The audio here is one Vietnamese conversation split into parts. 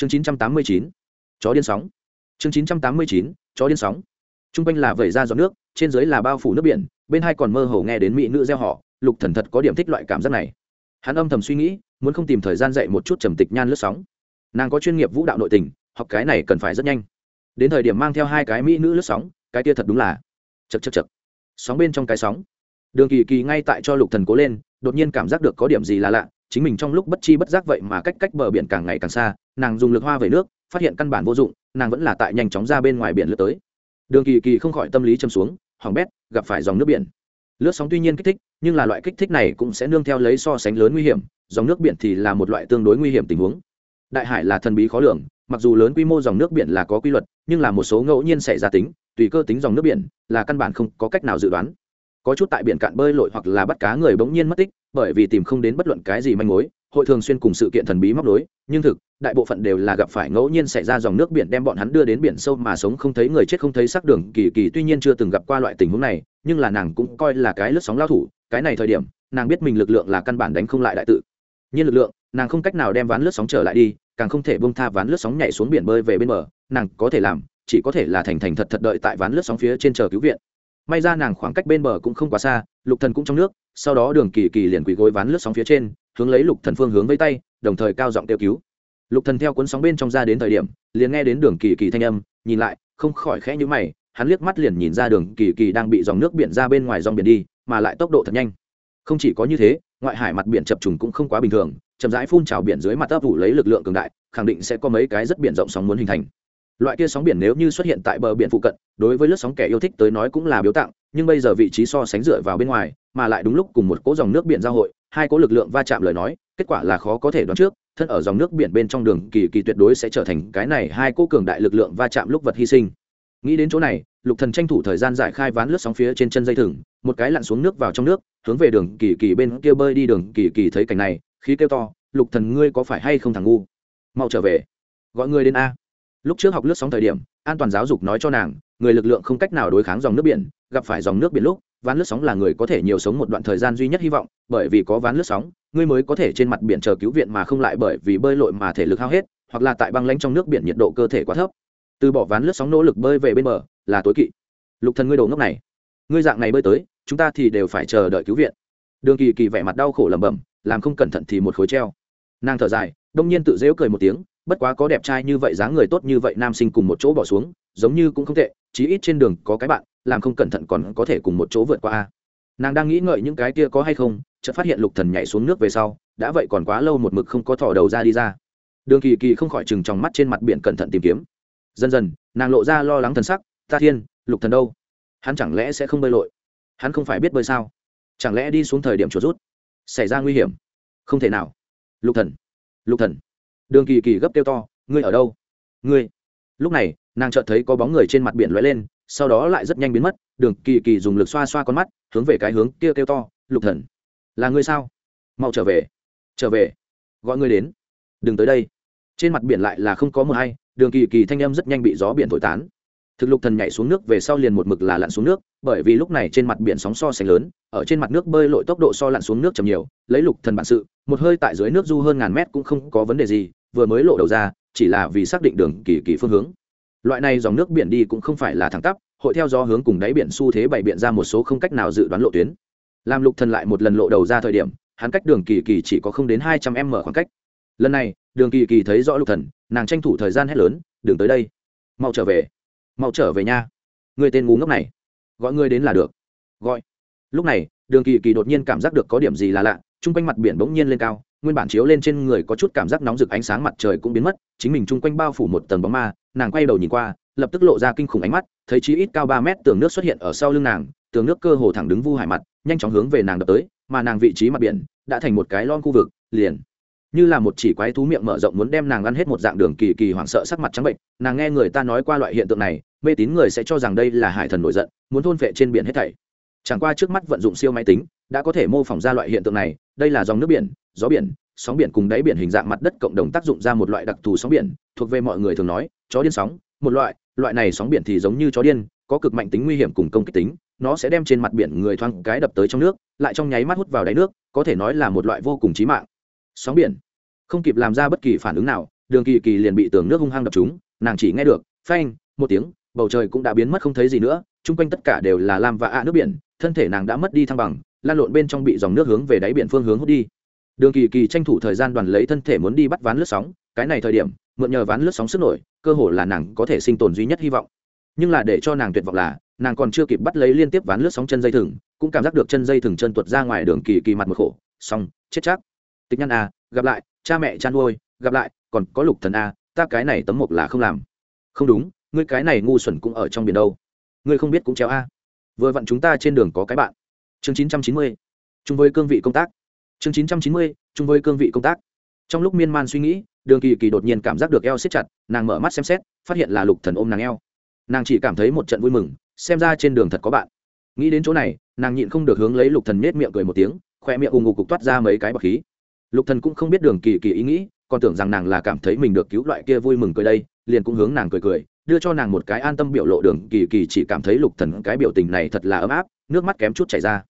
chương chín trăm tám mươi chín, chó điên sóng. Chương chín trăm tám mươi chín, chó điên sóng. T r u n g quanh là vẩy ra giọt nước, trên dưới là bao phủ nước biển, bên hai còn mơ hồ nghe đến mỹ nữ gieo họ. Lục thần thật có điểm thích loại cảm giác này. Hắn âm thầm suy nghĩ, muốn không tìm thời gian dạy một chút trầm tịch nhan lướt sóng. Nàng có chuyên nghiệp vũ đạo nội tình, học cái này cần phải rất nhanh. Đến thời điểm mang theo hai cái mỹ nữ lướt sóng, cái kia thật đúng là chật chật chật sóng bên trong cái sóng. Đường kỳ kỳ ngay tại cho lục thần cố lên, đột nhiên cảm giác được có điểm gì là lạ chính mình trong lúc bất chi bất giác vậy mà cách cách bờ biển càng ngày càng xa, nàng dùng lực hoa về nước, phát hiện căn bản vô dụng, nàng vẫn là tại nhanh chóng ra bên ngoài biển lướt tới. Đường kỳ kỳ không khỏi tâm lý châm xuống, hỏng bét, gặp phải dòng nước biển. Lướt sóng tuy nhiên kích thích, nhưng là loại kích thích này cũng sẽ nương theo lấy so sánh lớn nguy hiểm, dòng nước biển thì là một loại tương đối nguy hiểm tình huống. Đại hải là thần bí khó lường, mặc dù lớn quy mô dòng nước biển là có quy luật, nhưng là một số ngẫu nhiên xảy ra tính, tùy cơ tính dòng nước biển là căn bản không có cách nào dự đoán có chút tại biển cạn bơi lội hoặc là bắt cá người bỗng nhiên mất tích, bởi vì tìm không đến bất luận cái gì manh mối, hội thường xuyên cùng sự kiện thần bí móc nối, nhưng thực, đại bộ phận đều là gặp phải ngẫu nhiên xảy ra dòng nước biển đem bọn hắn đưa đến biển sâu mà sống không thấy người chết không thấy sắc đường kỳ kỳ, tuy nhiên chưa từng gặp qua loại tình huống này, nhưng là nàng cũng coi là cái lướt sóng lao thủ, cái này thời điểm, nàng biết mình lực lượng là căn bản đánh không lại đại tự. Nhiên lực lượng, nàng không cách nào đem ván lướt sóng trở lại đi, càng không thể bông tha ván lướt sóng nhảy xuống biển bơi về bên bờ, nàng có thể làm, chỉ có thể là thành thành thật thật đợi tại ván lướt sóng phía trên chờ cứu viện may ra nàng khoảng cách bên bờ cũng không quá xa, lục thần cũng trong nước, sau đó đường kỳ kỳ liền quỳ gối ván lướt sóng phía trên, hướng lấy lục thần phương hướng với tay, đồng thời cao giọng kêu cứu. Lục thần theo cuốn sóng bên trong ra đến thời điểm, liền nghe đến đường kỳ kỳ thanh âm, nhìn lại, không khỏi khẽ nhíu mày, hắn liếc mắt liền nhìn ra đường kỳ kỳ đang bị dòng nước biển ra bên ngoài dòng biển đi, mà lại tốc độ thật nhanh. Không chỉ có như thế, ngoại hải mặt biển chập trùng cũng không quá bình thường, chậm rãi phun trào biển dưới mặt ấp ủ lấy lực lượng cường đại, khẳng định sẽ có mấy cái rất biển rộng sóng muốn hình thành loại kia sóng biển nếu như xuất hiện tại bờ biển phụ cận, đối với lướt sóng kẻ yêu thích tới nói cũng là biếu tặng, nhưng bây giờ vị trí so sánh dựa vào bên ngoài, mà lại đúng lúc cùng một cỗ dòng nước biển giao hội, hai cỗ lực lượng va chạm lời nói, kết quả là khó có thể đoán trước, thân ở dòng nước biển bên trong đường kỳ kỳ tuyệt đối sẽ trở thành cái này hai cỗ cường đại lực lượng va chạm lúc vật hy sinh. Nghĩ đến chỗ này, lục thần tranh thủ thời gian giải khai ván lướt sóng phía trên chân dây thừng, một cái lặn xuống nước vào trong nước, hướng về đường kỳ kỳ bên kia bơi đi đường kỳ kỳ thấy cảnh này, khí kêu to, lục thần ngươi có phải hay không thằng ngu? Mau trở về. Gọi ngươi đến a lúc trước học lướt sóng thời điểm, an toàn giáo dục nói cho nàng, người lực lượng không cách nào đối kháng dòng nước biển, gặp phải dòng nước biển lúc, ván lướt sóng là người có thể nhiều sống một đoạn thời gian duy nhất hy vọng, bởi vì có ván lướt sóng, ngươi mới có thể trên mặt biển chờ cứu viện mà không lại bởi vì bơi lội mà thể lực hao hết, hoặc là tại băng lanh trong nước biển nhiệt độ cơ thể quá thấp. Từ bỏ ván lướt sóng nỗ lực bơi về bên bờ, là tối kỵ. Lục thần ngươi đồ ngốc này, ngươi dạng này bơi tới, chúng ta thì đều phải chờ đợi cứu viện. Đường kỳ kỳ vẻ mặt đau khổ lẩm bẩm, làm không cẩn thận thì một khối treo. Nàng thở dài, đông nhiên tự dễu cười một tiếng bất quá có đẹp trai như vậy, dáng người tốt như vậy, nam sinh cùng một chỗ bỏ xuống, giống như cũng không tệ, chí ít trên đường có cái bạn, làm không cẩn thận còn có thể cùng một chỗ vượt qua a. Nàng đang nghĩ ngợi những cái kia có hay không, chợt phát hiện lục thần nhảy xuống nước về sau, đã vậy còn quá lâu một mực không có thò đầu ra đi ra. Đường kỳ kỳ không khỏi chừng trong mắt trên mặt biển cẩn thận tìm kiếm. Dần dần, nàng lộ ra lo lắng thần sắc, ta thiên, lục thần đâu? Hắn chẳng lẽ sẽ không bơi lội? Hắn không phải biết bơi sao? Chẳng lẽ đi xuống thời điểm chuột rút, xảy ra nguy hiểm? Không thể nào. Lục thần lục thần đường kỳ kỳ gấp kêu to, ngươi ở đâu? Ngươi? Lúc này, nàng chợt thấy có bóng người trên mặt biển lóe lên, sau đó lại rất nhanh biến mất. Đường kỳ kỳ dùng lực xoa xoa con mắt, hướng về cái hướng kia kêu to, lục thần, là ngươi sao? Mau trở về trở về, gọi ngươi đến. Đừng tới đây. Trên mặt biển lại là không có mưa hay, đường kỳ kỳ thanh âm rất nhanh bị gió biển thổi tán. Thực lục thần nhảy xuống nước về sau liền một mực là lặn xuống nước, bởi vì lúc này trên mặt biển sóng so sánh lớn, ở trên mặt nước bơi lội tốc độ so lặn xuống nước chậm nhiều, lấy lục thần bản sự, một hơi tại dưới nước du hơn ngàn mét cũng không có vấn đề gì vừa mới lộ đầu ra, chỉ là vì xác định đường kỳ kỳ phương hướng. Loại này dòng nước biển đi cũng không phải là thẳng tắp, hội theo gió hướng cùng đáy biển xu thế bày biện ra một số không cách nào dự đoán lộ tuyến. Làm lục thần lại một lần lộ đầu ra thời điểm, hắn cách đường kỳ kỳ chỉ có không đến hai trăm m khoảng cách. Lần này, đường kỳ kỳ thấy rõ lục thần, nàng tranh thủ thời gian hét lớn đường tới đây. Mau trở về. Mau trở về nha. Người tên ngu ngốc này. Gọi ngươi đến là được. Gọi. Lúc này, đường kỳ kỳ đột nhiên cảm giác được có điểm gì là lạ, chung quanh mặt biển bỗng nhiên lên cao nguyên bản chiếu lên trên người có chút cảm giác nóng rực ánh sáng mặt trời cũng biến mất, chính mình chung quanh bao phủ một tầng bóng ma, nàng quay đầu nhìn qua, lập tức lộ ra kinh khủng ánh mắt, thấy chí ít cao ba mét tường nước xuất hiện ở sau lưng nàng, tường nước cơ hồ thẳng đứng vu hải mặt, nhanh chóng hướng về nàng đập tới, mà nàng vị trí mặt biển đã thành một cái lon khu vực, liền như là một chỉ quái thú miệng mở rộng muốn đem nàng ăn hết một dạng đường kỳ kỳ hoảng sợ sắc mặt trắng bệnh, nàng nghe người ta nói qua loại hiện tượng này, mê tín người sẽ cho rằng đây là hải thần nổi giận, muốn thôn vệ trên biển hết thảy. Chẳng qua trước mắt vận dụng siêu máy tính, đã có thể mô phỏng ra loại hiện tượng này, đây là dòng nước biển gió biển, sóng biển cùng đáy biển hình dạng mặt đất cộng đồng tác dụng ra một loại đặc thù sóng biển, thuộc về mọi người thường nói, chó điên sóng. Một loại loại này sóng biển thì giống như chó điên, có cực mạnh tính nguy hiểm cùng công kích tính, nó sẽ đem trên mặt biển người thoang cái đập tới trong nước, lại trong nháy mắt hút vào đáy nước, có thể nói là một loại vô cùng chí mạng. Sóng biển, không kịp làm ra bất kỳ phản ứng nào, đường kỳ kỳ liền bị tường nước hung hăng đập chúng nàng chỉ nghe được, phanh, một tiếng, bầu trời cũng đã biến mất không thấy gì nữa, chung quanh tất cả đều là lam và ạ nước biển, thân thể nàng đã mất đi thăng bằng, lan lộn bên trong bị dòng nước hướng về đáy biển phương hướng hút đi đường kỳ kỳ tranh thủ thời gian đoàn lấy thân thể muốn đi bắt ván lướt sóng, cái này thời điểm, mượn nhờ ván lướt sóng sức nổi, cơ hồ là nàng có thể sinh tồn duy nhất hy vọng. Nhưng là để cho nàng tuyệt vọng là, nàng còn chưa kịp bắt lấy liên tiếp ván lướt sóng chân dây thừng, cũng cảm giác được chân dây thừng chân tuột ra ngoài đường kỳ kỳ mặt một khổ, xong, chết chắc. Tịch nhăn a à, gặp lại, cha mẹ chăn nuôi gặp lại, còn có lục thần a ta cái này tấm mộc là không làm. Không đúng, ngươi cái này ngu xuẩn cũng ở trong biển đâu. Ngươi không biết cũng treo a. Vừa vặn chúng ta trên đường có cái bạn. Chương chín trăm chín mươi. Chung với cương vị công tác chương chín trăm chín mươi, chung với cương vị công tác. Trong lúc miên man suy nghĩ, đường kỳ kỳ đột nhiên cảm giác được eo siết chặt, nàng mở mắt xem xét, phát hiện là lục thần ôm nàng eo. Nàng chỉ cảm thấy một trận vui mừng, xem ra trên đường thật có bạn. Nghĩ đến chỗ này, nàng nhịn không được hướng lấy lục thần nết miệng cười một tiếng khoe miệng ù ngục cục toát ra mấy cái bọc khí. Lục thần cũng không biết đường kỳ kỳ ý nghĩ, còn tưởng rằng nàng là cảm thấy mình được cứu loại kia vui mừng cười đây, liền cũng hướng nàng cười cười, đưa cho nàng một cái an tâm biểu lộ đường kỳ kỳ chỉ cảm thấy lục thần cái biểu tình này thật là ấm áp, nước mắt kém chút chảy ra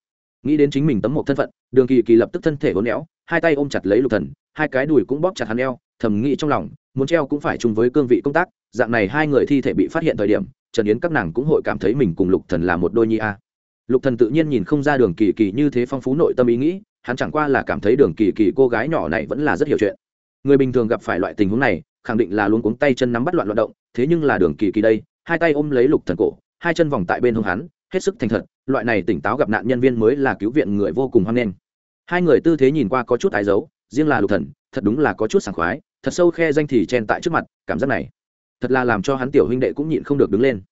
nghĩ đến chính mình tấm một thân phận, đường kỳ kỳ lập tức thân thể hỗn éo, hai tay ôm chặt lấy lục thần, hai cái đùi cũng bóp chặt hắn eo, thầm nghĩ trong lòng, muốn treo cũng phải chung với cương vị công tác, dạng này hai người thi thể bị phát hiện thời điểm, trần yến các nàng cũng hội cảm thấy mình cùng lục thần là một đôi nhi a. Lục thần tự nhiên nhìn không ra đường kỳ kỳ như thế phong phú nội tâm ý nghĩ, hắn chẳng qua là cảm thấy đường kỳ kỳ cô gái nhỏ này vẫn là rất hiểu chuyện. Người bình thường gặp phải loại tình huống này, khẳng định là luôn cuống tay chân nắm bắt loạn loạn động, thế nhưng là đường kỳ kỳ đây, hai tay ôm lấy lục thần cổ, hai chân vòng tại bên hông hắn hết sức thành thật, loại này tỉnh táo gặp nạn nhân viên mới là cứu viện người vô cùng hoan nghênh. Hai người tư thế nhìn qua có chút ái dấu, riêng là lục thần, thật đúng là có chút sảng khoái, thật sâu khe danh thì chen tại trước mặt, cảm giác này, thật là làm cho hắn tiểu huynh đệ cũng nhịn không được đứng lên.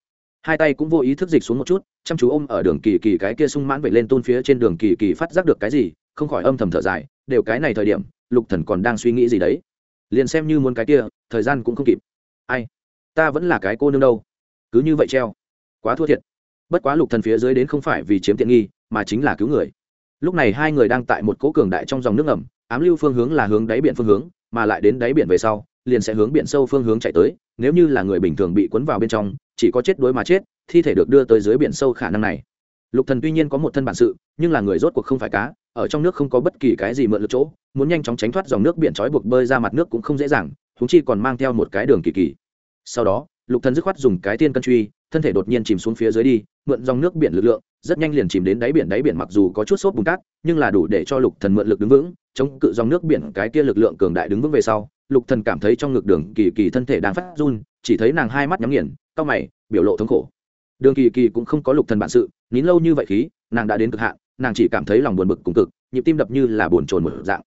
Hai tay cũng vô ý thức dịch xuống một chút, chăm chú ôm ở đường kỳ kỳ cái kia sung mãn vậy lên tôn phía trên đường kỳ kỳ phát giác được cái gì, không khỏi âm thầm thở dài, đều cái này thời điểm, lục thần còn đang suy nghĩ gì đấy? Liền xem như muốn cái kia, thời gian cũng không kịp. Ai? Ta vẫn là cái cô nương đâu. Cứ như vậy treo. Quá thua thiệt bất quá lục thần phía dưới đến không phải vì chiếm tiện nghi, mà chính là cứu người. Lúc này hai người đang tại một cố cường đại trong dòng nước ngầm, ám lưu phương hướng là hướng đáy biển phương hướng, mà lại đến đáy biển về sau, liền sẽ hướng biển sâu phương hướng chạy tới, nếu như là người bình thường bị cuốn vào bên trong, chỉ có chết đuối mà chết, thi thể được đưa tới dưới biển sâu khả năng này. Lục thần tuy nhiên có một thân bản sự, nhưng là người rốt cuộc không phải cá, ở trong nước không có bất kỳ cái gì mượn lực chỗ, muốn nhanh chóng tránh thoát dòng nước biển trói buộc bơi ra mặt nước cũng không dễ dàng chúng chi còn mang theo một cái đường kỳ kỳ. Sau đó, lục thần dứt khoát dùng cái tiên cân truy thân thể đột nhiên chìm xuống phía dưới đi, mượn dòng nước biển lực lượng, rất nhanh liền chìm đến đáy biển đáy biển mặc dù có chút sốt bùn cát, nhưng là đủ để cho lục thần mượn lực đứng vững, chống cự dòng nước biển, cái kia lực lượng cường đại đứng vững về sau, lục thần cảm thấy trong ngực đường kỳ kỳ thân thể đang phát run, chỉ thấy nàng hai mắt nhắm nghiền, cau mày, biểu lộ thống khổ. Đường kỳ kỳ cũng không có lục thần bản sự, nín lâu như vậy khí, nàng đã đến cực hạn, nàng chỉ cảm thấy lòng buồn bực cùng cực, nhịp tim đập như là buồn chồn một dạng.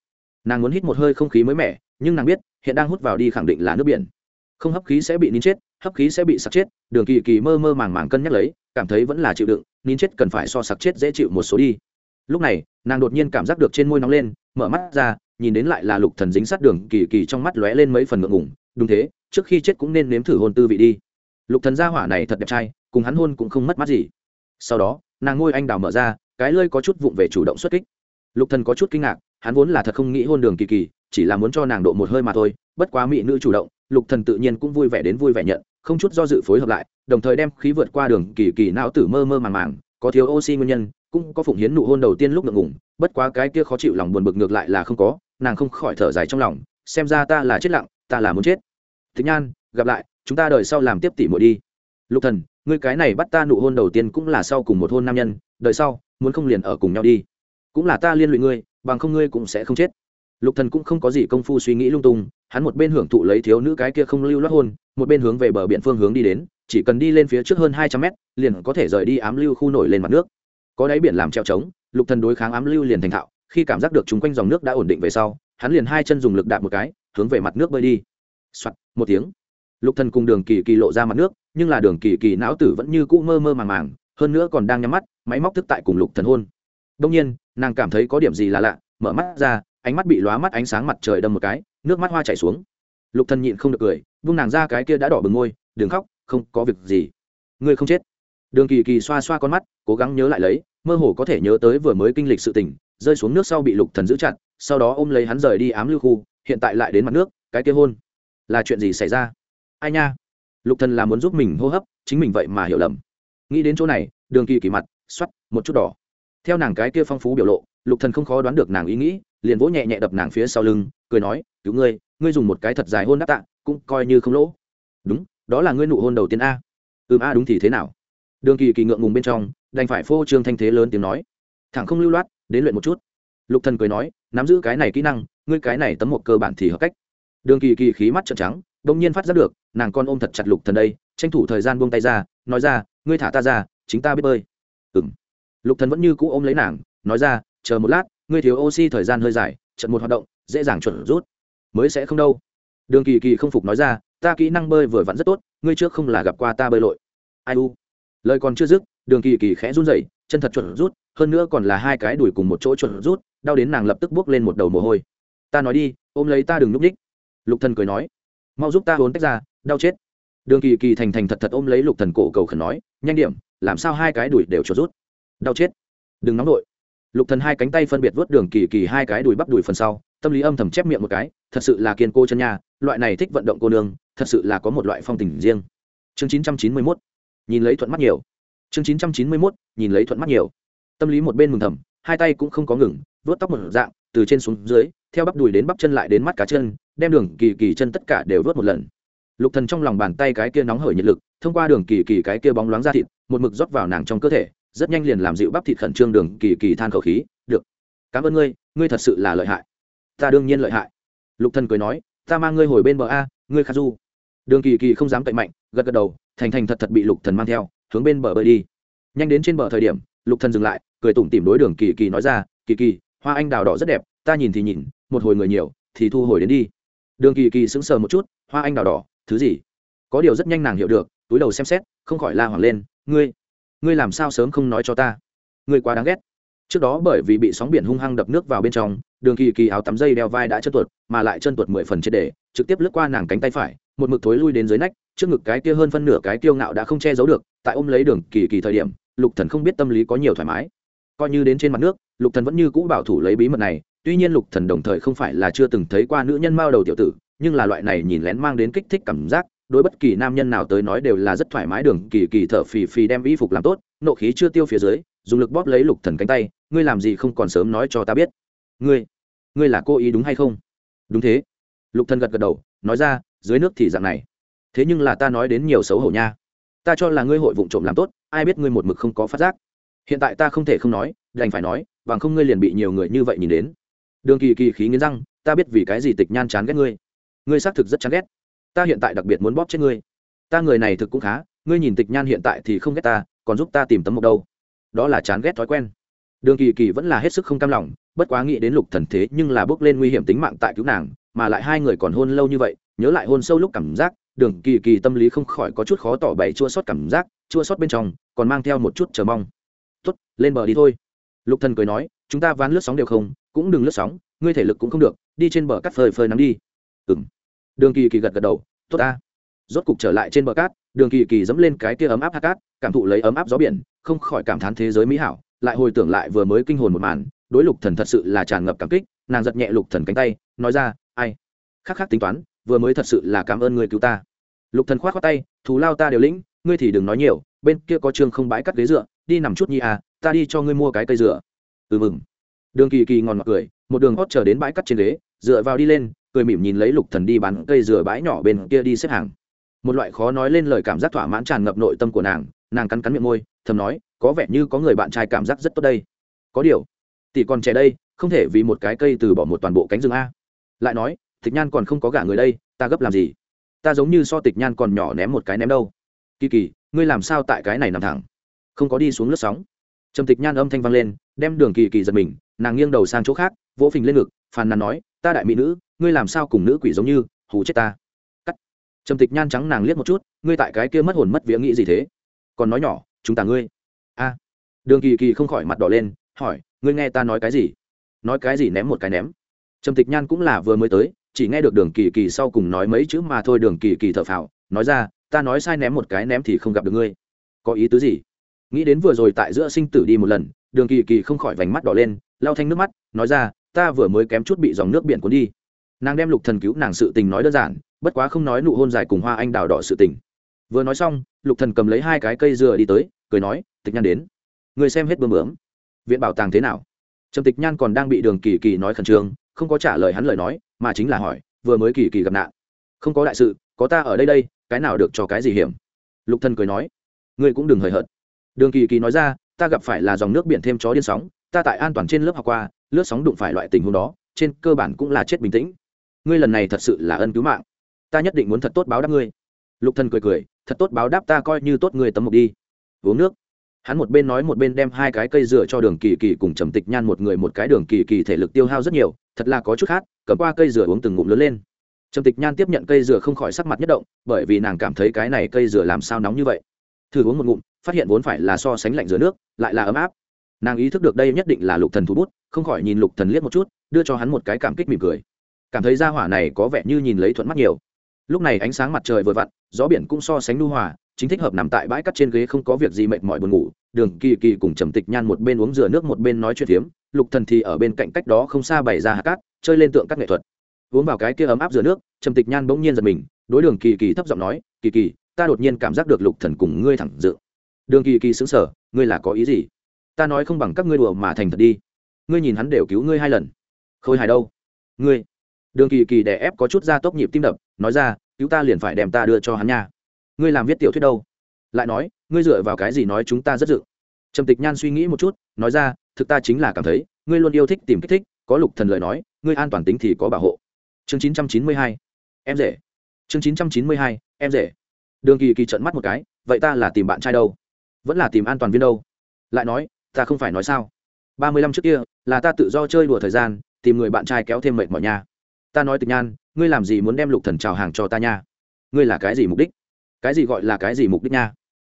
Nàng muốn hít một hơi không khí mới mẻ, nhưng nàng biết, hiện đang hút vào đi khẳng định là nước biển. Không hấp khí sẽ bị nín chết hấp khí sẽ bị sặc chết, đường kỳ kỳ mơ mơ màng màng cân nhắc lấy, cảm thấy vẫn là chịu đựng, nín chết cần phải so sặc chết dễ chịu một số đi. Lúc này, nàng đột nhiên cảm giác được trên môi nóng lên, mở mắt ra, nhìn đến lại là lục thần dính sát đường kỳ kỳ trong mắt lóe lên mấy phần ngượng ngùng, đúng thế, trước khi chết cũng nên nếm thử hôn tư vị đi. Lục thần gia hỏa này thật đẹp trai, cùng hắn hôn cũng không mất mát gì. Sau đó, nàng ngôi anh đào mở ra, cái lơi có chút vụng về chủ động xuất kích. Lục thần có chút kinh ngạc, hắn vốn là thật không nghĩ hôn đường kỳ kỳ, chỉ là muốn cho nàng độ một hơi mà thôi, bất quá mỹ nữ chủ động lục thần tự nhiên cũng vui vẻ đến vui vẻ nhận, không chút do dự phối hợp lại, đồng thời đem khí vượt qua đường kỳ kỳ não tử mơ mơ màng màng, có thiếu oxy nguyên nhân, cũng có phụng hiến nụ hôn đầu tiên lúc ngượng ngùng, bất quá cái kia khó chịu lòng buồn bực ngược lại là không có, nàng không khỏi thở dài trong lòng, xem ra ta là chết lặng, ta là muốn chết. Thích nhan, gặp lại, chúng ta đợi sau làm tiếp tỷ muội đi. Lục thần, ngươi cái này bắt ta nụ hôn đầu tiên cũng là sau cùng một hôn nam nhân đợi sau, muốn không liền ở cùng nhau đi. Cũng là ta liên lụy ngươi, bằng không ngươi cũng sẽ không chết. Lục thần cũng không có gì công phu suy nghĩ lung tung hắn một bên hưởng thụ lấy thiếu nữ cái kia không lưu loát hôn một bên hướng về bờ biển phương hướng đi đến chỉ cần đi lên phía trước hơn hai trăm mét liền có thể rời đi ám lưu khu nổi lên mặt nước. Có đáy biển làm treo trống lục thần đối kháng ám lưu liền thành thạo khi cảm giác được chúng quanh dòng nước đã ổn định về sau hắn liền hai chân dùng lực đạp một cái hướng về mặt nước bơi đi. Soạt, một tiếng. Lục thần cùng đường kỳ kỳ lộ ra mặt nước nhưng là đường kỳ kỳ não tử vẫn như cũ mơ mơ màng màng hơn nữa còn đang nhắm mắt máy móc thức tại cùng lục thần hôn. Đông nhiên nàng cảm thấy có điểm gì là lạ mở mắt ra ánh mắt bị lóa mắt ánh sáng mặt trời đâm một cái nước mắt hoa chảy xuống. Lục thần nhịn không được cười vung nàng ra cái kia đã đỏ bừng môi, đừng khóc, không có việc gì. Ngươi không chết. Đường kỳ kỳ xoa xoa con mắt, cố gắng nhớ lại lấy, mơ hồ có thể nhớ tới vừa mới kinh lịch sự tình, rơi xuống nước sau bị lục thần giữ chặt, sau đó ôm lấy hắn rời đi ám lưu khu, hiện tại lại đến mặt nước, cái kia hôn. Là chuyện gì xảy ra? Ai nha? Lục thần là muốn giúp mình hô hấp, chính mình vậy mà hiểu lầm. Nghĩ đến chỗ này, đường kỳ kỳ mặt, xoắt, một chút đỏ. Theo nàng cái kia phong phú biểu lộ lục thần không khó đoán được nàng ý nghĩ, liền vỗ nhẹ nhẹ đập nàng phía sau lưng, cười nói, cứu ngươi ngươi dùng một cái thật dài hôn đáp tạ, cũng coi như không lỗ. Đúng, đó là ngươi nụ hôn đầu tiên a. Ừm a, đúng thì thế nào? Đường kỳ kỳ ngượng ngùng bên trong, đành phải phô trương thanh thế lớn tiếng nói. Thẳng không lưu loát, đến luyện một chút. Lục thần cười nói, nắm giữ cái này kỹ năng, ngươi cái này tấm một cơ bản thì hợp cách. Đường kỳ kỳ khí mắt trợn trắng, bỗng nhiên phát giác được, nàng con ôm thật chặt lục thần đây, tranh thủ thời gian buông tay ra, nói ra, ngươi thả ta ra, chính ta biết bơi. Ừm. Lục thần vẫn như cũ ôm lấy nàng, nói ra chờ một lát, ngươi thiếu oxy thời gian hơi dài trận một hoạt động, dễ dàng chuẩn rút. Mới sẽ không đâu. Đường kỳ kỳ không phục nói ra, ta kỹ năng bơi vừa vặn rất tốt, ngươi trước không là gặp qua ta bơi lội. Ai u? Lời còn chưa dứt, đường kỳ kỳ khẽ run rẩy, chân thật chuẩn rút, hơn nữa còn là hai cái đùi cùng một chỗ chuẩn rút, đau đến nàng lập tức bước lên một đầu mồ hôi. Ta nói đi, ôm lấy ta đừng núp ních lục thần cười nói, mau giúp ta hốn tách ra, đau chết. Đường kỳ kỳ thành thành thật thật ôm lấy lục thần cổ cầu khẩn nói, nhanh điểm, làm sao hai cái đùi đều chuột rút. Đau chết. Đừng nóng nổi lục thần hai cánh tay phân biệt vớt đường kỳ kỳ hai cái đùi bắp đùi phần sau, tâm lý âm thầm chép miệng một cái, thật sự là kiên cô chân nhà loại này thích vận động cô nương, thật sự là có một loại phong tình riêng. Chương 991 nhìn lấy thuận mắt nhiều. Chương 991 nhìn lấy thuận mắt nhiều. Tâm lý một bên mừng thầm, hai tay cũng không có ngừng, vớt tóc một dạng, từ trên xuống dưới, theo bắp đùi đến bắp chân lại đến mắt cá chân, đem đường kỳ kỳ chân tất cả đều vớt một lần. Lục thần trong lòng bàn tay cái kia nóng hởi nhiệt lực, thông qua đường kỳ kỳ cái kia bóng loáng ra thịt, một mực rót vào nàng trong cơ thể rất nhanh liền làm dịu bắp thịt khẩn trương đường kỳ kỳ than khẩu khí, được. Cảm ơn ngươi ngươi thật sự là lợi hại. Ta đương nhiên lợi hại. Lục thần cười nói, ta mang ngươi hồi bên bờ a, ngươi khát du. Đường kỳ kỳ không dám cậy mạnh, gật gật đầu, thành thành thật thật bị lục thần mang theo, hướng bên bờ bơi đi. Nhanh đến trên bờ thời điểm, lục thần dừng lại, cười tủm tỉm đối đường kỳ kỳ nói ra, kỳ kỳ, hoa anh đào đỏ rất đẹp, ta nhìn thì nhìn, một hồi người nhiều, thì thu hồi đến đi. Đường kỳ kỳ sững sờ một chút, hoa anh đào đỏ, thứ gì? Có điều rất nhanh nàng hiểu được, túi đầu xem xét, không khỏi la hoảng lên, ngươi ngươi làm sao sớm không nói cho ta? Ngươi quá đáng ghét. Trước đó bởi vì bị sóng biển hung hăng đập nước vào bên trong, đường kỳ kỳ áo tắm dây đeo vai đã chân tuột, mà lại chân tuột mười phần trên để, trực tiếp lướt qua nàng cánh tay phải, một mực thối lui đến dưới nách, trước ngực cái kia hơn phân nửa cái kiêu ngạo đã không che giấu được, tại ôm lấy đường kỳ kỳ thời điểm, lục thần không biết tâm lý có nhiều thoải mái. Coi như đến trên mặt nước, lục thần vẫn như cũ bảo thủ lấy bí mật này, tuy nhiên lục thần đồng thời không phải là chưa từng thấy qua nữ nhân mao đầu tiểu tử, nhưng là loại này nhìn lén mang đến kích thích cảm giác đối bất kỳ nam nhân nào tới nói đều là rất thoải mái đường, kỳ kỳ thở phì phì đem y phục làm tốt, nộ khí chưa tiêu phía dưới, dùng lực bóp lấy lục thần cánh tay, ngươi làm gì không còn sớm nói cho ta biết. Ngươi ngươi là cô ý đúng hay không? Đúng thế. Lục thần gật gật đầu, nói ra, dưới nước thì dạng này. Thế nhưng là ta nói đến nhiều xấu hổ nha. Ta cho là ngươi hội vụng trộm làm tốt, ai biết ngươi một mực không có phát giác. Hiện tại ta không thể không nói, đành phải nói, bằng không ngươi liền bị nhiều người như vậy nhìn đến. Đường kỳ kỳ khí nghiến răng, ta biết vì cái gì tịch nhan chán ghét ngươi. Ngươi xác thực rất chán ghét ta hiện tại đặc biệt muốn bóp chết ngươi. Ta người này thực cũng khá, ngươi nhìn tịch nhan hiện tại thì không ghét ta, còn giúp ta tìm tấm mộc đâu. Đó là chán ghét thói quen. Đường kỳ kỳ vẫn là hết sức không cam lòng, bất quá nghĩ đến lục thần thế nhưng là bước lên nguy hiểm tính mạng tại cứu nàng, mà lại hai người còn hôn lâu như vậy, nhớ lại hôn sâu lúc cảm giác, đường kỳ kỳ tâm lý không khỏi có chút khó tỏ bày chua sót cảm giác, chua sót bên trong, còn mang theo một chút chờ mong. Tốt, lên bờ đi thôi. Lục thần cười nói, chúng ta ván lướt sóng đều không, cũng đừng lướt sóng, ngươi thể lực cũng không được, đi trên bờ cắt phơi phơi nắng đi. Ừm đường kỳ kỳ gật gật đầu, tốt ta. Rốt cục trở lại trên bờ cát, đường kỳ kỳ dẫm lên cái kia ấm áp hạt cát, cảm thụ lấy ấm áp gió biển, không khỏi cảm thán thế giới mỹ hảo, lại hồi tưởng lại vừa mới kinh hồn một màn, đối lục thần thật sự là tràn ngập cảm kích, nàng giật nhẹ lục thần cánh tay, nói ra, ai? Khắc khắc tính toán, vừa mới thật sự là cảm ơn người cứu ta. Lục thần khoát khoát tay, thù lao ta đều lĩnh, ngươi thì đừng nói nhiều, bên kia có trường không bãi cắt ghế dựa, đi nằm chút nhi à ta đi cho ngươi mua cái cây dựa. Ừ mừng. Đường kỳ kỳ ngon ngọt cười, một đường hót chờ đến bãi cắt trên ghế, dựa vào đi lên cười mỉm nhìn lấy lục thần đi bán cây dừa bãi nhỏ bên kia đi xếp hàng. Một loại khó nói lên lời cảm giác thỏa mãn tràn ngập nội tâm của nàng nàng cắn cắn miệng môi, thầm nói, có vẻ như có người bạn trai cảm giác rất tốt đây. Có điều, tỷ còn trẻ đây, không thể vì một cái cây từ bỏ một toàn bộ cánh rừng a. Lại nói, tịch nhan còn không có gả người đây, ta gấp làm gì? Ta giống như so tịch nhan còn nhỏ ném một cái ném đâu. Kỳ kỳ, ngươi làm sao tại cái này nằm thẳng? Không có đi xuống lướt sóng. Trầm tịch nhan âm thanh vang lên, đem đường kỳ kỳ giật mình, nàng nghiêng đầu sang chỗ khác, vỗ phình lên ngực phàn nàn nói, ta đại mỹ nữ, ngươi làm sao cùng nữ quỷ giống như, hù chết ta. Cắt. Trầm tịch nhan trắng nàng liếc một chút, ngươi tại cái kia mất hồn mất vía nghĩ gì thế? Còn nói nhỏ, chúng ta ngươi. A. Đường kỳ kỳ không khỏi mặt đỏ lên, hỏi, ngươi nghe ta nói cái gì? Nói cái gì ném một cái ném. Trầm tịch nhan cũng là vừa mới tới, chỉ nghe được đường kỳ kỳ sau cùng nói mấy chữ mà thôi, đường kỳ kỳ thở phào, nói ra, ta nói sai ném một cái ném thì không gặp được ngươi. Có ý tứ gì? Nghĩ đến vừa rồi tại giữa sinh tử đi một lần, đường kỳ kỳ không khỏi vành mắt đỏ lên lao thanh nước mắt, nói ra ta vừa mới kém chút bị dòng nước biển cuốn đi. Nàng đem lục thần cứu nàng sự tình nói đơn giản, bất quá không nói nụ hôn dài cùng hoa anh đào đỏ sự tình. Vừa nói xong, lục thần cầm lấy hai cái cây dừa đi tới, cười nói, tịch nhan đến. Người xem hết bơm bướm. Viện bảo tàng thế nào? Trầm tịch nhan còn đang bị đường kỳ kỳ nói khẩn trương, không có trả lời hắn lời nói, mà chính là hỏi, vừa mới kỳ kỳ gặp nạn. Không có đại sự, có ta ở đây đây, cái nào được cho cái gì hiểm? Lục thần cười nói, ngươi cũng đừng hời hợt. Đường kỳ kỳ nói ra, ta gặp phải là dòng nước biển thêm chó điên sóng, ta tại an toàn trên lớp học qua lướt sóng đụng phải loại tình huống đó, trên cơ bản cũng là chết bình tĩnh. Ngươi lần này thật sự là ân cứu mạng. Ta nhất định muốn thật tốt báo đáp ngươi. Lục thần cười cười, thật tốt báo đáp ta coi như tốt ngươi tấm mục đi. Uống nước. Hắn một bên nói một bên đem hai cái cây dừa cho đường kỳ kỳ cùng trầm tịch nhan một người một cái đường kỳ kỳ thể lực tiêu hao rất nhiều, thật là có chút khát, cầm qua cây dừa uống từng ngụm lớn lên. Trầm tịch nhan tiếp nhận cây dừa không khỏi sắc mặt nhất động, bởi vì nàng cảm thấy cái này cây dừa làm sao nóng như vậy. Thử uống một ngụm, phát hiện vốn phải là so sánh lạnh dừa nước, lại là ấm áp nàng ý thức được đây nhất định là lục thần thú bút, không khỏi nhìn lục thần liếc một chút, đưa cho hắn một cái cảm kích mỉm cười. Cảm thấy ra hỏa này có vẻ như nhìn lấy thuận mắt nhiều. Lúc này ánh sáng mặt trời vừa vặn, gió biển cũng so sánh nu hòa, chính thích hợp nằm tại bãi cắt trên ghế không có việc gì mệt mỏi buồn ngủ, đường kỳ kỳ cùng trầm tịch nhan một bên uống rửa nước một bên nói chuyện phiếm, lục thần thì ở bên cạnh cách đó không xa bày ra hạt cát, chơi lên tượng các nghệ thuật. Uống vào cái kia ấm áp rửa nước, trầm tịch nhan bỗng nhiên giật mình, đối đường kỳ kỳ thấp giọng nói, kỳ kỳ, ta đột nhiên cảm giác được lục thần cùng ngươi thẳng dự. Đường kỳ kỳ sững sờ, ngươi là có ý gì? Ta nói không bằng các ngươi đùa mà thành thật đi. Ngươi nhìn hắn đều cứu ngươi hai lần. Khôi hài đâu? Ngươi. Đường kỳ kỳ đè ép có chút ra tốc nhịp tim đập, nói ra, cứu ta liền phải đem ta đưa cho hắn nha. Ngươi làm viết tiểu thuyết đâu? Lại nói, ngươi dựa vào cái gì nói chúng ta rất dự trầm tịch nhan suy nghĩ một chút, nói ra, thực ta chính là cảm thấy, ngươi luôn yêu thích tìm kích thích, có lục thần lời nói, ngươi an toàn tính thì có bảo hộ. Chương chín trăm chín mươi hai, em rể. Chương chín trăm chín mươi hai, em rể. Đường kỳ kỳ trận mắt một cái, vậy ta là tìm bạn trai đâu? Vẫn là tìm an toàn viên đâu? Lại nói ta không phải nói sao. Ba mươi lăm trước kia, là ta tự do chơi đùa thời gian, tìm người bạn trai kéo thêm mệt mỏi nha. Ta nói tịch nhan, ngươi làm gì muốn đem lục thần trào hàng cho ta nha? Ngươi là cái gì mục đích? Cái gì gọi là cái gì mục đích nha?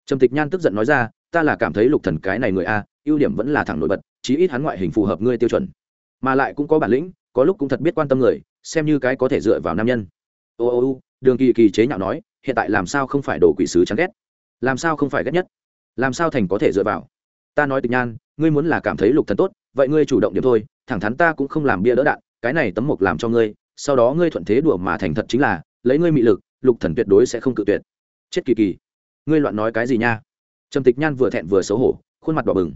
Trầm tịch nhan tức giận nói ra, ta là cảm thấy lục thần cái này người a, ưu điểm vẫn là thẳng nổi bật, chí ít hắn ngoại hình phù hợp ngươi tiêu chuẩn. Mà lại cũng có bản lĩnh, có lúc cũng thật biết quan tâm người, xem như cái có thể dựa vào nam nhân. Ô ô ô, đường kỳ kỳ chế nhạo nói, hiện tại làm sao không phải đồ quỷ sứ chán ghét? Làm sao không phải ghét nhất? Làm sao thành có thể dựa vào? Ta nói tịch nhan, ngươi muốn là cảm thấy lục thần tốt, vậy ngươi chủ động điểm thôi, thẳng thắn ta cũng không làm bia đỡ đạn, cái này tấm mộc làm cho ngươi, sau đó ngươi thuận thế đùa mà thành thật chính là, lấy ngươi mị lực, lục thần tuyệt đối sẽ không cự tuyệt. Chết kỳ kỳ. Ngươi loạn nói cái gì nha? Trầm tịch nhan vừa thẹn vừa xấu hổ, khuôn mặt đỏ bừng.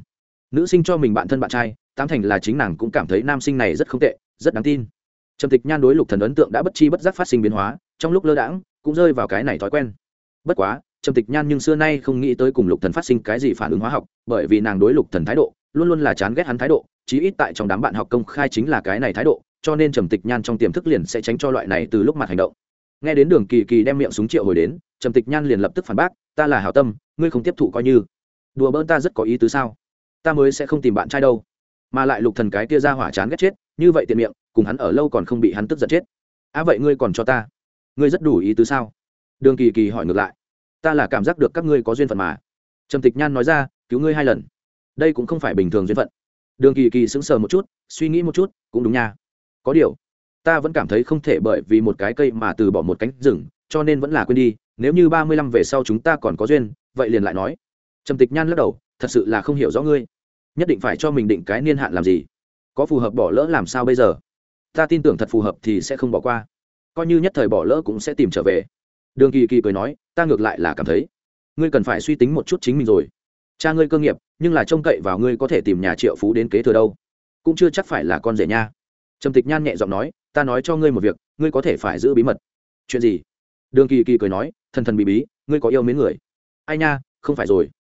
Nữ sinh cho mình bạn thân bạn trai, tám thành là chính nàng cũng cảm thấy nam sinh này rất không tệ, rất đáng tin. Trầm tịch nhan đối lục thần ấn tượng đã bất chi bất giác phát sinh biến hóa, trong lúc lơ đãng, cũng rơi vào cái này thói quen. Bất quá trầm tịch nhan nhưng xưa nay không nghĩ tới cùng lục thần phát sinh cái gì phản ứng hóa học, bởi vì nàng đối lục thần thái độ, luôn luôn là chán ghét hắn thái độ, chí ít tại trong đám bạn học công khai chính là cái này thái độ, cho nên trầm tịch nhan trong tiềm thức liền sẽ tránh cho loại này từ lúc mặt hành động. Nghe đến đường kỳ kỳ đem miệng súng triệu hồi đến, trầm tịch nhan liền lập tức phản bác, ta là hảo tâm, ngươi không tiếp thụ coi như. Đùa bỡn ta rất có ý tứ sao? Ta mới sẽ không tìm bạn trai đâu. Mà lại lục thần cái kia ra hỏa chán ghét chết, như vậy tiện miệng, cùng hắn ở lâu còn không bị hắn tức giận chết. À vậy ngươi còn cho ta? Ngươi rất đủ ý tứ sao? Đường kỳ kỳ hỏi ngược lại ta là cảm giác được các ngươi có duyên phận mà. Trầm tịch nhan nói ra, cứu ngươi hai lần. Đây cũng không phải bình thường duyên phận. Đường kỳ kỳ sững sờ một chút, suy nghĩ một chút, cũng đúng nha. Có điều, ta vẫn cảm thấy không thể bởi vì một cái cây mà từ bỏ một cánh rừng, cho nên vẫn là quên đi, nếu như ba mươi lăm về sau chúng ta còn có duyên, vậy liền lại nói. Trầm tịch nhan lắc đầu, thật sự là không hiểu rõ ngươi. Nhất định phải cho mình định cái niên hạn làm gì? Có phù hợp bỏ lỡ làm sao bây giờ? Ta tin tưởng thật phù hợp thì sẽ không bỏ qua. Coi như nhất thời bỏ lỡ cũng sẽ tìm trở về đường kỳ kỳ cười nói, ta ngược lại là cảm thấy, ngươi cần phải suy tính một chút chính mình rồi. Cha ngươi cơ nghiệp, nhưng là trông cậy vào ngươi có thể tìm nhà triệu phú đến kế thừa đâu. Cũng chưa chắc phải là con rể nha. Trầm tịch nhan nhẹ giọng nói, ta nói cho ngươi một việc, ngươi có thể phải giữ bí mật. Chuyện gì? Đường kỳ kỳ cười nói, thần thần bí bí, ngươi có yêu mến người. Ai nha, không phải rồi.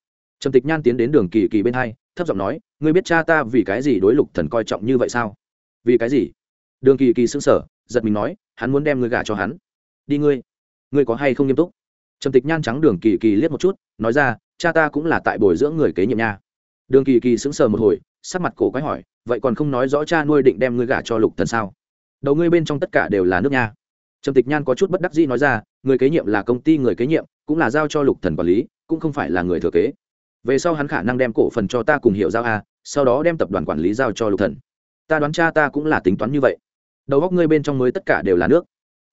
Trầm tịch nhan tiến đến đường kỳ kỳ bên hai, thấp giọng nói, ngươi biết cha ta vì cái gì đối lục thần coi trọng như vậy sao? Vì cái gì? Đường kỳ kỳ sững sờ, giật mình nói, hắn muốn đem ngươi gả cho hắn. Đi ngươi ngươi có hay không nghiêm túc? Trầm tịch nhan trắng đường kỳ kỳ liếc một chút, nói ra, cha ta cũng là tại bồi dưỡng người kế nhiệm nha. Đường kỳ kỳ sững sờ một hồi, sắc mặt cổ quái hỏi, vậy còn không nói rõ cha nuôi định đem ngươi gả cho lục thần sao? Đầu ngươi bên trong tất cả đều là nước nha. Trầm tịch nhan có chút bất đắc dĩ nói ra, người kế nhiệm là công ty người kế nhiệm, cũng là giao cho lục thần quản lý, cũng không phải là người thừa kế. Về sau hắn khả năng đem cổ phần cho ta cùng hiệu giao a, sau đó đem tập đoàn quản lý giao cho lục thần. Ta đoán cha ta cũng là tính toán như vậy. Đầu góc ngươi bên trong mới tất cả đều là nước.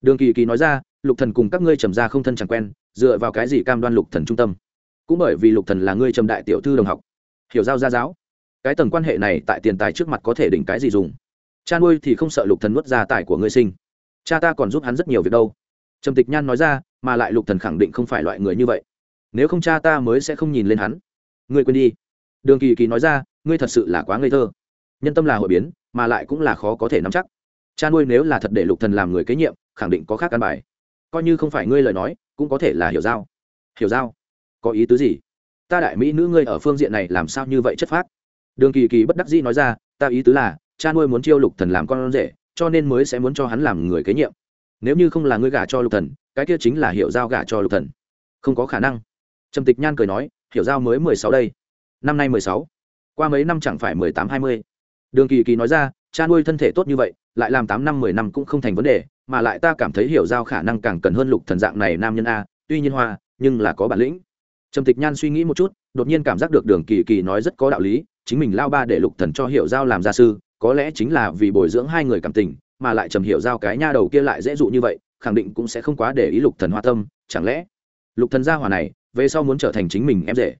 Đường kỳ kỳ nói ra lục thần cùng các ngươi trầm ra không thân chẳng quen, dựa vào cái gì cam đoan lục thần trung tâm? Cũng bởi vì lục thần là ngươi trầm đại tiểu thư đồng học. Hiểu giao gia giáo. Cái tầng quan hệ này tại tiền tài trước mặt có thể đỉnh cái gì dùng? Cha nuôi thì không sợ lục thần nuốt gia tài của ngươi sinh. Cha ta còn giúp hắn rất nhiều việc đâu. Trầm tịch nhan nói ra, mà lại lục thần khẳng định không phải loại người như vậy. Nếu không cha ta mới sẽ không nhìn lên hắn. Ngươi quên đi. Đường kỳ kỳ nói ra, ngươi thật sự là quá ngây thơ. Nhân tâm là hội biến, mà lại cũng là khó có thể nắm chắc. Cha nuôi nếu là thật để lục thần làm người kế nhiệm, khẳng định có khác căn bài coi như không phải ngươi lời nói, cũng có thể là hiểu giao. Hiểu giao? Có ý tứ gì? Ta đại mỹ nữ ngươi ở phương diện này làm sao như vậy chất phác? Đường kỳ kỳ bất đắc dĩ nói ra, ta ý tứ là, cha nuôi muốn chiêu lục thần làm con rể, cho nên mới sẽ muốn cho hắn làm người kế nhiệm. Nếu như không là ngươi gả cho lục thần, cái kia chính là hiểu giao gả cho lục thần. Không có khả năng. Trầm tịch nhan cười nói, hiểu giao mới mười sáu đây. Năm nay mười sáu. Qua mấy năm chẳng phải mười tám hai mươi. Đường kỳ kỳ nói ra, cha nuôi thân thể tốt như vậy, lại làm tám năm mười năm cũng không thành vấn đề mà lại ta cảm thấy hiểu giao khả năng càng cần hơn lục thần dạng này nam nhân a, tuy nhiên hoa, nhưng là có bản lĩnh. Trầm tịch nhan suy nghĩ một chút, đột nhiên cảm giác được đường kỳ kỳ nói rất có đạo lý, chính mình lao ba để lục thần cho hiểu giao làm gia sư, có lẽ chính là vì bồi dưỡng hai người cảm tình, mà lại trầm hiểu giao cái nha đầu kia lại dễ dụ như vậy, khẳng định cũng sẽ không quá để ý lục thần hoa tâm, chẳng lẽ? Lục thần gia hỏa này, về sau muốn trở thành chính mình em rể.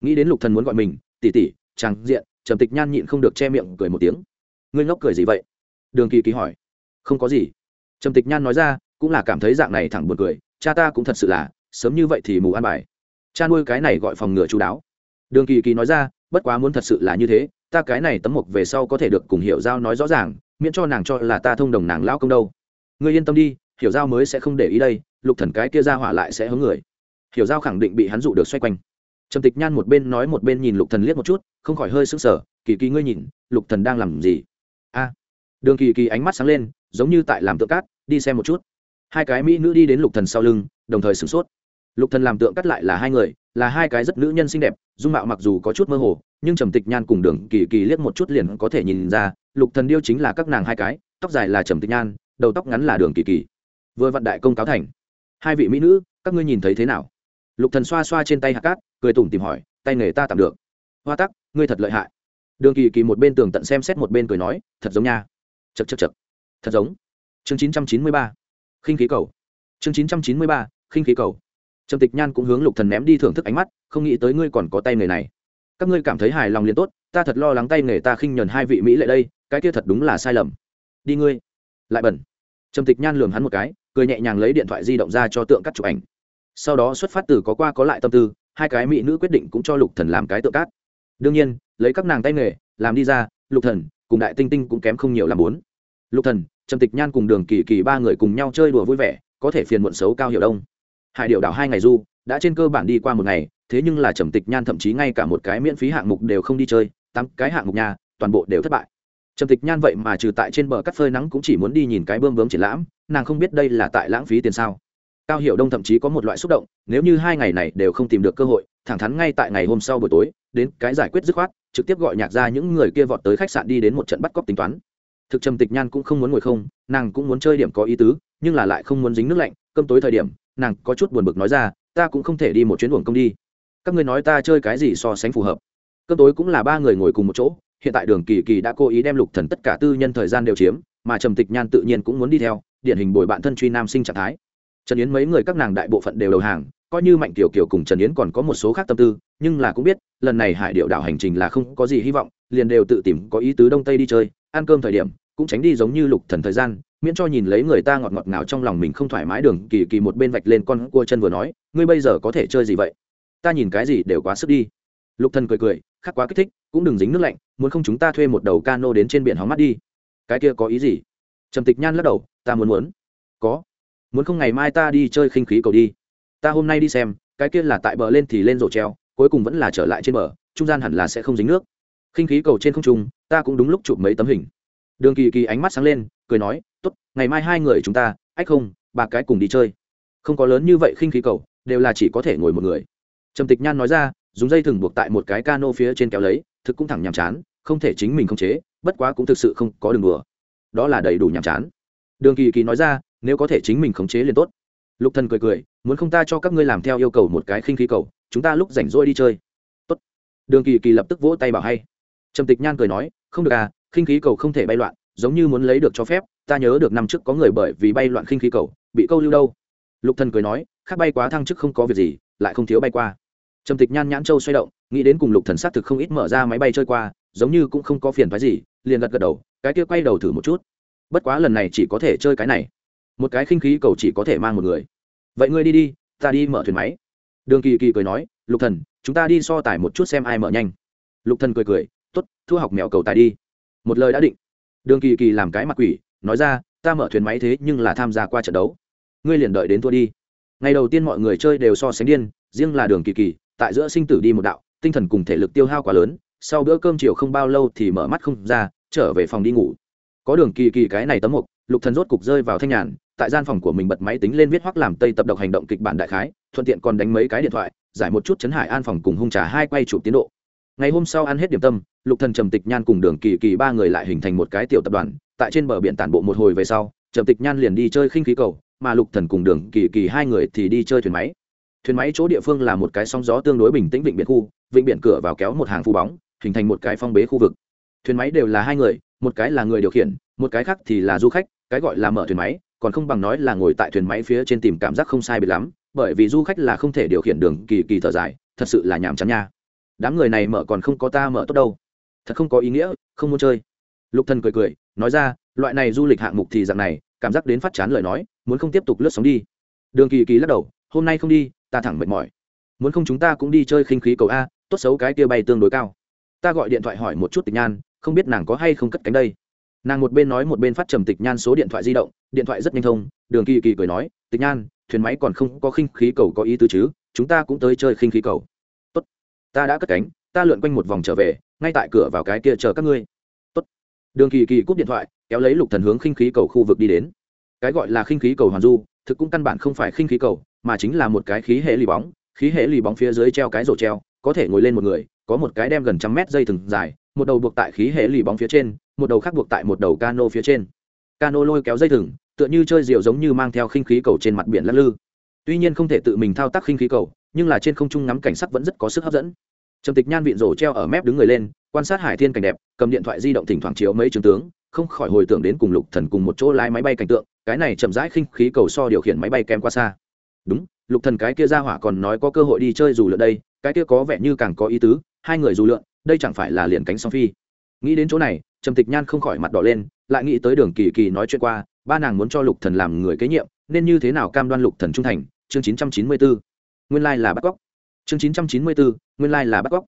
Nghĩ đến lục thần muốn gọi mình, tỷ tỷ, chàng diện, trầm tịch nhan nhịn không được che miệng cười một tiếng. Ngươi ngốc cười gì vậy? Đường kỳ kỳ hỏi. Không có gì trầm tịch nhan nói ra, cũng là cảm thấy dạng này thẳng buồn cười, cha ta cũng thật sự là, sớm như vậy thì mù ăn bài. Cha nuôi cái này gọi phòng ngừa chú đáo. Đường kỳ kỳ nói ra, bất quá muốn thật sự là như thế, ta cái này tấm mộc về sau có thể được cùng hiểu giao nói rõ ràng, miễn cho nàng cho là ta thông đồng nàng lão công đâu. Ngươi yên tâm đi, hiểu giao mới sẽ không để ý đây, lục thần cái kia ra hỏa lại sẽ hướng người. Hiểu giao khẳng định bị hắn dụ được xoay quanh. Trầm tịch nhan một bên nói một bên nhìn lục thần liếc một chút, không khỏi hơi sững sờ, kỳ kỳ ngươi nhìn, lục thần đang làm gì? A. Đường kỳ kỳ ánh mắt sáng lên giống như tại làm tượng cát, đi xem một chút. Hai cái mỹ nữ đi đến lục thần sau lưng, đồng thời sửng sốt. Lục thần làm tượng cắt lại là hai người, là hai cái rất nữ nhân xinh đẹp, dung mạo mặc dù có chút mơ hồ, nhưng trầm tịch nhan cùng đường kỳ kỳ liếc một chút liền có thể nhìn ra, lục thần điêu chính là các nàng hai cái, tóc dài là trầm tịch nhan, đầu tóc ngắn là đường kỳ kỳ. Vừa vặn đại công cáo thành. Hai vị mỹ nữ, các ngươi nhìn thấy thế nào? Lục thần xoa xoa trên tay hạt cát, cười tủm tìm hỏi, tay nghề ta tạm được. Hoa tắc, ngươi thật lợi hại. Đường kỳ kỳ một bên tường tận xem xét một bên cười nói, thật giống nha. Chật chật chật thật giống. Chương chín trăm chín mươi ba. Khinh khí cầu. Chương chín trăm chín mươi ba, khinh khí cầu. Trầm tịch nhan cũng hướng lục thần ném đi thưởng thức ánh mắt, không nghĩ tới ngươi còn có tay nghề này. Các ngươi cảm thấy hài lòng liền tốt, ta thật lo lắng tay nghề ta khinh nhờn hai vị mỹ lệ đây, cái kia thật đúng là sai lầm. Đi ngươi. Lại bẩn. Trầm tịch nhan lường hắn một cái, cười nhẹ nhàng lấy điện thoại di động ra cho tượng cắt chụp ảnh. Sau đó xuất phát từ có qua có lại tâm tư, hai cái mỹ nữ quyết định cũng cho lục thần làm cái tượng cát đương nhiên, lấy các nàng tay nghề, làm đi ra, lục thần cùng đại tinh tinh cũng kém không nhiều làm muốn lục thần, trầm tịch nhan cùng đường kỳ kỳ ba người cùng nhau chơi đùa vui vẻ, có thể phiền muộn xấu cao hiểu đông. Hải điệu đảo hai ngày du, đã trên cơ bản đi qua một ngày, thế nhưng là trầm tịch nhan thậm chí ngay cả một cái miễn phí hạng mục đều không đi chơi, tám cái hạng mục nhà, toàn bộ đều thất bại. Trầm tịch nhan vậy mà trừ tại trên bờ cắt phơi nắng cũng chỉ muốn đi nhìn cái bơm bướm triển lãm, nàng không biết đây là tại lãng phí tiền sao. Cao hiểu đông thậm chí có một loại xúc động, nếu như hai ngày này đều không tìm được cơ hội, thẳng thắn ngay tại ngày hôm sau buổi tối, đến cái giải quyết dứt khoát, trực tiếp gọi nhạc ra những người kia vọt tới khách sạn đi đến một trận bắt cóc tính toán thực trầm tịch nhan cũng không muốn ngồi không, nàng cũng muốn chơi điểm có ý tứ, nhưng là lại không muốn dính nước lạnh, cơm tối thời điểm, nàng có chút buồn bực nói ra, ta cũng không thể đi một chuyến buồng công đi. Các ngươi nói ta chơi cái gì so sánh phù hợp? Cơm tối cũng là ba người ngồi cùng một chỗ, hiện tại đường kỳ kỳ đã cố ý đem lục thần tất cả tư nhân thời gian đều chiếm, mà trầm tịch nhan tự nhiên cũng muốn đi theo, điển hình bồi bạn thân truy nam sinh trạng thái. Trần yến mấy người các nàng đại bộ phận đều đầu hàng, coi như mạnh tiểu kiều cùng trần yến còn có một số khác tâm tư, nhưng là cũng biết, lần này hải điệu đảo hành trình là không có gì hy vọng, liền đều tự tìm có ý tứ đông tây đi chơi, ăn cơm thời điểm cũng tránh đi giống như lục thần thời gian, miễn cho nhìn lấy người ta ngọt ngọt ngào trong lòng mình không thoải mái đường, kỳ kỳ một bên vạch lên con cua chân vừa nói, ngươi bây giờ có thể chơi gì vậy? Ta nhìn cái gì đều quá sức đi. Lục thần cười cười, khắc quá kích thích, cũng đừng dính nước lạnh, muốn không chúng ta thuê một đầu cano đến trên biển hóng mắt đi. Cái kia có ý gì? Trầm tịch nhan lắc đầu, ta muốn muốn. Có. Muốn không ngày mai ta đi chơi khinh khí cầu đi. Ta hôm nay đi xem, cái kia là tại bờ lên thì lên rổ treo, cuối cùng vẫn là trở lại trên bờ, trung gian hẳn là sẽ không dính nước. Khinh khí cầu trên không trung, ta cũng đúng lúc chụp mấy tấm hình đường kỳ kỳ ánh mắt sáng lên, cười nói, tốt, ngày mai hai người chúng ta, ách không, ba cái cùng đi chơi. Không có lớn như vậy khinh khí cầu, đều là chỉ có thể ngồi một người. Trầm tịch nhan nói ra, dùng dây thừng buộc tại một cái cano phía trên kéo lấy, thực cũng thẳng nhàm chán, không thể chính mình khống chế, bất quá cũng thực sự không có đường đùa. Đó là đầy đủ nhàm chán. Đường kỳ kỳ nói ra, nếu có thể chính mình khống chế liền tốt. Lục thần cười cười, muốn không ta cho các ngươi làm theo yêu cầu một cái khinh khí cầu, chúng ta lúc rảnh rỗi đi chơi. Tốt. Đường kỳ kỳ lập tức vỗ tay bảo hay. Trầm tịch nhan cười nói, không được à khinh khí cầu không thể bay loạn, giống như muốn lấy được cho phép, ta nhớ được năm trước có người bởi vì bay loạn khinh khí cầu, bị câu lưu đâu. Lục thần cười nói, khác bay quá thăng chức không có việc gì, lại không thiếu bay qua. Trầm tịch nhan nhãn châu xoay động, nghĩ đến cùng lục thần xác thực không ít mở ra máy bay chơi qua, giống như cũng không có phiền phái gì, liền gật gật đầu, cái kia quay đầu thử một chút. Bất quá lần này chỉ có thể chơi cái này. Một cái khinh khí cầu chỉ có thể mang một người. Vậy ngươi đi đi, ta đi mở thuyền máy. Đường kỳ kỳ cười nói, lục thần, chúng ta đi so tài một chút xem ai mở nhanh. Lục thần cười cười, tốt thua học mèo cầu tài đi một lời đã định. Đường kỳ kỳ làm cái mặt quỷ, nói ra, ta mở thuyền máy thế nhưng là tham gia qua trận đấu. Ngươi liền đợi đến thua đi. Ngày đầu tiên mọi người chơi đều so sánh điên, riêng là đường kỳ kỳ, tại giữa sinh tử đi một đạo, tinh thần cùng thể lực tiêu hao quá lớn, sau bữa cơm chiều không bao lâu thì mở mắt không ra, trở về phòng đi ngủ. Có đường kỳ kỳ cái này tấm mục, lục thần rốt cục rơi vào thanh nhàn, tại gian phòng của mình bật máy tính lên viết hoắc làm tây tập độc hành động kịch bản đại khái, thuận tiện còn đánh mấy cái điện thoại, giải một chút chấn hải an phòng cùng hung trà hai quay chụp tiến độ ngày hôm sau ăn hết điểm tâm, lục thần trầm tịch nhan cùng đường kỳ kỳ ba người lại hình thành một cái tiểu tập đoàn, tại trên bờ biển tản bộ một hồi về sau, trầm tịch nhan liền đi chơi khinh khí cầu, mà lục thần cùng đường kỳ kỳ hai người thì đi chơi thuyền máy. Thuyền máy chỗ địa phương là một cái sóng gió tương đối bình tĩnh vịnh biển khu, vịnh biển cửa vào kéo một hàng phu bóng, hình thành một cái phong bế khu vực. Thuyền máy đều là hai người, một cái là người điều khiển, một cái khác thì là du khách, cái gọi là mở thuyền máy, còn không bằng nói là ngồi tại thuyền máy phía trên tìm cảm giác không sai biệt lắm, bởi vì du khách là không thể điều khiển đường kỳ kỳ thở dài, thật sự là nhàm chán nha đám người này mở còn không có ta mở tốt đâu. Thật không có ý nghĩa, không muốn chơi. Lục thần cười cười, nói ra, loại này du lịch hạng mục thì dạng này, cảm giác đến phát chán lời nói, muốn không tiếp tục lướt sóng đi. Đường kỳ kỳ lắc đầu, hôm nay không đi, ta thẳng mệt mỏi. Muốn không chúng ta cũng đi chơi khinh khí cầu a, tốt xấu cái kia bay tương đối cao. Ta gọi điện thoại hỏi một chút tịch nhan, không biết nàng có hay không cất cánh đây. Nàng một bên nói một bên phát trầm tịch nhan số điện thoại di động, điện thoại rất nhanh thông, đường kỳ kỳ cười nói, tịch nhan, thuyền máy còn không có khinh khí cầu có ý tứ chứ, chúng ta cũng tới chơi khinh khí cầu ta đã cất cánh, ta lượn quanh một vòng trở về, ngay tại cửa vào cái kia chờ các ngươi. Tốt. Đường kỳ kỳ cúp điện thoại, kéo lấy lục thần hướng khinh khí cầu khu vực đi đến. Cái gọi là khinh khí cầu hoàn du, thực cũng căn bản không phải khinh khí cầu, mà chính là một cái khí hệ lì bóng. Khí hệ lì bóng phía dưới treo cái rổ treo, có thể ngồi lên một người, có một cái đem gần trăm mét dây thừng dài, một đầu buộc tại khí hệ lì bóng phía trên, một đầu khác buộc tại một đầu cano phía trên. Cano lôi kéo dây thừng, tựa như chơi diều giống như mang theo khinh khí cầu trên mặt biển lắc lư. Tuy nhiên không thể tự mình thao tác khinh khí cầu nhưng là trên không trung ngắm cảnh sắc vẫn rất có sức hấp dẫn. Trầm tịch nhan vịn rổ treo ở mép đứng người lên, quan sát hải thiên cảnh đẹp, cầm điện thoại di động thỉnh thoảng chiếu mấy chứng tướng, không khỏi hồi tưởng đến cùng lục thần cùng một chỗ lái máy bay cảnh tượng, cái này chậm rãi khinh khí cầu so điều khiển máy bay kém qua xa. Đúng, lục thần cái kia ra hỏa còn nói có cơ hội đi chơi dù lượn đây, cái kia có vẻ như càng có ý tứ, hai người dù lượn, đây chẳng phải là liền cánh song phi. Nghĩ đến chỗ này, trầm tịch nhan không khỏi mặt đỏ lên, lại nghĩ tới đường kỳ kỳ nói chuyện qua, ba nàng muốn cho lục thần làm người kế nhiệm, nên như thế nào cam đoan lục thần trung thành, chương 994 nguyên lai là bắt cóc. Chương 994 nguyên lai là bắt cóc.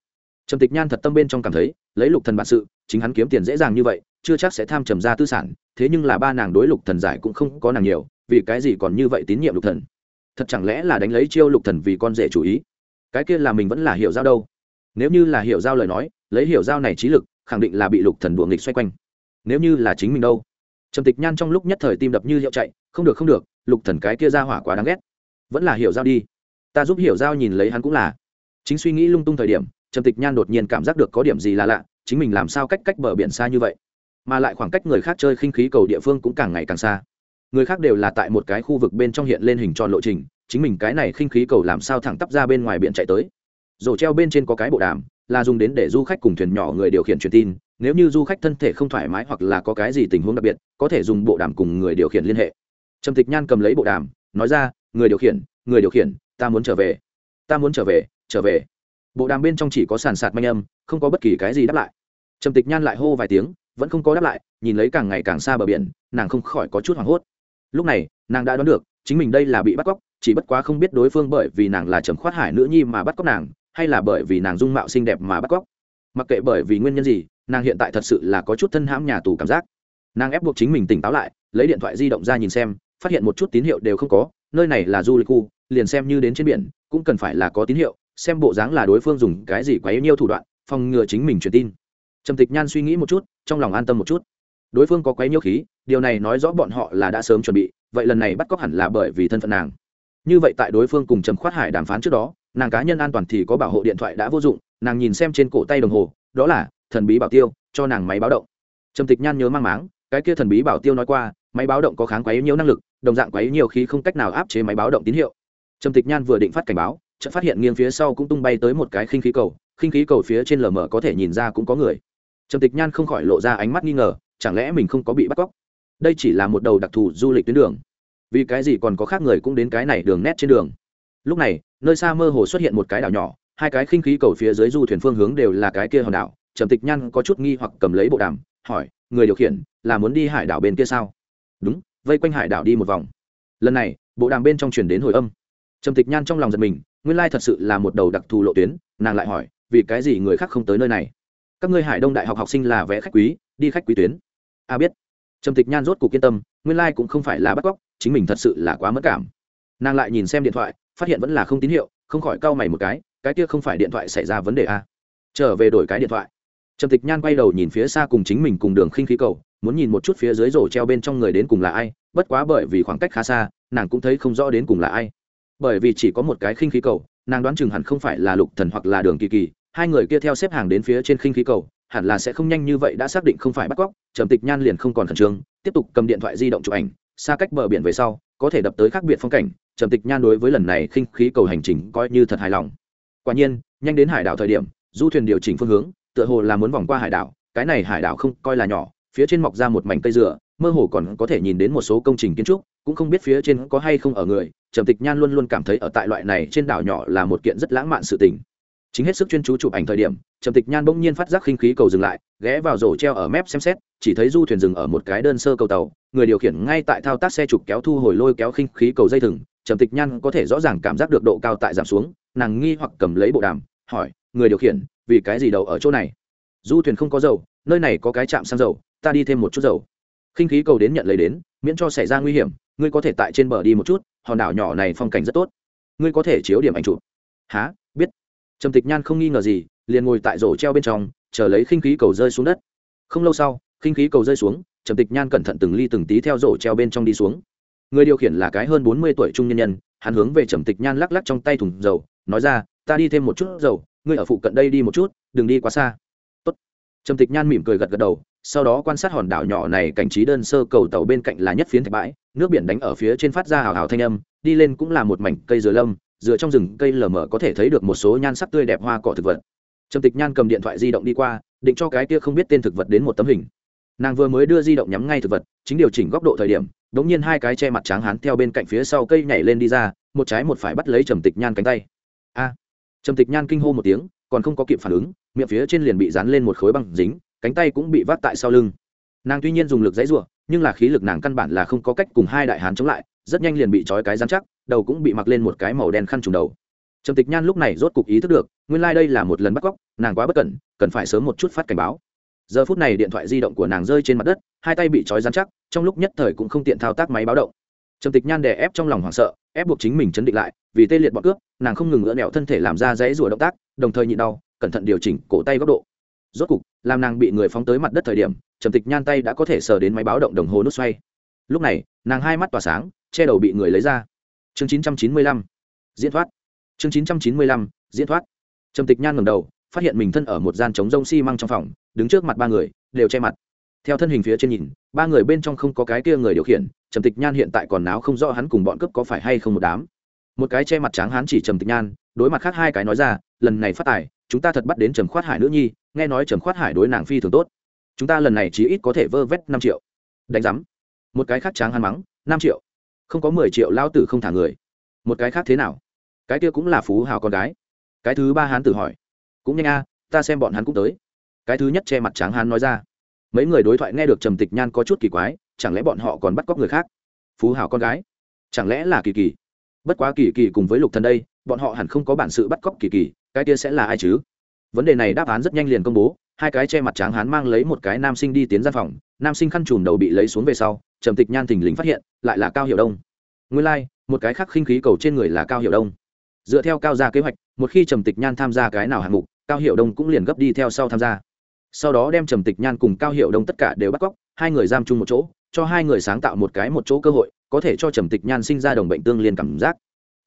Trầm tịch nhan thật tâm bên trong cảm thấy, lấy lục thần bản sự, chính hắn kiếm tiền dễ dàng như vậy, chưa chắc sẽ tham trầm ra tư sản, thế nhưng là ba nàng đối lục thần giải cũng không có nàng nhiều, vì cái gì còn như vậy tín nhiệm lục thần? Thật chẳng lẽ là đánh lấy chiêu lục thần vì con rể chủ ý? Cái kia là mình vẫn là hiểu giao đâu? Nếu như là hiểu giao lời nói, lấy hiểu giao này trí lực, khẳng định là bị lục thần đuổi nghịch xoay quanh. Nếu như là chính mình đâu? Trầm tịch nhan trong lúc nhất thời tim đập như hiệu chạy, không được không được, lục thần cái kia ra hỏa quá đáng ghét. Vẫn là hiểu giao đi ta giúp hiểu giao nhìn lấy hắn cũng là. Chính suy nghĩ lung tung thời điểm, trầm tịch nhan đột nhiên cảm giác được có điểm gì là lạ, chính mình làm sao cách cách bờ biển xa như vậy? Mà lại khoảng cách người khác chơi khinh khí cầu địa phương cũng càng ngày càng xa. Người khác đều là tại một cái khu vực bên trong hiện lên hình tròn lộ trình, chính mình cái này khinh khí cầu làm sao thẳng tắp ra bên ngoài biển chạy tới. Rổ treo bên trên có cái bộ đàm, là dùng đến để du khách cùng thuyền nhỏ người điều khiển truyền tin, nếu như du khách thân thể không thoải mái hoặc là có cái gì tình huống đặc biệt, có thể dùng bộ đàm cùng người điều khiển liên hệ. Trầm tịch nhan cầm lấy bộ đàm, nói ra, người điều khiển, người điều khiển ta muốn trở về. Ta muốn trở về trở về. Bộ đàm bên trong chỉ có sàn sạt manh âm, không có bất kỳ cái gì đáp lại. Trầm tịch nhan lại hô vài tiếng, vẫn không có đáp lại, nhìn lấy càng ngày càng xa bờ biển, nàng không khỏi có chút hoảng hốt. Lúc này, nàng đã đoán được, chính mình đây là bị bắt cóc, chỉ bất quá không biết đối phương bởi vì nàng là trầm khoát hải nữ nhi mà bắt cóc nàng, hay là bởi vì nàng dung mạo xinh đẹp mà bắt cóc. Mặc kệ bởi vì nguyên nhân gì, nàng hiện tại thật sự là có chút thân hãm nhà tù cảm giác. Nàng ép buộc chính mình tỉnh táo lại, lấy điện thoại di động ra nhìn xem, phát hiện một chút tín hiệu đều không có, nơi này là du lịch khu liền xem như đến trên biển, cũng cần phải là có tín hiệu, xem bộ dáng là đối phương dùng cái gì quá yêu nhiêu thủ đoạn, phòng ngừa chính mình truyền tin. Trầm tịch nhan suy nghĩ một chút, trong lòng an tâm một chút. Đối phương có quấy nhiêu khí, điều này nói rõ bọn họ là đã sớm chuẩn bị, vậy lần này bắt cóc hẳn là bởi vì thân phận nàng. Như vậy tại đối phương cùng trầm khoát hải đàm phán trước đó, nàng cá nhân an toàn thì có bảo hộ điện thoại đã vô dụng, nàng nhìn xem trên cổ tay đồng hồ, đó là thần bí bảo tiêu, cho nàng máy báo động. Trầm tịch nhan nhớ mang máng, cái kia thần bí bảo tiêu nói qua, máy báo động có kháng quấy nhiều năng lực, đồng dạng quấy nhiều khí không cách nào áp chế máy báo động tín hiệu trầm tịch nhan vừa định phát cảnh báo, chợt phát hiện nghiêng phía sau cũng tung bay tới một cái khinh khí cầu, khinh khí cầu phía trên lờ mờ có thể nhìn ra cũng có người. Trầm tịch nhan không khỏi lộ ra ánh mắt nghi ngờ, chẳng lẽ mình không có bị bắt cóc? Đây chỉ là một đầu đặc thù du lịch tuyến đường. Vì cái gì còn có khác người cũng đến cái này đường nét trên đường? Lúc này, nơi xa mơ hồ xuất hiện một cái đảo nhỏ, hai cái khinh khí cầu phía dưới du thuyền phương hướng đều là cái kia hòn đảo. Trầm tịch nhan có chút nghi hoặc cầm lấy bộ đàm, hỏi, người điều khiển, là muốn đi hải đảo bên kia sao? Đúng, vây quanh hải đảo đi một vòng. Lần này, bộ đàm bên trong chuyển đến hồi âm trầm tịch nhan trong lòng giật mình, nguyên lai thật sự là một đầu đặc thù lộ tuyến, nàng lại hỏi, vì cái gì người khác không tới nơi này? Các ngươi hải đông đại học học sinh là vẽ khách quý, đi khách quý tuyến. A biết. Trầm tịch nhan rốt cuộc yên tâm, nguyên Lai cũng không phải là bắt cóc, chính mình thật sự là quá mất cảm. Nàng lại nhìn xem điện thoại, phát hiện vẫn là không tín hiệu, không khỏi cau mày một cái cái kia không phải điện thoại xảy ra vấn đề a trở về đổi cái điện thoại. Trầm tịch nhan quay đầu nhìn phía xa cùng chính mình cùng đường khinh khí cầu, muốn nhìn một chút phía dưới rổ treo bên trong người đến cùng là ai, bất quá bởi vì khoảng cách khá xa, nàng cũng thấy không rõ đến cùng là ai bởi vì chỉ có một cái khinh khí cầu, nàng đoán chừng hẳn không phải là lục thần hoặc là đường kỳ kỳ, hai người kia theo xếp hàng đến phía trên khinh khí cầu, hẳn là sẽ không nhanh như vậy đã xác định không phải bắt cóc, trầm tịch nhan liền không còn khẩn trương, tiếp tục cầm điện thoại di động chụp ảnh, xa cách bờ biển về sau, có thể đập tới khác biệt phong cảnh, trầm tịch nhan đối với lần này khinh khí cầu hành trình coi như thật hài lòng. Quả nhiên, nhanh đến hải đảo thời điểm, du thuyền điều chỉnh phương hướng, tựa hồ là muốn vòng qua hải đảo, cái này hải đảo không coi là nhỏ, phía trên mọc ra một mảnh cây dừa mơ hồ còn có thể nhìn đến một số công trình kiến trúc, cũng không biết phía trên có hay không ở người, trầm tịch nhan luôn luôn cảm thấy ở tại loại này trên đảo nhỏ là một kiện rất lãng mạn sự tình. Chính hết sức chuyên chú chụp ảnh thời điểm, trầm tịch nhan bỗng nhiên phát giác khinh khí cầu dừng lại, ghé vào rổ treo ở mép xem xét, chỉ thấy du thuyền dừng ở một cái đơn sơ cầu tàu, người điều khiển ngay tại thao tác xe trục kéo thu hồi lôi kéo khinh khí cầu dây thừng, trầm tịch nhan có thể rõ ràng cảm giác được độ cao tại giảm xuống, nàng nghi hoặc cầm lấy bộ đàm, hỏi, người điều khiển, vì cái gì đầu ở chỗ này? Du thuyền không có dầu, nơi này có cái chạm xăng dầu, ta đi thêm một chút dầu khinh khí cầu đến nhận lấy đến, miễn cho xảy ra nguy hiểm, ngươi có thể tại trên bờ đi một chút, hòn đảo nhỏ này phong cảnh rất tốt. Ngươi có thể chiếu điểm ảnh chụp. Há biết. Trầm tịch nhan không nghi ngờ gì, liền ngồi tại rổ treo bên trong, chờ lấy khinh khí cầu rơi xuống đất. Không lâu sau, khinh khí cầu rơi xuống, trầm tịch nhan cẩn thận từng ly từng tí theo rổ treo bên trong đi xuống. Người điều khiển là cái hơn bốn mươi tuổi trung nhân nhân, hắn hướng về trầm tịch nhan lắc lắc trong tay thùng dầu, nói ra, ta đi thêm một chút dầu, ngươi ở phụ cận đây đi một chút, đừng đi quá xa trầm tịch nhan mỉm cười gật gật đầu, sau đó quan sát hòn đảo nhỏ này cảnh trí đơn sơ cầu tàu bên cạnh là nhất phiến thạch bãi, nước biển đánh ở phía trên phát ra hào hào thanh âm, đi lên cũng là một mảnh cây dừa lâm dựa trong rừng cây lờ mờ có thể thấy được một số nhan sắc tươi đẹp hoa cỏ thực vật. Trầm tịch nhan cầm điện thoại di động đi qua, định cho cái kia không biết tên thực vật đến một tấm hình. Nàng vừa mới đưa di động nhắm ngay thực vật, chính điều chỉnh góc độ thời điểm đ ỗ n g nhiên hai cái che mặt tráng hán theo bên cạnh phía sau cây nhảy lên đi ra, một trái một phải bắt lấy trầm tịch nhan cánh tay. A! Trầm tịch nhan kinh hô một tiếng còn không có kịp phản ứng, miệng phía trên liền bị dán lên một khối băng dính, cánh tay cũng bị vác tại sau lưng. Nàng tuy nhiên dùng lực dãy r u ộ nhưng là khí lực nàng căn bản là không có cách cùng hai đại hán chống lại, rất nhanh liền bị trói cái dán chắc, đầu cũng bị mặc lên một cái màu đen khăn trùng đầu. Trầm tịch nhan lúc này rốt cục ý thức được, nguyên lai、like、đây là một lần bắt cóc, nàng quá bất cẩn, cần phải sớm một chút phát cảnh báo. Giờ phút này điện thoại di động của nàng rơi trên mặt đất, hai tay bị trói dán chắc, trong lúc nhất thời cũng không tiện thao tác máy báo động trầm tịch nhan đè ép trong lòng hoảng sợ, ép buộc chính mình chấn định lại, vì tê liệt bọn cướp, nàng không ngừng ngỡ nẹo thân thể làm ra dãy rùa động tác, đồng thời nhịn đau, cẩn thận điều chỉnh cổ tay góc độ. Rốt cục, làm nàng bị người phóng tới mặt đất thời điểm, trầm tịch nhan tay đã có thể sờ đến máy báo động đồng hồ nút xoay. Lúc này, nàng hai mắt tỏa sáng, che đầu bị người lấy ra. Chương chín trăm chín mươi lăm, diễn thoát. Chương chín trăm chín mươi lăm, diễn thoát. Trầm tịch nhan ngẩng đầu, phát hiện mình thân ở một gian trống rông măng trong phòng, đứng trước mặt ba người, đều che mặt. Theo thân hình phía trên nhìn, ba người bên trong không có cái kia người điều khiển trầm tịch nhan hiện tại còn náo không rõ hắn cùng bọn cướp có phải hay không một đám. Một cái che mặt tráng hắn chỉ trầm tịch nhan, đối mặt khác hai cái nói ra, lần này phát tài, chúng ta thật bắt đến trầm khoát hải nữ nhi, nghe nói trầm khoát hải đối nàng phi thường tốt. Chúng ta lần này chỉ ít có thể vơ vét năm triệu. Đánh giám. Một cái khác tráng hắn mắng, năm triệu? Không có mười triệu lao tử không thả người. Một cái khác thế nào? Cái kia cũng là phú hào con gái. Cái thứ ba hán tử hỏi, cũng nhanh a, ta xem bọn hắn cũng tới. Cái thứ nhất che mặt tráng hán nói ra. Mấy người đối thoại nghe được trầm tịch nhan có chút kỳ quái chẳng lẽ bọn họ còn bắt cóc người khác? Phú hào con gái chẳng lẽ là kỳ kỳ? Bất quá kỳ kỳ cùng với lục thần đây bọn họ hẳn không có bản sự bắt cóc kỳ kỳ cái kia sẽ là ai chứ? Vấn đề này đáp án rất nhanh liền công bố hai cái che mặt tráng hán mang lấy một cái nam sinh đi tiến ra phòng nam sinh khăn trùm đầu bị lấy xuống về sau trầm tịch nhan thình lình phát hiện lại là cao hiệu đông. Nguyên lai、like, một cái khác khinh khí cầu trên người là cao hiệu đông. Dựa theo cao gia kế hoạch một khi trầm tịch nhan tham gia cái nào hạng mục cao hiệu đông cũng liền gấp đi theo sau tham gia. Sau đó đem trầm tịch nhan cùng cao hiệu đông tất cả đều bắt cóc hai người giam chung một chỗ cho hai người sáng tạo một cái một chỗ cơ hội, có thể cho trầm tịch nhan sinh ra đồng bệnh tương liên cảm giác.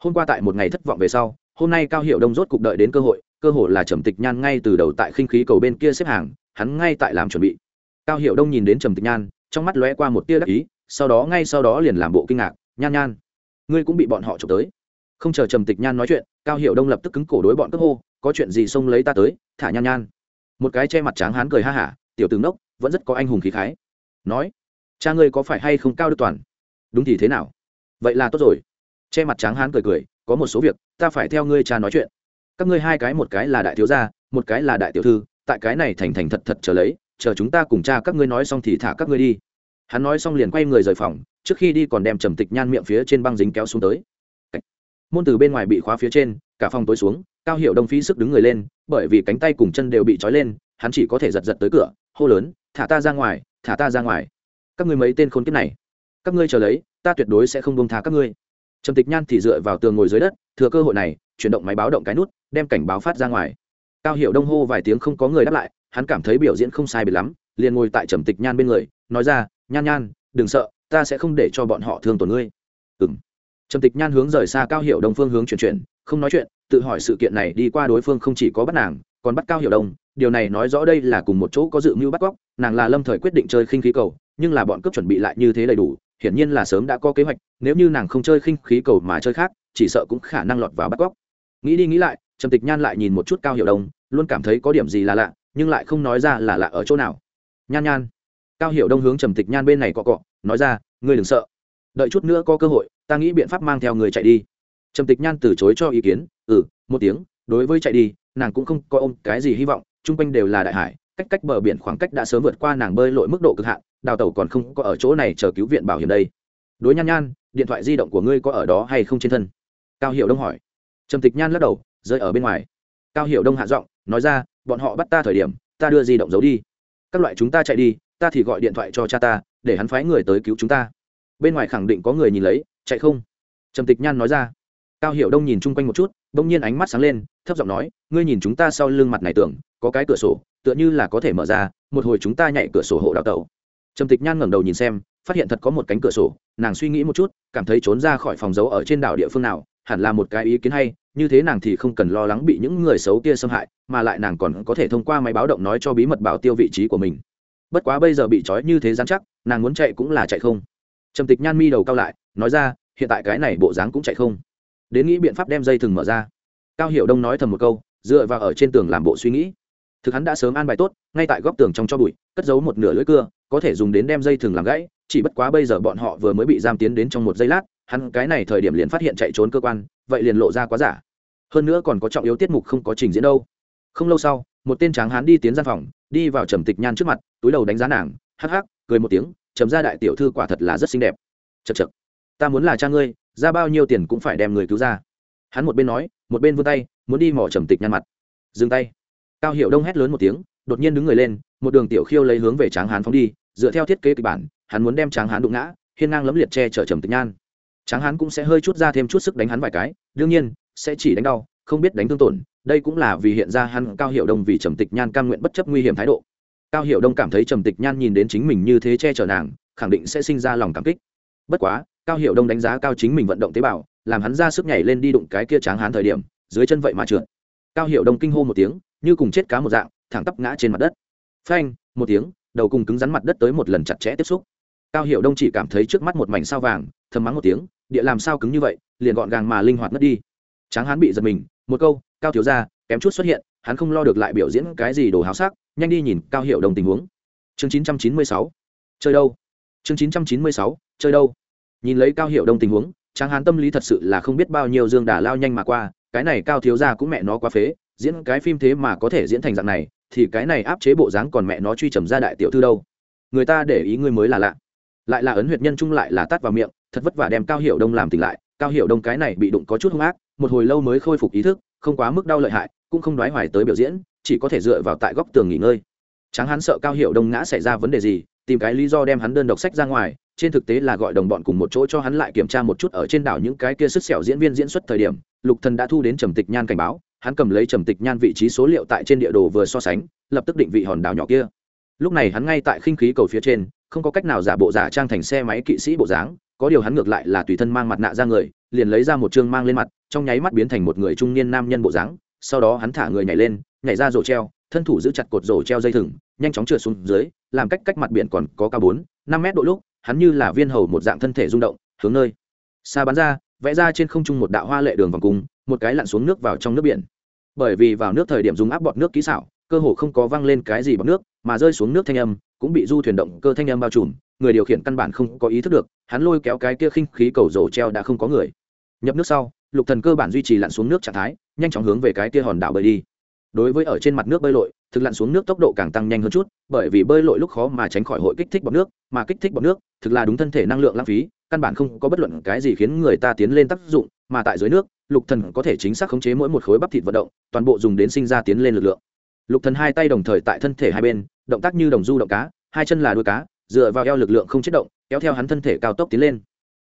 Hôm qua tại một ngày thất vọng về sau, hôm nay cao hiệu đông rốt cục đợi đến cơ hội cơ hội là trầm tịch nhan ngay từ đầu tại khinh khí cầu bên kia xếp hàng, hắn ngay tại làm chuẩn bị. Cao hiệu đông nhìn đến trầm tịch nhan, trong mắt lóe qua một tia đắc ý, sau đó ngay sau đó liền làm bộ kinh ngạc, nhan nhan, ngươi cũng bị bọn họ trộm tới. Không chờ trầm tịch nhan nói chuyện, cao hiệu đông lập tức cứng cổ đối bọn cướp hô, có chuyện gì xông lấy ta tới, thả nhan nhan. Một cái che mặt tráng hán cười ha hả, tiểu tướng đốc vẫn rất có anh hùng khí khái. Nói cha ngươi có phải hay không cao được toàn? Đúng thì thế nào? Vậy là tốt rồi. Che mặt tráng hán cười cười, có một số việc, ta phải theo ngươi cha nói chuyện. Các ngươi hai cái, một cái là đại thiếu gia, một cái là đại tiểu thư, tại cái này thành thành thật thật trở lấy, chờ chúng ta cùng cha các ngươi nói xong thì thả các ngươi đi. Hắn nói xong liền quay người rời phòng, trước khi đi còn đem trầm tịch nhan miệng phía trên băng dính kéo xuống tới. Môn từ bên ngoài bị khóa phía trên, cả phòng tối xuống, cao hiệu đông phí sức đứng người lên, bởi vì cánh tay cùng chân đều bị trói lên, hắn chỉ có thể giật giật tới cửa, hô lớn, thả ta ra ngoài, thả ta ra ngoài các người mấy tên khốn kiếp này, các ngươi chờ lấy, ta tuyệt đối sẽ không bông tha các ngươi. Trầm tịch nhan thì dựa vào tường ngồi dưới đất, thừa cơ hội này, chuyển động máy báo động cái nút, đem cảnh báo phát ra ngoài. Cao hiệu đông hô vài tiếng không có người đáp lại, hắn cảm thấy biểu diễn không sai biệt lắm, liền ngồi tại trầm tịch nhan bên người, nói ra, nhan nhan, đừng sợ, ta sẽ không để cho bọn họ thương tổn ngươi. Ừ m trầm tịch nhan hướng rời xa cao hiệu đông phương hướng chuyển chuyển, không nói chuyện, tự hỏi sự kiện này đi qua đối phương không chỉ có bắt nàng, còn bắt cao hiệu đông. Điều này nói rõ đây là cùng một chỗ có dự mưu bắt cóc, nàng là lâm thời quyết định chơi khinh khí cầu nhưng là bọn cướp chuẩn bị lại như thế đầy đủ, hiển nhiên là sớm đã có kế hoạch, nếu như nàng không chơi khinh khí cầu mà chơi khác, chỉ sợ cũng khả năng lọt vào bắt cóc. Nghĩ đi nghĩ lại, trầm tịch nhan lại nhìn một chút cao hiểu đông, luôn cảm thấy có điểm gì là lạ, nhưng lại không nói ra là lạ ở chỗ nào. Nhan nhan. Cao hiểu đông hướng trầm tịch nhan bên này cọ cọ, nói ra, ngươi đừng sợ. Đợi chút nữa có cơ hội, ta nghĩ biện pháp mang theo người chạy đi. Trầm tịch nhan từ chối cho ý kiến ừ một tiếng, đối với chạy đi, nàng cũng không có ôm cái gì hy vọng, chung quanh đều là đại hải, cách cách bờ biển khoảng cách đã sớm vượt qua nàng bơi lội mức độ cực hạn đào tẩu còn không có ở chỗ này chờ cứu viện bảo hiểm đây. Đối nhan nhan, điện thoại di động của ngươi có ở đó hay không trên thân? Cao hiệu đông hỏi. Trầm tịch nhan lắc đầu, rơi ở bên ngoài. Cao hiệu đông hạ giọng, nói ra, bọn họ bắt ta thời điểm, ta đưa di động giấu đi. Các loại chúng ta chạy đi, ta thì gọi điện thoại cho cha ta, để hắn phái người tới cứu chúng ta. Bên ngoài khẳng định có người nhìn lấy, chạy không? Trầm tịch nhan nói ra. Cao hiệu đông nhìn chung quanh một chút, bỗng nhiên ánh mắt sáng lên, thấp giọng nói, ngươi nhìn chúng ta sau lưng mặt này tưởng, có cái cửa sổ, tựa như là có thể mở ra, một hồi chúng ta nhảy cửa sổ hộ đào tẩu trầm tịch nhan ngẩng đầu nhìn xem, phát hiện thật có một cánh cửa sổ, nàng suy nghĩ một chút, cảm thấy trốn ra khỏi phòng giấu ở trên đảo địa phương nào, hẳn là một cái ý kiến hay, như thế nàng thì không cần lo lắng bị những người xấu kia xâm hại, mà lại nàng còn có thể thông qua máy báo động nói cho bí mật bảo tiêu vị trí của mình. Bất quá bây giờ bị trói như thế dán chắc, nàng muốn chạy cũng là chạy không. Trầm tịch nhan mi đầu cao lại, nói ra, hiện tại cái này bộ dáng cũng chạy không. Đến nghĩ biện pháp đem dây thừng mở ra. Cao hiệu đông nói thầm một câu, dựa vào ở trên tường làm bộ suy nghĩ thực hắn đã sớm an bài tốt, ngay tại góc tường trong cho bụi, cất giấu một nửa lưỡi cưa, có thể dùng đến đem dây thừng làm gãy, chỉ bất quá bây giờ bọn họ vừa mới bị giam tiến đến trong một giây lát, hắn cái này thời điểm liền phát hiện chạy trốn cơ quan, vậy liền lộ ra quá giả. Hơn nữa còn có trọng yếu tiết mục không có trình diễn đâu. Không lâu sau, một tên tráng hán đi tiến gian phòng, đi vào trầm tịch nhan trước mặt, túi đầu đánh giá nàng, hắc hắc, cười một tiếng, trầm ra đại tiểu thư quả thật là rất xinh đẹp. Chật chật ta muốn là cha ngươi, ra bao nhiêu tiền cũng phải đem người cứu ra. Hắn một bên nói, một bên vươn tay, muốn đi mỏ trầm tịch nhan mặt. Dừng tay cao hiệu đông hét lớn một tiếng, đột nhiên đứng người lên, một đường tiểu khiêu lấy hướng về tráng hán phóng đi, dựa theo thiết kế kịch bản, hắn muốn đem tráng hán đụng ngã, hiên ngang lấm liệt che chở trầm tịch nhan. Tráng hán cũng sẽ hơi chút ra thêm chút sức đánh hắn vài cái, đương nhiên, sẽ chỉ đánh đau, không biết đánh thương tổn, đây cũng là vì hiện ra hắn cao hiệu đông vì trầm tịch nhan cam nguyện bất chấp nguy hiểm thái độ. Cao hiệu đông cảm thấy trầm tịch nhan nhìn đến chính mình như thế che chở nàng, khẳng định sẽ sinh ra lòng cảm kích. Bất quá, cao hiệu đông đánh giá cao chính mình vận động tế bào, làm hắn ra sức nhảy lên đi đụng cái kia tráng hán thời điểm, dưới chân vậy mà trượt. Cao hiệu đông kinh hô một tiếng như cùng chết cá một dạng, thẳng tắp ngã trên mặt đất. Phanh, một tiếng, đầu cùng cứng rắn mặt đất tới một lần chặt chẽ tiếp xúc. Cao hiệu đông chỉ cảm thấy trước mắt một mảnh sao vàng, thầm mắng một tiếng, địa làm sao cứng như vậy, liền gọn gàng mà linh hoạt mất đi. Tráng hán bị giật mình, một câu, cao thiếu ra kém chút xuất hiện, hắn không lo được lại biểu diễn cái gì đồ háo sắc, nhanh đi nhìn cao hiệu đồng tình huống. Chương chín trăm chín mươi sáu, chơi đâu? Chương chín trăm chín mươi sáu, chơi đâu? Nhìn lấy cao hiệu đông tình huống, tráng hán tâm lý thật sự là không biết bao nhiêu dương đà lao nhanh mà qua, cái này cao thiếu ra cũng mẹ nó quá phế diễn cái phim thế mà có thể diễn thành dạng này, thì cái này áp chế bộ dáng còn mẹ nó truy trầm ra đại tiểu thư đâu. Người ta để ý ngươi mới là lạ. Lại là ấn huyệt nhân trung lại là tắt vào miệng, thật vất vả đem cao hiệu đông làm tỉnh lại. Cao hiệu đông cái này bị đụng có chút hung ác, một hồi lâu mới khôi phục ý thức, không quá mức đau lợi hại, cũng không đoái hoài tới biểu diễn, chỉ có thể dựa vào tại góc tường nghỉ ngơi. Tráng hắn sợ cao hiệu đông ngã xảy ra vấn đề gì, tìm cái lý do đem hắn đơn độc sách ra ngoài, trên thực tế là gọi đồng bọn cùng một chỗ cho hắn lại kiểm tra một chút ở trên đảo những cái kia sức xẻo diễn viên diễn xuất thời điểm, lục thần đã thu đến trầm tịch nhan cảnh báo hắn cầm lấy trầm tịch nhan vị trí số liệu tại trên địa đồ vừa so sánh, lập tức định vị hòn đảo nhỏ kia. Lúc này hắn ngay tại khinh khí cầu phía trên, không có cách nào giả bộ giả trang thành xe máy kỵ sĩ bộ dáng, có điều hắn ngược lại là tùy thân mang mặt nạ ra người, liền lấy ra một chương mang lên mặt, trong nháy mắt biến thành một người trung niên nam nhân bộ dáng, sau đó hắn thả người nhảy lên, nhảy ra rổ treo, thân thủ giữ chặt cột rổ treo dây thừng, nhanh chóng trượt xuống dưới, làm cách cách mặt biển còn có cao bốn, năm mét độ lúc, hắn như là viên hầu một dạng thân thể rung động, hướng nơi. Xa bắn ra, vẽ ra trên không trung một đạo hoa lệ đường vòng cung, một cái lặn xuống nước vào trong nước biển bởi vì vào nước thời điểm dùng áp bọt nước kỹ xảo, cơ hồ không có văng lên cái gì bọt nước, mà rơi xuống nước thanh âm cũng bị du thuyền động cơ thanh âm bao trùm, người điều khiển căn bản không có ý thức được, hắn lôi kéo cái kia khinh khí cầu rổ treo đã không có người. Nhập nước sau, lục thần cơ bản duy trì lặn xuống nước trạng thái, nhanh chóng hướng về cái kia hòn đảo bơi đi đối với ở trên mặt nước bơi lội, thực lặn xuống nước tốc độ càng tăng nhanh hơn chút, bởi vì bơi lội lúc khó mà tránh khỏi hội kích thích bọt nước, mà kích thích bọt nước, thực là đúng thân thể năng lượng lãng phí, căn bản không có bất luận cái gì khiến người ta tiến lên tác dụng, mà tại dưới nước, lục thần có thể chính xác khống chế mỗi một khối bắp thịt vận động, toàn bộ dùng đến sinh ra tiến lên lực lượng. Lục thần hai tay đồng thời tại thân thể hai bên, động tác như đồng du động cá, hai chân là đuôi cá, dựa vào eo lực lượng không chết động, kéo theo hắn thân thể cao tốc tiến lên.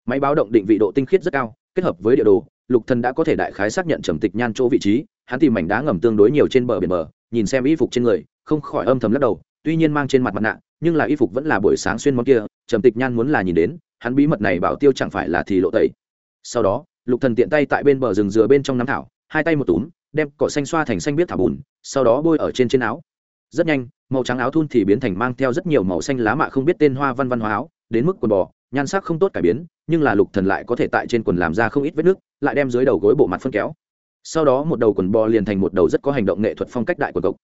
Máy báo động định vị độ tinh khiết rất cao, kết hợp với địa đồ, lục thần đã có thể đại khái xác nhận trầm tịch nhan chỗ vị trí hắn tìm mảnh đá ngầm tương đối nhiều trên bờ biển bờ, nhìn xem y phục trên người, không khỏi âm thầm lắc đầu, tuy nhiên mang trên mặt mặt nạ, nhưng là y phục vẫn là buổi sáng xuyên món kia, trầm tịch nhan muốn là nhìn đến, hắn bí mật này bảo tiêu chẳng phải là thì lộ tẩy. Sau đó, lục thần tiện tay tại bên bờ rừng dừa bên trong nắm thảo, hai tay một túm, đem cỏ xanh xoa thành xanh biết thảo bùn, sau đó bôi ở trên trên áo. Rất nhanh, màu trắng áo thun thì biến thành mang theo rất nhiều màu xanh lá mạ không biết tên hoa văn văn hóa áo, đến mức quần bò, nhan sắc không tốt cải biến, nhưng là lục thần lại có thể tại trên quần làm ra không ít vết nước, lại đem dưới đầu gối bộ mặt phân kéo sau đó một đầu quần bò liền thành một đầu rất có hành động nghệ thuật phong cách đại quần cộc.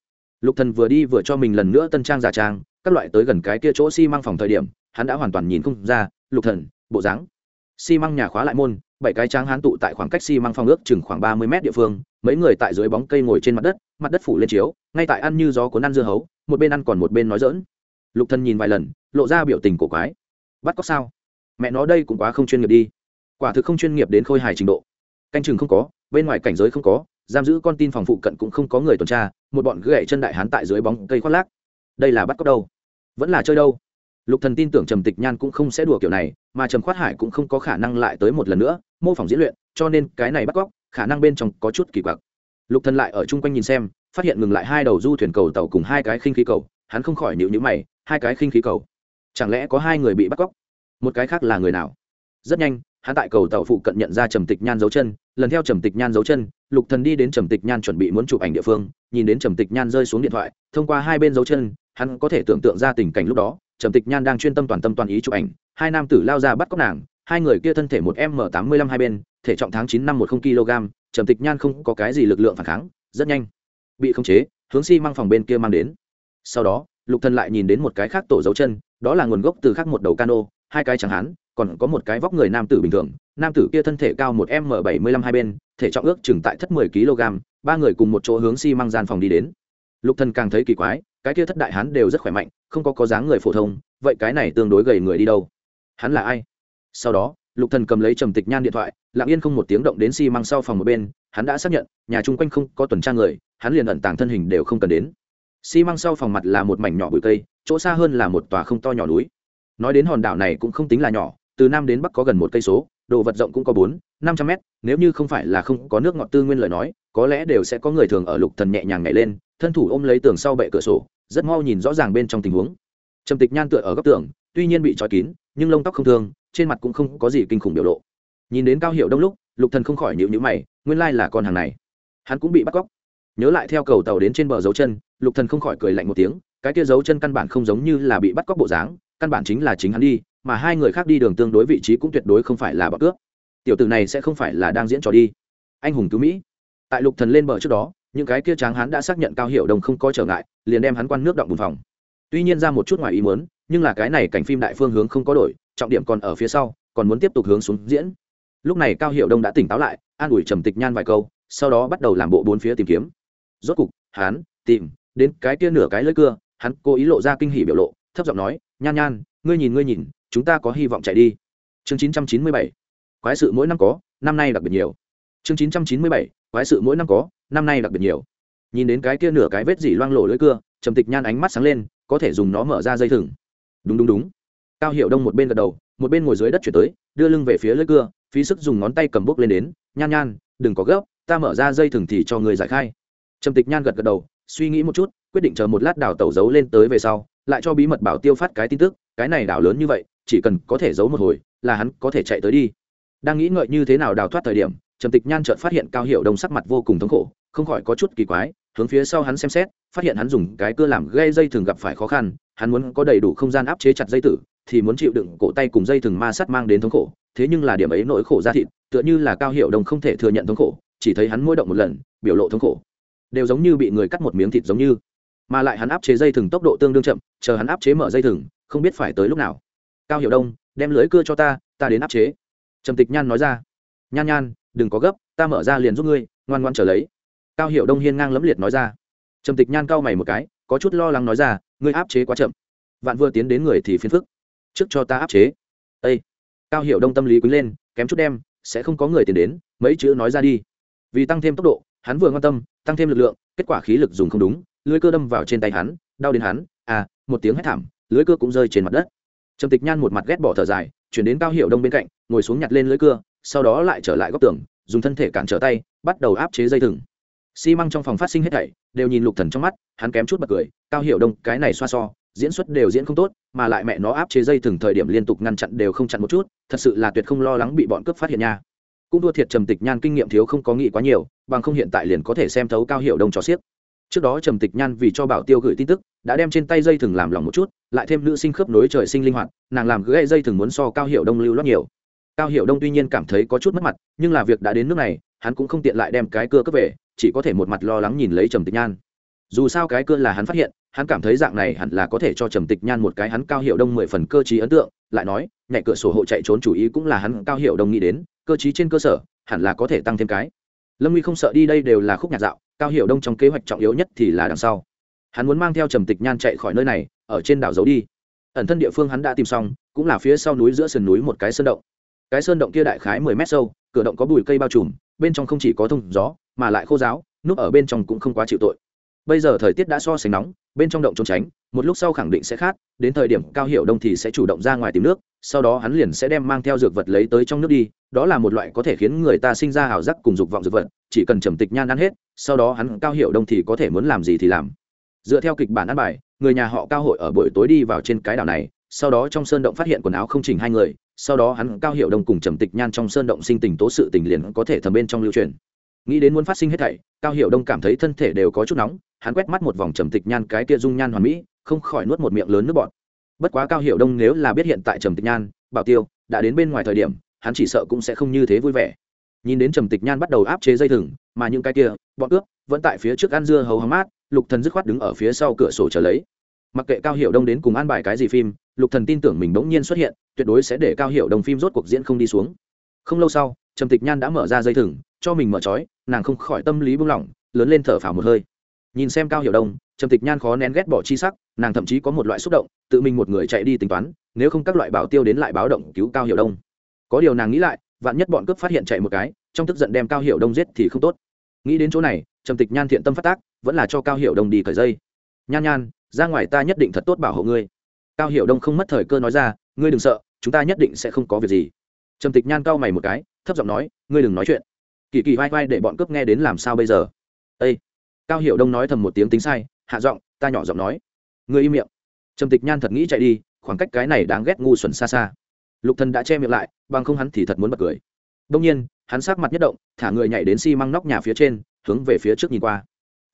Lục thần vừa đi vừa cho mình lần nữa tân trang giả trang, các loại tới gần cái kia chỗ xi măng phòng thời điểm, hắn đã hoàn toàn nhìn không ra, lục thần, bộ dáng. Xi măng nhà khóa lại môn, bảy cái tráng hán tụ tại khoảng cách xi măng phong ước chừng khoảng ba mươi mét địa phương, mấy người tại dưới bóng cây ngồi trên mặt đất mặt đất phủ lên chiếu, ngay tại ăn như gió cuốn ăn dưa hấu, một bên ăn còn một bên nói dỡn lục thần nhìn vài lần, lộ ra biểu tình cổ quái. Bắt có sao? Mẹ nó đây cũng quá không chuyên nghiệp đi. Quả thực không chuyên nghiệp đến khôi hài trình độ. Canh chừng không có bên ngoài cảnh giới không có, giam giữ con tin phòng phụ cận cũng không có người tuần tra, một bọn gậy chân đại hán tại dưới bóng cây khoác lác. Đây là bắt cóc đâu? Vẫn là chơi đâu? Lục thần tin tưởng trầm tịch nhan cũng không sẽ đùa kiểu này, mà trầm khoát hải cũng không có khả năng lại tới một lần nữa, mô phỏng diễn luyện, cho nên cái này bắt cóc, khả năng bên trong có chút kỳ quặc. Lục thần lại ở chung quanh nhìn xem, phát hiện ngừng lại hai đầu du thuyền cầu tàu cùng hai cái khinh khí cầu, hắn không khỏi nhịu nhữ mày, hai cái khinh khí cầu. Chẳng lẽ có hai người bị bắt cóc? Một cái khác là người nào? Rất nhanh hắn tại cầu tàu phụ cận nhận ra trầm tịch nhan dấu chân, lần theo trầm tịch nhan dấu chân, lục thần đi đến trầm tịch nhan chuẩn bị muốn chụp ảnh địa phương, nhìn đến trầm tịch nhan rơi xuống điện thoại, thông qua hai bên dấu chân, hắn có thể tưởng tượng ra tình cảnh lúc đó, trầm tịch nhan đang chuyên tâm toàn tâm toàn ý chụp ảnh, hai nam tử lao ra bắt cóc nàng, hai người kia thân thể một m tám mươi lăm hai bên, thể trọng tháng chín năm một không kg, trầm tịch nhan không có cái gì lực lượng phản kháng, rất nhanh, bị khống chế, hướng xi、si、măng phòng bên kia mang đến. Sau đó, lục thần lại nhìn đến một cái khác tổ dấu chân, đó là nguồn gốc từ khác một đầu cano hai cái chẳng hán còn có một cái vóc người nam tử bình thường, nam tử kia thân thể cao một m bảy mươi lăm hai bên, thể trọng ước chừng tại thất mười kg, ba người cùng một chỗ hướng xi、si、măng gian phòng đi đến. Lục thần càng thấy kỳ quái, cái kia thất đại hán đều rất khỏe mạnh, không có có dáng người phổ thông, vậy cái này tương đối gầy người đi đâu? Hắn là ai? Sau đó, lục thần cầm lấy trầm tịch nhan điện thoại, lặng yên không một tiếng động đến xi、si、măng sau phòng một bên, hắn đã xác nhận, nhà chung quanh không có tuần tra người, hắn liền ẩn tàng thân hình đều không cần đến. Xi、si、măng sau phòng mặt là một mảnh nhỏ bụi cây, chỗ xa hơn là một tòa không to nhỏ núi nói đến hòn đảo này cũng không tính là nhỏ, từ nam đến bắc có gần một cây số, độ vật rộng cũng có bốn, năm trăm mét, nếu như không phải là không có nước ngọt tư nguyên lời nói, có lẽ đều sẽ có người thường ở lục thần nhẹ nhàng nhảy lên, thân thủ ôm lấy tường sau bệ cửa sổ, rất mau nhìn rõ ràng bên trong tình huống. Trầm tịch nhan tựa ở góc tường, tuy nhiên bị trói kín, nhưng lông tóc không thương, trên mặt cũng không có gì kinh khủng biểu lộ. Nhìn đến cao hiệu đông lúc, lục thần không khỏi nhịu nhữ mày, nguyên lai là con hàng này. Hắn cũng bị bắt cóc. Nhớ lại theo cầu tàu đến trên bờ dấu chân, lục thần không khỏi cười lạnh một tiếng, cái kia dấu chân căn bản không giống như là bị bắt cóc bộ dáng căn bản chính là chính hắn đi, mà hai người khác đi đường tương đối vị trí cũng tuyệt đối không phải là bọc cướp. Tiểu tử này sẽ không phải là đang diễn trò đi. Anh hùng cứu mỹ. Tại lục thần lên bờ trước đó, những cái kia tráng hắn đã xác nhận cao hiệu đồng không có trở ngại, liền đem hắn quan nước động bùn phòng. Tuy nhiên ra một chút ngoài ý muốn, nhưng là cái này cảnh phim đại phương hướng không có đổi, trọng điểm còn ở phía sau, còn muốn tiếp tục hướng xuống diễn. Lúc này cao hiệu đông đã tỉnh táo lại, an ủi trầm tịch nhan vài câu, sau đó bắt đầu làm bộ bốn phía tìm kiếm. Rốt cục, hắn tìm đến cái kia nửa cái lưỡi cưa, hắn cố ý lộ ra kinh hỉ biểu lộ, thấp giọng nói nhan nhan, ngươi nhìn ngươi nhìn, chúng ta có hy vọng chạy đi. Chương chín trăm chín mươi bảy, quái sự mỗi năm có, năm nay đặc biệt nhiều. Chương chín trăm chín mươi bảy, quái sự mỗi năm có, năm nay đặc biệt nhiều. Nhìn đến cái kia nửa cái vết dỉ loang lổ lưỡi cưa, trầm tịch nhan ánh mắt sáng lên, có thể dùng nó mở ra dây thừng. Đúng đúng đúng. Cao hiệu đông một bên gật đầu, một bên ngồi dưới đất chuyển tới, đưa lưng về phía lưỡi cưa, phí sức dùng ngón tay cầm bốc lên đến, nhan nhan, đừng có gấp, ta mở ra dây thừng thì cho người giải khai. Trầm tịch nhan gật gật đầu, suy nghĩ một chút, quyết định chờ một lát đào tẩu giấu lên tới về sau lại cho bí mật bảo tiêu phát cái tin tức, cái này đảo lớn như vậy, chỉ cần có thể giấu một hồi, là hắn có thể chạy tới đi. Đang nghĩ ngợi như thế nào đào thoát thời điểm, trầm tịch nhan chợt phát hiện cao hiệu đông sắc mặt vô cùng thống khổ, không khỏi có chút kỳ quái, hướng phía sau hắn xem xét, phát hiện hắn dùng cái cưa làm gây dây thường gặp phải khó khăn, hắn muốn có đầy đủ không gian áp chế chặt dây tử, thì muốn chịu đựng cổ tay cùng dây thừng ma sắt mang đến thống khổ, thế nhưng là điểm ấy nỗi khổ ra thịt, tựa như là cao hiệu đồng không thể thừa nhận thống khổ, chỉ thấy hắn mỗi động một lần, biểu lộ thống khổ. Đều giống như bị người cắt một miếng thịt giống như mà lại hắn áp chế dây thừng tốc độ tương đương chậm, chờ hắn áp chế mở dây thừng, không biết phải tới lúc nào. Cao Hiểu đông, đem lưới cưa cho ta ta đến áp chế. Trầm tịch nhan nói ra. Nhan nhan, đừng có gấp, ta mở ra liền giúp ngươi, ngoan ngoan trở lấy. Cao Hiểu đông hiên ngang lẫm liệt nói ra. Trầm tịch nhan cao mày một cái, có chút lo lắng nói ra, ngươi áp chế quá chậm. Vạn vừa tiến đến người thì phiền phức. Trước cho ta áp chế. Ê! cao Hiểu đông tâm lý quý lên, kém chút đem, sẽ không có người tiền đến, mấy chữ nói ra đi. Vì tăng thêm tốc độ hắn vừa quan tâm, tăng thêm lực lượng, kết quả khí lực dùng không đúng lưới cơ đâm vào trên tay hắn, đau đến hắn à một tiếng hét thảm lưới cơ cũng rơi trên mặt đất. Trầm tịch nhan một mặt ghét bỏ thở dài, chuyển đến cao hiệu đông bên cạnh, ngồi xuống nhặt lên lưới cưa sau đó lại trở lại góc tường, dùng thân thể cản trở tay, bắt đầu áp chế dây thừng. Xi măng trong phòng phát sinh hết thảy, đều nhìn lục thần trong mắt, hắn kém chút bật cười, cao hiệu đông, cái này xoa so, diễn xuất đều diễn không tốt, mà lại mẹ nó áp chế dây thừng thời điểm liên tục ngăn chặn đều không chặn một chút, thật sự là tuyệt không lo lắng bị bọn cướp phát hiện nha cũng đua thiệt trầm tịch nhan kinh nghiệm thiếu không có nghĩ quá nhiều, bằng không hiện tại liền có thể xem thấu cao hiệu đông cho xiếc. Trước đó trầm tịch nhan vì cho bảo tiêu gửi tin tức, đã đem trên tay dây thừng làm lòng một chút, lại thêm nữ sinh khớp nối trời sinh linh hoạt, nàng làm gãy dây thừng muốn so cao hiệu đông lưu lót nhiều. Cao hiệu đông tuy nhiên cảm thấy có chút mất mặt, nhưng là việc đã đến nước này, hắn cũng không tiện lại đem cái cưa cướp về, chỉ có thể một mặt lo lắng nhìn lấy trầm tịch nhan. Dù sao cái cưa là hắn phát hiện, hắn cảm thấy dạng này hẳn là có thể cho trầm tịch nhan một cái hắn cao hiệu đông mười phần cơ trí ấn tượng, lại nói, nhảy cửa sổ hộ chạy trốn chủ ý cũng là hắn cao hiệu đông nghĩ đến cơ chí trên cơ sở, hẳn là có thể tăng thêm cái. Lâm nguy không sợ đi đây đều là khúc nhạc dạo, cao Hiểu đông trong kế hoạch trọng yếu nhất thì là đằng sau. Hắn muốn mang theo trầm tịch nhan chạy khỏi nơi này, ở trên đảo giấu đi. Ẩn thân địa phương hắn đã tìm xong, cũng là phía sau núi giữa sườn núi một cái sơn động. Cái sơn động kia đại khái mười mét sâu, cửa động có bụi cây bao trùm, bên trong không chỉ có thông gió, mà lại khô giáo, núp ở bên trong cũng không quá chịu tội. Bây giờ thời tiết đã so sánh nóng, bên trong động trốn tránh một lúc sau khẳng định sẽ khát, đến thời điểm cao hiệu đông thì sẽ chủ động ra ngoài tìm nước, sau đó hắn liền sẽ đem mang theo dược vật lấy tới trong nước đi, đó là một loại có thể khiến người ta sinh ra hào giác cùng dục vọng dược vật, chỉ cần trầm tịch nhan ăn hết, sau đó hắn, cao hiệu đông thì có thể muốn làm gì thì làm. Dựa theo kịch bản ăn bài, người nhà họ cao hội ở buổi tối đi vào trên cái đảo này, sau đó trong sơn động phát hiện quần áo không chỉnh hai người, sau đó hắn, cao hiệu đông cùng trầm tịch nhan trong sơn động sinh tình tố sự tình liền có thể thầm bên trong lưu truyền. Nghĩ đến muốn phát sinh hết thảy, cao hiệu đông cảm thấy thân thể đều có chút nóng, hắn quét mắt một vòng trầm tịch nhan cái kia dung nhan hoàn mỹ không khỏi nuốt một miệng lớn nước bọt. Bất quá cao hiểu đông nếu là biết hiện tại trầm tịch nhan, bảo tiêu, đã đến bên ngoài thời điểm, hắn chỉ sợ cũng sẽ không như thế vui vẻ. Nhìn đến trầm tịch nhan bắt đầu áp chế dây thừng, mà những cái kia, bọn cướp, vẫn tại phía trước ăn dưa hầu hóng mát, lục thần dứt khoát đứng ở phía sau cửa sổ chờ lấy. Mặc kệ cao hiểu đông đến cùng an bài cái gì phim, lục thần tin tưởng mình bỗng nhiên xuất hiện, tuyệt đối sẽ để cao hiểu đông phim rốt cuộc diễn không đi xuống. Không lâu sau, trầm tịch nhan đã mở ra dây thừng, cho mình mở trói, nàng không khỏi tâm lý buông lỏng, lớn lên thở phào một hơi nhìn xem cao hiểu đông, trầm tịch nhan khó nén ghét bỏ chi sắc, nàng thậm chí có một loại xúc động, tự mình một người chạy đi tính toán, nếu không các loại bảo tiêu đến lại báo động cứu cao hiểu đông. Có điều nàng nghĩ lại, vạn nhất bọn cướp phát hiện chạy một cái, trong tức giận đem cao hiểu đông giết thì không tốt. Nghĩ đến chỗ này, trầm tịch nhan thiện tâm phát tác, vẫn là cho cao hiểu đông đi cởi dây. Nhan nhan, ra ngoài ta nhất định thật tốt bảo hộ ngươi. Cao hiểu đông không mất thời cơ nói ra, ngươi đừng sợ, chúng ta nhất định sẽ không có việc gì. Trầm tịch nhan cao mày một cái, thấp giọng nói, ngươi đừng nói chuyện. Kỳ kỳ vai vai để bọn cướp nghe đến làm sao bây giờ? Ây cao hiệu đông nói thầm một tiếng tính sai, hạ giọng, ta nhỏ giọng nói. Người im miệng. Trầm tịch nhan thật nghĩ chạy đi, khoảng cách cái này đáng ghét ngu xuẩn xa xa. Lục thần đã che miệng lại, bằng không hắn thì thật muốn bật cười. Đông nhiên, hắn sát mặt nhất động, thả người nhảy đến xi măng nóc nhà phía trên, hướng về phía trước nhìn qua.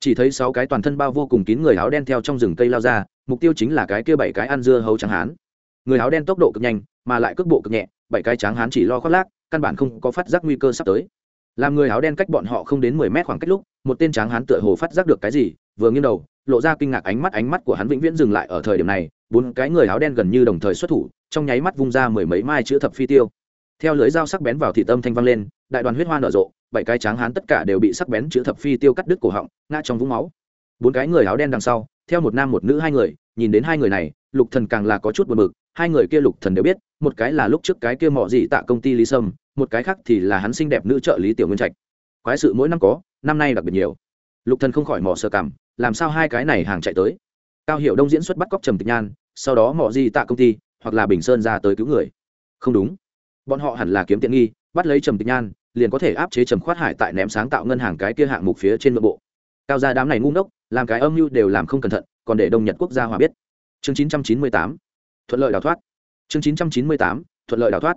Chỉ thấy sáu cái toàn thân bao vô cùng kín người áo đen theo trong rừng cây lao ra, mục tiêu chính là cái kia bảy cái ăn dưa hấu trắng hán. Người áo đen tốc độ cực nhanh, mà lại cước bộ cực nhẹ, bảy cái trắng hán chỉ lo khoác lác, căn bản không có phát giác nguy cơ sắp tới làm người áo đen cách bọn họ không đến mười mét khoảng cách lúc, một tên tráng hán tựa hồ phát giác được cái gì, vừa nghiêng đầu, lộ ra kinh ngạc ánh mắt ánh mắt của hắn vĩnh viễn dừng lại ở thời điểm này, bốn cái người áo đen gần như đồng thời xuất thủ, trong nháy mắt vung ra mười mấy mai chữ thập phi tiêu. Theo lưới dao sắc bén vào thị tâm thanh vang lên, đại đoàn huyết hoa nở rộ, bảy cái tráng hán tất cả đều bị sắc bén chữ thập phi tiêu cắt đứt cổ họng, ngã trong vũng máu. Bốn cái người áo đen đằng sau, theo một nam một nữ hai người, nhìn đến hai người này lục thần càng là có chút buồn bực, hai người kia lục thần đều biết, một cái là lúc trước cái kia mọ gì tạ công ty lý sâm, một cái khác thì là hắn xinh đẹp nữ trợ lý tiểu nguyên trạch. Quái sự mỗi năm có, năm nay đặc biệt nhiều. Lục thần không khỏi mò sơ cảm, làm sao hai cái này hàng chạy tới? Cao hiệu đông diễn xuất bắt cóc trầm tịch nhan, sau đó mọ gì tạ công ty, hoặc là bình sơn ra tới cứu người. Không đúng. Bọn họ hẳn là kiếm tiện nghi, bắt lấy trầm tịch nhan, liền có thể áp chế trầm khoát hải tại ném sáng tạo ngân hàng cái kia hạng mục phía trên nội bộ. Cao gia đám này ngu ngốc, làm cái âm mưu đều làm không cẩn thận, còn để đông nhật quốc gia hòa biết chương 998 thuận lợi đào thoát. Chương 998 thuận lợi đào thoát.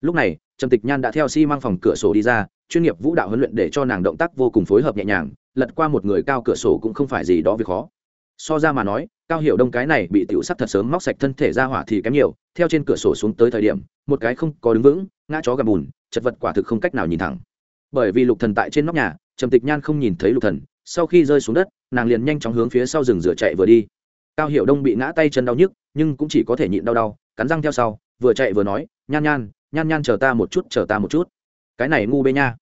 Lúc này, trầm tịch nhan đã theo xi、si、mang phòng cửa sổ đi ra, chuyên nghiệp vũ đạo huấn luyện để cho nàng động tác vô cùng phối hợp nhẹ nhàng, lật qua một người cao cửa sổ cũng không phải gì đó việc khó. So ra mà nói, cao hiểu đông cái này bị tiểu sắc thật sớm móc sạch thân thể ra hỏa thì kém nhiều, theo trên cửa sổ xuống tới thời điểm, một cái không có đứng vững, ngã chó gầm bùn, chật vật quả thực không cách nào nhìn thẳng. Bởi vì lục thần tại trên nóc nhà, trầm tịch nhan không nhìn thấy lục thần, sau khi rơi xuống đất, nàng liền nhanh chóng hướng phía sau rừng rửa chạy vừa đi cao hiểu đông bị ngã tay chân đau nhức, nhưng cũng chỉ có thể nhịn đau đau, cắn răng theo sau, vừa chạy vừa nói, nhan nhan nhan nhan chờ ta một chút, chờ ta một chút. Cái này ngu bê nha.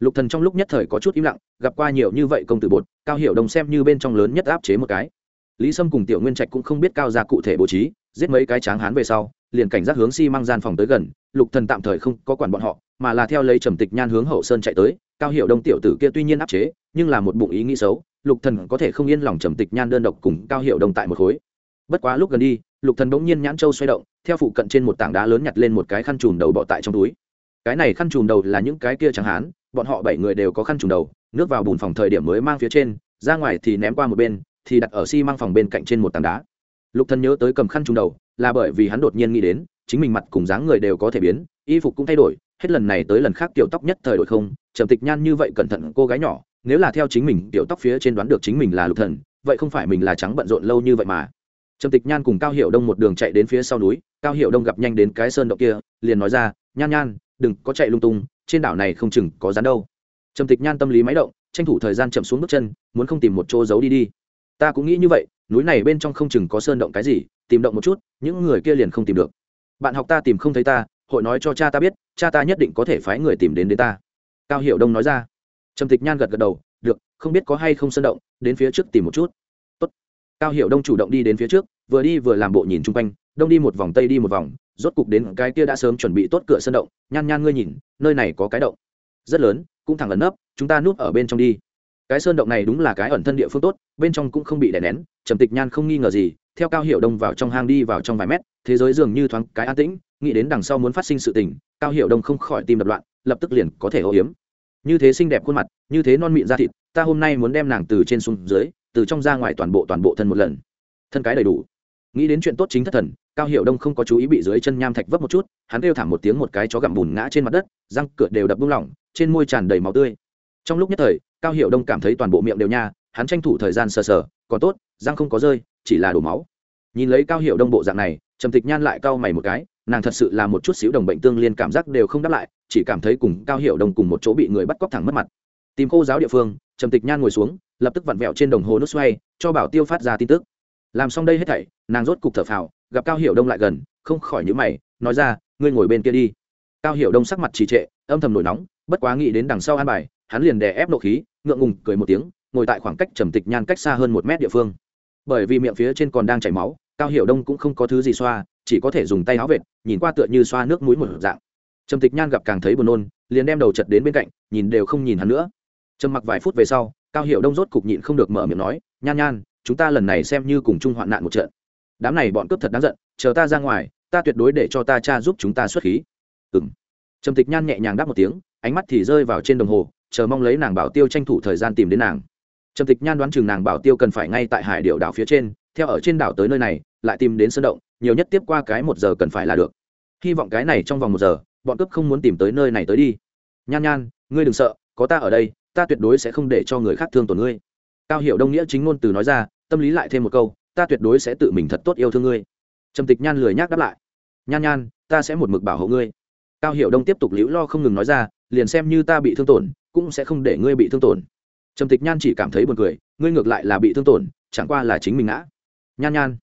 Lục thần trong lúc nhất thời có chút im lặng, gặp qua nhiều như vậy công tử bột, cao hiểu đông xem như bên trong lớn nhất áp chế một cái. Lý sâm cùng tiểu nguyên trạch cũng không biết cao ra cụ thể bố trí, giết mấy cái tráng hán về sau, liền cảnh giác hướng si mang gian phòng tới gần lục thần tạm thời không có quản bọn họ, mà là theo lấy trầm tịch nhan hướng hậu sơn chạy tới, cao hiệu đông tiểu tử kia tuy nhiên áp chế, nhưng là một bụng ý nghĩ xấu, lục thần có thể không yên lòng trầm tịch nhan đơn độc cùng cao hiệu đông tại một khối. Bất quá lúc gần đi, lục thần bỗng nhiên nhãn châu xoay động, theo phụ cận trên một tảng đá lớn nhặt lên một cái khăn trùm đầu bỏ tại trong túi. Cái này khăn trùm đầu là những cái kia chẳng hán bọn họ bảy người đều có khăn trùm đầu, nước vào bùn phòng thời điểm mới mang phía trên, ra ngoài thì ném qua một bên, thì đặt ở xi măng phòng bên cạnh trên một tảng đá. Lục thần nhớ tới cầm khăn trùm đầu, là bởi vì hắn đột nhiên nghĩ đến chính mình mặt cùng dáng người đều có thể biến, y phục cũng thay đổi, hết lần này tới lần khác tiểu tóc nhất thời đổi không, trầm tịch nhan như vậy cẩn thận cô gái nhỏ, nếu là theo chính mình, tiểu tóc phía trên đoán được chính mình là lục thần, vậy không phải mình là trắng bận rộn lâu như vậy mà. Trầm tịch nhan cùng cao hiệu đông một đường chạy đến phía sau núi, cao hiệu đông gặp nhanh đến cái sơn động kia, liền nói ra, nhan nhan, đừng có chạy lung tung, trên đảo này không chừng có rắn đâu. Trầm tịch nhan tâm lý máy động, tranh thủ thời gian chậm xuống bước chân, muốn không tìm một chỗ giấu đi đi. Ta cũng nghĩ như vậy, núi này bên trong không chừng có sơn động cái gì, tìm động một chút, những người kia liền không tìm được bạn học ta tìm không thấy ta, hội nói cho cha ta biết, cha ta nhất định có thể phái người tìm đến đến ta. Cao hiệu đông nói ra. Trầm tịch nhan gật gật đầu, được, không biết có hay không sân động, đến phía trước tìm một chút. Tốt. cao hiệu đông chủ động đi đến phía trước, vừa đi vừa làm bộ nhìn chung quanh, đông đi một vòng, tây đi một vòng, rốt cục đến cái kia đã sớm chuẩn bị tốt cửa sân động nhan nhan ngươi nhìn, nơi này có cái động. Rất lớn, cũng thẳng ẩn nấp, chúng ta núp ở bên trong đi. Cái sơn động này đúng là cái ẩn thân địa phương tốt, bên trong cũng không bị đè nén, trầm tịch nhan không nghi ngờ gì theo cao hiệu đông vào trong hang đi vào trong vài mét, thế giới dường như thoáng cái an tĩnh, nghĩ đến đằng sau muốn phát sinh sự tình, cao hiệu đông không khỏi tim đập loạn, lập tức liền có thể ô hiếm như thế xinh đẹp khuôn mặt, như thế non mịn da thịt, ta hôm nay muốn đem nàng từ trên xuống dưới, từ trong ra ngoài toàn bộ toàn bộ thân một lần. Thân cái đầy đủ. Nghĩ đến chuyện tốt chính thất thần, cao hiệu đông không có chú ý bị dưới chân nham thạch vấp một chút, hắn kêu thảm một tiếng một cái chó gặm bùn ngã trên mặt đất, răng cửa đều đập bung lỏng, trên môi tràn đầy máu tươi. Trong lúc nhất thời, cao hiệu đông cảm thấy toàn bộ miệng đều nha, hắn tranh thủ thời gian sờ sờ, còn tốt răng không có rơi, chỉ là đổ máu. Nhìn lấy cao hiệu đông bộ dạng này, trầm tịch nhan lại cau mày một cái, nàng thật sự là một chút xíu đồng bệnh tương liên cảm giác đều không đáp lại, chỉ cảm thấy cùng cao hiệu đông cùng một chỗ bị người bắt cóc thẳng mất mặt. Tìm cô giáo địa phương, trầm tịch nhan ngồi xuống, lập tức vặn vẹo trên đồng hồ nút xoay, cho bảo tiêu phát ra tin tức. Làm xong đây hết thảy, nàng rốt cục thở phào, gặp cao hiệu đông lại gần, không khỏi nhíu mày, nói ra, ngươi ngồi bên kia đi. Cao hiệu đông sắc mặt trì trệ, âm thầm nổi nóng, bất quá nghĩ đến đằng sau an bài, hắn liền đè ép nộ khí, ngượng ngùng cười một tiếng, ngồi tại khoảng cách trầm tịch nhan cách xa hơn một mét địa phương bởi vì miệng phía trên còn đang chảy máu, cao hiệu đông cũng không có thứ gì xoa, chỉ có thể dùng tay áo vệt, nhìn qua tựa như xoa nước mũi một dạng. Trầm tịch nhan gặp càng thấy buồn nôn, liền đem đầu chật đến bên cạnh, nhìn đều không nhìn hắn nữa. Trầm mặc vài phút về sau, cao hiệu đông rốt cục nhịn không được mở miệng nói, nhan nhan, chúng ta lần này xem như cùng chung hoạn nạn một trận. Đám này bọn cướp thật đáng giận, chờ ta ra ngoài, ta tuyệt đối để cho ta cha giúp chúng ta xuất khí. Ừ m trầm tịch nhan nhẹ nhàng đáp một tiếng, ánh mắt thì rơi vào trên đồng hồ, chờ mong lấy nàng bảo tiêu tranh thủ thời gian tìm đến nàng trầm tịch nhan đoán chừng nàng bảo tiêu cần phải ngay tại hải điệu đảo phía trên, theo ở trên đảo tới nơi này, lại tìm đến sân động, nhiều nhất tiếp qua cái một giờ cần phải là được. Hy vọng cái này trong vòng một giờ, bọn cướp không muốn tìm tới nơi này tới đi. Nhan nhan, ngươi đừng sợ, có ta ở đây, ta tuyệt đối sẽ không để cho người khác thương tổn ngươi. Cao hiệu đông nghĩa chính ngôn từ nói ra, tâm lý lại thêm một câu, ta tuyệt đối sẽ tự mình thật tốt yêu thương ngươi. Trầm tịch nhan lười nhác đáp lại. Nhan nhan, ta sẽ một mực bảo hộ ngươi. Cao hiệu đông tiếp tục liễu lo không ngừng nói ra, liền xem như ta bị thương tổn, cũng sẽ không để ngươi bị thương tổn trầm tịch nhan chỉ cảm thấy buồn cười, ngươi ngược lại là bị thương tổn, chẳng qua là chính mình ngã. Nhan nhan,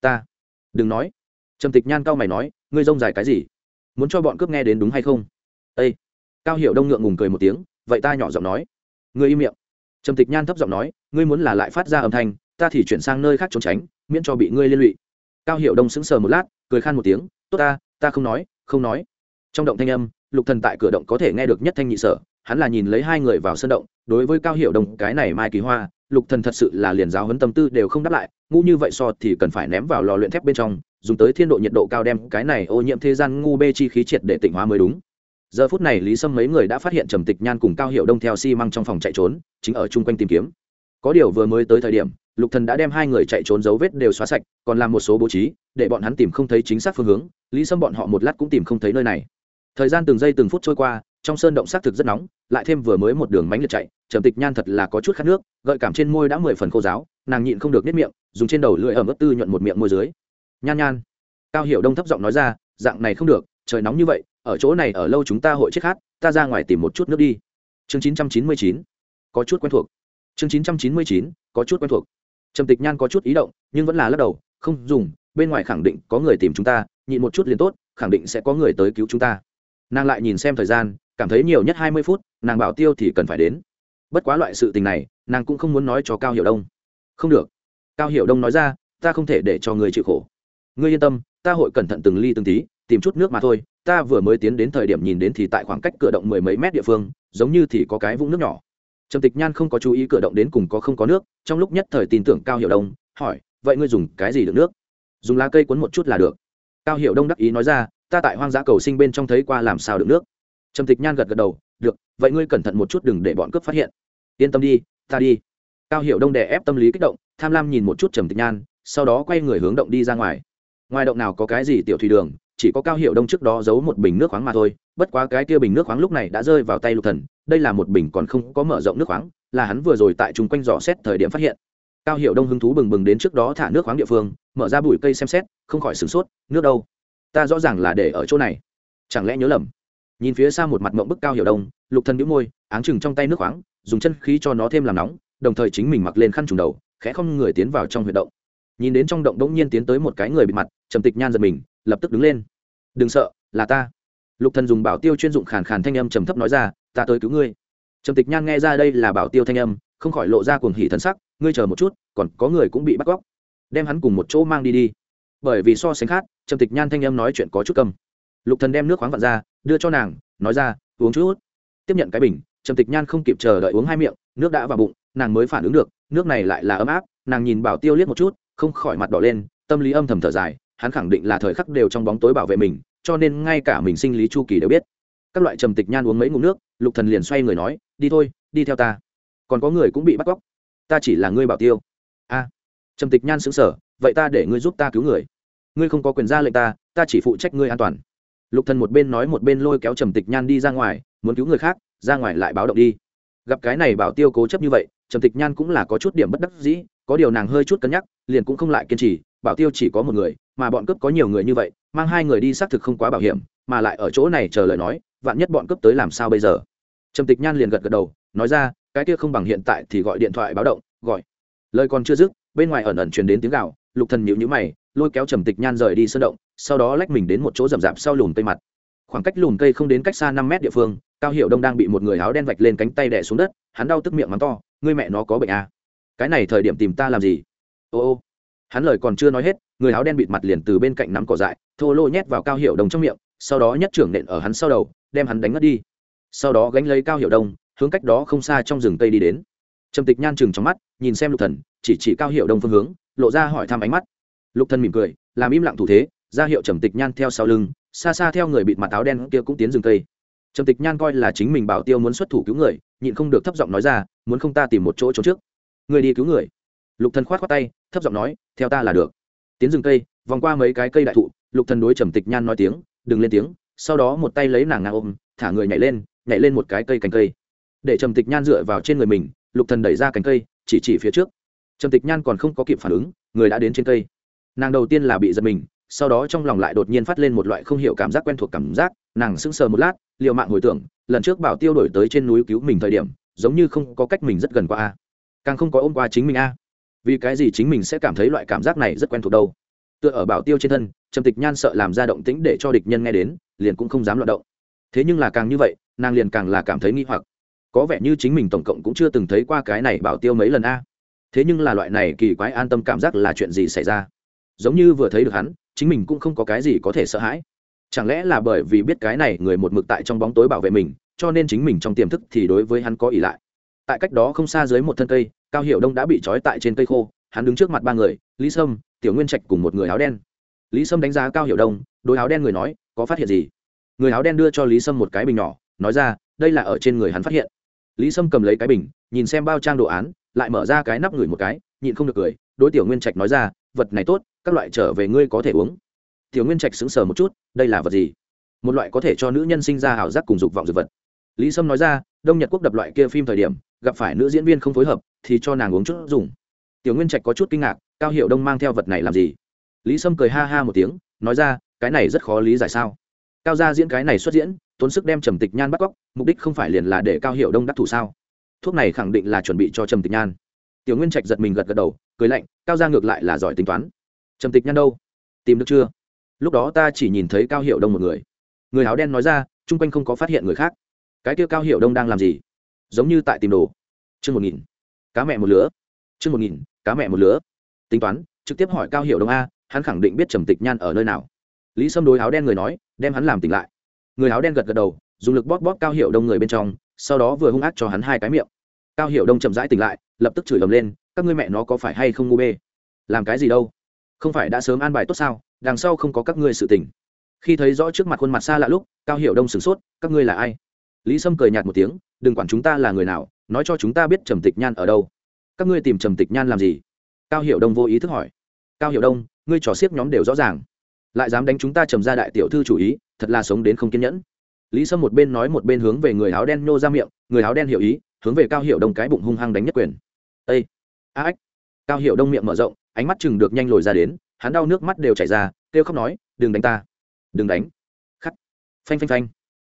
ta, đừng nói. Trầm tịch nhan cao mày nói, ngươi rông dài cái gì? Muốn cho bọn cướp nghe đến đúng hay không? Ây cao hiệu đông ngượng ngùng cười một tiếng, vậy ta nhỏ giọng nói. Ngươi im miệng. Trầm tịch nhan thấp giọng nói, ngươi muốn là lại phát ra âm thanh, ta thì chuyển sang nơi khác trốn tránh, miễn cho bị ngươi liên lụy. Cao hiệu đông sững sờ một lát, cười khan một tiếng, tốt ta ta không nói không nói. Trong động thanh âm, lục thần tại cửa động có thể nghe được nhất thanh nhị sở, hắn là nhìn lấy hai người vào sân động đối với cao hiệu đồng cái này mai kỳ hoa, lục thần thật sự là liền giáo huấn tâm tư đều không đáp lại, ngu như vậy so thì cần phải ném vào lò luyện thép bên trong, dùng tới thiên độ nhiệt độ cao đem cái này ô nhiễm thế gian ngu bê chi khí triệt để tịnh hóa mới đúng. Giờ phút này lý sâm mấy người đã phát hiện trầm tịch nhan cùng cao hiệu đông theo xi măng trong phòng chạy trốn, chính ở chung quanh tìm kiếm. Có điều vừa mới tới thời điểm, lục thần đã đem hai người chạy trốn dấu vết đều xóa sạch, còn làm một số bố trí, để bọn hắn tìm không thấy chính xác phương hướng, lý sâm bọn họ một lát cũng tìm không thấy nơi này. Thời gian từng giây từng phút trôi qua trong sơn động xác thực rất nóng, lại thêm vừa mới một đường mánh liệt chạy, trầm tịch nhan thật là có chút khát nước, gợi cảm trên môi đã mười phần khô giáo nàng nhịn không được nếp miệng, dùng trên đầu lưỡi ẩm ướt tư nhuận một miệng môi dưới. Nhan nhan. Cao hiệu đông thấp giọng nói ra, dạng này không được, trời nóng như vậy, ở chỗ này ở lâu chúng ta hội chết hát ta ra ngoài tìm một chút nước đi. Chương chín trăm chín mươi chín. Có chút quen thuộc. Chương chín trăm chín mươi chín. Có chút quen thuộc. Trầm tịch nhan có chút ý động, nhưng vẫn là lắc đầu, không dùng, bên ngoài khẳng định có người tìm chúng ta, nhịn một chút liền tốt, khẳng định sẽ có người tới cứu chúng ta. Nàng lại nhìn xem thời gian cảm thấy nhiều nhất hai mươi phút, nàng bảo tiêu thì cần phải đến. Bất quá loại sự tình này, nàng cũng không muốn nói cho cao hiểu đông. Không được. Cao hiểu đông nói ra, ta không thể để cho người chịu khổ. Ngươi yên tâm, ta hội cẩn thận từng ly từng tí, tìm chút nước mà thôi. Ta vừa mới tiến đến thời điểm nhìn đến thì tại khoảng cách cửa động mười mấy mét địa phương, giống như thì có cái vũng nước nhỏ. Trầm tịch nhan không có chú ý cửa động đến cùng có không có nước, trong lúc nhất thời tin tưởng cao hiểu đông, hỏi, vậy ngươi dùng cái gì đựng nước? Dùng lá cây cuốn một chút là được. Cao hiểu đông đắc ý nói ra, ta tại hoang dã cầu sinh bên trong thấy qua làm sao đựng nước trầm tịch nhan gật gật đầu, được, vậy ngươi cẩn thận một chút đừng để bọn cướp phát hiện. Yên tâm đi, ta đi. Cao hiệu đông đè ép tâm lý kích động, tham lam nhìn một chút trầm tịch nhan, sau đó quay người hướng động đi ra ngoài. Ngoài động nào có cái gì tiểu thủy đường, chỉ có cao hiệu đông trước đó giấu một bình nước khoáng mà thôi, bất quá cái kia bình nước khoáng lúc này đã rơi vào tay lục thần, đây là một bình còn không có mở rộng nước khoáng, là hắn vừa rồi tại chung quanh dò xét thời điểm phát hiện. Cao hiệu đông hứng thú bừng bừng đến trước đó thả nước khoáng địa phương, mở ra bụi cây xem xét, không khỏi sửng sốt, nước đâu? Ta rõ ràng là để ở chỗ này. Chẳng lẽ nhớ lầm? Nhìn phía xa một mặt mộng bức cao hiểu đông, lục thần đĩu môi, áng chừng trong tay nước khoáng, dùng chân khí cho nó thêm làm nóng, đồng thời chính mình mặc lên khăn trùng đầu, khẽ không người tiến vào trong huyệt động. Nhìn đến trong động đống nhiên tiến tới một cái người bị mặt, trầm tịch nhan giật mình, lập tức đứng lên. Đừng sợ, là ta. Lục thần dùng bảo tiêu chuyên dụng khàn khàn thanh âm trầm thấp nói ra, ta tới cứu ngươi. Trầm tịch nhan nghe ra đây là bảo tiêu thanh âm, không khỏi lộ ra cuồng hỉ thần sắc, ngươi chờ một chút, còn có người cũng bị bắt cóc đem hắn cùng một chỗ mang đi đi. Bởi vì so sánh khác, trầm tịch nhan thanh âm nói chuyện có chút cầm lục thần đem nước khoáng vặn ra, đưa cho nàng, nói ra, uống chút. Tiếp nhận cái bình, trầm tịch nhan không kịp chờ đợi uống hai miệng, nước đã vào bụng, nàng mới phản ứng được, nước này lại là ấm áp, nàng nhìn bảo tiêu liếc một chút, không khỏi mặt đỏ lên, tâm lý âm thầm thở dài, hắn khẳng định là thời khắc đều trong bóng tối bảo vệ mình, cho nên ngay cả mình sinh lý chu kỳ đều biết. Các loại trầm tịch nhan uống mấy ngụm nước, lục thần liền xoay người nói, đi thôi, đi theo ta. Còn có người cũng bị bắt cóc. Ta chỉ là ngươi bảo tiêu. A. Trầm tịch nhan sững sờ, vậy ta để ngươi giúp ta cứu người. Ngươi không có quyền ra lệnh ta ta chỉ phụ trách ngươi an toàn lục thần một bên nói một bên lôi kéo trầm tịch nhan đi ra ngoài, muốn cứu người khác, ra ngoài lại báo động đi. Gặp cái này bảo tiêu cố chấp như vậy, trầm tịch nhan cũng là có chút điểm bất đắc dĩ, có điều nàng hơi chút cân nhắc, liền cũng không lại kiên trì, bảo tiêu chỉ có một người, mà bọn cướp có nhiều người như vậy, mang hai người đi xác thực không quá bảo hiểm, mà lại ở chỗ này chờ lời nói, vạn nhất bọn cướp tới làm sao bây giờ? Trầm tịch nhan liền gật gật đầu, nói ra, cái kia không bằng hiện tại thì gọi điện thoại báo động, gọi. Lời còn chưa dứt, bên ngoài ẩn ẩn truyền đến tiếng gạo lục thần nhíu nhíu mày lôi kéo trầm tịch nhan rời đi sơn động, sau đó lách mình đến một chỗ rậm rạp sau lùm cây mặt. Khoảng cách lùm cây không đến cách xa năm mét địa phương, cao hiệu đông đang bị một người áo đen vạch lên cánh tay đè xuống đất, hắn đau tức miệng mắng to, ngươi mẹ nó có bệnh à? cái này thời điểm tìm ta làm gì? Ô ô. Hắn lời còn chưa nói hết, người áo đen bịt mặt liền từ bên cạnh nắm cỏ dại, thô lô nhét vào cao hiệu đông trong miệng, sau đó nhất trưởng nện ở hắn sau đầu, đem hắn đánh ngất đi. Sau đó gánh lấy cao hiệu đông, hướng cách đó không xa trong rừng cây đi đến. Trầm tịch nhan chừng trong mắt, nhìn xem lục thần, chỉ chỉ cao hiệu đông phương hướng, lộ ra hỏi thăm ánh mắt lục thần mỉm cười, làm im lặng thủ thế, ra hiệu trầm tịch nhan theo sau lưng, xa xa theo người bịt mặt áo đen kia cũng tiến rừng cây. Trầm tịch nhan coi là chính mình bảo tiêu muốn xuất thủ cứu người, nhịn không được thấp giọng nói ra, muốn không ta tìm một chỗ trốn trước. Người đi cứu người. Lục thần khoát khoát tay, thấp giọng nói, theo ta là được. Tiến rừng cây, vòng qua mấy cái cây đại thụ, lục thần đối trầm tịch nhan nói tiếng, đừng lên tiếng, sau đó một tay lấy nàng ngang ôm, thả người nhảy lên nhảy lên một cái cây cành cây. Để trầm tịch nhan dựa vào trên người mình, lục thần đẩy ra cành cây, chỉ chỉ phía trước. Trầm tịch nhan còn không có kịp phản ứng, người đã đến trên cây nàng đầu tiên là bị giật mình, sau đó trong lòng lại đột nhiên phát lên một loại không hiểu cảm giác quen thuộc cảm giác, nàng sững sờ một lát liệu mạng hồi tưởng, lần trước bảo tiêu đổi tới trên núi cứu mình thời điểm, giống như không có cách mình rất gần qua a. Càng không có ôm qua chính mình a. Vì cái gì chính mình sẽ cảm thấy loại cảm giác này rất quen thuộc đâu? Tựa ở bảo tiêu trên thân, trầm tịch nhan sợ làm ra động tĩnh để cho địch nhân nghe đến, liền cũng không dám loạt động. Thế nhưng là càng như vậy, nàng liền càng là cảm thấy nghi hoặc. Có vẻ như chính mình tổng cộng cũng chưa từng thấy qua cái này bảo tiêu mấy lần a. Thế nhưng là loại này kỳ quái an tâm cảm giác là chuyện gì xảy ra? Giống như vừa thấy được hắn, chính mình cũng không có cái gì có thể sợ hãi. Chẳng lẽ là bởi vì biết cái này người một mực tại trong bóng tối bảo vệ mình, cho nên chính mình trong tiềm thức thì đối với hắn có ỷ lại. Tại cách đó không xa dưới một thân cây, cao hiệu đông đã bị trói tại trên cây khô, hắn đứng trước mặt ba người, lý sâm, tiểu nguyên trạch cùng một người áo đen. Lý sâm đánh giá cao hiệu đông đôi áo đen người nói, có phát hiện gì? Người áo đen đưa cho lý sâm một cái bình nhỏ, nói ra, đây là ở trên người hắn phát hiện. Lý sâm cầm lấy cái bình, nhìn xem bao trang đồ án, lại mở ra cái nắp ngửi một cái, nhịn không được cười, đối tiểu nguyên trạch nói ra vật này tốt, các loại trở về ngươi có thể uống. Tiểu nguyên trạch sững sờ một chút, đây là vật gì? Một loại có thể cho nữ nhân sinh ra ảo giác cùng dục vọng dược vật. Lý sâm nói ra, đông nhật quốc đập loại kia phim thời điểm, gặp phải nữ diễn viên không phối hợp, thì cho nàng uống chút dùng. Tiểu nguyên trạch có chút kinh ngạc, cao hiệu đông mang theo vật này làm gì? Lý sâm cười ha ha một tiếng, nói ra, cái này rất khó lý giải sao? Cao gia diễn cái này xuất diễn, tốn sức đem trầm tịch nhan bắt cóc, mục đích không phải liền là để cao hiệu đông đắc thủ sao? Thuốc này khẳng định là chuẩn bị cho trầm tịch nhan tiểu nguyên trạch giật mình gật gật đầu, cười lạnh, cao ra ngược lại là giỏi tính toán. Trầm tịch nhan đâu? Tìm được chưa? Lúc đó ta chỉ nhìn thấy cao hiệu đông một người. Người áo đen nói ra, chung quanh không có phát hiện người khác. Cái kia cao hiệu đông đang làm gì? Giống như tại tìm đồ. Chương một nghìn. Cá mẹ một lứa. Chương một nghìn, cá mẹ một lứa. Tính toán, trực tiếp hỏi cao hiệu đông a, hắn khẳng định biết trầm tịch nhan ở nơi nào. Lý sâm đối áo đen người nói, đem hắn làm tỉnh lại. Người áo đen gật gật đầu, dùng lực bóp bóp cao hiệu đông người bên trong, sau đó vừa hung ác cho hắn hai cái miệng cao hiệu đông chậm rãi tỉnh lại, lập tức chửi ầm lên, các ngươi mẹ nó có phải hay không ngu bê? Làm cái gì đâu? Không phải đã sớm an bài tốt sao? Đằng sau không có các ngươi sự tỉnh. khi thấy rõ trước mặt khuôn mặt xa lạ lúc, cao hiểu đông sửng sốt, các ngươi là ai? Lý sâm cười nhạt một tiếng, đừng quản chúng ta là người nào, nói cho chúng ta biết trầm tịch nhan ở đâu. Các ngươi tìm trầm tịch nhan làm gì? Cao hiểu đông vô ý thức hỏi. Cao hiểu đông, ngươi trò xiếc nhóm đều rõ ràng. Lại dám đánh chúng ta trầm ra đại tiểu thư chủ ý, thật là sống đến không kiên nhẫn. Lý sâm một bên nói một bên hướng về người áo đen nhô ra miệng, người áo đen hiểu ý hướng về cao hiệu đông cái bụng hung hăng đánh nhất quyền. Ây a ếch cao hiệu đông miệng mở rộng, ánh mắt chừng được nhanh lồi ra đến, hắn đau nước mắt đều chảy ra, kêu khóc nói, đừng đánh ta! Đừng đánh! Khắc! Phanh phanh phanh!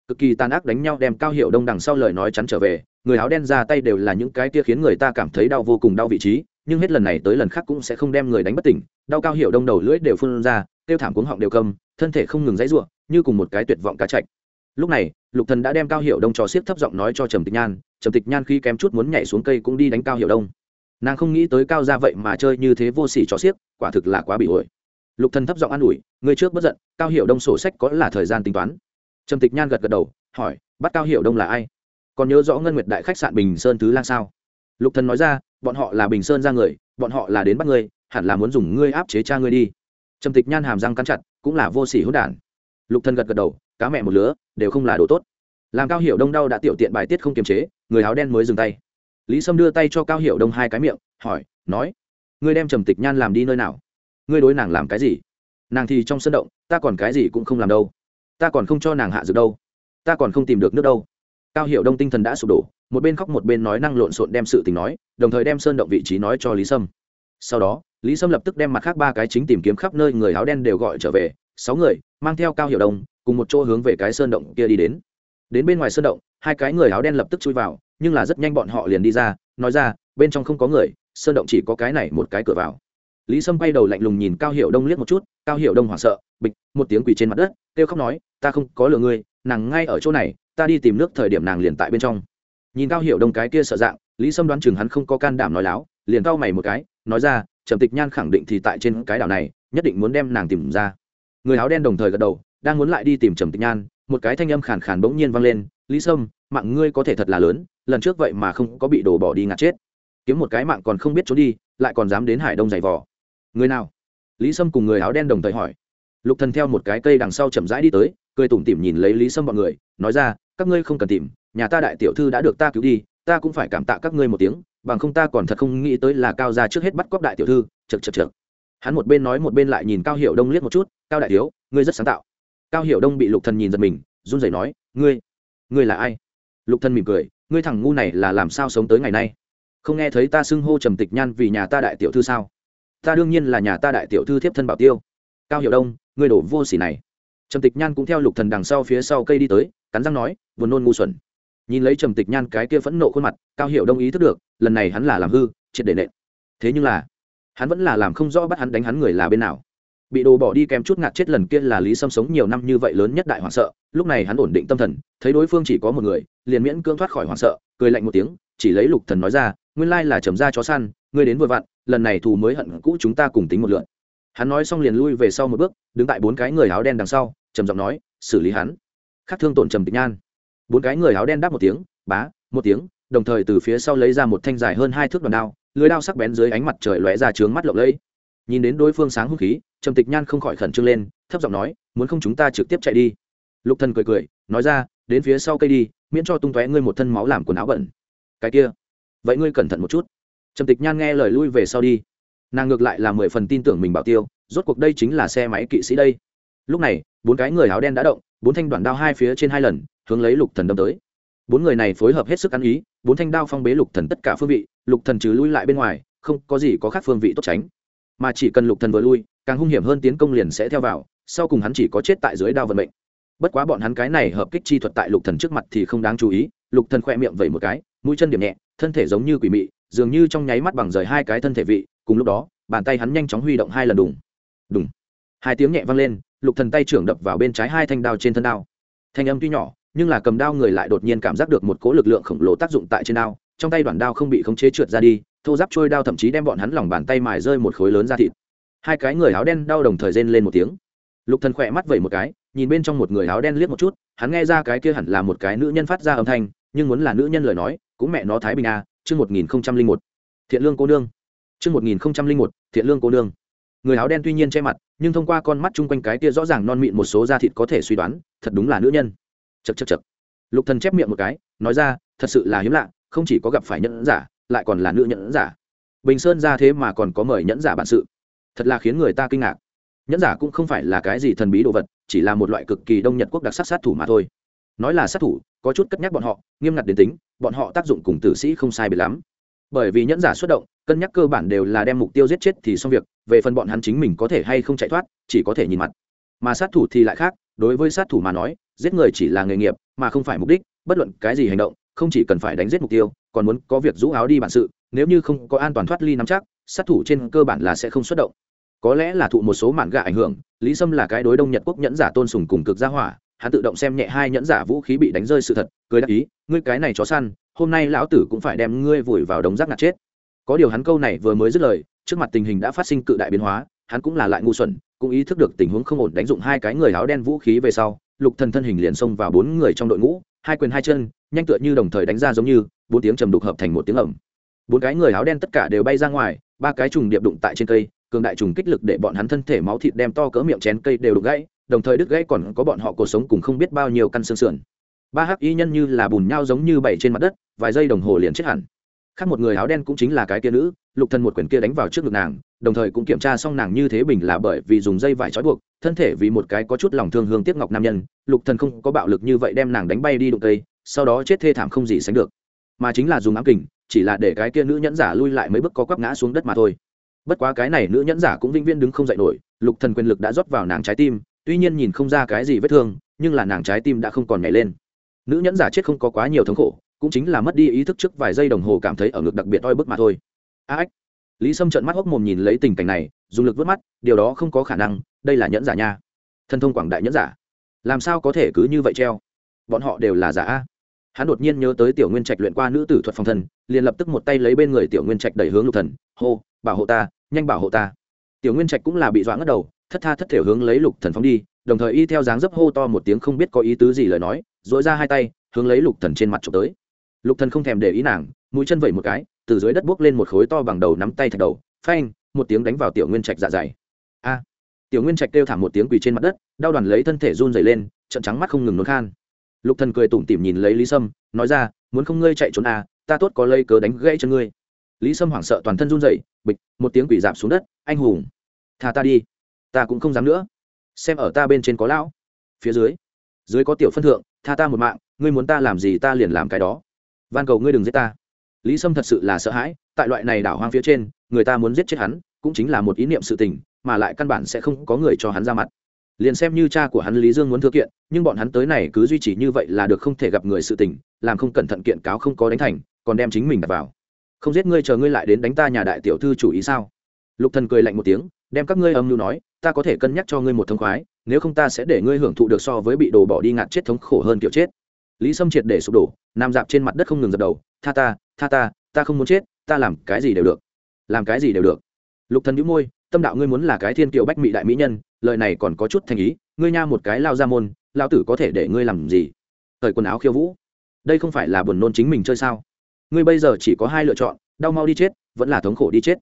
Cực kỳ tàn ác đánh nhau đem cao hiệu đông đằng sau lời nói chắn trở về, người áo đen ra tay đều là những cái kia khiến người ta cảm thấy đau vô cùng đau vị trí, nhưng hết lần này tới lần khác cũng sẽ không đem người đánh bất tỉnh, đau cao hiệu đông đầu lưỡi đều phun ra tiêu thảm cuống họng đều cầm, thân thể không ngừng dãy ruộng như cùng một cái tuyệt vọng cá chạch. Lúc này, lục thần đã đem cao hiệu đông cho siết thấp giọng nói cho trầm tịch nhan trầm tịch nhan khi kém chút muốn nhảy xuống cây cũng đi đánh cao Hiểu đông. Nàng không nghĩ tới cao ra vậy mà chơi như thế vô sỉ cho xiếc, quả thực là quá bị ổi lục thần thấp giọng an ủi người trước bất giận cao Hiểu đông sổ sách có là thời gian tính toán? Trầm tịch nhan gật gật đầu hỏi bắt cao Hiểu đông là ai? Còn nhớ rõ ngân nguyệt đại khách sạn bình sơn thứ lang sao? Lục thần nói ra bọn họ là bình sơn ra người bọn họ là đến bắt ngươi hẳn là muốn dùng ngươi áp chế cha ngươi đi. Trầm tịch nhan hàm răng cắn chặt cũng là vô sỉ hỗn đản. Lục thần gật gật đầu cá mẹ một lứa đều không là đồ tốt. Làm cao Hiểu đông đau đã tiểu tiện bài tiết không kiềm chế người áo đen mới dừng tay. Lý sâm đưa tay cho cao hiệu đông hai cái miệng, hỏi, nói, ngươi đem trầm tịch nhan làm đi nơi nào? Ngươi đối nàng làm cái gì? Nàng thì trong sân động, ta còn cái gì cũng không làm đâu. Ta còn không cho nàng hạ dược đâu. Ta còn không tìm được nước đâu. Cao hiệu đông tinh thần đã sụp đổ, một bên khóc một bên nói năng lộn xộn đem sự tình nói, đồng thời đem sơn động vị trí nói cho lý sâm. Sau đó, lý sâm lập tức đem mặt khác ba cái chính tìm kiếm khắp nơi người áo đen đều gọi trở về, sáu người, mang theo cao hiệu đông, cùng một chỗ hướng về cái sơn động kia đi đến. Đến bên ngoài sơn động hai cái người áo đen lập tức chui vào, nhưng là rất nhanh bọn họ liền đi ra, nói ra, bên trong không có người, sơn động chỉ có cái này một cái cửa vào. Lý sâm quay đầu lạnh lùng nhìn cao hiệu đông liếc một chút, cao hiệu đông hoảng sợ, bịch, một tiếng quỳ trên mặt đất, kêu khóc nói, ta không có lừa ngươi, nàng ngay ở chỗ này, ta đi tìm nước thời điểm nàng liền tại bên trong. Nhìn cao hiệu đông cái kia sợ dạng, lý sâm đoán chừng hắn không có can đảm nói láo, liền cau mày một cái, nói ra, trầm tịch nhan khẳng định thì tại trên cái đảo này, nhất định muốn đem nàng tìm ra. Người áo đen đồng thời gật đầu, đang muốn lại đi tìm trầm tịch nhan, một cái thanh âm khàn khàn bỗng nhiên vang lên lý sâm, mạng ngươi có thể thật là lớn, lần trước vậy mà không có bị đổ bỏ đi ngạt chết. Kiếm một cái mạng còn không biết trốn đi, lại còn dám đến hải đông giày vò. Người nào? Lý sâm cùng người áo đen đồng thời hỏi. Lục thần theo một cái cây đằng sau chậm rãi đi tới, cười tủm tỉm nhìn lấy lý sâm bọn người, nói ra, các ngươi không cần tìm, nhà ta đại tiểu thư đã được ta cứu đi, ta cũng phải cảm tạ các ngươi một tiếng, bằng không ta còn thật không nghĩ tới là cao gia trước hết bắt cóc đại tiểu thư. Chật chật chật hắn một bên nói một bên lại nhìn cao hiểu đông liếc một chút, cao đại thiếu, ngươi rất sáng tạo. Cao hiểu đông bị lục thần nhìn giật mình, run rẩy nói, ngươi ngươi là ai? Lục Thân mỉm cười, ngươi thằng ngu này là làm sao sống tới ngày nay? Không nghe thấy ta xưng hô trầm tịch nhan vì nhà ta đại tiểu thư sao? Ta đương nhiên là nhà ta đại tiểu thư thiếp thân bảo tiêu. Cao hiểu đông, ngươi đổ vô sỉ này. Trầm tịch nhan cũng theo lục thần đằng sau phía sau cây đi tới, cắn răng nói, buồn nôn ngu xuẩn. Nhìn lấy trầm tịch nhan cái kia phẫn nộ khuôn mặt, cao hiểu đông ý thức được, lần này hắn là làm hư, triệt để nện. Thế nhưng là, hắn vẫn là làm không rõ bắt hắn đánh hắn người là bên nào. Bị đồ bỏ đi kèm chút ngạt chết lần kia là lý sâm sống nhiều năm như vậy lớn nhất đại hoảng sợ lúc này hắn ổn định tâm thần, thấy đối phương chỉ có một người, liền miễn cưỡng thoát khỏi hoảng sợ, cười lạnh một tiếng, chỉ lấy lục thần nói ra, nguyên lai là trầm ra chó săn, ngươi đến vừa vặn, lần này thù mới hận cũ chúng ta cùng tính một lượn. Hắn nói xong liền lui về sau một bước, đứng tại bốn cái người áo đen đằng sau, trầm giọng nói, xử lý hắn. Khắc thương tổn trầm tịch nhan. Bốn cái người áo đen đáp một tiếng, bá, một tiếng, đồng thời từ phía sau lấy ra một thanh dài hơn hai thước đòn đao, lưới đao sắc bén dưới ánh mặt trời lóe ra trướng mắt lộng lẫy. Nhìn đến đối phương sáng hung khí, trầm tịch nhan không khỏi khẩn trương lên, thấp giọng nói, muốn không chúng ta trực tiếp chạy đi? Lục thần cười cười, nói ra, đến phía sau cây đi, miễn cho tung tóe ngươi một thân máu làm quần áo bẩn. Cái kia, vậy ngươi cẩn thận một chút. Trầm tịch nhan nghe lời lui về sau đi. Nàng ngược lại là mười phần tin tưởng mình bảo tiêu, rốt cuộc đây chính là xe máy kỵ sĩ đây. Lúc này, bốn cái người áo đen đã động, bốn thanh đoạn đao hai phía trên hai lần, hướng lấy lục thần đâm tới. Bốn người này phối hợp hết sức ăn ý, bốn thanh đao phong bế lục thần tất cả phương vị, lục thần trừ lui lại bên ngoài, không có gì có khác phương vị tốt tránh. Mà chỉ cần lục thần vừa lui, càng hung hiểm hơn tiến công liền sẽ theo vào, sau cùng hắn chỉ có chết tại dưới đao vận mệnh bất quá bọn hắn cái này hợp kích chi thuật tại lục thần trước mặt thì không đáng chú ý, lục thần khoe miệng vẩy một cái, mũi chân điểm nhẹ, thân thể giống như quỷ mị, dường như trong nháy mắt bằng rời hai cái thân thể vị, cùng lúc đó, bàn tay hắn nhanh chóng huy động hai lần đùng. Đùng. Hai tiếng nhẹ vang lên, lục thần tay trưởng đập vào bên trái hai thanh đao trên thân đao. Thanh âm tuy nhỏ, nhưng là cầm đao người lại đột nhiên cảm giác được một cỗ lực lượng khổng lồ tác dụng tại trên đao, trong tay đoạn đao không bị khống chế trượt ra đi, thô giáp trôi đao thậm chí đem bọn hắn lòng bàn tay mài rơi một khối lớn ra thịt. Hai cái người áo đen đau đồng thời rên lên một tiếng. Lục thần khỏe mắt vẩy một cái nhìn bên trong một người áo đen liếc một chút, hắn nghe ra cái kia hẳn là một cái nữ nhân phát ra âm thanh, nhưng muốn là nữ nhân lời nói, cũng mẹ nó thái bình a, chương một nghìn không trăm linh một, thiện lương cô nương. Chương một nghìn không trăm linh một, thiện lương cô nương. Người áo đen tuy nhiên che mặt, nhưng thông qua con mắt chung quanh cái kia rõ ràng non mịn một số da thịt có thể suy đoán, thật đúng là nữ nhân. Chật chật chật lục thần chép miệng một cái, nói ra, thật sự là hiếm lạ, không chỉ có gặp phải nhẫn giả, lại còn là nữ nhẫn giả. Bình sơn ra thế mà còn có mời nhẫn giả bản sự. Thật là khiến người ta kinh ngạc nhẫn giả cũng không phải là cái gì thần bí đồ vật, chỉ là một loại cực kỳ đông nhật quốc đặc sắc sát thủ mà thôi. Nói là sát thủ, có chút cất nhắc bọn họ, nghiêm ngặt đến tính, bọn họ tác dụng cùng tử sĩ không sai biệt lắm. Bởi vì nhẫn giả xuất động, cân nhắc cơ bản đều là đem mục tiêu giết chết thì xong việc, về phần bọn hắn chính mình có thể hay không chạy thoát, chỉ có thể nhìn mặt. Mà sát thủ thì lại khác, đối với sát thủ mà nói, giết người chỉ là nghề nghiệp, mà không phải mục đích, bất luận cái gì hành động, không chỉ cần phải đánh giết mục tiêu, còn muốn có việc rũ áo đi bản sự, nếu như không có an toàn thoát ly nắm chắc, sát thủ trên cơ bản là sẽ không xuất động có lẽ là thụ một số mạn gạ ảnh hưởng lý sâm là cái đối đông nhật quốc nhẫn giả tôn sùng cùng cực gia hỏa hắn tự động xem nhẹ hai nhẫn giả vũ khí bị đánh rơi sự thật cười đáp ý ngươi cái này chó săn hôm nay lão tử cũng phải đem ngươi vùi vào đống rác ngạt chết. Có điều hắn câu này vừa mới dứt lời trước mặt tình hình đã phát sinh cự đại biến hóa hắn cũng là lại ngu xuẩn cũng ý thức được tình huống không ổn đánh dụng hai cái người áo đen vũ khí về sau lục thần thân hình liền xông vào bốn người trong đội ngũ hai quyền hai chân nhanh tựa như đồng thời đánh ra giống như bốn tiếng trầm đục hợp thành một tiếng ầm, bốn cái người áo đen tất cả đều bay ra ngoài ba cái trùng điệp đụng tại trên cây cường đại trùng kích lực để bọn hắn thân thể máu thịt đem to cỡ miệng chén cây đều đục gãy, đồng thời đứt gãy còn có bọn họ cuộc sống cùng không biết bao nhiêu căn xương sườn. Ba hắc y nhân như là bùn nhau giống như bảy trên mặt đất, vài giây đồng hồ liền chết hẳn. Khác một người áo đen cũng chính là cái kia nữ, lục thần một quyển kia đánh vào trước ngực nàng, đồng thời cũng kiểm tra xong nàng như thế bình là bởi vì dùng dây vải trói buộc, thân thể vì một cái có chút lòng thương hương tiếc ngọc nam nhân, lục thần không có bạo lực như vậy đem nàng đánh bay đi đụng cây, sau đó chết thê thảm không gì sánh được. Mà chính là dùng ám kình, chỉ là để cái kia nữ nhẫn giả lui lại mấy bước có quắp ngã xuống đất mà thôi bất quá cái này nữ nhẫn giả cũng vĩnh viễn đứng không dậy nổi, lục thần quyền lực đã rót vào nàng trái tim, tuy nhiên nhìn không ra cái gì vết thương, nhưng là nàng trái tim đã không còn nhảy lên. Nữ nhẫn giả chết không có quá nhiều thống khổ, cũng chính là mất đi ý thức trước vài giây đồng hồ cảm thấy ở ngực đặc biệt oi bức mà thôi. A ếch lý sâm trợn mắt hốc mồm nhìn lấy tình cảnh này, dùng lực vớt mắt, điều đó không có khả năng, đây là nhẫn giả nha. Thân thông quảng đại nhẫn giả. Làm sao có thể cứ như vậy treo? Bọn họ đều là giả a. Hắn đột nhiên nhớ tới tiểu nguyên trạch luyện qua nữ tử thuật phòng thân, liền lập tức một tay lấy bên người tiểu nguyên trạch đẩy hướng lục thần, hô, bảo hộ ta nhanh bảo hộ ta. Tiểu nguyên trạch cũng là bị dọa ngất đầu, thất tha thất thể hướng lấy lục thần phóng đi, đồng thời y theo dáng dấp hô to một tiếng không biết có ý tứ gì lời nói dội ra hai tay, hướng lấy lục thần trên mặt trộm tới. Lục thần không thèm để ý nàng, mũi chân vẩy một cái, từ dưới đất buốc lên một khối to bằng đầu nắm tay thạch đầu, phanh, một tiếng đánh vào tiểu nguyên trạch dạ dày. A! Tiểu nguyên trạch kêu thảm một tiếng quỳ trên mặt đất, đau đoàn lấy thân thể run rẩy lên trận trắng mắt không ngừng nôn khan. Lục thần cười tủm tỉm nhìn lấy lý sâm, nói ra, muốn không ngươi chạy trốn à ta tốt có lây cớ đánh gãy cho ngươi lý sâm hoảng sợ toàn thân run rẩy, bịch, một tiếng quỷ dạp xuống đất, anh hùng thà ta đi, ta cũng không dám nữa. Xem ở ta bên trên có lão. Phía dưới dưới có tiểu phân thượng, tha ta một mạng, ngươi muốn ta làm gì ta liền làm cái đó. Van cầu ngươi đừng giết ta. Lý sâm thật sự là sợ hãi, tại loại này đảo hoang phía trên, người ta muốn giết chết hắn, cũng chính là một ý niệm sự tình, mà lại căn bản sẽ không có người cho hắn ra mặt. Liền xem như cha của hắn lý dương muốn thư kiện, nhưng bọn hắn tới này cứ duy trì như vậy là được không thể gặp người sự tình, làm không cẩn thận kiện cáo không có đánh thành, còn đem chính mình đặt vào không giết ngươi chờ ngươi lại đến đánh ta nhà đại tiểu thư chủ ý sao? Lục thần cười lạnh một tiếng, đem các ngươi âm mưu nói, ta có thể cân nhắc cho ngươi một thông khoái, nếu không ta sẽ để ngươi hưởng thụ được so với bị đồ bỏ đi ngạt chết thống khổ hơn kiểu chết. Lý sâm triệt để sụp đổ, nằm dạp trên mặt đất không ngừng dập đầu, tha ta tha ta ta không muốn chết, ta làm cái gì đều được. Làm cái gì đều được. Lục thần nhíu môi, tâm đạo ngươi muốn là cái thiên kiều bách mỹ đại mỹ nhân, lời này còn có chút thành ý, ngươi nha một cái lao ra môn, lao tử có thể để ngươi làm gì? Thời quần áo khiêu vũ. Đây không phải là buồn nôn chính mình chơi sao? Ngươi bây giờ chỉ có hai lựa chọn, đau mau đi chết, vẫn là thống khổ đi chết.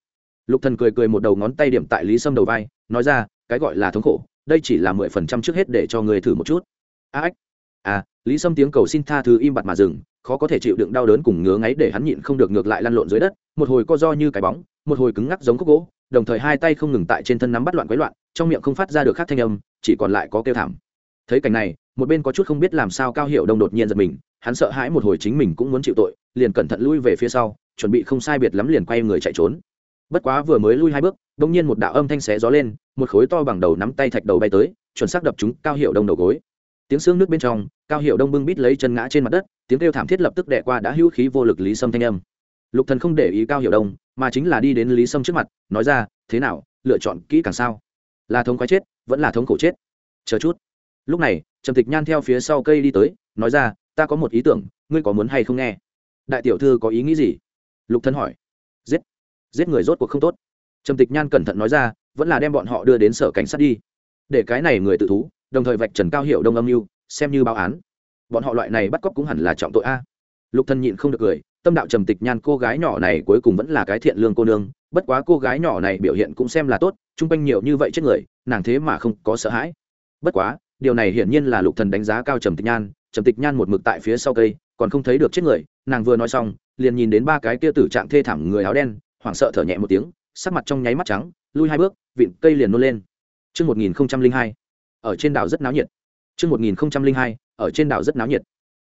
Lục thần cười cười một đầu ngón tay điểm tại lý sâm đầu vai, nói ra, cái gọi là thống khổ, đây chỉ là mười phần trăm trước hết để cho ngươi thử một chút. A ếch à lý sâm tiếng cầu xin tha thứ im bặt mà dừng, khó có thể chịu đựng đau đớn cùng ngứa ngáy để hắn nhịn không được ngược lại lăn lộn dưới đất, một hồi co do như cái bóng, một hồi cứng ngắc giống khúc gỗ, đồng thời hai tay không ngừng tại trên thân nắm bắt loạn quấy loạn, trong miệng không phát ra được khác thanh âm, chỉ còn lại có kêu thảm. Thấy cảnh này, một bên có chút không biết làm sao cao hiệu đông đột nhiên giật mình, hắn sợ hãi một hồi chính mình cũng muốn chịu tội liền cẩn thận lui về phía sau, chuẩn bị không sai biệt lắm liền quay người chạy trốn. Bất quá vừa mới lui hai bước đông nhiên một đạo âm thanh xé gió lên, một khối to bằng đầu nắm tay thạch đầu bay tới, chuẩn xác đập chúng cao hiệu đông đầu gối. Tiếng xương nước bên trong, cao hiệu đông bưng bít lấy chân ngã trên mặt đất, tiếng kêu thảm thiết lập tức đẻ qua đã hữu khí vô lực lý sâm thanh âm. Lục thần không để ý cao hiệu đông, mà chính là đi đến lý sâm trước mặt, nói ra, thế nào, lựa chọn kỹ càng sao? Là thống khoái chết, vẫn là thống khổ chết? Chờ chút. Lúc này, trầm tịch nhan theo phía sau cây đi tới, nói ra, ta có một ý tưởng, ngươi có muốn hay không nghe? Đại tiểu thư có ý nghĩ gì? Lục thân hỏi. Giết. Giết người rốt cuộc không tốt. Trầm tịch nhan cẩn thận nói ra, vẫn là đem bọn họ đưa đến sở cảnh sát đi. Để cái này người tự thú, đồng thời vạch trần cao hiệu đông âm mưu, xem như báo án. Bọn họ loại này bắt cóc cũng hẳn là trọng tội a. Lục thân nhịn không được cười, tâm đạo trầm tịch nhan cô gái nhỏ này cuối cùng vẫn là cái thiện lương cô nương, bất quá cô gái nhỏ này biểu hiện cũng xem là tốt, chung quanh nhiều như vậy chết người, nàng thế mà không có sợ hãi. Bất quá, điều này hiển nhiên là lục thần đánh giá cao trầm tịch nhan, trầm tịch nhan một mực tại phía sau cây còn không thấy được chết người nàng vừa nói xong liền nhìn đến ba cái kia tử trạng thê thảm người áo đen hoảng sợ thở nhẹ một tiếng sắc mặt trong nháy mắt trắng lui hai bước vịn cây liền nôn lên Trước 1002, ở trên đảo rất náo nhiệt. Trước 1002, ở trên đảo rất náo nhiệt.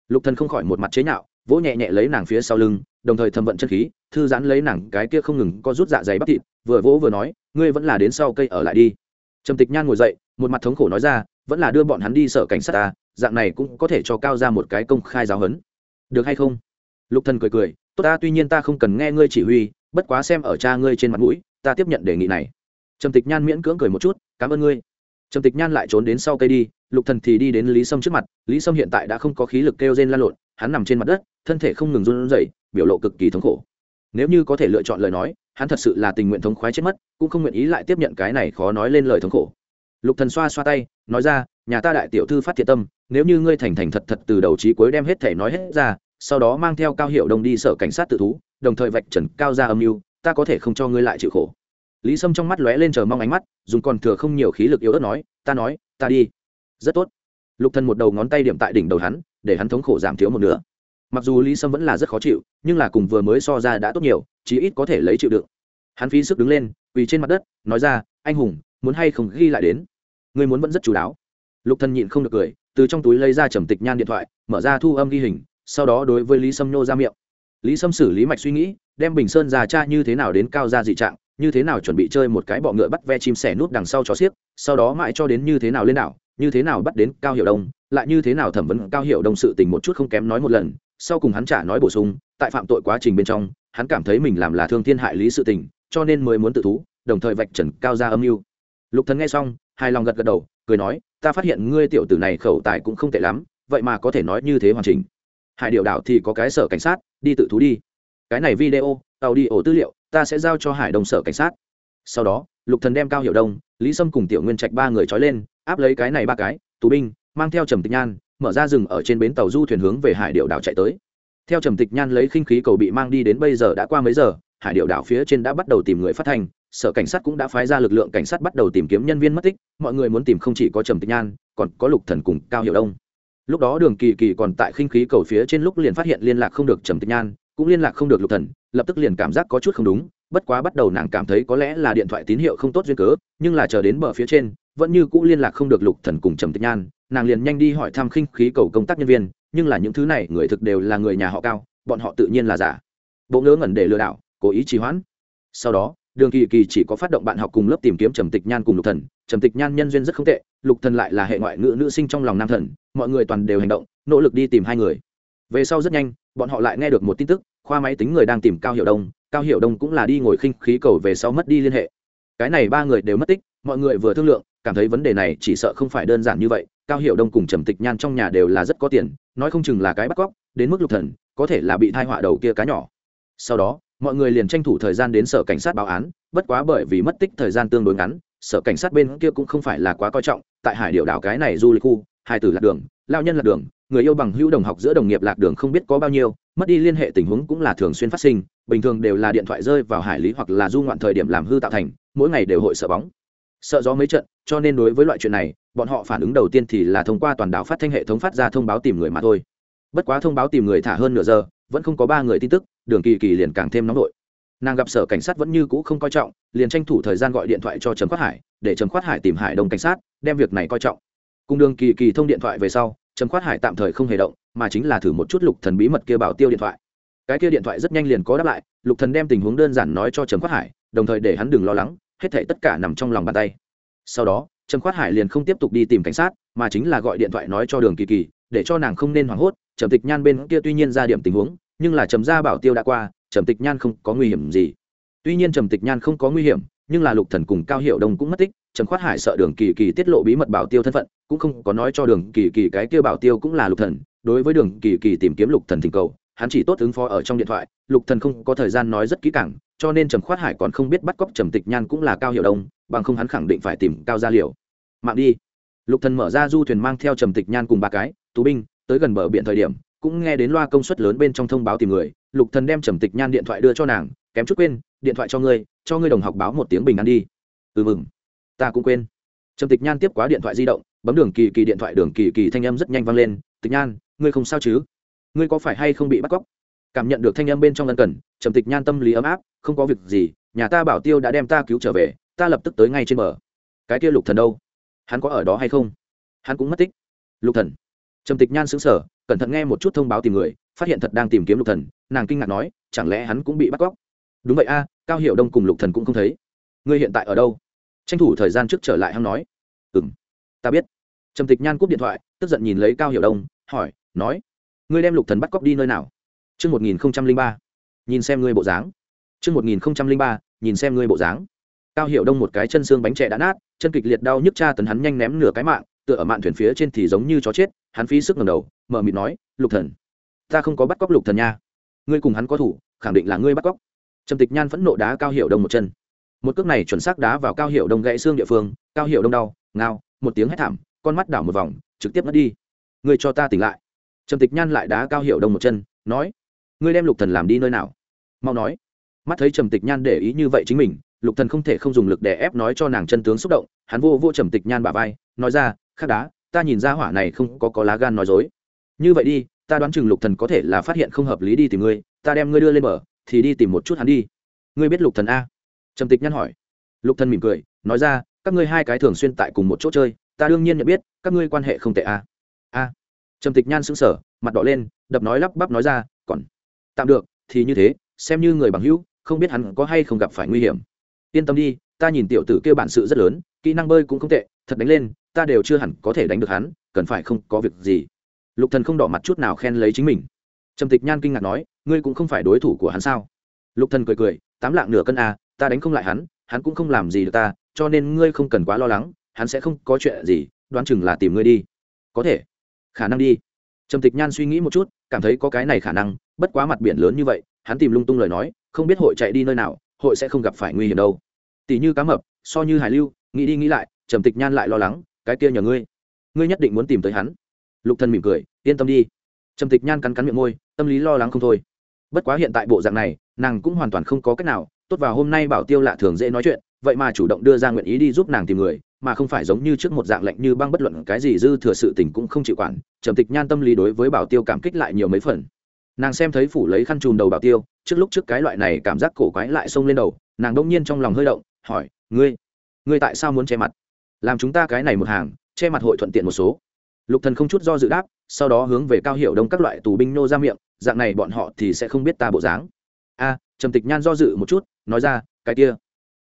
Lục Thần không khỏi một mặt chế nhạo, vỗ nhẹ nhẹ lấy nàng phía sau lưng, đồng thời thầm vận chân khí, thư giãn lấy nàng cái kia không ngừng có rút dạ dày bắp thịt, vừa vỗ vừa nói, ngươi vẫn là đến sau cây ở lại đi. Trầm Tịch Nhan ngồi dậy, một mặt thống khổ nói ra, vẫn là đưa bọn hắn đi sở cảnh sát ta, dạng này cũng có thể cho cao ra một cái công khai giáo huấn. Được hay không? Lục Thần cười cười, tốt ta tuy nhiên ta không cần nghe ngươi chỉ huy, bất quá xem ở cha ngươi trên mặt mũi, ta tiếp nhận đề nghị này. Trầm Tịch Nhan miễn cưỡng cười một chút, cảm ơn ngươi trầm tịch nhan lại trốn đến sau cây đi lục thần thì đi đến lý sâm trước mặt lý sâm hiện tại đã không có khí lực kêu rên lan lộn hắn nằm trên mặt đất thân thể không ngừng run rẩy biểu lộ cực kỳ thống khổ nếu như có thể lựa chọn lời nói hắn thật sự là tình nguyện thống khoái chết mất cũng không nguyện ý lại tiếp nhận cái này khó nói lên lời thống khổ lục thần xoa xoa tay nói ra nhà ta đại tiểu thư phát thiệt tâm, nếu như ngươi thành thành thật thật từ đầu chí cuối đem hết thể nói hết ra, sau đó mang theo cao hiệu đồng đi sở cảnh sát tự thú, đồng thời vạch trần cao ra âm mưu, ta có thể không cho ngươi lại chịu khổ. Lý sâm trong mắt lóe lên chờ mong ánh mắt, dùng còn thừa không nhiều khí lực yếu ớt nói, ta nói, ta đi. Rất tốt. Lục thần một đầu ngón tay điểm tại đỉnh đầu hắn, để hắn thống khổ giảm thiếu một nửa. Mặc dù lý sâm vẫn là rất khó chịu, nhưng là cùng vừa mới so ra đã tốt nhiều, chí ít có thể lấy chịu đựng hắn phí sức đứng lên, quỳ trên mặt đất, nói ra, anh hùng, muốn hay không ghi lại đến? Người muốn vẫn rất chú đáo lục thần nhịn không được cười, từ trong túi lấy ra trầm tịch nhan điện thoại, mở ra thu âm ghi hình, sau đó đối với lý sâm nhô ra miệng. Lý sâm xử lý mạch suy nghĩ, đem bình sơn già cha như thế nào đến cao ra dị trạng, như thế nào chuẩn bị chơi một cái bọ ngựa bắt ve chim sẻ nút đằng sau chó xiếc, sau đó mãi cho đến như thế nào lên đảo, như thế nào bắt đến cao hiệu đông, lại như thế nào thẩm vấn cao hiệu đông sự tình một chút không kém nói một lần, sau cùng hắn trả nói bổ sung, tại phạm tội quá trình bên trong, hắn cảm thấy mình làm là thương thiên hại lý sự tình, cho nên mới muốn tự thú, đồng thời vạch trần cao ra âm mưu. Lục thần nghe xong, hài lòng gật gật đầu, cười nói ta phát hiện ngươi tiểu tử này khẩu tài cũng không tệ lắm, vậy mà có thể nói như thế hoàn chỉnh. Hải điệu đảo thì có cái sở cảnh sát, đi tự thú đi. Cái này video tàu đi ổ tư liệu, ta sẽ giao cho hải đông sở cảnh sát. Sau đó, lục thần đem cao hiệu đông, lý sâm cùng tiểu nguyên trạch ba người trói lên, áp lấy cái này ba cái, tù binh, mang theo trầm tịch nhan, mở ra rừng ở trên bến tàu du thuyền hướng về hải điệu đảo chạy tới. Theo trầm tịch nhan lấy khinh khí cầu bị mang đi đến bây giờ đã qua mấy giờ, hải điệu đảo phía trên đã bắt đầu tìm người phát thành sở cảnh sát cũng đã phái ra lực lượng cảnh sát bắt đầu tìm kiếm nhân viên mất tích, mọi người muốn tìm không chỉ có trầm tịch nhan, còn có lục thần cùng cao Hiểu đông. Lúc đó đường kỳ kỳ còn tại khinh khí cầu phía trên lúc liền phát hiện liên lạc không được trầm tịch nhan, cũng liên lạc không được lục thần, lập tức liền cảm giác có chút không đúng, bất quá bắt đầu nàng cảm thấy có lẽ là điện thoại tín hiệu không tốt duyên cớ, nhưng là chờ đến bờ phía trên, vẫn như cũ liên lạc không được lục thần cùng trầm tịch nhan, nàng liền nhanh đi hỏi thăm khinh khí cầu công tác nhân viên, nhưng là những thứ này người thực đều là người nhà họ cao, bọn họ tự nhiên là giả. Bộ ngớ ngẩn để lừa đảo, cố ý trì hoãn. Sau đó đường kỳ kỳ chỉ có phát động bạn học cùng lớp tìm kiếm trầm tịch nhan cùng lục thần. Trầm tịch nhan nhân duyên rất không tệ, lục thần lại là hệ ngoại ngữ nữ sinh trong lòng nam thần, mọi người toàn đều hành động, nỗ lực đi tìm hai người. Về sau rất nhanh, bọn họ lại nghe được một tin tức, khoa máy tính người đang tìm cao hiệu đông, cao hiệu đông cũng là đi ngồi khinh khí cầu về sau mất đi liên hệ. Cái này ba người đều mất tích, mọi người vừa thương lượng, cảm thấy vấn đề này chỉ sợ không phải đơn giản như vậy, cao hiệu đông cùng trầm tịch nhan trong nhà đều là rất có tiền, nói không chừng là cái bắt cóc, đến mức lục thần có thể là bị thai họa đầu kia cá nhỏ. Sau đó mọi người liền tranh thủ thời gian đến sở cảnh sát báo án, bất quá bởi vì mất tích thời gian tương đối ngắn, sở cảnh sát bên kia cũng không phải là quá coi trọng, tại hải điệu đảo cái này du lịch khu, hai tử lạc đường, lao nhân lạc đường, người yêu bằng hữu đồng học giữa đồng nghiệp lạc đường không biết có bao nhiêu, mất đi liên hệ tình huống cũng là thường xuyên phát sinh, bình thường đều là điện thoại rơi vào hải lý hoặc là du ngoạn thời điểm làm hư tạo thành, mỗi ngày đều hội sợ bóng. Sợ gió mấy trận, cho nên đối với loại chuyện này, bọn họ phản ứng đầu tiên thì là thông qua toàn đảo phát thanh hệ thống phát ra thông báo tìm người mà thôi. Bất quá thông báo tìm người thả hơn nửa giờ, vẫn không có ba người tin tức đường kỳ kỳ liền càng thêm nóng nổi. Nàng gặp sở cảnh sát vẫn như cũ không coi trọng, liền tranh thủ thời gian gọi điện thoại cho trầm khoát hải, để trầm khoát hải tìm hải đông cảnh sát, đem việc này coi trọng. Cùng đường kỳ kỳ thông điện thoại về sau, trầm khoát hải tạm thời không hề động, mà chính là thử một chút lục thần bí mật kia bảo tiêu điện thoại. Cái kia điện thoại rất nhanh liền có đáp lại, lục thần đem tình huống đơn giản nói cho trầm khoát hải, đồng thời để hắn đừng lo lắng, hết thảy tất cả nằm trong lòng bàn tay. Sau đó, trầm khoát hải liền không tiếp tục đi tìm cảnh sát, mà chính là gọi điện thoại nói cho đường kỳ kỳ, để cho nàng không nên hoảng hốt, trầm tịch nhan bên kia tuy nhiên ra điểm tình huống nhưng là trầm gia bảo tiêu đã qua, trầm tịch nhan không có nguy hiểm gì. Tuy nhiên trầm tịch nhan không có nguy hiểm, nhưng là lục thần cùng cao hiệu đông cũng mất tích, trầm khoát hải sợ đường kỳ kỳ tiết lộ bí mật bảo tiêu thân phận, cũng không có nói cho đường kỳ kỳ cái kia bảo tiêu cũng là lục thần. Đối với đường kỳ kỳ tìm kiếm lục thần thỉnh cầu, hắn chỉ tốt ứng phó ở trong điện thoại, lục thần không có thời gian nói rất kỹ càng, cho nên trầm khoát hải còn không biết bắt cóc trầm tịch nhan cũng là cao hiệu đông, bằng không hắn khẳng định phải tìm cao gia liều mạng đi. Lục thần mở ra du thuyền mang theo trầm tịch nhan cùng ba cái, tú binh, tới gần bờ biển thời điểm cũng nghe đến loa công suất lớn bên trong thông báo tìm người, lục thần đem trầm tịch nhan điện thoại đưa cho nàng, kém chút quên, điện thoại cho ngươi cho ngươi đồng học báo một tiếng bình an đi. Ừ mừng. Ta cũng quên. Trầm tịch nhan tiếp quá điện thoại di động, bấm đường kỳ kỳ điện thoại, đường kỳ kỳ thanh âm rất nhanh vang lên, tịch nhan, ngươi không sao chứ? Ngươi có phải hay không bị bắt cóc? Cảm nhận được thanh âm bên trong lân cần, trầm tịch nhan tâm lý ấm áp, không có việc gì, nhà ta bảo tiêu đã đem ta cứu trở về, ta lập tức tới ngay trên bờ. Cái kia lục thần đâu? Hắn có ở đó hay không? Hắn cũng mất tích. Lục thần. Trầm tịch nhan sững sờ cẩn thận nghe một chút thông báo tìm người phát hiện thật đang tìm kiếm lục thần nàng kinh ngạc nói chẳng lẽ hắn cũng bị bắt cóc? Đúng vậy a cao hiệu đông cùng lục thần cũng không thấy. Ngươi hiện tại ở đâu? Tranh thủ thời gian trước trở lại hắn nói. Ừm. Ta biết. Trầm tịch nhan cúp điện thoại tức giận nhìn lấy cao hiệu đông hỏi nói ngươi đem lục thần bắt cóc đi nơi nào? Chương một nghìn ba. Nhìn xem ngươi bộ dáng. chương một nghìn ba nhìn xem ngươi bộ dáng. Cao Hiểu Đông một cái chân xương bánh trẻ đã nát, chân kịch liệt đau nhức cha tấn hắn nhanh ném nửa cái mạng, tựa ở mạn thuyền phía trên thì giống như chó chết, hắn phí sức ngẩng đầu, mờ mịt nói, "Lục Thần, ta không có bắt cóc Lục Thần nha. Ngươi cùng hắn có thủ, khẳng định là ngươi bắt cóc." Trầm Tịch Nhan phẫn nộ đá Cao hiệu Đông một chân. Một cước này chuẩn xác đá vào Cao hiệu Đông gãy xương địa phương, Cao hiệu Đông đau, ngao, một tiếng hét thảm, con mắt đảo một vòng, trực tiếp mất đi. "Ngươi cho ta tỉnh lại." Trầm Tịch Nhan lại đá Cao hiệu Đông một chân, nói, ngươi đem lục thần làm đi nơi nào mau nói mắt thấy trầm tịch nhan để ý như vậy chính mình lục thần không thể không dùng lực để ép nói cho nàng chân tướng xúc động hắn vô vô trầm tịch nhan bả vai nói ra khác đá, ta nhìn ra hỏa này không có có lá gan nói dối. Như vậy đi, ta đoán chừng lục thần có thể là phát hiện không hợp lý đi tìm ngươi, ta đem ngươi đưa lên bờ, thì đi tìm một chút hắn đi. Ngươi biết lục thần a? Trầm tịch nhăn hỏi. Lục thần mỉm cười, nói ra, các ngươi hai cái thường xuyên tại cùng một chỗ chơi, ta đương nhiên nhận biết, các ngươi quan hệ không tệ a. A. Trầm tịch nhan sững sờ, mặt đỏ lên, đập nói lắp bắp nói ra, còn tạm được, thì như thế, xem như người bằng hữu, không biết hắn có hay không gặp phải nguy hiểm. Yên tâm đi, ta nhìn tiểu tử kêu bản sự rất lớn, kỹ năng bơi cũng không tệ, thật đánh lên ta đều chưa hẳn có thể đánh được hắn, cần phải không có việc gì. Lục thần không đỏ mặt chút nào khen lấy chính mình. Trầm tịch nhan kinh ngạc nói, ngươi cũng không phải đối thủ của hắn sao? Lục thần cười cười, tám lạng nửa cân à ta đánh không lại hắn hắn cũng không làm gì được ta, cho nên ngươi không cần quá lo lắng, hắn sẽ không có chuyện gì, đoán chừng là tìm ngươi đi. Có thể. Khả năng đi. Trầm tịch nhan suy nghĩ một chút, cảm thấy có cái này khả năng, bất quá mặt biển lớn như vậy, hắn tìm lung tung lời nói, không biết hội chạy đi nơi nào, hội sẽ không gặp phải nguy hiểm đâu. Tỷ như cá mập, so như hải lưu, nghĩ đi nghĩ lại, trầm tịch nhan lại lo lắng cái kia nhờ ngươi. Ngươi nhất định muốn tìm tới hắn. Lục thần mỉm cười, yên tâm đi. Trầm tịch nhan cắn cắn miệng môi, tâm lý lo lắng không thôi. Bất quá hiện tại bộ dạng này, nàng cũng hoàn toàn không có cách nào, tốt vào hôm nay bảo tiêu lạ thường dễ nói chuyện, vậy mà chủ động đưa ra nguyện ý đi giúp nàng tìm người, mà không phải giống như trước một dạng lệnh như băng bất luận cái gì dư thừa sự tình cũng không chịu quản, trầm tịch nhan tâm lý đối với bảo tiêu cảm kích lại nhiều mấy phần. Nàng xem thấy phủ lấy khăn chùm đầu bảo tiêu, trước lúc trước cái loại này cảm giác cổ quái lại xông lên đầu, nàng đông nhiên trong lòng hơi động, hỏi, ngươi ngươi tại sao muốn che mặt? Làm chúng ta cái này một hàng, che mặt hội thuận tiện một số. Lục thần không chút do dự đáp, sau đó hướng về cao hiệu đông các loại tù binh nô ra miệng, dạng này bọn họ thì sẽ không biết ta bộ dáng. A, trầm tịch nhan do dự một chút, nói ra, cái kia,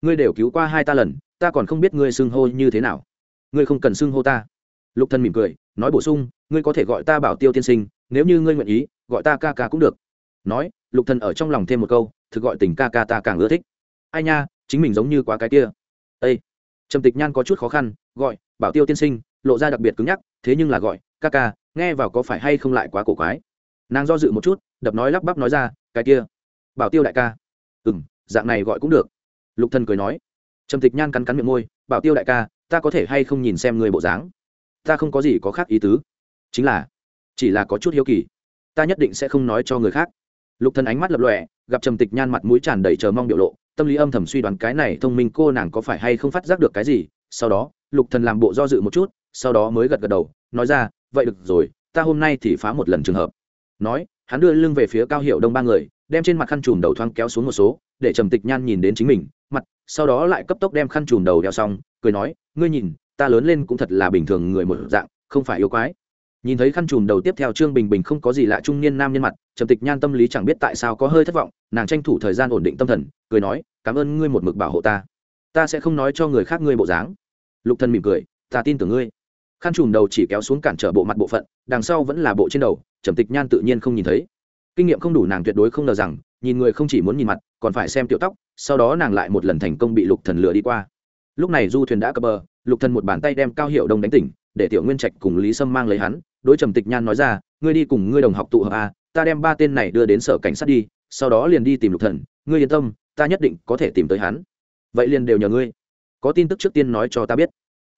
ngươi đều cứu qua hai ta lần, ta còn không biết ngươi xưng hô như thế nào. Ngươi không cần xưng hô ta. Lục thần mỉm cười, nói bổ sung, ngươi có thể gọi ta bảo tiêu tiên sinh, nếu như ngươi nguyện ý, gọi ta ca ca cũng được. Nói, lục thần ở trong lòng thêm một câu, thực gọi tình ca ca ta càng ưa thích. Ai nha, chính mình giống như quá cái kia. Ây trầm tịch nhan có chút khó khăn, gọi, bảo tiêu tiên sinh, lộ ra đặc biệt cứng nhắc, thế nhưng là gọi, ca ca, nghe vào có phải hay không lại quá cổ quái? Nàng do dự một chút, đập nói lắp bắp nói ra, cái kia, bảo tiêu đại ca. Ừ m dạng này gọi cũng được. Lục thần cười nói. Trầm tịch nhan cắn cắn miệng môi, bảo tiêu đại ca, ta có thể hay không nhìn xem người bộ dáng? Ta không có gì có khác ý tứ. Chính là, chỉ là có chút hiếu kỳ. Ta nhất định sẽ không nói cho người khác. Lục thần ánh mắt lập lòe, gặp trầm tịch nhan mặt mũi tràn đầy chờ mong biểu lộ tâm lý âm thầm suy đoán cái này thông minh cô nàng có phải hay không phát giác được cái gì, sau đó, lục thần làm bộ do dự một chút, sau đó mới gật gật đầu, nói ra, vậy được rồi, ta hôm nay thì phá một lần trường hợp. Nói, hắn đưa lưng về phía cao hiệu đông ba người, đem trên mặt khăn trùm đầu thoáng kéo xuống một số, để trầm tịch nhan nhìn đến chính mình, mặt, sau đó lại cấp tốc đem khăn trùm đầu đeo xong, cười nói, ngươi nhìn, ta lớn lên cũng thật là bình thường người một dạng, không phải yêu quái nhìn thấy khăn trùm đầu tiếp theo trương bình bình không có gì lạ trung niên nam nhân mặt, trầm tịch nhan tâm lý chẳng biết tại sao có hơi thất vọng, nàng tranh thủ thời gian ổn định tâm thần, cười nói, cảm ơn ngươi một mực bảo hộ ta. Ta sẽ không nói cho người khác ngươi bộ dáng. Lục thần mỉm cười, ta tin tưởng ngươi. Khăn trùm đầu chỉ kéo xuống cản trở bộ mặt bộ phận, đằng sau vẫn là bộ trên đầu, trầm tịch nhan tự nhiên không nhìn thấy. Kinh nghiệm không đủ nàng tuyệt đối không ngờ rằng, nhìn người không chỉ muốn nhìn mặt, còn phải xem tiểu tóc, sau đó nàng lại một lần thành công bị lục thần lừa đi qua. Lúc này du thuyền đã cập bờ, lục thần một bàn tay đem cao hiệu đông đánh tỉnh, để tiểu nguyên trạch cùng lý sâm mang lấy hắn đối trầm tịch nhan nói ra, ngươi đi cùng ngươi đồng học tụ hợp a, ta đem ba tên này đưa đến sở cảnh sát đi, sau đó liền đi tìm lục thần, ngươi yên tâm, ta nhất định có thể tìm tới hắn. Vậy liền đều nhờ ngươi. Có tin tức trước tiên nói cho ta biết.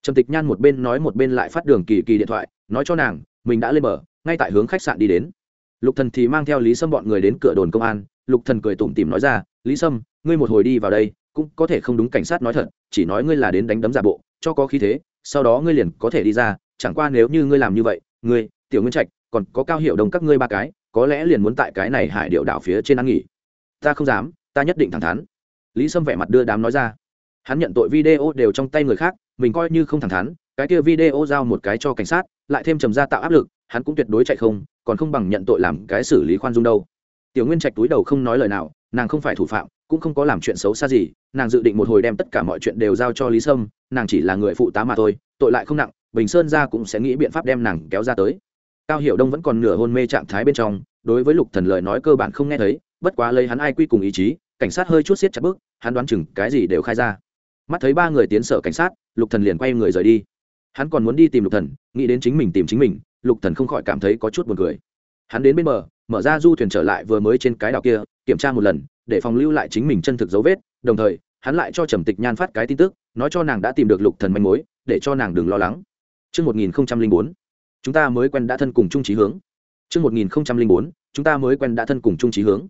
Trầm tịch nhan một bên nói một bên lại phát đường kỳ kỳ điện thoại, nói cho nàng, mình đã lên bờ, ngay tại hướng khách sạn đi đến. Lục thần thì mang theo lý sâm bọn người đến cửa đồn công an, lục thần cười tủm tỉm nói ra, lý sâm, ngươi một hồi đi vào đây, cũng có thể không đúng cảnh sát nói thật, chỉ nói ngươi là đến đánh đấm giả bộ, cho có khí thế, sau đó ngươi liền có thể đi ra, chẳng qua nếu như ngươi làm như vậy ngươi, tiểu nguyên trạch, còn có cao hiệu đồng các ngươi ba cái, có lẽ liền muốn tại cái này hải điệu đảo phía trên ăn nghỉ. Ta không dám, ta nhất định thẳng thắn. Lý sâm vẻ mặt đưa đám nói ra. Hắn nhận tội video đều trong tay người khác, mình coi như không thẳng thắn, cái kia video giao một cái cho cảnh sát, lại thêm trầm ra tạo áp lực, hắn cũng tuyệt đối chạy không, còn không bằng nhận tội làm cái xử lý khoan dung đâu. Tiểu nguyên trạch túi đầu không nói lời nào, nàng không phải thủ phạm, cũng không có làm chuyện xấu xa gì, nàng dự định một hồi đem tất cả mọi chuyện đều giao cho lý sâm, nàng chỉ là người phụ tá mà thôi, tội lại không nặng bình sơn gia cũng sẽ nghĩ biện pháp đem nàng kéo ra tới. Cao hiểu đông vẫn còn nửa hôn mê trạng thái bên trong, đối với lục thần lời nói cơ bản không nghe thấy, bất quá lấy hắn ai quy cùng ý chí, cảnh sát hơi chút siết chặt bước, hắn đoán chừng cái gì đều khai ra. Mắt thấy ba người tiến sở cảnh sát, lục thần liền quay người rời đi. Hắn còn muốn đi tìm lục thần, nghĩ đến chính mình tìm chính mình, lục thần không khỏi cảm thấy có chút buồn cười. Hắn đến bên bờ, mở ra du thuyền trở lại vừa mới trên cái đảo kia, kiểm tra một lần, để phòng lưu lại chính mình chân thực dấu vết, đồng thời, hắn lại cho trầm tịch nhan phát cái tin tức, nói cho nàng đã tìm được lục thần manh mối, để cho nàng đừng lo lắng. Trước 1004, chúng ta mới quen đã thân cùng chung chí hướng. Trước 1004, chúng ta mới quen đã thân cùng chung chí hướng.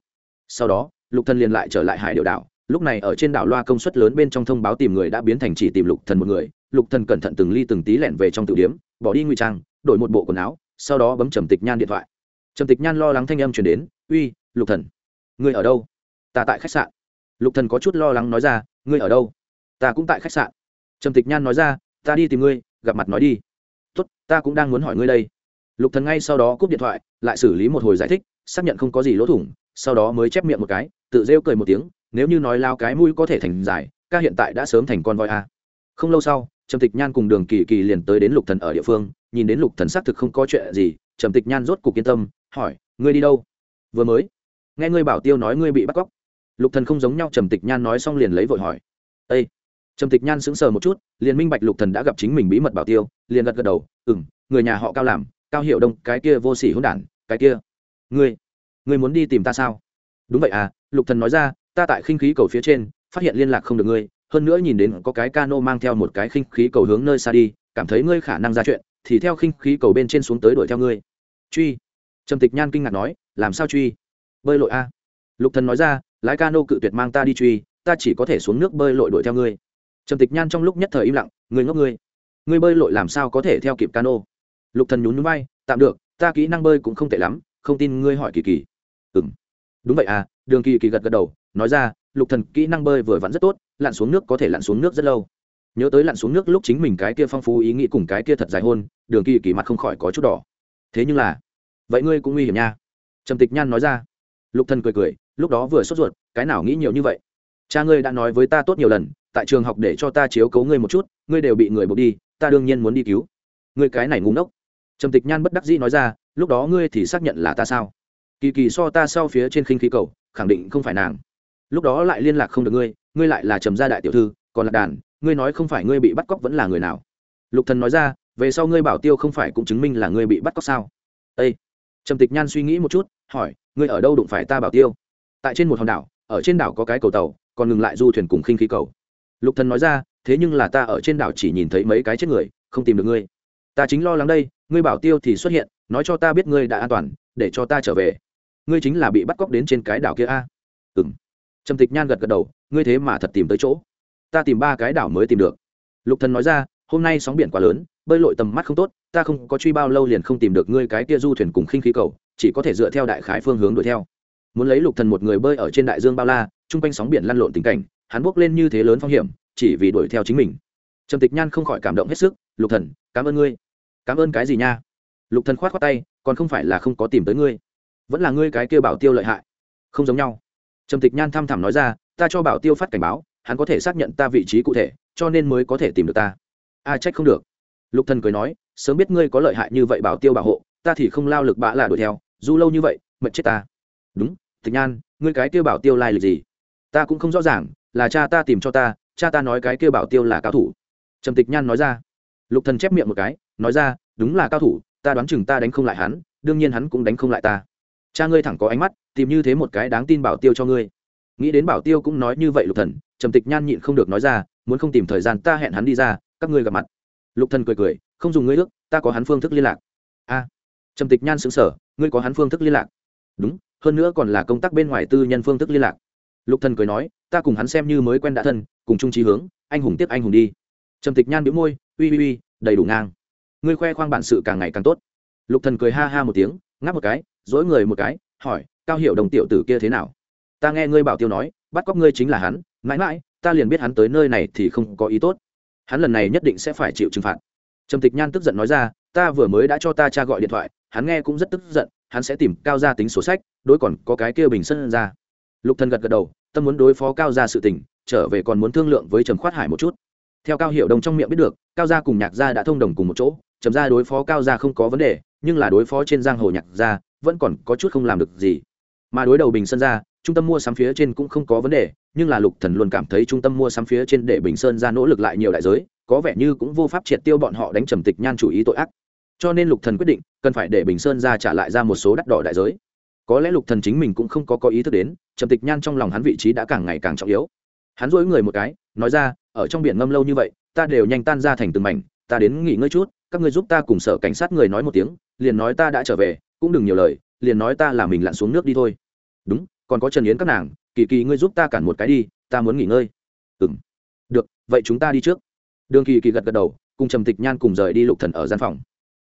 Sau đó, lục thần liền lại trở lại hải điệu đảo. Lúc này ở trên đảo loa công suất lớn bên trong thông báo tìm người đã biến thành chỉ tìm lục thần một người. Lục thần cẩn thận từng ly từng tí lẻn về trong tiểu điểm, bỏ đi ngụy trang đổi một bộ quần áo sau đó bấm trầm tịch nhan điện thoại. Trầm tịch nhan lo lắng thanh âm truyền đến uy lục thần ngươi ở đâu? Ta tại khách sạn. Lục thần có chút lo lắng nói ra ngươi ở đâu? Ta cũng tại khách sạn. Trầm tịch nhan nói ra ta đi tìm ngươi gặp mặt nói đi tốt, ta cũng đang muốn hỏi ngươi đây. Lục thần ngay sau đó cúp điện thoại, lại xử lý một hồi giải thích, xác nhận không có gì lỗ thủng, sau đó mới chép miệng một cái, tự rêu cười một tiếng, nếu như nói lao cái mũi có thể thành dài ca hiện tại đã sớm thành con voi a không lâu sau, trầm tịch nhan cùng đường kỳ kỳ liền tới đến lục thần ở địa phương, nhìn đến lục thần xác thực không có chuyện gì, trầm tịch nhan rốt cục yên tâm, hỏi, ngươi đi đâu? Vừa mới. Nghe ngươi bảo tiêu nói ngươi bị bắt cóc. Lục thần không giống nhau, trầm tịch nhan nói xong liền lấy vội hỏi ây trầm tịch nhan sững sờ một chút, liền minh bạch lục thần đã gặp chính mình bí mật bảo tiêu, liền gật gật đầu, ừm, người nhà họ cao làm, cao hiệu đông, cái kia vô sỉ hỗn đản, cái kia. Ngươi ngươi muốn đi tìm ta sao? Đúng vậy à lục thần nói ra, ta tại khinh khí cầu phía trên, phát hiện liên lạc không được ngươi, hơn nữa nhìn đến có cái cano mang theo một cái khinh khí cầu hướng nơi xa đi, cảm thấy ngươi khả năng ra chuyện, thì theo khinh khí cầu bên trên xuống tới đuổi theo ngươi. Truy. Trầm tịch nhan kinh ngạc nói, làm sao truy? Bơi lội a lục thần nói ra, lái cano cự tuyệt mang ta đi truy, ta chỉ có thể xuống nước bơi lội đuổi theo ngươi trầm tịch nhan trong lúc nhất thời im lặng người ngốc ngươi ngươi bơi lội làm sao có thể theo kịp cano? Lục thần nhún nhún vai, tạm được, ta kỹ năng bơi cũng không tệ lắm, không tin ngươi hỏi kỳ kỳ. Ừm. Đúng vậy à đường kỳ kỳ gật gật đầu, nói ra, lục thần, kỹ năng bơi vừa vặn rất tốt, lặn xuống nước có thể lặn xuống nước rất lâu. Nhớ tới lặn xuống nước lúc chính mình cái kia phong phú ý nghĩ cùng cái kia thật dài hôn, đường kỳ kỳ mặt không khỏi có chút đỏ. Thế nhưng là, vậy ngươi cũng nguy hiểm nha. Trầm tịch nhan nói ra. Lục thần cười cười, lúc đó vừa sốt ruột, cái nào nghĩ nhiều như vậy? Cha ngươi đã nói với ta tốt nhiều lần tại trường học để cho ta chiếu cố ngươi một chút, ngươi đều bị người buộc đi, ta đương nhiên muốn đi cứu. Ngươi cái này ngu ngốc. Trầm tịch nhan bất đắc dĩ nói ra, lúc đó ngươi thì xác nhận là ta sao? Kỳ kỳ so ta sau phía trên khinh khí cầu, khẳng định không phải nàng. Lúc đó lại liên lạc không được ngươi ngươi lại là trầm gia đại tiểu thư, còn là đàn, ngươi nói không phải ngươi bị bắt cóc vẫn là người nào? Lục thần nói ra, về sau ngươi bảo tiêu không phải cũng chứng minh là ngươi bị bắt cóc sao? Ê! trầm tịch nhan suy nghĩ một chút, hỏi, ngươi ở đâu đụng phải ta bảo tiêu? Tại trên một hòn đảo, ở trên đảo có cái cầu tàu, còn ngừng lại du thuyền cùng khinh khí cầu lục thần nói ra, thế nhưng là ta ở trên đảo chỉ nhìn thấy mấy cái chết người, không tìm được ngươi. Ta chính lo lắng đây, ngươi bảo tiêu thì xuất hiện, nói cho ta biết ngươi đã an toàn, để cho ta trở về. Ngươi chính là bị bắt cóc đến trên cái đảo kia a. À? Ừm. trầm tịch nhan gật gật đầu, ngươi thế mà thật tìm tới chỗ. Ta tìm ba cái đảo mới tìm được. Lục thần nói ra, hôm nay sóng biển quá lớn, bơi lội tầm mắt không tốt, ta không có truy bao lâu liền không tìm được ngươi cái kia du thuyền cùng khinh khí cầu, chỉ có thể dựa theo đại khái phương hướng đuổi theo. Muốn lấy lục thần một người bơi ở trên đại dương bao la, chung quanh sóng biển lăn lộn tình cảnh hắn bước lên như thế lớn phong hiểm, chỉ vì đuổi theo chính mình. Trầm tịch nhan không khỏi cảm động hết sức, lục thần, cảm ơn ngươi. Cảm ơn cái gì nha? Lục thần khoát khoát tay, còn không phải là không có tìm tới ngươi, vẫn là ngươi cái kia bảo tiêu lợi hại. Không giống nhau. Trầm tịch nhan thăm thẳm nói ra, ta cho bảo tiêu phát cảnh báo, hắn có thể xác nhận ta vị trí cụ thể, cho nên mới có thể tìm được ta. A, trách không được. Lục thần cười nói, sớm biết ngươi có lợi hại như vậy bảo tiêu bảo hộ, ta thì không lao lực bạ là đuổi theo, dù lâu như vậy, mệt chết ta. Đúng, tịch nhan, ngươi cái kia bảo tiêu lai lịch gì? Ta cũng không rõ ràng là cha ta tìm cho ta, cha ta nói cái kia bảo tiêu là cao thủ. Trầm tịch nhan nói ra. Lục thần chép miệng một cái, nói ra, đúng là cao thủ, ta đoán chừng ta đánh không lại hắn, đương nhiên hắn cũng đánh không lại ta. Cha ngươi thẳng có ánh mắt, tìm như thế một cái đáng tin bảo tiêu cho ngươi. Nghĩ đến bảo tiêu cũng nói như vậy lục thần, trầm tịch nhan nhịn không được nói ra, muốn không tìm thời gian ta hẹn hắn đi ra, các ngươi gặp mặt. Lục thần cười cười, không dùng ngươi ước, ta có hắn phương thức liên lạc. A. Trầm tịch nhan sững sờ, ngươi có hắn phương thức liên lạc? Đúng, hơn nữa còn là công tác bên ngoài tư nhân phương thức liên lạc lục thần cười nói, ta cùng hắn xem như mới quen đã thân, cùng chung trí hướng, anh hùng tiếp anh hùng đi. Trầm tịch nhan bĩu môi, uy uy uy, đầy đủ ngang. Ngươi khoe khoang bản sự càng ngày càng tốt. Lục thần cười ha ha một tiếng, ngáp một cái dỗi người một cái, hỏi, cao hiểu đồng tiểu tử kia thế nào? Ta nghe ngươi bảo tiêu nói, bắt cóc ngươi chính là hắn, mãi mãi, ta liền biết hắn tới nơi này thì không có ý tốt. Hắn lần này nhất định sẽ phải chịu trừng phạt. Trầm tịch nhan tức giận nói ra, ta vừa mới đã cho ta cha gọi điện thoại, hắn nghe cũng rất tức giận, hắn sẽ tìm cao gia tính sổ sách, đối còn có cái kia bình sân ra lục thần gật gật đầu, tâm muốn đối phó cao gia sự tình, trở về còn muốn thương lượng với trầm khoát hải một chút. Theo cao Hiểu đồng trong miệng biết được, cao gia cùng nhạc gia đã thông đồng cùng một chỗ, trầm gia đối phó cao gia không có vấn đề, nhưng là đối phó trên giang hồ nhạc gia, vẫn còn có chút không làm được gì. Mà đối đầu bình sơn gia, trung tâm mua sắm phía trên cũng không có vấn đề, nhưng là lục thần luôn cảm thấy trung tâm mua sắm phía trên để bình sơn ra nỗ lực lại nhiều đại giới, có vẻ như cũng vô pháp triệt tiêu bọn họ đánh trầm tịch nhan chủ ý tội ác. Cho nên lục thần quyết định, cần phải để bình sơn ra trả lại ra một số đắt đỏ đại giới có lẽ lục thần chính mình cũng không có có ý thức đến, trầm tịch nhan trong lòng hắn vị trí đã càng ngày càng trọng yếu. Hắn dối người một cái, nói ra, ở trong biển ngâm lâu như vậy, ta đều nhanh tan ra thành từng mảnh, ta đến nghỉ ngơi chút, các ngươi giúp ta cùng sở cảnh sát người nói một tiếng, liền nói ta đã trở về, cũng đừng nhiều lời, liền nói ta là mình lặn xuống nước đi thôi. Đúng, còn có trần yến các nàng, kỳ kỳ ngươi giúp ta cản một cái đi, ta muốn nghỉ ngơi. Ừ được, vậy chúng ta đi trước. Đường kỳ kỳ gật gật đầu, cùng trầm tịch nhan cùng rời đi lục thần ở gian phòng.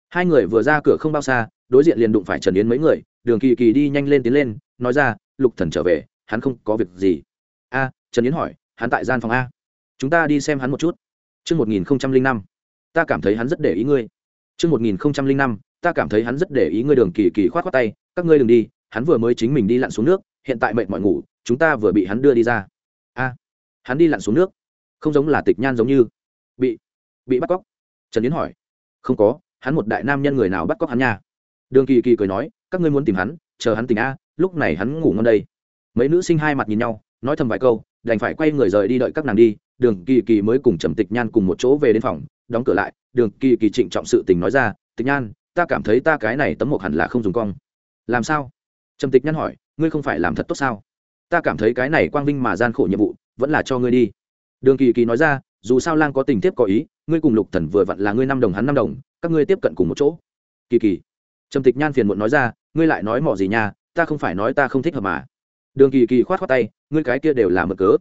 Hai người vừa ra cửa không bao xa, đối diện liền đụng phải trần yến mấy người đường kỳ kỳ đi nhanh lên tiến lên nói ra lục thần trở về hắn không có việc gì a trần yến hỏi hắn tại gian phòng a chúng ta đi xem hắn một chút chương một nghìn năm ta cảm thấy hắn rất để ý ngươi. chương một nghìn năm ta cảm thấy hắn rất để ý ngươi đường kỳ kỳ khoát khoát tay, các ngươi đừng đi, hắn vừa mới chính mình đi lặn xuống nước, hiện tại mệt mỏi ngủ, chúng ta vừa bị hắn đưa đi ra. A, hắn đi lặn xuống nước, không giống là tịch nhan giống như bị bị bắt cóc. Trần Yến hỏi. Không có, hắn một đại nam nhân người nào bắt cóc hắn nha. Đường Kỳ Kỳ cười nói, các ngươi muốn tìm hắn, chờ hắn tỉnh a, lúc này hắn ngủ ngon đây. Mấy nữ sinh hai mặt nhìn nhau, nói thầm vài câu, đành phải quay người rời đi đợi các nàng đi. Đường kỳ kỳ mới cùng trầm tịch nhan cùng một chỗ về đến phòng đóng cửa lại. Đường kỳ kỳ trịnh trọng sự tình nói ra tịch nhan ta cảm thấy ta cái này tấm một hẳn là không dùng cong. Làm sao? Trầm tịch nhan hỏi ngươi không phải làm thật tốt sao? Ta cảm thấy cái này quang vinh mà gian khổ nhiệm vụ vẫn là cho ngươi đi. Đường kỳ kỳ nói ra dù sao lang có tình tiếp có ý ngươi cùng lục thần vừa vặn là ngươi năm đồng hắn năm đồng các ngươi tiếp cận cùng một chỗ. Kỳ kỳ trầm tịch nhan phiền muộn nói ra, ngươi lại nói mỏ gì nha, ta không phải nói ta không thích hợp mà. Đường kỳ kỳ khoát khoát tay, ngươi cái kia đều là mở cớ.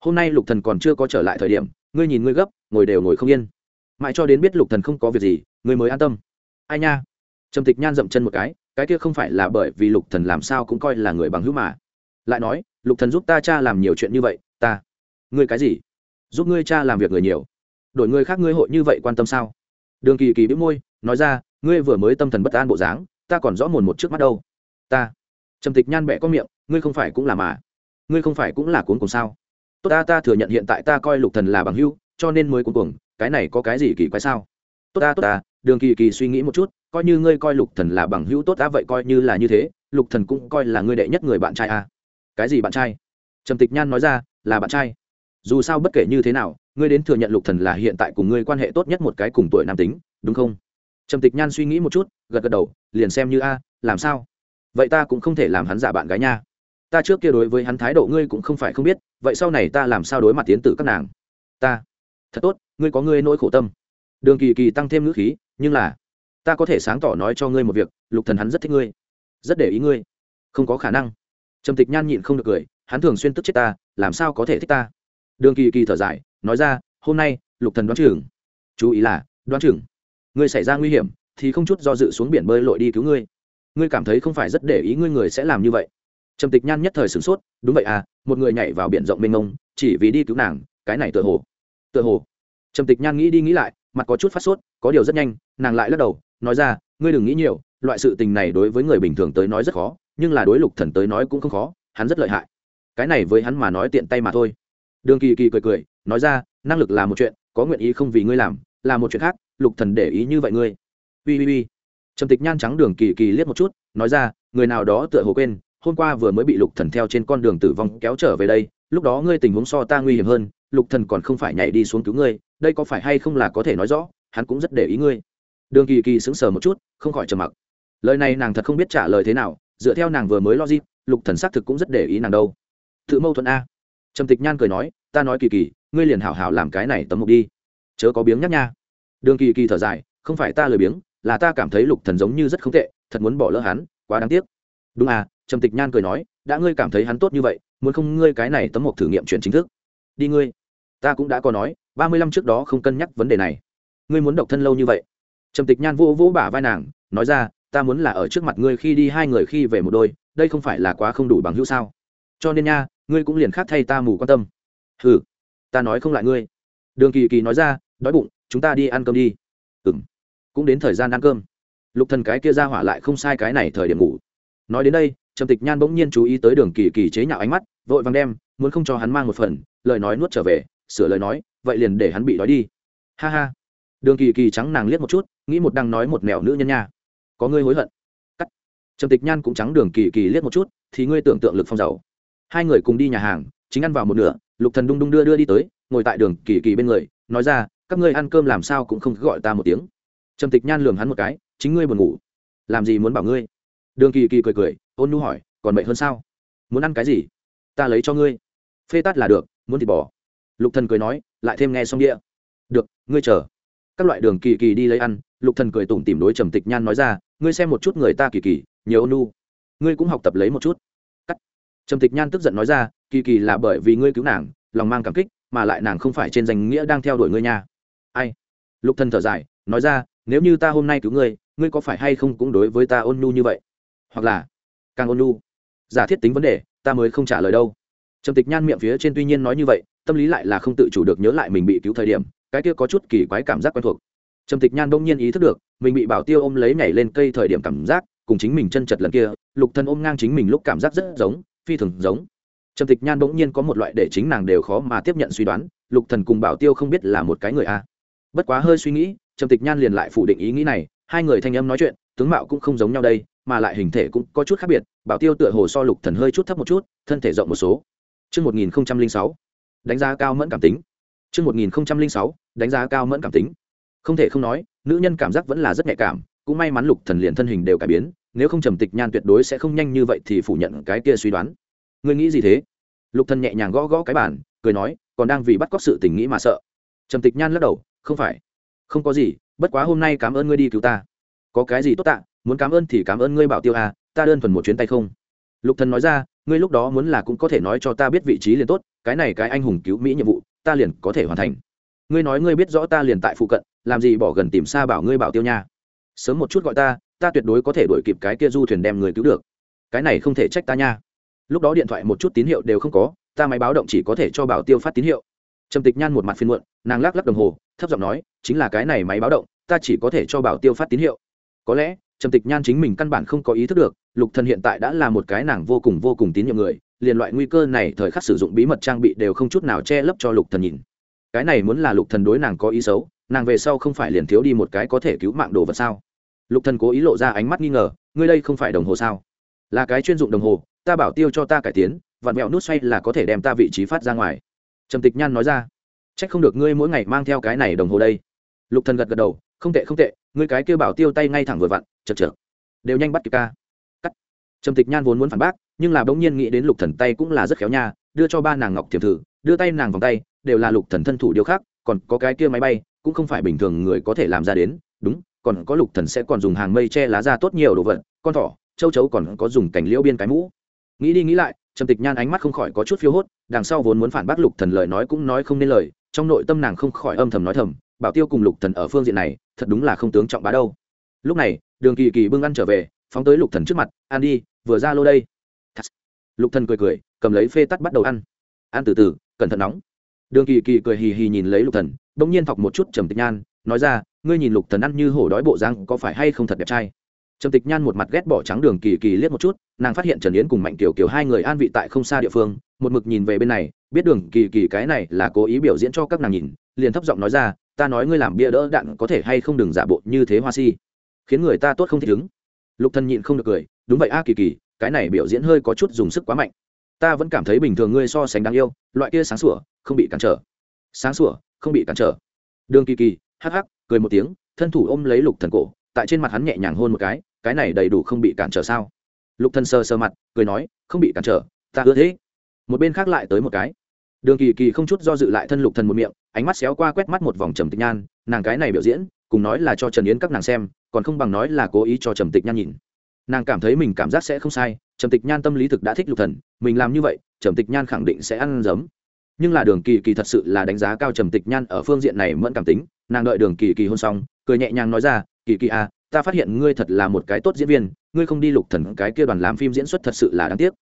Hôm nay lục thần còn chưa có trở lại thời điểm, ngươi nhìn ngươi gấp, ngồi đều ngồi không yên. Mãi cho đến biết lục thần không có việc gì, ngươi mới an tâm. Ai nha? Trầm tịch nhan dậm chân một cái cái kia không phải là bởi vì lục thần làm sao cũng coi là người bằng hữu mà. Lại nói, lục thần giúp ta cha làm nhiều chuyện như vậy, ta, ngươi cái gì? Giúp ngươi cha làm việc người nhiều. Đổi người khác ngươi hội như vậy quan tâm sao? Đường kỳ kỳ bĩu môi, nói ra ngươi vừa mới tâm thần bất an bộ dáng, ta còn rõ mồn một trước mắt đâu. Ta. Trầm tịch nhan bẹ có miệng, ngươi không phải cũng là mà. Ngươi không phải cũng là cuốn cùng sao? Tốt ta ta thừa nhận hiện tại ta coi lục thần là bằng hưu cho nên mới cuốn cuồng, cái này có cái gì kỳ quái sao? Tốt ta tốt ta, đường kỳ kỳ suy nghĩ một chút, coi như ngươi coi lục thần là bằng hữu tốt ta, vậy coi như là như thế, lục thần cũng coi là ngươi đệ nhất người bạn trai à. cái gì bạn trai? Trầm tịch nhan nói ra, là bạn trai. Dù sao bất kể như thế nào, ngươi đến thừa nhận lục thần là hiện tại cùng ngươi quan hệ tốt nhất một cái cùng tuổi nam tính, đúng không? Trầm tịch nhan suy nghĩ một chút, gật gật đầu, liền xem như a, làm sao? Vậy ta cũng không thể làm hắn giả bạn gái nha. Ta trước kia đối với hắn thái độ ngươi cũng không phải không biết, vậy sau này ta làm sao đối mặt tiến tử các nàng? Ta, thật tốt, ngươi có ngươi nỗi khổ tâm. Đường kỳ kỳ tăng thêm ngữ khí, nhưng là, ta có thể sáng tỏ nói cho ngươi một việc, lục thần hắn rất thích ngươi, rất để ý ngươi. Không có khả năng. Trầm tịch nhan nhịn không được cười, hắn thường xuyên tức chết ta, làm sao có thể thích ta? Đường kỳ kỳ thở dài, nói ra, hôm nay, lục thần đoán chừng. Chú ý là, đoán chừng ngươi xảy ra nguy hiểm, thì không chút do dự xuống biển bơi lội đi cứu ngươi. Ngươi cảm thấy không phải rất để ý ngươi người sẽ làm như vậy. Trầm tịch nhan nhất thời sửng sốt, đúng vậy à một người nhảy vào biển rộng mênh mông, chỉ vì đi cứu nàng, cái này tựa hồ tựa hồ. Trầm tịch nhan nghĩ đi nghĩ lại, mặt có chút phát sốt, có điều rất nhanh, nàng lại lắc đầu, nói ra, ngươi đừng nghĩ nhiều, loại sự tình này đối với người bình thường tới nói rất khó, nhưng là đối lục thần tới nói cũng không khó, hắn rất lợi hại. Cái này với hắn mà nói tiện tay mà thôi. Đường kỳ kỳ cười cười, nói ra, năng lực là một chuyện, có nguyện ý không vì ngươi làm, là một chuyện khác lục thần để ý như vậy ngươi. Ui ui ui trầm tịch nhan trắng đường kỳ kỳ liếc một chút, nói ra, người nào đó tựa hồ quên, hôm qua vừa mới bị lục thần theo trên con đường tử vong kéo trở về đây, lúc đó ngươi tình huống so ta nguy hiểm hơn, lục thần còn không phải nhảy đi xuống cứu ngươi, đây có phải hay không là có thể nói rõ, hắn cũng rất để ý ngươi. Đường kỳ kỳ sững sờ một chút, không khỏi trầm mặc. Lời này nàng thật không biết trả lời thế nào, dựa theo nàng vừa mới logic, lục thần xác thực cũng rất để ý nàng đâu. Tự mâu thuẫn a. Trầm tịch nhan cười nói, ta nói kỳ kỳ, ngươi liền hảo hảo làm cái này tấm mục đi. Chớ có biếng nhắc nha đường kỳ kỳ thở dài, không phải ta lười biếng, là ta cảm thấy lục thần giống như rất không tệ, thật muốn bỏ lỡ hắn, quá đáng tiếc. Đúng à trầm tịch nhan cười nói, đã ngươi cảm thấy hắn tốt như vậy, muốn không ngươi cái này tấm một thử nghiệm chuyển chính thức. Đi ngươi. Ta cũng đã có nói, ba mươi lăm trước đó không cân nhắc vấn đề này. Ngươi muốn độc thân lâu như vậy. Trầm tịch nhan vỗ vỗ bả vai nàng, nói ra, ta muốn là ở trước mặt ngươi khi đi hai người khi về một đôi, đây không phải là quá không đủ bằng hữu sao. Cho nên nha, ngươi cũng liền khác thay ta mù quan tâm. Ừ ta nói không lại ngươi. Đường kỳ kỳ nói ra, đói bụng chúng ta đi ăn cơm đi. Ừ m cũng đến thời gian ăn cơm. Lục thần cái kia ra hỏa lại không sai cái này thời điểm ngủ. Nói đến đây, trầm tịch nhan bỗng nhiên chú ý tới đường kỳ kỳ chế nhạo ánh mắt, vội vàng đem, muốn không cho hắn mang một phần, lời nói nuốt trở về, sửa lời nói, vậy liền để hắn bị đói đi. Ha ha. Đường kỳ kỳ trắng nàng liếc một chút, nghĩ một đang nói một mèo nữ nhân nha. Có ngươi hối hận. Cắt. Trầm tịch nhan cũng trắng đường kỳ kỳ liếc một chút, thì ngươi tưởng tượng lực phong giàu hai người cùng đi nhà hàng, chính ăn vào một nửa, lục thần đung đung đưa đưa đi tới, ngồi tại đường kỳ kỳ bên người, nói ra các ngươi ăn cơm làm sao cũng không gọi ta một tiếng. Trầm tịch nhan lường hắn một cái, chính ngươi buồn ngủ. Làm gì muốn bảo ngươi? Đường kỳ kỳ cười cười, ôn nu hỏi, còn mệt hơn sao? Muốn ăn cái gì? Ta lấy cho ngươi. Phê tát là được, muốn thịt bò. Lục thần cười nói, lại thêm nghe xong đĩa. Được, ngươi chờ. Các loại đường kỳ kỳ đi lấy ăn, lục thần cười tủm tỉm đối trầm tịch nhan nói ra, ngươi xem một chút người ta kỳ kỳ, nhiều ôn nu ngươi cũng học tập lấy một chút. Cắt. Trầm tịch nhan tức giận nói ra, kỳ kỳ là bởi vì ngươi cứu nàng, lòng mang cảm kích, mà lại nàng không phải trên danh nghĩa đang theo đuổi ngươi nha ai? Lục thần thở dài, nói ra, nếu như ta hôm nay cứu ngươi ngươi có phải hay không cũng đối với ta ôn nhu như vậy? Hoặc là, càng ôn nhu. Giả thiết tính vấn đề, ta mới không trả lời đâu. Trầm tịch nhan miệng phía trên tuy nhiên nói như vậy, tâm lý lại là không tự chủ được nhớ lại mình bị cứu thời điểm, cái kia có chút kỳ quái cảm giác quen thuộc. Trầm tịch nhan đông nhiên ý thức được, mình bị bảo tiêu ôm lấy nhảy lên cây thời điểm cảm giác, cùng chính mình chân chật lần kia, lục thân ôm ngang chính mình lúc cảm giác rất giống, phi thường giống. Trầm tịch nhan bỗng nhiên có một loại để chính nàng đều khó mà tiếp nhận suy đoán, lục thần cùng bảo tiêu không biết là một cái người a bất quá hơi suy nghĩ trầm tịch nhan liền lại phủ định ý nghĩ này hai người thanh âm nói chuyện tướng mạo cũng không giống nhau đây mà lại hình thể cũng có chút khác biệt bảo tiêu tựa hồ so lục thần hơi chút thấp một chút thân thể rộng một số Trước 1006, đánh giá cao mẫn cảm tính. Trước 1006, đánh giá cao mẫn cảm tính. Không thể không nói, nữ nhân cảm giác vẫn là rất nhạy cảm, cũng may mắn lục thần liền thân hình đều cải biến, nếu không trầm tịch nhan tuyệt đối sẽ không nhanh như vậy thì phủ nhận cái kia suy đoán. Ngươi nghĩ gì thế? Lục thần nhẹ nhàng gõ gõ cái bàn, cười nói, còn đang vì bắt cóc sự tình nghĩ mà sợ. Trầm tịch nhan lắc đầu, không phải, không có gì, bất quá hôm nay cảm ơn ngươi đi cứu ta. Có cái gì tốt tạ, muốn cảm ơn thì cảm ơn ngươi bảo tiêu à, ta đơn thuần một chuyến tay không. Lục thần nói ra, ngươi lúc đó muốn là cũng có thể nói cho ta biết vị trí liền tốt, cái này cái anh hùng cứu mỹ nhiệm vụ ta liền có thể hoàn thành. Ngươi nói ngươi biết rõ ta liền tại phụ cận làm gì bỏ gần tìm xa bảo ngươi bảo tiêu nha. Sớm một chút gọi ta ta tuyệt đối có thể đuổi kịp cái kia du thuyền đem người cứu được. Cái này không thể trách ta nha. Lúc đó điện thoại một chút tín hiệu đều không có ta máy báo động chỉ có thể cho bảo tiêu phát tín hiệu. Trầm tịch nhan một mặt phiên muộn nàng lắc lắc đồng hồ thấp giọng nói, chính là cái này máy báo động, ta chỉ có thể cho bảo tiêu phát tín hiệu. Có lẽ, trầm tịch nhan chính mình căn bản không có ý thức được, lục thần hiện tại đã là một cái nàng vô cùng vô cùng tín nhiệm người, liền loại nguy cơ này thời khắc sử dụng bí mật trang bị đều không chút nào che lấp cho lục thần nhìn. Cái này muốn là lục thần đối nàng có ý xấu, nàng về sau không phải liền thiếu đi một cái có thể cứu mạng đồ vật sao? Lục thần cố ý lộ ra ánh mắt nghi ngờ, ngươi đây không phải đồng hồ sao? Là cái chuyên dụng đồng hồ, ta bảo tiêu cho ta cải tiến, vặn mẹo nút xoay là có thể đem ta vị trí phát ra ngoài. Trầm tịch nhan nói ra trách không được ngươi mỗi ngày mang theo cái này đồng hồ đây. Lục thần gật gật đầu, không tệ không tệ, ngươi cái kêu bảo tiêu tay ngay thẳng vừa vặn, chật chật đều nhanh bắt kịp ca cắt. Trầm tịch nhan vốn muốn phản bác, nhưng là bỗng nhiên nghĩ đến lục thần tay cũng là rất khéo nha, đưa cho ba nàng ngọc thiềm thử, đưa tay nàng vòng tay, đều là lục thần thân thủ điều khác, còn có cái kia máy bay, cũng không phải bình thường người có thể làm ra đến, đúng, còn có lục thần sẽ còn dùng hàng mây che lá ra tốt nhiều đồ vật, con thỏ, châu chấu còn có dùng cảnh liễu biên cái mũ. Nghĩ đi nghĩ lại, trầm tịch nhan ánh mắt không khỏi có chút phiêu hốt, đằng sau vốn muốn phản bác lục thần lời nói cũng nói không nên lời trong nội tâm nàng không khỏi âm thầm nói thầm, bảo tiêu cùng lục thần ở phương diện này, thật đúng là không tướng trọng bá đâu. Lúc này, đường kỳ kỳ bưng ăn trở về, phóng tới lục thần trước mặt, ăn đi, vừa ra lô đây. Lục thần cười cười, cầm lấy phê tắt bắt đầu ăn. Ăn từ từ, cẩn thận nóng. Đường kỳ kỳ cười hì hì nhìn lấy lục thần, bỗng nhiên thọc một chút trầm tịch nhan, nói ra, ngươi nhìn lục thần ăn như hổ đói bộ răng có phải hay không thật đẹp trai? Trầm tịch nhan một mặt ghét bỏ trắng đường kỳ kỳ liếc một chút, nàng phát hiện trần yến cùng mạnh kiều kiều hai người an vị tại không xa địa phương, một mực nhìn về bên này, biết đường kỳ kỳ cái này là cố ý biểu diễn cho các nàng nhìn, liền thấp giọng nói ra, ta nói ngươi làm bia đỡ đạn có thể hay không đừng giả bộ như thế hoa si. Khiến người ta tốt không thích ứng. Lục thần nhịn không được cười, đúng vậy a, kỳ kỳ, cái này biểu diễn hơi có chút dùng sức quá mạnh. Ta vẫn cảm thấy bình thường ngươi so sánh đáng yêu, loại kia sáng sủa, không bị cản trở. Sáng sủa, không bị cản trở. Đường kỳ kỳ, hắc hắc, cười một tiếng, thân thủ ôm lấy lục thần cổ, tại trên mặt hắn nhẹ nhàng hôn một cái cái này đầy đủ không bị cản trở sao? Lục thần sờ sờ mặt, cười nói, không bị cản trở, ta ưa thế. Một bên khác lại tới một cái. Đường kỳ kỳ không chút do dự lại thân lục thần một miệng, ánh mắt xéo qua quét mắt một vòng trầm tịch nhan, nàng cái này biểu diễn, cùng nói là cho trần yến các nàng xem, còn không bằng nói là cố ý cho trầm tịch nhan nhìn. Nàng cảm thấy mình cảm giác sẽ không sai, trầm tịch nhan tâm lý thực đã thích lục thần, mình làm như vậy, trầm tịch nhan khẳng định sẽ ăn giấm. Nhưng là đường kỳ kỳ thật sự là đánh giá cao trầm tịch nhan ở phương diện này mẫn cảm tính, nàng đợi đường kỳ kỳ hôn xong, cười nhẹ nhàng nói ra, kỳ kỳ à ta phát hiện ngươi thật là một cái tốt diễn viên, ngươi không đi lục thần cái kia đoàn làm phim diễn xuất thật sự là đáng tiếc.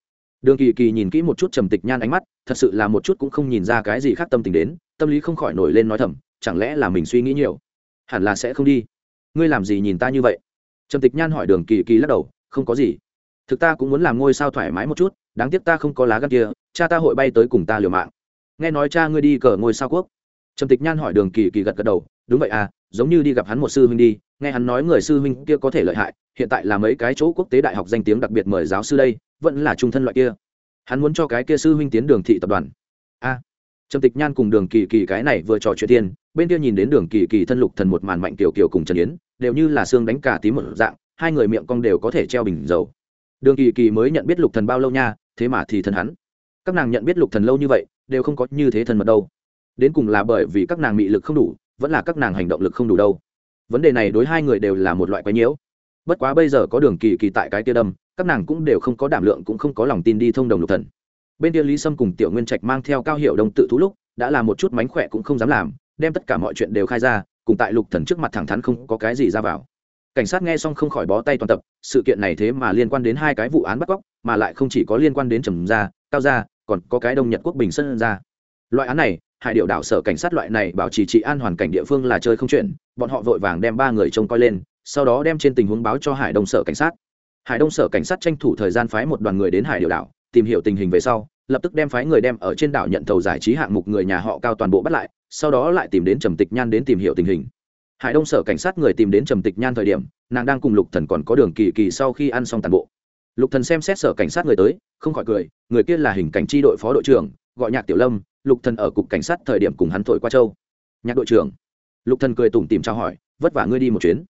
Đường kỳ kỳ nhìn kỹ một chút trầm tịch nhan ánh mắt, thật sự là một chút cũng không nhìn ra cái gì khác tâm tình đến, tâm lý không khỏi nổi lên nói thầm, chẳng lẽ là mình suy nghĩ nhiều? Hẳn là sẽ không đi. Ngươi làm gì nhìn ta như vậy? Trầm tịch nhan hỏi đường kỳ kỳ lắc đầu, không có gì. Thực ta cũng muốn làm ngôi sao thoải mái một chút, đáng tiếc ta không có lá gan kia, cha ta hội bay tới cùng ta liều mạng. Nghe nói cha ngươi đi cờ ngôi sao quốc. Trầm tịch nhan hỏi đường kỳ kỳ gật gật đầu, đúng vậy à giống như đi gặp hắn một sư huynh đi nghe hắn nói người sư huynh kia có thể lợi hại hiện tại là mấy cái chỗ quốc tế đại học danh tiếng đặc biệt mời giáo sư đây vẫn là trung thân loại kia. Hắn muốn cho cái kia sư huynh tiến đường thị tập đoàn. A. À, trầm tịch nhan cùng đường kỳ kỳ cái này vừa trò chuyện tiên bên kia nhìn đến đường kỳ kỳ thân lục thần một màn mạnh tiểu kiều cùng trần yến đều như là xương đánh cả tím một dạng hai người miệng cong đều có thể treo bình dầu. Đường kỳ kỳ mới nhận biết lục thần bao lâu nha thế mà thì thân hắn. Các nàng nhận biết lục thần lâu như vậy đều không có như thế thần mật đâu. Đến cùng là bởi vì các nàng mị lực không đủ vẫn là các nàng hành động lực không đủ đâu. Vấn đề này đối hai người đều là một loại quái nhiễu. Bất quá bây giờ có đường kỳ kỳ tại cái tia đâm, các nàng cũng đều không có đảm lượng cũng không có lòng tin đi thông đồng lục thần. Bên kia lý sâm cùng tiểu nguyên trạch mang theo cao hiệu đồng tự thú lúc, đã là một chút mánh khỏe cũng không dám làm, đem tất cả mọi chuyện đều khai ra, cùng tại lục thần trước mặt thẳng thắn không có cái gì ra vào. Cảnh sát nghe xong không khỏi bó tay toàn tập, sự kiện này thế mà liên quan đến hai cái vụ án bắt cóc, mà lại không chỉ có liên quan đến trầm gia, cao gia, còn có cái đông nhật quốc bình sơn gia. Loại án này hải điệu đảo sở cảnh sát loại này bảo trì trị an hoàn cảnh địa phương là chơi không chuyện, bọn họ vội vàng đem ba người trông coi lên, sau đó đem trên tình huống báo cho hải đông sở cảnh sát. Hải đông sở cảnh sát tranh thủ thời gian phái một đoàn người đến hải điệu đảo, tìm hiểu tình hình về sau, lập tức đem phái người đem ở trên đảo nhận thầu giải trí hạng mục người nhà họ cao toàn bộ bắt lại, sau đó lại tìm đến trầm tịch nhan đến tìm hiểu tình hình. Hải đông sở cảnh sát người tìm đến trầm tịch nhan thời điểm, nàng đang cùng lục thần còn có đường kỳ kỳ sau khi ăn xong toàn bộ. Lục thần xem xét sở cảnh sát người tới, không khỏi cười, người kia là hình cảnh tri đội phó đội trưởng, gọi nhạc tiểu lâm lục thần ở cục cảnh sát thời điểm cùng hắn thổi qua châu. Nhạc đội trưởng. Lục thần cười tủm tỉm trao hỏi vất vả ngươi đi một chuyến.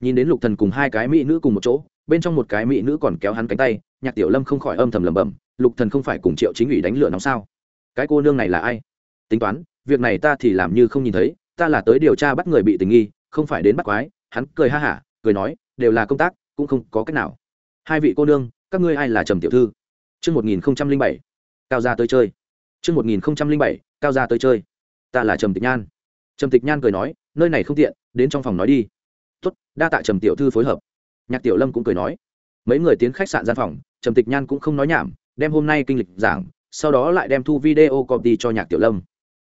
Nhìn đến lục thần cùng hai cái mỹ nữ cùng một chỗ bên trong một cái mỹ nữ còn kéo hắn cánh tay nhạc tiểu lâm không khỏi âm thầm lẩm bẩm lục thần không phải cùng triệu chính ủy đánh lửa nóng sao? Cái cô nương này là ai? Tính toán việc này ta thì làm như không nhìn thấy ta là tới điều tra bắt người bị tình nghi không phải đến bắt quái. Hắn cười ha hả cười nói đều là công tác cũng không có cách nào. Hai vị cô nương các ngươi ai là trầm tiểu thư? Trước 1007, cao gia tới chơi. Trước 1007, cao gia tới chơi. Ta là Trầm Tịch Nhan. Trầm Tịch Nhan cười nói, nơi này không tiện, đến trong phòng nói đi. Tốt, đa tạ Trầm tiểu thư phối hợp. Nhạc Tiểu Lâm cũng cười nói. Mấy người tiến khách sạn gian phòng, Trầm Tịch Nhan cũng không nói nhảm, đem hôm nay kinh lịch giảng, sau đó lại đem thu video copy cho Nhạc Tiểu Lâm.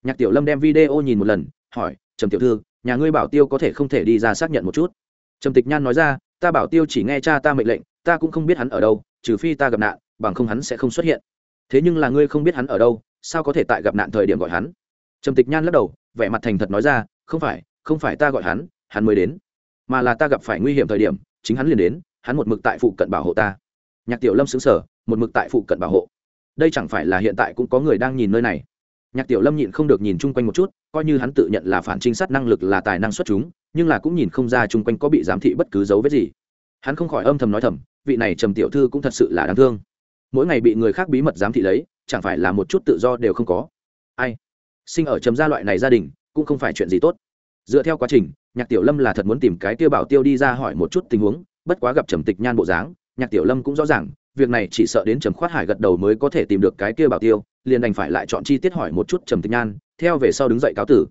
Nhạc Tiểu Lâm đem video nhìn một lần, hỏi, "Trầm tiểu thư, nhà ngươi bảo tiêu có thể không thể đi ra xác nhận một chút?" Trầm Tịch Nhan nói ra, "Ta bảo tiêu chỉ nghe cha ta mệnh lệnh, ta cũng không biết hắn ở đâu, trừ phi ta gặp nạn, bằng không hắn sẽ không xuất hiện." thế nhưng là ngươi không biết hắn ở đâu sao có thể tại gặp nạn thời điểm gọi hắn? Trầm tịch nhan lắc đầu, vẻ mặt thành thật nói ra, không phải không phải ta gọi hắn hắn mới đến. Mà là ta gặp phải nguy hiểm thời điểm, chính hắn liền đến, hắn một mực tại phụ cận bảo hộ ta. Nhạc tiểu lâm xứng sở một mực tại phụ cận bảo hộ. Đây chẳng phải là hiện tại cũng có người đang nhìn nơi này? Nhạc tiểu lâm nhịn không được nhìn chung quanh một chút, coi như hắn tự nhận là phản trinh sát năng lực là tài năng xuất chúng, nhưng là cũng nhìn không ra chung quanh có bị giám thị bất cứ dấu vết gì. Hắn không khỏi âm thầm nói thầm, vị này trầm tiểu thư cũng thật sự là đáng thương. Mỗi ngày bị người khác bí mật giám thị lấy chẳng phải là một chút tự do đều không có. Ai? Sinh ở trầm gia loại này gia đình, cũng không phải chuyện gì tốt. Dựa theo quá trình, nhạc tiểu lâm là thật muốn tìm cái tiêu bảo tiêu đi ra hỏi một chút tình huống, bất quá gặp trầm tịch nhan bộ dáng, nhạc tiểu lâm cũng rõ ràng, việc này chỉ sợ đến trầm khoát hải gật đầu mới có thể tìm được cái kia bảo tiêu, liền đành phải lại chọn chi tiết hỏi một chút trầm tịch nhan, theo về sau đứng dậy cáo tử.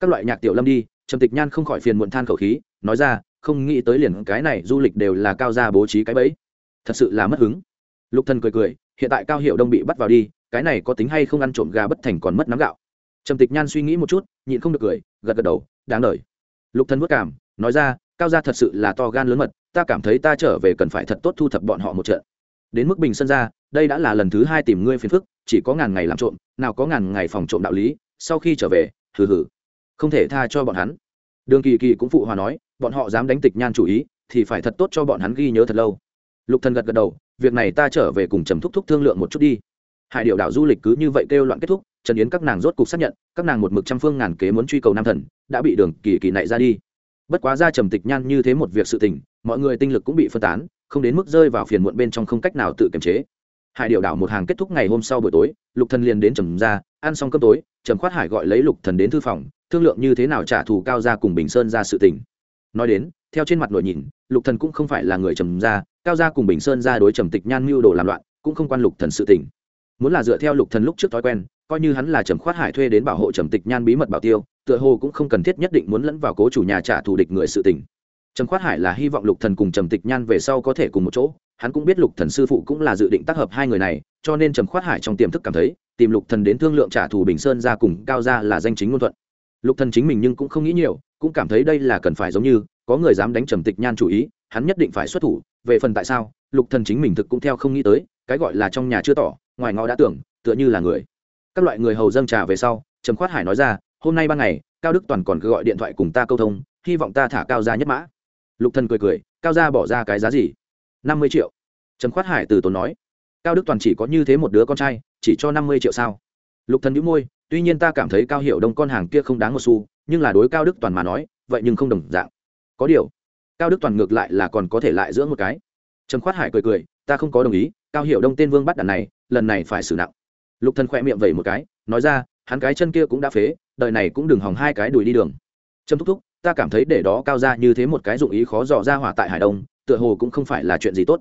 Các loại nhạc tiểu lâm đi, trầm tịch nhan không khỏi phiền muộn than khẩu khí, nói ra, không nghĩ tới liền cái này du lịch đều là cao gia bố trí cái bẫy. Thật sự là mất hứng. Lục thần cười cười, hiện tại cao hiệu đông bị bắt vào đi cái này có tính hay không ăn trộm gà bất thành còn mất nắm gạo. Trầm tịch nhan suy nghĩ một chút, nhịn không được cười, gật gật đầu, đáng lời. Lục thần vất cảm, nói ra, cao gia thật sự là to gan lớn mật, ta cảm thấy ta trở về cần phải thật tốt thu thập bọn họ một trận. Đến mức bình sân ra, đây đã là lần thứ hai tìm ngươi phiền phức, chỉ có ngàn ngày làm trộm, nào có ngàn ngày phòng trộm đạo lý, sau khi trở về, hừ hừ, không thể tha cho bọn hắn. Đường kỳ kỳ cũng phụ hòa nói, bọn họ dám đánh tịch nhan chủ ý, thì phải thật tốt cho bọn hắn ghi nhớ thật lâu. Lục thần gật gật đầu, việc này ta trở về cùng trầm thúc thúc thương lượng một chút đi hải điệu đảo du lịch cứ như vậy kêu loạn kết thúc, trần yến các nàng rốt cục xác nhận, các nàng một mực trăm phương ngàn kế muốn truy cầu nam thần, đã bị đường kỳ kỳ nại ra đi. Bất quá ra trầm tịch nhan như thế một việc sự tình, mọi người tinh lực cũng bị phân tán, không đến mức rơi vào phiền muộn bên trong không cách nào tự kiềm chế. Hải điệu đảo một hàng kết thúc ngày hôm sau buổi tối, lục thần liền đến trầm ra, ăn xong cơm tối, trầm khoát hải gọi lấy lục thần đến thư phòng, thương lượng như thế nào trả thù cao ra cùng bình sơn ra sự tình. Nói đến, theo trên mặt nội nhìn, lục thần cũng không phải là người trầm ra, cao gia cùng bình sơn ra đối trầm tịch nhan mưu đồ làm loạn, cũng không quan lục thần sự tình muốn là dựa theo lục thần lúc trước thói quen, coi như hắn là trầm khoát hải thuê đến bảo hộ trầm tịch nhan bí mật bảo tiêu, tựa hồ cũng không cần thiết nhất định muốn lẫn vào cố chủ nhà trả thù địch người sự tình. Trầm khoát hải là hy vọng lục thần cùng trầm tịch nhan về sau có thể cùng một chỗ, hắn cũng biết lục thần sư phụ cũng là dự định tác hợp hai người này, cho nên trầm khoát hải trong tiềm thức cảm thấy, tìm lục thần đến thương lượng trả thù bình sơn ra cùng cao ra là danh chính ngôn thuận. Lục thần chính mình nhưng cũng không nghĩ nhiều, cũng cảm thấy đây là cần phải giống như, có người dám đánh trầm tịch nhan chủ ý, hắn nhất định phải xuất thủ, về phần tại sao, lục thần chính mình thực cũng theo không nghĩ tới cái gọi là trong nhà chưa tỏ, ngoài ngõ đã tưởng, tựa như là người. Các loại người hầu dâng trà về sau, trầm khoát hải nói ra, hôm nay ban ngày, cao đức toàn còn cứ gọi điện thoại cùng ta câu thông, hy vọng ta thả cao ra nhất mã. Lục thần cười cười, cao ra bỏ ra cái giá gì? Năm mươi triệu. Trầm khoát hải từ tốn nói, cao đức toàn chỉ có như thế một đứa con trai, chỉ cho năm mươi triệu sao? Lục thần nhíu môi, tuy nhiên ta cảm thấy cao hiệu đông con hàng kia không đáng một xu, nhưng là đối cao đức toàn mà nói, vậy nhưng không đồng dạng. Có điều, cao đức toàn ngược lại là còn có thể lại giữa một cái. Trầm khoát hải cười cười ta không có đồng ý, cao hiệu đông tên vương bắt đàn này, lần này phải xử nặng. Lục thần khỏe miệng vẩy một cái, nói ra, hắn cái chân kia cũng đã phế, đời này cũng đừng hòng hai cái đùi đi đường. Trâm thúc thúc, ta cảm thấy để đó cao ra như thế một cái dụng ý khó dò ra hỏa tại hải đông, tựa hồ cũng không phải là chuyện gì tốt.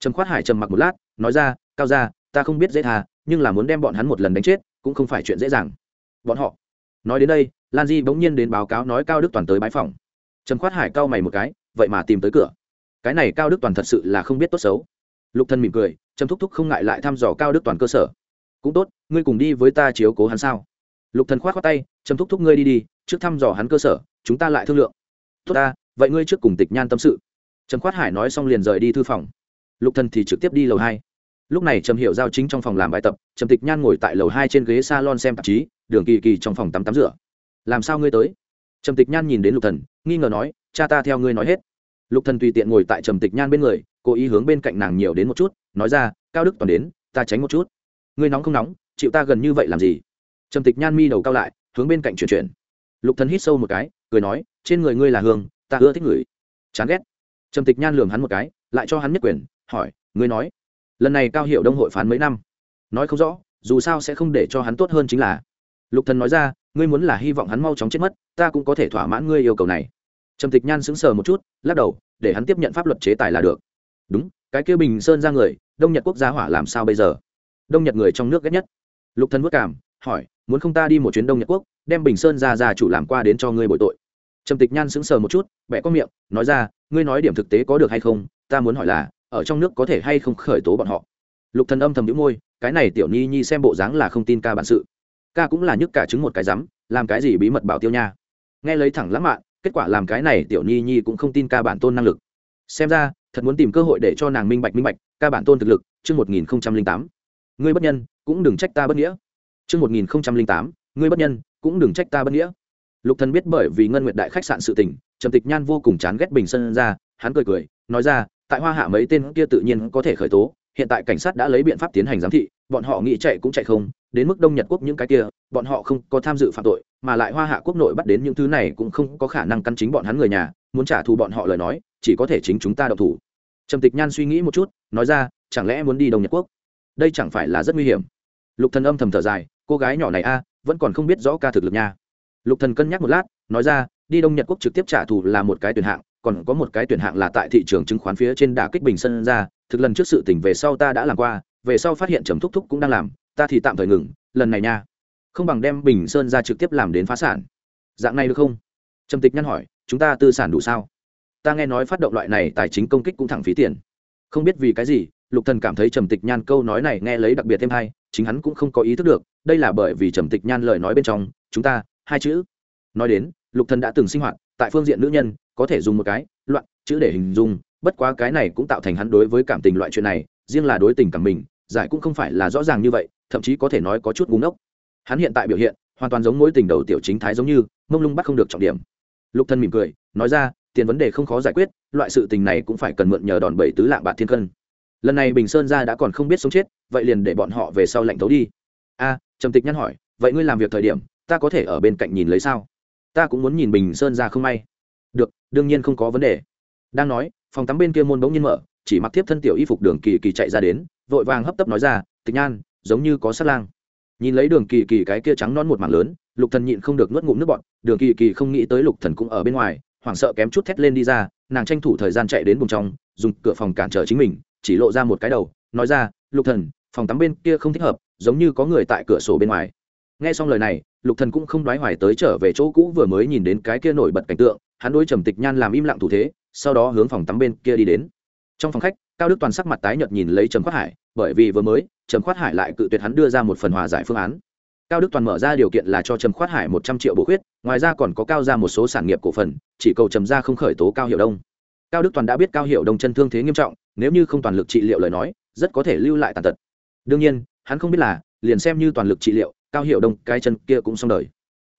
Trầm khoát hải trầm mặc một lát, nói ra, cao ra ta không biết dễ tha, nhưng là muốn đem bọn hắn một lần đánh chết, cũng không phải chuyện dễ dàng. Bọn họ. Nói đến đây, lan di bỗng nhiên đến báo cáo nói cao đức toàn tới bãi phòng trầm khoát hải cau mày một cái, vậy mà tìm tới cửa. Cái này cao đức toàn thật sự là không biết tốt xấu lục thân mỉm cười, trầm thúc thúc không ngại lại thăm dò cao đức toàn cơ sở. Cũng tốt, ngươi cùng đi với ta chiếu cố hắn sao? Lục thần khoát khoát tay, trầm thúc thúc ngươi đi đi, trước thăm dò hắn cơ sở, chúng ta lại thương lượng. Tốt ta, vậy ngươi trước cùng tịch nhan tâm sự. Trầm khoát hải nói xong liền rời đi thư phòng. Lục thần thì trực tiếp đi lầu hai. Lúc này trầm hiểu giao chính trong phòng làm bài tập, trầm tịch nhan ngồi tại lầu hai trên ghế salon xem tạp chí, đường kỳ kỳ trong phòng tắm tắm rửa. Làm sao ngươi tới? Trầm tịch nhan nhìn đến lục thần, nghi ngờ nói, cha ta theo ngươi nói hết lục thần tùy tiện ngồi tại trầm tịch nhan bên người, cố ý hướng bên cạnh nàng nhiều đến một chút, nói ra, cao đức toàn đến, ta tránh một chút. Ngươi nóng không nóng, chịu ta gần như vậy làm gì? Trầm tịch nhan mi đầu cao lại, hướng bên cạnh chuyển chuyển. Lục thần hít sâu một cái, cười nói, trên người ngươi là hương, ta ưa thích người. Chán ghét. Trầm tịch nhan lườm hắn một cái, lại cho hắn nhất quyền, hỏi, ngươi nói, lần này cao hiệu đông hội phán mấy năm? Nói không rõ, dù sao sẽ không để cho hắn tốt hơn chính là. Lục thần nói ra, ngươi muốn là hy vọng hắn mau chóng chết mất, ta cũng có thể thỏa mãn ngươi yêu cầu này trầm tịch nhan sững sờ một chút, lắc đầu, để hắn tiếp nhận pháp luật chế tài là được. Đúng, cái kia bình sơn ra người, đông nhật quốc gia hỏa làm sao bây giờ? Đông nhật người trong nước ghét nhất. Lục thần vất cảm hỏi, muốn không ta đi một chuyến đông nhật quốc, đem bình sơn ra ra chủ làm qua đến cho ngươi bội tội? Trầm tịch nhan sững sờ một chút, bẻ có miệng, nói ra, ngươi nói điểm thực tế có được hay không? Ta muốn hỏi là, ở trong nước có thể hay không khởi tố bọn họ? Lục thần âm thầm nhíu môi, cái này tiểu nhi nhi xem bộ dáng là không tin ca bản sự. Ca cũng là nhức cả chứng một cái rắm, làm cái gì bí mật bảo tiêu nha? Nghe lấy thẳng lãng mạn kết quả làm cái này tiểu nhi nhi cũng không tin ca bản tôn năng lực. Xem ra, thật muốn tìm cơ hội để cho nàng minh bạch minh bạch, ca bản tôn thực lực, chương một nghìn tám. Ngươi bất nhân, cũng đừng trách ta bất nghĩa. Chương một nghìn tám, ngươi bất nhân, cũng đừng trách ta bất nghĩa. Lục thần biết bởi vì ngân nguyệt đại khách sạn sự tình, trầm tịch nhan vô cùng chán ghét bình sơn ra, hắn cười cười, nói ra, tại hoa hạ mấy tên kia tự nhiên có thể khởi tố, hiện tại cảnh sát đã lấy biện pháp tiến hành giám thị, bọn họ nghĩ chạy cũng chạy không đến mức đông nhật quốc những cái kia, bọn họ không có tham dự phạm tội, mà lại hoa hạ quốc nội bắt đến những thứ này cũng không có khả năng căn chính bọn hắn người nhà, muốn trả thù bọn họ lời nói, chỉ có thể chính chúng ta độc thủ. Trầm tịch nhan suy nghĩ một chút, nói ra, chẳng lẽ muốn đi đông nhật quốc? Đây chẳng phải là rất nguy hiểm. Lục thần âm thầm thở dài, cô gái nhỏ này a, vẫn còn không biết rõ ca thực lực nha. Lục thần cân nhắc một lát, nói ra, đi đông nhật quốc trực tiếp trả thù là một cái tuyển hạng, còn có một cái tuyển hạng là tại thị trường chứng khoán phía trên đà kích bình sân ra, thực lần trước sự tỉnh về sau ta đã làm qua, về sau phát hiện trầm thúc thúc cũng đang làm ta thì tạm thời ngừng, lần này nha. Không bằng đem bình sơn ra trực tiếp làm đến phá sản. Dạng này được không? Trầm tịch nhăn hỏi, chúng ta tư sản đủ sao? Ta nghe nói phát động loại này tài chính công kích cũng thẳng phí tiền. Không biết vì cái gì, lục thần cảm thấy trầm tịch nhan câu nói này nghe lấy đặc biệt thêm hay, chính hắn cũng không có ý thức được, đây là bởi vì trầm tịch nhan lời nói bên trong, chúng ta, hai chữ. Nói đến, lục thần đã từng sinh hoạt, tại phương diện nữ nhân, có thể dùng một cái, loạn, chữ để hình dung, bất quá cái này cũng tạo thành hắn đối với cảm tình loại chuyện này, riêng là đối tình cảm mình, giải cũng không phải là rõ ràng như vậy thậm chí có thể nói có chút búng ốc hắn hiện tại biểu hiện, hoàn toàn giống mối tình đầu tiểu chính thái giống như, mông lung bắt không được trọng điểm. Lục thân mỉm cười, nói ra, tiền vấn đề không khó giải quyết, loại sự tình này cũng phải cần mượn nhờ đòn bẩy tứ lạng bạc thiên cân. Lần này bình sơn ra đã còn không biết sống chết, vậy liền để bọn họ về sau lạnh thấu đi. A, trầm tịch nhăn hỏi, vậy ngươi làm việc thời điểm, ta có thể ở bên cạnh nhìn lấy sao? Ta cũng muốn nhìn bình sơn ra không may. Được, đương nhiên không có vấn đề. Đang nói, phòng tắm bên kia môn bỗng nhiên mở, chỉ mặc tiếp thân tiểu y phục đường kỳ kỳ chạy ra đến, vội vàng hấp tấp nói ra, tịch nhan giống như có sát lang. Nhìn lấy đường kỳ kỳ cái kia trắng non một mảng lớn, lục thần nhịn không được nuốt ngụm nước bọt, đường kỳ kỳ không nghĩ tới lục thần cũng ở bên ngoài, hoảng sợ kém chút thét lên đi ra, nàng tranh thủ thời gian chạy đến vùng trong, dùng cửa phòng cản trở chính mình, chỉ lộ ra một cái đầu, nói ra, lục thần, phòng tắm bên kia không thích hợp, giống như có người tại cửa sổ bên ngoài. Nghe xong lời này, lục thần cũng không đoái hoài tới trở về chỗ cũ vừa mới nhìn đến cái kia nổi bật cảnh tượng, hắn đối trầm tịch nhan làm im lặng thủ thế, sau đó hướng phòng tắm bên kia đi đến. Trong phòng khách, cao đức toàn sắc mặt tái nhợt nhìn lấy trầm khoát hải, bởi vì vừa mới trầm khoát hải lại cự tuyệt hắn đưa ra một phần hòa giải phương án. Cao đức toàn mở ra điều kiện là cho trầm khoát hải một trăm triệu bổ khuyết, ngoài ra còn có cao ra một số sản nghiệp cổ phần, chỉ cầu trầm ra không khởi tố cao hiệu đông. Cao đức toàn đã biết cao hiệu đông chân thương thế nghiêm trọng, nếu như không toàn lực trị liệu lời nói, rất có thể lưu lại tàn tật. Đương nhiên, hắn không biết là, liền xem như toàn lực trị liệu, cao hiệu đông cái chân kia cũng xong đời.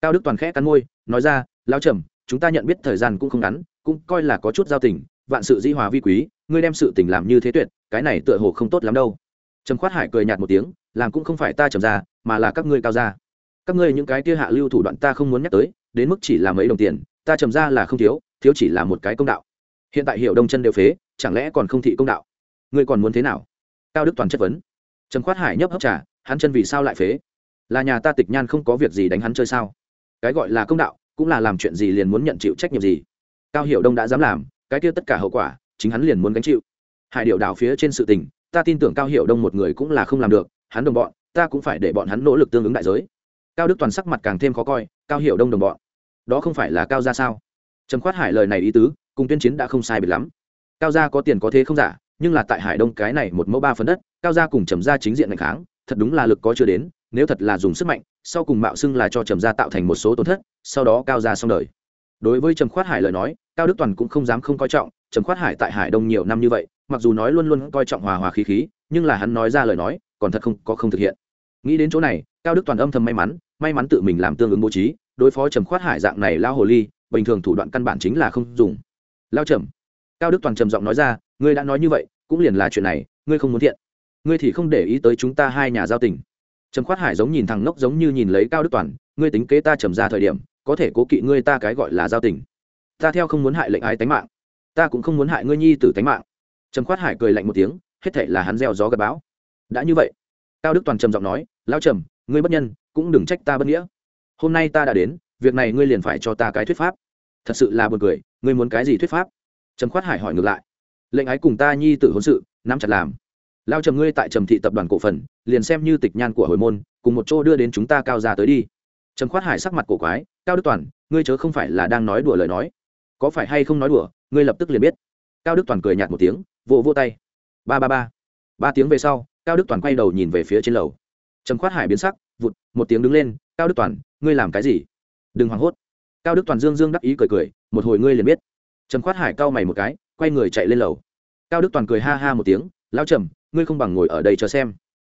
Cao đức toàn khẽ cắn môi, nói ra lao trầm, chúng ta nhận biết thời gian cũng không ngắn, cũng coi là có chút giao tình, vạn sự dĩ hòa vi quý, ngươi đem sự tình làm như thế tuyệt, cái này tựa hồ không tốt lắm đâu trầm khoát hải cười nhạt một tiếng, làm cũng không phải ta trầm ra, mà là các ngươi cao ra các ngươi những cái kia hạ lưu thủ đoạn ta không muốn nhắc tới, đến mức chỉ là mấy đồng tiền, ta trầm ra là không thiếu thiếu chỉ là một cái công đạo. Hiện tại hiểu đông chân đều phế, chẳng lẽ còn không thị công đạo? Ngươi còn muốn thế nào? Cao đức toàn chất vấn. Trầm khoát hải nhấp hấp trà, hắn chân vì sao lại phế? Là nhà ta tịch nhan không có việc gì đánh hắn chơi sao? Cái gọi là công đạo, cũng là làm chuyện gì liền muốn nhận chịu trách nhiệm gì? Cao hiểu đông đã dám làm, cái kia tất cả hậu quả, chính hắn liền muốn gánh chịu. Hải điệu đảo phía trên sự tình ta tin tưởng cao Hiệu đông một người cũng là không làm được, hắn đồng bọn, ta cũng phải để bọn hắn nỗ lực tương ứng đại giới. Cao đức toàn sắc mặt càng thêm khó coi, cao Hiệu đông đồng bọn, đó không phải là cao gia sao? Trầm khoát hải lời này ý tứ, cùng tuyên chiến đã không sai biệt lắm. Cao gia có tiền có thế không giả, nhưng là tại hải đông cái này một mẫu ba phần đất, cao gia cùng trầm gia chính diện ngày kháng, thật đúng là lực có chưa đến, nếu thật là dùng sức mạnh, sau cùng mạo xưng là cho trầm gia tạo thành một số tổn thất, sau đó cao gia xong đời. Đối với trầm khoát hải lời nói, cao đức toàn cũng không dám không coi trọng, trầm khoát hải tại hải đông nhiều năm như vậy mặc dù nói luôn luôn coi trọng hòa hòa khí khí, nhưng là hắn nói ra lời nói, còn thật không có không thực hiện. Nghĩ đến chỗ này, cao đức toàn âm thầm may mắn may mắn tự mình làm tương ứng bố trí, đối phó trầm khoát hải dạng này lao hồ ly, bình thường thủ đoạn căn bản chính là không dùng. Lao trầm, cao đức toàn trầm giọng nói ra, ngươi đã nói như vậy, cũng liền là chuyện này, ngươi không muốn thiện. Ngươi thì không để ý tới chúng ta hai nhà giao tình. Trầm khoát hải giống nhìn thằng ngốc giống như nhìn lấy cao đức toàn, ngươi tính kế ta trầm ra thời điểm, có thể cố kỵ ngươi ta cái gọi là giao tình. Ta theo không muốn hại lệnh ái tánh mạng. Ta cũng không muốn hại ngươi nhi tử tánh mạng trầm khoát hải cười lạnh một tiếng, hết thể là hắn gieo gió gặp bão. Đã như vậy, cao đức toàn trầm giọng nói lao trầm, ngươi bất nhân, cũng đừng trách ta bất nghĩa. Hôm nay ta đã đến, việc này ngươi liền phải cho ta cái thuyết pháp. Thật sự là buồn cười, ngươi muốn cái gì thuyết pháp? Trầm khoát hải hỏi ngược lại, lệnh ái cùng ta nhi tử hôn sự, nắm chặt làm. Lao trầm ngươi tại trầm thị tập đoàn cổ phần, liền xem như tịch nhan của hồi môn, cùng một chỗ đưa đến chúng ta cao ra tới đi. Trầm khoát hải sắc mặt cổ quái, cao đức toàn, ngươi chớ không phải là đang nói đùa lời nói. Có phải hay không nói đùa, ngươi lập tức liền biết cao đức toàn cười nhạt một tiếng, vỗ vỗ tay. Ba ba ba. Ba tiếng về sau, cao đức toàn quay đầu nhìn về phía trên lầu. Trầm khoát hải biến sắc, vụt, một tiếng đứng lên, cao đức toàn, ngươi làm cái gì? Đừng hoảng hốt. Cao đức toàn dương dương đắc ý cười cười, một hồi ngươi liền biết. Trầm khoát hải cau mày một cái, quay người chạy lên lầu. Cao đức toàn cười ha ha một tiếng lao trầm, ngươi không bằng ngồi ở đây chờ xem.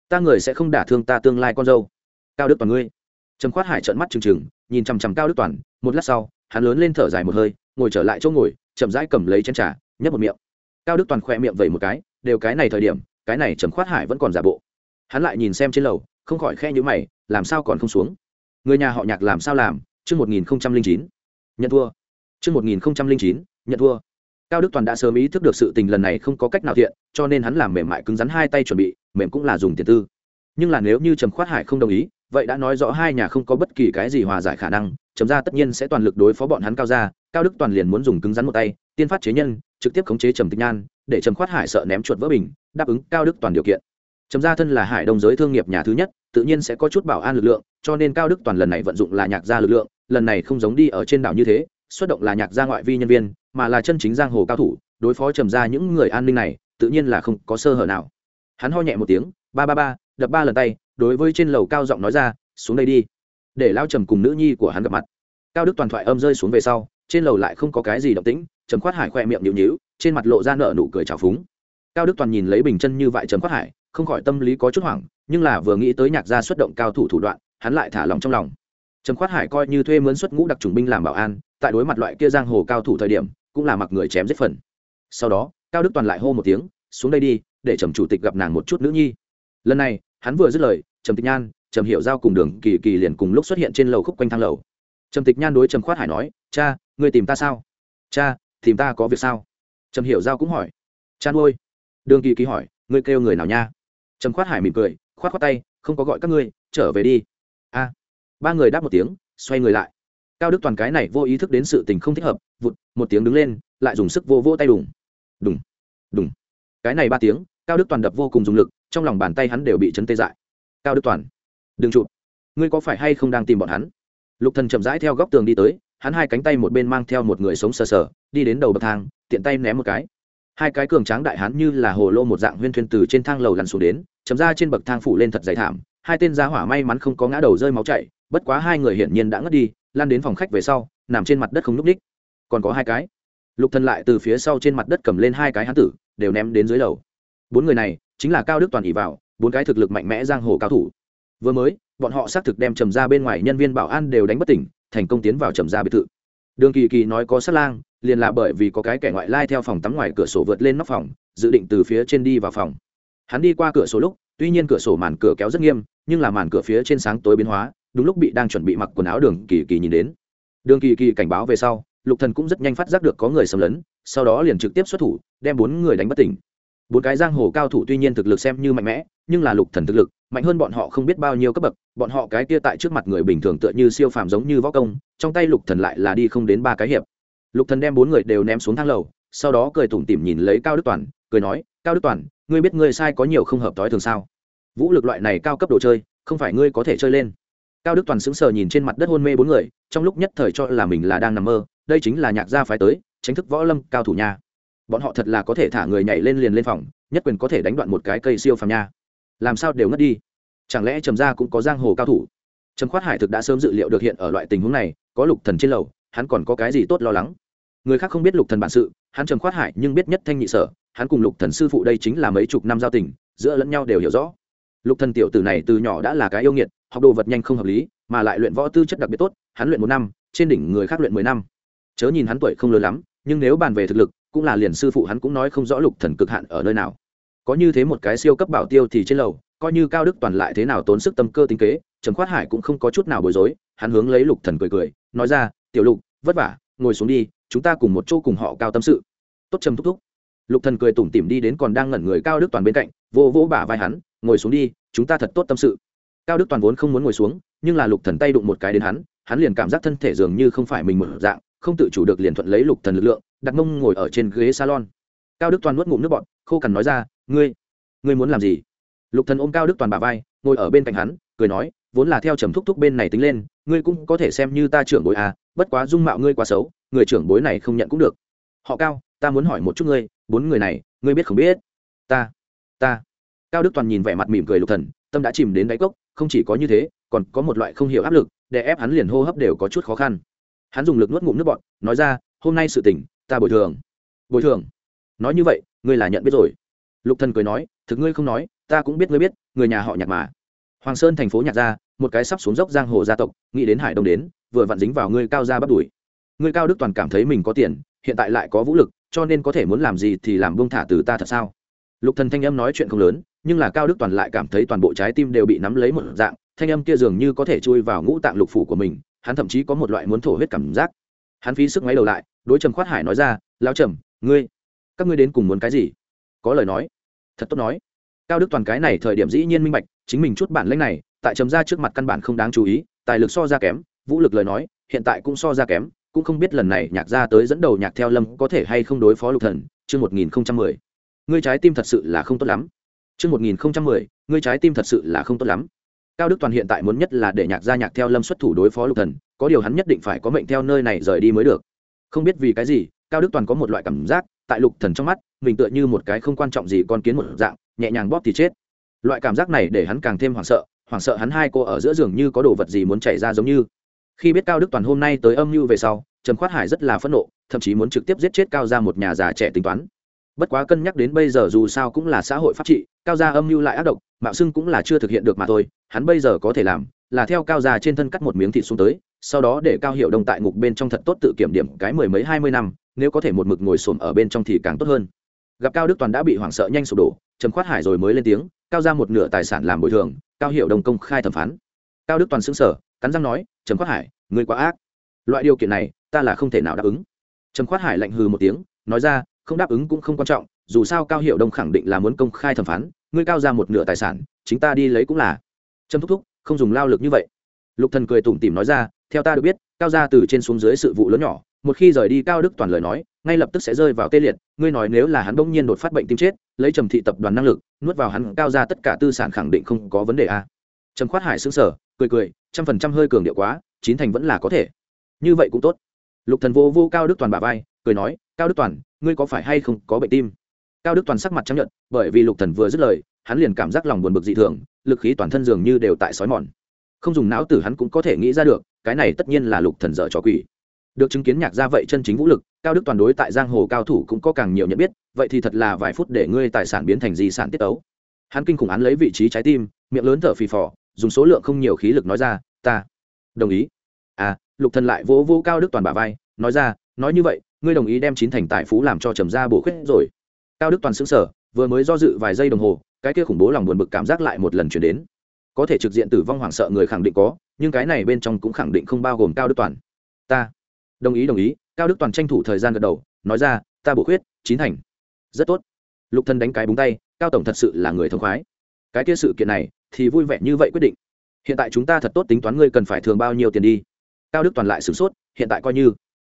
Ta người sẽ không đả thương ta tương lai con dâu. Cao đức toàn ngươi. Trầm khoát hải trợn mắt trừng trừng, nhìn chằm chằm cao đức toàn, một lát sau, hắn lớn lên thở dài một hơi, ngồi trở lại chỗ ngồi, chậm rãi cầm lấy chén trà nhấp một miệng. Cao đức toàn khoe miệng vẩy một cái, đều cái này thời điểm, cái này trầm khoát hải vẫn còn giả bộ. Hắn lại nhìn xem trên lầu, không khỏi khe nhữ mày, làm sao còn không xuống? Người nhà họ nhạc làm sao làm? Chương một nghìn chín. Nhận thua. Chương một nghìn chín, nhận thua. Cao đức toàn đã sớm ý thức được sự tình lần này không có cách nào thiện, cho nên hắn làm mềm mại cứng rắn hai tay chuẩn bị, mềm cũng là dùng tiền tư. Nhưng là nếu như trầm khoát hải không đồng ý, vậy đã nói rõ hai nhà không có bất kỳ cái gì hòa giải khả năng, trầm ra tất nhiên sẽ toàn lực đối phó bọn hắn cao ra cao đức toàn liền muốn dùng cứng rắn một tay, tiên phát chế nhân, trực tiếp khống chế trầm tịch nhan, để trầm khoát hải sợ ném chuột vỡ bình, đáp ứng cao đức toàn điều kiện. Trầm gia thân là hải đông giới thương nghiệp nhà thứ nhất, tự nhiên sẽ có chút bảo an lực lượng, cho nên cao đức toàn lần này vận dụng là nhạc gia lực lượng, lần này không giống đi ở trên đảo như thế, xuất động là nhạc gia ngoại vi nhân viên, mà là chân chính giang hồ cao thủ, đối phó trầm Gia những người an ninh này, tự nhiên là không có sơ hở nào. Hắn ho nhẹ một tiếng, ba ba ba, đập ba lần tay, đối với trên lầu cao giọng nói ra, xuống đây đi. Để lao trầm cùng nữ nhi của hắn gặp mặt. Cao đức toàn thoại âm rơi xuống về sau trên lầu lại không có cái gì động tĩnh, trầm khoát hải khoe miệng nhịu nhịu trên mặt lộ ra nợ nụ cười trào phúng. Cao đức toàn nhìn lấy bình chân như vậy trầm khoát hải, không khỏi tâm lý có chút hoảng, nhưng là vừa nghĩ tới nhạc gia xuất động cao thủ thủ đoạn, hắn lại thả lòng trong lòng. Trầm khoát hải coi như thuê mướn xuất ngũ đặc trùng binh làm bảo an, tại đối mặt loại kia giang hồ cao thủ thời điểm, cũng là mặc người chém giết phần. Sau đó, cao đức toàn lại hô một tiếng, xuống đây đi, để trầm chủ tịch gặp nàng một chút nữ nhi. Lần này, hắn vừa dứt lời, trầm tịch nhan, trầm hiểu giao cùng đường kỳ kỳ liền cùng lúc xuất hiện trên lầu khúc quanh thang lầu. Trầm tịch nhan đối trầm khoát hải nói, cha ngươi tìm ta sao? Cha, tìm ta có việc sao? Trầm hiểu giao cũng hỏi. Cha nuôi. Đường kỳ kỳ hỏi, ngươi kêu người nào nha? Trầm khoát hải mỉm cười, khoát khoát tay, không có gọi các ngươi, trở về đi. A. Ba người đáp một tiếng, xoay người lại. Cao đức toàn cái này vô ý thức đến sự tình không thích hợp, vụt, một tiếng đứng lên, lại dùng sức vô vô tay đùng. Đùng đùng. Cái này ba tiếng, cao đức toàn đập vô cùng dùng lực, trong lòng bàn tay hắn đều bị chấn tê dại. Cao đức toàn, đừng chụp. Ngươi có phải hay không đang tìm bọn hắn? Lục thần chậm rãi theo góc tường đi tới hắn hai cánh tay một bên mang theo một người sống sờ sờ, đi đến đầu bậc thang, tiện tay ném một cái. Hai cái cường tráng đại hắn như là hồ lô một dạng huyên thuyên từ trên thang lầu lăn xuống đến, chấm ra trên bậc thang phủ lên thật dày thảm, hai tên gia hỏa may mắn không có ngã đầu rơi máu chảy, bất quá hai người hiển nhiên đã ngất đi lan đến phòng khách về sau, nằm trên mặt đất không núp ních còn có hai cái. Lục thần lại từ phía sau trên mặt đất cầm lên hai cái hán tử, đều ném đến dưới lầu. Bốn người này, chính là cao đức toàn ỉ vào, bốn cái thực lực mạnh mẽ giang hồ cao thủ. Vừa mới, bọn họ xác thực đem trầm ra bên ngoài nhân viên bảo an đều đánh bất tỉnh thành công tiến vào trầm ra biệt thự. Đường kỳ kỳ nói có sát lang, liền là bởi vì có cái kẻ ngoại lai theo phòng tắm ngoài cửa sổ vượt lên nóc phòng, dự định từ phía trên đi vào phòng. Hắn đi qua cửa sổ lúc, tuy nhiên cửa sổ màn cửa kéo rất nghiêm, nhưng là màn cửa phía trên sáng tối biến hóa, đúng lúc bị đang chuẩn bị mặc quần áo đường kỳ kỳ nhìn đến. Đường kỳ kỳ cảnh báo về sau, lục thần cũng rất nhanh phát giác được có người xâm lấn, sau đó liền trực tiếp xuất thủ, đem bốn người đánh bất tỉnh. Bốn cái giang hồ cao thủ tuy nhiên thực lực xem như mạnh mẽ, nhưng là lục thần thực lực mạnh hơn bọn họ không biết bao nhiêu cấp bậc, bọn họ cái kia tại trước mặt người bình thường tựa như siêu phàm giống như võ công, trong tay lục thần lại là đi không đến ba cái hiệp. Lục thần đem bốn người đều ném xuống thang lầu, sau đó cười tủm tỉm nhìn lấy cao đức toàn, cười nói, cao đức toàn, ngươi biết ngươi sai có nhiều không hợp thói thường sao? Vũ lực loại này cao cấp đồ chơi, không phải ngươi có thể chơi lên. Cao đức toàn sững sờ nhìn trên mặt đất hôn mê bốn người, trong lúc nhất thời cho là mình là đang nằm mơ, đây chính là nhạc gia phái tới, tránh thức võ lâm cao thủ nha. Bọn họ thật là có thể thả người nhảy lên liền lên phòng, nhất quyền có thể đánh đoạn một cái cây siêu phàm nha làm sao đều ngất đi. Chẳng lẽ trầm gia cũng có giang hồ cao thủ? Trầm khoát hải thực đã sớm dự liệu được hiện ở loại tình huống này, có lục thần trên lầu, hắn còn có cái gì tốt lo lắng? Người khác không biết lục thần bản sự, hắn trầm khoát hải nhưng biết nhất thanh nhị sở, hắn cùng lục thần sư phụ đây chính là mấy chục năm giao tình, giữa lẫn nhau đều hiểu rõ. Lục thần tiểu tử này từ nhỏ đã là cái yêu nghiệt, học đồ vật nhanh không hợp lý, mà lại luyện võ tư chất đặc biệt tốt, hắn luyện một năm, trên đỉnh người khác luyện mười năm. Chớ nhìn hắn tuổi không lớn lắm, nhưng nếu bàn về thực lực, cũng là liền sư phụ hắn cũng nói không rõ lục thần cực hạn ở nơi nào có như thế một cái siêu cấp bảo tiêu thì trên lầu, coi như cao đức toàn lại thế nào tốn sức tâm cơ tính kế trầm khoát hải cũng không có chút nào bối rối, hắn hướng lấy lục thần cười cười, nói ra, tiểu lục, vất vả, ngồi xuống đi, chúng ta cùng một chỗ cùng họ cao tâm sự. Tốt trầm thúc thúc. Lục thần cười tủm tỉm đi đến còn đang ngẩn người cao đức toàn bên cạnh vô vỗ bả vai hắn, ngồi xuống đi, chúng ta thật tốt tâm sự. Cao đức toàn vốn không muốn ngồi xuống, nhưng là lục thần tay đụng một cái đến hắn hắn liền cảm giác thân thể dường như không phải mình mở dạng, không tự chủ được liền thuận lấy lục thần lực lượng, đặt mông ngồi ở trên ghế salon. Cao đức toàn nuốt ngụm nước bọt, khô cằn nói ra ngươi ngươi muốn làm gì? Lục thần ôm cao đức toàn bả vai, ngồi ở bên cạnh hắn, cười nói, vốn là theo trầm thúc thúc bên này tính lên, ngươi cũng có thể xem như ta trưởng bối à bất quá dung mạo ngươi quá xấu, người trưởng bối này không nhận cũng được. Họ cao, ta muốn hỏi một chút ngươi, bốn người này, ngươi biết không biết? Ta ta. Cao đức toàn nhìn vẻ mặt mỉm cười lục thần, tâm đã chìm đến đáy cốc, không chỉ có như thế, còn có một loại không hiểu áp lực, để ép hắn liền hô hấp đều có chút khó khăn. Hắn dùng lực nuốt ngụm nước bọt, nói ra, hôm nay sự tình, ta bồi thường. Bồi thường? Nói như vậy, ngươi là nhận biết rồi lục thần cười nói, thực ngươi không nói, ta cũng biết ngươi biết, người nhà họ nhạc mà. Hoàng sơn thành phố nhạc gia, một cái sắp xuống dốc giang hồ gia tộc, nghĩ đến hải đông đến, vừa vặn dính vào ngươi cao gia bắt đuổi ngươi cao đức toàn cảm thấy mình có tiền, hiện tại lại có vũ lực, cho nên có thể muốn làm gì thì làm buông thả từ ta thật sao? Lục thần thanh âm nói chuyện không lớn, nhưng là cao đức toàn lại cảm thấy toàn bộ trái tim đều bị nắm lấy một dạng, thanh âm kia dường như có thể chui vào ngũ tạng lục phủ của mình, hắn thậm chí có một loại muốn thổ huyết cảm giác. Hắn phí sức máy đầu lại, đối trầm khoát hải nói ra, lão trầm, ngươi, các ngươi đến cùng muốn cái gì? Có lời nói. Thật tốt nói. Cao đức toàn cái này thời điểm dĩ nhiên minh bạch, chính mình chút bản lãnh này, tại chấm ra trước mặt căn bản không đáng chú ý, tài lực so ra kém, vũ lực lời nói, hiện tại cũng so ra kém, cũng không biết lần này nhạc ra tới dẫn đầu nhạc theo lâm có thể hay không đối phó lục thần, chương một nghìn không trăm mười. Ngươi trái tim thật sự là không tốt lắm. Chương một nghìn không trăm mười, ngươi trái tim thật sự là không tốt lắm. Cao đức toàn hiện tại muốn nhất là để nhạc gia nhạc theo lâm xuất thủ đối phó lục thần, có điều hắn nhất định phải có mệnh theo nơi này rời đi mới được. Không biết vì cái gì, cao đức toàn có một loại cảm giác tại lục thần trong mắt, mình tựa như một cái không quan trọng gì con kiến một dạng, nhẹ nhàng bóp thì chết. Loại cảm giác này để hắn càng thêm hoảng sợ hoảng sợ hắn hai cô ở giữa giường như có đồ vật gì muốn chảy ra giống như. Khi biết cao đức toàn hôm nay tới âm mưu về sau, trầm khoát hải rất là phẫn nộ, thậm chí muốn trực tiếp giết chết cao ra một nhà già trẻ tính toán. Bất quá cân nhắc đến bây giờ dù sao cũng là xã hội pháp trị, cao gia âm mưu lại ác độc, mạo xưng cũng là chưa thực hiện được mà thôi, hắn bây giờ có thể làm là theo cao gia trên thân cắt một miếng thịt xuống tới, sau đó để cao hiệu đông tại ngục bên trong thật tốt tự kiểm điểm cái mười mấy hai mươi năm nếu có thể một mực ngồi xổm ở bên trong thì càng tốt hơn. Gặp cao đức toàn đã bị hoảng sợ nhanh sụp đổ, trầm khoát hải rồi mới lên tiếng, cao ra một nửa tài sản làm bồi thường, cao hiệu đông công khai thẩm phán. Cao đức toàn xứng sở cắn răng nói, trầm khoát hải người quá ác. Loại điều kiện này, ta là không thể nào đáp ứng. Trầm khoát hải lạnh hừ một tiếng, nói ra, không đáp ứng cũng không quan trọng, dù sao cao hiệu đông khẳng định là muốn công khai thẩm phán, ngươi cao ra một nửa tài sản, chính ta đi lấy cũng là. Trâm thúc thúc, không dùng lao lực như vậy. Lục thần cười tủm tỉm nói ra, theo ta được biết, cao ra từ trên xuống dưới sự vụ lớn nhỏ một khi rời đi cao đức toàn lời nói, ngay lập tức sẽ rơi vào tê liệt, ngươi nói nếu là hắn bỗng nhiên đột phát bệnh tim chết, lấy trầm thị tập đoàn năng lực, nuốt vào hắn cao ra tất cả tư sản khẳng định không có vấn đề a trầm khoát hải xứng sở cười cười, trăm phần trăm hơi cường điệu quá, chín thành vẫn là có thể. Như vậy cũng tốt. Lục thần vô vô cao đức toàn bà vai, cười nói, cao đức toàn, ngươi có phải hay không có bệnh tim? Cao đức toàn sắc mặt chấp nhận, bởi vì lục thần vừa dứt lời, hắn liền cảm giác lòng buồn bực dị thường, lực khí toàn thân dường như đều tại sói mòn. Không dùng não tử hắn cũng có thể nghĩ ra được, cái này tất nhiên là lục thần dở trò quỷ được chứng kiến nhạc gia vậy chân chính vũ lực, cao đức toàn đối tại giang hồ cao thủ cũng có càng nhiều nhận biết, vậy thì thật là vài phút để ngươi tài sản biến thành di sản tiết ấu hắn kinh khủng án lấy vị trí trái tim, miệng lớn thở phì phò, dùng số lượng không nhiều khí lực nói ra, ta, đồng ý. À lục thần lại vỗ vỗ cao đức toàn bả vai, nói ra, nói như vậy, ngươi đồng ý đem chín thành tài phú làm cho trầm gia bổ khuyết rồi. Cao đức toàn sững sờ, vừa mới do dự vài giây đồng hồ, cái kia khủng bố lòng buồn bực cảm giác lại một lần chuyển đến. Có thể trực diện tử vong hoảng sợ người khẳng định có, nhưng cái này bên trong cũng khẳng định không bao gồm cao đức toàn. Ta đồng ý đồng ý. Cao đức toàn tranh thủ thời gian gật đầu, nói ra, ta bổ khuyết, chín thành. Rất tốt. Lục thần đánh cái búng tay, cao tổng thật sự là người thông khoái. Cái kia sự kiện này thì vui vẻ như vậy quyết định. Hiện tại chúng ta thật tốt, tính toán ngươi cần phải thường bao nhiêu tiền đi? Cao đức toàn lại sửng sốt, hiện tại coi như.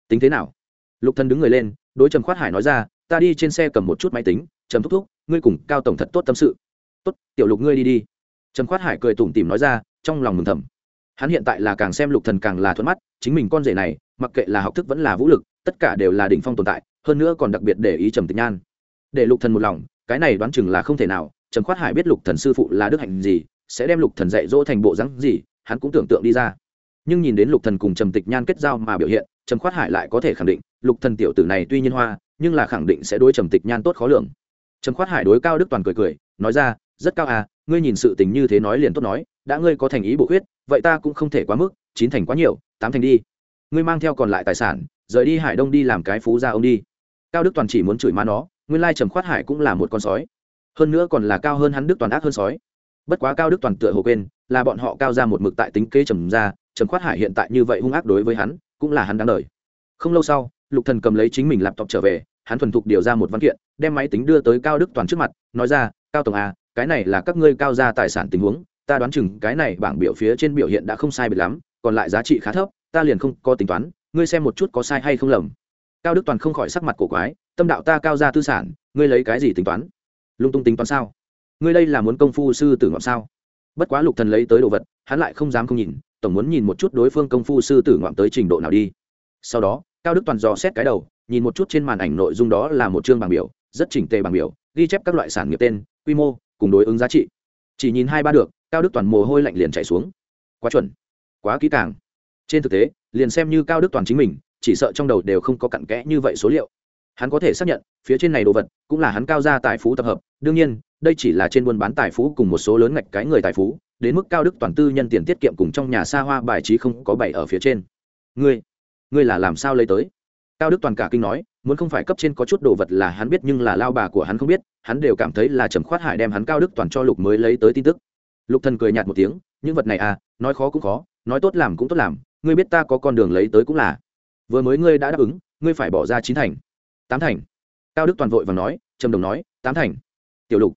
Tính thế nào? Lục thần đứng người lên, đối trầm khoát hải nói ra, ta đi trên xe cầm một chút máy tính, trầm thúc thúc, ngươi cùng cao tổng thật tốt tâm sự. Tốt, tiểu lục ngươi đi đi. Trầm khoát hải cười tủm tỉm nói ra, trong lòng mừng thầm hắn hiện tại là càng xem lục thần càng là thuận mắt, chính mình con rể này, mặc kệ là học thức vẫn là vũ lực, tất cả đều là đỉnh phong tồn tại, hơn nữa còn đặc biệt để ý trầm tịch nhan. Để lục thần một lòng, cái này đoán chừng là không thể nào, trầm khoát hải biết lục thần sư phụ là đức hạnh gì, sẽ đem lục thần dạy dỗ thành bộ dáng gì, hắn cũng tưởng tượng đi ra. Nhưng nhìn đến lục thần cùng trầm tịch nhan kết giao mà biểu hiện, trầm khoát hải lại có thể khẳng định, lục thần tiểu tử này tuy nhiên hoa, nhưng là khẳng định sẽ đối trầm tịch nhan tốt khó lường. Trầm khoát hải đối cao đức toàn cười cười, nói ra, rất cao à ngươi nhìn sự tình như thế nói liền tốt nói, đã ngươi có thành ý bổ khuyết vậy ta cũng không thể quá mức, chín thành quá nhiều, tám thành đi. Ngươi mang theo còn lại tài sản, rời đi hải đông đi làm cái phú gia ông đi. Cao đức toàn chỉ muốn chửi má nó, nguyên lai trầm khoát hải cũng là một con sói. Hơn nữa còn là cao hơn hắn đức toàn ác hơn sói. Bất quá cao đức toàn tựa hồ quên, là bọn họ cao ra một mực tại tính kế trầm ra trầm khoát hải hiện tại như vậy hung ác đối với hắn, cũng là hắn đáng lời không lâu sau, lục thần cầm lấy chính mình laptop trở về, hắn thuần thục điều ra một văn kiện, đem máy tính đưa tới cao đức toàn trước mặt, nói ra, cao tổng a cái này là các ngươi cao ra tài sản tình huống ta đoán chừng cái này bảng biểu phía trên biểu hiện đã không sai biệt lắm, còn lại giá trị khá thấp, ta liền không có tính toán, ngươi xem một chút có sai hay không lầm. Cao đức toàn không khỏi sắc mặt cổ quái, tâm đạo ta cao ra tư sản, ngươi lấy cái gì tính toán? Lung tung tính toán sao? Ngươi đây là muốn công phu sư tử ngọn sao? Bất quá lục thần lấy tới đồ vật, hắn lại không dám không nhìn, tổng muốn nhìn một chút đối phương công phu sư tử ngọn tới trình độ nào đi. Sau đó, cao đức toàn dò xét cái đầu, nhìn một chút trên màn ảnh nội dung đó là một chương bảng biểu, rất chỉnh tề bảng biểu, ghi chép các loại sản nghiệp tên, quy mô, cùng đối ứng giá trị. Chỉ nhìn hai ba được cao đức toàn mồ hôi lạnh liền chạy xuống. Quá chuẩn, quá kỹ càng. Trên thực tế, liền xem như cao đức toàn chính mình, chỉ sợ trong đầu đều không có cặn kẽ như vậy số liệu. Hắn có thể xác nhận, phía trên này đồ vật cũng là hắn cao ra tài phú tập hợp, đương nhiên, đây chỉ là trên buôn bán tài phú cùng một số lớn ngạch cái người tài phú, đến mức cao đức toàn tư nhân tiền tiết kiệm cùng trong nhà xa hoa bài trí không có bảy ở phía trên. Ngươi ngươi là làm sao lấy tới? Cao đức toàn cả kinh nói, muốn không phải cấp trên có chút đồ vật là hắn biết nhưng là lao bà của hắn không biết, hắn đều cảm thấy là trầm khoát hải đem hắn cao đức toàn cho lục mới lấy tới tin tức lục thần cười nhạt một tiếng, những vật này à nói khó cũng khó, nói tốt làm cũng tốt làm, ngươi biết ta có con đường lấy tới cũng là. Vừa mới ngươi đã đáp ứng, ngươi phải bỏ ra chín thành. Tám thành? Cao đức toàn vội và nói, trầm đồng nói, tám thành. Tiểu lục,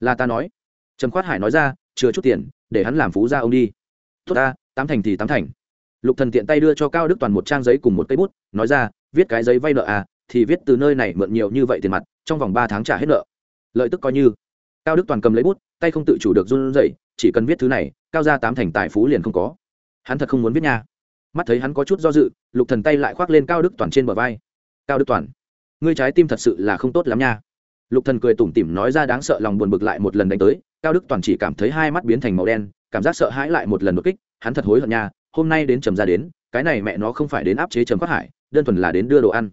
là ta nói. Trầm khoát hải nói ra chưa chút tiền, để hắn làm phú gia ông đi. Tốt ta, tám thành thì tám thành. Lục thần tiện tay đưa cho cao đức toàn một trang giấy cùng một cây bút, nói ra, viết cái giấy vay nợ à thì viết từ nơi này mượn nhiều như vậy tiền mặt, trong vòng ba tháng trả hết nợ. Lợi tức coi như. Cao đức toàn cầm lấy bút, tay không tự chủ được run rẩy chỉ cần viết thứ này, cao ra tám thành tài phú liền không có. Hắn thật không muốn viết nha. Mắt thấy hắn có chút do dự, lục thần tay lại khoác lên cao đức toàn trên bờ vai. Cao đức toàn, ngươi trái tim thật sự là không tốt lắm nha. Lục thần cười tủm tỉm nói ra đáng sợ lòng buồn bực lại một lần đánh tới, cao đức toàn chỉ cảm thấy hai mắt biến thành màu đen, cảm giác sợ hãi lại một lần đột kích, hắn thật hối hận nha, hôm nay đến trầm ra đến, cái này mẹ nó không phải đến áp chế trầm phát hải, đơn thuần là đến đưa đồ ăn.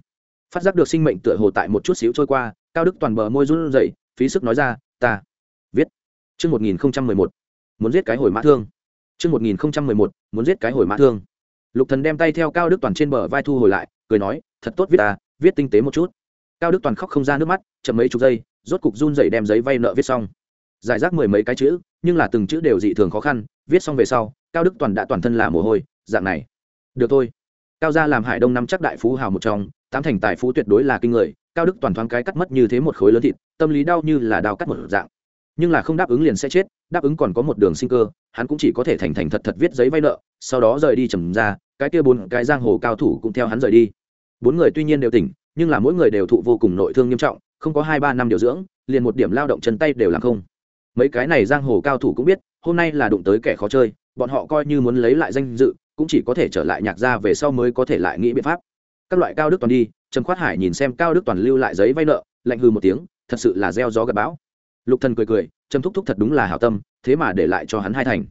Phát giác được sinh mệnh tựa hồ tại một chút xíu trôi qua, cao đức toàn bờ môi run rẩy, phí sức nói ra, ta viết. Chương một nghìn một muốn giết cái hồi mã thương. Chương một nghìn một, muốn giết cái hồi mã thương. Lục thần đem tay theo cao đức toàn trên bờ vai thu hồi lại, cười nói, thật tốt viết ta, viết tinh tế một chút. Cao đức toàn khóc không ra nước mắt, chậm mấy chục giây, rốt cục run rẩy đem giấy vay nợ viết xong. Giải rác mười mấy cái chữ, nhưng là từng chữ đều dị thường khó khăn, viết xong về sau, cao đức toàn đã toàn thân là mồ hôi, dạng này. Được thôi. Cao gia làm hải đông năm chắc đại phú hào một trong, tám thành tài phú tuyệt đối là kinh người, cao đức toàn thoáng cái cắt mất như thế một khối lớn thịt, tâm lý đau như là đào cắt một dạng nhưng là không đáp ứng liền sẽ chết, đáp ứng còn có một đường sinh cơ, hắn cũng chỉ có thể thành thành thật thật viết giấy vay nợ, sau đó rời đi trầm ra, cái kia bốn cái giang hồ cao thủ cũng theo hắn rời đi. Bốn người tuy nhiên đều tỉnh, nhưng là mỗi người đều thụ vô cùng nội thương nghiêm trọng, không có hai ba năm điều dưỡng, liền một điểm lao động chân tay đều làm không. Mấy cái này giang hồ cao thủ cũng biết, hôm nay là đụng tới kẻ khó chơi, bọn họ coi như muốn lấy lại danh dự, cũng chỉ có thể trở lại nhạc ra về sau mới có thể lại nghĩ biện pháp. Các loại cao đức toàn đi trầm khoát hải nhìn xem cao đức toàn lưu lại giấy vay nợ, lạnh hư một tiếng, thật sự là gieo gió gặp bão lục thần cười cười, trầm thúc thúc thật đúng là hảo tâm, thế mà để lại cho hắn hai thành.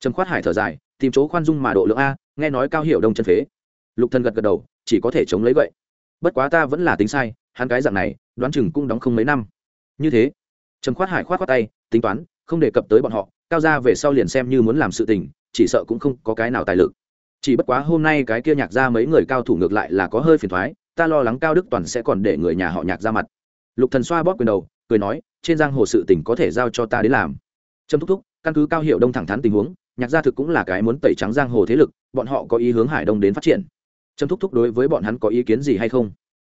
Trầm khoát hải thở dài, tìm chỗ khoan dung mà độ lượng a, nghe nói cao hiểu đông chân phế. Lục thần gật gật đầu, chỉ có thể chống lấy vậy. Bất quá ta vẫn là tính sai, hắn cái dạng này, đoán chừng cũng đóng không mấy năm. Như thế, trầm khoát hải khoát khoát tay, tính toán, không đề cập tới bọn họ, cao ra về sau liền xem như muốn làm sự tình, chỉ sợ cũng không có cái nào tài lực. Chỉ bất quá hôm nay cái kia nhạc ra mấy người cao thủ ngược lại là có hơi phiền thoái, ta lo lắng cao đức toàn sẽ còn để người nhà họ nhạc ra mặt. Lục thần xoa bóp quyền đầu, cười nói trên giang hồ sự tình có thể giao cho ta đến làm. Trâm thúc thúc, căn cứ cao hiệu đông thẳng thắn tình huống, nhạc gia thực cũng là cái muốn tẩy trắng giang hồ thế lực, bọn họ có ý hướng hải đông đến phát triển. Trâm thúc thúc đối với bọn hắn có ý kiến gì hay không?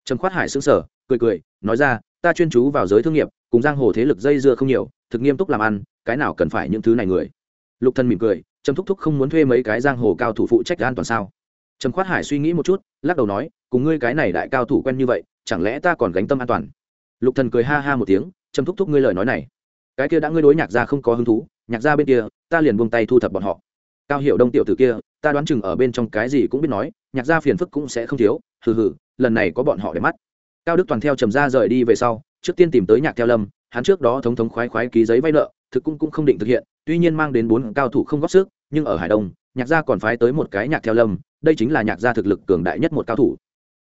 Trâm khoát hải xứng sở cười cười, nói ra, ta chuyên chú vào giới thương nghiệp, cùng giang hồ thế lực dây dưa không nhiều, thực nghiêm túc làm ăn, cái nào cần phải những thứ này người? Lục thần mỉm cười, trâm thúc thúc không muốn thuê mấy cái giang hồ cao thủ phụ trách an toàn sao? Trâm khoát hải suy nghĩ một chút, lắc đầu nói, cùng ngươi cái này đại cao thủ quen như vậy, chẳng lẽ ta còn gánh tâm an toàn? Lục thần cười ha ha một tiếng châm thúc thúc ngươi lời nói này. Cái kia đã ngươi đối nhạc gia không có hứng thú, nhạc gia bên kia, ta liền buông tay thu thập bọn họ. Cao hiệu đông tiểu tử kia, ta đoán chừng ở bên trong cái gì cũng biết nói, nhạc gia phiền phức cũng sẽ không thiếu, hừ hừ, lần này có bọn họ để mắt. Cao đức toàn theo trầm gia rời đi về sau, trước tiên tìm tới nhạc theo lâm, hắn trước đó thống thống khoái khoái ký giấy vay nợ, thực cũng cũng không định thực hiện, tuy nhiên mang đến bốn cao thủ không góp sức, nhưng ở hải đông, nhạc gia còn phái tới một cái nhạc theo lâm, đây chính là nhạc gia thực lực cường đại nhất một cao thủ.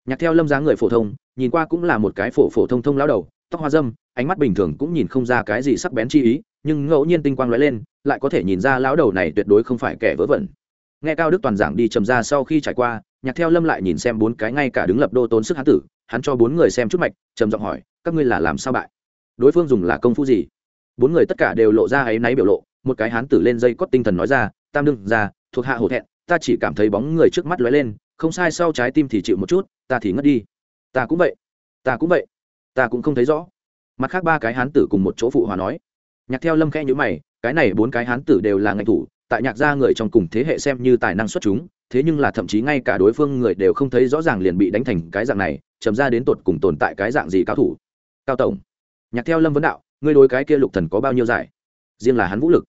Nhạc theo lâm dáng người phổ thông, nhìn qua cũng là một cái phổ phổ thông thông lão đầu tóc hoa dâm, ánh mắt bình thường cũng nhìn không ra cái gì sắc bén chi ý, nhưng ngẫu nhiên tinh quang lóe lên, lại có thể nhìn ra lão đầu này tuyệt đối không phải kẻ vớ vẩn. Nghe cao đức toàn giảng đi trầm ra sau khi trải qua, nhạc theo lâm lại nhìn xem bốn cái ngay cả đứng lập đô tốn sức hán tử, hắn cho bốn người xem chút mạch, trầm giọng hỏi, các ngươi là làm sao bại? Đối phương dùng là công phu gì? Bốn người tất cả đều lộ ra áy náy biểu lộ, một cái hán tử lên dây cót tinh thần nói ra, tam đương ra thuộc hạ hổ thẹn, ta chỉ cảm thấy bóng người trước mắt lóe lên, không sai, sau trái tim thì chịu một chút, ta thì ngất đi. Ta cũng vậy, ta cũng vậy ta cũng không thấy rõ. Mặt khác ba cái hán tử cùng một chỗ phụ hòa nói. Nhạc theo lâm khẽ nhữ mày, cái này bốn cái hán tử đều là ngạch thủ, tại nhạc gia người trong cùng thế hệ xem như tài năng xuất chúng, thế nhưng là thậm chí ngay cả đối phương người đều không thấy rõ ràng liền bị đánh thành cái dạng này chấm ra đến tột cùng tồn tại cái dạng gì cao thủ. Cao tổng, nhạc theo lâm vấn đạo, ngươi đối cái kia lục thần có bao nhiêu giải? Riêng là hắn vũ lực.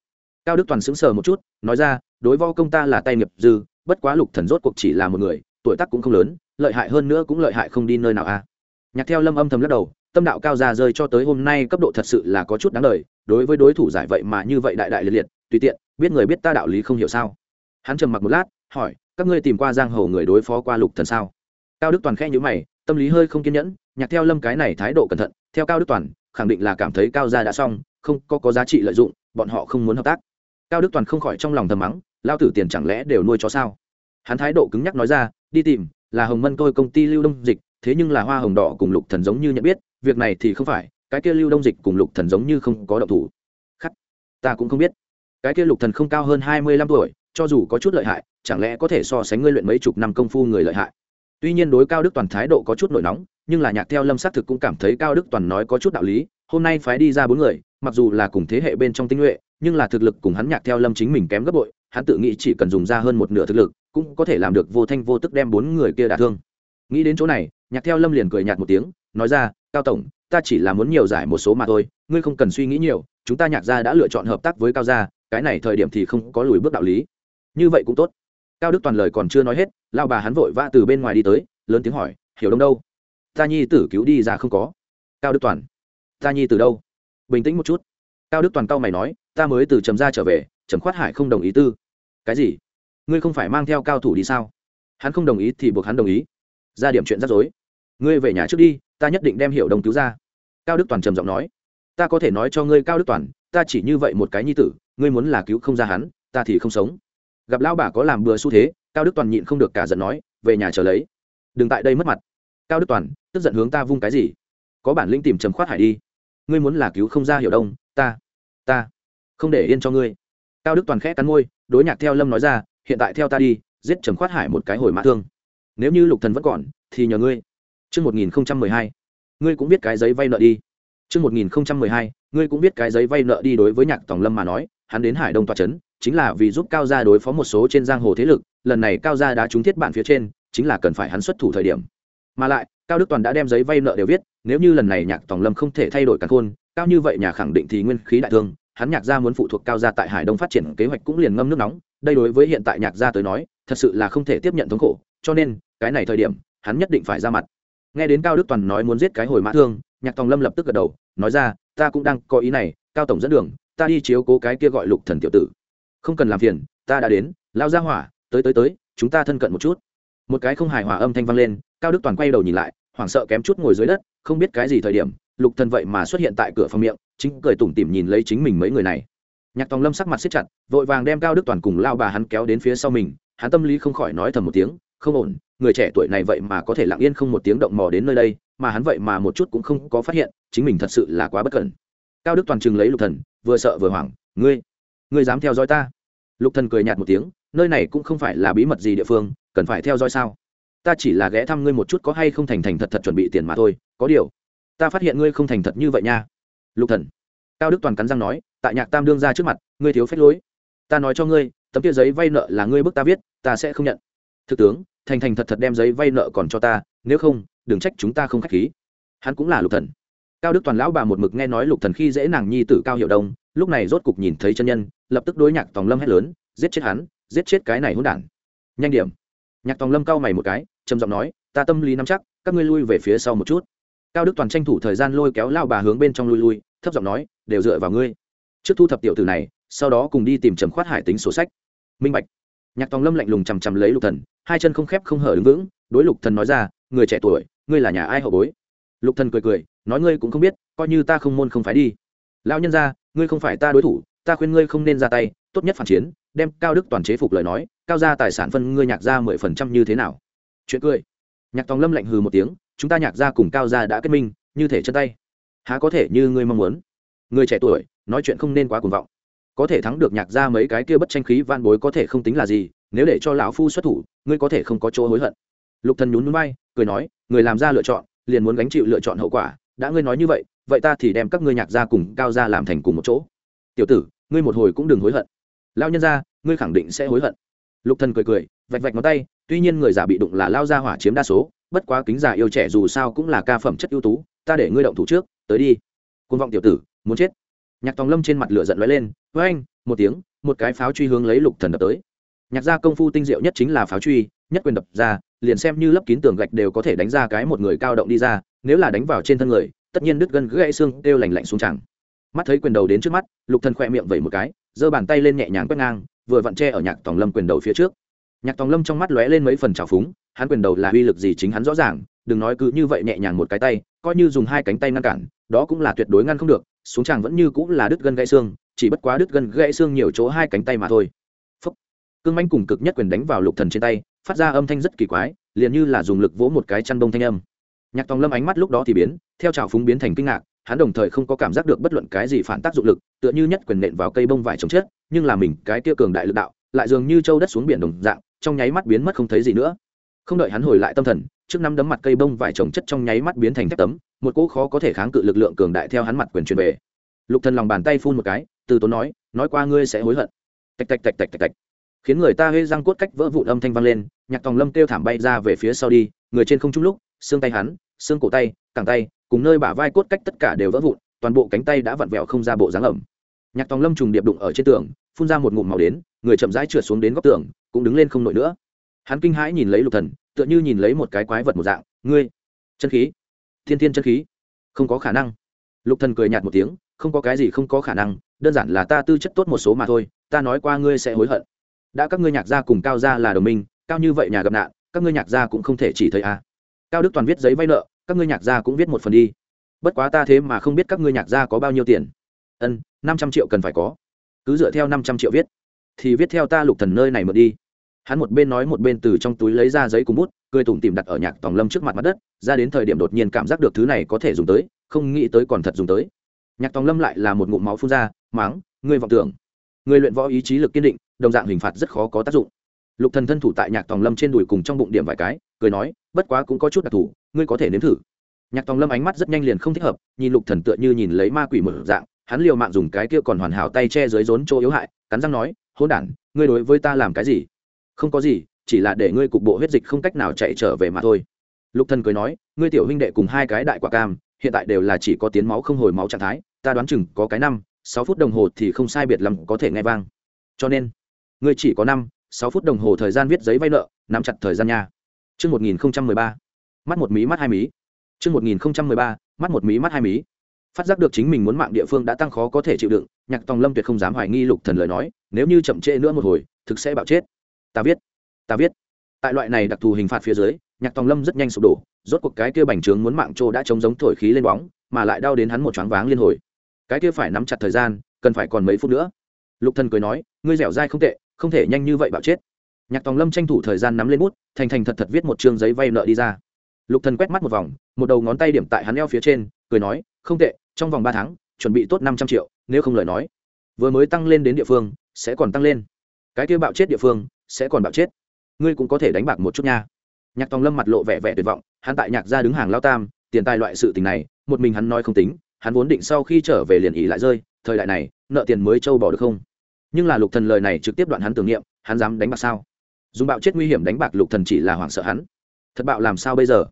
Cao đức toàn sững sờ một chút, nói ra, đối vo công ta là tay nghiệp dư, bất quá lục thần rốt cuộc chỉ là một người, tuổi tác cũng không lớn, lợi hại hơn nữa cũng lợi hại không đi nơi nào a nhạc theo lâm âm thầm lắc đầu, tâm đạo cao già rơi cho tới hôm nay cấp độ thật sự là có chút đáng lời đối với đối thủ giải vậy mà như vậy đại đại liệt liệt, tùy tiện, biết người biết ta đạo lý không hiểu sao. Hắn trầm mặc một lát, hỏi, các ngươi tìm qua giang hồ người đối phó qua lục thần sao? Cao đức toàn khẽ nhíu mày, tâm lý hơi không kiên nhẫn, nhạc theo lâm cái này thái độ cẩn thận, theo cao đức toàn, khẳng định là cảm thấy cao gia đã xong, không có có giá trị lợi dụng, bọn họ không muốn hợp tác. Cao đức toàn không khỏi trong lòng thầm mắng, lao tử tiền chẳng lẽ đều nuôi chó sao? Hắn thái độ cứng nhắc nói ra, đi tìm, là hồng mân tôi công ty lưu đông dịch thế nhưng là hoa hồng đỏ cùng lục thần giống như nhận biết, việc này thì không phải, cái kia lưu đông dịch cùng lục thần giống như không có động thủ. Khắc, ta cũng không biết. Cái kia lục thần không cao hơn hai mươi lăm tuổi, cho dù có chút lợi hại, chẳng lẽ có thể so sánh ngươi luyện mấy chục năm công phu người lợi hại? Tuy nhiên đối cao đức toàn thái độ có chút nổi nóng, nhưng là nhạc theo lâm sát thực cũng cảm thấy cao đức toàn nói có chút đạo lý, hôm nay phái đi ra bốn người, mặc dù là cùng thế hệ bên trong tinh nhuệ, nhưng là thực lực cùng hắn nhạc theo lâm chính mình kém gấp bội, hắn tự nghĩ chỉ cần dùng ra hơn một nửa thực lực, cũng có thể làm được vô thanh vô tức đem bốn người kia đả thương. Nghĩ đến chỗ này nhạc theo lâm liền cười nhạt một tiếng, nói ra, cao tổng, ta chỉ là muốn nhiều giải một số mà thôi, ngươi không cần suy nghĩ nhiều, chúng ta nhạc gia đã lựa chọn hợp tác với cao gia, cái này thời điểm thì không có lùi bước đạo lý. Như vậy cũng tốt. Cao đức toàn lời còn chưa nói hết lao bà hắn vội vã từ bên ngoài đi tới, lớn tiếng hỏi, hiểu đông đâu? Ta nhi tử cứu đi ra không có. Cao đức toàn, ta nhi từ đâu? Bình tĩnh một chút. Cao đức toàn cao mày nói, ta mới từ trầm ra trở về, trầm khoát hải không đồng ý tư. Cái gì? Ngươi không phải mang theo cao thủ đi sao? Hắn không đồng ý thì buộc hắn đồng ý. Ra điểm chuyện rắc rối ngươi về nhà trước đi, ta nhất định đem hiểu đồng cứu ra. Cao đức toàn trầm giọng nói, ta có thể nói cho ngươi cao đức toàn, ta chỉ như vậy một cái nhi tử, ngươi muốn là cứu không ra hắn, ta thì không sống. Gặp lão bà có làm bừa xu thế, cao đức toàn nhịn không được cả giận nói, về nhà chờ lấy. Đừng tại đây mất mặt. Cao đức toàn, tức giận hướng ta vung cái gì? Có bản lĩnh tìm trầm khoát hải đi. Ngươi muốn là cứu không ra hiểu đông, ta ta không để yên cho ngươi. Cao đức toàn khẽ cắn môi, đối nhạc theo lâm nói ra, hiện tại theo ta đi, giết trầm khoát hải một cái hồi mã thương. Nếu như lục thần vẫn còn, thì nhờ ngươi. Chương 1012. Ngươi cũng biết cái giấy vay nợ đi. Chương 1012. Ngươi cũng biết cái giấy vay nợ đi đối với Nhạc Tòng Lâm mà nói, hắn đến Hải Đông tọa trấn, chính là vì giúp Cao gia đối phó một số trên giang hồ thế lực, lần này Cao gia đã trúng thiết bản phía trên, chính là cần phải hắn xuất thủ thời điểm. Mà lại, Cao Đức Toàn đã đem giấy vay nợ đều viết, nếu như lần này Nhạc Tòng Lâm không thể thay đổi cả khuôn, cao như vậy nhà khẳng định thì nguyên khí đại thương, hắn nhạc gia muốn phụ thuộc cao gia tại hải đông phát triển kế hoạch cũng liền ngâm nước nóng đây đối với hiện tại nhạc gia tới nói thật sự là không thể tiếp nhận thống khổ cho nên cái này thời điểm hắn nhất định phải ra mặt nghe đến cao đức toàn nói muốn giết cái hồi mã thương, nhạc tòng lâm lập tức gật đầu, nói ra, ta cũng đang có ý này, cao tổng dẫn đường, ta đi chiếu cố cái kia gọi lục thần tiểu tử. Không cần làm phiền, ta đã đến, lao ra hỏa, tới tới tới, chúng ta thân cận một chút. Một cái không hài hòa âm thanh vang lên, cao đức toàn quay đầu nhìn lại, hoảng sợ kém chút ngồi dưới đất, không biết cái gì thời điểm, lục thần vậy mà xuất hiện tại cửa phòng miệng, chính cười tủm tỉm nhìn lấy chính mình mấy người này. Nhạc tòng lâm sắc mặt siết chặt, vội vàng đem cao đức toàn cùng lao bà hắn kéo đến phía sau mình, hắn tâm lý không khỏi nói thầm một tiếng, không ổn người trẻ tuổi này vậy mà có thể lặng yên không một tiếng động mò đến nơi đây, mà hắn vậy mà một chút cũng không có phát hiện, chính mình thật sự là quá bất cẩn. Cao đức toàn chừng lấy lục thần, vừa sợ vừa hoảng, ngươi ngươi dám theo dõi ta? Lục thần cười nhạt một tiếng, nơi này cũng không phải là bí mật gì địa phương, cần phải theo dõi sao? Ta chỉ là ghé thăm ngươi một chút có hay không thành thành thật thật chuẩn bị tiền mà thôi, có điều, ta phát hiện ngươi không thành thật như vậy nha. Lục thần. Cao đức toàn cắn răng nói, tại nhạc tam đương ra trước mặt, ngươi thiếu phép lối. Ta nói cho ngươi, tấm kia giấy vay nợ là ngươi bức ta viết, ta sẽ không nhận. Thực tướng thành thành thật thật đem giấy vay nợ còn cho ta, nếu không, đừng trách chúng ta không khách khí. Hắn cũng là lục thần. Cao đức toàn lão bà một mực nghe nói lục thần khi dễ nàng nhi tử cao hiệu đông, lúc này rốt cục nhìn thấy chân nhân, lập tức đối nhạc tòng lâm hét lớn, giết chết hắn, giết chết cái này hỗn đản. Nhanh điểm. Nhạc tòng lâm cao mày một cái, trầm giọng nói, ta tâm lý nắm chắc, các ngươi lui về phía sau một chút. Cao đức toàn tranh thủ thời gian lôi kéo lao bà hướng bên trong lui lui, thấp giọng nói, đều dựa vào ngươi. Trước thu thập tiểu tử này, sau đó cùng đi tìm trầm khoát hải tính sổ sách. Minh bạch nhạc tòng lâm lạnh lùng chằm chằm lấy lục thần, hai chân không khép không hở đứng vững, đối lục thần nói ra, người trẻ tuổi, ngươi là nhà ai hậu bối? Lục thần cười cười, nói ngươi cũng không biết, coi như ta không môn không phải đi. Lão nhân gia, ngươi không phải ta đối thủ, ta khuyên ngươi không nên ra tay, tốt nhất phản chiến, đem cao đức toàn chế phục lời nói, cao ra tài sản phân ngươi nhạc ra mười phần trăm như thế nào? Chuyện cười. Nhạc tòng lâm lạnh hừ một tiếng, chúng ta nhạc ra cùng cao ra đã kết minh, như thể chân tay. Há có thể như ngươi mong muốn? Người trẻ tuổi, nói chuyện không nên quá cuồng vọng có thể thắng được nhạc ra mấy cái kia bất tranh khí van bối có thể không tính là gì, nếu để cho lão phu xuất thủ, ngươi có thể không có chỗ hối hận. Lục thần nhún nhún bay cười nói, người làm ra lựa chọn, liền muốn gánh chịu lựa chọn hậu quả. Đã ngươi nói như vậy vậy ta thì đem các ngươi nhạc ra cùng cao ra làm thành cùng một chỗ. Tiểu tử, ngươi một hồi cũng đừng hối hận. Lao nhân ra ngươi khẳng định sẽ hối hận. Lục thần cười cười, vạch vạch ngón tay, tuy nhiên người già bị đụng là lao ra hỏa chiếm đa số, bất quá kính già yêu trẻ dù sao cũng là ca phẩm chất ưu tú, ta để ngươi động thủ trước, tới đi. Côn vọng tiểu tử, muốn chết nhạc tòng lâm trên mặt lửa giận lóe lên, với anh, một tiếng, một cái pháo truy hướng lấy lục thần đập tới. Nhạc gia công phu tinh diệu nhất chính là pháo truy, nhất quyền đập ra, liền xem như lấp kín tường gạch đều có thể đánh ra cái một người cao động đi ra, nếu là đánh vào trên thân người, tất nhiên đứt gân gãy xương đều lành lạnh xuống chẳng. Mắt thấy quyền đầu đến trước mắt, lục thần khỏe miệng vẩy một cái, giơ bàn tay lên nhẹ nhàng quét ngang, vừa vặn che ở nhạc tòng lâm quyền đầu phía trước. Nhạc tòng lâm trong mắt lóe lên mấy phần trào phúng, hắn quyền đầu là uy lực gì chính hắn rõ ràng, đừng nói cứ như vậy nhẹ nhàng một cái tay, coi như dùng hai cánh tay ngăn cản, đó cũng là tuyệt đối ngăn không được xuống chàng vẫn như cũng là đứt gân gãy xương, chỉ bất quá đứt gân gãy xương nhiều chỗ hai cánh tay mà thôi. Phúc. cương manh cùng cực nhất quyền đánh vào lục thần trên tay, phát ra âm thanh rất kỳ quái, liền như là dùng lực vỗ một cái chăn đông thanh âm. Nhạc tòng lâm ánh mắt lúc đó thì biến, theo trào phúng biến thành kinh ngạc, hắn đồng thời không có cảm giác được bất luận cái gì phản tác dụng lực, tựa như nhất quyền nện vào cây bông vải chống chết nhưng là mình, cái kia cường đại lực đạo, lại dường như châu đất xuống biển đồng dạng, trong nháy mắt biến mất không thấy gì nữa. Không đợi hắn hồi lại tâm thần, trước năm đấm mặt cây bông vải trồng chất trong nháy mắt biến thành thép tấm một cỗ khó có thể kháng cự lực lượng cường đại theo hắn mặt quyền truyền về. Lục thần lòng bàn tay phun một cái, từ tốn nói nói qua ngươi sẽ hối hận. Tạch tạch tạch tạch tạch tạch. Khiến người ta hê răng cốt cách vỡ vụn âm thanh vang lên, nhạc tòng lâm kêu thảm bay ra về phía sau đi, người trên không trung lúc, xương tay hắn, xương cổ tay, cẳng tay, cùng nơi bả vai cốt cách tất cả đều vỡ vụn, toàn bộ cánh tay đã vặn vẹo không ra bộ dáng ẩm. Nhạc tòng lâm trùng điệp đụng ở trên tường, phun ra một ngụm màu đến, người chậm rãi trượt xuống đến góc tường, cũng đứng lên không nổi nữa. Hắn kinh hãi nhìn lấy lục thần, tựa như nhìn lấy một cái quái vật một dạng, ngươi, chân khí thiên thiên chân khí. Không có khả năng. Lục thần cười nhạt một tiếng, không có cái gì không có khả năng, đơn giản là ta tư chất tốt một số mà thôi, ta nói qua ngươi sẽ hối hận. Đã các ngươi nhạc gia cùng cao gia là đồng minh, cao như vậy nhà gặp nạn, các ngươi nhạc gia cũng không thể chỉ thấy a. À. cao đức toàn viết giấy vay nợ, các ngươi nhạc gia cũng viết một phần đi. Bất quá ta thế mà không biết các ngươi nhạc gia có bao nhiêu tiền. Ân, năm trăm triệu cần phải có. Cứ dựa theo năm trăm triệu viết. Thì viết theo ta lục thần nơi này mượn đi. Hắn một bên nói một bên từ trong túi lấy ra giấy cùng bút cười tủm tìm đặt ở nhạc tòng lâm trước mặt mặt đất, ra đến thời điểm đột nhiên cảm giác được thứ này có thể dùng tới, không nghĩ tới còn thật dùng tới. Nhạc tòng lâm lại là một ngụm máu phun ra, máng, ngươi vọng tưởng. Người luyện võ ý chí lực kiên định, đồng dạng hình phạt rất khó có tác dụng. Lục thần thân thủ tại nhạc tòng lâm trên đùi cùng trong bụng điểm vài cái, cười nói, bất quá cũng có chút đặc thù, ngươi có thể nếm thử. Nhạc tòng lâm ánh mắt rất nhanh liền không thích hợp, nhìn lục thần tựa như nhìn lấy ma quỷ mở dạng, hắn liều mạng dùng cái kia còn hoàn hảo tay che dưới rốn chỗ yếu hại, cắn răng nói hôn đản, ngươi đối với ta làm cái gì? Không có gì chỉ là để ngươi cục bộ huyết dịch không cách nào chạy trở về mà thôi lục thần cười nói ngươi tiểu huynh đệ cùng hai cái đại quả cam hiện tại đều là chỉ có tiến máu không hồi máu trạng thái ta đoán chừng có cái năm sáu phút đồng hồ thì không sai biệt lắm có thể nghe vang cho nên ngươi chỉ có năm sáu phút đồng hồ thời gian viết giấy vay nợ nắm chặt thời gian nha chương một nghìn ba mắt một mí mắt hai mí. chương một nghìn ba mắt một mí mắt hai mí. Phát giác được chính mình muốn mạng địa phương đã tăng khó có thể chịu đựng, Nhạc Tòng Lâm tuyệt không dám hoài nghi Lục Thần lời nói, nếu như chậm trễ nữa một hồi, thực sẽ bạo chết. Ta viết, ta viết. Tại loại này đặc thù hình phạt phía dưới, Nhạc Tòng Lâm rất nhanh sụp đổ, rốt cuộc cái kia bành trướng muốn mạng trô đã chống giống thổi khí lên bóng, mà lại đau đến hắn một choáng váng liên hồi. Cái kia phải nắm chặt thời gian, cần phải còn mấy phút nữa. Lục Thần cười nói, ngươi dẻo dai không tệ, không thể nhanh như vậy bạo chết nhạc tòng lâm tranh thủ thời gian nắm lên bút thành thành thật thật viết một chương giấy vay nợ đi ra lục thần quét mắt một vòng một đầu ngón tay điểm tại hắn eo phía trên cười nói không tệ trong vòng ba tháng chuẩn bị tốt năm trăm triệu nếu không lời nói vừa mới tăng lên đến địa phương sẽ còn tăng lên cái kia bạo chết địa phương sẽ còn bạo chết ngươi cũng có thể đánh bạc một chút nha. Nhạc tòng lâm mặt lộ vẻ vẻ tuyệt vọng, hắn tại nhạc gia đứng hàng lao tam, tiền tài loại sự tình này, một mình hắn nói không tính, hắn vốn định sau khi trở về liền ỉ lại rơi, thời đại này, nợ tiền mới trâu bỏ được không? Nhưng là lục thần lời này trực tiếp đoạn hắn tưởng niệm, hắn dám đánh bạc sao? Dùng bạo chết nguy hiểm đánh bạc lục thần chỉ là hoảng sợ hắn. Thật bạo làm sao bây giờ?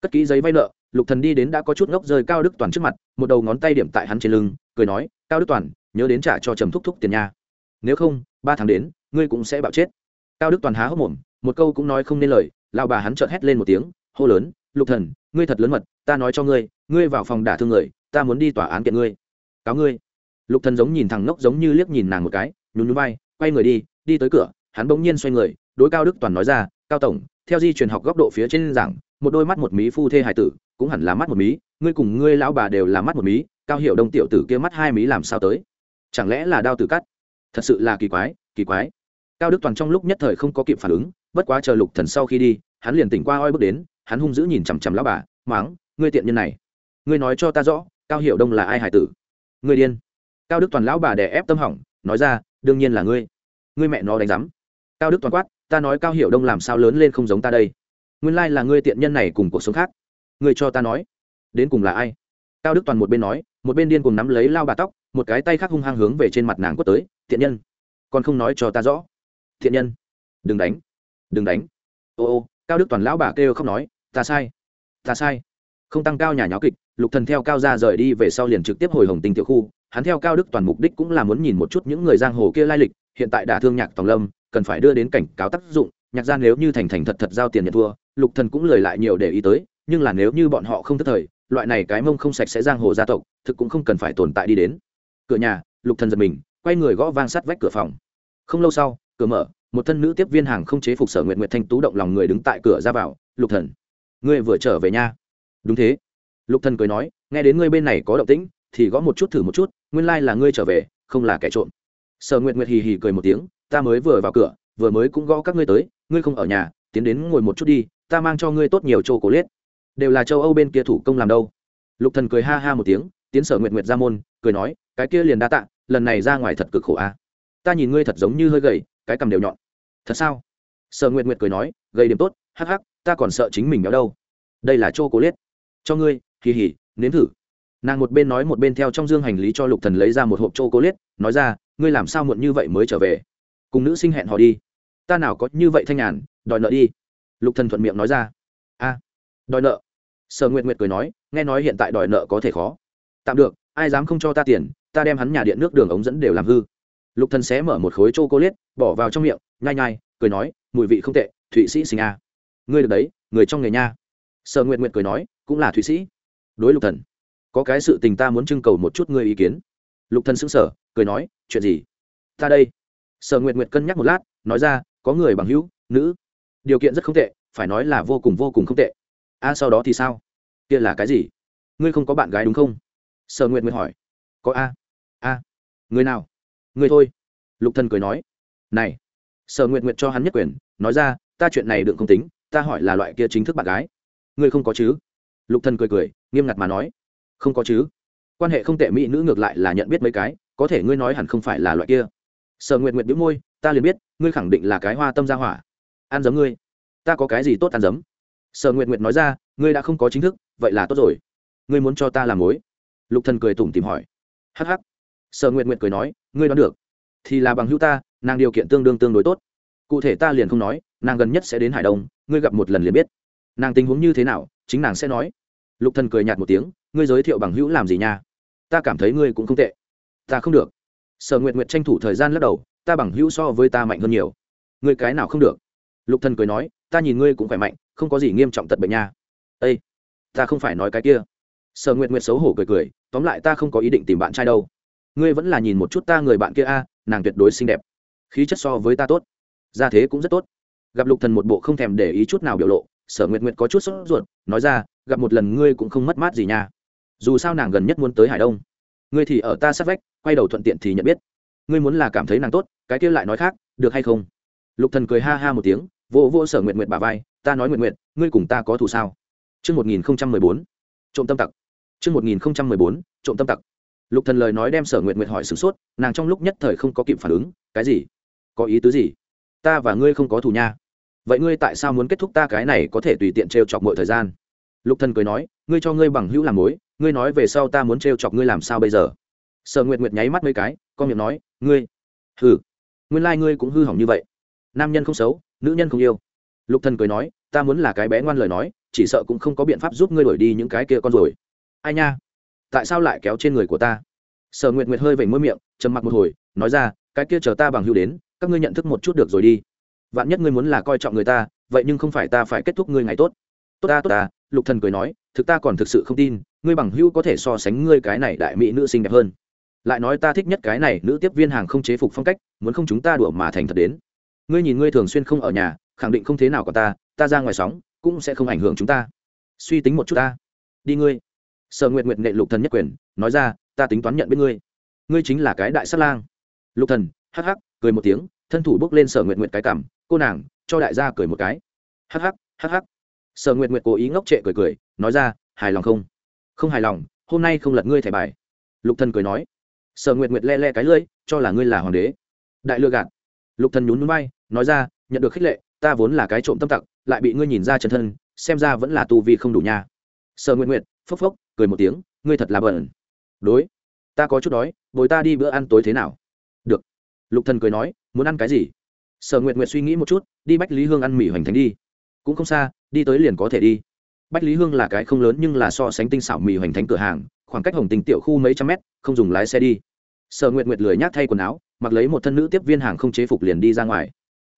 Cất kỹ giấy vay nợ, lục thần đi đến đã có chút ngốc rơi cao đức toàn trước mặt, một đầu ngón tay điểm tại hắn trên lưng, cười nói, cao đức toàn, nhớ đến trả cho trầm thúc thúc tiền nha. Nếu không, ba tháng đến, ngươi cũng sẽ bạo chết. Cao đức toàn há hốc mồm một câu cũng nói không nên lời lao bà hắn chợt hét lên một tiếng, hô lớn, lục thần, ngươi thật lớn mật, ta nói cho ngươi ngươi vào phòng đả thương người, ta muốn đi tòa án kiện ngươi. Cáo ngươi. Lục thần giống nhìn thằng ngốc giống như liếc nhìn nàng một cái, nhún nhún vai, quay người đi đi tới cửa, hắn bỗng nhiên xoay người, đối cao đức toàn nói ra, cao tổng, theo di truyền học góc độ phía trên giảng, một đôi mắt một mí phu thê hải tử, cũng hẳn là mắt một mí, ngươi cùng ngươi lão bà đều là mắt một mí, cao hiệu đông tiểu tử kia mắt hai mí làm sao tới? Chẳng lẽ là đao tử cắt? Thật sự là kỳ quái kỳ quái. Cao đức toàn trong lúc nhất thời không có kịp phản ứng bất quá chờ lục thần sau khi đi, hắn liền tỉnh qua oi bước đến, hắn hung dữ nhìn chằm chằm lão bà, máng, ngươi tiện nhân này. Ngươi nói cho ta rõ, cao hiểu đông là ai hải tử? Ngươi điên. Cao đức toàn lão bà đè ép tâm hỏng, nói ra, đương nhiên là ngươi. Ngươi mẹ nó đánh rắm cao đức toàn quát, ta nói cao hiểu đông làm sao lớn lên không giống ta đây? Nguyên lai là ngươi tiện nhân này cùng cuộc sống khác. Ngươi cho ta nói, đến cùng là ai? Cao đức toàn một bên nói, một bên điên cùng nắm lấy lao bà tóc, một cái tay khác hung hăng hướng về trên mặt nàng quất tới thiện nhân, còn không nói cho ta rõ. Thiện nhân, đừng đánh đừng đánh. Ô ô, cao đức toàn lão bà kêu không nói, ta sai ta sai. Không tăng cao nhà nháo kịch, lục thần theo cao ra rời đi về sau liền trực tiếp hồi hồng tinh tiểu khu. Hắn theo cao đức toàn mục đích cũng là muốn nhìn một chút những người giang hồ kia lai lịch. Hiện tại đả thương nhạc tòng lâm, cần phải đưa đến cảnh cáo tác dụng. Nhạc Gia nếu như thành thành thật thật giao tiền nhận thua, lục thần cũng lời lại nhiều để ý tới, nhưng là nếu như bọn họ không thất thời, loại này cái mông không sạch sẽ giang hồ gia tộc, thực cũng không cần phải tồn tại đi đến. Cửa nhà, lục thần giật mình, quay người gõ vang sát vách cửa phòng. Không lâu sau, cửa mở một thân nữ tiếp viên hàng không chế phục sở nguyện nguyện thanh tú động lòng người đứng tại cửa ra vào, lục thần, ngươi vừa trở về nha. Đúng thế. Lục thần cười nói, nghe đến ngươi bên này có động tĩnh, thì gõ một chút thử một chút, nguyên lai là ngươi trở về, không là kẻ trộm. Sở nguyện nguyện hì hì cười một tiếng, ta mới vừa vào cửa, vừa mới cũng gõ các ngươi tới, ngươi không ở nhà, tiến đến ngồi một chút đi, ta mang cho ngươi tốt nhiều châu cổ liết đều là châu âu bên kia thủ công làm đâu? Lục thần cười ha ha một tiếng, tiến sở nguyện nguyện ra môn, cười nói, cái kia liền đa tạ, lần này ra ngoài thật cực khổ a. À. ta nhìn ngươi thật giống như hơi gầy, cái cầm đều nhọn thật sao? Sở nguyệt nguyệt cười nói gây điểm tốt, hắc hắc, ta còn sợ chính mình béo đâu. Đây là châu cố liết cho ngươi kỳ hỉ nếm thử. Nàng một bên nói một bên theo trong dương hành lý cho lục thần lấy ra một hộp châu cố liết nói ra, ngươi làm sao muộn như vậy mới trở về? Cùng nữ sinh hẹn họ đi. Ta nào có như vậy thanh nhàn, đòi nợ đi. Lục thần thuận miệng nói ra. A, đòi nợ. Sở nguyệt nguyệt cười nói, nghe nói hiện tại đòi nợ có thể khó. Tạm được, ai dám không cho ta tiền, ta đem hắn nhà điện nước đường ống dẫn đều làm hư lục thần xé mở một khối chô cô liết bỏ vào trong miệng, nhai nhai, cười nói, mùi vị không tệ, thụy sĩ sinh a. Ngươi được đấy, người trong nghề nha. Sở nguyện nguyện cười nói, cũng là thụy sĩ. Đối lục thần, có cái sự tình ta muốn trưng cầu một chút ngươi ý kiến. Lục thần sững sờ, cười nói, chuyện gì? Ta đây. Sở nguyệt nguyệt cân nhắc một lát, nói ra, có người bằng hữu, nữ. Điều kiện rất không tệ, phải nói là vô cùng vô cùng không tệ. A, sau đó thì sao? Kia là cái gì? Ngươi không có bạn gái đúng không? Sở nguyệt nguyệt hỏi. Có a. A, người nào? Ngươi thôi. Lục thần cười nói. Này, sở nguyệt nguyện cho hắn nhất quyền, nói ra, ta chuyện này đừng không tính, ta hỏi là loại kia chính thức bạn gái. Ngươi không có chứ? Lục thần cười cười, nghiêm ngặt mà nói. Không có chứ. Quan hệ không tệ mỹ nữ ngược lại là nhận biết mấy cái, có thể ngươi nói hẳn không phải là loại kia. Sở nguyện nguyện bĩu môi, ta liền biết, ngươi khẳng định là cái hoa tâm gia hỏa. Ăn giấm ngươi. Ta có cái gì tốt ăn giấm? Sở nguyện nguyện nói ra, ngươi đã không có chính thức, vậy là tốt rồi. Ngươi muốn cho ta làm mối? Lục thần cười tủm tìm hỏi. Hắc hắc sở nguyện nguyện cười nói, ngươi đoán được. Thì là bằng hữu ta, nàng điều kiện tương đương tương đối tốt. Cụ thể ta liền không nói, nàng gần nhất sẽ đến hải đông, ngươi gặp một lần liền biết. Nàng tình huống như thế nào, chính nàng sẽ nói. Lục thần cười nhạt một tiếng, ngươi giới thiệu bằng hữu làm gì nha? Ta cảm thấy ngươi cũng không tệ. Ta không được. Sở nguyện nguyện tranh thủ thời gian lắc đầu, ta bằng hữu so với ta mạnh hơn nhiều. Ngươi cái nào không được? Lục thần cười nói, ta nhìn ngươi cũng khỏe mạnh, không có gì nghiêm trọng tật bệnh nha. Ây ta không phải nói cái kia. Sở nguyện nguyện xấu hổ cười cười, tóm lại ta không có ý định tìm bạn trai đâu ngươi vẫn là nhìn một chút ta người bạn kia a nàng tuyệt đối xinh đẹp. Khí chất so với ta tốt. Gia thế cũng rất tốt. Gặp lục thần một bộ không thèm để ý chút nào biểu lộ sở nguyện nguyện có chút sốt ruột nói ra gặp một lần ngươi cũng không mất mát gì nha. Dù sao nàng gần nhất muốn tới hải đông. Ngươi thì ở ta sát vách quay đầu thuận tiện thì nhận biết. Ngươi muốn là cảm thấy nàng tốt cái kia lại nói khác được hay không? Lục thần cười ha ha một tiếng vô vô sở nguyện nguyện bà vai ta nói nguyện nguyện ngươi cùng ta có thù sao? Chương 1014, trộm tâm tặc. Chương 1014, trộm tâm tặc. Lục Thần lời nói đem Sở Nguyệt Nguyệt hỏi sửng sốt, nàng trong lúc nhất thời không có kịp phản ứng, cái gì? Có ý tứ gì? Ta và ngươi không có thù nha. Vậy ngươi tại sao muốn kết thúc ta cái này có thể tùy tiện trêu chọc mọi thời gian? Lục Thần cười nói, ngươi cho ngươi bằng hữu làm mối, ngươi nói về sau ta muốn trêu chọc ngươi làm sao bây giờ? Sở Nguyệt Nguyệt nháy mắt mấy cái, con miệng nói, ngươi, hừ, nguyên lai like ngươi cũng hư hỏng như vậy. Nam nhân không xấu, nữ nhân không yêu. Lục Thần cười nói, ta muốn là cái bé ngoan lời nói, chỉ sợ cũng không có biện pháp giúp ngươi đuổi đi những cái kia con rồi. Ai nha? Tại sao lại kéo trên người của ta? Sở nguyệt nguyệt hơi vẩy môi miệng, trầm mặc một hồi, nói ra, cái kia chờ ta bằng hưu đến, các ngươi nhận thức một chút được rồi đi. Vạn nhất ngươi muốn là coi trọng người ta, vậy nhưng không phải ta phải kết thúc ngươi ngày tốt. Tốt ta tốt ta, lục thần cười nói, thực ta còn thực sự không tin, ngươi bằng hưu có thể so sánh ngươi cái này đại mỹ nữ xinh đẹp hơn. Lại nói ta thích nhất cái này nữ tiếp viên hàng không chế phục phong cách, muốn không chúng ta đùa mà thành thật đến. Ngươi nhìn ngươi thường xuyên không ở nhà, khẳng định không thế nào có ta ta ra ngoài sóng, cũng sẽ không ảnh hưởng chúng ta. Suy tính một chút ta. Đi ngươi sở nguyệt nguyệt nệ lục thần nhất quyền, nói ra, ta tính toán nhận biết ngươi. Ngươi chính là cái đại sát lang. Lục thần, hắc hắc, cười một tiếng, thân thủ bước lên sở nguyệt nguyệt cái cảm cô nàng, cho đại gia cười một cái. Hắc hắc hắc hắc. Sở nguyệt nguyệt cố ý ngốc trệ cười cười, nói ra, hài lòng không? Không hài lòng, hôm nay không lật ngươi thẻ bài. Lục thần cười nói. Sở nguyệt nguyệt le le cái lưỡi, cho là ngươi là hoàng đế. Đại lừa gạt. Lục thần nhún nhún bay nói ra, nhận được khích lệ, ta vốn là cái trộm tâm tặc, lại bị ngươi nhìn ra chân thân, xem ra vẫn là tu vi không đủ nha. Sở nguyệt nguyệt, phốc phốc cười một tiếng, ngươi thật là bẩn. Đối, ta có chút đói, bồi ta đi bữa ăn tối thế nào? Được. Lục thần cười nói, muốn ăn cái gì? Sở nguyệt nguyệt suy nghĩ một chút, đi bách lý hương ăn mì hoành thánh đi. Cũng không xa, đi tới liền có thể đi. Bách lý hương là cái không lớn nhưng là so sánh tinh xảo mì hoành thánh cửa hàng, khoảng cách hồng tình tiểu khu mấy trăm mét, không dùng lái xe đi. Sở nguyệt nguyệt lười nhác thay quần áo, mặc lấy một thân nữ tiếp viên hàng không chế phục liền đi ra ngoài.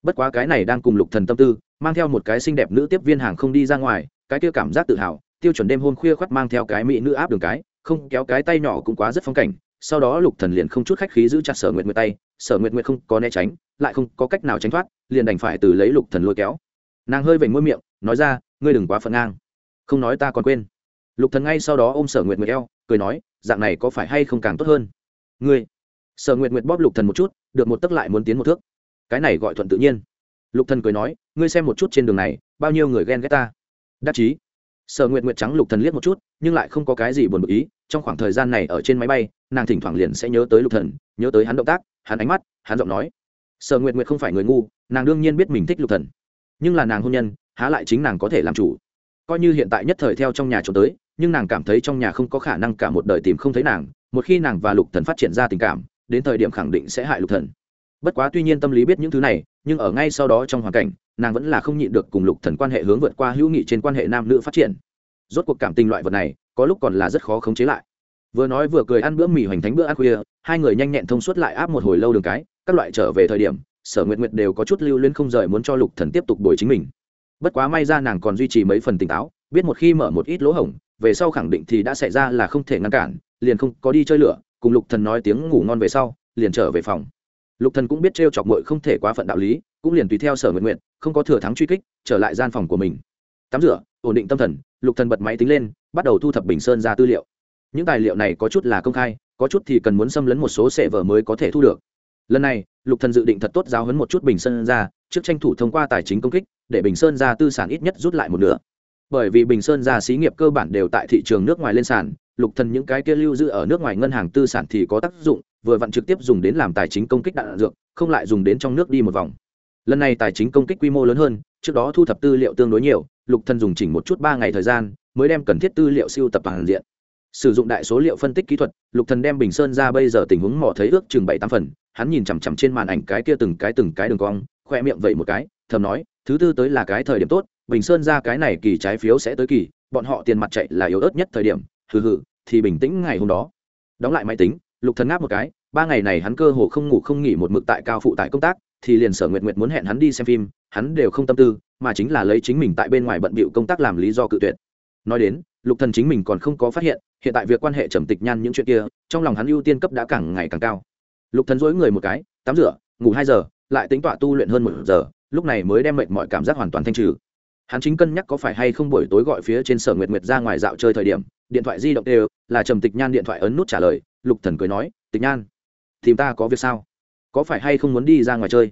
Bất quá cái này đang cùng lục thần tâm tư, mang theo một cái xinh đẹp nữ tiếp viên hàng không đi ra ngoài, cái kia cảm giác tự hào tiêu chuẩn đêm hôm khuya khoắt mang theo cái mỹ nữ áp đường cái, không kéo cái tay nhỏ cũng quá rất phong cảnh. Sau đó lục thần liền không chút khách khí giữ chặt sở nguyệt nguyệt tay, sở nguyệt nguyệt không có né tránh, lại không có cách nào tránh thoát, liền đành phải từ lấy lục thần lôi kéo. Nàng hơi vểnh môi miệng, nói ra, ngươi đừng quá phận ngang. Không nói ta còn quên. Lục thần ngay sau đó ôm sở nguyệt nguyệt eo, cười nói, dạng này có phải hay không càng tốt hơn? Ngươi. Sở nguyệt nguyệt bóp lục thần một chút, được một tấc lại muốn tiến một thước. Cái này gọi thuận tự nhiên. Lục thần cười nói, ngươi xem một chút trên đường này, bao nhiêu người ghen ghét ta? Đắc chí sở nguyệt nguyệt trắng lục thần liếc một chút, nhưng lại không có cái gì buồn bực ý, trong khoảng thời gian này ở trên máy bay, nàng thỉnh thoảng liền sẽ nhớ tới lục thần, nhớ tới hắn động tác, hắn ánh mắt, hắn giọng nói. Sở nguyệt nguyệt không phải người ngu, nàng đương nhiên biết mình thích lục thần. Nhưng là nàng hôn nhân, há lại chính nàng có thể làm chủ. Coi như hiện tại nhất thời theo trong nhà trốn tới, nhưng nàng cảm thấy trong nhà không có khả năng cả một đời tìm không thấy nàng, một khi nàng và lục thần phát triển ra tình cảm, đến thời điểm khẳng định sẽ hại lục thần. Bất quá tuy nhiên tâm lý biết những thứ này, nhưng ở ngay sau đó trong hoàn cảnh nàng vẫn là không nhịn được cùng lục thần quan hệ hướng vượt qua hữu nghị trên quan hệ nam nữ phát triển. Rốt cuộc cảm tình loại vật này, có lúc còn là rất khó khống chế lại. Vừa nói vừa cười ăn bữa mì hoành thánh bữa ăn khuya, hai người nhanh nhẹn thông suốt lại áp một hồi lâu đường cái, các loại trở về thời điểm, sở nguyệt nguyệt đều có chút lưu luyến không rời muốn cho lục thần tiếp tục bồi chính mình. Bất quá may ra nàng còn duy trì mấy phần tỉnh táo, biết một khi mở một ít lỗ hổng, về sau khẳng định thì đã xảy ra là không thể ngăn cản, liền không có đi chơi lửa, cùng lục thần nói tiếng ngủ ngon về sau, liền trở về phòng. Lục thần cũng biết trêu chọc muội không thể quá phận đạo lý, cũng liền tùy theo sở nguyện nguyện không có thừa thắng truy kích, trở lại gian phòng của mình. Tắm rửa, ổn định tâm thần, lục thần bật máy tính lên, bắt đầu thu thập bình sơn ra tư liệu. Những tài liệu này có chút là công khai, có chút thì cần muốn xâm lấn một số sệ vở mới có thể thu được. Lần này, lục thần dự định thật tốt giáo huấn một chút bình sơn ra, trước tranh thủ thông qua tài chính công kích, để bình sơn ra tư sản ít nhất rút lại một nửa. Bởi vì bình sơn ra xí nghiệp cơ bản đều tại thị trường nước ngoài lên sàn, lục thần những cái kia lưu giữ ở nước ngoài ngân hàng tư sản thì có tác dụng, vừa vặn trực tiếp dùng đến làm tài chính công kích đạn dược, không lại dùng đến trong nước đi một vòng lần này tài chính công kích quy mô lớn hơn, trước đó thu thập tư liệu tương đối nhiều, lục thần dùng chỉnh một chút ba ngày thời gian, mới đem cần thiết tư liệu siêu tập toàn diện. Sử dụng đại số liệu phân tích kỹ thuật, lục thần đem bình sơn ra bây giờ tình huống mò thấy ước chừng bảy tám phần, hắn nhìn chằm chằm trên màn ảnh cái kia từng cái từng cái đường cong, khoe miệng vậy một cái, thầm nói, thứ tư tới là cái thời điểm tốt, bình sơn ra cái này kỳ trái phiếu sẽ tới kỳ, bọn họ tiền mặt chạy là yếu ớt nhất thời điểm, hừ hừ, thì bình tĩnh ngày hôm đó. Đóng lại máy tính, lục thần ngáp một cái, ba ngày này hắn cơ hồ không ngủ không nghỉ một mực tại cao phụ tại công tác thì liền sở nguyệt nguyệt muốn hẹn hắn đi xem phim, hắn đều không tâm tư, mà chính là lấy chính mình tại bên ngoài bận bịu công tác làm lý do cự tuyệt. Nói đến, lục thần chính mình còn không có phát hiện hiện tại việc quan hệ trầm tịch nhan những chuyện kia, trong lòng hắn ưu tiên cấp đã càng ngày càng cao. Lục thần dối người một cái, tắm rửa, ngủ hai giờ, lại tính tọa tu luyện hơn một giờ, lúc này mới đem mệt mọi cảm giác hoàn toàn thanh trừ. Hắn chính cân nhắc có phải hay không buổi tối gọi phía trên sở nguyệt nguyệt ra ngoài dạo chơi thời điểm, điện thoại di động đều là trầm tịch nhan điện thoại ấn nút trả lời, lục thần cười nói, tịch nhan, tìm ta có việc sao? Có phải hay không muốn đi ra ngoài chơi?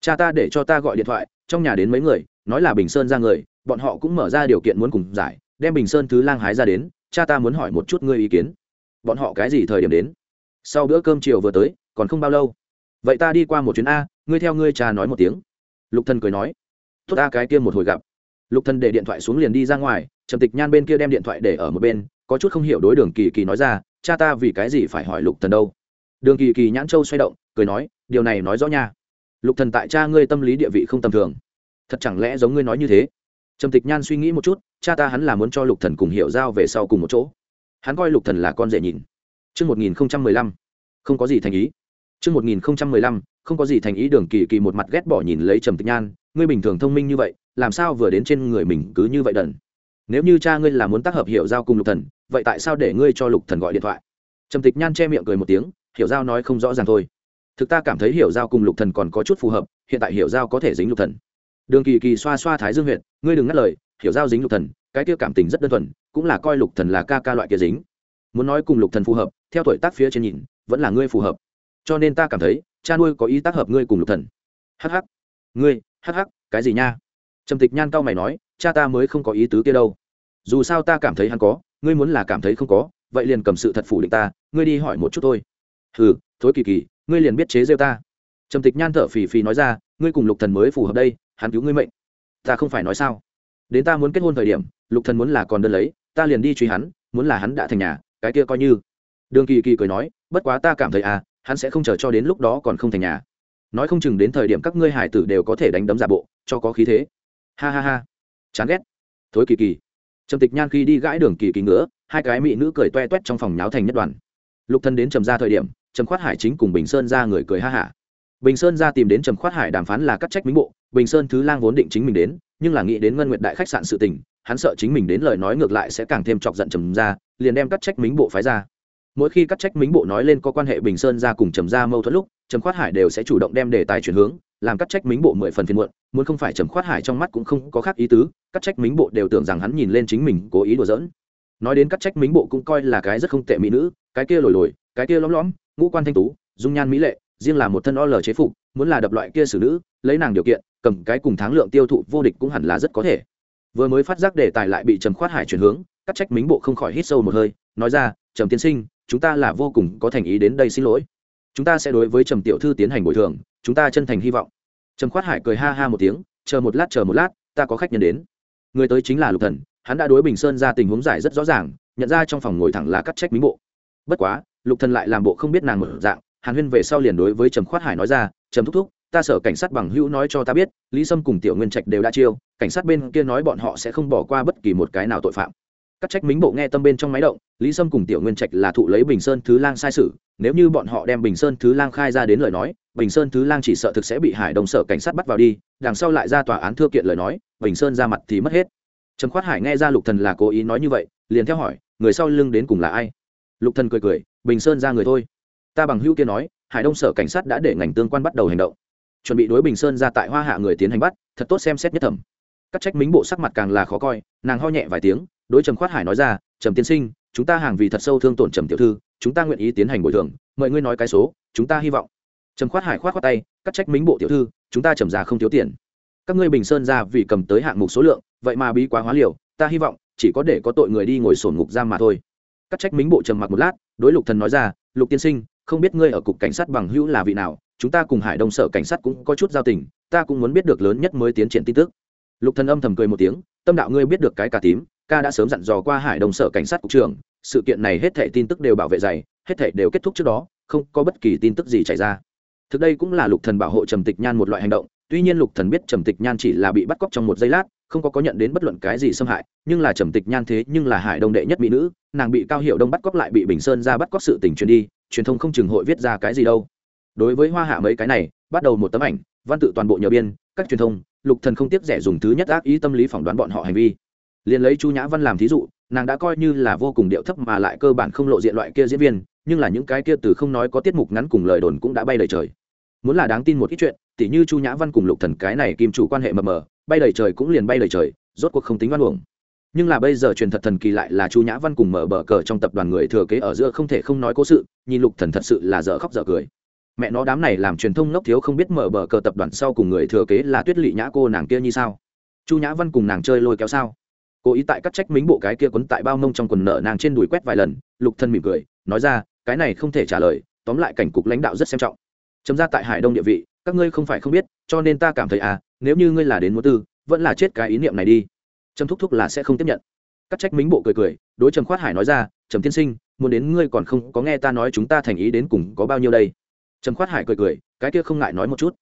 Cha ta để cho ta gọi điện thoại, trong nhà đến mấy người, nói là bình sơn ra người, bọn họ cũng mở ra điều kiện muốn cùng giải, đem bình sơn thứ lang hái ra đến, cha ta muốn hỏi một chút ngươi ý kiến. Bọn họ cái gì thời điểm đến? Sau bữa cơm chiều vừa tới, còn không bao lâu. Vậy ta đi qua một chuyến a, ngươi theo ngươi cha nói một tiếng. Lục thần cười nói. Tốt ta cái kia một hồi gặp. Lục thần để điện thoại xuống liền đi ra ngoài, trầm tịch nhan bên kia đem điện thoại để ở một bên, có chút không hiểu đối đường kỳ kỳ nói ra, cha ta vì cái gì phải hỏi lục thần đâu? Đường kỳ kỳ nhãn châu xoay động, cười nói điều này nói rõ nha lục thần tại cha ngươi tâm lý địa vị không tầm thường thật chẳng lẽ giống ngươi nói như thế trầm tịch nhan suy nghĩ một chút cha ta hắn là muốn cho lục thần cùng hiểu giao về sau cùng một chỗ hắn coi lục thần là con rể nhìn Trước 1015, không có gì thành ý. Trước 1015, không có gì thành ý đường kỳ kỳ một mặt ghét bỏ nhìn lấy trầm tịch nhan, ngươi bình thường thông minh như vậy, làm sao vừa đến trên người mình cứ như vậy đần. Nếu như cha ngươi là muốn tác hợp hiểu giao cùng lục thần, vậy tại sao để ngươi cho lục thần gọi điện thoại? Trầm tịch nhan che miệng cười một tiếng, hiểu giao nói không rõ ràng thôi. Thực ta cảm thấy hiểu giao cùng lục thần còn có chút phù hợp, hiện tại hiểu giao có thể dính lục thần. Đường Kỳ Kỳ xoa xoa thái dương huyệt, ngươi đừng ngắt lời, hiểu giao dính lục thần, cái kia cảm tình rất đơn thuần, cũng là coi lục thần là ca ca loại kia dính. Muốn nói cùng lục thần phù hợp, theo tuổi tác phía trên nhìn, vẫn là ngươi phù hợp. Cho nên ta cảm thấy cha nuôi có ý tác hợp ngươi cùng lục thần. Hắc hắc. Ngươi hắc hắc cái gì nha? Trầm tịch nhan cao mày nói cha ta mới không có ý tứ kia đâu. Dù sao ta cảm thấy hắn có ngươi muốn là cảm thấy không có vậy liền cầm sự thật phủ định ta ngươi đi hỏi một chút thôi. Hừ thối kỳ kỳ ngươi liền biết chế rêu ta. Trầm tịch nhan thở phì phì nói ra, ngươi cùng lục thần mới phù hợp đây, hắn cứu ngươi mệnh. Ta không phải nói sao? Đến ta muốn kết hôn thời điểm, lục thần muốn là còn đơn lấy, ta liền đi truy hắn, muốn là hắn đã thành nhà, cái kia coi như. Đường kỳ kỳ cười nói, bất quá ta cảm thấy à hắn sẽ không chờ cho đến lúc đó còn không thành nhà. Nói không chừng đến thời điểm các ngươi hải tử đều có thể đánh đấm giả bộ, cho có khí thế. Ha ha ha. Chán ghét. Thối kỳ kỳ. Trầm tịch nhan khi đi gãi đường kỳ kỳ ngứa, hai cái mỹ nữ cười toe toét trong phòng nháo thành nhất đoàn. Lục thân đến trầm ra thời điểm trầm khoát hải chính cùng bình sơn ra người cười ha hả. Bình sơn ra tìm đến trầm khoát hải đàm phán là cắt trách minh bộ, bình sơn thứ lang vốn định chính mình đến, nhưng là nghĩ đến ngân nguyệt đại khách sạn sự tình, hắn sợ chính mình đến lời nói ngược lại sẽ càng thêm chọc giận trầm ra, liền đem cắt trách minh bộ phái ra. Mỗi khi cắt trách minh bộ nói lên có quan hệ bình sơn ra cùng trầm ra mâu thuẫn lúc, trầm khoát hải đều sẽ chủ động đem đề tài chuyển hướng, làm cắt trách minh bộ mười phần phiền muộn, muốn không phải trầm khoát hải trong mắt cũng không có khác ý tứ, cắt trách minh bộ đều tưởng rằng hắn nhìn lên chính mình cố ý đùa giỡn. Nói đến cắt trách minh bộ cũng coi là cái rất không tệ mỹ nữ, cái kia lồi lồi cái kia lõm lõm, ngũ quan thanh tú, dung nhan mỹ lệ, riêng là một thân o lờ chế phục, muốn là đập loại kia xử nữ, lấy nàng điều kiện, cầm cái cùng tháng lượng tiêu thụ vô địch cũng hẳn là rất có thể. Vừa mới phát giác đề tài lại bị trầm khoát hải chuyển hướng các trách mính bộ không khỏi hít sâu một hơi, nói ra, trầm tiên sinh, chúng ta là vô cùng có thành ý đến đây xin lỗi. Chúng ta sẽ đối với trầm tiểu thư tiến hành bồi thường, chúng ta chân thành hy vọng. Trầm khoát hải cười ha ha một tiếng, chờ một lát, chờ một lát, ta có khách nhân đến. Người tới chính là lục thần, hắn đã đối bình sơn ra tình huống giải rất rõ ràng, nhận ra trong phòng ngồi thẳng là cắt trách mính bộ. Bất quá lục thần lại làm bộ không biết nàng một dạng, hàn huyên về sau liền đối với trầm khoát hải nói ra, trầm thúc thúc, ta sở cảnh sát bằng hữu nói cho ta biết, lý sâm cùng tiểu nguyên trạch đều đã chiêu, cảnh sát bên kia nói bọn họ sẽ không bỏ qua bất kỳ một cái nào tội phạm. Các trách mính bộ nghe tâm bên trong máy động, lý sâm cùng tiểu nguyên trạch là thụ lấy bình sơn thứ lang sai sự, nếu như bọn họ đem bình sơn thứ lang khai ra đến lời nói, bình sơn thứ lang chỉ sợ thực sẽ bị hải đồng sở cảnh sát bắt vào đi, đằng sau lại ra tòa án thưa kiện lời nói, bình sơn ra mặt thì mất hết. Trầm khoát hải nghe ra lục thần là cố ý nói như vậy, liền theo hỏi, người sau lưng đến cùng là ai? Lục thần cười cười bình sơn ra người thôi. Ta bằng hữu kia nói, hải đông sở cảnh sát đã để ngành tương quan bắt đầu hành động. Chuẩn bị đối bình sơn ra tại hoa hạ người tiến hành bắt, thật tốt xem xét nhất thẩm. Các trách mính bộ sắc mặt càng là khó coi, nàng ho nhẹ vài tiếng, đối trầm khoát hải nói ra, trầm tiên sinh, chúng ta hàng vì thật sâu thương tổn trầm tiểu thư, chúng ta nguyện ý tiến hành bồi thường, mời ngươi nói cái số, chúng ta hy vọng. Trầm khoát hải khoát khoát tay cắt trách mính bộ tiểu thư, chúng ta trầm ra không thiếu tiền. Các ngươi bình sơn ra vì cầm tới hạng mục số lượng, vậy mà bí quá hóa liều, ta hy vọng chỉ có để có tội người đi ngồi sổn ngục giam mà thôi. Cắt trách mính bộ trầm mặc một lát đối lục thần nói ra, lục tiên sinh, không biết ngươi ở cục cảnh sát bằng hữu là vị nào, chúng ta cùng hải đông sở cảnh sát cũng có chút giao tình, ta cũng muốn biết được lớn nhất mới tiến triển tin tức. Lục thần âm thầm cười một tiếng, tâm đạo ngươi biết được cái cả tím, ca đã sớm dặn dò qua hải đông sở cảnh sát cục trưởng, sự kiện này hết thảy tin tức đều bảo vệ dày, hết thảy đều kết thúc trước đó, không có bất kỳ tin tức gì xảy ra. Thực đây cũng là lục thần bảo hộ trầm tịch nhan một loại hành động, tuy nhiên lục thần biết trầm tịch nhan chỉ là bị bắt cóc trong một giây lát không có có nhận đến bất luận cái gì xâm hại, nhưng là trầm tịch nhan thế nhưng là hải đông đệ nhất mỹ nữ, nàng bị cao hiệu đông bắt cóc lại bị bình sơn ra bắt cóc sự tình truyền đi, truyền thông không chừng hội viết ra cái gì đâu. Đối với hoa hạ mấy cái này, bắt đầu một tấm ảnh, văn tự toàn bộ nhờ biên, các truyền thông, lục thần không tiếc rẻ dùng thứ nhất ác ý tâm lý phỏng đoán bọn họ hành vi. Liền lấy chu nhã văn làm thí dụ, nàng đã coi như là vô cùng điệu thấp mà lại cơ bản không lộ diện loại kia diễn viên, nhưng là những cái kia từ không nói có tiết mục ngắn cùng lời đồn cũng đã bay đầy trời. Muốn là đáng tin một ít chuyện, tỉ như chu nhã văn cùng lục thần cái này kim chủ quan hệ mờ mờ bay đầy trời cũng liền bay đầy trời, rốt cuộc không tính văn uổng. Nhưng là bây giờ truyền thật thần kỳ lại là chu nhã văn cùng mở bờ cờ trong tập đoàn người thừa kế ở giữa không thể không nói cố sự, nhìn lục thần thật sự là dở khóc dở cười. Mẹ nó đám này làm truyền thông nốc thiếu không biết mở bờ cờ tập đoàn sau cùng người thừa kế là tuyết lị nhã cô nàng kia như sao? Chu nhã văn cùng nàng chơi lôi kéo sao? Cố ý tại cắt trách mính bộ cái kia quấn tại bao mông trong quần nợ nàng trên đùi quét vài lần, lục thân mỉm cười, nói ra, cái này không thể trả lời, tóm lại cảnh cục lãnh đạo rất xem trọng. Chấm ra tại hải đông địa vị, các ngươi không phải không biết, cho nên ta cảm thấy à nếu như ngươi là đến muốn tư, vẫn là chết cái ý niệm này đi. Trầm thúc thúc là sẽ không tiếp nhận. Các trách mính bộ cười cười, đối trầm khoát hải nói ra, trầm tiên sinh, muốn đến ngươi còn không có nghe ta nói chúng ta thành ý đến cùng có bao nhiêu đây? Trầm khoát hải cười cười, cái kia không ngại nói một chút.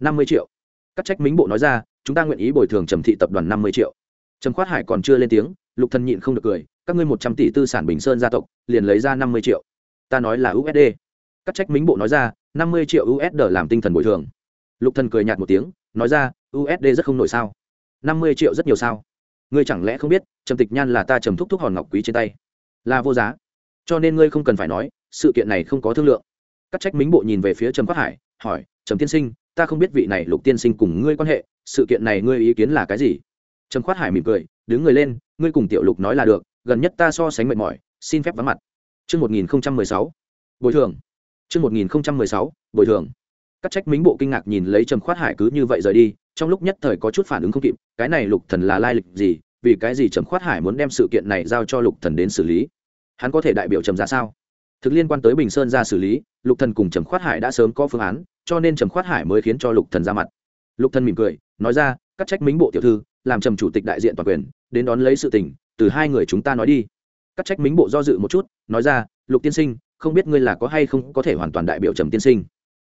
Năm mươi triệu. Các trách mính bộ nói ra, chúng ta nguyện ý bồi thường trầm thị tập đoàn năm mươi triệu. Trầm khoát hải còn chưa lên tiếng, lục thần nhịn không được cười, các ngươi một trăm tỷ tư sản bình sơn gia tộc, liền lấy ra năm mươi triệu. Ta nói là usd các trách mính bộ nói ra, năm mươi triệu usd làm tinh thần bồi thường. Lục thần cười nhạt một tiếng nói ra usd rất không nổi sao? Năm mươi triệu rất nhiều sao? Ngươi chẳng lẽ không biết trầm tịch nhan là ta trầm thúc thúc hòn ngọc quý trên tay? Là vô giá. Cho nên ngươi không cần phải nói sự kiện này không có thương lượng. Các trách mính bộ nhìn về phía trầm quát hải hỏi trầm tiên sinh ta không biết vị này lục tiên sinh cùng ngươi quan hệ sự kiện này ngươi ý kiến là cái gì? Trầm khoát hải mỉm cười đứng người lên ngươi cùng tiểu lục nói là được gần nhất ta so sánh mệt mỏi xin phép vắng mặt. Trước 1016, bồi thường. Trước 1016, bồi thường. Các trách mính bộ kinh ngạc nhìn lấy Trầm Khoát Hải cứ như vậy rời đi, trong lúc nhất thời có chút phản ứng không kịp, cái này Lục Thần là lai lịch gì, vì cái gì Trầm Khoát Hải muốn đem sự kiện này giao cho Lục Thần đến xử lý? Hắn có thể đại biểu Trầm ra sao? Thực liên quan tới Bình Sơn ra xử lý, Lục Thần cùng Trầm Khoát Hải đã sớm có phương án, cho nên Trầm Khoát Hải mới khiến cho Lục Thần ra mặt. Lục Thần mỉm cười, nói ra, các trách mính bộ tiểu thư, làm trầm chủ tịch đại diện toàn quyền đến đón lấy sự tình từ hai người chúng ta nói đi các trách mính bộ do dự một chút nói ra lục tiên sinh không biết ngươi là có hay không có thể hoàn toàn đại biểu trầm tiên sinh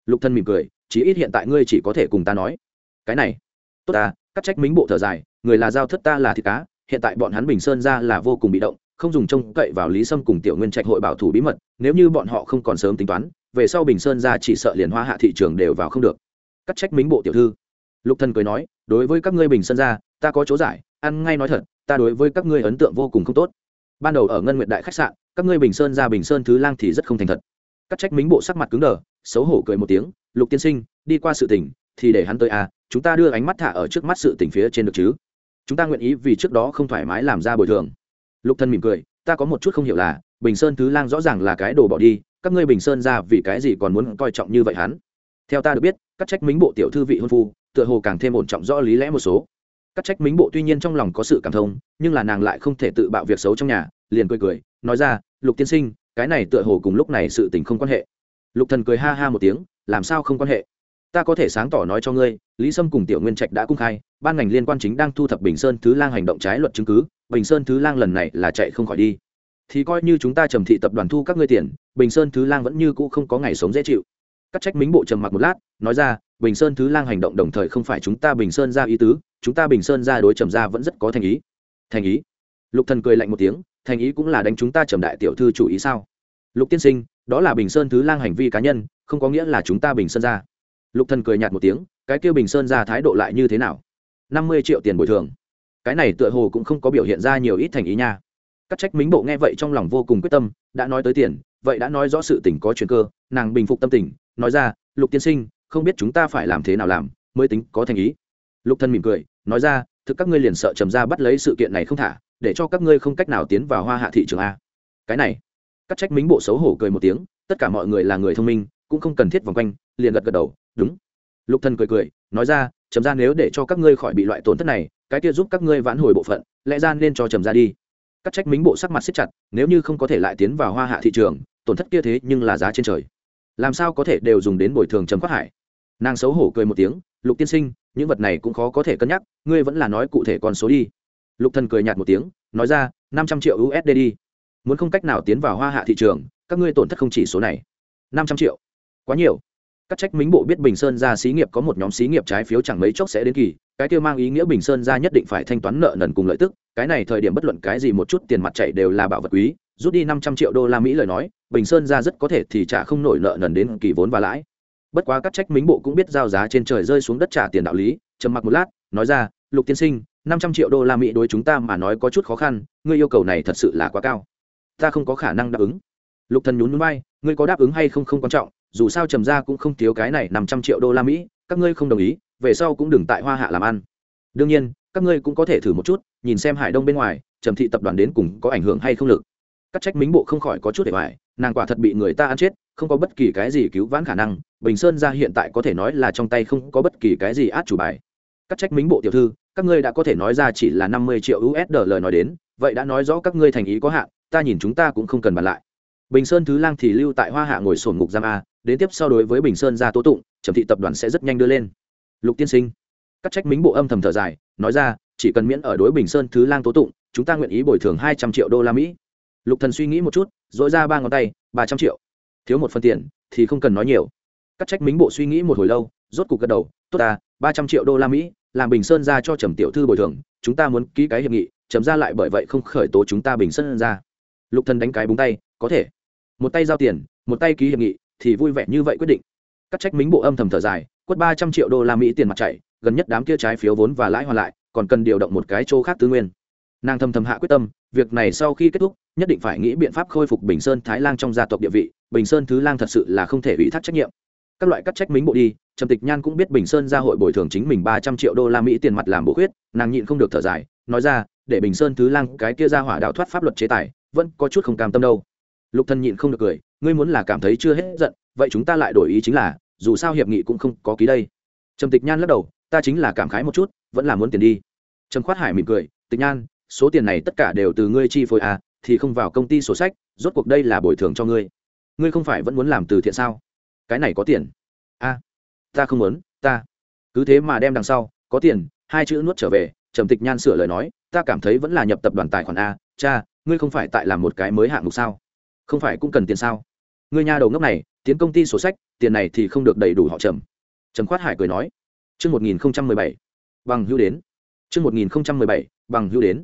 lục thân mỉm cười, chí ít hiện tại ngươi chỉ có thể cùng ta nói. Cái này, tốt ta, cắt trách mính bộ thở dài, người là giao thất ta là thịt cá, hiện tại bọn hắn bình sơn ra là vô cùng bị động, không dùng trông cậy vào lý sâm cùng tiểu nguyên trạch hội bảo thủ bí mật, nếu như bọn họ không còn sớm tính toán, về sau bình sơn ra chỉ sợ liền hoa hạ thị trường đều vào không được. Cắt trách mính bộ tiểu thư. Lục thân cười nói, đối với các ngươi bình sơn ra, ta có chỗ giải, ăn ngay nói thật, ta đối với các ngươi ấn tượng vô cùng không tốt. Ban đầu ở ngân nguyện đại khách sạn, các ngươi bình sơn ra bình sơn thứ lang thì rất không thành thật. Cắt trách mính bộ sắc mặt cứng đờ xấu hổ cười một tiếng, lục tiên sinh, đi qua sự tình, thì để hắn tới à chúng ta đưa ánh mắt thả ở trước mắt sự tình phía trên được chứ? Chúng ta nguyện ý vì trước đó không thoải mái làm ra bồi thường. Lục thân mỉm cười, ta có một chút không hiểu là, bình sơn thứ lang rõ ràng là cái đồ bỏ đi, các ngươi bình sơn ra vì cái gì còn muốn coi trọng như vậy hắn? Theo ta được biết, các trách minh bộ tiểu thư vị hôn phu, tựa hồ càng thêm ổn trọng rõ lý lẽ một số. Các trách minh bộ tuy nhiên trong lòng có sự cảm thông, nhưng là nàng lại không thể tự bạo việc xấu trong nhà, liền cười cười, nói ra, lục tiên sinh, cái này tựa hồ cùng lúc này sự tình không quan hệ lục thần cười ha ha một tiếng, làm sao không quan hệ? Ta có thể sáng tỏ nói cho ngươi, lý sâm cùng tiểu nguyên trạch đã cung khai, ban ngành liên quan chính đang thu thập bình sơn thứ lang hành động trái luật chứng cứ, bình sơn thứ lang lần này là chạy không khỏi đi. Thì coi như chúng ta trầm thị tập đoàn thu các ngươi tiền, bình sơn thứ lang vẫn như cũ không có ngày sống dễ chịu. Các trách mính bộ trầm mặc một lát, nói ra, bình sơn thứ lang hành động đồng thời không phải chúng ta bình sơn ra ý tứ, chúng ta bình sơn ra đối trầm ra vẫn rất có thành ý. Thành ý? Lục thần cười lạnh một tiếng, thành ý cũng là đánh chúng ta trầm đại tiểu thư chủ ý sao? Lục tiên sinh đó là bình sơn thứ lang hành vi cá nhân, không có nghĩa là chúng ta bình sơn ra. Lục thần cười nhạt một tiếng, cái kia bình sơn ra thái độ lại như thế nào? Năm mươi triệu tiền bồi thường. Cái này tựa hồ cũng không có biểu hiện ra nhiều ít thành ý nha. Các trách mính bộ nghe vậy trong lòng vô cùng quyết tâm, đã nói tới tiền, vậy đã nói rõ sự tình có chuyện cơ, nàng bình phục tâm tình, nói ra, lục tiên sinh, không biết chúng ta phải làm thế nào làm, mới tính có thành ý. Lục thân mỉm cười, nói ra, thực các ngươi liền sợ trầm ra bắt lấy sự kiện này không thả, để cho các ngươi không cách nào tiến vào hoa hạ thị trường a. Cái này các trách mính bộ xấu hổ cười một tiếng, tất cả mọi người là người thông minh, cũng không cần thiết vòng quanh, liền gật gật đầu, đúng. Lục thần cười cười, nói ra, trầm ra nếu để cho các ngươi khỏi bị loại tổn thất này, cái kia giúp các ngươi vãn hồi bộ phận, lẽ ra nên cho trầm ra đi. Các trách mính bộ sắc mặt siết chặt, nếu như không có thể lại tiến vào hoa hạ thị trường, tổn thất kia thế nhưng là giá trên trời. Làm sao có thể đều dùng đến bồi thường trầm quát hải? Nàng xấu hổ cười một tiếng, lục tiên sinh, những vật này cũng khó có thể cân nhắc, ngươi vẫn là nói cụ thể con số đi. Lục thần cười nhạt một tiếng, nói ra, năm trăm triệu usd đi muốn không cách nào tiến vào hoa hạ thị trường, các ngươi tổn thất không chỉ số này. Năm trăm triệu. Quá nhiều. Các trách minh bộ biết bình sơn ra xí nghiệp có một nhóm xí nghiệp trái phiếu chẳng mấy chốc sẽ đến kỳ, cái tiêu mang ý nghĩa bình sơn ra nhất định phải thanh toán nợ nần cùng lợi tức, cái này thời điểm bất luận cái gì một chút tiền mặt chạy đều là bảo vật quý, rút đi năm trăm triệu đô la mỹ lời nói, bình sơn ra rất có thể thì trả không nổi nợ nần đến kỳ vốn và lãi. Bất quá các trách minh bộ cũng biết giao giá trên trời rơi xuống đất trả tiền đạo lý, trầm mặc một lát, nói ra, lục tiên sinh, năm trăm triệu đô la mỹ đối chúng ta mà nói có chút khó khăn, ngươi yêu cầu này thật sự là quá cao ta không có khả năng đáp ứng. Lục thần nhún nhún vai, ngươi có đáp ứng hay không không quan trọng, dù sao trầm gia cũng không thiếu cái này năm trăm triệu đô la mỹ, các ngươi không đồng ý, về sau cũng đừng tại hoa hạ làm ăn. Đương nhiên, các ngươi cũng có thể thử một chút, nhìn xem hải đông bên ngoài, trầm thị tập đoàn đến cùng có ảnh hưởng hay không lực. Các trách mính bộ không khỏi có chút để hoài, nàng quả thật bị người ta ăn chết, không có bất kỳ cái gì cứu vãn khả năng, bình sơn ra hiện tại có thể nói là trong tay không có bất kỳ cái gì át chủ bài. Các trách mính bộ tiểu thư, các ngươi đã có thể nói ra chỉ là năm mươi triệu usd lời nói đến, vậy đã nói rõ các ngươi thành ý có hạn ta nhìn chúng ta cũng không cần bàn lại. Bình sơn thứ lang thì lưu tại hoa hạ ngồi sổn ngục giam a, đến tiếp sau đối với bình sơn ra tố tụng, trầm thị tập đoàn sẽ rất nhanh đưa lên. Lục tiên sinh. Các trách mính bộ âm thầm thở dài, nói ra, chỉ cần miễn ở đối bình sơn thứ lang tố tụng, chúng ta nguyện ý bồi thường hai trăm triệu đô la mỹ. Lục thần suy nghĩ một chút dội ra ba ngón tay, ba trăm triệu. Thiếu một phần tiền, thì không cần nói nhiều. Các trách mính bộ suy nghĩ một hồi lâu, rốt cục gật đầu, tốt ta, ba trăm triệu đô la mỹ, làm bình sơn ra cho trầm tiểu thư bồi thường, chúng ta muốn ký cái hiệp nghị, trầm ra lại bởi vậy không khởi tố chúng ta bình sơn ra lục thần đánh cái búng tay, có thể. Một tay giao tiền, một tay ký hiệp nghị, thì vui vẻ như vậy quyết định. Các trách mính bộ âm thầm thở dài, quất ba trăm triệu đô la mỹ tiền mặt chạy, gần nhất đám kia trái phiếu vốn và lãi hoàn lại, còn cần điều động một cái chỗ khác tư nguyên. Nàng thầm thầm hạ quyết tâm, việc này sau khi kết thúc, nhất định phải nghĩ biện pháp khôi phục bình sơn thái lan trong gia tộc địa vị, bình sơn thứ lang thật sự là không thể ủy thác trách nhiệm. Các loại cắt trách mính bộ đi, trầm tịch nhan cũng biết bình sơn ra hội bồi thường chính mình ba trăm triệu đô la mỹ tiền mặt làm bổ khuyết, nàng nhịn không được thở dài, nói ra, để bình sơn thứ lang cái kia ra hỏa đạo thoát pháp luật chế tài vẫn có chút không cam tâm đâu. Lục thần nhịn không được cười, ngươi muốn là cảm thấy chưa hết giận, vậy chúng ta lại đổi ý chính là, dù sao hiệp nghị cũng không có ký đây. Trầm tịch nhan lắc đầu, ta chính là cảm khái một chút, vẫn là muốn tiền đi. Trầm khoát hải mỉm cười, tịch nhan, số tiền này tất cả đều từ ngươi chi phối à thì không vào công ty sổ sách, rốt cuộc đây là bồi thường cho ngươi. Ngươi không phải vẫn muốn làm từ thiện sao? Cái này có tiền. A ta không muốn, ta. Cứ thế mà đem đằng sau, có tiền, hai chữ nuốt trở về, trầm tịch nhan sửa lời nói, ta cảm thấy vẫn là nhập tập đoàn tài khoản a, cha ngươi không phải tại làm một cái mới hạng mục sao? Không phải cũng cần tiền sao? Ngươi nhà đầu ngốc này, tiến công ty sổ sách, tiền này thì không được đầy đủ họ trầm. Trầm khoát hải cười nói. Chương một nghìn không trăm mười bảy. Bằng hữu đến. Chương một nghìn không trăm mười bảy, bằng hữu đến.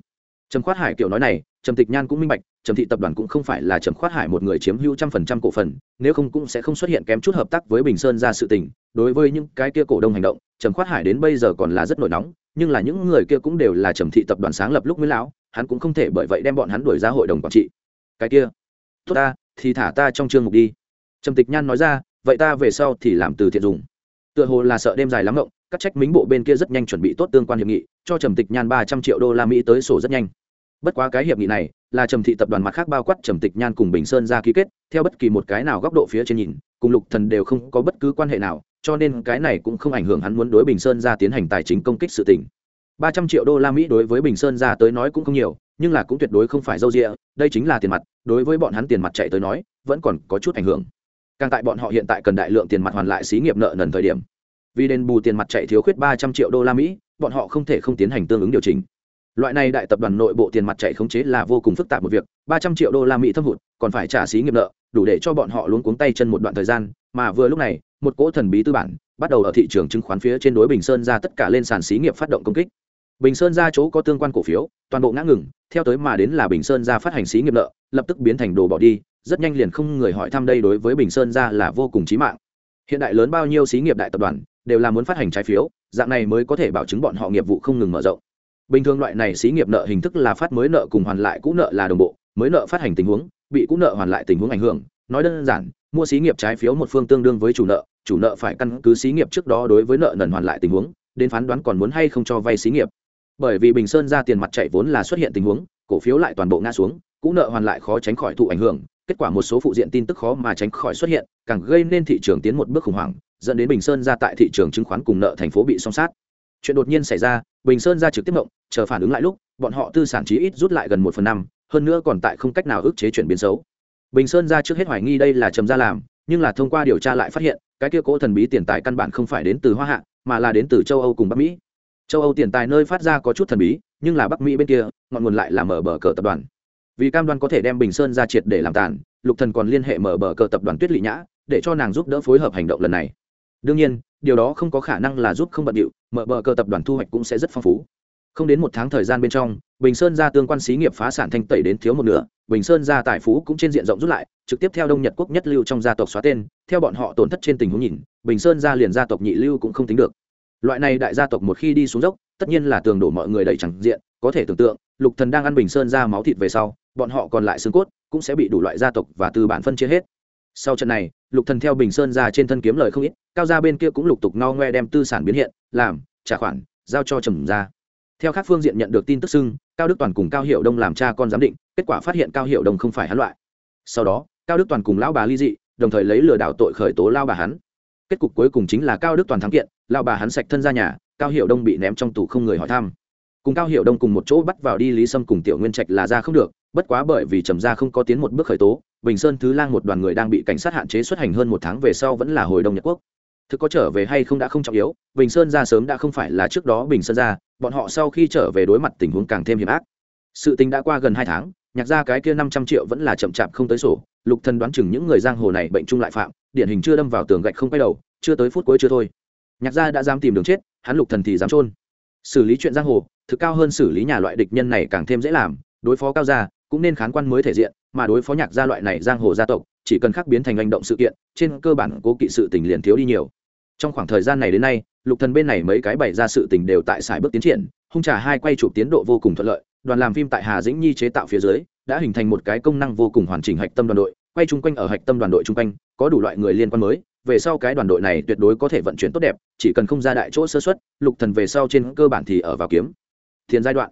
Trầm khoát hải kiểu nói này, trầm tịch nhan cũng minh bạch, trầm thị tập đoàn cũng không phải là trầm khoát hải một người chiếm hữu trăm phần trăm cổ phần, nếu không cũng sẽ không xuất hiện kém chút hợp tác với bình sơn ra sự tình. Đối với những cái kia cổ đông hành động, trầm khoát hải đến bây giờ còn là rất nổi nóng, nhưng là những người kia cũng đều là trầm thị tập đoàn sáng lập lúc mới lão hắn cũng không thể bởi vậy đem bọn hắn đuổi ra hội đồng quản trị. Cái kia, tốt ta, thì thả ta trong chương mục đi. Trầm tịch nhan nói ra, vậy ta về sau thì làm từ thiện dùng. Tựa hồ là sợ đêm dài lắm ngộng, các trách mính bộ bên kia rất nhanh chuẩn bị tốt tương quan hiệp nghị, cho trầm tịch nhan ba trăm triệu đô la mỹ tới sổ rất nhanh. Bất quá cái hiệp nghị này, là trầm thị tập đoàn mặt khác bao quát trầm tịch nhan cùng bình sơn ra ký kết, theo bất kỳ một cái nào góc độ phía trên nhìn, cùng lục thần đều không có bất cứ quan hệ nào, cho nên cái này cũng không ảnh hưởng hắn muốn đối bình sơn ra tiến hành tài chính công kích sự tình ba trăm triệu đô la mỹ đối với bình sơn ra tới nói cũng không nhiều, nhưng là cũng tuyệt đối không phải dâu rịa đây chính là tiền mặt, đối với bọn hắn tiền mặt chạy tới nói, vẫn còn có chút ảnh hưởng. Càng tại bọn họ hiện tại cần đại lượng tiền mặt hoàn lại xí nghiệp nợ nần thời điểm. Vì đền bù tiền mặt chạy thiếu khuyết ba trăm triệu đô la mỹ, bọn họ không thể không tiến hành tương ứng điều chỉnh. Loại này đại tập đoàn nội bộ tiền mặt chạy khống chế là vô cùng phức tạp một việc, ba trăm triệu đô la mỹ thâm hụt, còn phải trả xí nghiệp nợ, đủ để cho bọn họ luống cuống tay chân một đoạn thời gian, mà vừa lúc này, một cỗ thần bí tư bản bắt đầu ở thị trường chứng khoán phía trên đối bình sơn ra tất cả lên sàn xí nghiệp phát động công kích bình sơn ra chỗ có tương quan cổ phiếu, toàn bộ ngã ngừng, theo tới mà đến là bình sơn ra phát hành xí nghiệp nợ, lập tức biến thành đồ bỏ đi, rất nhanh liền không người hỏi thăm đây đối với bình sơn ra là vô cùng chí mạng. Hiện đại lớn bao nhiêu xí nghiệp đại tập đoàn, đều là muốn phát hành trái phiếu, dạng này mới có thể bảo chứng bọn họ nghiệp vụ không ngừng mở rộng. Bình thường loại này xí nghiệp nợ hình thức là phát mới nợ cùng hoàn lại cũ nợ là đồng bộ, mới nợ phát hành tình huống, bị cũ nợ hoàn lại tình huống ảnh hưởng. Nói đơn giản, mua xí nghiệp trái phiếu một phương tương đương với chủ nợ chủ nợ phải căn cứ xí nghiệp trước đó đối với nợ nần hoàn lại tình huống, đến phán đoán còn muốn hay không cho vay xí nghiệp bởi vì bình sơn ra tiền mặt chạy vốn là xuất hiện tình huống, cổ phiếu lại toàn bộ ngã xuống, cũ nợ hoàn lại khó tránh khỏi thụ ảnh hưởng, kết quả một số phụ diện tin tức khó mà tránh khỏi xuất hiện, càng gây nên thị trường tiến một bước khủng hoảng, dẫn đến bình sơn ra tại thị trường chứng khoán cùng nợ thành phố bị song sát. Chuyện đột nhiên xảy ra, bình sơn ra trực tiếp động, chờ phản ứng lại lúc, bọn họ tư sản chí ít rút lại gần một phần năm, hơn nữa còn tại không cách nào ức chế chuyển biến xấu. Bình sơn ra trước hết hoài nghi đây là trầm gia làm, nhưng là thông qua điều tra lại phát hiện, cái kia cố thần bí tiền tài căn bản không phải đến từ hoa hạ, mà là đến từ châu âu cùng bắc mỹ châu âu tiền tài nơi phát ra có chút thần bí, nhưng là bắc mỹ bên kia, ngọn nguồn lại là mở bờ cờ tập đoàn. Vì cam đoan có thể đem bình sơn ra triệt để làm tàn, lục thần còn liên hệ mở bờ cờ tập đoàn tuyết lị nhã, để cho nàng giúp đỡ phối hợp hành động lần này. Đương nhiên, điều đó không có khả năng là giúp không bận điệu, mở bờ cờ tập đoàn thu hoạch cũng sẽ rất phong phú. Không đến một tháng thời gian bên trong, bình sơn ra tương quan xí nghiệp phá sản thanh tẩy đến thiếu một nửa, bình sơn gia tài phú cũng trên diện rộng rút lại, trực tiếp theo đông nhật quốc nhất lưu trong gia tộc xóa tên, theo bọn họ tổn thất trên tình huống nhìn, bình sơn gia liền gia tộc nhị lưu cũng không tính được loại này đại gia tộc một khi đi xuống dốc, tất nhiên là tường đổ mọi người đầy chẳng diện, có thể tưởng tượng, lục thần đang ăn bình sơn ra máu thịt về sau, bọn họ còn lại xương cốt cũng sẽ bị đủ loại gia tộc và từ bản phân chia hết. Sau trận này, lục thần theo bình sơn ra trên thân kiếm lời không ít, cao gia bên kia cũng lục tục no ngoe đem tư sản biến hiện, làm, trả khoản, giao cho trầm gia. Theo các phương diện nhận được tin tức xưng, cao đức toàn cùng cao hiệu đông làm cha con giám định, kết quả phát hiện cao hiệu đông không phải hắn loại. Sau đó, cao đức toàn cùng lão bà ly dị, đồng thời lấy lừa đảo tội khởi tố lao bà hắn kết cục cuối cùng chính là cao đức toàn thắng kiện lao bà hắn sạch thân ra nhà, cao hiệu đông bị ném trong tù không người hỏi thăm. Cùng cao hiệu đông cùng một chỗ bắt vào đi lý sâm cùng tiểu nguyên trạch là ra không được, bất quá bởi vì trầm gia không có tiến một bước khởi tố, bình sơn thứ lang một đoàn người đang bị cảnh sát hạn chế xuất hành hơn một tháng về sau vẫn là hồi đông nhật quốc. Thực có trở về hay không đã không trọng yếu, bình sơn ra sớm đã không phải là trước đó bình sơn ra, bọn họ sau khi trở về đối mặt tình huống càng thêm hiểm ác. Sự tình đã qua gần hai tháng, nhạc ra cái kia năm trăm triệu vẫn là chậm chạp không tới sổ lục thần đoán chừng những người giang hồ này bệnh chung lại phạm, điển hình chưa đâm vào tường gạch không quay đầu, chưa tới phút cuối chưa thôi. Nhạc gia đã dám tìm đường chết, hắn lục thần thì dám trôn xử lý chuyện giang hồ, thực cao hơn xử lý nhà loại địch nhân này càng thêm dễ làm, đối phó cao gia cũng nên khán quan mới thể diện, mà đối phó nhạc gia loại này giang hồ gia tộc, chỉ cần khắc biến thành hành động sự kiện, trên cơ bản cố kỵ sự tình liền thiếu đi nhiều. Trong khoảng thời gian này đến nay, lục thần bên này mấy cái bày ra sự tình đều tại sải bước tiến triển, hung trà hai quay chụp tiến độ vô cùng thuận lợi, đoàn làm phim tại hà dĩnh nhi chế tạo phía dưới đã hình thành một cái công năng vô cùng hoàn chỉnh hạch tâm đoàn đội, quay chung quanh ở hạch tâm đoàn đội chung quanh, có đủ loại người liên quan mới, về sau cái đoàn đội này tuyệt đối có thể vận chuyển tốt đẹp, chỉ cần không ra đại chỗ sơ xuất lục thần về sau trên cơ bản thì ở vào kiếm. Tiền giai đoạn.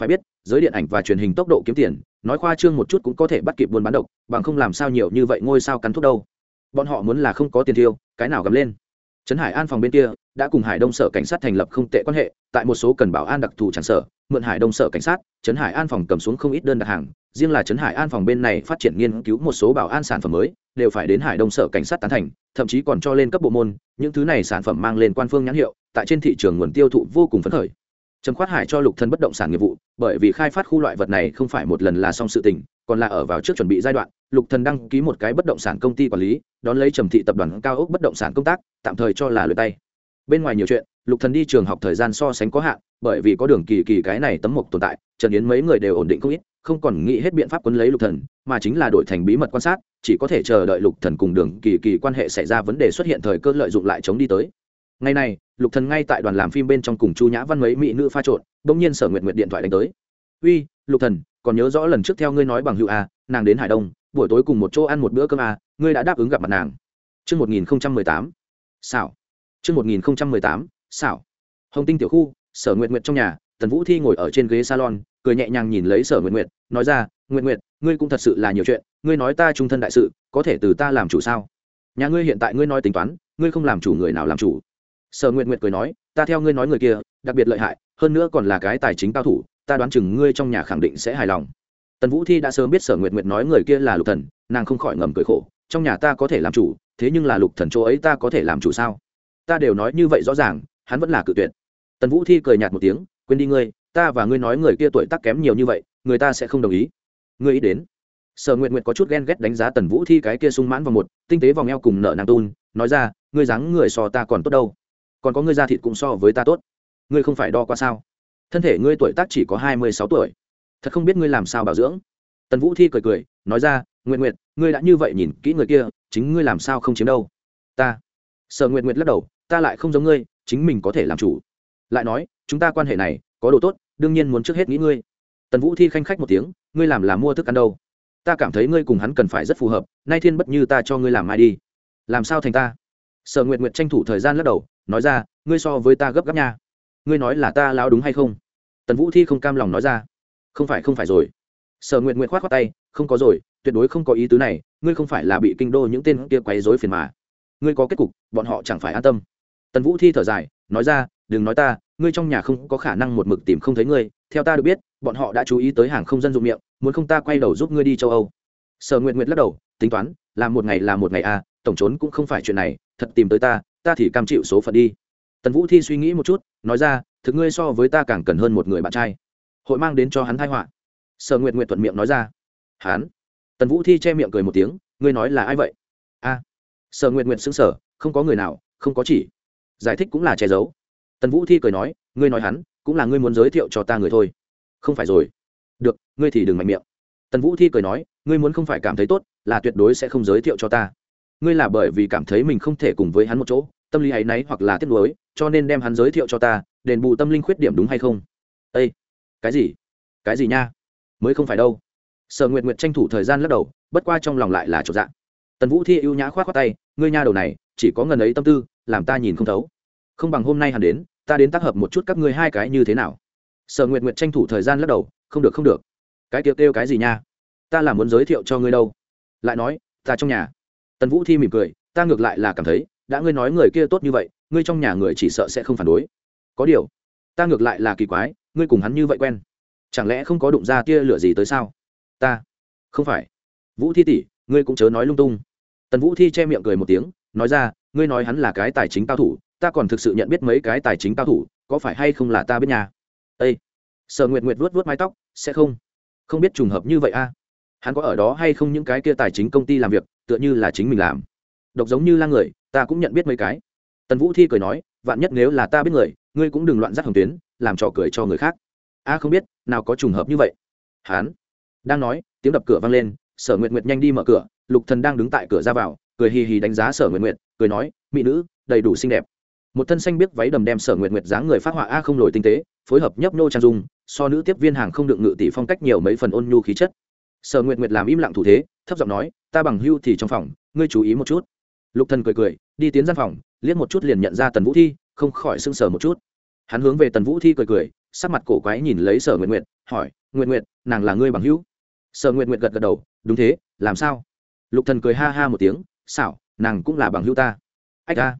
Phải biết, giới điện ảnh và truyền hình tốc độ kiếm tiền, nói khoa trương một chút cũng có thể bắt kịp buôn bán độc, bằng không làm sao nhiều như vậy ngôi sao cắn thuốc đâu. Bọn họ muốn là không có tiền tiêu cái nào gầm lên. Trấn hải an phòng bên kia đã cùng hải đông sở cảnh sát thành lập không tệ quan hệ, tại một số cần bảo an đặc thù tràn sở, mượn hải đông sở cảnh sát, trấn hải an phòng cầm xuống không ít đơn đặt hàng riêng là trấn hải an phòng bên này phát triển nghiên cứu một số bảo an sản phẩm mới, đều phải đến hải đông sở cảnh sát tán thành, thậm chí còn cho lên cấp bộ môn, những thứ này sản phẩm mang lên quan phương nhãn hiệu, tại trên thị trường nguồn tiêu thụ vô cùng phấn khởi. Trầm khoát hải cho lục thân bất động sản nghiệp vụ, bởi vì khai phát khu loại vật này không phải một lần là xong sự tình, còn là ở vào trước chuẩn bị giai đoạn, lục thần đăng ký một cái bất động sản công ty quản lý, đón lấy trầm thị tập đoàn cao ốc bất động sản công tác, tạm thời cho là lượt tay. Bên ngoài nhiều chuyện, lục thần đi trường học thời gian so sánh có hạn, bởi vì có đường kỳ kỳ cái này tấm mộc tồn tại, trần yến mấy người đều ổn định không ít không còn nghĩ hết biện pháp quấn lấy lục thần mà chính là đổi thành bí mật quan sát chỉ có thể chờ đợi lục thần cùng đường kỳ kỳ quan hệ xảy ra vấn đề xuất hiện thời cơ lợi dụng lại chống đi tới ngày này lục thần ngay tại đoàn làm phim bên trong cùng chu nhã văn mấy mỹ nữ pha trộn bỗng nhiên sở nguyện nguyện điện thoại đánh tới uy lục thần còn nhớ rõ lần trước theo ngươi nói bằng hữu a nàng đến hải đông buổi tối cùng một chỗ ăn một bữa cơm a ngươi đã đáp ứng gặp mặt nàng Trước 1018. Xảo. Trước 1018. Xảo. Hồng Tinh tiểu khu, Sở Nguyệt Nguyệt trong nhà, Tần Vũ Thi ngồi ở trên ghế salon, cười nhẹ nhàng nhìn lấy Sở Nguyệt Nguyệt, nói ra, "Nguyệt Nguyệt, ngươi cũng thật sự là nhiều chuyện, ngươi nói ta trung thân đại sự, có thể từ ta làm chủ sao? Nhà ngươi hiện tại ngươi nói tính toán, ngươi không làm chủ người nào làm chủ?" Sở Nguyệt Nguyệt cười nói, "Ta theo ngươi nói người kia, đặc biệt lợi hại, hơn nữa còn là cái tài chính cao thủ, ta đoán chừng ngươi trong nhà khẳng định sẽ hài lòng." Tần Vũ Thi đã sớm biết Sở Nguyệt Nguyệt nói người kia là Lục Thần, nàng không khỏi ngầm cười khổ, trong nhà ta có thể làm chủ, thế nhưng là Lục Thần chỗ ấy ta có thể làm chủ sao? Ta đều nói như vậy rõ ràng, hắn vẫn là cự tuyệt tần vũ thi cười nhạt một tiếng quên đi ngươi, ta và ngươi nói người kia tuổi tác kém nhiều như vậy, người ta sẽ không đồng ý. Ngươi ý đến. Sở nguyện nguyện có chút ghen ghét đánh giá tần vũ thi cái kia sung mãn vào một, tinh tế vòng eo cùng nợ nàng tun, nói ra, ngươi dáng người so ta còn tốt đâu. Còn có ngươi da thịt cũng so với ta tốt. Ngươi không phải đo qua sao? Thân thể ngươi tuổi tác chỉ có hai mươi sáu tuổi. Thật không biết ngươi làm sao bảo dưỡng. Tần vũ thi cười cười, nói ra nguyện nguyện ngươi đã như vậy nhìn kỹ người kia, chính ngươi làm sao không chiếm đâu? Ta. Sở nguyện nguyện lắc đầu, ta lại không giống ngươi, chính mình có thể làm chủ lại nói, chúng ta quan hệ này có đồ tốt, đương nhiên muốn trước hết nghĩ ngươi. Tần vũ thi khanh khách một tiếng, ngươi làm là mua thức ăn đâu? Ta cảm thấy ngươi cùng hắn cần phải rất phù hợp, nay thiên bất như ta cho ngươi làm ai đi. Làm sao thành ta? Sở nguyện nguyện tranh thủ thời gian lắc đầu, nói ra, ngươi so với ta gấp gáp nha. Ngươi nói là ta lao đúng hay không? Tần vũ thi không cam lòng nói ra, không phải không phải rồi. Sở nguyện nguyện k h o á t khoác tay, không có rồi, tuyệt đối không có ý tứ này, ngươi không phải là bị kinh đô những tên kia quấy dối phiền mà. Ngươi có kết cục, bọn họ chẳng phải an tâm. Tần vũ thi thở dài nói ra, đừng nói ta, ngươi trong nhà không có khả năng một mực tìm không thấy ngươi, theo ta được biết, bọn họ đã chú ý tới hàng không dân dụng miệng, muốn không ta quay đầu giúp ngươi đi châu âu. Sở nguyện nguyện lắc đầu, tính toán làm một ngày là một ngày à tổng trốn cũng không phải chuyện này, thật tìm tới ta ta thì cam chịu số phận đi. Tần vũ thi suy nghĩ một chút, nói ra, thực ngươi so với ta càng cần hơn một người bạn trai. Hội mang đến cho hắn thai họa. Sở nguyện nguyện thuận miệng nói ra, hắn? Tần vũ thi che miệng cười một tiếng, ngươi nói là ai vậy? A. Sở nguyện nguyện xứng sở không có người nào, không có chỉ giải thích cũng là che giấu. Tần vũ thi cười nói, ngươi nói hắn, cũng là ngươi muốn giới thiệu cho ta người thôi. Không phải rồi. Được, ngươi thì đừng mạnh miệng. Tần vũ thi cười nói, ngươi muốn không phải cảm thấy tốt, là tuyệt đối sẽ không giới thiệu cho ta. Ngươi là bởi vì cảm thấy mình không thể cùng với hắn một chỗ, tâm lý áy náy hoặc là tiếc nuối, cho nên đem hắn giới thiệu cho ta, đền bù tâm linh khuyết điểm đúng hay không? Â cái gì? Cái gì nha? Mới không phải đâu. Sở nguyệt nguyệt tranh thủ thời gian lắc đầu, bất qua trong lòng lại là chỗ dạng tần vũ thi ưu nhã k h o á t khoác tay, ngươi nha đầu này, chỉ có ngần ấy tâm tư, làm ta nhìn không thấu. Không bằng hôm nay hắn đến, ta đến tác hợp một chút các ngươi hai cái như thế nào? Sở nguyệt nguyệt tranh thủ thời gian lắc đầu, không được không được. Cái tiệc kêu cái gì nha? Ta là muốn giới thiệu cho ngươi đâu. Lại nói, ta trong nhà. Tần vũ thi mỉm cười, ta ngược lại là cảm thấy, đã ngươi nói người kia tốt như vậy, ngươi trong nhà người chỉ sợ sẽ không phản đối. Có điều, ta ngược lại là kỳ quái, ngươi cùng hắn như vậy quen. Chẳng lẽ không có đụng ra tia lửa gì tới sao? Ta. Không phải. Vũ thi tỷ, ngươi cũng chớ nói lung tung tần vũ thi che miệng cười một tiếng, nói ra, ngươi nói hắn là cái tài chính cao thủ, ta còn thực sự nhận biết mấy cái tài chính cao thủ, có phải hay không là ta biết nhà â sở nguyệt nguyệt vuốt vuốt mái tóc, sẽ không. Không biết trùng hợp như vậy a. À? hắn có ở đó hay không những cái kia tài chính công ty làm việc, tựa như là chính mình làm. Độc giống như là người, ta cũng nhận biết mấy cái. Tần vũ thi cười nói, vạn nhất nếu là ta biết người, ngươi cũng đừng loạn rắt hồng tuyến, làm trò cười cho người khác. A, không biết, nào có trùng hợp như vậy. Hắn đang nói, tiếng đập cửa vang lên, sở nguyệt nguyệt nhanh đi mở cửa lục thần đang đứng tại cửa ra vào, cười hì hì đánh giá sở nguyệt nguyệt, cười nói, mỹ nữ, đầy đủ xinh đẹp. Một thân xanh biết váy đầm đem sở nguyệt nguyệt dáng người phát họa a không lồi tinh tế, phối hợp nhấp nô trang dung, so nữ tiếp viên hàng không được ngự tỷ phong cách nhiều mấy phần ôn nhu khí chất. Sở nguyệt nguyệt làm im lặng thủ thế, thấp giọng nói, ta bằng hưu thì trong phòng, ngươi chú ý một chút. Lục thần cười cười, đi tiến gian phòng, liếc một chút liền nhận ra tần vũ thi, không khỏi sưng sờ một chút. Hắn hướng về tần vũ thi cười cười, sắc mặt cổ quái nhìn lấy sở nguyệt nguyệt, hỏi, nguyệt nguyệt, nàng là ngươi bằng hữu sở nguyệt nguyệt gật gật đầu, đúng thế, làm sao? Lục thần cười ha ha một tiếng, xảo, nàng cũng là bằng hữu ta. Ách a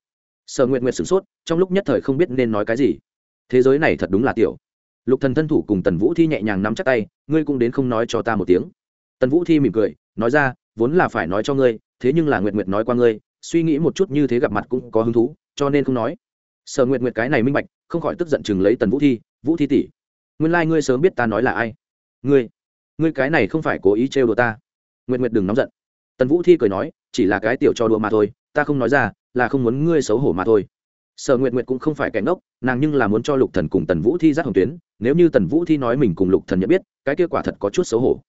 sở nguyệt nguyệt sửng sốt, trong lúc nhất thời không biết nên nói cái gì. Thế giới này thật đúng là tiểu. Lục thần thân thủ cùng tần vũ thi nhẹ nhàng nắm chắc tay, ngươi cũng đến không nói cho ta một tiếng. Tần vũ thi mỉm cười, nói ra, vốn là phải nói cho ngươi, thế nhưng là nguyệt nguyệt nói qua ngươi, suy nghĩ một chút như thế gặp mặt cũng có hứng thú, cho nên không nói. Sở nguyệt nguyệt cái này minh bạch, không khỏi tức giận chừng lấy tần vũ thi vũ thi tỷ, nguyên lai ngươi sớm biết ta nói là ai? Ngươi ngươi cái này không phải cố ý trêu đùa ta. Nguyệt nguyệt đừng nóng giận tần vũ thi cười nói, chỉ là cái tiểu cho đùa mà thôi, ta không nói ra, là không muốn ngươi xấu hổ mà thôi. Sở nguyệt nguyệt cũng không phải kẻ ngốc, nàng nhưng là muốn cho lục thần cùng tần vũ thi giác hồng tuyến, nếu như tần vũ thi nói mình cùng lục thần nhận biết, cái kết quả thật có chút xấu hổ.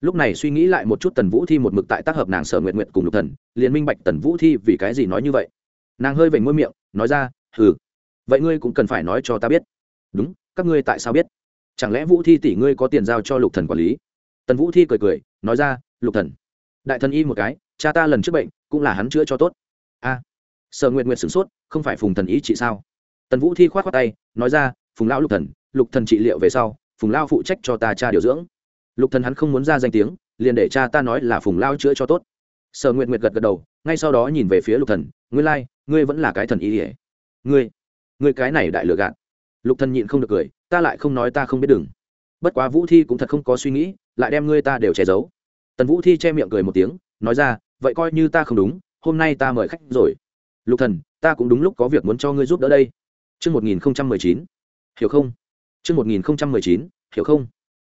Lúc này suy nghĩ lại một chút tần vũ thi một mực tại tác hợp nàng sở nguyệt nguyệt cùng lục thần, liền minh bạch tần vũ thi vì cái gì nói như vậy. Nàng hơi vểnh môi miệng, nói ra, hừ, vậy ngươi cũng cần phải nói cho ta biết. Đúng, các ngươi tại sao biết? Chẳng lẽ vũ thi tỷ ngươi có tiền giao cho lục thần quản lý? Tần vũ thi cười cười, nói ra, lục thần đại thần y một cái cha ta lần trước bệnh cũng là hắn chữa cho tốt. A sở nguyện nguyện sửng sốt không phải phùng thần ý trị sao? Tần vũ thi k h o á t khoác tay nói ra phùng lão lục thần lục thần trị liệu về sau phùng lao phụ trách cho ta cha điều dưỡng. Lục thần hắn không muốn ra danh tiếng liền để cha ta nói là phùng lao chữa cho tốt. Sở nguyện nguyện gật gật đầu ngay sau đó nhìn về phía lục thần ngươi lai、like, ngươi vẫn là cái thần ý ỉa ngươi ngươi cái này đại lừa gạt. Lục thần nhịn không được cười ta lại không nói ta không biết đừng bất quá vũ thi cũng thật không có suy nghĩ lại đem ngươi ta đều che giấu tần vũ thi che miệng cười một tiếng, nói ra, vậy coi như ta không đúng, hôm nay ta mời khách rồi. Lục thần, ta cũng đúng lúc có việc muốn cho ngươi giúp đỡ đây. Chương một nghìn chín. Hiểu không? Chương một nghìn chín. Hiểu không?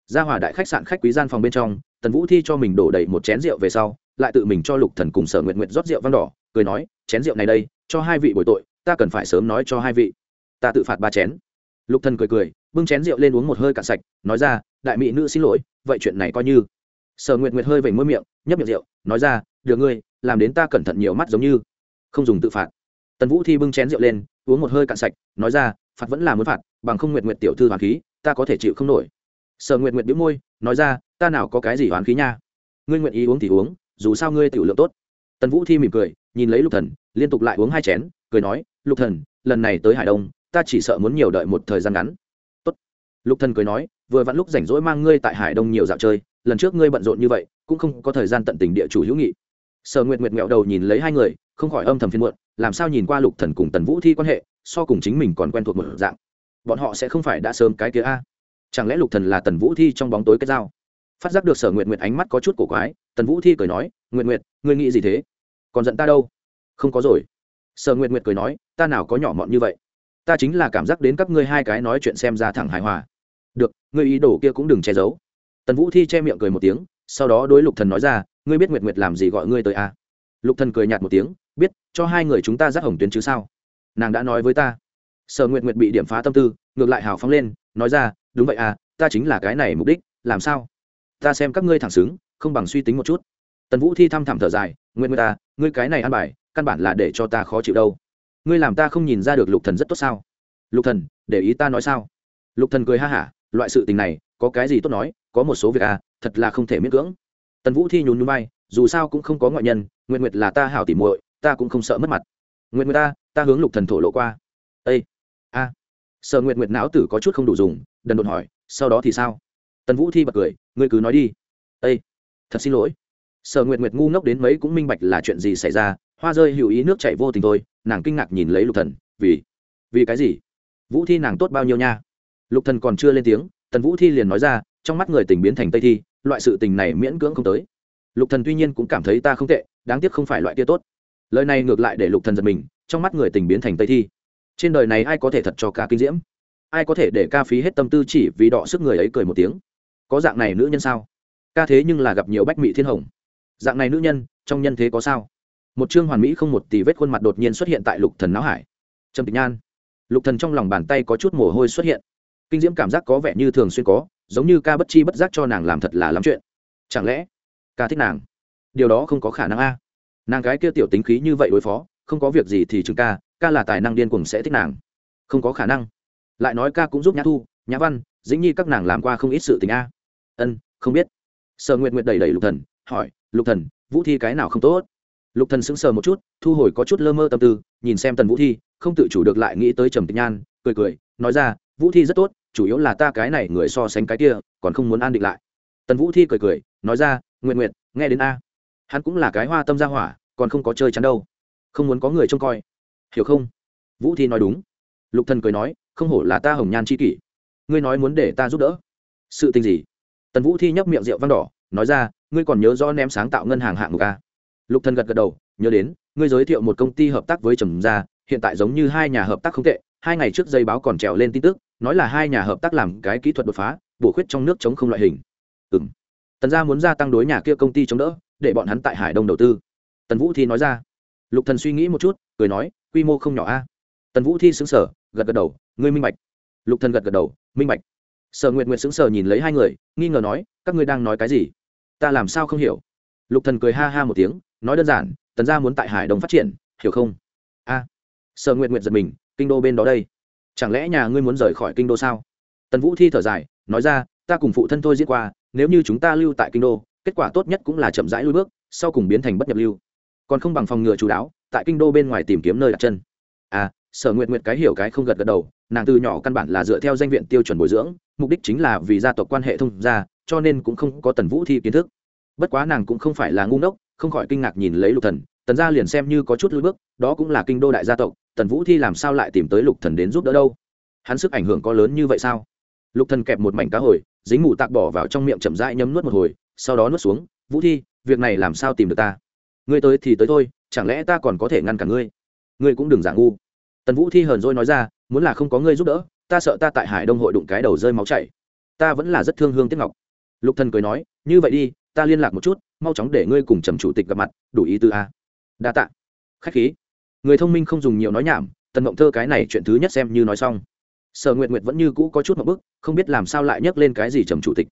Ra hòa đại khách sạn khách quý gian phòng bên trong, tần vũ thi cho mình đổ đầy một chén rượu về sau, lại tự mình cho lục thần cùng sở nguyện nguyện rót rượu vang đỏ, cười nói, chén rượu này đây, cho hai vị bồi tội, ta cần phải sớm nói cho hai vị. Ta tự phạt ba chén. Lục thần cười cười, bưng chén rượu lên uống một hơi cạn sạch, nói ra, đại mỹ nữ xin lỗi, vậy chuyện này coi như sở nguyệt nguyệt hơi vểnh môi miệng, nhấp miệng rượu, nói ra, được ngươi, làm đến ta cẩn thận nhiều mắt giống như. Không dùng tự phạt. Tần vũ thi bưng chén rượu lên, uống một hơi cạn sạch, nói ra, phạt vẫn là muốn phạt, bằng không nguyệt nguyệt tiểu thư hoàn khí, ta có thể chịu không nổi. Sở nguyệt nguyệt đĩu môi, nói ra, ta nào có cái gì hoàn khí nha? Ngươi nguyện ý uống thì uống, dù sao ngươi tiểu lượng tốt. Tần vũ thi mỉm cười, nhìn lấy lục thần, liên tục lại uống hai chén, cười nói, lục thần, lần này tới hải đông, ta chỉ sợ muốn nhiều đợi một thời gian ngắn. Tốt. Lục thần cười nói vừa vặn lúc rảnh rỗi mang ngươi tại hải đông nhiều dạo chơi, lần trước ngươi bận rộn như vậy, cũng không có thời gian tận tình địa chủ hữu nghị. Sở nguyệt nguyệt nghẹo đầu nhìn lấy hai người, không khỏi âm thầm phiền muộn, làm sao nhìn qua lục thần cùng tần vũ thi quan hệ, so cùng chính mình còn quen thuộc một dạng. Bọn họ sẽ không phải đã sớm cái kia a? Chẳng lẽ lục thần là tần vũ thi trong bóng tối kết giao phát giác được sở nguyệt nguyệt ánh mắt có chút cổ quái, tần vũ thi cười nói, nguyệt nguyệt, ngươi nghĩ gì thế? Còn giận ta đâu? Không có rồi. Sở nguyệt nguyệt cười nói, ta nào có nhỏ mọn như vậy? Ta chính là cảm giác đến các ngươi hai cái nói chuyện xem ra thẳng hài hòa được, ngươi ý đồ kia cũng đừng che giấu. Tần vũ thi che miệng cười một tiếng, sau đó đối lục thần nói ra, ngươi biết nguyệt nguyệt làm gì gọi ngươi tới à? lục thần cười nhạt một tiếng, biết, cho hai người chúng ta dắt hồng tuyến chứ sao? Nàng đã nói với ta. Sở nguyệt nguyệt bị điểm phá tâm tư, ngược lại hào phóng lên, nói ra, đúng vậy à ta chính là cái này mục đích, làm sao? Ta xem các ngươi thẳng xứng, không bằng suy tính một chút. Tần vũ thi thăm thẳm thở dài nguyện Nguyệt ta à, ngươi cái này ăn bài, căn bản là để cho ta khó chịu đâu. Ngươi làm ta không nhìn ra được lục thần rất tốt sao? Lục thần, để ý ta nói sao? Lục thần cười ha hả loại sự tình này, có cái gì tốt nói, có một số việc à thật là không thể miễn cưỡng. Tần vũ thi nhún nhún bay dù sao cũng không có ngoại nhân nguyện nguyệt là ta hảo tỉ muội, ta cũng không sợ mất mặt. Nguyện nguyệt ta ta hướng lục thần thổ lộ qua. Ây a à. sợ nguyện nguyệt não tử có chút không đủ dùng, đần đột hỏi, sau đó thì sao? Tần vũ thi bật cười, ngươi cứ nói đi. Ây thật xin lỗi. Sở nguyệt nguyệt ngu ngốc đến mấy cũng minh bạch là chuyện gì xảy ra, hoa rơi hữu ý nước chảy vô tình thôi, nàng kinh ngạc nhìn lấy lục thần, vì vì cái gì? Vũ thi nàng tốt bao nhiêu nha? Lục thần còn chưa lên tiếng, tần vũ thi liền nói ra, trong mắt người tình biến thành tây thi, loại sự tình này miễn cưỡng không tới. Lục thần tuy nhiên cũng cảm thấy ta không tệ, đáng tiếc không phải loại kia tốt. Lời này ngược lại để lục thần giật mình, trong mắt người tình biến thành tây thi. Trên đời này ai có thể thật cho ca kinh diễm? Ai có thể để ca phí hết tâm tư chỉ vì đọ sức người ấy cười một tiếng? Có dạng này nữ nhân sao? Ca thế nhưng là gặp nhiều bách mỹ thiên hồng. Dạng này nữ nhân, trong nhân thế có sao? Một chương hoàn mỹ không một tỷ vết khuôn mặt đột nhiên xuất hiện tại lục thần não hải. Trầm tịch nhan. Lục thần trong lòng bàn tay có chút mồ hôi xuất hiện kinh diễm cảm giác có vẻ như thường xuyên có, giống như ca bất chi bất giác cho nàng làm thật là lắm chuyện. Chẳng lẽ, ca thích nàng? Điều đó không có khả năng a. Nàng gái kia tiểu tính khí như vậy đối phó, không có việc gì thì chừng ca ca là tài năng điên cuồng sẽ thích nàng. Không có khả năng. Lại nói ca cũng giúp nhã thu, nhã văn, dĩnh nhi các nàng làm qua không ít sự tình a. Ân, không biết. Sở nguyện nguyện đẩy đẩy lục thần, hỏi, lục thần, vũ thi cái nào không tốt? Lục thần sững sờ một chút, thu hồi có chút lơ mơ tâm tư, nhìn xem tần vũ thi, không tự chủ được lại nghĩ tới trầm tịch nhan, cười cười, nói ra, vũ thi rất tốt chủ yếu là ta cái này người so sánh cái kia, còn không muốn an định lại. Tần vũ thi cười cười, nói ra nguyện nguyện nghe đến a. Hắn cũng là cái hoa tâm gia hỏa, còn không có chơi chắn đâu. Không muốn có người trông coi. Hiểu không? Vũ thi nói đúng. Lục thần cười nói, không hổ là ta hồng nhan chi kỷ. Ngươi nói muốn để ta giúp đỡ. Sự tình gì? Tần vũ thi nhấp miệng rượu vang đỏ, nói ra, ngươi còn nhớ rõ ném sáng tạo ngân hàng hạng mục a? Lục thần gật gật đầu, nhớ đến, ngươi giới thiệu một công ty hợp tác với trầm gia, hiện tại giống như hai nhà hợp tác không tệ, hai ngày trước dây báo còn trèo lên tin tức nói là hai nhà hợp tác làm cái kỹ thuật đột phá, bổ khuyết trong nước chống không loại hình. Ừm. Tần gia muốn gia tăng đối nhà kia công ty chống đỡ, để bọn hắn tại hải đông đầu tư. Tần vũ thi nói ra. Lục thần suy nghĩ một chút, cười nói, quy mô không nhỏ a. Tần vũ thi xứng sở gật gật đầu, ngươi minh bạch. Lục thần gật gật đầu, minh bạch. Sở nguyệt nguyệt xứng sở nhìn lấy hai người, nghi ngờ nói, các ngươi đang nói cái gì? Ta làm sao không hiểu? Lục thần cười ha ha một tiếng, nói đơn giản, tần gia muốn tại hải đông phát triển, hiểu không? A. Sở nguyệt nguyệt giật mình, kinh đô bên đó đây chẳng lẽ nhà ngươi muốn rời khỏi kinh đô sao? Tần vũ thi thở dài, nói ra, ta cùng phụ thân thôi diễn qua, nếu như chúng ta lưu tại kinh đô, kết quả tốt nhất cũng là chậm rãi lui bước, sau cùng biến thành bất nhập lưu. Còn không bằng phòng ngừa chú đáo, tại kinh đô bên ngoài tìm kiếm nơi đặt chân. À sở nguyện nguyện cái hiểu cái không gật gật đầu, nàng từ nhỏ căn bản là dựa theo danh viện tiêu chuẩn bồi dưỡng, mục đích chính là vì gia tộc quan hệ thông gia, cho nên cũng không có tần vũ thi kiến thức. Bất quá nàng cũng không phải là ngu ngốc, không khỏi kinh ngạc nhìn lấy lục thần, tần gia liền xem như có chút lưỡi bước, đó cũng là kinh đô đại gia tộc tần vũ thi làm sao lại tìm tới lục thần đến giúp đỡ đâu? Hắn sức ảnh hưởng có lớn như vậy sao? Lục thần kẹp một mảnh cá hồi, dính mù tạc bỏ vào trong miệng chậm rãi nhấm nuốt một hồi, sau đó nuốt xuống, vũ thi, việc này làm sao tìm được ta? Ngươi tới thì tới thôi, chẳng lẽ ta còn có thể ngăn cả ngươi? Ngươi cũng đừng giả ngu. Tần vũ thi hờn dỗi nói ra, muốn là không có ngươi giúp đỡ, ta sợ ta tại hải đông hội đụng cái đầu rơi máu chảy. Ta vẫn là rất thương hương tiếc ngọc. Lục thần cười nói, như vậy đi, ta liên lạc một chút, mau chóng để ngươi cùng trầm chủ tịch gặp mặt, đủ ý tư a. Đa tạ. Khách khí người thông minh không dùng nhiều nói nhảm tần mộng thơ cái này chuyện thứ nhất xem như nói xong. Sở nguyện nguyện vẫn như cũ có chút một bức không biết làm sao lại nhắc lên cái gì trầm chủ tịch.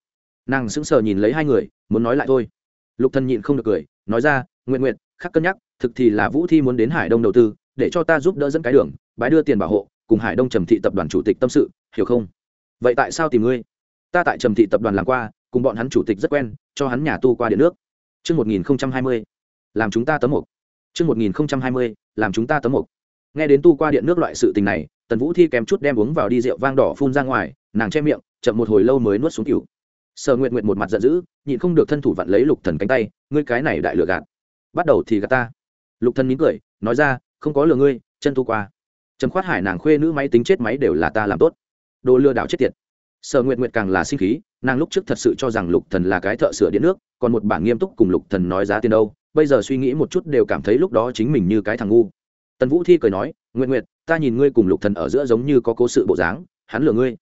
Nàng sững sờ nhìn lấy hai người muốn nói lại thôi. Lục thần nhịn không được cười nói ra nguyện nguyện khắc cân nhắc thực thì là vũ thi muốn đến hải đông đầu tư để cho ta giúp đỡ dẫn cái đường bái đưa tiền bảo hộ cùng hải đông trầm thị tập đoàn chủ tịch tâm sự hiểu không? Vậy tại sao tìm ngươi? Ta tại trầm thị tập đoàn làm qua cùng bọn hắn chủ tịch rất quen cho hắn nhà tu qua điện nước. Trước 1020, làm chúng ta tấm mục. Trước 1020, làm chúng ta tấm mục. Nghe đến tu qua điện nước loại sự tình này, Tần Vũ Thi kém chút đem uống vào đi rượu vang đỏ phun ra ngoài, nàng che miệng, chậm một hồi lâu mới nuốt xuống cừu. Sở Nguyệt Nguyệt một mặt giận dữ, nhịn không được thân thủ vặn lấy Lục Thần cánh tay, ngươi cái này đại lừa gạt. Bắt đầu thì gạt ta. Lục Thần mỉm cười, nói ra, không có lừa ngươi, chân tu qua. Trầm Khoát Hải nàng khuê nữ máy tính chết máy đều là ta làm tốt. Đồ lừa đảo chết tiệt. Sở Nguyệt Nguyệt càng là sinh khí, nàng lúc trước thật sự cho rằng Lục Thần là cái thợ sửa điện nước, còn một bảng nghiêm túc cùng Lục Thần nói giá tiền đâu, bây giờ suy nghĩ một chút đều cảm thấy lúc đó chính mình như cái thằng ngu. Tần vũ thi cười nói nguyện nguyện ta nhìn ngươi cùng lục thần ở giữa giống như có cố sự bộ dáng, hắn lừa ngươi.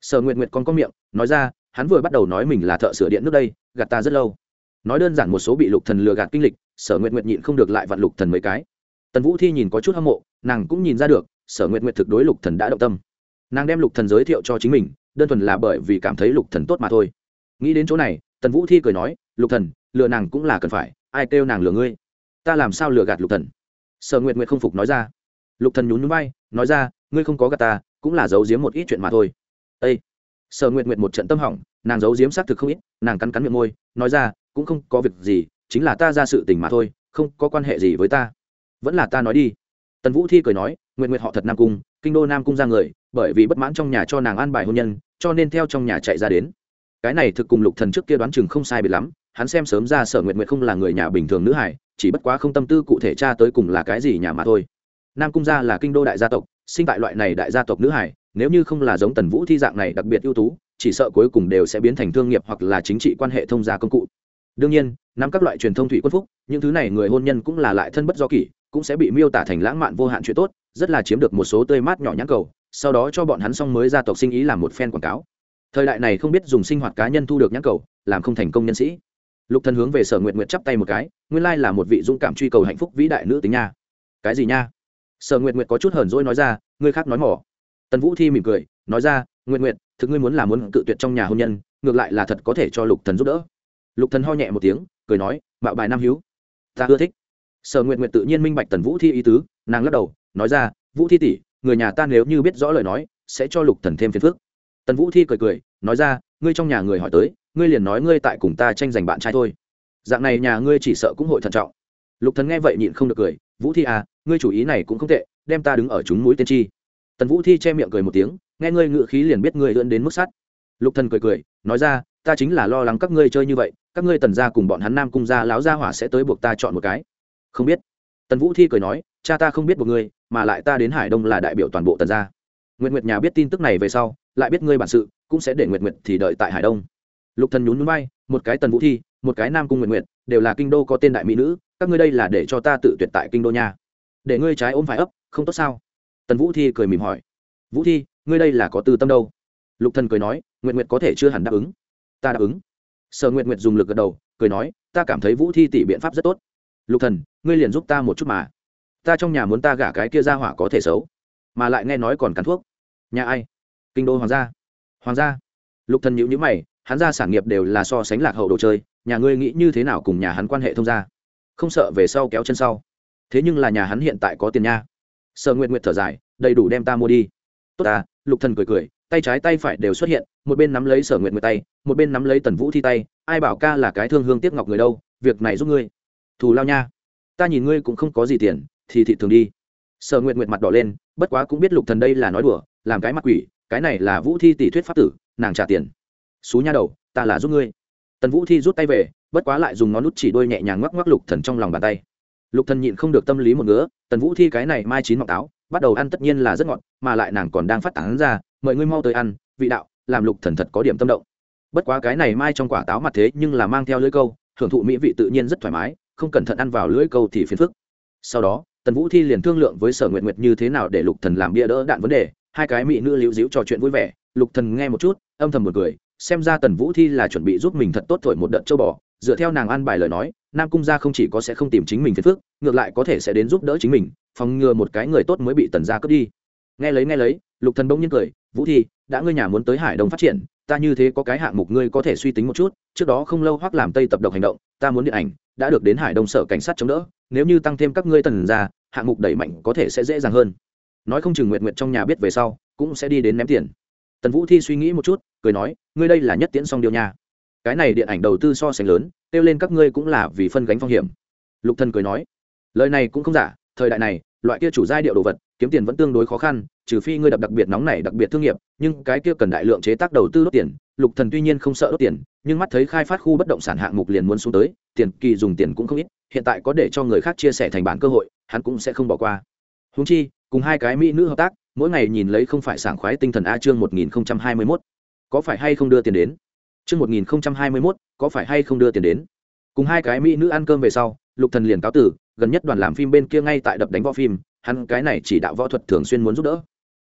Sở nguyện nguyện còn có miệng, nói ra, hắn vừa bắt đầu nói mình là thợ sửa điện nước đây, gạt ta rất lâu. Nói đơn giản một số bị lục thần lừa gạt kinh lịch, sở nguyện nguyện nhịn không được lại vặn lục thần mấy cái. Tần vũ thi nhìn có chút hâm mộ, nàng cũng nhìn ra được, sở nguyện nguyện thực đối lục thần đã động tâm. Nàng đem lục thần giới thiệu cho chính mình, đơn thuần là bởi vì cảm thấy lục thần tốt mà thôi. Nghĩ đến chỗ này, tần vũ thi cười nói, lục thần, lừa nàng cũng là cần phải ai kêu nàng lừa ngươi? Ta làm sao lừa gạt lục thần? Sở nguyệt nguyệt không phục nói ra. Lục thần nhún nhún vai, nói ra, ngươi không có gạt ta, cũng là giấu giếm một ít chuyện mà thôi. Ê! sở nguyệt nguyệt một trận tâm hỏng, nàng giấu giếm xác thực không ít, nàng cắn cắn miệng môi, nói ra, cũng không có việc gì, chính là ta ra sự tình mà thôi, không có quan hệ gì với ta. Vẫn là ta nói đi. Tần vũ thi cười nói nguyện nguyện họ thật nam cung, kinh đô nam cung ra người, bởi vì bất mãn trong nhà cho nàng an bài hôn nhân, cho nên theo trong nhà chạy ra đến. Cái này thực cùng lục thần trước kia đoán chừng không sai biệt lắm hắn xem sớm ra sở nguyện nguyện không là người nhà bình thường nữ hải, chỉ bất quá không tâm tư cụ thể cha tới cùng là cái gì nhà mà thôi. Nam cung gia là kinh đô đại gia tộc, sinh tại loại này đại gia tộc nữ hải, nếu như không là giống tần vũ thi dạng này đặc biệt ưu tú, chỉ sợ cuối cùng đều sẽ biến thành thương nghiệp hoặc là chính trị quan hệ thông gia công cụ. Đương nhiên nắm các loại truyền thông thủy quân phúc, những thứ này người hôn nhân cũng là lại thân bất do kỷ, cũng sẽ bị miêu tả thành lãng mạn vô hạn chuyện tốt, rất là chiếm được một số tươi mát nhỏ nhãn cầu, sau đó cho bọn hắn xong mới gia tộc sinh ý làm một phen quảng cáo. Thời đại này không biết dùng sinh hoạt cá nhân thu được nhãn cầu, làm không thành công nhân sĩ lục thần hướng về sở Nguyệt Nguyệt chắp tay một cái nguyên lai là một vị dũng cảm truy cầu hạnh phúc vĩ đại nữ tính nha. Cái gì nha? Sở Nguyệt Nguyệt có chút hờn dỗi nói ra người khác nói mỏ. Tần vũ thi mỉm cười nói ra Nguyệt Nguyệt, thực ngươi muốn là muốn cự tuyệt trong nhà hôn nhân ngược lại là thật có thể cho lục thần giúp đỡ. Lục thần ho nhẹ một tiếng cười nói mạo bài nam hiếu. Ta ưa thích. Sở Nguyệt Nguyệt tự nhiên minh bạch tần vũ thi ý tứ nàng lắc đầu nói ra vũ thi tỷ người nhà ta nếu như biết rõ lời nói sẽ cho lục thần thêm phiền phức. Tần vũ thi cười cười nói ra ngươi trong nhà người hỏi tới ngươi liền nói ngươi tại cùng ta tranh giành bạn trai thôi. Dạng này nhà ngươi chỉ sợ cũng hội thận trọng. Lục thần nghe vậy nhịn không được cười, vũ thi à ngươi chủ ý này cũng không tệ, đem ta đứng ở chúng mũi tiên tri. Tần vũ thi che miệng cười một tiếng, nghe ngươi ngự khí liền biết ngươi lưỡn đến mức sắt. Lục thần cười cười, nói ra, ta chính là lo lắng các ngươi chơi như vậy, các ngươi tần gia cùng bọn hắn nam cung gia láo gia hỏa sẽ tới buộc ta chọn một cái. Không biết. Tần vũ thi cười nói, cha ta không biết một ngươi, mà lại ta đến hải đông là đại biểu toàn bộ tần gia. Nguyện nguyệt nhà biết tin tức này về sau, lại biết ngươi bản sự, cũng sẽ để nguyện nguyệt thì đợi tại hải đông lục thần nhún nhún bay một cái tần vũ thi, một cái nam cung nguyện nguyệt, đều là kinh đô có tên đại mỹ nữ, các ngươi đây là để cho ta tự tuyệt tại kinh đô nha. Để ngươi trái ôm phải ấp, không tốt sao? Tần vũ thi cười mỉm hỏi, vũ thi, ngươi đây là có tư tâm đâu? Lục thần cười nói nguyện nguyệt có thể chưa hẳn đáp ứng. Ta đáp ứng. Sở nguyện nguyệt dùng lực gật đầu, cười nói, ta cảm thấy vũ thi tỷ biện pháp rất tốt. Lục thần, ngươi liền giúp ta một chút mà. Ta trong nhà muốn ta gả cái kia ra hỏa có thể xấu. Mà lại nghe nói còn cắn thuốc. Nhà ai? Kinh đô hoàng gia. Hoàng gia? Lục thần nhíu nhíu mày hắn ra sản nghiệp đều là so sánh lạc hậu đồ chơi, nhà ngươi nghĩ như thế nào cùng nhà hắn quan hệ thông gia? Không sợ về sau kéo chân sau. Thế nhưng là nhà hắn hiện tại có tiền nha. Sở nguyện nguyện thở dài, đầy đủ đem ta mua đi. Tốt à lục thần cười cười, tay trái tay phải đều xuất hiện, một bên nắm lấy sở nguyện nguyện tay, một bên nắm lấy tần vũ thi tay, ai bảo ca là cái thương hương tiếc ngọc người đâu, việc này giúp ngươi. Thù lao nha. Ta nhìn ngươi cũng không có gì tiền, thì thị thường đi. Sở nguyện nguyện mặt đỏ lên, bất quá cũng biết lục thần đây là nói đùa, làm cái mặt quỷ, cái này là vũ thi tỷ thuyết pháp tử, nàng trả tiền xú nha đầu, ta là giúp ngươi. Tần vũ thi rút tay về, bất quá lại dùng ngón nút chỉ đôi nhẹ nhàng ngoắc ngoắc lục thần trong lòng bàn tay. Lục thần nhịn không được tâm lý một ngứa, tần vũ thi cái này mai chín ngọc táo, bắt đầu ăn tất nhiên là rất ngọt, mà lại nàng còn đang phát tán ra mời ngươi mau tới ăn, vị đạo, làm lục thần thật có điểm tâm động. Bất quá cái này mai trong quả táo mặt thế nhưng là mang theo lưỡi câu hưởng thụ mỹ vị tự nhiên rất thoải mái, không cẩn thận ăn vào lưỡi câu thì phiền phức. Sau đó, tần vũ thi liền thương lượng với sở nguyện nguyệt như thế nào để lục thần làm bia đỡ đạn vấn đề, hai cái mỹ nữ liễu diễu trò chuyện vui vẻ, lục thần nghe một chút, âm thầm một cười xem ra tần vũ thi là chuẩn bị giúp mình thật tốt thổi một đợt châu bò, dựa theo nàng an bài lời nói, nam cung gia không chỉ có sẽ không tìm chính mình phiền phức, ngược lại có thể sẽ đến giúp đỡ chính mình, phòng ngừa một cái người tốt mới bị tần gia cướp đi. Nghe lấy nghe lấy, lục thần bỗng nhiên cười, vũ thi, đã ngươi nhà muốn tới hải đông phát triển, ta như thế có cái hạng mục ngươi có thể suy tính một chút, trước đó không lâu hoắc làm tây tập độc hành động, ta muốn điện ảnh, đã được đến hải đông sở cảnh sát chống đỡ, nếu như tăng thêm các ngươi tần gia, hạng mục đẩy mạnh có thể sẽ dễ dàng hơn. Nói không chừng nguyện nguyện trong nhà biết về sau, cũng sẽ đi đến ném tiền. Tần vũ thi suy nghĩ một chút cười nói, ngươi đây là nhất tiễn song điêu nha. Cái này điện ảnh đầu tư so sánh lớn, kêu lên các ngươi cũng là vì phân gánh phong hiểm. Lục thần cười nói, lời này cũng không giả, thời đại này, loại kia chủ giai điệu đồ vật, kiếm tiền vẫn tương đối khó khăn, trừ phi ngươi đập đặc biệt nóng này, đặc biệt thương nghiệp, nhưng cái kia cần đại lượng chế tác đầu tư đốt tiền. Lục thần tuy nhiên không sợ đốt tiền, nhưng mắt thấy khai phát khu bất động sản hạng mục liền muốn xuống tới, tiền kỳ dùng tiền cũng không ít, hiện tại có để cho người khác chia sẻ thành bản cơ hội, hắn cũng sẽ không bỏ qua. Huống chi, cùng hai cái mỹ nữ hợp tác, mỗi ngày nhìn lấy không phải sảng khoái tinh thần a chương một nghìn hai mươi 1021 có phải hay không đưa tiền đến? Trước một nghìn hai mươi 1021, có phải hay không đưa tiền đến? Cùng hai cái mỹ nữ ăn cơm về sau lục thần liền cáo tử gần nhất đoàn làm phim bên kia ngay tại đập đánh võ phim hắn cái này chỉ đạo võ thuật thường xuyên muốn giúp đỡ.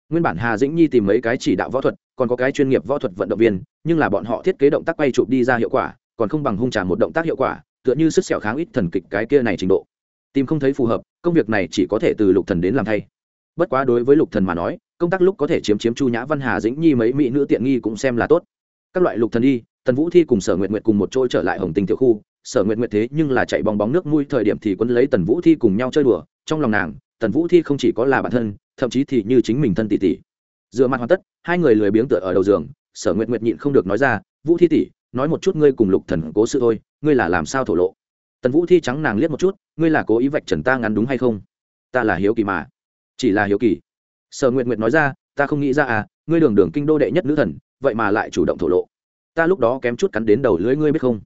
Nguyên bản hà dĩnh nhi tìm mấy cái chỉ đạo võ thuật còn có cái chuyên nghiệp võ thuật vận động viên nhưng là bọn họ thiết kế động tác quay chụp đi ra hiệu quả còn không bằng hung trả một động tác hiệu quả tựa như sức sẹo kháng ít thần kịch cái kia này trình độ. Tìm không thấy phù hợp công việc này chỉ có thể từ lục thần đến làm thay. Bất quá đối với lục thần mà nói công tác lúc có thể chiếm chiếm chu nhã văn hà, dĩnh nhi mấy mỹ nữ tiện nghi cũng xem là tốt. Các loại lục thần đi, tần vũ thi cùng sở nguyện nguyện cùng một chỗ trở lại hồng tình tiểu khu. Sở nguyện nguyện thế nhưng là chạy bong bóng nước mui thời điểm thì quấn lấy tần vũ thi cùng nhau chơi đùa. Trong lòng nàng, tần vũ thi không chỉ có là bản thân, thậm chí thì như chính mình thân tỷ tỷ. Dựa mặt hoàn tất, hai người lười biếng tựa ở đầu giường. Sở nguyện nguyện nhịn không được nói ra, vũ thi tỷ, nói một chút ngươi cùng lục thần cố sự thôi, ngươi là làm sao thổ lộ? Tần vũ thi trắng nàng liếc một chút, ngươi là cố ý vạch trần ta ngắn đúng hay không? Ta là hiếu kỳ mà. Chỉ là hiếu kỳ sở nguyện nguyện nói ra, ta không nghĩ ra à ngươi đường đường kinh đô đệ nhất nữ thần, vậy mà lại chủ động thổ lộ. Ta lúc đó kém chút cắn đến đầu lưỡi ngươi biết không?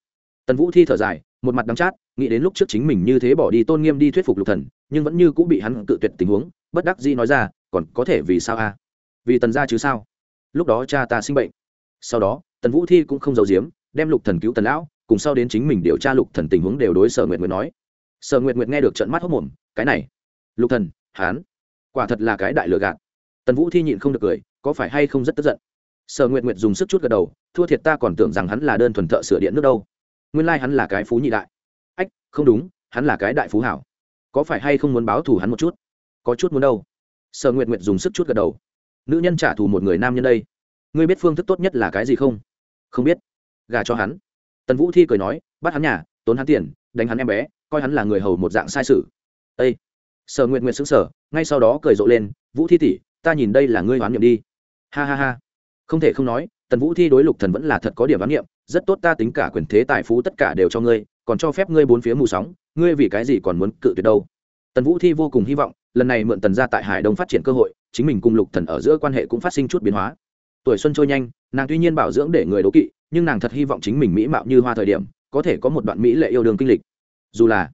Tần vũ thi thở dài, một mặt đắng chát, nghĩ đến lúc trước chính mình như thế bỏ đi tôn nghiêm đi thuyết phục lục thần, nhưng vẫn như cũng bị hắn cự tuyệt tình huống, bất đắc dĩ nói ra, còn có thể vì sao à? Vì tần gia chứ sao? Lúc đó cha ta sinh bệnh. Sau đó, tần vũ thi cũng không giấu giếm, đem lục thần cứu tần lão, cùng sau đến chính mình điều tra lục thần tình huống đều đối sở nguyện nguyện nói. Sở nguyện nguyện nghe được trận mắt hốc mồm, cái này, lục thần, hán quả thật là cái đại lừa gạt. Tần vũ thi nhịn không được cười, có phải hay không rất tức giận? Sở nguyện nguyện dùng sức chút gật đầu, thua thiệt ta còn tưởng rằng hắn là đơn thuần thợ sửa điện nước đâu. Nguyên lai hắn là cái phú nhị đại. Ách, không đúng, hắn là cái đại phú hảo. Có phải hay không muốn báo thù hắn một chút? Có chút muốn đâu. Sở nguyện nguyện dùng sức chút gật đầu. Nữ nhân trả thù một người nam nhân đây. Ngươi biết phương thức tốt nhất là cái gì không? Không biết. Gà cho hắn. Tần vũ thi cười nói, bắt hắn nhà, tốn hắn tiền, đánh hắn em bé, coi hắn là người hầu một dạng sai sự. Ây sở nguyện nguyện xứng sở ngay sau đó cười rộ lên, vũ thi tỷ, ta nhìn đây là ngươi hoán niệm đi. Ha ha ha. Không thể không nói, tần vũ thi đối lục thần vẫn là thật có điểm hoán niệm, rất tốt, ta tính cả quyền thế tài phú tất cả đều cho ngươi, còn cho phép ngươi bốn phía mù sóng, ngươi vì cái gì còn muốn cự tuyệt đâu? Tần vũ thi vô cùng hy vọng, lần này mượn tần ra tại hải đông phát triển cơ hội, chính mình cùng lục thần ở giữa quan hệ cũng phát sinh chút biến hóa. Tuổi xuân trôi nhanh, nàng tuy nhiên bảo dưỡng để người đố kỵ, nhưng nàng thật hy vọng chính mình mỹ mạo như hoa thời điểm, có thể có một đoạn mỹ lệ yêu đương kinh lịch. Dù là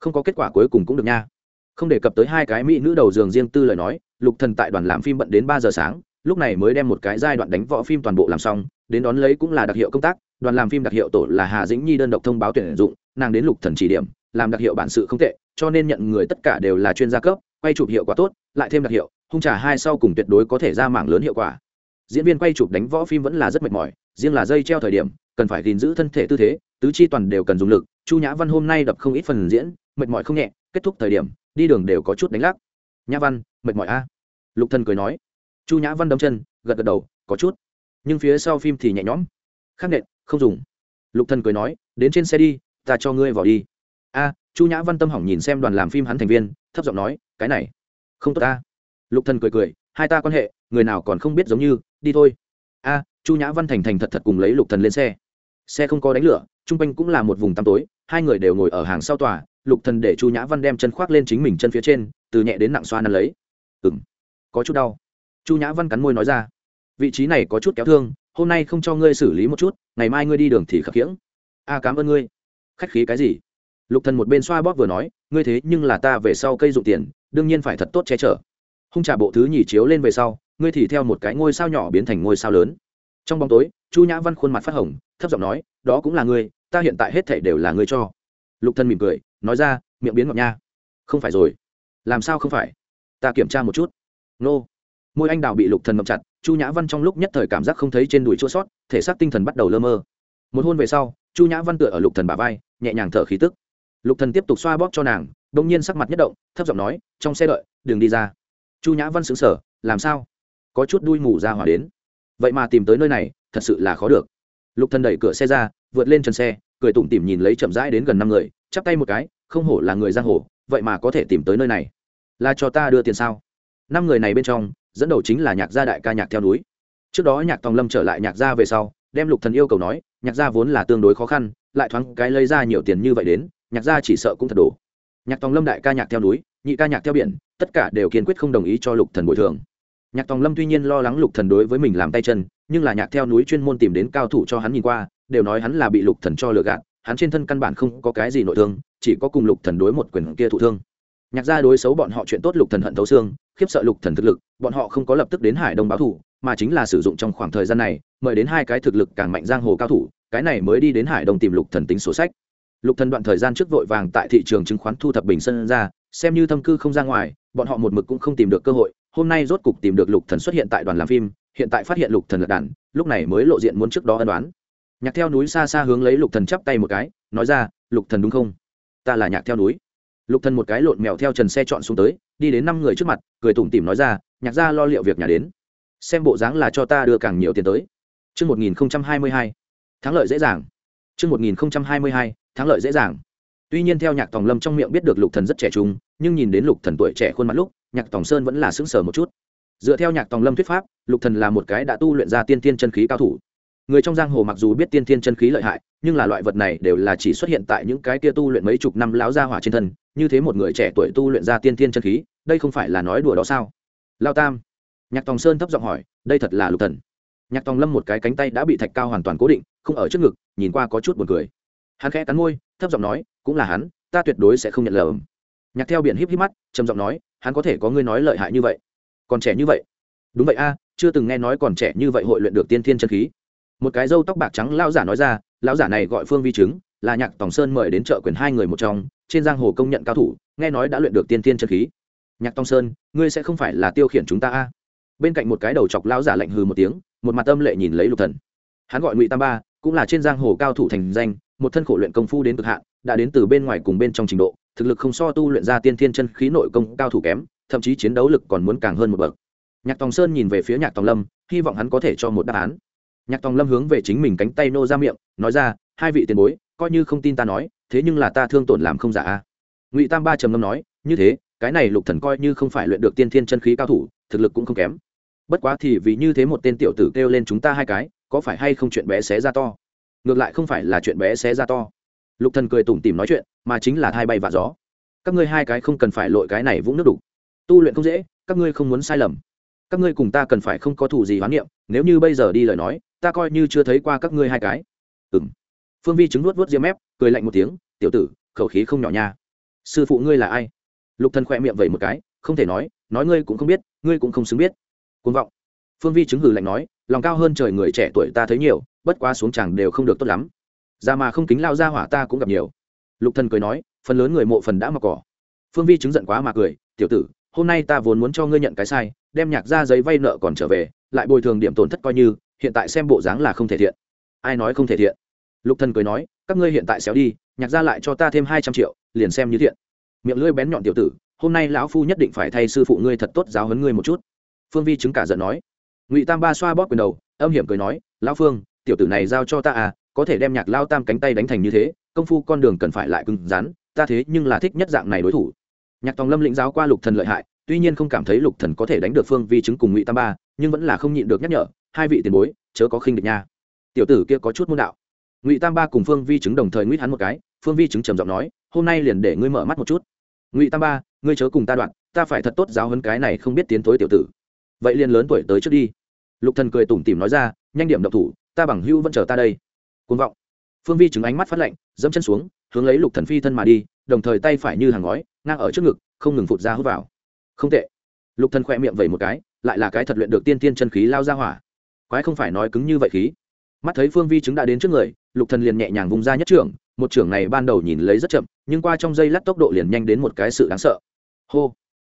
không có kết quả cuối cùng cũng được nha không đề cập tới hai cái mỹ nữ đầu giường riêng tư lời nói, lục thần tại đoàn làm phim bận đến ba giờ sáng, lúc này mới đem một cái giai đoạn đánh võ phim toàn bộ làm xong, đến đón lấy cũng là đặc hiệu công tác, đoàn làm phim đặc hiệu tổ là hà dĩnh nhi đơn độc thông báo tuyển dụng, nàng đến lục thần chỉ điểm, làm đặc hiệu bản sự không tệ, cho nên nhận người tất cả đều là chuyên gia cấp, quay chụp hiệu quả tốt, lại thêm đặc hiệu, hung trả hai sau cùng tuyệt đối có thể ra mảng lớn hiệu quả. Diễn viên quay chụp đánh võ phim vẫn là rất mệt mỏi, riêng là dây treo thời điểm, cần phải gìn giữ thân thể tư thế, tứ chi toàn đều cần dùng lực, chu nhã văn hôm nay đập không ít phần diễn, mệt mỏi không nhẹ, kết thúc thời điểm đi đường đều có chút đánh lắc. Nhã văn, mệt mỏi a? Lục thần cười nói. Chu nhã văn đấm chân, gật gật đầu, có chút. Nhưng phía sau phim thì nhẹ nhõm. Khắc nện, không dùng. Lục thần cười nói, đến trên xe đi, ta cho ngươi vào đi. A, chu nhã văn tâm hỏng nhìn xem đoàn làm phim hắn thành viên, thấp giọng nói, cái này, không tốt ta. Lục thần cười cười, hai ta quan hệ, người nào còn không biết giống như, đi thôi. A, chu nhã văn thành thành thật thật cùng lấy lục thần lên xe. Xe không có đánh lửa, chung quanh cũng là một vùng tăm tối, hai người đều ngồi ở hàng sau tòa lục thần để chu nhã văn đem chân khoác lên chính mình chân phía trên, từ nhẹ đến nặng xoa nắn lấy. Ừm, có chút đau. Chu nhã văn cắn môi nói ra. Vị trí này có chút kéo thương, hôm nay không cho ngươi xử lý một chút, ngày mai ngươi đi đường thì khập khiễng. A, cảm ơn ngươi. Khách khí cái gì? Lục thần một bên xoa bóp vừa nói, ngươi thế nhưng là ta về sau cây dụng tiền, đương nhiên phải thật tốt che chở. Hung trả bộ thứ nhì chiếu lên về sau, ngươi thì theo một cái ngôi sao nhỏ biến thành ngôi sao lớn. Trong bóng tối, chu nhã văn khuôn mặt phát hồng, thấp giọng nói, đó cũng là ngươi, ta hiện tại hết thảy đều là ngươi cho. Lục Thần mỉm cười nói ra, miệng biến ngọc nha. Không phải rồi. Làm sao không phải? Ta kiểm tra một chút. Nô. Môi anh đào bị lục thần ngậm chặt, chu nhã văn trong lúc nhất thời cảm giác không thấy trên đùi chua sót, thể xác tinh thần bắt đầu lơ mơ. Một hôn về sau, chu nhã văn tựa ở lục thần bả vai, nhẹ nhàng thở khí tức. Lục thần tiếp tục xoa bóp cho nàng đông nhiên sắc mặt nhất động, thấp giọng nói, trong xe đợi, đừng đi ra. Chu nhã văn sững sờ, làm sao? Có chút đuôi mù ra hỏa đến. Vậy mà tìm tới nơi này, thật sự là khó được. Lục thần đẩy cửa xe ra, vượt lên trần xe, cười tủm tỉm nhìn lấy chậm rãi đến gần năm người chắp tay một cái, không hổ là người giang hồ, vậy mà có thể tìm tới nơi này. Là cho ta đưa tiền sao? Năm người này bên trong, dẫn đầu chính là nhạc gia đại ca nhạc theo núi. Trước đó nhạc tòng lâm trở lại nhạc gia về sau, đem lục thần yêu cầu nói, nhạc gia vốn là tương đối khó khăn, lại thoáng cái lấy ra nhiều tiền như vậy đến, nhạc gia chỉ sợ cũng thật đủ nhạc tòng lâm đại ca nhạc theo núi, nhị ca nhạc theo biển, tất cả đều kiên quyết không đồng ý cho lục thần bồi thường. Nhạc tòng lâm tuy nhiên lo lắng lục thần đối với mình làm tay chân, nhưng là nhạc theo núi chuyên môn tìm đến cao thủ cho hắn nhìn qua, đều nói hắn là bị lục thần cho lừa gạt hắn trên thân căn bản không có cái gì nội thương, chỉ có cùng lục thần đối một quyền kia thụ thương. Nhạc gia đối xấu bọn họ chuyện tốt lục thần hận thấu xương, khiếp sợ lục thần thực lực, bọn họ không có lập tức đến hải đông báo thủ, mà chính là sử dụng trong khoảng thời gian này, mời đến hai cái thực lực càng mạnh giang hồ cao thủ, cái này mới đi đến hải đông tìm lục thần tính sổ sách. Lục thần đoạn thời gian trước vội vàng tại thị trường chứng khoán thu thập bình sơn ra, xem như thâm cư không ra ngoài, bọn họ một mực cũng không tìm được cơ hội, hôm nay rốt cục tìm được lục thần xuất hiện tại đoàn làm phim, hiện tại phát hiện lục thần lật đàn, lúc này mới lộ diện muốn trước đó ân đoán nhạc theo núi xa xa hướng lấy lục thần chắp tay một cái nói ra lục thần đúng không ta là nhạc theo núi lục thần một cái lộn mèo theo trần xe chọn xuống tới đi đến năm người trước mặt cười tủm tỉm nói ra nhạc gia lo liệu việc nhà đến xem bộ dáng là cho ta đưa càng nhiều tiền tới Trước 1022, thắng lợi dễ dàng Trước 1022, thắng lợi dễ dàng. Tuy nhiên theo Nhạc Tòng Lâm trong miệng biết được Lục Thần rất trẻ trung, nhưng nhìn đến Lục Thần tuổi trẻ khuôn mặt lúc, Nhạc Tòng Sơn vẫn là sững sờ một chút. Dựa theo Nhạc Tòng Lâm thuyết pháp, Lục Thần là một cái đã tu luyện ra tiên tiên chân khí cao thủ. Người trong giang hồ mặc dù biết tiên thiên chân khí lợi hại, nhưng là loại vật này đều là chỉ xuất hiện tại những cái kia tu luyện mấy chục năm lão gia hỏa trên thân, như thế một người trẻ tuổi tu luyện ra tiên thiên chân khí, đây không phải là nói đùa đó sao? Lao Tam, Nhạc Tòng Sơn thấp giọng hỏi, đây thật là Lục Thần? Nhạc Tòng Lâm một cái cánh tay đã bị thạch cao hoàn toàn cố định, không ở trước ngực, nhìn qua có chút buồn cười. Hắn khẽ cắn môi thấp giọng nói cũng là hắn ta tuyệt đối sẽ không nhận lầm. Nhạc theo biển híp híp mắt trầm giọng nói hắn có thể có ngươi nói lợi hại như vậy. Còn trẻ như vậy. Đúng vậy a chưa từng nghe nói còn trẻ như vậy hội luyện được tiên thiên chân khí một cái râu tóc bạc trắng lão giả nói ra, lão giả này gọi phương vi chứng là nhạc tòng sơn mời đến chợ quyền hai người một trong, trên giang hồ công nhận cao thủ, nghe nói đã luyện được tiên thiên chân khí. Nhạc tòng sơn, ngươi sẽ không phải là tiêu khiển chúng ta a? Bên cạnh một cái đầu chọc lão giả lạnh hừ một tiếng, một mặt âm lệ nhìn lấy lục thần. Hắn gọi ngụy tam ba, cũng là trên giang hồ cao thủ thành danh, một thân khổ luyện công phu đến cực hạn, đã đến từ bên ngoài cùng bên trong trình độ, thực lực không so tu luyện ra tiên thiên chân khí nội công cao thủ kém, thậm chí chiến đấu lực còn muốn càng hơn một bậc. Nhạc tòng sơn nhìn về phía nhạc tòng lâm, hy vọng hắn có thể cho một đáp án nhạc tòng lâm hướng về chính mình cánh tay nô ra miệng, nói ra, hai vị tiền bối, coi như không tin ta nói, thế nhưng là ta thương tổn làm không giả ngụy tam ba trầm ngâm nói, như thế, cái này lục thần coi như không phải luyện được tiên thiên chân khí cao thủ, thực lực cũng không kém. Bất quá thì vì như thế một tên tiểu tử kêu lên chúng ta hai cái, có phải hay không chuyện bé xé ra to? Ngược lại không phải là chuyện bé xé ra to. Lục thần cười tủm tỉm nói chuyện, mà chính là thai bay vạ gió. Các ngươi hai cái không cần phải lội cái này vũng nước đủ tu luyện không dễ, các ngươi không muốn sai lầm. Các ngươi cùng ta cần phải không có thủ gì hoán niệm, nếu như bây giờ đi lời nói ta coi như chưa thấy qua các ngươi hai cái. Ừng phương vi chứng nuốt nuốt diêm mép, cười lạnh một tiếng, tiểu tử, khẩu khí không nhỏ nha. Sư phụ ngươi là ai? Lục thần khỏe miệng vẩy một cái, không thể nói nói ngươi cũng không biết, ngươi cũng không xứng biết. Côn vọng. Phương vi chứng hử lạnh nói, lòng cao hơn trời người trẻ tuổi ta thấy nhiều, bất quá xuống chẳng đều không được tốt lắm. Ra mà không kính lao ra hỏa ta cũng gặp nhiều. Lục thần cười nói, phần lớn người mộ phần đã mặc cỏ. Phương vi chứng giận quá mà cười, tiểu tử, hôm nay ta vốn muốn cho ngươi nhận cái sai, đem nhạc ra giấy vay nợ còn trở về, lại bồi thường điểm tổn thất coi như hiện tại xem bộ dáng là không thể thiện. Ai nói không thể thiện? Lục thần cười nói, các ngươi hiện tại xéo đi, nhạc ra lại cho ta thêm hai trăm triệu, liền xem như thiện. Miệng lưỡi bén nhọn tiểu tử, hôm nay lão phu nhất định phải thay sư phụ ngươi thật tốt giáo huấn ngươi một chút. Phương vi chứng cả giận nói. Ngụy tam ba xoa bóp quyền đầu, âm hiểm cười nói, lão phương, tiểu tử này giao cho ta à có thể đem nhạc lao tam cánh tay đánh thành như thế, công phu con đường cần phải lại cứng rắn, ta thế nhưng là thích nhất dạng này đối thủ. Nhạc tòng lâm lĩnh giáo qua lục thần lợi hại, tuy nhiên không cảm thấy lục thần có thể đánh được phương vi chứng cùng ngụy tam ba, nhưng vẫn là không nhịn được nhắc nhở hai vị tiền bối, chớ có khinh địch nha. Tiểu tử kia có chút môn đạo. Ngụy tam ba cùng phương vi chứng đồng thời nguyết hắn một cái, phương vi chứng trầm giọng nói, hôm nay liền để ngươi mở mắt một chút. Ngụy tam ba, ngươi chớ cùng ta đoạn, ta phải thật tốt giáo hơn cái này không biết tiến thối tiểu tử. Vậy liền lớn tuổi tới trước đi. Lục thần cười tủm tỉm nói ra, nhanh điểm động thủ, ta bằng hưu vẫn chờ ta đây. Côn vọng. Phương vi chứng ánh mắt phát lạnh, dẫm chân xuống, hướng lấy lục thần phi thân mà đi, đồng thời tay phải như hàng ngói, ngang ở trước ngực, không ngừng phụt ra hút vào. Không tệ. Lục thần khỏe miệng vẩy một cái, lại là cái thật luyện được tiên tiên chân khí lao ra hỏa quái không phải nói cứng như vậy khí. Mắt thấy phương vi chứng đã đến trước người, lục thần liền nhẹ nhàng vung ra nhất trưởng, một trưởng này ban đầu nhìn lấy rất chậm, nhưng qua trong giây lát tốc độ liền nhanh đến một cái sự đáng sợ. Hô!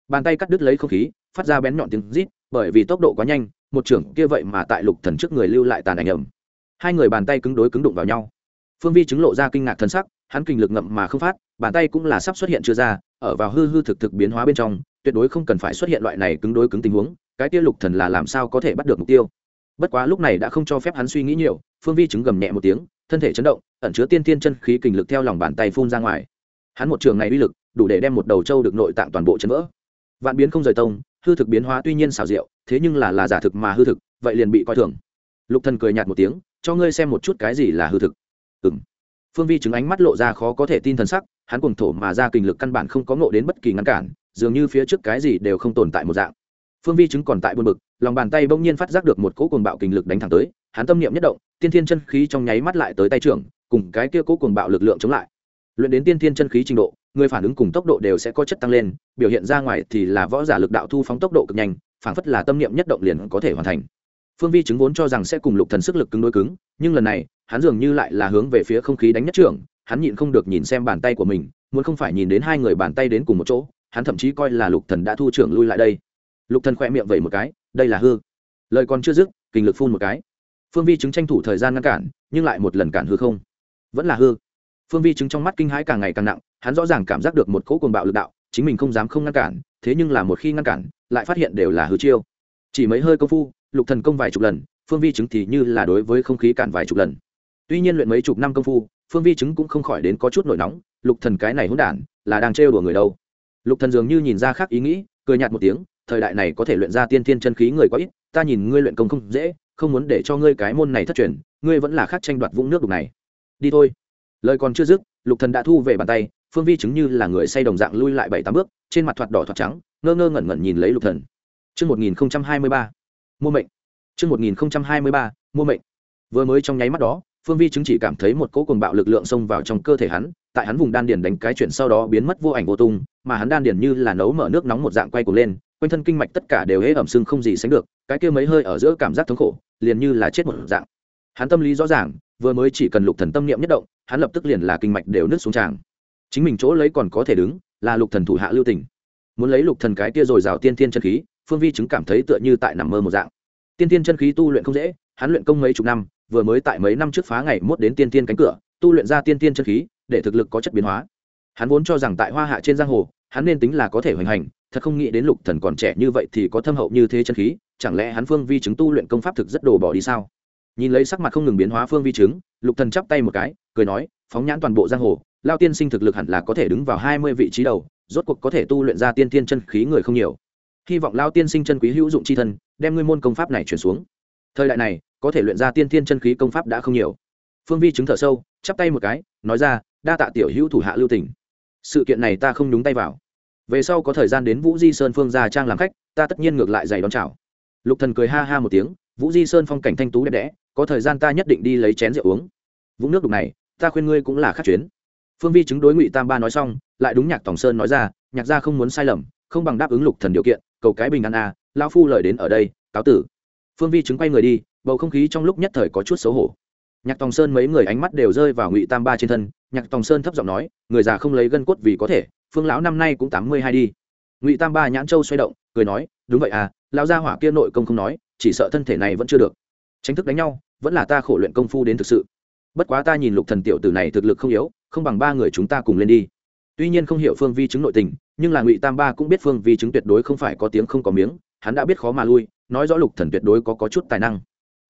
Bàn tay cắt đứt lấy không khí, phát ra bén nhọn tiếng rít, bởi vì tốc độ quá nhanh, một trưởng kia vậy mà tại lục thần trước người lưu lại tàn ảnh ẩm hai người bàn tay cứng đối cứng đụng vào nhau. Phương vi chứng lộ ra kinh ngạc thân sắc, hắn kinh lực ngậm mà không phát, bàn tay cũng là sắp xuất hiện chưa ra, ở vào hư hư thực thực biến hóa bên trong, tuyệt đối không cần phải xuất hiện loại này cứng đối cứng tình huống, cái kia lục thần là làm sao có thể bắt được mục tiêu? Bất quá lúc này đã không cho phép hắn suy nghĩ nhiều, phương vi chứng gầm nhẹ một tiếng, thân thể chấn động, ẩn chứa tiên tiên chân khí kình lực theo lòng bàn tay phun ra ngoài. Hắn một trường này uy lực, đủ để đem một đầu trâu được nội tạng toàn bộ chấn vỡ. Vạn biến không rời tông, hư thực biến hóa tuy nhiên xảo diệu, thế nhưng là là giả thực mà hư thực, vậy liền bị coi thường. Lục thần cười nhạt một tiếng, cho ngươi xem một chút cái gì là hư thực. Ừm. Phương vi chứng ánh mắt lộ ra khó có thể tin thần sắc, hắn cuồng thổ mà ra kình lực căn bản không có ngộ đến bất kỳ ngăn cản, dường như phía trước cái gì đều không tồn tại một dạng phương vi chứng còn tại buồn bực, lòng bàn tay bỗng nhiên phát giác được một cỗ cuồng bạo kình lực đánh thẳng tới, hắn tâm niệm nhất động, tiên thiên chân khí trong nháy mắt lại tới tay trưởng, cùng cái kia cỗ cuồng bạo lực lượng chống lại. Luyện đến tiên thiên chân khí trình độ, người phản ứng cùng tốc độ đều sẽ có chất tăng lên, biểu hiện ra ngoài thì là võ giả lực đạo thu phóng tốc độ cực nhanh phảng phất là tâm niệm nhất động liền có thể hoàn thành. Phương vi chứng vốn cho rằng sẽ cùng lục thần sức lực cứng đối cứng, nhưng lần này, hắn dường như lại là hướng về phía không khí đánh nhất trưởng, hắn nhịn không được nhìn xem bàn tay của mình, muốn không phải nhìn đến hai người bàn tay đến cùng một chỗ, hắn thậm chí coi là lục thần đã thu trưởng lui lại đây lục thần khoe miệng vẩy một cái, đây là hư. Lời còn chưa dứt, kinh lực phun một cái. Phương vi chứng tranh thủ thời gian ngăn cản, nhưng lại một lần cản hư không. Vẫn là hư. Phương vi chứng trong mắt kinh hãi càng ngày càng nặng, hắn rõ ràng cảm giác được một cỗ cuồng bạo lực đạo, chính mình không dám không ngăn cản, thế nhưng là một khi ngăn cản, lại phát hiện đều là hư chiêu. Chỉ mấy hơi công phu, lục thần công vài chục lần, phương vi chứng thì như là đối với không khí cản vài chục lần. Tuy nhiên luyện mấy chục năm công phu, phương vi chứng cũng không khỏi đến có chút nổi nóng, lục thần cái này hỗn đản, là đang trêu đùa người đâu. Lục thần dường như nhìn ra khác ý nghĩ, cười nhạt một tiếng thời đại này có thể luyện ra tiên thiên chân khí người quá ít, ta nhìn ngươi luyện công không dễ, không muốn để cho ngươi cái môn này thất truyền, ngươi vẫn là khác tranh đoạt vũng nước đục này. Đi thôi. Lời còn chưa dứt, lục thần đã thu về bàn tay, phương vi chứng như là người say đồng dạng lui lại bảy tám bước, trên mặt thoạt đỏ thoạt trắng, ngơ ngơ ngẩn ngẩn nhìn lấy lục thần. Chương một nghìn hai mươi ba, mua mệnh. Chương một nghìn hai mươi ba, mua mệnh. Vừa mới trong nháy mắt đó, phương vi chứng chỉ cảm thấy một cỗ cuồng bạo lực lượng xông vào trong cơ thể hắn, tại hắn vùng đan điền đánh cái chuyển sau đó biến mất vô ảnh vô tung, mà hắn đan điền như là nấu mở nước nóng một dạng quay cuồng lên quanh thân kinh mạch tất cả đều hễ ẩm sưng không gì sánh được, cái kia mấy hơi ở giữa cảm giác thống khổ, liền như là chết một dạng. Hắn tâm lý rõ ràng, vừa mới chỉ cần lục thần tâm niệm nhất động, hắn lập tức liền là kinh mạch đều nứt xuống tràng. Chính mình chỗ lấy còn có thể đứng, là lục thần thủ hạ lưu tình. Muốn lấy lục thần cái kia rồi rào tiên thiên chân khí, phương vi chứng cảm thấy tựa như tại nằm mơ một dạng. Tiên thiên chân khí tu luyện không dễ, hắn luyện công mấy chục năm, vừa mới tại mấy năm trước phá ngày mốt đến tiên tiên cánh cửa, tu luyện ra tiên tiên chân khí, để thực lực có chất biến hóa. Hắn vốn cho rằng tại hoa hạ trên giang hồ, hắn nên tính là có thể hoành hành thật không nghĩ đến lục thần còn trẻ như vậy thì có thâm hậu như thế chân khí, chẳng lẽ hắn phương vi chứng tu luyện công pháp thực rất đồ bỏ đi sao? Nhìn lấy sắc mặt không ngừng biến hóa phương vi chứng, lục thần chắp tay một cái, cười nói, phóng nhãn toàn bộ giang hồ, lao tiên sinh thực lực hẳn là có thể đứng vào hai mươi vị trí đầu, rốt cuộc có thể tu luyện ra tiên tiên chân khí người không nhiều. Hy vọng lao tiên sinh chân quý hữu dụng chi thân, đem ngươi môn công pháp này chuyển xuống. Thời đại này, có thể luyện ra tiên tiên chân khí công pháp đã không nhiều. Phương vi chứng thở sâu, chắp tay một cái, nói ra, đa tạ tiểu hữu thủ hạ lưu tỉnh sự kiện này ta không nhúng tay vào về sau có thời gian đến vũ di sơn phương gia trang làm khách ta tất nhiên ngược lại giày đón chào. Lục thần cười ha ha một tiếng vũ di sơn phong cảnh thanh tú đẹp đẽ có thời gian ta nhất định đi lấy chén rượu uống. Vũng nước đục này ta khuyên ngươi cũng là khắc chuyến. Phương vi chứng đối ngụy tam ba nói xong lại đúng nhạc tòng sơn nói ra nhạc gia không muốn sai lầm không bằng đáp ứng lục thần điều kiện cầu cái bình an a à, phu lời đến ở đây cáo tử. Phương vi chứng quay người đi bầu không khí trong lúc nhất thời có chút xấu hổ. Nhạc tòng sơn mấy người ánh mắt đều rơi vào ngụy tam ba trên thân nhạc tòng sơn thấp giọng nói người già không lấy gân cốt vì có thể phương lão năm nay cũng tám mươi hai đi. Ngụy tam ba nhãn châu xoay động cười nói đúng vậy à lão gia hỏa kia nội công không nói chỉ sợ thân thể này vẫn chưa được. Tránh thức đánh nhau vẫn là ta khổ luyện công phu đến thực sự. Bất quá ta nhìn lục thần tiểu tử này thực lực không yếu không bằng ba người chúng ta cùng lên đi. Tuy nhiên không hiểu phương vi chứng nội tình nhưng là ngụy tam ba cũng biết phương vi chứng tuyệt đối không phải có tiếng không có miếng hắn đã biết khó mà lui nói rõ lục thần tuyệt đối có, có chút tài năng.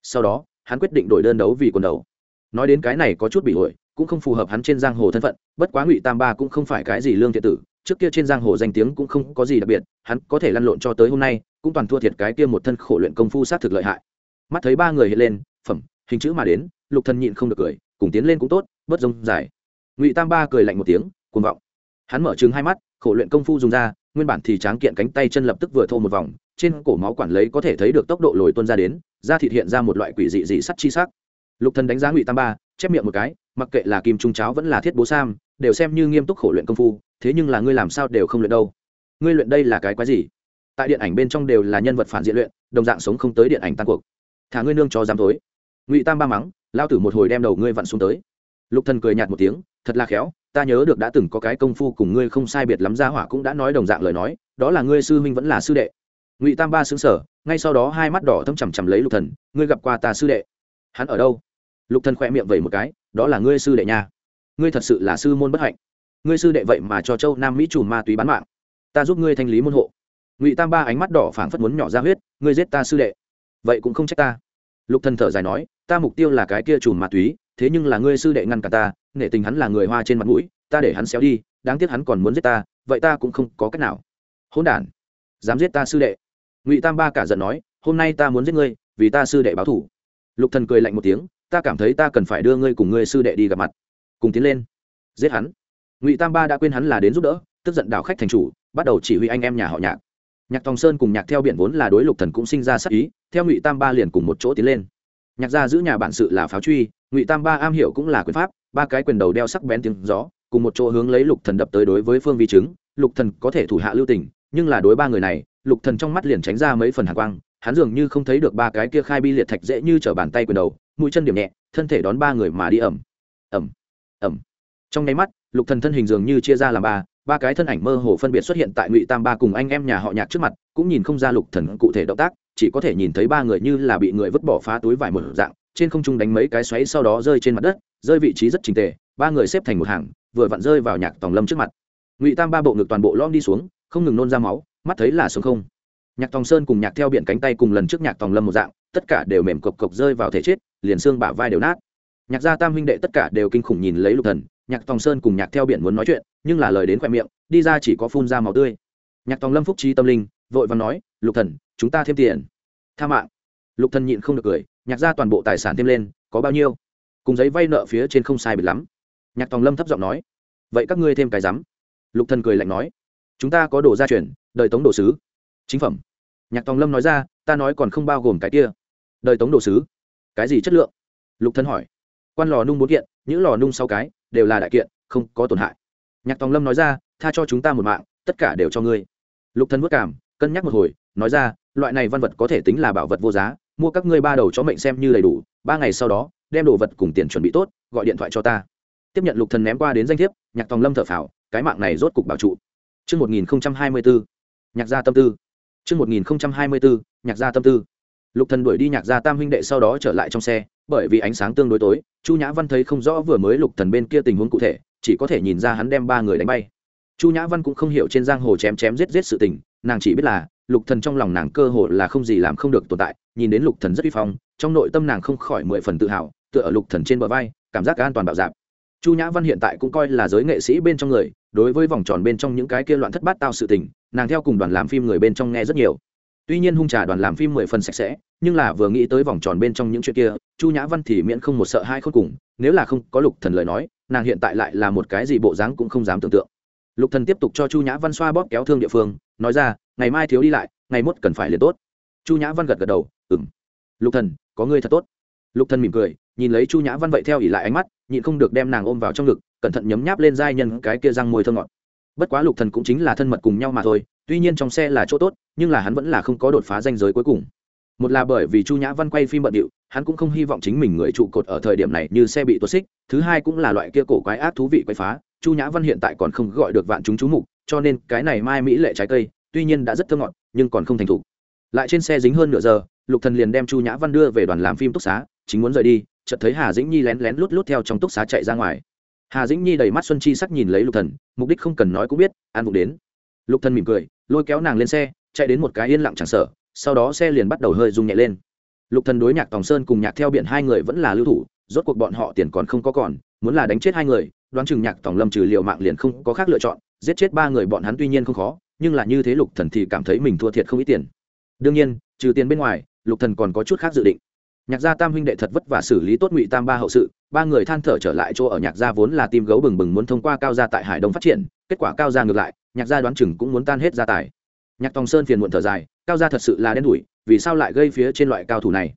Sau đó hắn quyết định đổi đơn đấu vì quần đấu nói đến cái này có chút bị ổi cũng không phù hợp hắn trên giang hồ thân phận, bất quá ngụy tam ba cũng không phải cái gì lương thiện tử, trước kia trên giang hồ danh tiếng cũng không có gì đặc biệt, hắn có thể lăn lộn cho tới hôm nay, cũng toàn thua thiệt cái kia một thân khổ luyện công phu sát thực lợi hại. Mắt thấy ba người hiện lên, phẩm, hình chữ mà đến, lục thần nhịn không được cười, cùng tiến lên cũng tốt bất rông dài. Ngụy tam ba cười lạnh một tiếng, cuồng vọng. Hắn mở trừng hai mắt, khổ luyện công phu dùng ra, nguyên bản thì tráng kiện cánh tay chân lập tức vừa thô một vòng, trên cổ máu quản lấy có thể thấy được tốc độ lồi tuôn ra đến, da thịt hiện ra một loại quỷ dị dị sắt chi sắc. Lục thần đánh giá ngụy tam ba chép miệng một cái, mặc kệ là kim trung cháo vẫn là thiết bố sam, đều xem như nghiêm túc khổ luyện công phu, thế nhưng là ngươi làm sao đều không luyện đâu. Ngươi luyện đây là cái quái gì? Tại điện ảnh bên trong đều là nhân vật phản diện luyện, đồng dạng sống không tới điện ảnh tan cuộc. Thả ngươi nương cho dám thối. Ngụy tam ba mắng, lao tử một hồi đem đầu ngươi vặn xuống tới. Lục thần cười nhạt một tiếng, thật là khéo, ta nhớ được đã từng có cái công phu cùng ngươi không sai biệt lắm ra hỏa cũng đã nói đồng dạng lời nói, đó là ngươi sư huynh vẫn là sư đệ. Ngụy tam ba xứng sở ngay sau đó hai mắt đỏ thâm chằm chằm lấy lục thần, ngươi gặp qua ta sư đệ? Hắn ở đâu? Lục thần khoe miệng vẩy một cái, đó là ngươi sư đệ nha. Ngươi thật sự là sư môn bất hạnh. Ngươi sư đệ vậy mà cho châu nam mỹ chùm ma túy bán mạng. Ta giúp ngươi thanh lý môn hộ. Ngụy tam ba ánh mắt đỏ phảng phất muốn nhỏ ra huyết, ngươi giết ta sư đệ. Vậy cũng không trách ta. Lục thần thở dài nói, ta mục tiêu là cái kia chùm ma túy, thế nhưng là ngươi sư đệ ngăn cả ta, nể tình hắn là người hoa trên mặt mũi, ta để hắn xéo đi, đáng tiếc hắn còn muốn giết ta, vậy ta cũng không có cách nào. Hỗn đản, dám giết ta sư đệ. Ngụy tam ba cả giận nói, hôm nay ta muốn giết ngươi, vì ta sư đệ báo thủ lục thần cười lạnh một tiếng ta cảm thấy ta cần phải đưa ngươi cùng ngươi sư đệ đi gặp mặt. Cùng tiến lên. Giết hắn. Ngụy tam ba đã quên hắn là đến giúp đỡ, tức giận đảo khách thành chủ, bắt đầu chỉ huy anh em nhà họ nhạc. Nhạc tòng sơn cùng nhạc theo biển vốn là đối lục thần cũng sinh ra sắc ý, theo ngụy tam ba liền cùng một chỗ tiến lên. Nhạc gia giữ nhà bản sự là pháo truy, ngụy tam ba am hiểu cũng là quyền pháp, ba cái quyền đầu đeo sắc bén tiếng gió, cùng một chỗ hướng lấy lục thần đập tới đối với phương vi chứng lục thần có thể thủ hạ lưu tình, nhưng là đối ba người này, lục thần trong mắt liền tránh ra mấy phần hàn quang, hắn dường như không thấy được ba cái kia khai bi liệt thạch dễ như trở bàn tay quyền đầu mũi chân điểm nhẹ, thân thể đón ba người mà đi ẩm. Ẩm. Ẩm. Trong nháy mắt, lục thần thân hình dường như chia ra làm ba ba cái thân ảnh mơ hồ phân biệt xuất hiện tại ngụy tam ba cùng anh em nhà họ nhạc trước mặt, cũng nhìn không ra lục thần cụ thể động tác, chỉ có thể nhìn thấy ba người như là bị người vứt bỏ phá túi vải một dạng, trên không trung đánh mấy cái xoáy sau đó rơi trên mặt đất, rơi vị trí rất trình tề, ba người xếp thành một hàng, vừa vặn rơi vào nhạc tòng lâm trước mặt. Ngụy tam ba bộ ngực toàn bộ lom đi xuống, không ngừng nôn ra máu, mắt thấy là xuống không nhạc tòng sơn cùng nhạc theo biển cánh tay cùng lần trước nhạc tòng lâm một dạng, tất cả đều mềm cộc cộc rơi vào thể chết, liền xương bả vai đều nát. Nhạc gia tam huynh đệ tất cả đều kinh khủng nhìn lấy lục thần, nhạc tòng sơn cùng nhạc theo biển muốn nói chuyện, nhưng là lời đến khoe miệng, đi ra chỉ có phun ra màu tươi. Nhạc tòng lâm phúc trí tâm linh, vội vàng nói, lục thần, chúng ta thêm tiền. Tha mạng. Lục thần nhịn không được cười, nhạc gia toàn bộ tài sản thêm lên, có bao nhiêu? Cùng giấy vay nợ phía trên không sai biệt lắm. Nhạc tòng lâm thấp giọng nói, vậy các ngươi thêm cái rắm. Lục thần cười lạnh nói, chúng ta có đồ gia truyền, đời tống đồ sứ, chính phẩm nhạc tòng lâm nói ra ta nói còn không bao gồm cái kia. Đời tống đồ sứ. Cái gì chất lượng? Lục thần hỏi. Quan lò nung bốn kiện những lò nung sáu cái đều là đại kiện không có tổn hại. Nhạc tòng lâm nói ra tha cho chúng ta một mạng tất cả đều cho ngươi. Lục thần vất cảm cân nhắc một hồi nói ra loại này văn vật có thể tính là bảo vật vô giá mua các ngươi ba đầu chó mệnh xem như đầy đủ ba ngày sau đó đem đồ vật cùng tiền chuẩn bị tốt gọi điện thoại cho ta. Tiếp nhận lục thần ném qua đến danh thiếp nhạc tòng lâm thở phào cái mạng này rốt cục bảo trụ. Trước 1024, nhạc gia tâm tư. Trước 1024, nhạc gia tâm tư. Lục Thần đuổi đi nhạc gia tam huynh đệ sau đó trở lại trong xe, bởi vì ánh sáng tương đối tối, Chu Nhã Văn thấy không rõ vừa mới Lục Thần bên kia tình huống cụ thể, chỉ có thể nhìn ra hắn đem ba người đánh bay. Chu Nhã Văn cũng không hiểu trên giang hồ chém chém giết giết sự tình, nàng chỉ biết là Lục Thần trong lòng nàng cơ hồ là không gì làm không được tồn tại, nhìn đến Lục Thần rất uy phong, trong nội tâm nàng không khỏi mười phần tự hào, tựa ở Lục Thần trên bờ vai, cảm giác an toàn bảo đảm. Chu Nhã Văn hiện tại cũng coi là giới nghệ sĩ bên trong người, đối với vòng tròn bên trong những cái kia loạn thất bát tao sự tình, nàng theo cùng đoàn làm phim người bên trong nghe rất nhiều. Tuy nhiên hung trà đoàn làm phim mười phần sạch sẽ, nhưng là vừa nghĩ tới vòng tròn bên trong những chuyện kia, chu nhã văn thì miễn không một sợ hai khôn cùng, nếu là không có lục thần lời nói, nàng hiện tại lại là một cái gì bộ dáng cũng không dám tưởng tượng. Lục thần tiếp tục cho chu nhã văn xoa bóp kéo thương địa phương, nói ra, ngày mai thiếu đi lại, ngày mốt cần phải liền tốt. Chu nhã văn gật gật đầu, ừm. Lục thần, có ngươi thật tốt. Lục thần mỉm cười, nhìn lấy chu nhã văn vậy theo ỉ lại ánh mắt, nhịn không được đem nàng ôm vào trong ngực, cẩn thận nhấm nháp lên giai nhân cái kia răng môi thơ ngọt bất quá lục thần cũng chính là thân mật cùng nhau mà thôi, tuy nhiên trong xe là chỗ tốt, nhưng là hắn vẫn là không có đột phá danh giới cuối cùng. Một là bởi vì chu nhã văn quay phim bận điệu, hắn cũng không hy vọng chính mình người trụ cột ở thời điểm này như xe bị tuột xích, thứ hai cũng là loại kia cổ quái ác thú vị quay phá, chu nhã văn hiện tại còn không gọi được vạn chúng chú mục, cho nên cái này mai mỹ lệ trái cây, tuy nhiên đã rất thơ ngọt, nhưng còn không thành thục. Lại trên xe dính hơn nửa giờ, lục thần liền đem chu nhã văn đưa về đoàn làm phim túc xá, chính muốn rời đi, chợt thấy hà dĩnh nhi lén lén lút lút theo trong túc xá chạy ra ngoài hà dĩnh nhi đầy mắt xuân chi sắc nhìn lấy lục thần mục đích không cần nói cũng biết an vụ đến lục thần mỉm cười lôi kéo nàng lên xe chạy đến một cái yên lặng chẳng sợ sau đó xe liền bắt đầu hơi rung nhẹ lên lục thần đối nhạc tòng sơn cùng nhạc theo biển hai người vẫn là lưu thủ rốt cuộc bọn họ tiền còn không có còn muốn là đánh chết hai người đoán chừng nhạc tòng lâm trừ liều mạng liền không có khác lựa chọn giết chết ba người bọn hắn tuy nhiên không khó nhưng là như thế lục thần thì cảm thấy mình thua thiệt không ít tiền đương nhiên trừ tiền bên ngoài lục thần còn có chút khác dự định nhạc gia tam huynh đệ thật vất vả xử lý tốt ngụy tam ba hậu sự, ba người than thở trở lại chỗ ở nhạc gia vốn là tim gấu bừng bừng muốn thông qua cao gia tại hải đông phát triển, kết quả cao gia ngược lại, nhạc gia đoán chừng cũng muốn tan hết gia tài. Nhạc tòng sơn phiền muộn thở dài, cao gia thật sự là đen đủi, vì sao lại gây phía trên loại cao thủ này?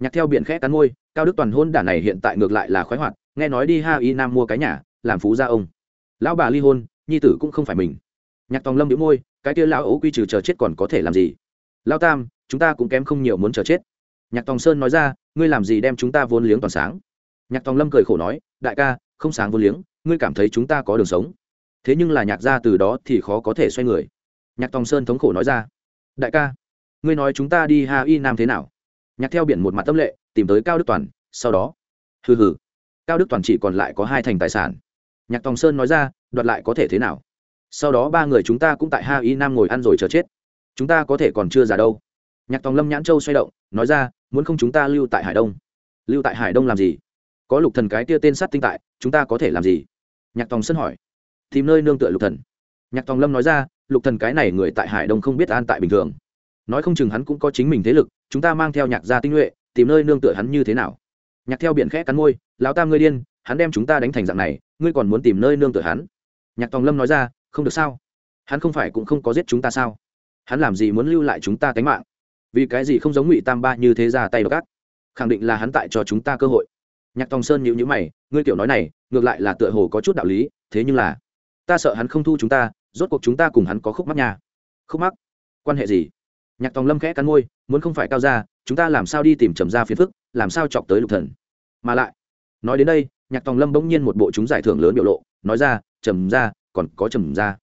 Nhạc theo biển khẽ cắn môi, cao đức toàn hôn đản này hiện tại ngược lại là khoái hoạt, nghe nói đi ha y nam mua cái nhà, làm phú gia ông. Lão bà ly hôn, nhi tử cũng không phải mình. Nhạc tòng lâm đĩu môi, cái kia lão ấu quy trừ chờ chết còn có thể làm gì? Lao tam, chúng ta cũng kém không nhiều muốn chờ chết nhạc tòng sơn nói ra, ngươi làm gì đem chúng ta vốn liếng toàn sáng? Nhạc tòng lâm cười khổ nói, đại ca, không sáng vốn liếng, ngươi cảm thấy chúng ta có đường sống. Thế nhưng là nhạc gia từ đó thì khó có thể xoay người. Nhạc tòng sơn thống khổ nói ra, đại ca, ngươi nói chúng ta đi ha y nam thế nào? Nhạc theo biển một mặt tâm lệ, tìm tới cao đức toàn, sau đó, hừ hừ, cao đức toàn chỉ còn lại có hai thành tài sản. Nhạc tòng sơn nói ra, đoạt lại có thể thế nào? Sau đó ba người chúng ta cũng tại ha y nam ngồi ăn rồi chờ chết. Chúng ta có thể còn chưa già đâu nhạc tòng lâm nhãn châu xoay động, nói ra, muốn không chúng ta lưu tại hải đông? Lưu tại hải đông làm gì? Có lục thần cái tia tên sát tinh tại, chúng ta có thể làm gì? Nhạc tòng sân hỏi. Tìm nơi nương tựa lục thần. Nhạc tòng lâm nói ra, lục thần cái này người tại hải đông không biết an tại bình thường. Nói không chừng hắn cũng có chính mình thế lực, chúng ta mang theo nhạc gia tinh nhuệ, tìm nơi nương tựa hắn như thế nào? Nhạc theo biển khẽ cắn môi, lão tam ngươi điên, hắn đem chúng ta đánh thành dạng này, ngươi còn muốn tìm nơi nương tựa hắn? Nhạc tòng lâm nói ra, không được sao? Hắn không phải cũng không có giết chúng ta sao? Hắn làm gì muốn lưu lại chúng ta tánh mạng? Vì cái gì không giống ngụy tam ba như thế ra tay gác khẳng định là hắn tại cho chúng ta cơ hội. Nhạc tòng sơn nhịu nhữ mày, ngươi kiểu nói này, ngược lại là tựa hồ có chút đạo lý, thế nhưng là, ta sợ hắn không thu chúng ta, rốt cuộc chúng ta cùng hắn có khúc mắc nha. Khúc mắc? Quan hệ gì? Nhạc tòng lâm khẽ cắn môi, muốn không phải cao ra chúng ta làm sao đi tìm trầm ra phiền phức, làm sao chọc tới lục thần? Mà lại, nói đến đây, nhạc tòng lâm bỗng nhiên một bộ chúng giải thưởng lớn biểu lộ, nói ra, trầm ra còn có trầm ra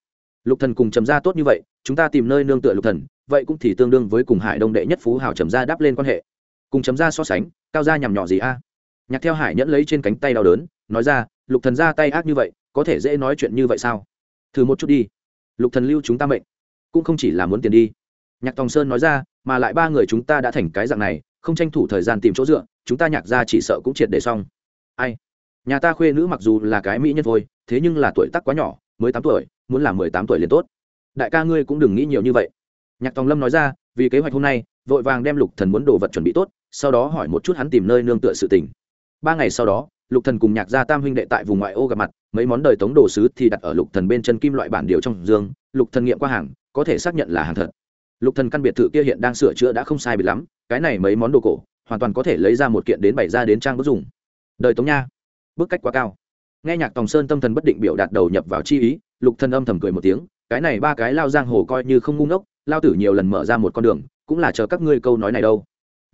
lục thần cùng trầm ra tốt như vậy, chúng ta tìm nơi nương tựa lục thần vậy cũng thì tương đương với cùng hải đông đệ nhất phú hào trầm gia đáp lên quan hệ. Cùng chấm gia so sánh, cao gia nhằm nhỏ gì a? Nhạc theo hải nhẫn lấy trên cánh tay đau đớn, nói ra, lục thần ra tay ác như vậy, có thể dễ nói chuyện như vậy sao? Thử một chút đi. Lục thần lưu chúng ta mệnh, cũng không chỉ là muốn tiền đi. Nhạc tòng sơn nói ra, mà lại ba người chúng ta đã thành cái dạng này, không tranh thủ thời gian tìm chỗ dựa, chúng ta nhạc ra chỉ sợ cũng triệt để xong. Ai? Nhà ta khuê nữ mặc dù là cái mỹ nhân thôi, thế nhưng là tuổi tác quá nhỏ, mới tám tuổi, muốn làm mười tám tuổi liền tốt. Đại ca ngươi cũng đừng nghĩ nhiều như vậy nhạc tòng lâm nói ra, vì kế hoạch hôm nay, vội vàng đem lục thần muốn đồ vật chuẩn bị tốt, sau đó hỏi một chút hắn tìm nơi nương tựa sự tình. Ba ngày sau đó, lục thần cùng nhạc gia tam huynh đệ tại vùng ngoại ô gặp mặt, mấy món đời tống đồ sứ thì đặt ở lục thần bên chân kim loại bản điều trong giường lục thần nghiệm qua hàng, có thể xác nhận là hàng thật. Lục thần căn biệt thự kia hiện đang sửa chữa đã không sai biệt lắm, cái này mấy món đồ cổ, hoàn toàn có thể lấy ra một kiện đến bày ra đến trang bức dùng. Đời tống nha bước cách quá cao. Nghe nhạc tòng sơn tâm thần bất định biểu đạt đầu nhập vào chi ý, lục thần âm thầm cười một tiếng, cái này ba cái lao giang hồ coi như không ngu ngốc lao tử nhiều lần mở ra một con đường, cũng là chờ các ngươi câu nói này đâu.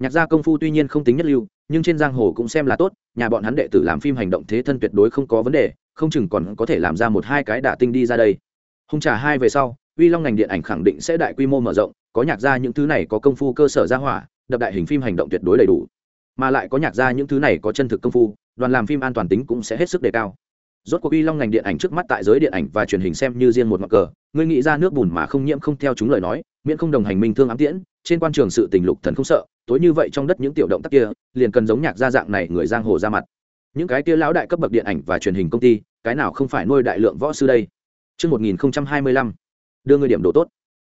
Nhạc gia công phu tuy nhiên không tính nhất lưu, nhưng trên giang hồ cũng xem là tốt, nhà bọn hắn đệ tử làm phim hành động thế thân tuyệt đối không có vấn đề, không chừng còn có thể làm ra một hai cái đả tinh đi ra đây. Hung trả hai về sau, uy long ngành điện ảnh khẳng định sẽ đại quy mô mở rộng, có nhạc gia những thứ này có công phu cơ sở gia hỏa, đập đại hình phim hành động tuyệt đối đầy đủ. Mà lại có nhạc gia những thứ này có chân thực công phu, đoàn làm phim an toàn tính cũng sẽ hết sức đề cao. Rốt cuộc uy long ngành điện ảnh trước mắt tại giới điện ảnh và truyền hình xem như riêng một mặt cờ ngươi nghĩ ra nước bùn mà không nhiễm không theo chúng lời nói miễn không đồng hành minh thương ám tiễn trên quan trường sự tình lục thần không sợ tối như vậy trong đất những tiểu động tác kia liền cần giống nhạc gia dạng này người giang hồ ra mặt. Những cái kia lão đại cấp bậc điện ảnh và truyền hình công ty cái nào không phải nuôi đại lượng võ sư đây? Trước 1025, đưa người điểm đồ tốt.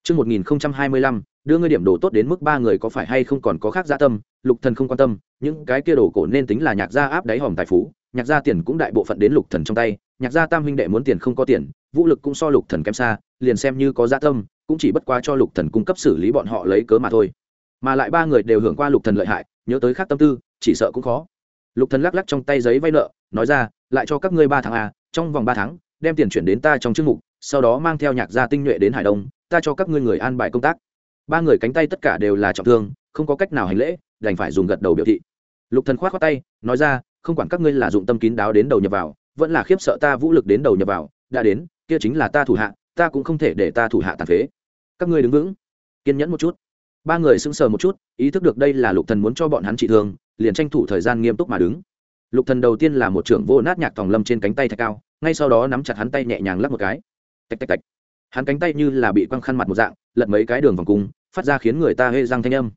Trước 1025, đưa người điểm đồ tốt đến mức ba người có phải hay không còn có khác dạ tâm, lục thần không quan tâm, những cái kia đồ cổ nên tính là nhạc gia áp đáy hòm tài phú, nhạc gia tiền cũng đại bộ phận đến lục thần trong tay, nhạc gia tam huynh đệ muốn tiền không có tiền, vũ lực cũng so lục thần kém xa, liền xem như có gia tâm, cũng chỉ bất quá cho lục thần cung cấp xử lý bọn họ lấy cớ mà thôi. Mà lại ba người đều hưởng qua lục thần lợi hại nhớ tới khác tâm tư chỉ sợ cũng khó. Lục thần lắc lắc trong tay giấy vay nợ nói ra lại cho các ngươi ba tháng à trong vòng ba tháng đem tiền chuyển đến ta trong chức mục sau đó mang theo nhạc gia tinh nhuệ đến hải đông ta cho các ngươi người an bài công tác. Ba người cánh tay tất cả đều là trọng thương không có cách nào hành lễ đành phải dùng gật đầu biểu thị. Lục thần khoát khoát tay nói ra không quản các ngươi là dụng tâm kín đáo đến đầu nhập vào vẫn là khiếp sợ ta vũ lực đến đầu nhập vào, đã đến, kia chính là ta thủ hạ, ta cũng không thể để ta thủ hạ tàn phế. Các ngươi đứng vững, kiên nhẫn một chút. Ba người sững sờ một chút, ý thức được đây là lục thần muốn cho bọn hắn trị thương, liền tranh thủ thời gian nghiêm túc mà đứng. Lục thần đầu tiên là một trưởng vô nát nhạc tòng lâm trên cánh tay thạch cao, ngay sau đó nắm chặt hắn tay nhẹ nhàng lắc một cái. Tạch tạch tạch. Hắn cánh tay như là bị quăng khăn mặt một dạng, lật mấy cái đường vòng cung, phát ra khiến người ta hê răng thanh âm.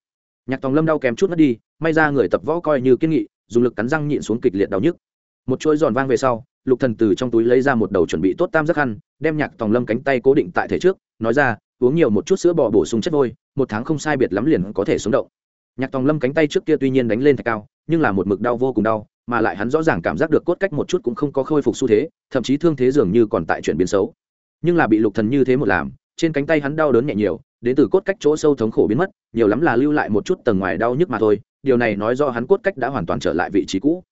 Nhạc tòng lâm đau kém chút mất đi, may ra người tập võ coi như kiên nghị, dùng lực cắn răng nhịn xuống kịch liệt đau nhức một chuỗi giòn vang về sau, lục thần từ trong túi lấy ra một đầu chuẩn bị tốt tam giác khăn đem nhạc tòng lâm cánh tay cố định tại thể trước, nói ra, uống nhiều một chút sữa bò bổ sung chất vôi một tháng không sai biệt lắm liền có thể sống động. Nhạc tòng lâm cánh tay trước kia tuy nhiên đánh lên thạch cao, nhưng là một mực đau vô cùng đau, mà lại hắn rõ ràng cảm giác được cốt cách một chút cũng không có khôi phục xu thế, thậm chí thương thế dường như còn tại chuyển biến xấu. Nhưng là bị lục thần như thế một làm, trên cánh tay hắn đau đớn nhẹ nhiều, đến từ cốt cách chỗ sâu thống khổ biến mất, nhiều lắm là lưu lại một chút tầng ngoài đau nhức mà thôi, điều này nói do hắn cốt cách đã hoàn toàn trở lại vị trí cũ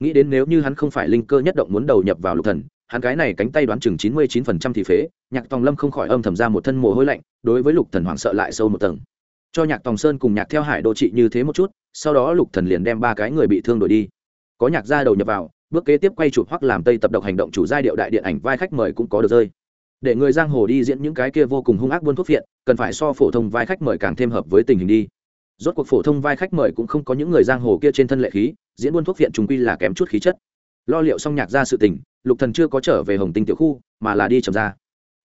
nghĩ đến nếu như hắn không phải linh cơ nhất động muốn đầu nhập vào lục thần, hắn cái này cánh tay đoán chừng chín mươi chín phần trăm thì phế, nhạc tòng lâm không khỏi âm thầm ra một thân mồ hôi lạnh, đối với lục thần hoảng sợ lại sâu một tầng. Cho nhạc tòng sơn cùng nhạc theo hải đô trị như thế một chút, sau đó lục thần liền đem ba cái người bị thương đổi đi. Có nhạc ra đầu nhập vào, bước kế tiếp quay chụp hoặc làm tây tập độc hành động chủ giai điệu đại điện ảnh vai khách mời cũng có được rơi. Để người giang hồ đi diễn những cái kia vô cùng hung ác buôn thuốc phiện, cần phải so phổ thông vai khách mời càng thêm hợp với tình hình đi rốt cuộc phổ thông vai khách mời cũng không có những người giang hồ kia trên thân lệ khí, diễn buôn thuốc phiện trùng quy là kém chút khí chất. Lo liệu xong nhạc ra sự tình, lục thần chưa có trở về hồng tinh tiểu khu, mà là đi trầm ra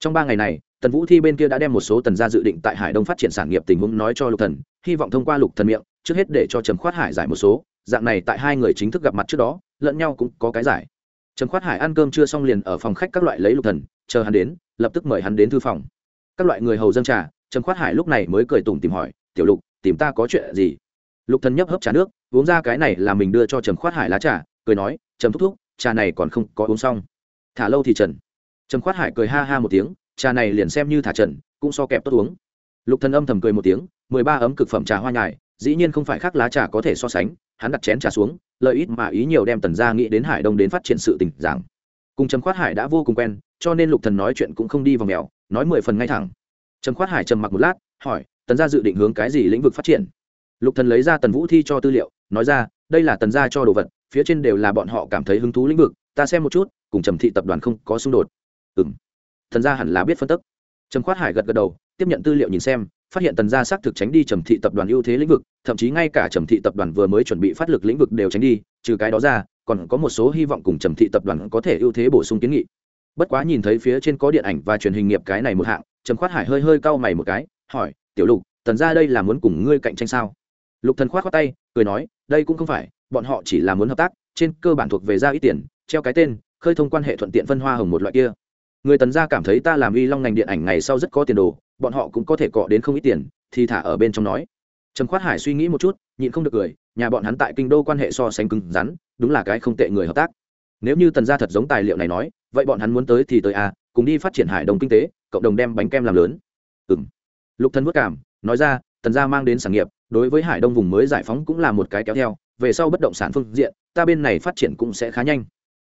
trong ba ngày này, tần vũ thi bên kia đã đem một số tần gia dự định tại hải đông phát triển sản nghiệp tình huống nói cho lục thần, hy vọng thông qua lục thần miệng, trước hết để cho trầm khoát hải giải một số. Dạng này tại hai người chính thức gặp mặt trước đó, lẫn nhau cũng có cái giải. Trầm khoát hải ăn cơm chưa xong liền ở phòng khách các loại lấy lục thần, chờ hắn đến, lập tức mời hắn đến thư phòng. Các loại người hầu dân trà, trầm khoát hải lúc này mới cười tủm tìm hỏi, tiểu lục tìm ta có chuyện gì? Lục thần nhấp hấp trà nước, uống ra cái này là mình đưa cho trầm khoát hải lá trà, cười nói, trầm thúc thúc, trà này còn không có uống xong. Thả lâu thì trần. Trầm khoát hải cười ha ha một tiếng, trà này liền xem như thả trần, cũng so kẹp tốt uống. Lục thần âm thầm cười một tiếng, mười ba ấm cực phẩm trà hoa nhài, dĩ nhiên không phải khác lá trà có thể so sánh, hắn đặt chén trà xuống, lợi ít mà ý nhiều đem tần gia nghĩ đến hải đông đến phát triển sự tình giảng. Cùng trầm khoát hải đã vô cùng quen, cho nên lục thần nói chuyện cũng không đi vào mèo, nói mười phần ngay thẳng. Trầm khoát hải trầm mặc một lát, hỏi tần gia dự định hướng cái gì lĩnh vực phát triển? Lục thần lấy ra tần vũ thi cho tư liệu nói ra đây là tần gia cho đồ vật phía trên đều là bọn họ cảm thấy hứng thú lĩnh vực ta xem một chút cùng trầm thị tập đoàn không có xung đột. Ừm, Tần thần gia hẳn là biết phân tích. trầm khoát hải gật gật đầu tiếp nhận tư liệu nhìn xem phát hiện tần gia xác thực tránh đi trầm thị tập đoàn ưu thế lĩnh vực thậm chí ngay cả trầm thị tập đoàn vừa mới chuẩn bị phát lực lĩnh vực đều tránh đi trừ cái đó ra còn có một số hy vọng cùng trầm thị tập đoàn có thể ưu thế bổ sung kiến nghị. Bất quá nhìn thấy phía trên có điện ảnh và truyền hình nghiệp cái này một hạng trầm khoát hải hơi hơi cau mày một cái hỏi tiểu lục, tần gia đây là muốn cùng ngươi cạnh tranh sao? Lục thần khoát khoát tay, cười nói, đây cũng không phải, bọn họ chỉ là muốn hợp tác, trên cơ bản thuộc về ra ít tiền, treo cái tên, khơi thông quan hệ thuận tiện phân hoa hồng một loại kia. Người tần gia cảm thấy ta làm y long ngành điện ảnh ngày sau rất có tiền đồ, bọn họ cũng có thể cọ đến không ít tiền, thì thả ở bên trong nói. Trầm khoát hải suy nghĩ một chút, nhịn không được cười, nhà bọn hắn tại kinh đô quan hệ so sánh cứng rắn, đúng là cái không tệ người hợp tác. Nếu như tần gia thật giống tài liệu này nói, vậy bọn hắn muốn tới thì tới à cùng đi phát triển hải đồng kinh tế, cộng đồng đem bánh kem làm lớn. Ừ m lục thân vất cảm, nói ra, tần gia mang đến sản nghiệp, đối với hải đông vùng mới giải phóng cũng là một cái kéo theo, về sau bất động sản phương diện, ta bên này phát triển cũng sẽ khá nhanh.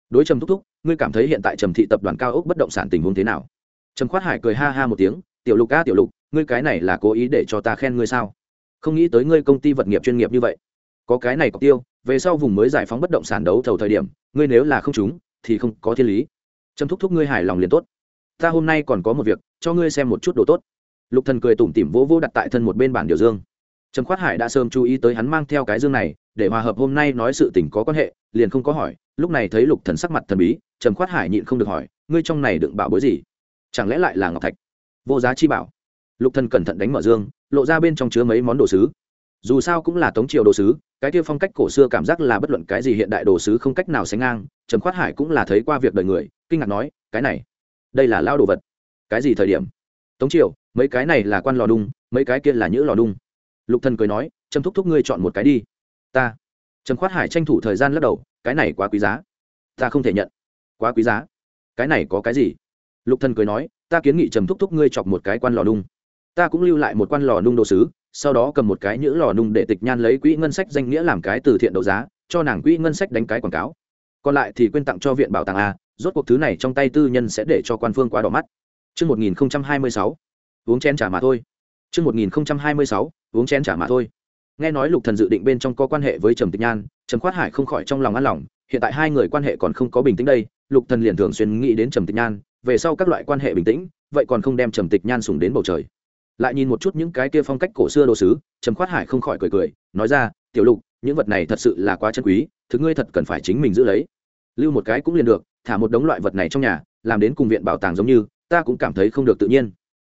Đối trầm thúc thúc, ngươi cảm thấy hiện tại trầm thị tập đoàn cao ốc bất động sản tình huống thế nào? Trầm khoát hải cười ha ha một tiếng, tiểu lục a, tiểu lục, ngươi cái này là cố ý để cho ta khen ngươi sao? Không nghĩ tới ngươi công ty vật nghiệp chuyên nghiệp như vậy. Có cái này có tiêu, về sau vùng mới giải phóng bất động sản đấu thầu thời điểm, ngươi nếu là không chúng thì không có thiên lý. Trầm thúc thúc, ngươi hài lòng liền tốt. Ta hôm nay còn có một việc, cho ngươi xem một chút đồ tốt lục thần cười tủm tỉm vỗ vỗ đặt tại thân một bên bản điều dương. Trầm khoát hải đã sớm chú ý tới hắn mang theo cái dương này, để hòa hợp hôm nay nói sự tình có quan hệ, liền không có hỏi, lúc này thấy lục thần sắc mặt thần bí, trầm khoát hải nhịn không được hỏi, ngươi trong này đựng bảo bối gì? Chẳng lẽ lại là ngọc thạch? Vô giá chi bảo. Lục thần cẩn thận đánh mở dương, lộ ra bên trong chứa mấy món đồ sứ. Dù sao cũng là tống triều đồ sứ, cái kia phong cách cổ xưa cảm giác là bất luận cái gì hiện đại đồ sứ không cách nào sánh ngang, trầm khoát hải cũng là thấy qua việc đời người, kinh ngạc nói, cái này, đây là lao đồ vật. Cái gì thời điểm? Tống triều mấy cái này là quan lò đung mấy cái kia là nhữ lò đung. Lục thần cười nói trầm thúc thúc ngươi chọn một cái đi. Ta. Trầm khoát hải tranh thủ thời gian lắc đầu cái này quá quý giá. Ta không thể nhận. Quá quý giá. Cái này có cái gì? Lục thần cười nói ta kiến nghị trầm thúc thúc ngươi chọc một cái quan lò nung ta cũng lưu lại một quan lò nung đồ sứ sau đó cầm một cái nhữ lò nung để tịch nhan lấy quỹ ngân sách danh nghĩa làm cái từ thiện đấu giá cho nàng quỹ ngân sách đánh cái quảng cáo. Còn lại thì quên tặng cho viện bảo tàng a rốt cuộc thứ này trong tay tư nhân sẽ để cho quan phương qua đỏ mắt. Trước 1026, uống chén trả mà thôi. Trước 1026, uống chén trả mà thôi. Nghe nói Lục Thần dự định bên trong có quan hệ với Trầm Tịch Nhan, Trầm Khoát Hải không khỏi trong lòng an lòng, hiện tại hai người quan hệ còn không có bình tĩnh đây, Lục Thần liền thường xuyên nghĩ đến Trầm Tịch Nhan, về sau các loại quan hệ bình tĩnh, vậy còn không đem Trầm Tịch Nhan sủng đến bầu trời. Lại nhìn một chút những cái kia phong cách cổ xưa đồ sứ, Trầm Khoát Hải không khỏi cười cười, nói ra, "Tiểu Lục, những vật này thật sự là quá chân quý, thứ ngươi thật cần phải chính mình giữ lấy. Lưu một cái cũng liền được, thả một đống loại vật này trong nhà, làm đến cùng viện bảo tàng giống như, ta cũng cảm thấy không được tự nhiên."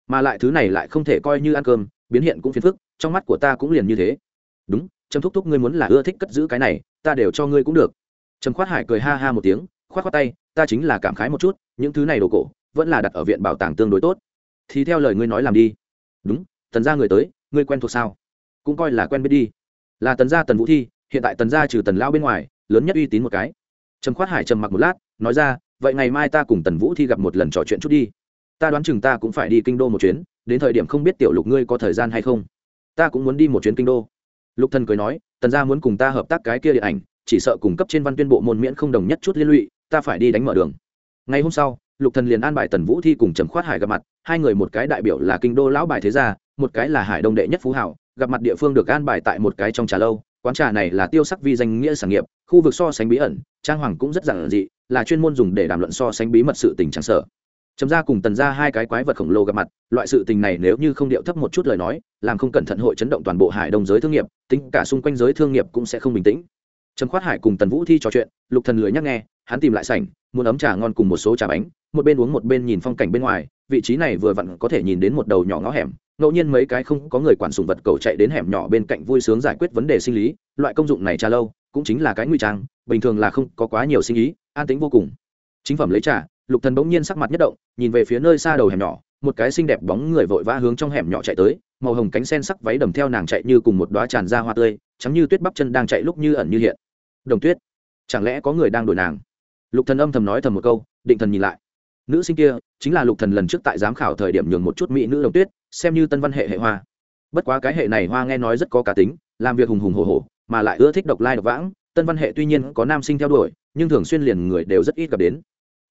Mà lại thứ này lại không thể coi như ăn cơm, biến hiện cũng phiền phức, trong mắt của ta cũng liền như thế. Đúng, trầm thúc thúc ngươi muốn là ưa thích cất giữ cái này, ta đều cho ngươi cũng được. Trầm khoát hải cười ha ha một tiếng, khoát khoát tay, ta chính là cảm khái một chút, những thứ này đồ cổ, vẫn là đặt ở viện bảo tàng tương đối tốt. Thì theo lời ngươi nói làm đi. Đúng, tần gia người tới, ngươi quen thuộc sao? Cũng coi là quen biết đi. Là tần gia tần vũ thi, hiện tại tần gia trừ tần lao bên ngoài, lớn nhất uy tín một cái. Trầm khoát hải trầm mặc một lát, nói ra, vậy ngày mai ta cùng tần vũ thi gặp một lần trò chuyện chút đi ta đoán chừng ta cũng phải đi kinh đô một chuyến, đến thời điểm không biết tiểu lục ngươi có thời gian hay không. Ta cũng muốn đi một chuyến kinh đô. Lục thần cười nói, tần gia muốn cùng ta hợp tác cái kia điện ảnh, chỉ sợ cung cấp trên văn tuyên bộ môn miễn không đồng nhất chút liên lụy, ta phải đi đánh mở đường. Ngày hôm sau, lục thần liền an bài tần vũ thi cùng trầm khoát hải gặp mặt, hai người một cái đại biểu là kinh đô lão bài thế gia, một cái là hải đông đệ nhất phú hảo, gặp mặt địa phương được an bài tại một cái trong trà lâu, quán trà này là tiêu sắc vi danh nghĩa sản nghiệp, khu vực so sánh bí ẩn, trang hoàng cũng rất giản dị, là chuyên môn dùng để đàm luận so sánh bí mật sự tình chẳng sở trầm ra cùng tần ra hai cái quái vật khổng lồ gặp mặt, loại sự tình này nếu như không điệu thấp một chút lời nói, làm không cẩn thận hội chấn động toàn bộ hải đông giới thương nghiệp, tính cả xung quanh giới thương nghiệp cũng sẽ không bình tĩnh. Trầm khoát hải cùng tần vũ thi trò chuyện, lục thần lười nhắc nghe, hắn tìm lại sảnh, muốn ấm trà ngon cùng một số trà bánh, một bên uống một bên nhìn phong cảnh bên ngoài, vị trí này vừa vặn có thể nhìn đến một đầu nhỏ ngõ hẻm, ngẫu nhiên mấy cái không có người quản sùng vật cầu chạy đến hẻm nhỏ bên cạnh vui sướng giải quyết vấn đề sinh lý, loại công dụng này trà lâu, cũng chính là cái nguy trang, bình thường là không có quá nhiều sinh ý, an tính vô cùng. Chính phẩm lấy trà lục thần bỗng nhiên sắc mặt nhất động, nhìn về phía nơi xa đầu hẻm nhỏ, một cái xinh đẹp bóng người vội vã hướng trong hẻm nhỏ chạy tới, màu hồng cánh sen sắc váy đầm theo nàng chạy như cùng một đóa tràn ra hoa tươi chấm như tuyết bắp chân đang chạy lúc như ẩn như hiện. Đồng tuyết, chẳng lẽ có người đang đuổi nàng? Lục thần âm thầm nói thầm một câu, định thần nhìn lại. Nữ sinh kia chính là lục thần lần trước tại giám khảo thời điểm nhường một chút mỹ nữ đồng tuyết, xem như tân văn hệ hệ hoa. Bất quá cái hệ này hoa nghe nói rất có cá tính, làm việc hùng hùng hổ hổ, mà lại ưa thích độc lai độc vãng, tân văn hệ tuy nhiên có nam sinh theo đuổi, nhưng thường xuyên liền người đều rất ít gặp đến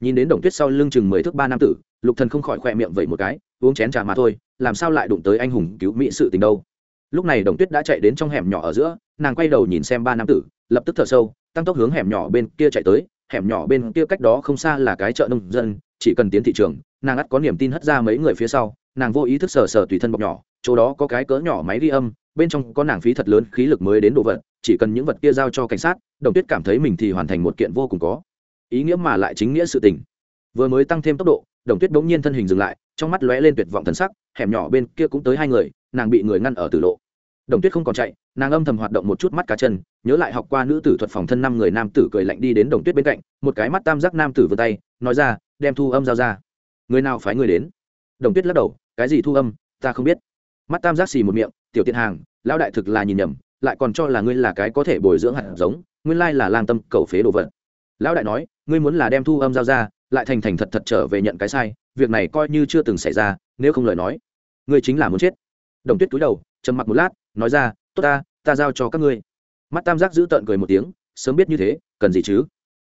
nhìn đến đồng tuyết sau lưng chừng mười thước ba nam tử, lục thần không khỏi khoe miệng vậy một cái, uống chén trà mà thôi, làm sao lại đụng tới anh hùng cứu mỹ sự tình đâu. Lúc này đồng tuyết đã chạy đến trong hẻm nhỏ ở giữa, nàng quay đầu nhìn xem ba nam tử, lập tức thở sâu, tăng tốc hướng hẻm nhỏ bên kia chạy tới, hẻm nhỏ bên kia cách đó không xa là cái chợ nông dân, chỉ cần tiến thị trường, nàng ắt có niềm tin hất ra mấy người phía sau, nàng vô ý thức sờ sờ tùy thân bọc nhỏ, chỗ đó có cái cỡ nhỏ máy ghi âm, bên trong có nàng phí thật lớn khí lực mới đến đồ vật, chỉ cần những vật kia giao cho cảnh sát, đồng tuyết cảm thấy mình thì hoàn thành một kiện vô cùng có ý nghĩa mà lại chính nghĩa sự tình. Vừa mới tăng thêm tốc độ, đồng tuyết bỗng nhiên thân hình dừng lại, trong mắt lóe lên tuyệt vọng thần sắc, hẻm nhỏ bên kia cũng tới hai người, nàng bị người ngăn ở tử lộ. Đồng tuyết không còn chạy, nàng âm thầm hoạt động một chút mắt cá chân, nhớ lại học qua nữ tử thuật phòng thân năm người nam tử cười lạnh đi đến đồng tuyết bên cạnh, một cái mắt tam giác nam tử vươn tay, nói ra, đem thu âm giao ra. Người nào phái người đến? Đồng tuyết lắc đầu, cái gì thu âm, ta không biết. Mắt tam giác xì một miệng, tiểu tiện hàng, lão đại thực là nhìn nhầm, lại còn cho là ngươi là cái có thể bồi dưỡng hạt giống, nguyên lai là lang tâm cầu phế đồ vật. Lão đại nói ngươi muốn là đem thu âm giao ra, lại thành thành thật thật trở về nhận cái sai, việc này coi như chưa từng xảy ra, nếu không lời nói, ngươi chính là muốn chết. Đồng tuyết túi đầu, trầm mặc một lát, nói ra, tốt ta ta giao cho các ngươi. Mắt tam giác giữ tợn cười một tiếng, sớm biết như thế, cần gì chứ?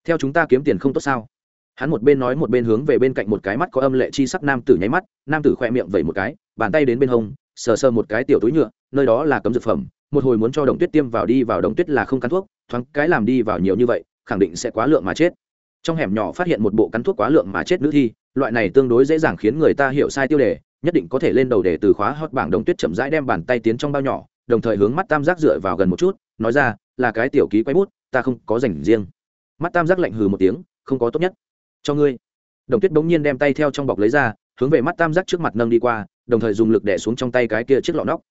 Theo chúng ta kiếm tiền không tốt sao? Hắn một bên nói một bên hướng về bên cạnh một cái mắt có âm lệ chi sắc nam tử nháy mắt, nam tử khoe miệng vẩy một cái, bàn tay đến bên hông, sờ sờ một cái tiểu túi nhựa, nơi đó là cấm dược phẩm, một hồi muốn cho đồng tuyết tiêm vào đi vào đồng tuyết là không cắn thuốc, thoáng cái làm đi vào nhiều như vậy, khẳng định sẽ quá lượng mà chết trong hẻm nhỏ phát hiện một bộ cắn thuốc quá lượng mà chết nữ thi, loại này tương đối dễ dàng khiến người ta hiểu sai tiêu đề, nhất định có thể lên đầu đề từ khóa hot bảng đồng tuyết chậm rãi đem bàn tay tiến trong bao nhỏ, đồng thời hướng mắt tam giác dựa vào gần một chút, nói ra, là cái tiểu ký quay bút, ta không có dành riêng. Mắt tam giác lạnh hừ một tiếng, không có tốt nhất. Cho ngươi. Đồng tuyết bỗng nhiên đem tay theo trong bọc lấy ra, hướng về mắt tam giác trước mặt nâng đi qua, đồng thời dùng lực đẻ xuống trong tay cái kia chiếc lọ nóc.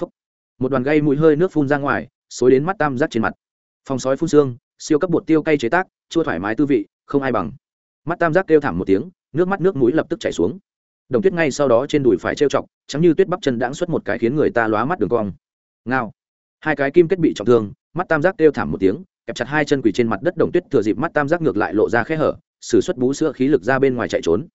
Phúc. một đoàn gây mũi hơi nước phun ra ngoài, xối đến mắt tam giác trên mặt. Phòng sói phun xương, siêu cấp bột tiêu cay chế tác, chua thoải mái tư vị không ai bằng. Mắt tam giác kêu thảm một tiếng, nước mắt nước mũi lập tức chảy xuống. Đồng tuyết ngay sau đó trên đùi phải trêu chọc chẳng như tuyết bắp chân đãng xuất một cái khiến người ta lóa mắt đường cong. Ngao. Hai cái kim kết bị trọng thương, mắt tam giác kêu thảm một tiếng, kẹp chặt hai chân quỳ trên mặt đất đồng tuyết thừa dịp mắt tam giác ngược lại lộ ra khe hở, sử xuất bú sữa khí lực ra bên ngoài chạy trốn.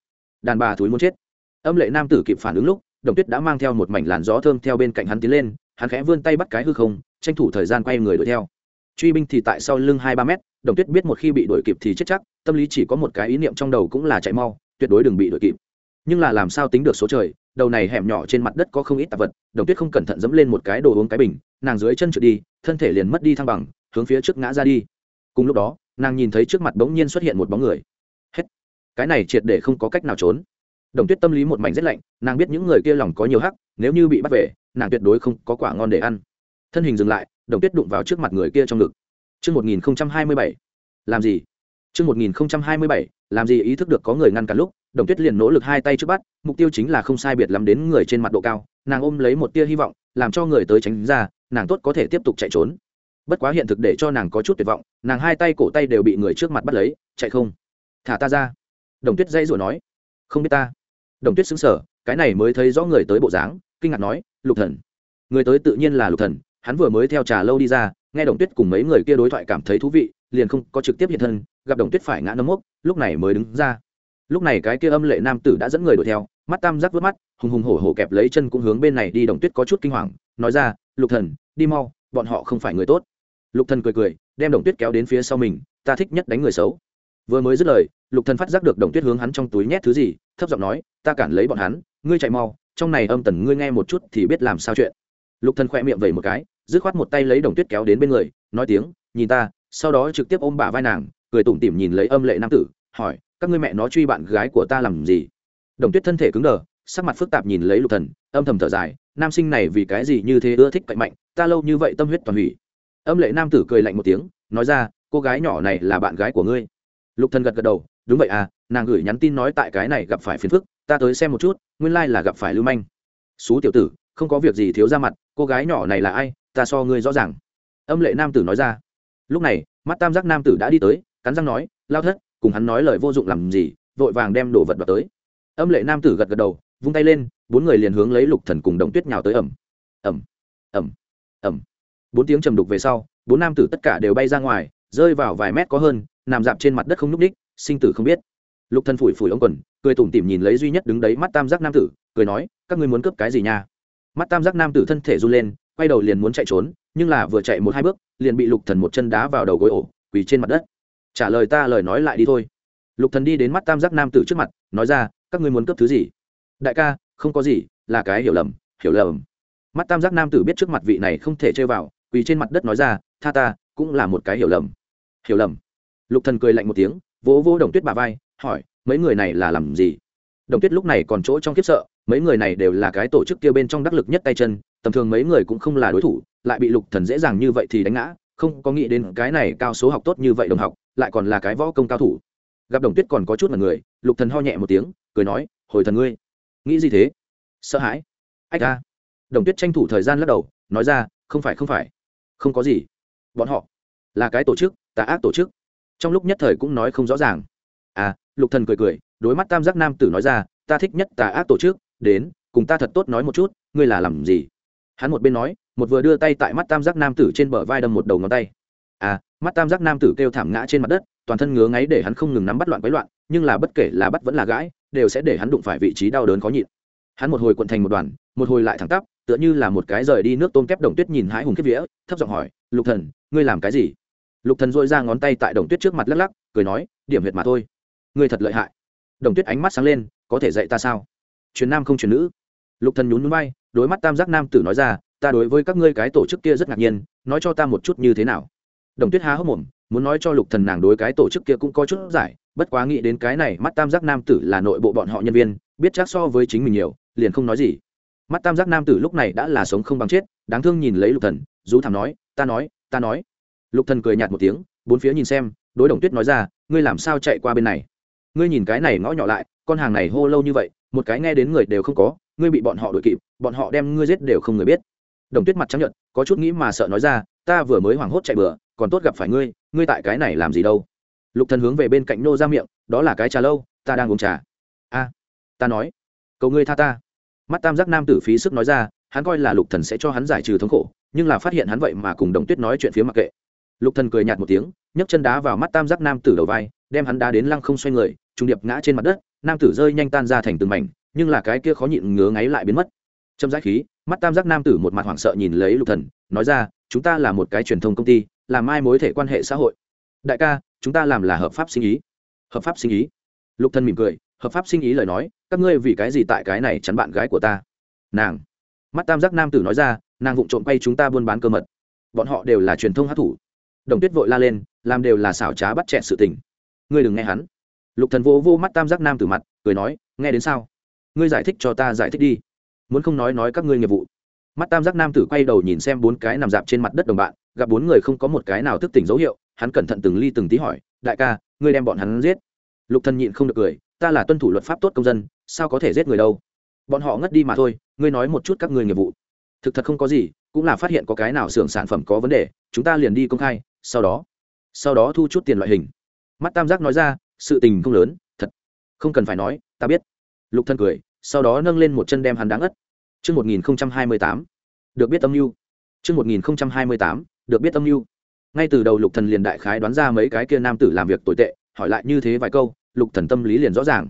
Đàn bà thúi muốn chết. Âm lệ nam tử kịp phản ứng lúc, đồng tuyết đã mang theo một mảnh làn gió thơm theo bên cạnh hắn tiến lên, hắn khẽ vươn tay bắt cái hư không, tranh thủ thời gian quay người đuổi theo. Truy binh thì tại sau lưng hai ba mét đồng tuyết biết một khi bị đuổi kịp thì chết chắc, tâm lý chỉ có một cái ý niệm trong đầu cũng là chạy mau, tuyệt đối đừng bị đuổi kịp. Nhưng là làm sao tính được số trời, đầu này hẻm nhỏ trên mặt đất có không ít tạp vật, đồng tuyết không cẩn thận dẫm lên một cái đồ uống cái bình, nàng dưới chân trượt đi, thân thể liền mất đi thăng bằng, hướng phía trước ngã ra đi. Cùng lúc đó, nàng nhìn thấy trước mặt bỗng nhiên xuất hiện một bóng người. Hết. Cái này triệt để không có cách nào trốn. Đồng tuyết tâm lý một mảnh rét lạnh, nàng biết những người kia lòng có nhiều hắc, nếu như bị bắt về, nàng tuyệt đối không có quả ngon để ăn. Thân hình dừng lại, đồng tuyết đụng vào trước mặt người kia trong ngực. Trước 1027, làm gì? Trước 1027, làm gì ý thức được có người ngăn cản lúc, Đồng Tuyết liền nỗ lực hai tay trước bắt, mục tiêu chính là không sai biệt lắm đến người trên mặt độ cao, nàng ôm lấy một tia hy vọng, làm cho người tới tránh ra, nàng tốt có thể tiếp tục chạy trốn. Bất quá hiện thực để cho nàng có chút tuyệt vọng, nàng hai tay cổ tay đều bị người trước mặt bắt lấy, chạy không. Thả ta ra. Đồng Tuyết dây rủa nói, không biết ta. Đồng Tuyết sững sờ, cái này mới thấy rõ người tới bộ dáng, kinh ngạc nói, Lục Thần. Người tới tự nhiên là Lục Thần, hắn vừa mới theo trà lâu đi ra, nghe đồng tuyết cùng mấy người kia đối thoại cảm thấy thú vị, liền không có trực tiếp hiện thân, gặp đồng tuyết phải ngã nấm mốc, lúc này mới đứng ra. Lúc này cái kia âm lệ nam tử đã dẫn người đuổi theo, mắt tam giác vớt mắt, hùng hùng hổ hổ kẹp lấy chân cũng hướng bên này đi. Đồng tuyết có chút kinh hoàng, nói ra, lục thần, đi mau, bọn họ không phải người tốt. Lục thần cười cười, đem đồng tuyết kéo đến phía sau mình, ta thích nhất đánh người xấu. Vừa mới dứt lời, lục thần phát giác được đồng tuyết hướng hắn trong túi nhét thứ gì, thấp giọng nói, ta cản lấy bọn hắn, ngươi chạy mau, trong này âm tần ngươi nghe một chút thì biết làm sao chuyện. Lục thần khoe miệng vẩy một cái dứt khoát một tay lấy đồng tuyết kéo đến bên người, nói tiếng, nhìn ta. Sau đó trực tiếp ôm bả vai nàng, cười tủm tỉm nhìn lấy âm lệ nam tử, hỏi, các ngươi mẹ nó truy bạn gái của ta làm gì? Đồng tuyết thân thể cứng đờ, sắc mặt phức tạp nhìn lấy lục thần, âm thầm thở dài, nam sinh này vì cái gì như thế ưa thích cạnh mạnh, ta lâu như vậy tâm huyết toàn hủy. Âm lệ nam tử cười lạnh một tiếng, nói ra, cô gái nhỏ này là bạn gái của ngươi. Lục thần gật gật đầu, đúng vậy à nàng gửi nhắn tin nói tại cái này gặp phải phiền phức, ta tới xem một chút, nguyên lai like là gặp phải lưu manh. Xú tiểu tử, không có việc gì thiếu ra mặt, cô gái nhỏ này là ai ta so ngươi rõ ràng. Âm lệ nam tử nói ra. Lúc này, mắt tam giác nam tử đã đi tới, cắn răng nói, lao thất, cùng hắn nói lời vô dụng làm gì, vội vàng đem đồ vật vào tới. Âm lệ nam tử gật gật đầu, vung tay lên, bốn người liền hướng lấy lục thần cùng đồng tuyết nhào tới ẩm ẩm ẩm ẩm bốn tiếng trầm đục về sau, bốn nam tử tất cả đều bay ra ngoài, rơi vào vài mét có hơn, nằm dạp trên mặt đất không n ú c ních sinh tử không biết. Lục thần phủi phủi ống quần, cười tủm tỉm nhìn lấy duy nhất đứng đấy mắt tam giác nam tử, cười nói, các ngươi muốn cướp cái gì nha? Mắt tam giác nam tử thân thể run lên quay đầu liền muốn chạy trốn, nhưng là vừa chạy một hai bước, liền bị lục thần một chân đá vào đầu gối ổ, quỳ trên mặt đất. Trả lời ta lời nói lại đi thôi. Lục thần đi đến mắt tam giác nam tử trước mặt, nói ra, các ngươi muốn cướp thứ gì? Đại ca, không có gì, là cái hiểu lầm hiểu lầm. Mắt tam giác nam tử biết trước mặt vị này không thể chơi vào, quỳ trên mặt đất nói ra, tha ta, cũng là một cái hiểu lầm. Hiểu lầm. Lục thần cười lạnh một tiếng, vỗ vỗ đồng tuyết bà vai, hỏi, mấy người này là làm gì? Đồng tuyết lúc này còn chỗ trong kiếp sợ, mấy người này đều là cái tổ chức kia bên trong đắc lực nhất tay chân tầm thường mấy người cũng không là đối thủ, lại bị lục thần dễ dàng như vậy thì đánh ngã, không có nghĩ đến cái này cao số học tốt như vậy đồng học, lại còn là cái võ công cao thủ. Gặp đồng tuyết còn có chút mặt người, lục thần ho nhẹ một tiếng, cười nói, hồi thần ngươi, nghĩ gì thế? Sợ hãi. Ách ra đồng tuyết tranh thủ thời gian lắc đầu, nói ra, không phải không phải, không có gì. Bọn họ là cái tổ chức, tà ác tổ chức. Trong lúc nhất thời cũng nói không rõ ràng. À lục thần cười cười, đối mắt tam giác nam tử nói ra, ta thích nhất tà ác tổ chức, đến, cùng ta thật tốt nói một chút, ngươi là làm gì? Hắn một bên nói, một vừa đưa tay tại mắt tam giác nam tử trên bờ vai đâm một đầu ngón tay. À mắt tam giác nam tử kêu thảm ngã trên mặt đất, toàn thân ngứa ngáy để hắn không ngừng nắm bắt loạn quấy loạn, nhưng là bất kể là bắt vẫn là gãi, đều sẽ để hắn đụng phải vị trí đau đớn khó nhịn. Hắn một hồi quận thành một đoàn, một hồi lại thẳng tắp, tựa như là một cái rời đi nước tôm kép đồng tuyết nhìn hái hùng kiếp vía, thấp giọng hỏi, lục thần, ngươi làm cái gì? Lục thần dội ra ngón tay tại đồng tuyết trước mặt lắc lắc, cười nói, điểm huyệt mà thôi. Ngươi thật lợi hại. Đồng tuyết ánh mắt sáng lên, có thể dạy ta sao? Truyền nam không truyền nữ lục thần nhún nhún vai, đối mắt tam giác nam tử nói ra ta đối với các ngươi cái tổ chức kia rất ngạc nhiên nói cho ta một chút như thế nào? Đồng tuyết há hốc mồm muốn nói cho lục thần nàng đối cái tổ chức kia cũng có chút giải bất quá nghĩ đến cái này mắt tam giác nam tử là nội bộ bọn họ nhân viên biết chắc so với chính mình nhiều liền không nói gì. Mắt tam giác nam tử lúc này đã là sống không bằng chết đáng thương nhìn lấy lục thần rú thảm nói ta nói ta nói. Lục thần cười nhạt một tiếng bốn phía nhìn xem đối đồng tuyết nói ra ngươi làm sao chạy qua bên này? Ngươi nhìn cái này ngõ nhỏ lại con hàng này hô lâu như vậy một cái nghe đến người đều không có, ngươi bị bọn họ đuổi kịp, bọn họ đem ngươi giết đều không người biết. Đồng tuyết mặt trắng nhận có chút nghĩ mà sợ nói ra, ta vừa mới hoảng hốt chạy bừa, còn tốt gặp phải ngươi ngươi tại cái này làm gì đâu. Lục thần hướng về bên cạnh nô ra miệng, đó là cái trà lâu, ta đang uống trà. A, ta nói, cầu ngươi tha ta. Mắt tam giác nam tử phí sức nói ra, hắn coi là lục thần sẽ cho hắn giải trừ thống khổ, nhưng là phát hiện hắn vậy mà cùng đồng tuyết nói chuyện phía mặc kệ. Lục thần cười nhạt một tiếng, nhấc chân đá vào mắt tam giác nam tử đầu vai, đem hắn đá đến lăng không xoay người trung điệp ngã trên mặt đất nam tử rơi nhanh tan ra thành từng mảnh, nhưng là cái kia khó nhịn ngứa ngáy lại biến mất. Châm giác khí, mắt tam giác nam tử một mặt hoảng sợ nhìn lấy lục thần, nói ra, chúng ta là một cái truyền thông công ty, làm ai mối thể quan hệ xã hội? Đại ca, chúng ta làm là hợp pháp sinh ý. Hợp pháp sinh ý? Lục thần mỉm cười, hợp pháp sinh ý lời nói, các ngươi vì cái gì tại cái này chắn bạn gái của ta? Nàng. Mắt tam giác nam tử nói ra, nàng vụng trộm quay chúng ta buôn bán cơ mật. Bọn họ đều là truyền thông hát thủ. Đồng tuyết vội la lên, làm đều là xảo trá bắt chẹn sự tình. Ngươi đừng nghe hắn lục thần vô vô mắt tam giác nam tử mặt, cười nói, nghe đến sao? Ngươi giải thích cho ta giải thích đi. Muốn không nói nói các ngươi nghiệp vụ. Mắt tam giác nam tử quay đầu nhìn xem bốn cái nằm dạp trên mặt đất đồng bạn, gặp bốn người không có một cái nào thức tỉnh dấu hiệu, hắn cẩn thận từng ly từng tí hỏi, đại ca, ngươi đem bọn hắn giết? Lục thần nhịn không được cười, ta là tuân thủ luật pháp tốt công dân, sao có thể giết người đâu? Bọn họ ngất đi mà thôi, ngươi nói một chút các ngươi nghiệp vụ. Thực thật không có gì, cũng là phát hiện có cái nào xưởng sản phẩm có vấn đề, chúng ta liền đi công khai, sau đó sau đó thu chút tiền loại hình. Mắt tam giác nói ra sự tình không lớn thật không cần phải nói ta biết lục thân cười sau đó nâng lên một chân đem hắn đáng ất Trước 1028, được biết âm mưu. Trước 1028, được biết âm mưu. Ngay từ đầu Lục Thần liền đại khái đoán ra mấy cái kia nam tử làm việc tồi tệ, hỏi lại như thế vài câu, Lục Thần tâm lý liền rõ ràng.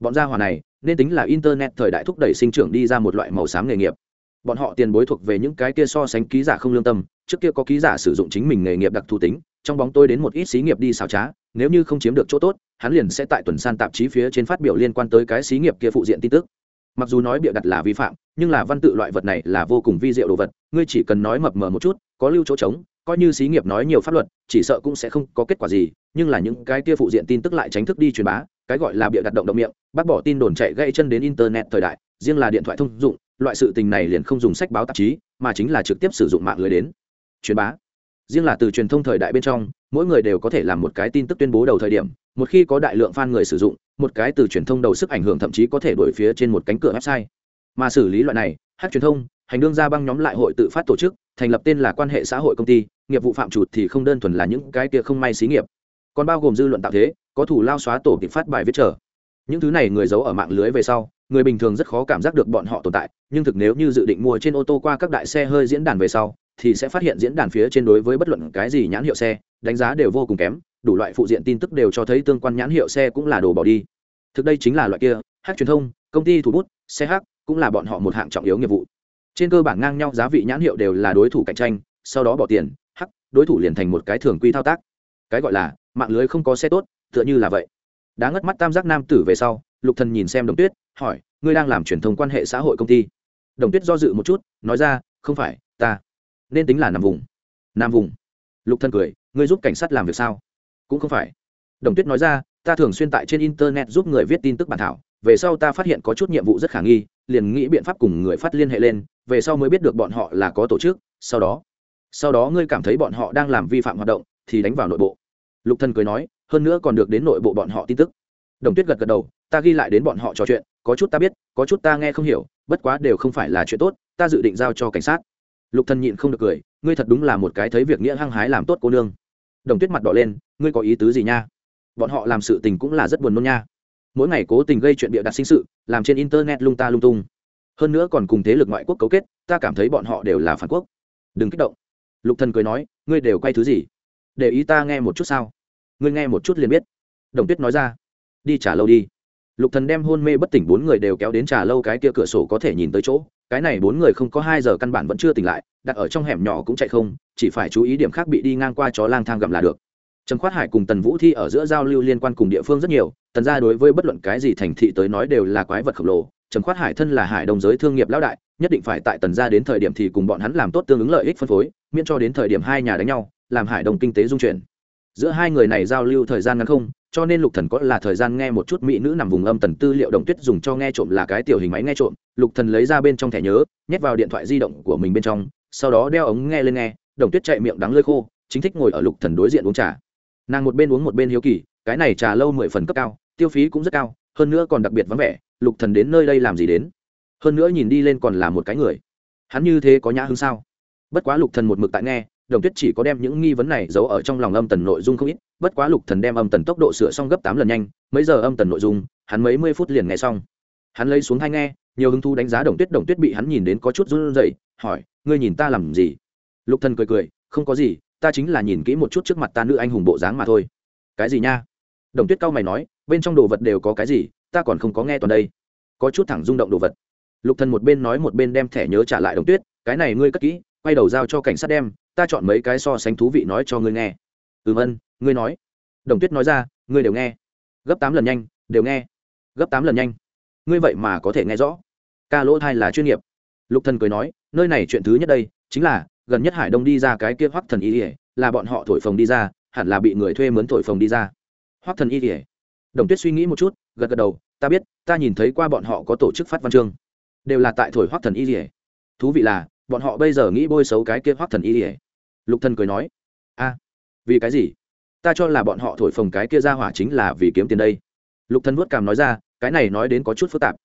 Bọn gia hỏa này, nên tính là internet thời đại thúc đẩy sinh trưởng đi ra một loại màu xám nghề nghiệp. Bọn họ tiền bối thuộc về những cái kia so sánh ký giả không lương tâm, trước kia có ký giả sử dụng chính mình nghề nghiệp đặc thù tính, trong bóng tôi đến một ít xí nghiệp đi xào trá, nếu như không chiếm được chỗ tốt, hắn liền sẽ tại tuần san tạp chí phía trên phát biểu liên quan tới cái xí nghiệp kia phụ diện tin tức. Mặc dù nói bịa đặt là vi phạm nhưng là văn tự loại vật này là vô cùng vi diệu đồ vật ngươi chỉ cần nói mập mờ một chút có lưu chỗ trống coi như xí nghiệp nói nhiều pháp luật chỉ sợ cũng sẽ không có kết quả gì nhưng là những cái kia phụ diện tin tức lại tránh thức đi truyền bá cái gọi là bịa đặt động động miệng bác bỏ tin đồn chạy gây chân đến internet thời đại riêng là điện thoại thông dụng loại sự tình này liền không dùng sách báo tạp chí mà chính là trực tiếp sử dụng mạng lưới đến truyền bá riêng là từ truyền thông thời đại bên trong, mỗi người đều có thể làm một cái tin tức tuyên bố đầu thời điểm, một khi có đại lượng fan người sử dụng, một cái từ truyền thông đầu sức ảnh hưởng thậm chí có thể đổi phía trên một cánh cửa website. Mà xử lý loại này, hát truyền thông, hành đương ra băng nhóm lại hội tự phát tổ chức, thành lập tên là quan hệ xã hội công ty, nghiệp vụ phạm trụt thì không đơn thuần là những cái kia không may xí nghiệp. Còn bao gồm dư luận tạo thế, có thủ lao xóa tổ kịp phát bài viết trở những thứ này người giấu ở mạng lưới về sau, người bình thường rất khó cảm giác được bọn họ tồn tại, nhưng thực nếu như dự định mua trên ô tô qua các đại xe hơi diễn đàn về sau thì sẽ phát hiện diễn đàn phía trên đối với bất luận cái gì nhãn hiệu xe, đánh giá đều vô cùng kém, đủ loại phụ diện tin tức đều cho thấy tương quan nhãn hiệu xe cũng là đồ bỏ đi. Thực đây chính là loại kia, hát truyền thông, công ty thủ bút, xe hát, cũng là bọn họ một hạng trọng yếu nghiệp vụ. Trên cơ bản ngang nhau giá vị nhãn hiệu đều là đối thủ cạnh tranh, sau đó bỏ tiền hắc đối thủ liền thành một cái thường quy thao tác. Cái gọi là, mạng lưới không có xe tốt, tựa như là vậy. Đã ngất mắt tam giác nam tử về sau, lục thần nhìn xem đồng tuyết, hỏi, ngươi đang làm truyền thông quan hệ xã hội công ty? Đồng tuyết do dự một chút, nói ra, không phải, ta nên tính là nằm vùng. Nam vùng. Lục Thân cười, ngươi giúp cảnh sát làm việc sao? Cũng không phải. Đồng tuyết nói ra, ta thường xuyên tại trên internet giúp người viết tin tức bản thảo, về sau ta phát hiện có chút nhiệm vụ rất khả nghi, liền nghĩ biện pháp cùng người phát liên hệ lên, về sau mới biết được bọn họ là có tổ chức, sau đó sau đó ngươi cảm thấy bọn họ đang làm vi phạm hoạt động, thì đánh vào nội bộ. Lục Thân cười nói, hơn nữa còn được đến nội bộ bọn họ tin tức. Đồng tuyết gật gật đầu, ta ghi lại đến bọn họ trò chuyện, có chút ta biết, có chút ta nghe không hiểu, bất quá đều không phải là chuyện tốt, ta dự định giao cho cảnh sát lục thần nhịn không được cười, ngươi thật đúng là một cái thấy việc nghĩa hăng hái làm tốt cô nương. Đồng tuyết mặt đỏ lên, ngươi có ý tứ gì nha? Bọn họ làm sự tình cũng là rất buồn nôn nha. Mỗi ngày cố tình gây chuyện bịa đặt sinh sự, làm trên internet lung ta lung tung. Hơn nữa còn cùng thế lực ngoại quốc cấu kết, ta cảm thấy bọn họ đều là phản quốc. Đừng kích động. Lục thần cười nói, ngươi đều quay thứ gì? Để ý ta nghe một chút sao? Ngươi nghe một chút liền biết. Đồng tuyết nói ra, đi trả lâu đi. Lục thần đem hôn mê bất tỉnh bốn người đều kéo đến trà lâu cái kia cửa sổ có thể nhìn tới chỗ cái này bốn người không có hai giờ căn bản vẫn chưa tỉnh lại, đặt ở trong hẻm nhỏ cũng chạy không, chỉ phải chú ý điểm khác bị đi ngang qua chó lang thang gặm là được. Trần khoát hải cùng tần vũ thi ở giữa giao lưu liên quan cùng địa phương rất nhiều, tần ra đối với bất luận cái gì thành thị tới nói đều là quái vật khổng lồ. Trần khoát hải thân là hải đồng giới thương nghiệp lão đại, nhất định phải tại tần ra đến thời điểm thì cùng bọn hắn làm tốt tương ứng lợi ích phân phối, miễn cho đến thời điểm hai nhà đánh nhau, làm hải đồng kinh tế dung chuyển. Giữa hai người này giao lưu thời gian ngắn không cho nên lục thần có là thời gian nghe một chút mỹ nữ nằm vùng âm tần tư liệu đồng tuyết dùng cho nghe trộm là cái tiểu hình máy nghe trộm. Lục thần lấy ra bên trong thẻ nhớ, nhét vào điện thoại di động của mình bên trong, sau đó đeo ống nghe lên nghe, đồng tuyết chạy miệng đắng lơi khô, chính thích ngồi ở lục thần đối diện uống trà. Nàng một bên uống một bên hiếu kỳ, cái này trà lâu mười phần cấp cao, tiêu phí cũng rất cao, hơn nữa còn đặc biệt vắng vẻ, lục thần đến nơi đây làm gì đến? Hơn nữa nhìn đi lên còn là một cái người. Hắn như thế có nhã hứng sao? Bất quá lục thần một mực tại nghe đồng tuyết chỉ có đem những nghi vấn này giấu ở trong lòng âm tần nội dung không ít, bất quá lục thần đem âm tần tốc độ sửa xong gấp tám lần nhanh, mấy giờ âm tần nội dung, hắn mấy mươi phút liền nghe xong. Hắn lấy xuống hai nghe, nhiều hứng thú đánh giá đồng tuyết đồng tuyết bị hắn nhìn đến có chút run rẩy, hỏi, ngươi nhìn ta làm gì? Lục thần cười cười, không có gì, ta chính là nhìn kỹ một chút trước mặt ta nữ anh hùng bộ dáng mà thôi. Cái gì nha? Đồng tuyết cao mày nói, bên trong đồ vật đều có cái gì, ta còn không có nghe toàn đây. Có chút thẳng rung động đồ vật. Lục thần một bên nói một bên đem thẻ nhớ trả lại đồng tuyết, cái này ngươi cất kỹ, quay đầu giao cho cảnh sát đem ta chọn mấy cái so sánh thú vị nói cho ngươi nghe. Ừm ân ngươi nói. Đồng tuyết nói ra, ngươi đều nghe. Gấp tám lần nhanh, đều nghe. Gấp tám lần nhanh. Ngươi vậy mà có thể nghe rõ. Ca lỗ thai là chuyên nghiệp. Lục thần cười nói, nơi này chuyện thứ nhất đây, chính là, gần nhất hải đông đi ra cái kia hoắc thần y ỉa là bọn họ thổi phồng đi ra, hẳn là bị người thuê mướn thổi phồng đi ra. Hoắc thần y ỉa đồng tuyết suy nghĩ một chút, gật gật đầu, ta biết, ta nhìn thấy qua bọn họ có tổ chức phát văn chương. Đều là tại thổi hoắc thần y ỉa thú vị là, bọn họ bây giờ nghĩ bôi xấu cái kia hoắc thần y ỉa lục thần cười nói, a, vì cái gì? Ta cho là bọn họ thổi phồng cái kia ra hỏa chính là vì kiếm tiền đây. Lục thần vuốt cằm nói ra, cái này nói đến có chút phức tạp.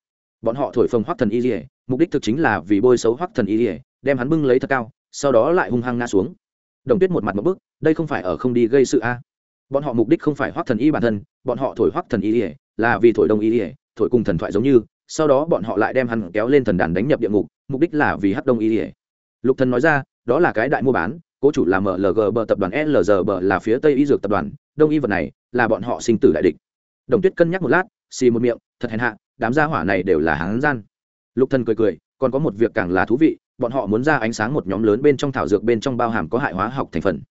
Bọn họ thổi phồng hoắc thần y ỉa mục đích thực chính là vì bôi xấu hoắc thần y ỉa đem hắn bưng lấy thật cao, sau đó lại hung hăng ngã xuống. Đồng tuyết một mặt một bức, đây không phải ở không đi gây sự a? Bọn họ mục đích không phải hoắc thần y bản thân, bọn họ thổi hoắc thần y ỉa là vì thổi đông y ỉa thổi cùng thần thoại giống như, sau đó bọn họ lại đem hắn kéo lên thần đàn đánh nhập địa ngục, mục đích là vì hắc đông y ỉa lục thần nói ra, đó là cái đại mua bán cố chủ là mlg bờ tập đoàn lg bờ là phía tây y dược tập đoàn đông y vật này là bọn họ sinh tử đại địch. Đồng tuyết cân nhắc một lát xì một miệng thật hèn hạ đám gia hỏa này đều là hán gian. Lục thần cười cười còn có một việc càng là thú vị bọn họ muốn ra ánh sáng một nhóm lớn bên trong thảo dược bên trong bao hàm có hại hóa học thành phần.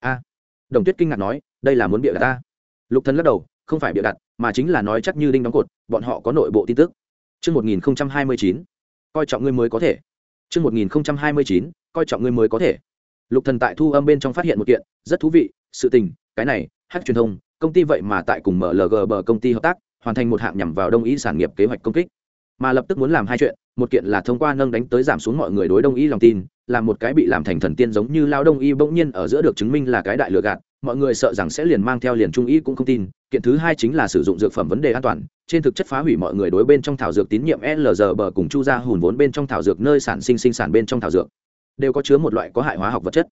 A. Đồng tuyết kinh ngạc nói đây là muốn bịa đặt ta. Lục thần lắc đầu không phải bịa đặt mà chính là nói chắc như đinh đóng cột bọn họ có nội bộ tin tức. Trước 1029, coi trọng ngươi mới có thể. Trước 1029, coi trọng ngươi mới có thể. Lục Thần tại thu âm bên trong phát hiện một kiện rất thú vị, sự tình, cái này, hack truyền thông, công ty vậy mà tại cùng MLG bờ công ty hợp tác, hoàn thành một hạng nhằm vào đông y sản nghiệp kế hoạch công kích. Mà lập tức muốn làm hai chuyện một kiện là thông qua nâng đánh tới giảm xuống mọi người đối đông y lòng tin là một cái bị làm thành thần tiên giống như lao đông y bỗng nhiên ở giữa được chứng minh là cái đại lừa gạt mọi người sợ rằng sẽ liền mang theo liền trung y cũng không tin kiện thứ hai chính là sử dụng dược phẩm vấn đề an toàn trên thực chất phá hủy mọi người đối bên trong thảo dược tín nhiệm lg bờ cùng chu ra hùn vốn bên trong thảo dược nơi sản sinh sinh sản bên trong thảo dược đều có chứa một loại có hại hóa học vật chất.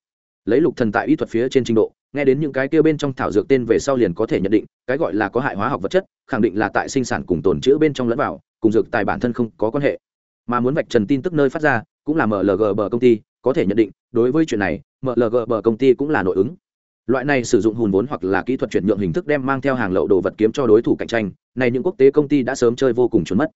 Lấy lục thần tại y thuật phía trên trình độ, nghe đến những cái kia bên trong thảo dược tên về sau liền có thể nhận định, cái gọi là có hại hóa học vật chất, khẳng định là tại sinh sản cùng tồn chữ bên trong lẫn vào, cùng dược tài bản thân không có quan hệ. Mà muốn vạch trần tin tức nơi phát ra, cũng là mlg bờ công ty, có thể nhận định, đối với chuyện này mlg bờ công ty cũng là nội ứng. Loại này sử dụng hùn vốn hoặc là kỹ thuật chuyển nhượng hình thức đem mang theo hàng lậu đồ vật kiếm cho đối thủ cạnh tranh, này những quốc tế công ty đã sớm chơi vô cùng trốn mất.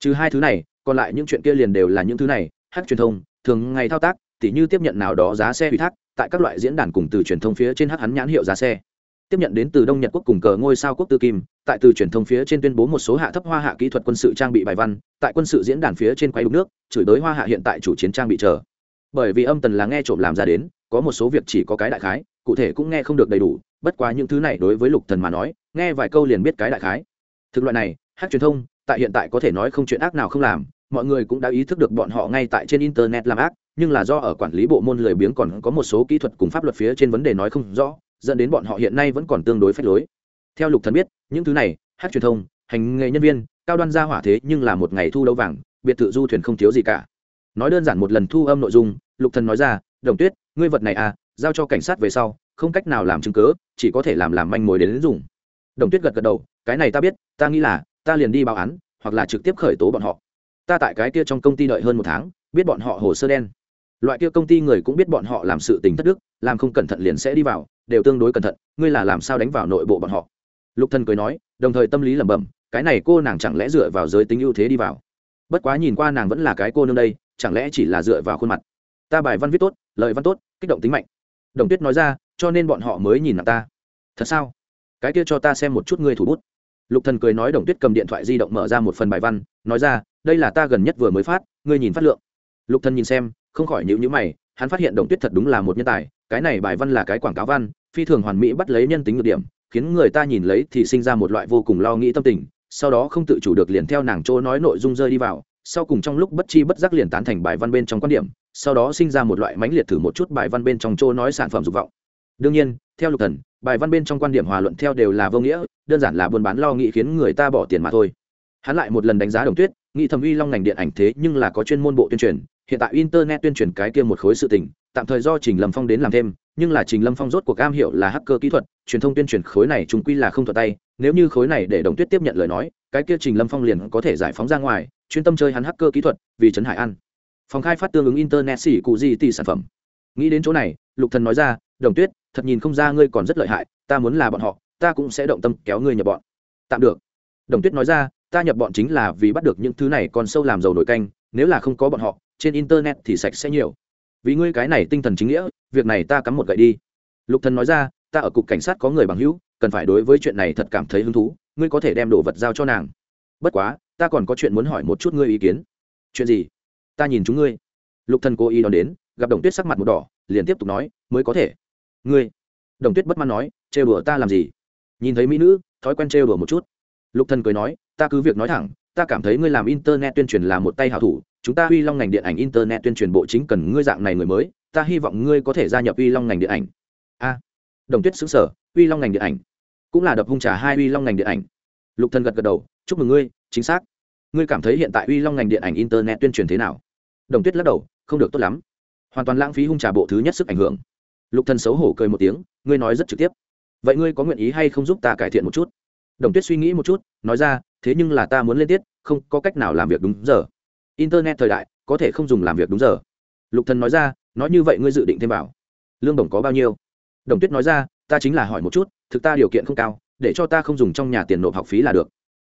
Trừ hai thứ này, còn lại những chuyện kia liền đều là những thứ này, hát truyền thông, thường ngày thao tác tỉ như tiếp nhận nào đó giá xe ủy thác, tại các loại diễn đàn cùng từ truyền thông phía trên hắc hắn nhãn hiệu giá xe. Tiếp nhận đến từ đông nhật quốc cùng cờ ngôi sao quốc tư kim, tại từ truyền thông phía trên tuyên bố một số hạ thấp hoa hạ kỹ thuật quân sự trang bị bài văn, tại quân sự diễn đàn phía trên quay đục nước, chửi đới hoa hạ hiện tại chủ chiến trang bị chờ. Bởi vì âm tần là nghe trộm làm ra đến, có một số việc chỉ có cái đại khái, cụ thể cũng nghe không được đầy đủ, bất quá những thứ này đối với lục thần mà nói, nghe vài câu liền biết cái đại khái. Thực loại này, hát truyền thông, tại hiện tại có thể nói không chuyện ác nào không làm, mọi người cũng đã ý thức được bọn họ ngay tại trên internet làm ác nhưng là do ở quản lý bộ môn lười biếng còn có một số kỹ thuật cùng pháp luật phía trên vấn đề nói không rõ dẫn đến bọn họ hiện nay vẫn còn tương đối phách lối. Theo lục thần biết những thứ này hát truyền thông hành nghề nhân viên cao đoan gia hỏa thế nhưng là một ngày thu lâu vàng biệt thự du thuyền không thiếu gì cả. Nói đơn giản một lần thu âm nội dung lục thần nói ra đồng tuyết ngươi vật này à giao cho cảnh sát về sau không cách nào làm chứng cớ chỉ có thể làm làm manh mối đến, đến dùng. Đồng tuyết gật gật đầu cái này ta biết ta nghĩ là ta liền đi báo án hoặc là trực tiếp khởi tố bọn họ. Ta tại cái kia trong công ty đợi hơn một tháng biết bọn họ hồ sơ đen loại kia công ty người cũng biết bọn họ làm sự tình thất đức, làm không cẩn thận liền sẽ đi vào, đều tương đối cẩn thận, ngươi là làm sao đánh vào nội bộ bọn họ? Lục thần cười nói, đồng thời tâm lý lẩm bẩm, cái này cô nàng chẳng lẽ dựa vào giới tính ưu thế đi vào? Bất quá nhìn qua nàng vẫn là cái cô nương đây, chẳng lẽ chỉ là dựa vào khuôn mặt? Ta bài văn viết tốt, lời văn tốt, kích động tính mạnh. Đồng tuyết nói ra, cho nên bọn họ mới nhìn nặng ta. Thật sao? Cái kia cho ta xem một chút ngươi thủ bút. Lục thần cười nói, đồng tuyết cầm điện thoại di động mở ra một phần bài văn, nói ra, đây là ta gần nhất vừa mới phát, ngươi nhìn phát lượng. Lục thần nhìn xem không khỏi nhíu nhíu mày, hắn phát hiện đồng tuyết thật đúng là một nhân tài, cái này bài văn là cái quảng cáo văn, phi thường hoàn mỹ bắt lấy nhân tính ngược điểm, khiến người ta nhìn lấy thì sinh ra một loại vô cùng lo nghĩ tâm tình, sau đó không tự chủ được liền theo nàng chỗ nói nội dung rơi đi vào, sau cùng trong lúc bất chi bất giác liền tán thành bài văn bên trong quan điểm, sau đó sinh ra một loại mãnh liệt thử một chút bài văn bên trong chỗ nói sản phẩm dục vọng. Đương nhiên, theo lục thần, bài văn bên trong quan điểm hòa luận theo đều là vô nghĩa, đơn giản là buôn bán lo nghĩ khiến người ta bỏ tiền mà thôi. Hắn lại một lần đánh giá đồng tuyết, nghĩ thầm uy long ngành điện ảnh thế nhưng là có chuyên môn bộ tuyên truyền hiện tại internet tuyên truyền cái kia một khối sự tình, tạm thời do trình lâm phong đến làm thêm, nhưng là trình lâm phong rốt cuộc am hiểu là hacker kỹ thuật, truyền thông tuyên truyền khối này chúng quy là không thuật tay, nếu như khối này để đồng tuyết tiếp nhận lời nói, cái kia trình lâm phong liền có thể giải phóng ra ngoài, chuyên tâm chơi hắn hacker kỹ thuật, vì trấn hải ăn phòng khai phát tương ứng internet xỉ cụ gì tỷ sản phẩm. Nghĩ đến chỗ này, lục thần nói ra, đồng tuyết, thật nhìn không ra ngươi còn rất lợi hại, ta muốn là bọn họ, ta cũng sẽ động tâm kéo ngươi nhập bọn. Tạm được. Đồng tuyết nói ra, ta nhập bọn chính là vì bắt được những thứ này còn sâu làm giàu nổi canh, nếu là không có bọn họ trên internet thì sạch sẽ nhiều. Vì ngươi cái này tinh thần chính nghĩa, việc này ta cắm một gậy đi. Lục thần nói ra, ta ở cục cảnh sát có người bằng hữu, cần phải đối với chuyện này thật cảm thấy hứng thú, ngươi có thể đem đồ vật giao cho nàng. Bất quá, ta còn có chuyện muốn hỏi một chút ngươi ý kiến. Chuyện gì? Ta nhìn chúng ngươi. Lục thần cố ý đón đến, gặp đồng tuyết sắc mặt một đỏ, liền tiếp tục nói, mới có thể. Ngươi? Đồng tuyết bất mãn nói, trêu đùa ta làm gì? Nhìn thấy mỹ nữ, thói quen trêu đùa một chút. Lục thần cười nói, ta cứ việc nói thẳng, ta cảm thấy ngươi làm internet tuyên truyền là một tay hảo thủ chúng ta uy long ngành điện ảnh internet tuyên truyền bộ chính cần ngươi dạng này người mới, ta hy vọng ngươi có thể gia nhập uy long ngành điện ảnh. A. Đồng tuyết xứng sở uy long ngành điện ảnh? Cũng là đập hung trà hai uy long ngành điện ảnh. Lục thần gật gật đầu, chúc mừng ngươi, chính xác. Ngươi cảm thấy hiện tại uy long ngành điện ảnh internet tuyên truyền thế nào? Đồng tuyết lắc đầu, không được tốt lắm. Hoàn toàn lãng phí hung trà bộ thứ nhất sức ảnh hưởng. Lục thần xấu hổ cười một tiếng, ngươi nói rất trực tiếp. Vậy ngươi có nguyện ý hay không giúp ta cải thiện một chút? Đồng tuyết suy nghĩ một chút, nói ra, thế nhưng là ta muốn lên tiết, không có cách nào làm việc đúng giờ internet thời đại, có thể không dùng làm việc đúng giờ. Lục thần nói ra, nói như vậy ngươi dự định thêm vào. Lương đồng có bao nhiêu? Đồng tuyết nói ra, ta chính là hỏi một chút, thực ta điều kiện không cao, để cho ta không dùng trong nhà tiền nộp học phí là được.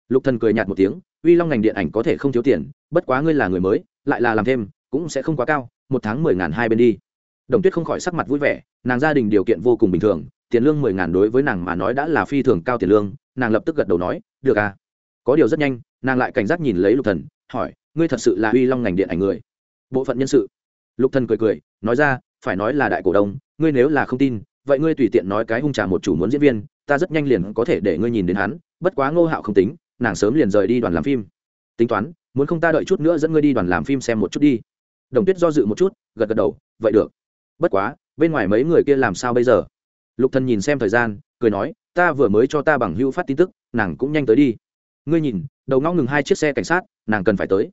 Lục thần cười nhạt một tiếng, uy long ngành điện ảnh có thể không thiếu tiền, bất quá ngươi là người mới, lại là làm thêm, cũng sẽ không quá cao, một tháng mười ngàn hai bên đi. Đồng tuyết không khỏi sắc mặt vui vẻ, nàng gia đình điều kiện vô cùng bình thường, tiền lương mười ngàn đối với nàng mà nói đã là phi thường cao tiền lương, nàng lập tức gật đầu nói, được à. Có điều rất nhanh, nàng lại cảnh giác nhìn lấy lục thần, hỏi ngươi thật sự là uy long ngành điện ảnh người. Bộ phận nhân sự. Lục thần cười cười, nói ra, phải nói là đại cổ đông, ngươi nếu là không tin, vậy ngươi tùy tiện nói cái hung trà một chủ muốn diễn viên, ta rất nhanh liền có thể để ngươi nhìn đến hắn, bất quá ngô hạo không tính, nàng sớm liền rời đi đoàn làm phim. Tính toán, muốn không ta đợi chút nữa dẫn ngươi đi đoàn làm phim xem một chút đi. Đồng tuyết do dự một chút, gật gật đầu, vậy được. Bất quá, bên ngoài mấy người kia làm sao bây giờ? Lục thần nhìn xem thời gian, cười nói, ta vừa mới cho ta bằng hữu phát tin tức, nàng cũng nhanh tới đi. Ngươi nhìn, đầu ngõ ngừng hai chiếc xe cảnh sát, nàng cần phải tới.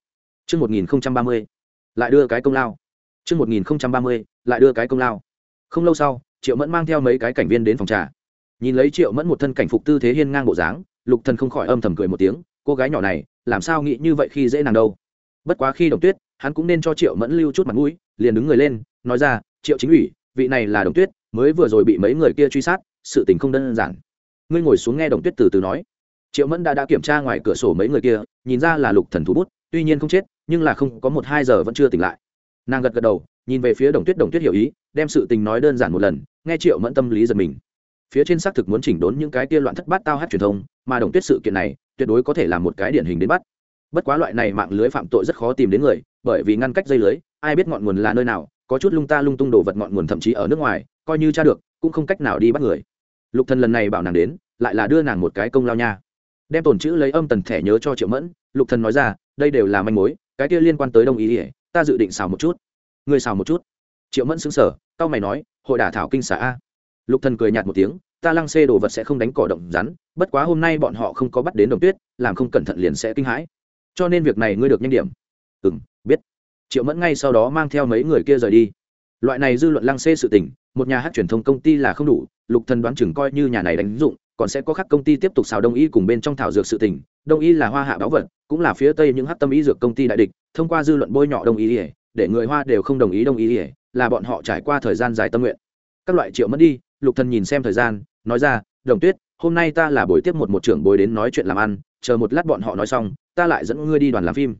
Chương 1030, lại đưa cái công lao. Chương 1030, lại đưa cái công lao. Không lâu sau, Triệu Mẫn mang theo mấy cái cảnh viên đến phòng trà. Nhìn lấy Triệu Mẫn một thân cảnh phục tư thế hiên ngang bộ dáng, Lục Thần không khỏi âm thầm cười một tiếng, cô gái nhỏ này, làm sao nghĩ như vậy khi dễ nàng đâu. Bất quá khi Đồng Tuyết, hắn cũng nên cho Triệu Mẫn lưu chút mặt mũi, liền đứng người lên, nói ra, "Triệu chính ủy, vị này là Đồng Tuyết, mới vừa rồi bị mấy người kia truy sát, sự tình không đơn giản." Ngươi ngồi xuống nghe Đồng Tuyết từ từ nói. Triệu Mẫn đã đã kiểm tra ngoài cửa sổ mấy người kia, nhìn ra là Lục Thần thủ bút, tuy nhiên không chết, nhưng là không có một hai giờ vẫn chưa tỉnh lại. Nàng gật gật đầu, nhìn về phía đồng tuyết đồng tuyết hiểu ý, đem sự tình nói đơn giản một lần, nghe triệu mẫn tâm lý giật mình. Phía trên xác thực muốn chỉnh đốn những cái kia loạn thất bát tao hát truyền thông, mà đồng tuyết sự kiện này, tuyệt đối có thể là một cái điển hình đến bắt. Bất quá loại này mạng lưới phạm tội rất khó tìm đến người, bởi vì ngăn cách dây lưới, ai biết ngọn nguồn là nơi nào, có chút lung ta lung tung đổ vật ngọn nguồn thậm chí ở nước ngoài, coi như cha được, cũng không cách nào đi bắt người. Lục thần lần này bảo nàng đến, lại là đưa nàng một cái công lao nha. Đem tồn chữ lấy âm tần thẻ nhớ cho triệu mẫn, lục thần nói ra, đây đều là manh mối cái kia liên quan tới đông ý ỉa, ta dự định xào một chút. Ngươi xào một chút. Triệu mẫn xứng sở tao mày nói, hội đả thảo kinh xả a. Lục thần cười nhạt một tiếng, ta lăng xê đồ vật sẽ không đánh cỏ động rắn, bất quá hôm nay bọn họ không có bắt đến đồng tuyết, làm không cẩn thận liền sẽ kinh hãi. Cho nên việc này ngươi được nhanh điểm. Ừ biết. Triệu mẫn ngay sau đó mang theo mấy người kia rời đi. Loại này dư luận lăng xê sự tình, một nhà hát truyền thông công ty là không đủ, lục thần đoán chừng coi như nhà này đánh dụng còn sẽ có các công ty tiếp tục xào đông y cùng bên trong thảo dược sự tình. Đông y là hoa hạ báu vật, cũng là phía tây những hát tâm y dược công ty đại địch, thông qua dư luận bôi nhọ đông y để người hoa đều không đồng ý đông y là bọn họ trải qua thời gian dài tâm nguyện. Các loại triệu mất đi, lục thần nhìn xem thời gian, nói ra, đồng tuyết, hôm nay ta là buổi tiếp một một trưởng bồi đến nói chuyện làm ăn, chờ một lát bọn họ nói xong, ta lại dẫn ngươi đi đoàn làm phim.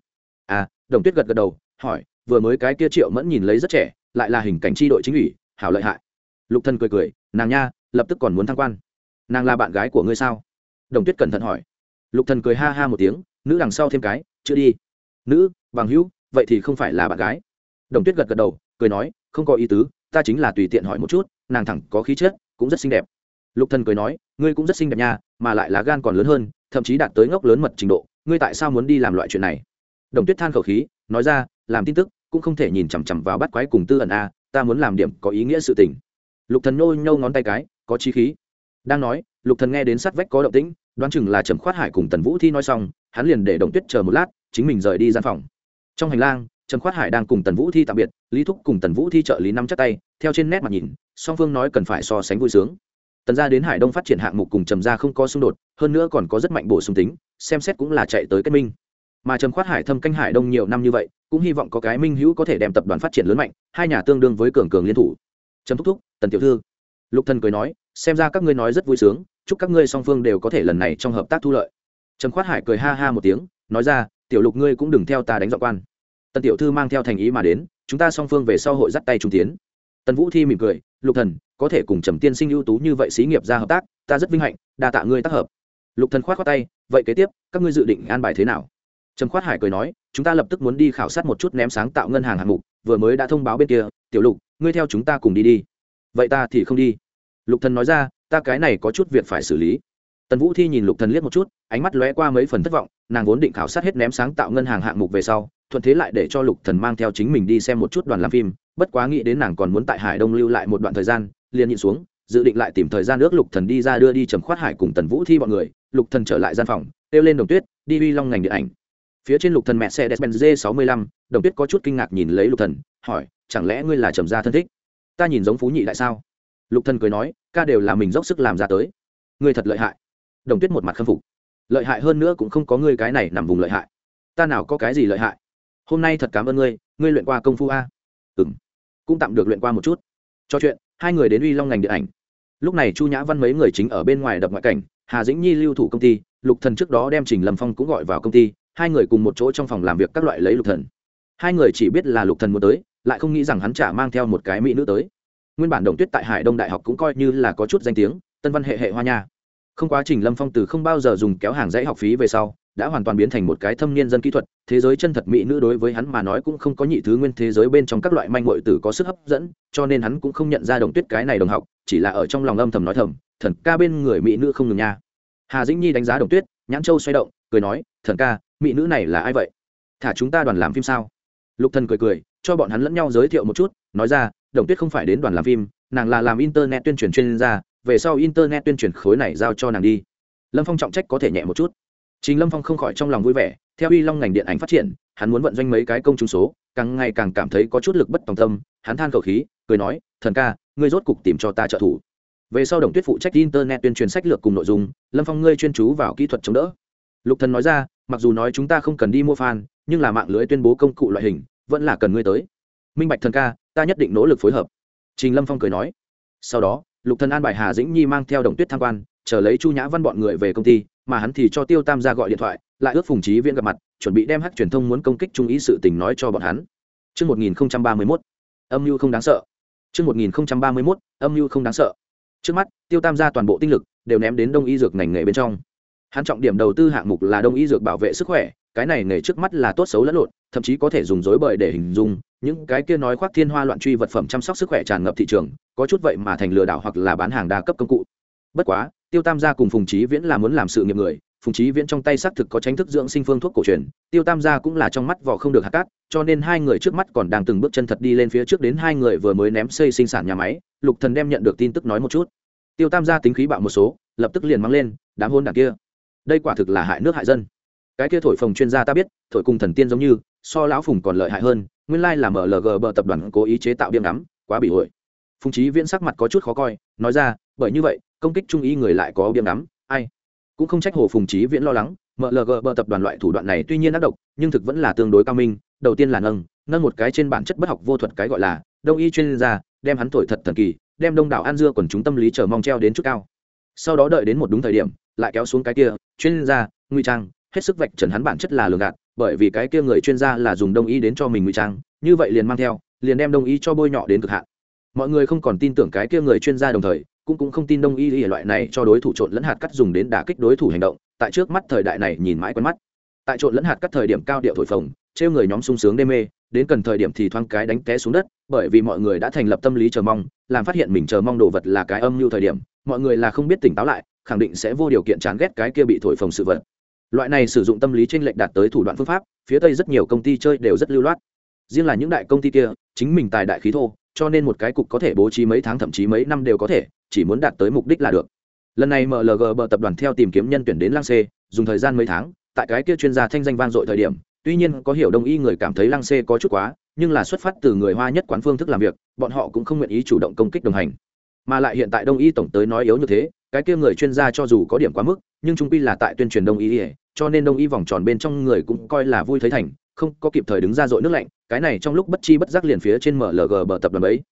À đồng tuyết gật gật đầu, hỏi, vừa mới cái kia triệu mẫn nhìn lấy rất trẻ, lại là hình cảnh tri đội chính ủy, hảo lợi hại. Lục thần cười cười, nàng nha, lập tức còn muốn thăng quan nàng là bạn gái của ngươi sao? Đồng tuyết cẩn thận hỏi. Lục thần cười ha ha một tiếng, nữ đằng sau thêm cái chưa đi. Nữ, bằng hữu, vậy thì không phải là bạn gái. Đồng tuyết gật gật đầu, cười nói, không có ý tứ, ta chính là tùy tiện hỏi một chút, nàng thẳng có khí chất, cũng rất xinh đẹp. Lục thần cười nói, ngươi cũng rất xinh đẹp nha, mà lại là gan còn lớn hơn, thậm chí đạt tới ngốc lớn mật trình độ, ngươi tại sao muốn đi làm loại chuyện này? Đồng tuyết than khẩu khí, nói ra, làm tin tức, cũng không thể nhìn chằm chằm vào bắt quái cùng tư ẩn a, ta muốn làm điểm có ý nghĩa sự tình. Lục thần nhô nhô ngón tay cái, có chí khí đang nói, lục thần nghe đến sát vách có động tĩnh, đoán chừng là trầm khoát hải cùng tần vũ thi nói xong, hắn liền để đồng tuyết chờ một lát, chính mình rời đi gian phòng. Trong hành lang, trầm khoát hải đang cùng tần vũ thi tạm biệt, lý thúc cùng tần vũ thi trợ lý năm chắc tay, theo trên nét mặt nhìn, song phương nói cần phải so sánh vui sướng. Tần gia đến hải đông phát triển hạng mục cùng trầm gia không có xung đột, hơn nữa còn có rất mạnh bổ sung tính, xem xét cũng là chạy tới kết minh. Mà trầm khoát hải thâm canh hải đông nhiều năm như vậy, cũng hy vọng có cái minh hữu có thể đem tập đoàn phát triển lớn mạnh, hai nhà tương đương với cường cường liên thủ. Trầm thúc thúc, tần tiểu thư. Lục thần cười nói xem ra các ngươi nói rất vui sướng, chúc các ngươi song phương đều có thể lần này trong hợp tác thu lợi. Trầm khoát hải cười ha ha một tiếng, nói ra, tiểu lục ngươi cũng đừng theo ta đánh dọn quan. Tần tiểu thư mang theo thành ý mà đến, chúng ta song phương về sau hội dắt tay trung tiến. Tần vũ thi mỉm cười, lục thần, có thể cùng trầm tiên sinh ưu tú như vậy xí nghiệp ra hợp tác, ta rất vinh hạnh, đa tạ ngươi tác hợp. Lục thần khoát khoát tay, vậy kế tiếp, các ngươi dự định an bài thế nào? Trầm khoát hải cười nói, chúng ta lập tức muốn đi khảo sát một chút ném sáng tạo ngân hàng hạng mục, vừa mới đã thông báo bên kia, tiểu lục, ngươi theo chúng ta cùng đi đi. Vậy ta thì không đi lục thần nói ra, ta cái này có chút việc phải xử lý. Tần vũ thi nhìn lục thần liếc một chút, ánh mắt lóe qua mấy phần thất vọng, nàng vốn định khảo sát hết ném sáng tạo ngân hàng hạng mục về sau, thuận thế lại để cho lục thần mang theo chính mình đi xem một chút đoàn làm phim, bất quá nghĩ đến nàng còn muốn tại hải đông lưu lại một đoạn thời gian, liền nhịn xuống, dự định lại tìm thời gian nước lục thần đi ra đưa đi trầm khoát hải cùng tần vũ thi bọn người, lục thần trở lại gian phòng, kêu lên đồng tuyết, đi uy long ngành điện ảnh. Phía trên lục thần mẹ xe despenz sáu mươi 65 đồng tuyết có chút kinh ngạc nhìn lấy lục thần, hỏi, chẳng lẽ ngươi là trầm gia thân thích? Ta nhìn giống phú nhị đại sao? Lục thần cười nói, ca đều là mình dốc sức làm ra tới. Ngươi thật lợi hại. Đồng tuyết một mặt khâm phục. Lợi hại hơn nữa cũng không có ngươi cái này nằm vùng lợi hại. Ta nào có cái gì lợi hại? Hôm nay thật cảm ơn ngươi ngươi luyện qua công phu a. Ừm. Cũng tạm được luyện qua một chút. Cho chuyện, hai người đến uy long ngành điện ảnh. Lúc này chu nhã văn mấy người chính ở bên ngoài đập ngoại cảnh, hà dĩnh nhi lưu thủ công ty, lục thần trước đó đem trình lâm phong cũng gọi vào công ty, hai người cùng một chỗ trong phòng làm việc các loại lấy lục thần. Hai người chỉ biết là lục thần muốn tới, lại không nghĩ rằng hắn chả mang theo một cái mỹ nữ tới nguyên bản đồng tuyết tại hải đông đại học cũng coi như là có chút danh tiếng, tân văn hệ hệ hoa nha. Không quá trình lâm phong từ không bao giờ dùng kéo hàng dãy học phí về sau, đã hoàn toàn biến thành một cái thâm niên dân kỹ thuật, thế giới chân thật mỹ nữ đối với hắn mà nói cũng không có nhị thứ nguyên thế giới bên trong các loại manh mội tử có sức hấp dẫn, cho nên hắn cũng không nhận ra đồng tuyết cái này đồng học, chỉ là ở trong lòng âm thầm nói thầm, thần ca bên người mỹ nữ không ngừng nha. Hà dĩnh nhi đánh giá đồng tuyết, nhãn châu xoay động, cười nói, thần ca, mỹ nữ này là ai vậy? Thả chúng ta đoàn làm phim sao? Lục thần cười cười, cho bọn hắn lẫn nhau giới thiệu một chút, nói ra đồng tuyết không phải đến đoàn làm phim, nàng là làm internet tuyên truyền chuyên gia, về sau internet tuyên truyền khối này giao cho nàng đi. Lâm phong trọng trách có thể nhẹ một chút. Chính lâm phong không khỏi trong lòng vui vẻ, theo y long ngành điện ảnh phát triển, hắn muốn vận doanh mấy cái công chúng số, càng ngày càng cảm thấy có chút lực bất tòng tâm, hắn than khẩu khí, cười nói, thần ca, ngươi rốt cục tìm cho ta trợ thủ. Về sau đồng tuyết phụ trách internet tuyên truyền sách lược cùng nội dung, lâm phong ngươi chuyên chú vào kỹ thuật chống đỡ. Lục thần nói ra, mặc dù nói chúng ta không cần đi mua fan, nhưng là mạng lưới tuyên bố công cụ loại hình, vẫn là cần ngươi tới. Minh bạch thần ca ta nhất định nỗ lực phối hợp trình lâm phong cười nói sau đó lục thần an bài hà dĩnh nhi mang theo đồng tuyết tham quan chờ lấy chu nhã văn bọn người về công ty mà hắn thì cho tiêu tam ra gọi điện thoại lại ước phùng trí viễn gặp mặt chuẩn bị đem hắc truyền thông muốn công kích trung ý sự tình nói cho bọn hắn Trước 1031, âm mưu không đáng sợ. Trước 1031, âm mưu không đáng sợ. Trước mắt, tiêu tam gia toàn bộ tinh lực đều ném đến đông y dược ngành nghề bên trong. Hắn trọng điểm đầu tư hạng mục là đông y dược bảo vệ sức khỏe, cái này nghề trước mắt là tốt xấu lẫn lộn, thậm chí có thể dùng dối bời để hình dung, những cái kia nói khoác thiên hoa loạn truy vật phẩm chăm sóc sức khỏe tràn ngập thị trường, có chút vậy mà thành lừa đảo hoặc là bán hàng đa cấp công cụ. Bất quá, Tiêu Tam gia cùng Phùng Chí Viễn là muốn làm sự nghiệp người, Phùng Chí Viễn trong tay xác thực có tránh thức dưỡng sinh phương thuốc cổ truyền, Tiêu Tam gia cũng là trong mắt vỏ không được hạt cát, cho nên hai người trước mắt còn đang từng bước chân thật đi lên phía trước đến hai người vừa mới ném xây sinh sản nhà máy, Lục Thần đem nhận được tin tức nói một chút. Tiêu Tam gia tính khí bạo một số, lập tức liền mang lên, đám hôn đảng kia. Đây quả thực là hại nước hại dân. Cái kia thổi phồng chuyên gia ta biết, thổi cùng thần tiên giống như, so lão phùng còn lợi hại hơn, nguyên lai là MLG bờ tập đoàn cố ý chế tạo biếng ngắm, quá bị hội phùng trí viễn sắc mặt có chút khó coi nói ra bởi như vậy công kích trung y người lại có biếm đắm ai? Cũng không trách hồ phùng trí viễn lo lắng mlg bờ tập đoàn loại thủ đoạn này tuy nhiên ác độc nhưng thực vẫn là tương đối cao minh đầu tiên là nâng nâng một cái trên bản chất bất học vô thuật cái gọi là đông y chuyên gia đem hắn thổi thật thần kỳ đem đông đảo an dưa quần chúng tâm lý chờ mong treo đến chút cao. Sau đó đợi đến một đúng thời điểm lại kéo xuống cái kia chuyên gia nguy trang hết sức vạch trần hắn bản chất là lường gạt, bởi vì cái kia người chuyên gia là dùng đông y đến cho mình ngụy trang, như vậy liền mang theo, liền đem đông y cho bôi nhọ đến cực hạn. Mọi người không còn tin tưởng cái kia người chuyên gia đồng thời, cũng cũng không tin đông y loại này cho đối thủ trộn lẫn hạt cắt dùng đến đả kích đối thủ hành động, tại trước mắt thời đại này nhìn mãi quen mắt. Tại trộn lẫn hạt cắt thời điểm cao điệu thổi phồng, trêu người nhóm sung sướng đê mê, đến cần thời điểm thì thoáng cái đánh té xuống đất, bởi vì mọi người đã thành lập tâm lý chờ mong, làm phát hiện mình chờ mong đồ vật là cái âm mưu thời điểm, mọi người là không biết tỉnh táo lại, khẳng định sẽ vô điều kiện chán ghét cái kia bị thổi phồng sự vật loại này sử dụng tâm lý trên lệch đạt tới thủ đoạn phương pháp, phía tây rất nhiều công ty chơi đều rất lưu loát. Riêng là những đại công ty kia, chính mình tài đại khí thô, cho nên một cái cục có thể bố trí mấy tháng thậm chí mấy năm đều có thể, chỉ muốn đạt tới mục đích là được. Lần này mlg bờ tập đoàn theo tìm kiếm nhân tuyển đến lang xê, dùng thời gian mấy tháng, tại cái kia chuyên gia thanh danh vang dội thời điểm, tuy nhiên có hiểu đông y người cảm thấy lang xê có chút quá, nhưng là xuất phát từ người hoa nhất quán phương thức làm việc, bọn họ cũng không nguyện ý chủ động công kích đồng hành. Mà lại hiện tại đông y tổng tới nói yếu như thế cái kia người chuyên gia cho dù có điểm quá mức, nhưng trung pi là tại tuyên truyền đông y cho nên đông y vòng tròn bên trong người cũng coi là vui thấy thành, không có kịp thời đứng ra dội nước lạnh, cái này trong lúc bất chi bất giác liền phía trên mlg bờ tập đoàn ấy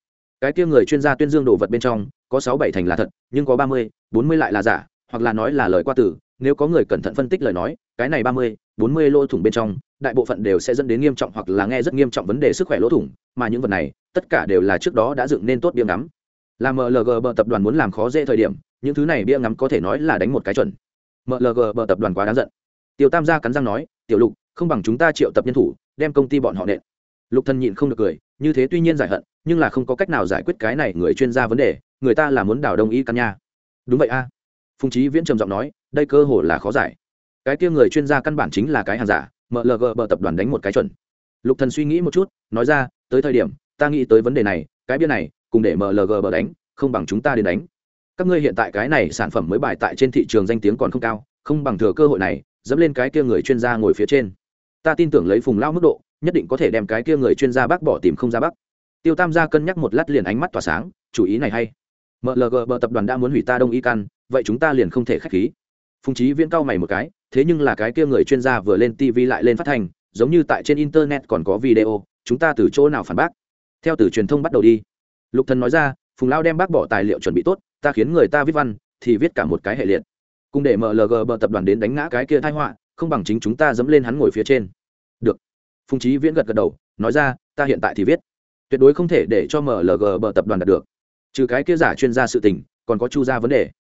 cái kia người chuyên gia tuyên dương đồ vật bên trong, có sáu bảy thành là thật, nhưng có ba mươi, bốn mươi lại là giả, hoặc là nói là lời qua tử. nếu có người cẩn thận phân tích lời nói, cái này ba mươi, bốn mươi lỗ thủng bên trong, đại bộ phận đều sẽ dẫn đến nghiêm trọng hoặc là nghe rất nghiêm trọng vấn đề sức khỏe lỗ thủng, mà những vật này, tất cả đều là trước đó đã dựng nên tốt điểm ngắm là mlg bờ tập đoàn muốn làm khó dễ thời điểm những thứ này bia ngắm có thể nói là đánh một cái chuẩn. Mlg bờ tập đoàn quá đáng giận. Tiểu tam gia cắn răng nói, tiểu lục, không bằng chúng ta triệu tập nhân thủ, đem công ty bọn họ nện. Lục thần nhịn không được cười, như thế tuy nhiên giải hận, nhưng là không có cách nào giải quyết cái này người chuyên gia vấn đề, người ta là muốn đào đông y căn nha. Đúng vậy a. Phùng trí viễn trầm giọng nói, đây cơ hội là khó giải. Cái kia người chuyên gia căn bản chính là cái hàng giả mlg bờ tập đoàn đánh một cái chuẩn. Lục thần suy nghĩ một chút, nói ra, tới thời điểm, ta nghĩ tới vấn đề này, cái bia này, cùng để mlg bờ đánh, không bằng chúng ta đến đánh các ngươi hiện tại cái này sản phẩm mới bài tại trên thị trường danh tiếng còn không cao không bằng thừa cơ hội này dẫm lên cái kia người chuyên gia ngồi phía trên. Ta tin tưởng lấy phùng lao mức độ nhất định có thể đem cái kia người chuyên gia bác bỏ tìm không ra bắc tiêu tam gia cân nhắc một lát liền ánh mắt tỏa sáng chủ ý này hay. Mlg bờ tập đoàn đã muốn hủy ta đông y căn vậy chúng ta liền không thể k h á c h khí. Phùng trí viễn cao mày một cái thế nhưng là cái kia người chuyên gia vừa lên tv lại lên phát hành, giống như tại trên internet còn có video chúng ta từ chỗ nào phản bác? Theo từ truyền thông bắt đầu đi. Lục thần nói ra phùng lao đem bác bỏ tài liệu chuẩn bị tốt ta khiến người ta viết văn, thì viết cả một cái hệ liệt. Cùng để mlg bờ tập đoàn đến đánh ngã cái kia thai họa, không bằng chính chúng ta dẫm lên hắn ngồi phía trên. Được. Phùng trí viễn gật gật đầu, nói ra, ta hiện tại thì viết. Tuyệt đối không thể để cho mlg bờ tập đoàn đạt được. Trừ cái kia giả chuyên gia sự tình, còn có chu gia vấn đề.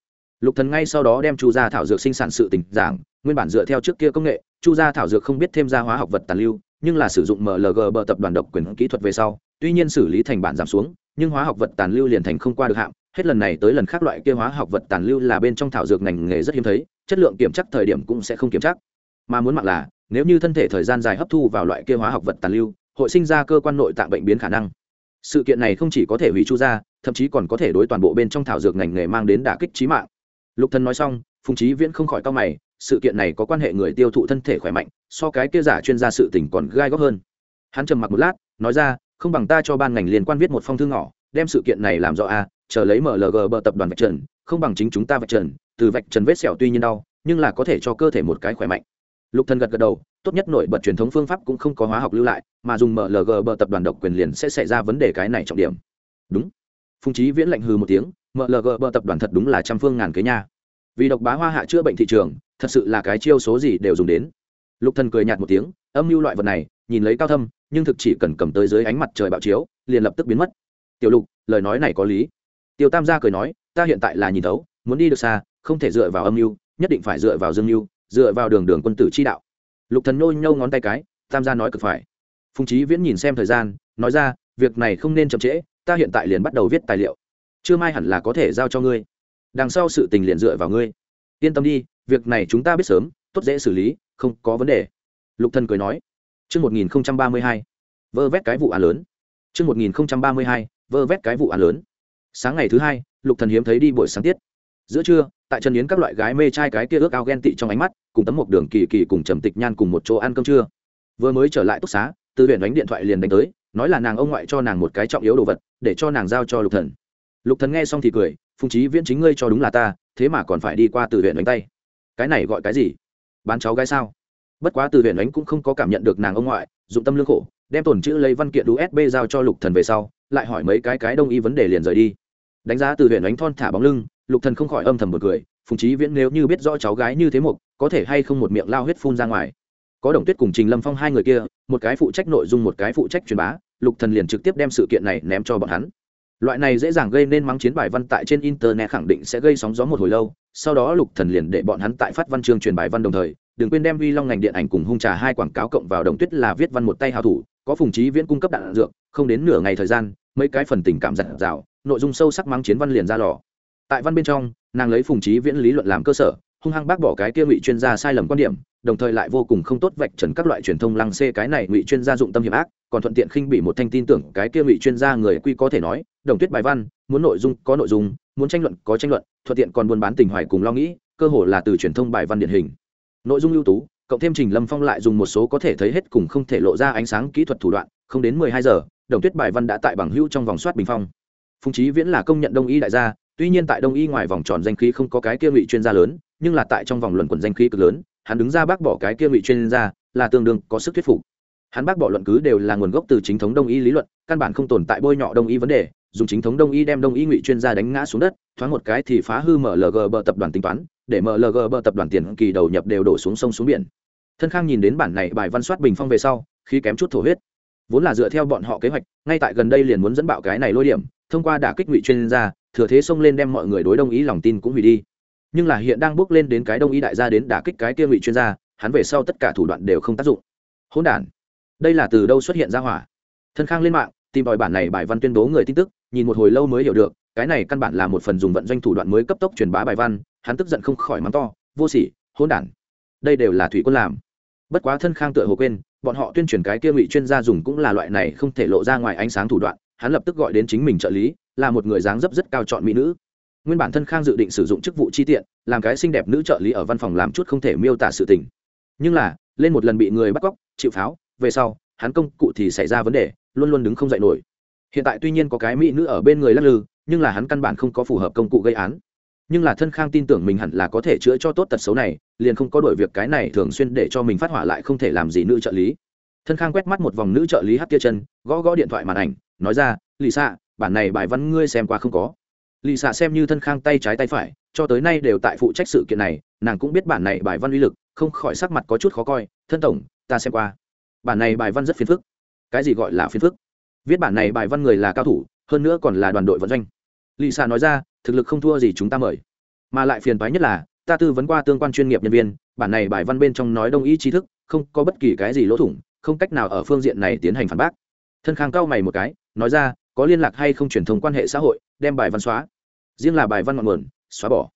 Lục thần ngay sau đó đem chu gia thảo dược sinh sản sự tình giảng, nguyên bản dựa theo trước kia công nghệ, chu gia thảo dược không biết thêm ra hóa học vật tàn lưu, nhưng là sử dụng mlg bờ tập đoàn độc quyền kỹ thuật về sau, tuy nhiên xử lý thành bản giảm xuống, nhưng hóa học vật tàn lưu liền thành không qua được hạng hết lần này tới lần khác loại kia hóa học vật tàn lưu là bên trong thảo dược ngành nghề rất hiếm thấy, chất lượng kiểm chắc thời điểm cũng sẽ không kiểm chắc. Mà muốn mạng là, nếu như thân thể thời gian dài hấp thu vào loại kia hóa học vật tàn lưu, hội sinh ra cơ quan nội tạng bệnh biến khả năng. Sự kiện này không chỉ có thể hủy chu ra, thậm chí còn có thể đối toàn bộ bên trong thảo dược ngành nghề mang đến đả kích trí mạng. Lục thân nói xong, phùng trí viễn không khỏi cao mày, sự kiện này có quan hệ người tiêu thụ thân thể khỏe mạnh, so cái kia giả chuyên gia sự tình còn gai góc hơn. Hắn trầm mặc một lát, nói ra, không bằng ta cho ban ngành liên quan viết một phong thư ngỏ, đem sự kiện này làm rõ a chờ lấy mlg bờ tập đoàn vạch trần, không bằng chính chúng ta vạch trần, từ vạch trần vết sẹo tuy nhiên đau, nhưng là có thể cho cơ thể một cái khỏe mạnh. Lục thần gật gật đầu, tốt nhất nổi bật truyền thống phương pháp cũng không có hóa học lưu lại, mà dùng mlg bờ tập đoàn độc quyền liền sẽ xảy ra vấn đề cái này trọng điểm. Đúng. Phùng trí viễn lạnh hừ một tiếng mlg bờ tập đoàn thật đúng là trăm phương ngàn kế nha. Vì độc bá hoa hạ chữa bệnh thị trường, thật sự là cái chiêu số gì đều dùng đến. Lục thần cười nhạt một tiếng, âm mưu loại vật này, nhìn lấy cao thâm, nhưng thực chỉ cần cầm tới dưới ánh mặt trời bạo chiếu, liền lập tức biến mất. Tiểu lục, lời nói này có lý tiêu tam gia cười nói ta hiện tại là nhìn thấu muốn đi được xa không thể dựa vào âm mưu nhất định phải dựa vào dương mưu dựa vào đường đường quân tử chi đạo. Lục thần nhô nhâu ngón tay cái tam gia nói cực phải. Phùng trí viễn nhìn xem thời gian nói ra việc này không nên chậm trễ ta hiện tại liền bắt đầu viết tài liệu. Chưa mai hẳn là có thể giao cho ngươi. Đằng sau sự tình liền dựa vào ngươi. Yên tâm đi việc này chúng ta biết sớm tốt dễ xử lý không có vấn đề. Lục thần cười nói. Trước 1032, vơ vét cái vụ án lớn. Trước 1032, vơ vét cái vụ án lớn. Sáng ngày thứ hai, Lục Thần hiếm thấy đi buổi sáng tiết. Giữa trưa, tại Trần Yến các loại gái mê trai cái kia ước ao ghen tị trong ánh mắt, cùng tấm một đường kỳ kỳ cùng Trầm Tịch Nhan cùng một chỗ ăn cơm trưa. Vừa mới trở lại túc xá, Từ huyện đánh điện thoại liền đánh tới, nói là nàng ông ngoại cho nàng một cái trọng yếu đồ vật để cho nàng giao cho lục thần. Lục thần nghe xong thì cười phùng trí viễn chính ngươi cho đúng là ta thế mà còn phải đi qua từ huyện đánh tay. Cái này gọi cái gì? Bán cháu gái sao? Bất quá từ huyện đánh cũng không có cảm nhận được nàng ông ngoại dụng tâm lương khổ đem tổn chữ lấy văn kiện usb giao cho lục thần về sau lại hỏi mấy cái cái đông y vấn đề liền rời đi đánh giá từ huyện đánh thon thả bóng lưng, lục thần không khỏi âm thầm một cười, phùng trí viễn nếu như biết rõ cháu gái như thế một có thể hay không một miệng lao huyết phun ra ngoài. Có đồng tuyết cùng trình lâm phong hai người kia, một cái phụ trách nội dung một cái phụ trách truyền bá, lục thần liền trực tiếp đem sự kiện này ném cho bọn hắn. Loại này dễ dàng gây nên mắng chiến bài văn tại trên internet khẳng định sẽ gây sóng gió một hồi lâu, sau đó lục thần liền để bọn hắn tại phát văn chương truyền bài văn đồng thời, đừng quên đem vi long ngành điện ảnh cùng hung trà hai quảng cáo cộng vào đồng tuyết là viết văn một tay hào thủ, có phùng trí viễn cung cấp đạn dược, không đến nửa ngày thời gian, mấy cái phần tình cảm giặt rào nội dung sâu sắc mắng chiến văn liền ra lò. Tại văn bên trong, nàng lấy phùng trí viễn lý luận làm cơ sở, hung hăng bác bỏ cái kia ngụy chuyên gia sai lầm quan điểm, đồng thời lại vô cùng không tốt vạch trần các loại truyền thông lăng xê cái này ngụy chuyên gia dụng tâm hiểm ác, còn thuận tiện khinh bị một thanh tin tưởng cái kia ngụy chuyên gia người quy có thể nói, đồng tuyết bài văn, muốn nội dung có nội dung, muốn tranh luận có tranh luận, thuận tiện còn buôn bán tình hoài cùng lo nghĩ, cơ hồ là từ truyền thông bài văn điển hình. Nội dung ưu tú, cộng thêm trình lâm phong lại dùng một số có thể thấy hết cùng không thể lộ ra ánh sáng kỹ thuật thủ đoạn, không đến mười hai giờ, đồng tuyết bài văn đã tại bằng hữu trong vòng soát bình phong phùng trí viễn là công nhận đông y đại gia, tuy nhiên tại đông y ngoài vòng tròn danh khí không có cái kia ngụy chuyên gia lớn, nhưng là tại trong vòng luận quần danh khí cực lớn, hắn đứng ra bác bỏ cái kia ngụy chuyên gia là tương đương có sức thuyết phục. Hắn bác bỏ luận cứ đều là nguồn gốc từ chính thống đông y lý luận, căn bản không tồn tại bôi nhọ đông y vấn đề, dùng chính thống đông y đem đông y ngụy chuyên gia đánh ngã xuống đất, thoáng một cái thì phá hư mlg bờ tập đoàn tính toán, để mlg bờ tập đoàn tiền kỳ đầu nhập đều đổ xuống sông xuống biển. Thân khang nhìn đến bản này bài văn soát bình phong về sau khi kém chút thổ huyết. Vốn là dựa theo bọn họ kế hoạch, ngay tại gần đây liền muốn dẫn bạo cái này lôi điểm thông qua đả kích ngụy chuyên gia, thừa thế xông lên đem mọi người đối đông ý lòng tin cũng hủy đi. Nhưng là hiện đang bước lên đến cái đông ý đại gia đến đả kích cái kia ngụy chuyên gia, hắn về sau tất cả thủ đoạn đều không tác dụng. Hỗn đản. Đây là từ đâu xuất hiện ra hỏa? Thân khang lên mạng, tìm tòi bản này bài văn tuyên bố người tin tức, nhìn một hồi lâu mới hiểu được, cái này căn bản là một phần dùng vận doanh thủ đoạn mới cấp tốc truyền bá bài văn, hắn tức giận không khỏi mắng to, vô sỉ, hỗn đản. Đây đều là thủy quân làm. Bất quá thân khang tựa hồ quên, bọn họ tuyên truyền cái kia ngụy chuyên gia dùng cũng là loại này không thể lộ ra ngoài ánh sáng thủ đoạn hắn lập tức gọi đến chính mình trợ lý, là một người dáng dấp rất cao chọn mỹ nữ. Nguyên bản thân khang dự định sử dụng chức vụ chi tiện, làm cái xinh đẹp nữ trợ lý ở văn phòng làm chút không thể miêu tả sự tình. Nhưng là, lên một lần bị người bắt cóc, chịu pháo, về sau, hắn công cụ thì xảy ra vấn đề, luôn luôn đứng không dậy nổi. Hiện tại tuy nhiên có cái mỹ nữ ở bên người lắc lư, nhưng là hắn căn bản không có phù hợp công cụ gây án. Nhưng là thân khang tin tưởng mình hẳn là có thể chữa cho tốt tật xấu này, liền không có đổi việc cái này thường xuyên để cho mình phát hỏa lại không thể làm gì nữ trợ lý. Thân khang quét mắt một vòng nữ trợ lý hát tia chân, gõ gõ điện thoại màn ảnh nói ra, lì xạ bản này bài văn ngươi xem qua không có? Lì xạ xem như thân khang tay trái tay phải, cho tới nay đều tại phụ trách sự kiện này, nàng cũng biết bản này bài văn uy lực, không khỏi sắc mặt có chút khó coi, thân tổng, ta xem qua. Bản này bài văn rất phiền phức. Cái gì gọi là phiền phức? Viết bản này bài văn người là cao thủ, hơn nữa còn là đoàn đội vận doanh. Lì xạ nói ra, thực lực không thua gì chúng ta mời. Mà lại phiền toái nhất là, ta tư vấn qua tương quan chuyên nghiệp nhân viên, bản này bài văn bên trong nói đông ý trí thức, không có bất kỳ cái gì lỗ thủng, không cách nào ở phương diện này tiến hành phản bác. Thân khang cao mày một cái nói ra, có liên lạc hay không truyền thông quan hệ xã hội, đem bài văn xóa. Riêng là bài văn ngọn nguồn, xóa bỏ.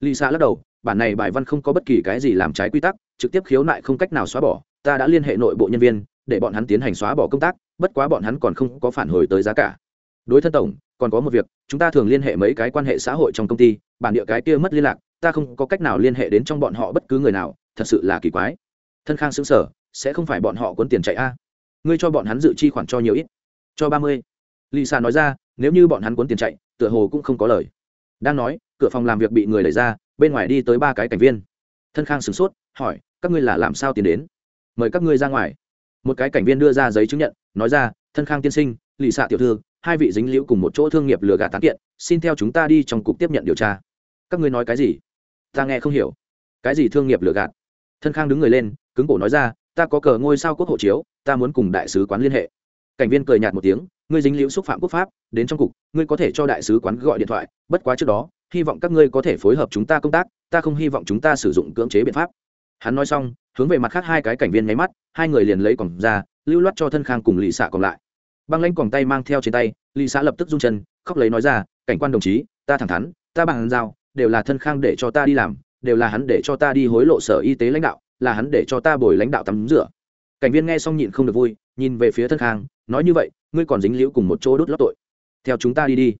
Lisa lắc đầu, bản này bài văn không có bất kỳ cái gì làm trái quy tắc, trực tiếp khiếu nại không cách nào xóa bỏ, ta đã liên hệ nội bộ nhân viên, để bọn hắn tiến hành xóa bỏ công tác, bất quá bọn hắn còn không có phản hồi tới giá cả. Đối thân tổng, còn có một việc, chúng ta thường liên hệ mấy cái quan hệ xã hội trong công ty, bản địa cái kia mất liên lạc, ta không có cách nào liên hệ đến trong bọn họ bất cứ người nào, thật sự là kỳ quái. Thân khang xứng sở sẽ không phải bọn họ cuốn tiền chạy a? Ngươi cho bọn hắn dự chi khoản cho nhiều ít cho ba mươi. Lisa nói ra, nếu như bọn hắn cuốn tiền chạy, tựa hồ cũng không có lời. Đang nói, cửa phòng làm việc bị người đẩy ra, bên ngoài đi tới ba cái cảnh viên. Thân khang sửng sốt, hỏi, các ngươi là làm sao tiến đến? Mời các ngươi ra ngoài. Một cái cảnh viên đưa ra giấy chứng nhận, nói ra, thân khang tiên sinh lì xạ tiểu thư, hai vị dính liễu cùng một chỗ thương nghiệp lừa gạt tán kiện, xin theo chúng ta đi trong cục tiếp nhận điều tra. Các ngươi nói cái gì? Ta nghe không hiểu. Cái gì thương nghiệp lừa gạt? Thân khang đứng người lên, cứng cổ nói ra, ta có cờ ngôi sao quốc hộ chiếu, ta muốn cùng đại sứ quán liên hệ cảnh viên cười nhạt một tiếng, ngươi dính liễu xúc phạm quốc pháp, đến trong cục, ngươi có thể cho đại sứ quán gọi điện thoại, bất quá trước đó, hy vọng các ngươi có thể phối hợp chúng ta công tác, ta không hy vọng chúng ta sử dụng cưỡng chế biện pháp. Hắn nói xong, hướng về mặt khác hai cái cảnh viên nháy mắt, hai người liền lấy còng ra, lưu loát cho thân khang cùng lì xạ còn lại. Băng lanh còng tay mang theo trên tay lì xạ lập tức rung chân, khóc lấy nói ra, cảnh quan đồng chí, ta thẳng thắn, ta bằng giao, đều là thân khang để cho ta đi làm, đều là hắn để cho ta đi hối lộ sở y tế lãnh đạo, là hắn để cho ta bồi lãnh đạo tắm rửa. Cảnh viên nghe xong nhịn không được vui, nhìn về phía thân khang nói như vậy ngươi còn dính liễu cùng một chỗ đốt lót tội. Theo chúng ta đi đi.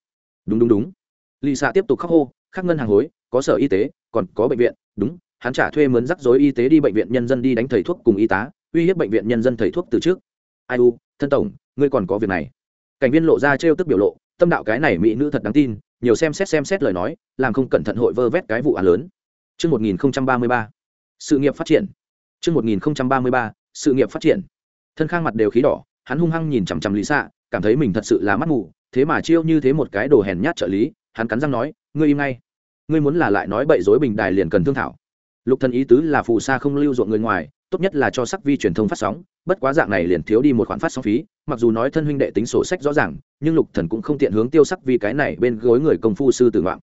Đúng đúng đúng. Lì xạ tiếp tục khắc hô khắc ngân hàng hối có sở y tế còn có bệnh viện. Đúng hắn trả thuê mướn rắc rối y tế đi bệnh viện nhân dân đi đánh thầy thuốc cùng y tá uy hiếp bệnh viện nhân dân thầy thuốc từ trước. Ai u thân tổng ngươi còn có việc này. Cảnh viên lộ ra trêu tức biểu lộ tâm đạo cái này mỹ nữ thật đáng tin nhiều xem xét xem xét lời nói làm không cẩn thận hội vơ vét cái vụ án lớn. Trước 1033, sự nghiệp phát triển. Trước 1033, sự nghiệp phát triển. Thân khang mặt đều khí đỏ, hắn hung hăng nhìn chằm chằm Lý xạ cảm thấy mình thật sự là mắt ngủ. thế mà chiêu như thế một cái đồ hèn nhát trợ lý, hắn cắn răng nói, ngươi im ngay. Ngươi muốn là lại nói bậy dối bình đài liền cần thương thảo. Lục Thần ý tứ là phù sa không lưu ruộng người ngoài, tốt nhất là cho sắc vi truyền thông phát sóng, bất quá dạng này liền thiếu đi một khoản phát sóng phí, mặc dù nói thân huynh đệ tính sổ sách rõ ràng, nhưng Lục Thần cũng không tiện hướng Tiêu Sắc Vi cái này bên gối người công phu sư tử ngoạn.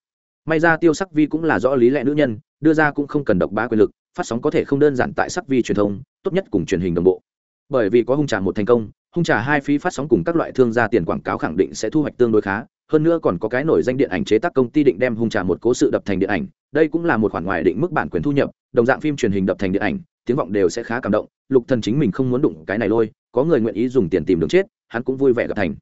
May ra Tiêu Sắc Vi cũng là rõ lý lẽ nữ nhân, đưa ra cũng không cần độc bá quyền lực, phát sóng có thể không đơn giản tại Sắc Vi truyền thông, tốt nhất cùng truyền hình đồng bộ. Bởi vì có hung trà một thành công, hung trà hai phí phát sóng cùng các loại thương gia tiền quảng cáo khẳng định sẽ thu hoạch tương đối khá, hơn nữa còn có cái nổi danh điện ảnh chế tác công ty định đem hung trà một cố sự đập thành điện ảnh, đây cũng là một khoản ngoài định mức bản quyền thu nhập, đồng dạng phim truyền hình đập thành điện ảnh, tiếng vọng đều sẽ khá cảm động. Lục thần chính mình không muốn đụng cái này lôi có người nguyện ý dùng tiền tìm đường chết hắn cũng vui vẻ gặp thành.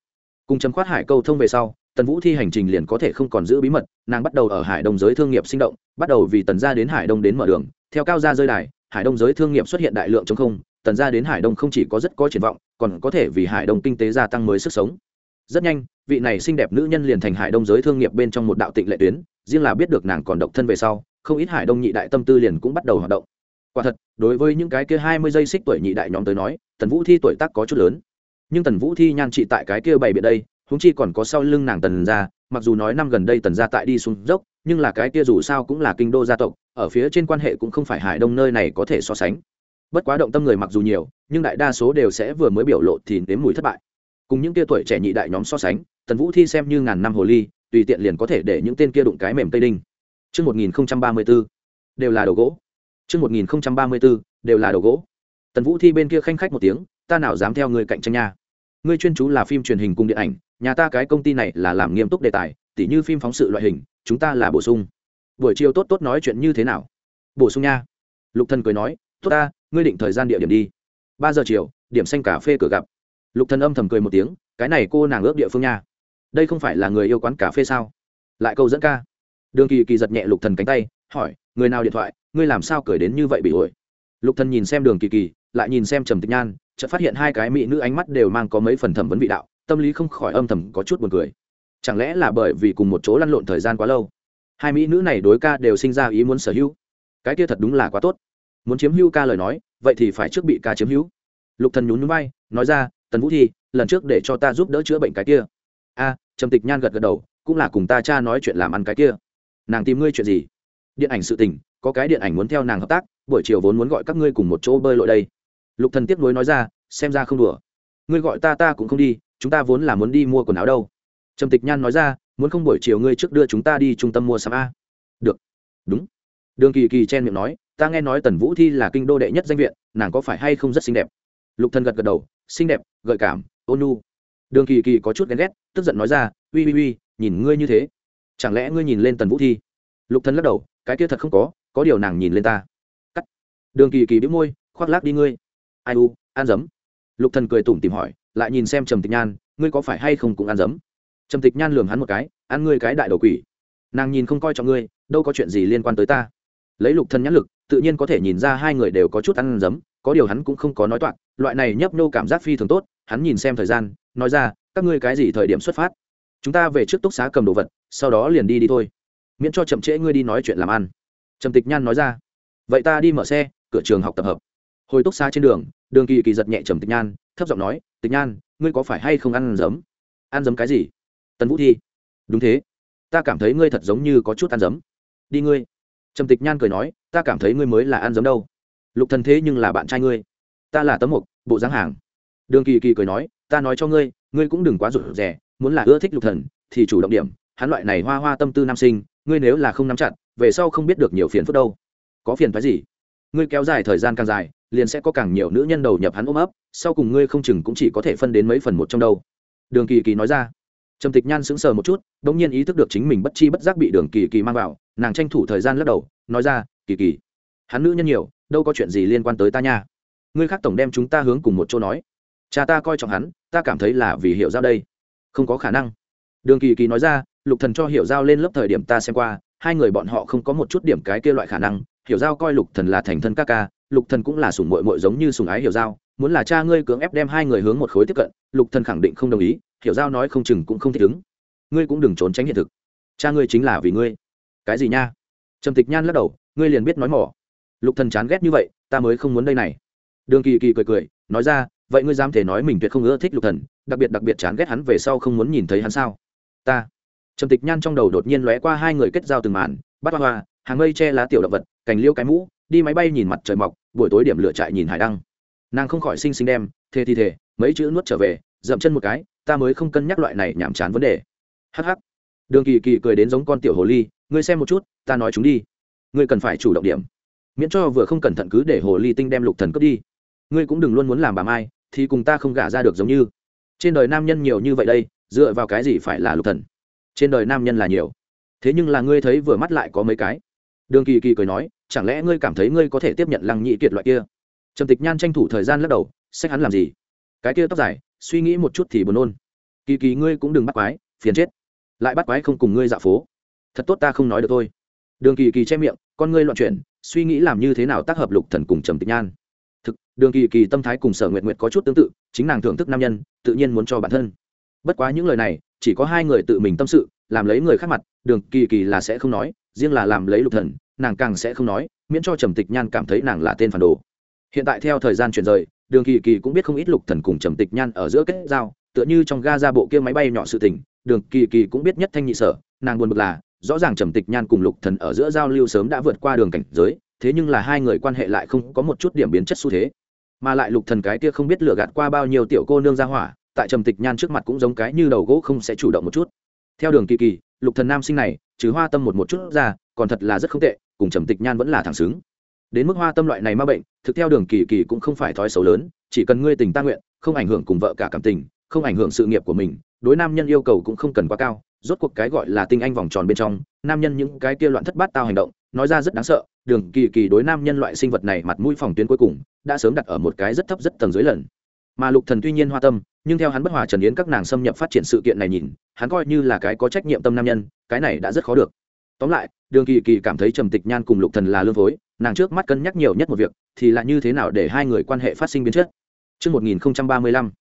Cùng chấm khoát hải câu thông về sau tần vũ thi hành trình liền có thể không còn giữ bí mật nàng bắt đầu ở hải đông giới thương nghiệp sinh động bắt đầu vì tần gia đến hải đông đến mở đường. Theo cao gia rơi đài hải đông giới thương nghiệp xuất hiện đại lượng chống không tần gia đến hải đông không chỉ có rất có triển vọng, còn có thể vì hải đông kinh tế gia tăng mới sức sống. Rất nhanh, vị này xinh đẹp nữ nhân liền thành hải đông giới thương nghiệp bên trong một đạo tịnh lệ tuyến, riêng là biết được nàng còn độc thân về sau, không ít hải đông nhị đại tâm tư liền cũng bắt đầu hoạt động. Quả thật, đối với những cái kia hai mươi giây xích tuổi nhị đại nhóm tới nói, tần vũ thi tuổi tác có chút lớn. Nhưng tần vũ thi nhan trị tại cái kia bày biện đây húng chi còn có sau lưng nàng tần ra mặc dù nói năm gần đây tần ra tại đi xuống dốc, nhưng là cái kia dù sao cũng là kinh đô gia tộc, ở phía trên quan hệ cũng không phải hải đông nơi này có thể so sánh bất quá động tâm người mặc dù nhiều nhưng đại đa số đều sẽ vừa mới biểu lộ thì nếm mùi thất bại cùng những kia tuổi trẻ nhị đại nhóm so sánh tần vũ thi xem như ngàn năm hồ ly tùy tiện liền có thể để những tên kia đụng cái mềm tây đinh Trước 1034, đều là đồ gỗ. Trước 1034, đều là đầu gỗ. Tần Vũ Thi bên kia khanh khách một tiếng, ta nào dám theo người cạnh tranh nha. Ngươi chuyên chú là phim truyền hình cùng điện ảnh, nhà ta cái công ty này là làm nghiêm túc đề tài, tỉ như phim phóng sự loại hình, chúng ta là bổ sung. Buổi chiều tốt tốt nói chuyện như thế nào? Bổ sung nha. Lục Thần cười nói, tốt ta, ngươi định thời gian địa điểm đi. Ba giờ chiều, điểm xanh cà phê cửa gặp. Lục Thần âm thầm cười một tiếng, cái này cô nàng ước địa phương nha. Đây không phải là người yêu quán cà phê sao? Lại câu dẫn ca. Đường Kỳ Kỳ giật nhẹ Lục Thần cánh tay, hỏi, người nào điện thoại, ngươi làm sao cười đến như vậy bị ổi lục thần nhìn xem đường kỳ kỳ lại nhìn xem trầm tịch nhan chợt phát hiện hai cái mỹ nữ ánh mắt đều mang có mấy phần thẩm vấn vị đạo tâm lý không khỏi âm thầm có chút buồn cười chẳng lẽ là bởi vì cùng một chỗ lăn lộn thời gian quá lâu hai mỹ nữ này đối ca đều sinh ra ý muốn sở hữu cái kia thật đúng là quá tốt muốn chiếm hữu ca lời nói, vậy thì phải trước bị ca chiếm hữu. Lục thần nhún nhún vai, nói ra, tần vũ thi, lần trước để cho ta giúp đỡ chữa bệnh cái kia. A, trầm tịch nhan gật gật đầu, cũng là cùng ta cha nói chuyện làm ăn cái kia. Nàng tìm ngươi chuyện gì? Điện ảnh sự tình, có cái điện ảnh muốn theo nàng hợp tác, buổi chiều vốn muốn gọi các ngươi cùng một chỗ bơi lội đây. Lục thần tiếp nối nói ra, xem ra không đùa. Ngươi gọi ta ta cũng không đi, chúng ta vốn là muốn đi mua quần áo đâu. Trầm tịch nhan nói ra, muốn không buổi chiều ngươi trước đưa chúng ta đi trung tâm mua sắm a. Được. Đúng. Đường kỳ kỳ chen miệng nói ta nghe nói tần vũ thi là kinh đô đệ nhất danh viện, nàng có phải hay không rất xinh đẹp? Lục thần gật gật đầu, xinh đẹp, gợi cảm, ôn nhu. Đường kỳ kỳ có chút ghen ghét, tức giận nói ra, uy uy uy, nhìn ngươi như thế, chẳng lẽ ngươi nhìn lên tần vũ thi? Lục thần lắc đầu, cái kia thật không có có điều nàng nhìn lên ta. Cắt. Đường kỳ kỳ đĩu môi, khoác lác đi ngươi. Ai u, ăn dấm. Lục thần cười tủm tìm hỏi, lại nhìn xem trầm tịch nhan, ngươi có phải hay không cũng ăn dấm? Trầm tịch nhan lườm hắn một cái, ăn ngươi cái đại đầu quỷ. Nàng nhìn không coi trọng ngươi, đâu có chuyện gì liên quan tới ta. Lấy lục thần nhãn lực tự nhiên có thể nhìn ra hai người đều có chút ăn dấm, có điều hắn cũng không có nói toạc, loại này nhấp nô cảm giác phi thường tốt, hắn nhìn xem thời gian, nói ra, các ngươi cái gì thời điểm xuất phát? Chúng ta về trước túc xá cầm đồ vật, sau đó liền đi đi thôi. Miễn cho chậm trễ ngươi đi nói chuyện làm ăn. Trầm tịch nhan nói ra, vậy ta đi mở xe, cửa trường học tập hợp. Hồi túc xá trên đường đường kỳ kỳ giật nhẹ trầm tịch nhan, thấp giọng nói, tịch nhan, ngươi có phải hay không ăn giấm ăn giấm cái gì? Tần vũ thi. Đúng thế. Ta cảm thấy ngươi thật giống như có chút ăn giấm đi ngươi. Trầm tịch nhan cười nói ta cảm thấy ngươi mới là ăn giấm đâu. Lục thần thế nhưng là bạn trai ngươi. Ta là tấm mục, bộ dáng hàng. Đường kỳ kỳ cười nói, ta nói cho ngươi ngươi cũng đừng quá rụt rè, muốn là ưa thích lục thần, thì chủ động điểm. Hắn loại này hoa hoa tâm tư nam sinh, ngươi nếu là không nắm chặt, về sau không biết được nhiều phiền phức đâu. Có phiền phức gì? Ngươi kéo dài thời gian càng dài, liền sẽ có càng nhiều nữ nhân đầu nhập hắn ôm ấp, sau cùng ngươi không chừng cũng chỉ có thể phân đến mấy phần một trong đâu. Đường kỳ kỳ nói ra. Trầm tịch nhan sững sờ một chút đ ỗ n g nhiên ý thức được chính mình bất chi bất giác bị đường kỳ kỳ mang vào, nàng tranh thủ thời gian lắc đầu, nói ra kỳ kỳ. Hắn nữ nhân nhiều, đâu có chuyện gì liên quan tới ta nha. Ngươi khác tổng đem chúng ta hướng cùng một chỗ nói. Cha ta coi trọng hắn, ta cảm thấy là vì hiểu giao đây. Không có khả năng. Đường kỳ kỳ nói ra, lục thần cho hiểu giao lên lớp thời điểm ta xem qua, hai người bọn họ không có một chút điểm cái kia loại khả năng. Hiểu giao coi lục thần là thành thân ca ca, lục thần cũng là sủng mội mội giống như sủng ái hiểu giao. Muốn là cha ngươi cưỡng ép đem hai người hướng một khối tiếp cận, lục thần khẳng định không đồng ý, hiểu giao nói không chừng cũng không thích ứng. Ngươi cũng đừng trốn tránh hiện thực. Cha ngươi chính là vì ngươi. Cái gì nha? Trầm tịch nhan lắc đầu ngươi liền biết nói mỏ. Lục thần chán ghét như vậy ta mới không muốn đây này. Đường kỳ kỳ cười cười nói ra vậy ngươi dám thể nói mình tuyệt không ưa thích lục thần đặc biệt đặc biệt chán ghét hắn về sau không muốn nhìn thấy hắn sao? Ta. Trầm tịch nhan trong đầu đột nhiên lóe qua hai người kết giao từng màn bắt hoa hoa hàng mây che lá tiểu động vật cành liêu cái mũ đi máy bay nhìn mặt trời mọc buổi tối điểm lửa trại nhìn hải đăng. Nàng không khỏi sinh sinh đem thề thì thề mấy chữ nuốt trở về dậm chân một cái ta mới không cân nhắc loại này nhảm chán vấn đề. Hắc hắc, đường kỳ kỳ cười đến giống con tiểu hồ ly ngươi xem một chút ta nói chúng đi ngươi cần phải chủ động điểm. Miễn cho vừa không cẩn thận cứ để hồ ly tinh đem lục thần cướp đi. Ngươi cũng đừng luôn muốn làm bà mai, thì cùng ta không gả ra được giống như. Trên đời nam nhân nhiều như vậy đây, dựa vào cái gì phải là lục thần? Trên đời nam nhân là nhiều. Thế nhưng là ngươi thấy vừa mắt lại có mấy cái. Đường kỳ kỳ cười nói, chẳng lẽ ngươi cảm thấy ngươi có thể tiếp nhận lăng nhị kiệt loại kia? Trầm tịch nhan tranh thủ thời gian lắc đầu, sách hắn làm gì? Cái kia tóc dài, suy nghĩ một chút thì buồn nôn. Kỳ kỳ, ngươi cũng đừng bắt quái, phiền chết. Lại bắt quái không cùng ngươi dạo phố. Thật tốt ta không nói được thôi đường kỳ kỳ che miệng, con ngươi loạn chuyển, suy nghĩ làm như thế nào tác hợp lục thần cùng trầm tịch nhan. Thực, đường kỳ kỳ tâm thái cùng sở nguyện nguyện có chút tương tự, chính nàng thưởng thức nam nhân, tự nhiên muốn cho bản thân. Bất quá những lời này, chỉ có hai người tự mình tâm sự, làm lấy người khác mặt, đường kỳ kỳ là sẽ không nói, riêng là làm lấy lục thần, nàng càng sẽ không nói, miễn cho trầm tịch nhan cảm thấy nàng là tên phản đồ. Hiện tại theo thời gian chuyển rời, đường kỳ kỳ cũng biết không ít lục thần cùng trầm tịch nhan ở giữa kết giao, tựa như trong ga ra bộ kia máy bay nhỏ sự tình, đường kỳ kỳ cũng biết nhất thanh nhị sở, nàng buồn bực là rõ ràng trầm tịch nhan cùng lục thần ở giữa giao lưu sớm đã vượt qua đường cảnh giới, thế nhưng là hai người quan hệ lại không có một chút điểm biến chất xu thế. Mà lại lục thần cái kia không biết lừa gạt qua bao nhiêu tiểu cô nương ra hỏa, tại trầm tịch nhan trước mặt cũng giống cái như đầu gỗ không sẽ chủ động một chút. Theo đường kỳ kỳ, lục thần nam sinh này, trừ hoa tâm một một chút ra, còn thật là rất không tệ, cùng trầm tịch nhan vẫn là thẳng xứng. Đến mức hoa tâm loại này ma bệnh, thực theo đường kỳ kỳ cũng không phải thói xấu lớn, chỉ cần ngươi tình ta nguyện, không ảnh hưởng cùng vợ cả cảm tình, không ảnh hưởng sự nghiệp của mình, đối nam nhân yêu cầu cũng không cần quá cao rốt cuộc cái gọi là tinh anh vòng tròn bên trong nam nhân những cái kia loạn thất bát tao hành động nói ra rất đáng sợ đường kỳ kỳ đối nam nhân loại sinh vật này mặt mũi phòng tuyến cuối cùng đã sớm đặt ở một cái rất thấp rất tầng dưới lần. Mà lục thần tuy nhiên hoa tâm nhưng theo hắn bất hòa trần yến các nàng xâm nhập phát triển sự kiện này nhìn hắn coi như là cái có trách nhiệm tâm nam nhân cái này đã rất khó được. Tóm lại đường kỳ kỳ cảm thấy trầm tịch nhan cùng lục thần là lương phối nàng trước mắt cân nhắc nhiều nhất một việc thì là như thế nào để hai người quan hệ phát sinh biến chất. Trước 1035,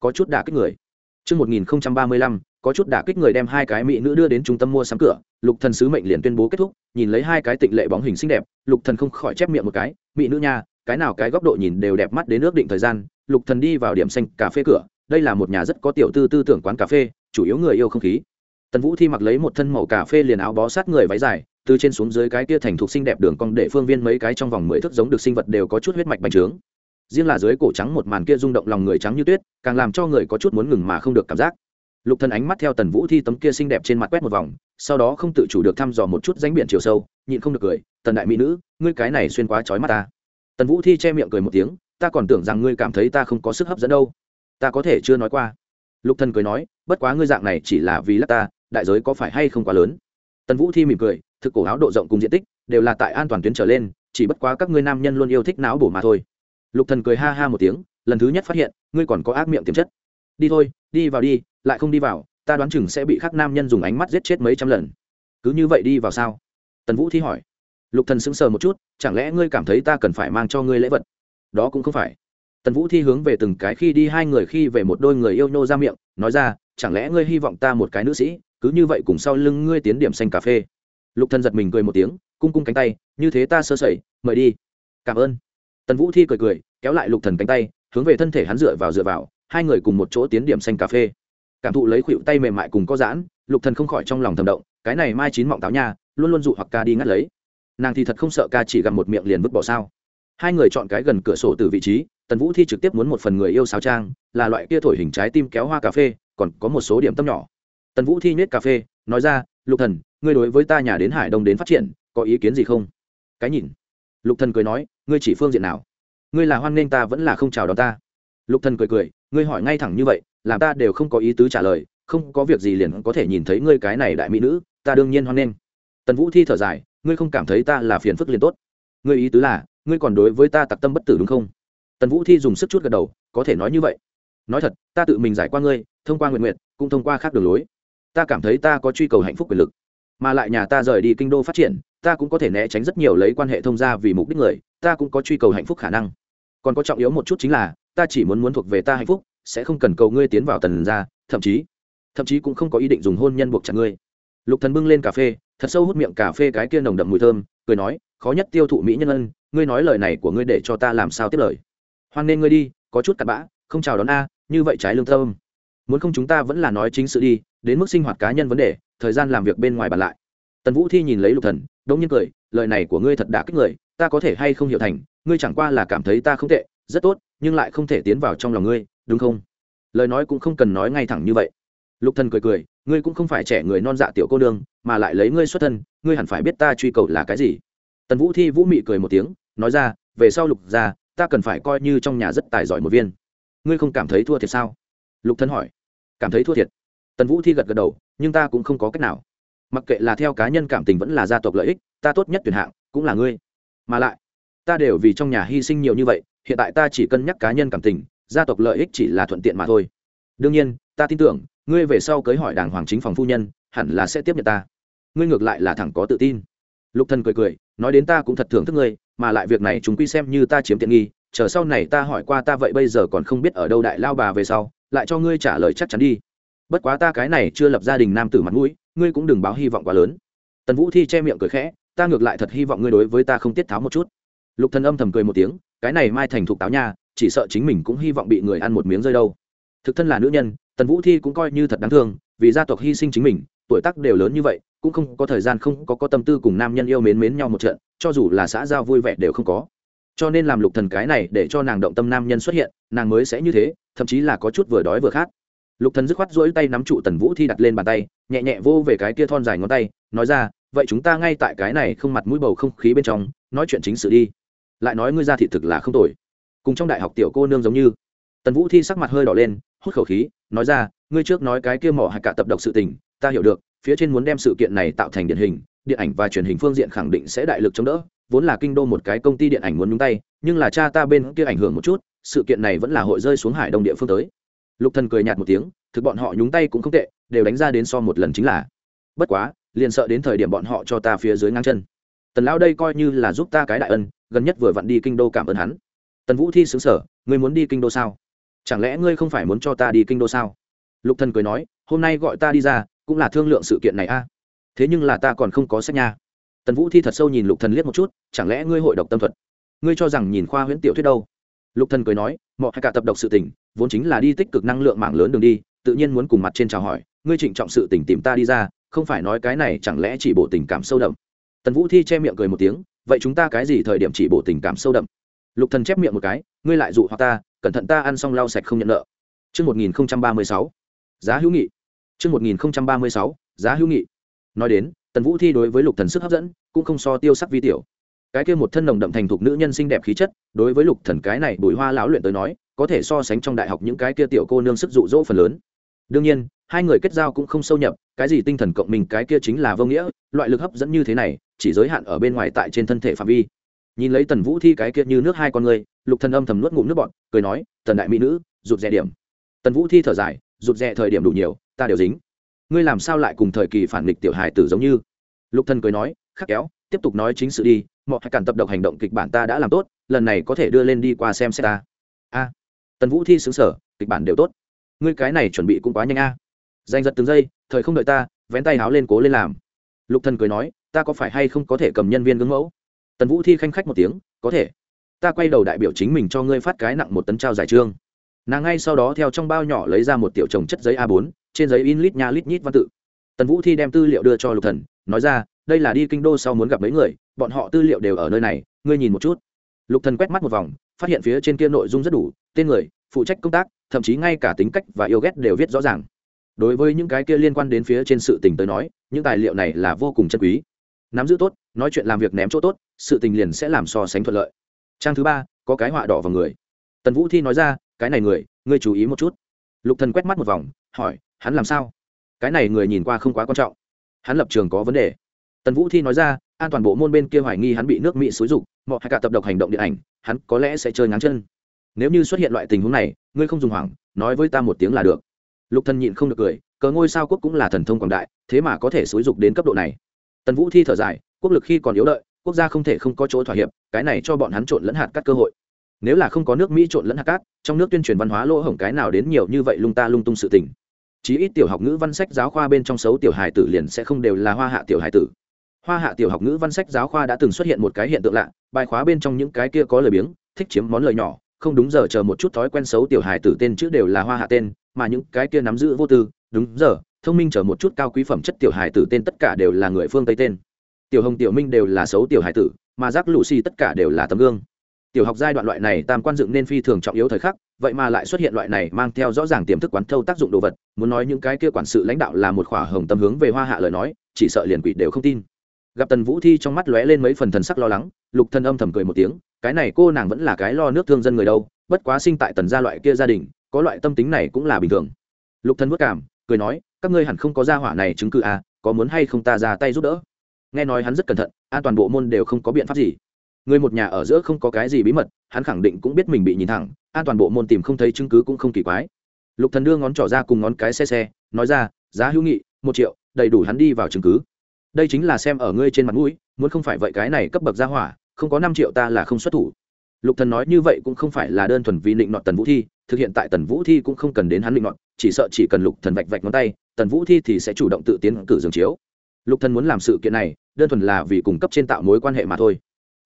có chút đả kích người. Trước 1035, có chút đả kích người đem hai cái mỹ nữ đưa đến trung tâm mua sắm cửa, Lục Thần sứ mệnh liền tuyên bố kết thúc, nhìn lấy hai cái tịnh lệ bóng hình xinh đẹp, Lục Thần không khỏi chép miệng một cái, mỹ nữ nha, cái nào cái góc độ nhìn đều đẹp mắt đến ước định thời gian, Lục Thần đi vào điểm xanh cà phê cửa, đây là một nhà rất có tiểu tư tư tưởng quán cà phê, chủ yếu người yêu không khí. Tần Vũ Thi mặc lấy một thân màu cà phê liền áo bó sát người váy dài, từ trên xuống dưới cái kia thành thục xinh đẹp đường cong để phương viên mấy cái trong vòng mười thước giống được sinh vật đều có chút huyết mạch bành trướng. Riêng là dưới cổ trắng một màn kia rung động lòng người trắng như tuyết càng làm cho người có chút muốn ngừng mà không được cảm giác lục thần ánh mắt theo tần vũ thi tấm kia xinh đẹp trên mặt quét một vòng, sau đó không tự chủ được thăm dò một chút danh biển chiều sâu, nhịn không được cười, tần đại mỹ nữ, ngươi cái này xuyên quá chói mắt ta. Tần vũ thi che miệng cười một tiếng, ta còn tưởng rằng ngươi cảm thấy ta không có sức hấp dẫn đâu. Ta có thể chưa nói qua. Lục thần cười nói, bất quá ngươi dạng này chỉ là vì lắc ta, đại giới có phải hay không quá lớn? Tần vũ thi mỉm cười, thực cổ áo độ rộng cùng diện tích đều là tại an toàn tuyến trở lên, chỉ bất quá các ngươi nam nhân luôn yêu thích não bổ mà thôi. Lục thần cười ha ha một tiếng, lần thứ nhất phát hiện, ngươi còn có ác miệng tiềm chất. Đi thôi, đi vào đi lại không đi vào, ta đoán chừng sẽ bị khắc nam nhân dùng ánh mắt giết chết mấy trăm lần. Cứ như vậy đi vào sao? Tần vũ thi hỏi. Lục thần sững sờ một chút, chẳng lẽ ngươi cảm thấy ta cần phải mang cho ngươi lễ vật? Đó cũng không phải. Tần vũ thi hướng về từng cái khi đi hai người khi về một đôi người yêu nhô ra miệng, nói ra, chẳng lẽ ngươi hy vọng ta một cái nữ sĩ, cứ như vậy cùng sau lưng ngươi tiến điểm xanh cà phê? Lục thần giật mình cười một tiếng, cung cung cánh tay, như thế ta sơ sẩy, mời đi. Cảm ơn. Tần vũ thi cười cười, kéo lại lục thần cánh tay, hướng về thân thể hắn dựa vào dựa vào, hai người cùng một chỗ tiến điểm xanh cà phê cảm thụ lấy khuỵu tay mềm mại cùng có giãn, lục thần không khỏi trong lòng thầm động, cái này mai chín mọng táo nha, luôn luôn dụ hoặc ca đi ngắt lấy. Nàng thì thật không sợ ca chỉ gặp một miệng liền vứt bỏ sao. Hai người chọn cái gần cửa sổ từ vị trí, tần vũ thi trực tiếp muốn một phần người yêu sáo trang, là loại kia thổi hình trái tim kéo hoa cà phê, còn có một số điểm tâm nhỏ. Tần vũ thi nhét cà phê, nói ra, lục thần, ngươi đối với ta nhà đến hải đông đến phát triển, có ý kiến gì không? Cái nhìn. Lục thần cười nói, ngươi chỉ phương diện nào? Ngươi là hoan nghênh ta vẫn là không chào đón ta lục thần cười cười, ngươi hỏi ngay thẳng như vậy, làm ta đều không có ý tứ trả lời, không có việc gì liền có thể nhìn thấy ngươi cái này đại mỹ nữ, ta đương nhiên hoan nghênh. Tần vũ thi thở dài, ngươi không cảm thấy ta là phiền phức liền tốt? Ngươi ý tứ là, ngươi còn đối với ta tặc tâm bất tử đúng không? Tần vũ thi dùng sức chút gật đầu, có thể nói như vậy. Nói thật, ta tự mình giải qua ngươi, thông qua nguyện nguyện cũng thông qua khác đường lối. Ta cảm thấy ta có truy cầu hạnh phúc quyền lực. Mà lại nhà ta rời đi kinh đô phát triển, ta cũng có thể né tránh rất nhiều lấy quan hệ thông gia vì mục đích người, ta cũng có truy cầu hạnh phúc khả năng còn có trọng yếu một chút chính là, ta chỉ muốn muốn thuộc về ta hạnh phúc, sẽ không cần cầu ngươi tiến vào tần gia, thậm chí thậm chí cũng không có ý định dùng hôn nhân buộc chặt ngươi. Lục thần bưng lên cà phê, thật sâu hút miệng cà phê cái kia nồng đậm mùi thơm, cười nói, khó nhất tiêu thụ mỹ nhân ân, ngươi nói lời này của ngươi để cho ta làm sao tiếp lời. Hoan nên ngươi đi, có chút cặn bã, không chào đón a, như vậy trái lương tâm. Muốn không chúng ta vẫn là nói chính sự đi, đến mức sinh hoạt cá nhân vấn đề, thời gian làm việc bên ngoài bàn lại. Tần vũ thi nhìn lấy lục thần đông nhiên cười, lời này của ngươi thật đã kích người ta có thể hay không hiểu thành, ngươi chẳng qua là cảm thấy ta không tệ, rất tốt, nhưng lại không thể tiến vào trong lòng ngươi, đúng không? Lời nói cũng không cần nói ngay thẳng như vậy. Lục thần cười cười, ngươi cũng không phải trẻ người non dạ tiểu cô nương, mà lại lấy ngươi xuất thân, ngươi hẳn phải biết ta truy cầu là cái gì. Tần vũ thi vũ mị cười một tiếng, nói ra, về sau lục ra ta cần phải coi như trong nhà rất tài giỏi một viên. Ngươi không cảm thấy thua thiệt sao? Lục thân hỏi. Cảm thấy thua thiệt. Tần vũ thi gật gật đầu, nhưng ta cũng không có cách nào. Mặc kệ là theo cá nhân cảm tình vẫn là gia tộc lợi ích, ta tốt nhất tuyển hạng cũng là ngươi mà lại, ta đều vì trong nhà hy sinh nhiều như vậy, hiện tại ta chỉ cân nhắc cá nhân cảm tình, gia tộc lợi ích chỉ là thuận tiện mà thôi. Đương nhiên, ta tin tưởng, ngươi về sau cưới hỏi đàng hoàng chính phòng phu nhân, hẳn là sẽ tiếp nhận ta. Ngươi ngược lại là thẳng có tự tin. Lục thần cười cười, nói đến ta cũng thật thưởng thức ngươi, mà lại việc này chúng quy xem như ta chiếm tiện nghi, chờ sau này ta hỏi qua ta vậy bây giờ còn không biết ở đâu đại lao bà về sau, lại cho ngươi trả lời chắc chắn đi. Bất quá ta cái này chưa lập gia đình nam tử mặt mũi, ngươi cũng đừng báo hy vọng quá lớn. Tần vũ thi che miệng cười khẽ ta ngược lại thật hy vọng ngươi đối với ta không tiết tháo một chút. Lục thần âm thầm cười một tiếng, cái này mai thành thục táo nha, chỉ sợ chính mình cũng hy vọng bị người ăn một miếng rơi đâu. Thực thân là nữ nhân, tần vũ thi cũng coi như thật đáng thương, vì gia tộc hy sinh chính mình, tuổi tác đều lớn như vậy, cũng không có thời gian không có có tâm tư cùng nam nhân yêu mến mến nhau một trận, cho dù là xã giao vui vẻ đều không có. Cho nên làm lục thần cái này để cho nàng động tâm nam nhân xuất hiện, nàng mới sẽ như thế, thậm chí là có chút vừa đói vừa khát. Lục thần dứt khoát duỗi tay nắm trụ tần vũ thi đặt lên bàn tay, nhẹ nhẹ vô về cái kia thon dài ngón tay, nói ra vậy chúng ta ngay tại cái này không mặt mũi bầu không khí bên trong, nói chuyện chính sự đi. Lại nói ngươi ra thị thực là không tồi. Cùng trong đại học tiểu cô nương giống như. Tần vũ thi sắc mặt hơi đỏ lên, hút khẩu khí, nói ra, ngươi trước nói cái kia mỏ hạt cả tập độc sự tình, ta hiểu được, phía trên muốn đem sự kiện này tạo thành điển hình, điện ảnh và truyền hình phương diện khẳng định sẽ đại lực chống đỡ, vốn là kinh đô một cái công ty điện ảnh muốn nhúng tay, nhưng là cha ta bên kia ảnh hưởng một chút, sự kiện này vẫn là hội rơi xuống hải đông địa phương tới. Lục thần cười nhạt một tiếng, thực bọn họ nhúng tay cũng không tệ, đều đánh ra đến so một lần chính là. Bất quá liền sợ đến thời điểm bọn họ cho ta phía dưới ngang chân. Tần lão đây coi như là giúp ta cái đại ân, gần nhất vừa vặn đi kinh đô cảm ơn hắn. Tần vũ thi xứng sở ngươi muốn đi kinh đô sao? Chẳng lẽ ngươi không phải muốn cho ta đi kinh đô sao? Lục thần cười nói, hôm nay gọi ta đi ra, cũng là thương lượng sự kiện này a. Thế nhưng là ta còn không có sách nha. Tần vũ thi thật sâu nhìn lục thần liếc một chút, chẳng lẽ ngươi hội độc tâm thuật? Ngươi cho rằng nhìn khoa huyễn tiểu thuyết đâu? Lục thần cười nói mọi cả tập độc sự tình, vốn chính là đi tích cực năng lượng mạng lớn đường đi, tự nhiên muốn cùng mặt trên chào hỏi, ngươi trịnh trọng sự tình tìm ta đi ra không phải nói cái này chẳng lẽ chỉ bộ tình cảm sâu đậm tần vũ thi che miệng cười một tiếng vậy chúng ta cái gì thời điểm chỉ bộ tình cảm sâu đậm lục thần chép miệng một cái ngươi lại dụ hoặc ta cẩn thận ta ăn xong lau sạch không nhận nợ Trước 1036, giá hữu nghị. Trước 1036, giá hữu nghị. Nói đến, Tần Vũ Thi đối với Lục Thần sức hấp dẫn, cũng không so tiêu sắc vi tiểu. Cái kia một thân nồng đậm thành thục nữ nhân xinh đẹp khí chất, đối với Lục Thần cái này bùi hoa lão luyện tới nói, có thể so sánh trong đại học những cái kia tiểu cô nương sức dụ dỗ phần lớn. Đương nhiên, hai người kết giao cũng không sâu nhập, cái gì tinh thần cộng mình cái kia chính là vô nghĩa, loại lực hấp dẫn như thế này, chỉ giới hạn ở bên ngoài tại trên thân thể phạm vi. Nhìn lấy Tần Vũ Thi cái kia như nước hai con người, Lục Thần âm thầm nuốt ngụm nước bọt, cười nói, "Tần đại mỹ nữ, rụt rè điểm." Tần Vũ Thi thở dài, rụt rè thời điểm đủ nhiều, ta đều dính. Ngươi làm sao lại cùng thời kỳ phản nghịch tiểu hài tử giống như? Lục thần cười nói khắc kéo tiếp tục nói chính sự đi mọi hãy cản tập độc hành động kịch bản ta đã làm tốt lần này có thể đưa lên đi qua xem xét ta. A. Tần vũ thi xứng sở kịch bản đều tốt. Ngươi cái này chuẩn bị cũng quá nhanh a danh giật từng giây, thời không đợi ta, vén tay háo lên cố lên làm. Lục thần cười nói, ta có phải hay không có thể cầm nhân viên gương mẫu? Tần vũ thi khanh khách một tiếng, có thể. Ta quay đầu đại biểu chính mình cho ngươi phát cái nặng một tấn trao giải trương. Nàng ngay sau đó theo trong bao nhỏ lấy ra một tiểu chồng chất giấy a 4 trên giấy in lít nha lít nhít văn tự. Tần vũ thi đem tư liệu đưa cho lục thần, nói ra, đây là đi kinh đô sau muốn gặp mấy người, bọn họ tư liệu đều ở nơi này, ngươi nhìn một chút. Lục thần quét mắt một vòng, phát hiện phía trên kia nội dung rất đủ, tên người, phụ trách công tác, thậm chí ngay cả tính cách và yêu ghét đều viết rõ ràng đối với những cái kia liên quan đến phía trên sự tình tới nói, những tài liệu này là vô cùng chân quý. Nắm giữ tốt, nói chuyện làm việc ném chỗ tốt, sự tình liền sẽ làm so sánh thuận lợi. Trang thứ ba, có cái họa đỏ vào người. Tần vũ thi nói ra, cái này người, ngươi chú ý một chút. Lục thần quét mắt một vòng, hỏi, hắn làm sao? Cái này người nhìn qua không quá quan trọng. Hắn lập trường có vấn đề. Tần vũ thi nói ra, an toàn bộ môn bên kia hoài nghi hắn bị nước mỹ xúi rục mọi hai cả tập độc hành động điện ảnh, hắn có lẽ sẽ chơi ngáng chân. Nếu như xuất hiện loại tình huống này, ngươi không dùng hoảng, nói với ta một tiếng là được lục thần nhịn không được cười, cờ ngôi sao quốc cũng là thần thông quảng đại, thế mà có thể xúi dục đến cấp độ này. Tần vũ thi thở dài, quốc lực khi còn yếu đợi, quốc gia không thể không có chỗ thỏa hiệp, cái này cho bọn hắn trộn lẫn hạt cắt cơ hội. Nếu là không có nước mỹ trộn lẫn hạt cát, trong nước tuyên truyền văn hóa lỗ hổng cái nào đến nhiều như vậy lung ta lung tung sự tình. Chí ít tiểu học ngữ văn sách giáo khoa bên trong xấu tiểu hài tử liền sẽ không đều là hoa hạ tiểu hài tử. Hoa hạ tiểu học ngữ văn sách giáo khoa đã từng xuất hiện một cái hiện tượng lạ, bài khóa bên trong những cái kia có lời biếng, thích chiếm món lời nhỏ, không đúng giờ chờ một chút thói quen xấu tiểu hài tử tên chữ đều là hoa hạ tên mà những cái kia nắm giữ vô tư, đúng giờ, thông minh trở một chút cao quý phẩm chất tiểu hài tử tên tất cả đều là người phương tây tên. Tiểu hồng, tiểu minh đều là xấu tiểu hài tử, mà giác lũ xì tất cả đều là tấm gương. Tiểu học giai đoạn loại này tam quan dựng nên phi thường trọng yếu thời khắc, vậy mà lại xuất hiện loại này mang theo rõ ràng tiềm thức quán thâu tác dụng đồ vật, muốn nói những cái kia quản sự lãnh đạo là một khỏa hồng tâm hướng về hoa hạ lời nói, chỉ sợ liền quỷ đều không tin. Gặp tần vũ thi trong mắt lóe lên mấy phần thần sắc lo lắng, lục thân âm thầm cười một tiếng, cái này cô nàng vẫn là cái lo nước thương dân người đâu, bất quá sinh tại tần gia loại kia gia đình có loại tâm tính này cũng là bình thường. Lục Thần vất cảm, cười nói, các ngươi hẳn không có gia hỏa này chứng cứ à có muốn hay không ta ra tay giúp đỡ? Nghe nói hắn rất cẩn thận, an toàn bộ môn đều không có biện pháp gì. Người một nhà ở giữa không có cái gì bí mật, hắn khẳng định cũng biết mình bị nhìn thẳng, an toàn bộ môn tìm không thấy chứng cứ cũng không kỳ quái. Lục thần đưa ngón trỏ ra cùng ngón cái xe xe, nói ra, giá hữu nghị, một triệu, đầy đủ hắn đi vào chứng cứ. Đây chính là xem ở ngươi trên mặt mũi, muốn không phải vậy cái này cấp bậc gia hỏa, không có năm triệu ta là không xuất thủ. Lục thần nói như vậy cũng không phải là đơn thuần vì định nọt tần vũ thi thực hiện tại tần vũ thi cũng không cần đến hắn định luận chỉ sợ chỉ cần lục thần vạch vạch ngón tay, tần vũ thi thì sẽ chủ động tự tiến cử giường chiếu. Lục thần muốn làm sự kiện này, đơn thuần là vì cung cấp trên tạo mối quan hệ mà thôi.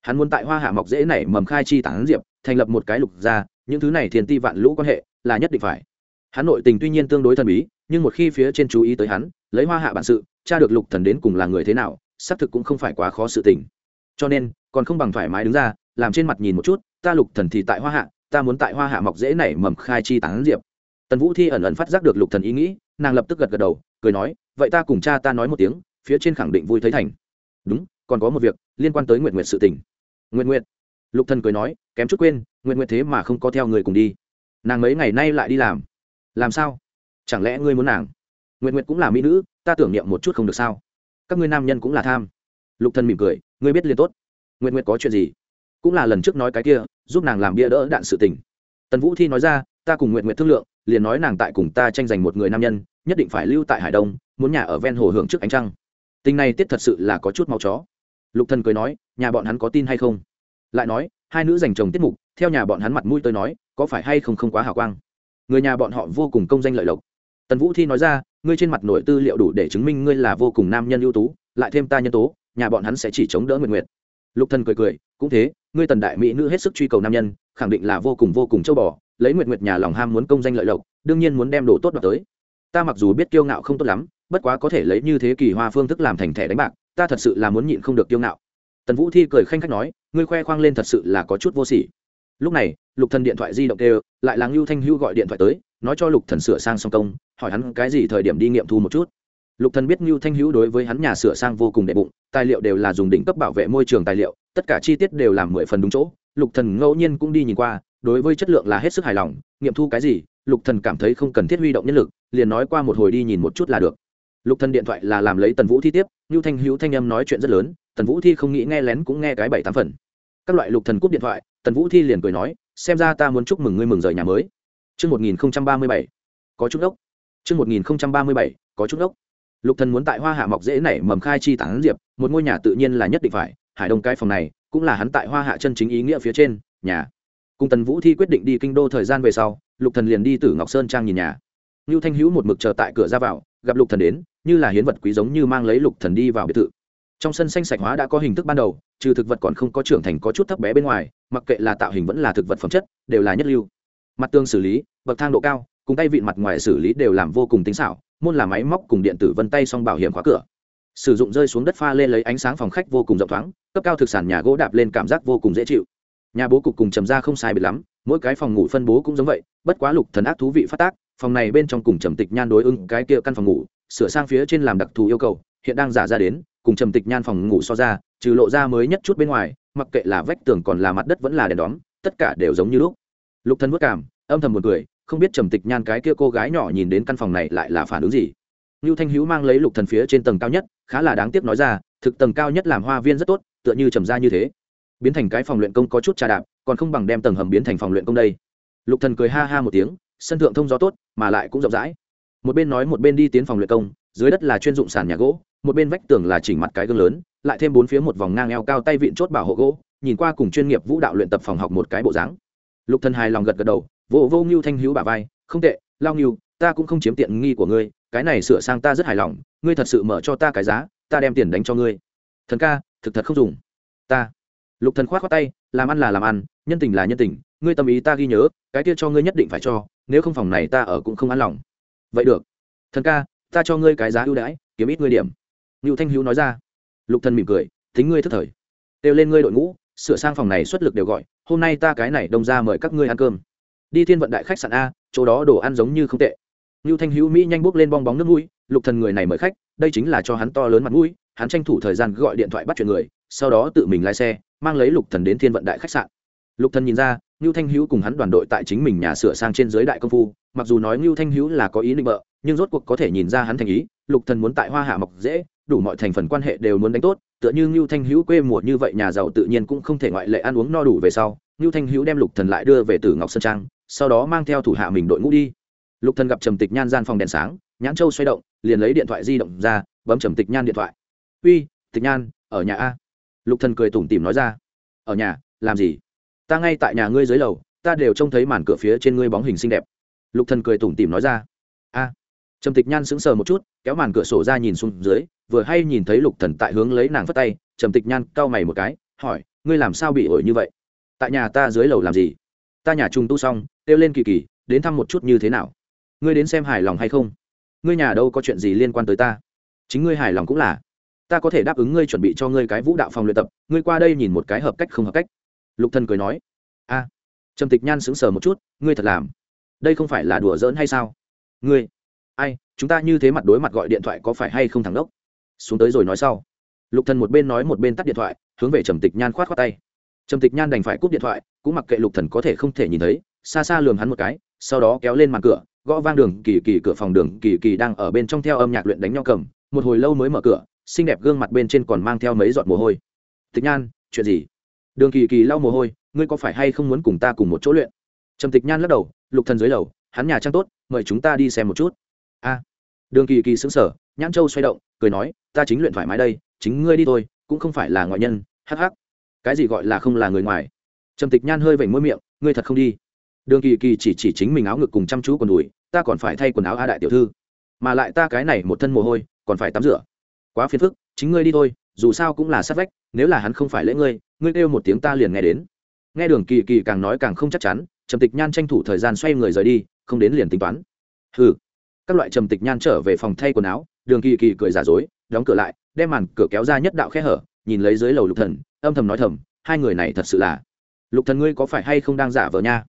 Hắn muốn tại hoa hạ mọc dễ này mầm khai chi tán diệp, thành lập một cái lục gia, những thứ này thiền ti vạn lũ quan hệ là nhất định phải. Hắn nội tình tuy nhiên tương đối thần bí, nhưng một khi phía trên chú ý tới hắn, lấy hoa hạ bản sự, tra được lục thần đến cùng là người thế nào, xác thực cũng không phải quá khó sự tình. Cho nên, còn không bằng thoải mái đứng ra, làm trên mặt nhìn một chút, ta lục thần thì tại hoa hạ ta muốn tại hoa hạ mọc dễ này mầm khai chi tán diệp. Tần vũ thi ẩn ẩn phát giác được lục thần ý nghĩ, nàng lập tức gật gật đầu, cười nói, vậy ta cùng cha ta nói một tiếng, phía trên khẳng định vui thấy thành. Đúng, còn có một việc, liên quan tới nguyện nguyện sự tình. Nguyện nguyện lục thần cười nói, kém chút quên nguyện nguyện thế mà không có theo người cùng đi. Nàng mấy ngày nay lại đi làm. Làm sao? Chẳng lẽ ngươi muốn nàng? Nguyện nguyện cũng là mỹ nữ, ta tưởng niệm một chút không được sao? Các ngươi nam nhân cũng là tham. Lục thần mỉm cười, ngươi biết liền tốt. Nguyện nguyện có chuyện gì? Cũng là lần trước nói cái kia, giúp nàng làm bia đỡ đạn sự tình. Tần vũ thi nói ra, ta cùng nguyện nguyện thương lượng, liền nói nàng tại cùng ta tranh giành một người nam nhân, nhất định phải lưu tại hải đông, muốn nhà ở ven hồ hưởng trước ánh trăng. Tình này tiết thật sự là có chút mau chó. Lục thần cười nói, nhà bọn hắn có tin hay không? Lại nói, hai nữ giành chồng tiết mục, theo nhà bọn hắn mặt mũi tới nói, có phải hay không không quá hào quang? Người nhà bọn họ vô cùng công danh lợi lộc. Tần vũ thi nói ra, ngươi trên mặt nội tư liệu đủ để chứng minh ngươi là vô cùng nam nhân ưu tú, lại thêm ta nhân tố, nhà bọn hắn sẽ chỉ chống đỡ nguyện nguyện lục thần cười cười, cũng thế ngươi tần đại mỹ nữ hết sức truy cầu nam nhân, khẳng định là vô cùng vô cùng châu bò, lấy nguyện nguyện nhà lòng ham muốn công danh lợi lộc, đương nhiên muốn đem đồ tốt đoạt tới. Ta mặc dù biết kiêu ngạo không tốt lắm, bất quá có thể lấy như thế kỳ hoa phương thức làm thành thẻ đánh bạc, ta thật sự là muốn nhịn không được kiêu ngạo. Tần vũ thi cười khanh khách nói, ngươi khoe khoang lên thật sự là có chút vô sỉ. Lúc này, lục thần điện thoại di động đều lại là ngưu thanh hưu gọi điện thoại tới, nói cho lục thần sửa sang xong công, hỏi hắn cái gì thời điểm đi nghiệm thu một chút lục thần biết ngưu thanh hữu đối với hắn nhà sửa sang vô cùng đệ bụng tài liệu đều là dùng đỉnh cấp bảo vệ môi trường tài liệu tất cả chi tiết đều làm mười phần đúng chỗ. Lục thần ngẫu nhiên cũng đi nhìn qua đối với chất lượng là hết sức hài lòng nghiệm thu cái gì lục thần cảm thấy không cần thiết huy động nhân lực liền nói qua một hồi đi nhìn một chút là được. Lục thần điện thoại là làm lấy tần vũ thi tiếp ngưu thanh hữu thanh âm nói chuyện rất lớn tần vũ thi không nghĩ nghe lén cũng nghe cái bảy tám phần. Các loại lục thần cúp điện thoại tần vũ thi liền cười nói xem ra ta muốn chúc mừng ngươi mừng rời nhà mới. Trước 1037, có chút đốc. Trước 1037, có chút đốc. Lục thần muốn tại Hoa Hạ mọc dễ nảy mầm khai chi tán diệp, một ngôi nhà tự nhiên là nhất định phải, Hải Đông cái phòng này, cũng là hắn tại Hoa Hạ chân chính ý nghĩa phía trên, nhà. Cùng Tần Vũ Thi quyết định đi kinh đô thời gian về sau, Lục Thần liền đi Tử Ngọc Sơn trang nhìn nhà. Lưu Thanh Hữu một mực chờ tại cửa ra vào, gặp Lục Thần đến, như là hiến vật quý giống như mang lấy Lục Thần đi vào biệt thự trong sân xanh sạch hóa đã có hình thức ban đầu trừ thực vật còn không có trưởng thành có chút thấp bé bên ngoài mặc kệ là tạo hình vẫn là thực vật phẩm chất đều là nhất lưu mặt tường xử lý bậc thang độ cao cùng tay vịn mặt ngoài xử lý đều làm vô cùng tính xảo môn là máy móc cùng điện tử vân tay song bảo hiểm khóa cửa. Sử dụng rơi xuống đất pha lên lấy ánh sáng phòng khách vô cùng rộng thoáng, cấp cao thực sản nhà gỗ đạp lên cảm giác vô cùng dễ chịu. Nhà bố cục cùng trầm ra không sai biệt lắm, mỗi cái phòng ngủ phân bố cũng giống vậy, bất quá lục thần ác thú vị phát tác, phòng này bên trong cùng trầm tịch nhan đối ưng cái kia căn phòng ngủ, sửa sang phía trên làm đặc thù yêu cầu, hiện đang giả ra đến, cùng trầm tịch nhan phòng ngủ so ra, trừ lộ ra mới nhất chút bên ngoài, mặc kệ là vách tường còn là mặt đất vẫn là đèn đóm, tất cả đều giống như lúc. Lục thần vất cảm, âm thầm một cười không biết trầm tịch nhan cái kia cô gái nhỏ nhìn đến căn phòng này lại là phản ứng gì Nưu Thanh Hữu mang lấy lục thần phía trên tầng cao nhất, khá là đáng tiếc nói ra, thực tầng cao nhất làm hoa viên rất tốt, tựa như trầm ra như thế. Biến thành cái phòng luyện công có chút trà đạp, còn không bằng đem tầng hầm biến thành phòng luyện công đây. Lục Thần cười ha ha một tiếng, sân thượng thông gió tốt, mà lại cũng rộng rãi. Một bên nói một bên đi tiến phòng luyện công, dưới đất là chuyên dụng sàn nhà gỗ, một bên vách tường là chỉnh mặt cái gương lớn lại thêm bốn phía một vòng ngang eo cao tay vịn chốt bảo hộ gỗ nhìn qua cùng chuyên nghiệp vũ đạo luyện tập phòng học một cái bộ dáng lục thần hài lòng gật gật đầu vô vô ngưu thanh hữu bà vai, không tệ, lao ngưu, ta cũng không chiếm tiện nghi của ngươi, cái này sửa sang ta rất hài lòng, ngươi thật sự mở cho ta cái giá, ta đem tiền đánh cho ngươi. Thần ca, thực thật không dùng. Ta. Lục thần khoát khoát tay, làm ăn là làm ăn, nhân tình là nhân tình, ngươi tâm ý ta ghi nhớ, cái kia cho ngươi nhất định phải cho, nếu không phòng này ta ở cũng không an lòng. Vậy được. Thần ca, ta cho ngươi cái giá ưu đãi, kiếm ít ngươi điểm. Ngưu thanh hữu nói ra. Lục thần mỉm cười tính ngươi thức thời. Kêu lên ngươi đội ngũ, sửa sang phòng này xuất lực đều gọi, hôm nay ta cái này đông ra mời các ngươi ăn cơm đi thiên vận đại khách sạn a, chỗ đó đồ ăn giống như không tệ. Ngưu thanh hữu mỹ nhanh bước lên bong bóng nước mũi, lục thần người này mời khách, đây chính là cho hắn to lớn mặt mũi, hắn tranh thủ thời gian gọi điện thoại bắt chuyện người, sau đó tự mình lái xe, mang lấy lục thần đến thiên vận đại khách sạn. Lục thần nhìn ra, ngưu thanh hữu cùng hắn đoàn đội tại chính mình nhà sửa sang trên dưới đại công phu, mặc dù nói ngưu thanh hữu là có ý định bợ, nhưng rốt cuộc có thể nhìn ra hắn thành ý, lục thần muốn tại hoa hạ mọc dễ, đủ mọi thành phần quan hệ đều muốn đánh tốt, tựa như ngưu thanh hữu quê mùa như vậy nhà giàu tự nhiên cũng không thể ngoại lệ ăn uống no đủ về sau. Ngưu thanh hữu đem lục thần lại đưa về Tử ngọc sơn trang sau đó mang theo thủ hạ mình đội ngũ đi. Lục thần gặp trầm tịch nhan gian phòng đèn sáng, nhãn châu xoay động, liền lấy điện thoại di động ra, bấm trầm tịch nhan điện thoại. Uy, tịch nhan, ở nhà a? Lục thần cười tủm tỉm nói ra. Ở nhà, làm gì? Ta ngay tại nhà ngươi dưới lầu, ta đều trông thấy màn cửa phía trên ngươi bóng hình xinh đẹp. Lục thần cười tủm tỉm nói ra. A. Trầm tịch nhan sững sờ một chút, kéo màn cửa sổ ra nhìn xuống dưới, vừa hay nhìn thấy lục thần tại hướng lấy nàng phất tay, trầm tịch nhan cau mày một cái, hỏi, ngươi làm sao bị ổi như vậy? Tại nhà ta dưới lầu làm gì? Ta nhà trùng tu xong, kêu lên kỳ kỳ, đến thăm một chút như thế nào? Ngươi đến xem hài lòng hay không? Ngươi nhà đâu có chuyện gì liên quan tới ta? Chính ngươi hài lòng cũng là. Ta có thể đáp ứng ngươi chuẩn bị cho ngươi cái vũ đạo phòng luyện tập, ngươi qua đây nhìn một cái hợp cách không hợp cách. Lục thần cười nói. A. Trầm tịch nhan sững sờ một chút, ngươi thật làm. Đây không phải là đùa giỡn hay sao? Ngươi, ai, chúng ta như thế mặt đối mặt gọi điện thoại có phải hay không thằng đốc? Xuống tới rồi nói sau. Lục thần một bên nói một bên tắt điện thoại, hướng về trầm tịch nhan khoát khoát tay. Trầm tịch nhan đành phải cúp điện thoại cũng mặc kệ lục thần có thể không thể nhìn thấy, xa xa lườm hắn một cái, sau đó kéo lên màn cửa, gõ vang đường, kỳ kỳ cửa phòng đường, kỳ kỳ đang ở bên trong theo âm nhạc luyện đánh nhau cầm. Một hồi lâu mới mở cửa, xinh đẹp gương mặt bên trên còn mang theo mấy giọt mồ hôi. Tịch nhan, chuyện gì? Đường kỳ kỳ lau mồ hôi, ngươi có phải hay không muốn cùng ta cùng một chỗ luyện? Trầm tịch nhan lắc đầu, lục thần dưới lầu, hắn nhà trang tốt, mời chúng ta đi xem một chút. A. Đường kỳ kỳ sững sờ, nhãn châu xoay động, cười nói, ta chính luyện thoải mái đây, chính ngươi đi thôi, cũng không phải là ngoại nhân, hắc hắc. Cái gì gọi là không là người ngoài? Trầm tịch nhan hơi vểnh môi miệng, ngươi thật không đi? Đường kỳ kỳ chỉ chỉ chính mình áo ngực cùng chăm chú quần đùi, ta còn phải thay quần áo a đại tiểu thư. Mà lại ta cái này một thân mồ hôi, còn phải tắm rửa. Quá phiền phức, chính ngươi đi thôi, dù sao cũng là sát vách, nếu là hắn không phải lễ ngươi ngươi kêu một tiếng ta liền nghe đến. Nghe đường kỳ kỳ càng nói càng không chắc chắn, trầm tịch nhan tranh thủ thời gian xoay người rời đi, không đến liền tính toán. Hừ. Các loại trầm tịch nhan trở về phòng thay quần áo, đường kỳ kỳ cười giả dối, đóng cửa lại, đem màn cửa kéo ra nhất đạo khe hở, nhìn lấy dưới lầu lục thần, âm thầm nói thầm, hai người này thật sự là lục thần ngươi có phải hay không đang giả vờ nha?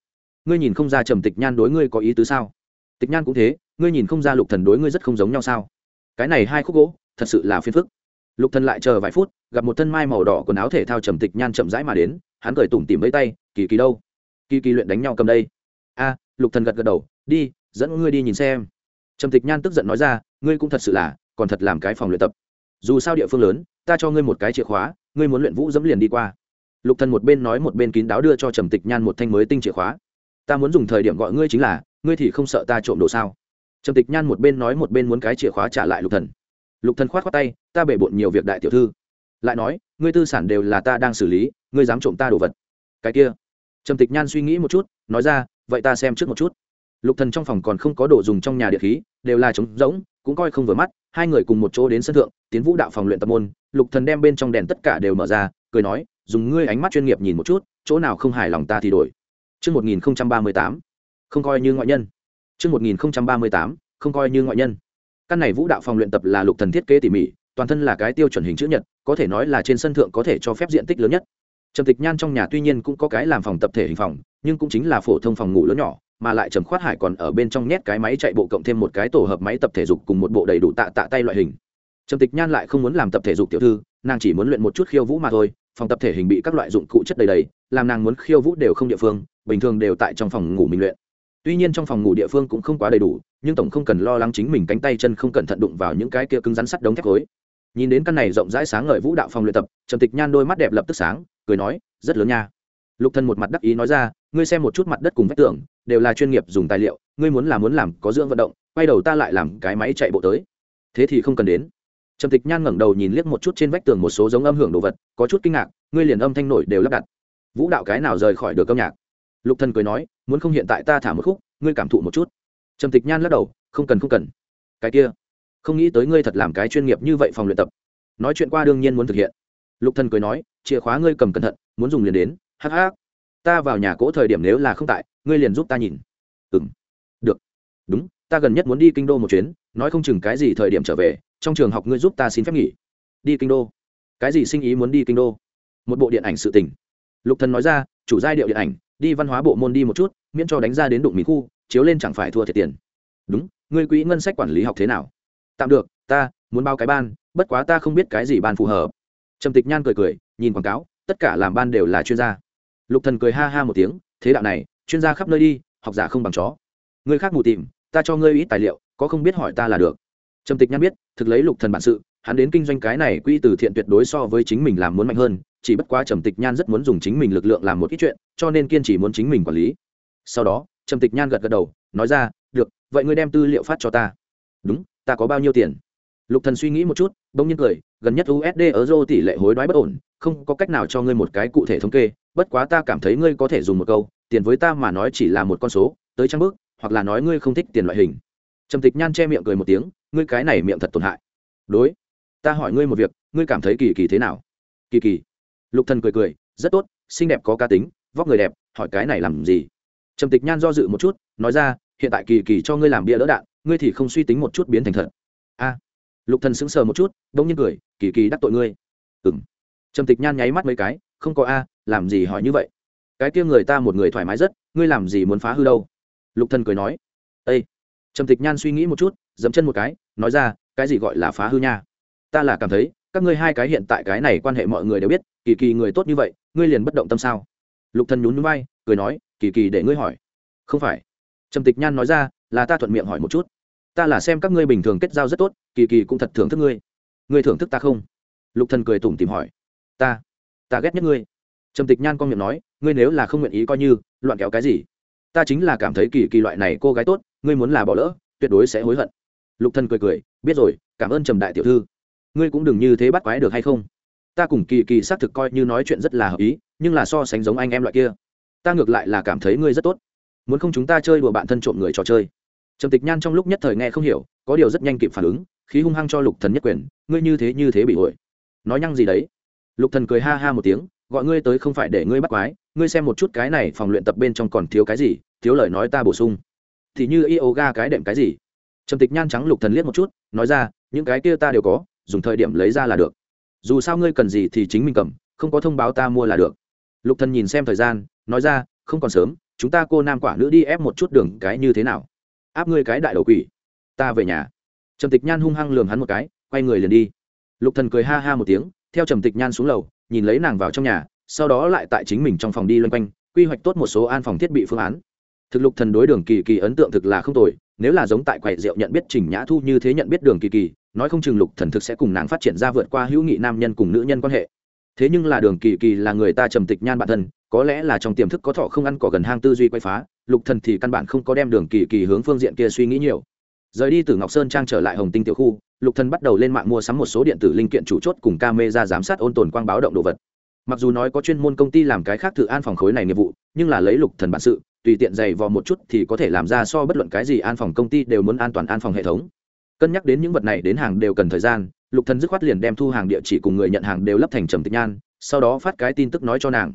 Ngươi nhìn không ra trầm tịch nhan đối ngươi có ý tứ sao? Tịch nhan cũng thế, ngươi nhìn không ra lục thần đối ngươi rất không giống nhau sao? Cái này hai khúc gỗ, thật sự là phiền phức. Lục thần lại chờ vài phút, gặp một thân mai màu đỏ quần áo thể thao trầm tịch nhan chậm rãi mà đến, hắn cười tủm tỉm với tay, kỳ kỳ đâu? Kỳ kỳ luyện đánh nhau cầm đây. A, lục thần gật gật đầu, đi, dẫn ngươi đi nhìn xem. Trầm tịch nhan tức giận nói ra, ngươi cũng thật sự là, còn thật làm cái phòng luyện tập. Dù sao địa phương lớn, ta cho ngươi một cái chìa khóa, ngươi muốn luyện vũ dẫm liền đi qua lục thần một bên nói một bên kín đáo đưa cho trầm tịch nhan một thanh mới tinh chìa khóa. Ta muốn dùng thời điểm gọi ngươi chính là, ngươi thì không sợ ta trộm đồ sao? Trầm tịch nhan một bên nói một bên muốn cái chìa khóa trả lại lục thần. Lục thần khoát khoát tay, ta bể bộn nhiều việc đại tiểu thư. Lại nói, ngươi tư sản đều là ta đang xử lý, ngươi dám trộm ta đồ vật. Cái kia. Trầm tịch nhan suy nghĩ một chút, nói ra, vậy ta xem trước một chút lục thần trong phòng còn không có đồ dùng trong nhà địa khí đều là trống rỗng cũng coi không vừa mắt hai người cùng một chỗ đến sân thượng tiến vũ đạo phòng luyện tập môn lục thần đem bên trong đèn tất cả đều mở ra cười nói dùng ngươi ánh mắt chuyên nghiệp nhìn một chút chỗ nào không hài lòng ta thì đổi Trước 1038, không coi như ngoại nhân. Trước 1038, không coi như ngoại nhân. Căn này vũ đạo phòng luyện tập là lục thần thiết kế tỉ mỉ, toàn thân là cái tiêu chuẩn hình chữ nhật, có thể nói là trên sân thượng có thể cho phép diện tích lớn nhất. Trầm Tịch Nhan trong nhà tuy nhiên cũng có cái làm phòng tập thể hình phòng, nhưng cũng chính là phổ thông phòng ngủ lớn nhỏ, mà lại Trầm Khoát Hải còn ở bên trong nhét cái máy chạy bộ cộng thêm một cái tổ hợp máy tập thể dục cùng một bộ đầy đủ tạ tạ tay loại hình. Trầm Tịch Nhan lại không muốn làm tập thể dục tiểu thư, nàng chỉ muốn luyện một chút khiêu vũ mà thôi, phòng tập thể hình bị các loại dụng cụ chất đầy đầy, làm nàng muốn khiêu vũ đều không địa phương, bình thường đều tại trong phòng ngủ mình luyện. Tuy nhiên trong phòng ngủ địa phương cũng không quá đầy đủ, nhưng tổng không cần lo lắng chính mình cánh tay chân không cẩn thận đụng vào những cái kia cứng rắn sắt đống thép khối. Nhìn đến căn này rộng rãi sáng ngời vũ đạo phòng luyện tập, Trầm Tịch Nhan đôi mắt đẹp lập tức sáng, cười nói, rất lớn nha. Lục Thần một mặt đắc ý nói ra, ngươi xem một chút mặt đất cùng vách tường, đều là chuyên nghiệp dùng tài liệu, ngươi muốn làm muốn làm có dưỡng vận động, quay đầu ta lại làm cái máy chạy bộ tới. Thế thì không cần đến. trầm tịch nhan ngẩng đầu nhìn liếc một chút trên vách tường một số giống âm hưởng đồ vật có chút kinh ngạc ngươi liền âm thanh nổi đều lắp đặt. Vũ đạo cái nào rời khỏi được âm nhạc? Lục thần cười nói muốn không hiện tại ta thả một khúc ngươi cảm thụ một chút. Trầm tịch nhan lắc đầu không cần không cần. Cái kia không nghĩ tới ngươi thật làm cái chuyên nghiệp như vậy phòng luyện tập. Nói chuyện qua đương nhiên muốn thực hiện. Lục thần cười nói chìa khóa ngươi cầm cẩn thận muốn dùng liền đến hắc hắc. Ta vào nhà cỗ thời điểm nếu là không tại, ngươi liền giúp ta nhìn. Ừm. Được. Đúng, ta gần nhất muốn đi kinh đô một chuyến, nói không chừng cái gì thời điểm trở về, trong trường học ngươi giúp ta xin phép nghỉ. Đi kinh đô. Cái gì sinh ý muốn đi kinh đô? Một bộ điện ảnh sự tình. Lục thần nói ra, chủ giai điệu điện ảnh, đi văn hóa bộ môn đi một chút, miễn cho đánh ra đến đụng mỹ khu, chiếu lên chẳng phải thua thiệt tiền. Đúng, ngươi quỹ ngân sách quản lý học thế nào? Tạm được, ta muốn bao cái ban, bất quá ta không biết cái gì ban phù hợp. Trầm tịch nhan cười cười, nhìn quảng cáo, tất cả làm ban đều là chuyên gia lục thần cười ha ha một tiếng, thế đạo này, chuyên gia khắp nơi đi, học giả không bằng chó. Người khác mù tìm, ta cho ngươi ít tài liệu, có không biết hỏi ta là được. Trầm tịch nhan biết, thực lấy lục thần bản sự, hắn đến kinh doanh cái này quỹ từ thiện tuyệt đối so với chính mình làm muốn mạnh hơn, chỉ bất quá trầm tịch nhan rất muốn dùng chính mình lực lượng làm một ít chuyện, cho nên kiên trì muốn chính mình quản lý. Sau đó, trầm tịch nhan gật gật đầu, nói ra, được, vậy ngươi đem tư liệu phát cho ta. Đúng, ta có bao nhiêu tiền? Lục thần suy nghĩ một chút, bỗng nhiên cười, gần nhất usd euro tỷ lệ hối đoái bất ổn, không có cách nào cho ngươi một cái cụ thể thống kê bất quá ta cảm thấy ngươi có thể dùng một câu, tiền với ta mà nói chỉ là một con số, tới trăm bước, hoặc là nói ngươi không thích tiền loại hình. Trầm tịch nhan che miệng cười một tiếng, ngươi cái này miệng thật tổn hại. Đối, ta hỏi ngươi một việc, ngươi cảm thấy kỳ kỳ thế nào? Kỳ kỳ. Lục thần cười cười, rất tốt, xinh đẹp có cá tính, vóc người đẹp, hỏi cái này làm gì? Trầm tịch nhan do dự một chút, nói ra, hiện tại kỳ kỳ cho ngươi làm bia đỡ đạn, ngươi thì không suy tính một chút biến thành thật. A. Lục thần sững sờ một chút, đông nhiên cười, kỳ kỳ đắc tội ngươi. Ừm. Trầm tịch nhan nháy mắt mấy cái không có a, làm gì hỏi như vậy? Cái kia người ta một người thoải mái rất, ngươi làm gì muốn phá hư đâu? Lục thần cười nói. Ây trầm tịch nhan suy nghĩ một chút, dẫm chân một cái, nói ra, cái gì gọi là phá hư nha? Ta là cảm thấy, các ngươi hai cái hiện tại cái này quan hệ mọi người đều biết, kỳ kỳ người tốt như vậy, ngươi liền bất động tâm sao? Lục thần nhún nhún vai, cười nói, kỳ kỳ để ngươi hỏi. Không phải. Trầm tịch nhan nói ra, là ta thuận miệng hỏi một chút. Ta là xem các ngươi bình thường kết giao rất tốt, kỳ kỳ cũng thật thưởng thức ngươi. Ngươi thưởng thức ta không? Lục thần cười tủm tìm hỏi. Ta ta ghét nhất ngươi. Trầm tịch nhan con miệng nói, ngươi nếu là không nguyện ý coi như, loạn kéo cái gì? Ta chính là cảm thấy kỳ kỳ loại này cô gái tốt, ngươi muốn là bỏ lỡ, tuyệt đối sẽ hối hận. Lục thần cười cười, biết rồi, cảm ơn trầm đại tiểu thư. Ngươi cũng đừng như thế bắt quái được hay không? Ta cùng kỳ kỳ xác thực coi như nói chuyện rất là hợp ý, nhưng là so sánh giống anh em loại kia. Ta ngược lại là cảm thấy ngươi rất tốt. Muốn không chúng ta chơi đùa bạn thân trộm người trò chơi. Trầm tịch nhan trong lúc nhất thời nghe không hiểu, có điều rất nhanh kịp phản ứng, khí hung hăng cho lục thần nhất quyền, ngươi như thế như thế bị ổi nói nhăng gì đấy? Lục thần cười ha ha một tiếng, gọi ngươi tới không phải để ngươi bắt quái, ngươi xem một chút cái này phòng luyện tập bên trong còn thiếu cái gì, thiếu lời nói ta bổ sung. Thì như yoga cái đệm cái gì? Trầm tịch nhan trắng lục thần liếc một chút, nói ra, những cái kia ta đều có, dùng thời điểm lấy ra là được. Dù sao ngươi cần gì thì chính mình cầm, không có thông báo ta mua là được. Lục thần nhìn xem thời gian, nói ra, không còn sớm, chúng ta cô nam quả nữ đi ép một chút đường cái như thế nào? Áp ngươi cái đại đầu quỷ. Ta về nhà. Trầm tịch nhan hung hăng lườm hắn một cái, quay người liền đi. Lục thần cười ha ha một tiếng theo trầm tịch nhan xuống lầu, nhìn lấy nàng vào trong nhà, sau đó lại tại chính mình trong phòng đi loanh quanh, quy hoạch tốt một số an phòng thiết bị phương án. Thực lục thần đối đường kỳ kỳ ấn tượng thực là không tồi, nếu là giống tại quầy rượu nhận biết trình nhã thu như thế nhận biết đường kỳ kỳ, nói không chừng lục thần thực sẽ cùng nàng phát triển ra vượt qua hữu nghị nam nhân cùng nữ nhân quan hệ. Thế nhưng là đường kỳ kỳ là người ta trầm tịch nhan bản thân, có lẽ là trong tiềm thức có thọ không ăn cỏ gần hang tư duy quay phá, lục thần thì căn bản không có đem đường kỳ kỳ hướng phương diện kia suy nghĩ nhiều. Rời đi từ ngọc sơn trang trở lại hồng tinh tiểu khu lục thần bắt đầu lên mạng mua sắm một số điện tử linh kiện chủ chốt cùng camera giám sát ôn tồn quang báo động đồ vật. Mặc dù nói có chuyên môn công ty làm cái khác thử an phòng khối này nghiệp vụ, nhưng là lấy lục thần bản sự, tùy tiện dày vò một chút thì có thể làm ra so bất luận cái gì an phòng công ty đều muốn an toàn an phòng hệ thống. Cân nhắc đến những vật này đến hàng đều cần thời gian, lục thần dứt khoát liền đem thu hàng địa chỉ cùng người nhận hàng đều lấp thành trầm tịch nhan, sau đó phát cái tin tức nói cho nàng.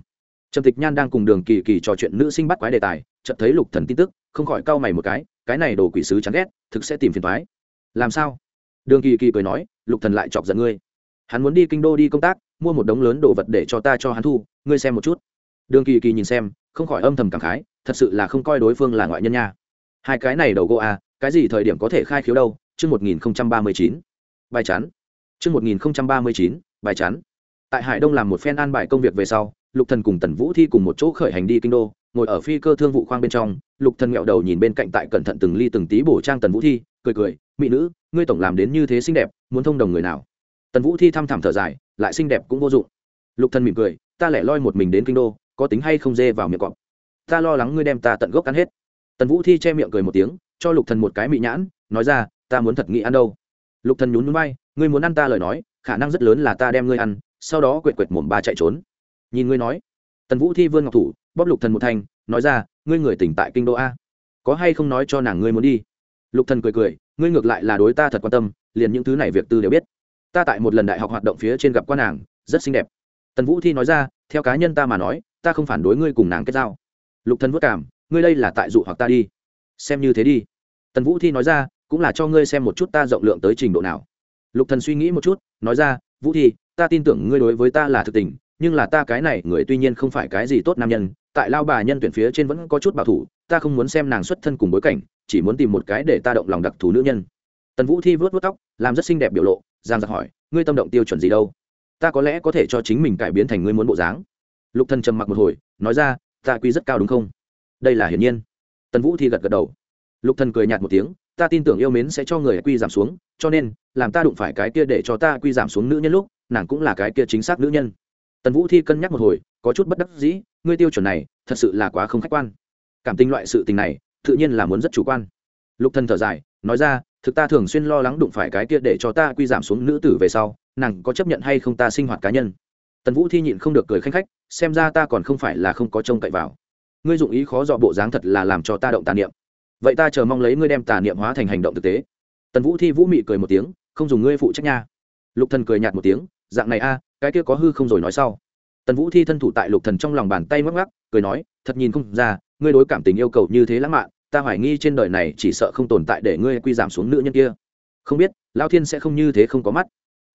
Trầm tịch nhan đang cùng đường kỳ kỳ trò chuyện nữ sinh bắt quái đề tài, chợt thấy lục thần tin tức, không khỏi cau mày một cái cái này đồ quỷ sứ chán ghét, thực sẽ tìm phiền toái. Làm sao? Đường kỳ kỳ cười nói, lục thần lại chọc giận ngươi. Hắn muốn đi kinh đô đi công tác, mua một đống lớn đồ vật để cho ta cho hắn thu, ngươi xem một chút. Đường kỳ kỳ nhìn xem, không khỏi âm thầm cảm khái, thật sự là không coi đối phương là ngoại nhân nha. Hai cái này đầu gỗ à cái gì thời điểm có thể khai khiếu đâu, chương một nghìn ba mươi chín. Bài chắn chương một nghìn ba mươi chín, bài chắn tại hải đông làm một phen an bài công việc về sau, lục thần cùng tần vũ thi cùng một chỗ khởi hành đi kinh đô, ngồi ở phi cơ thương vụ khoang bên trong, lục thần nghẹo đầu nhìn bên cạnh tại cẩn thận từng ly từng tí bổ trang tần vũ thi, cười cười, mỹ nữ ngươi tổng làm đến như thế xinh đẹp, muốn thông đồng người nào? Tần vũ thi thăm thẳm thở dài, lại xinh đẹp cũng vô dụng. Lục thần mỉm cười, ta lẻ loi một mình đến kinh đô, có tính hay không dê vào miệng cọp? Ta lo lắng ngươi đem ta tận gốc ăn hết. Tần vũ thi che miệng cười một tiếng, cho lục thần một cái mị nhãn, nói ra, ta muốn thật nghĩ ăn đâu. Lục thần nhún nhún bay ngươi muốn ăn ta lời nói, khả năng rất lớn là ta đem ngươi ăn, sau đó quệt quệt mồm ba chạy trốn. Nhìn ngươi nói. Tần vũ thi vươn ngọc thủ, bóp lục thần một thanh, nói ra, ngươi người tỉnh tại kinh đô a. Có hay không nói cho nàng ngươi muốn đi? Lục thần cười cười ngươi ngược lại là đối ta thật quan tâm, liền những thứ này việc tư đều biết. Ta tại một lần đại học hoạt động phía trên gặp quan nàng, rất xinh đẹp. Tần vũ thi nói ra, theo cá nhân ta mà nói, ta không phản đối ngươi cùng nàng kết giao. Lục thần vất cảm, ngươi đây là tại dụ hoặc ta đi. Xem như thế đi. Tần vũ thi nói ra, cũng là cho ngươi xem một chút ta rộng lượng tới trình độ nào. Lục thần suy nghĩ một chút, nói ra, vũ thi, ta tin tưởng ngươi đối với ta là thực tình, nhưng là ta cái này người tuy nhiên không phải cái gì tốt nam nhân tại lao bà nhân tuyển phía trên vẫn có chút bảo thủ, ta không muốn xem nàng xuất thân cùng bối cảnh, chỉ muốn tìm một cái để ta động lòng đặc thù nữ nhân. Tần vũ thi vớt vớt tóc, làm rất xinh đẹp biểu lộ, giang giặc hỏi, ngươi tâm động tiêu chuẩn gì đâu? Ta có lẽ có thể cho chính mình cải biến thành ngươi muốn bộ dáng. Lục thần trầm mặc một hồi, nói ra, ta quy rất cao đúng không? Đây là hiển nhiên. Tần vũ thi gật gật đầu. Lục thần cười nhạt một tiếng, ta tin tưởng yêu mến sẽ cho người quy giảm xuống, cho nên, làm ta đụng phải cái kia để cho ta quy giảm xuống nữ nhân lúc, nàng cũng là cái kia chính xác nữ nhân. Tần vũ thi cân nhắc một hồi có chút bất đắc dĩ, ngươi tiêu chuẩn này, thật sự là quá không khách quan. Cảm tình loại sự tình này, tự nhiên là muốn rất chủ quan. Lục thần thở dài, nói ra, thực ta thường xuyên lo lắng đụng phải cái kia để cho ta quy giảm xuống nữ tử về sau, nàng có chấp nhận hay không ta sinh hoạt cá nhân? Tần vũ thi nhịn không được cười khanh khách, xem ra ta còn không phải là không có trông cậy vào. Ngươi dụng ý khó dọ bộ dáng thật là làm cho ta động tà niệm. Vậy ta chờ mong lấy ngươi đem tà niệm hóa thành hành động thực tế. Tần vũ thi vũ mị cười một tiếng, không dùng ngươi phụ trách nha. Lục thần cười nhạt một tiếng, dạng này a, cái kia có hư không rồi nói sau tần vũ thi thân thủ tại lục thần trong lòng bàn tay mắc mắc cười nói, thật nhìn không ra, ngươi đối cảm tình yêu cầu như thế lãng mạn, ta hoài nghi trên đời này chỉ sợ không tồn tại để ngươi quy giảm xuống nữ nhân kia. Không biết, lao thiên sẽ không như thế không có mắt.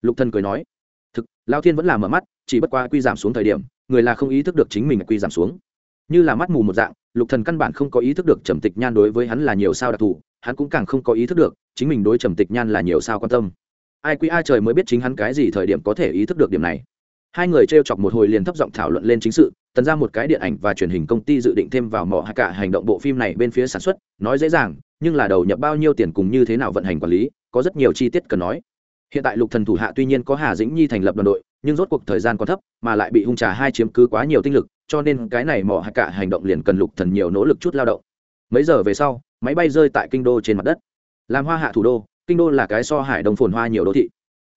Lục thần cười nói, thực, lao thiên vẫn là mở mắt, chỉ bất qua quy giảm xuống thời điểm, người là không ý thức được chính mình quy giảm xuống. Như là mắt mù một dạng, lục thần căn bản không có ý thức được trầm tịch nhan đối với hắn là nhiều sao đặc thù, hắn cũng càng không có ý thức được, chính mình đối trầm tịch nhan là nhiều sao quan tâm. Ai quy ai trời mới biết chính hắn cái gì thời điểm có thể ý thức được điểm này hai người t chọc một hồi liền thấp giọng thảo luận lên chính sự, tần ra một cái điện ảnh và truyền hình công ty dự định thêm vào mỏ hạ cả hành động bộ phim này bên phía sản xuất, nói dễ dàng, nhưng là đầu nhập bao nhiêu tiền cùng như thế nào vận hành quản lý, có rất nhiều chi tiết cần nói. Hiện tại lục thần thủ hạ tuy nhiên có hà dĩnh nhi thành lập đoàn đội, nhưng rốt cuộc thời gian còn thấp, mà lại bị hung trà hai chiếm cứ quá nhiều tinh lực, cho nên cái này mỏ hạ cả hành động liền cần lục thần nhiều nỗ lực chút lao động. Mấy giờ về sau, máy bay rơi tại kinh đô trên mặt đất. Làm hoa hạ thủ đô, kinh đô là cái so hải đông phồn hoa nhiều đô thị.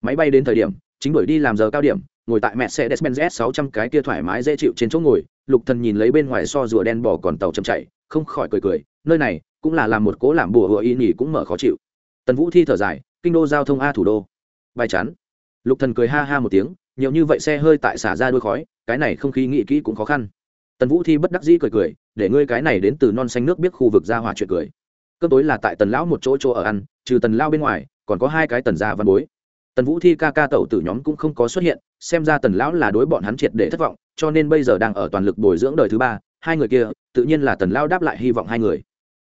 Máy bay đến thời điểm, chính bởi đi làm giờ cao điểm ngồi tại mẹ xe Mercedes-Benz S600 cái kia thoải mái dễ chịu trên chỗ ngồi, Lục Thần nhìn lấy bên ngoài so rùa đen bò còn tàu chậm chạy, không khỏi cười cười, nơi này cũng là làm một cố làm bùa hựa y nhỉ cũng mở khó chịu. Tần Vũ thi thở dài, kinh đô giao thông a thủ đô. Bài chán. Lục Thần cười ha ha một tiếng, nhiều như vậy xe hơi tại xả ra đuôi khói, cái này không khí nghĩ kỹ cũng khó khăn. Tần Vũ thi bất đắc dĩ cười cười, để ngươi cái này đến từ non xanh nước biết khu vực ra hỏa chuyện cười. Cơm tối là tại Tần lão một chỗ chỗ ở ăn, trừ Tần lão bên ngoài, còn có hai cái Tần gia văn bối tần vũ thi ca ca tẩu tử nhóm cũng không có xuất hiện, xem ra tần lão là đối bọn hắn triệt để thất vọng, cho nên bây giờ đang ở toàn lực bồi dưỡng đời thứ ba, hai người kia, tự nhiên là tần lão đáp lại hy vọng hai người.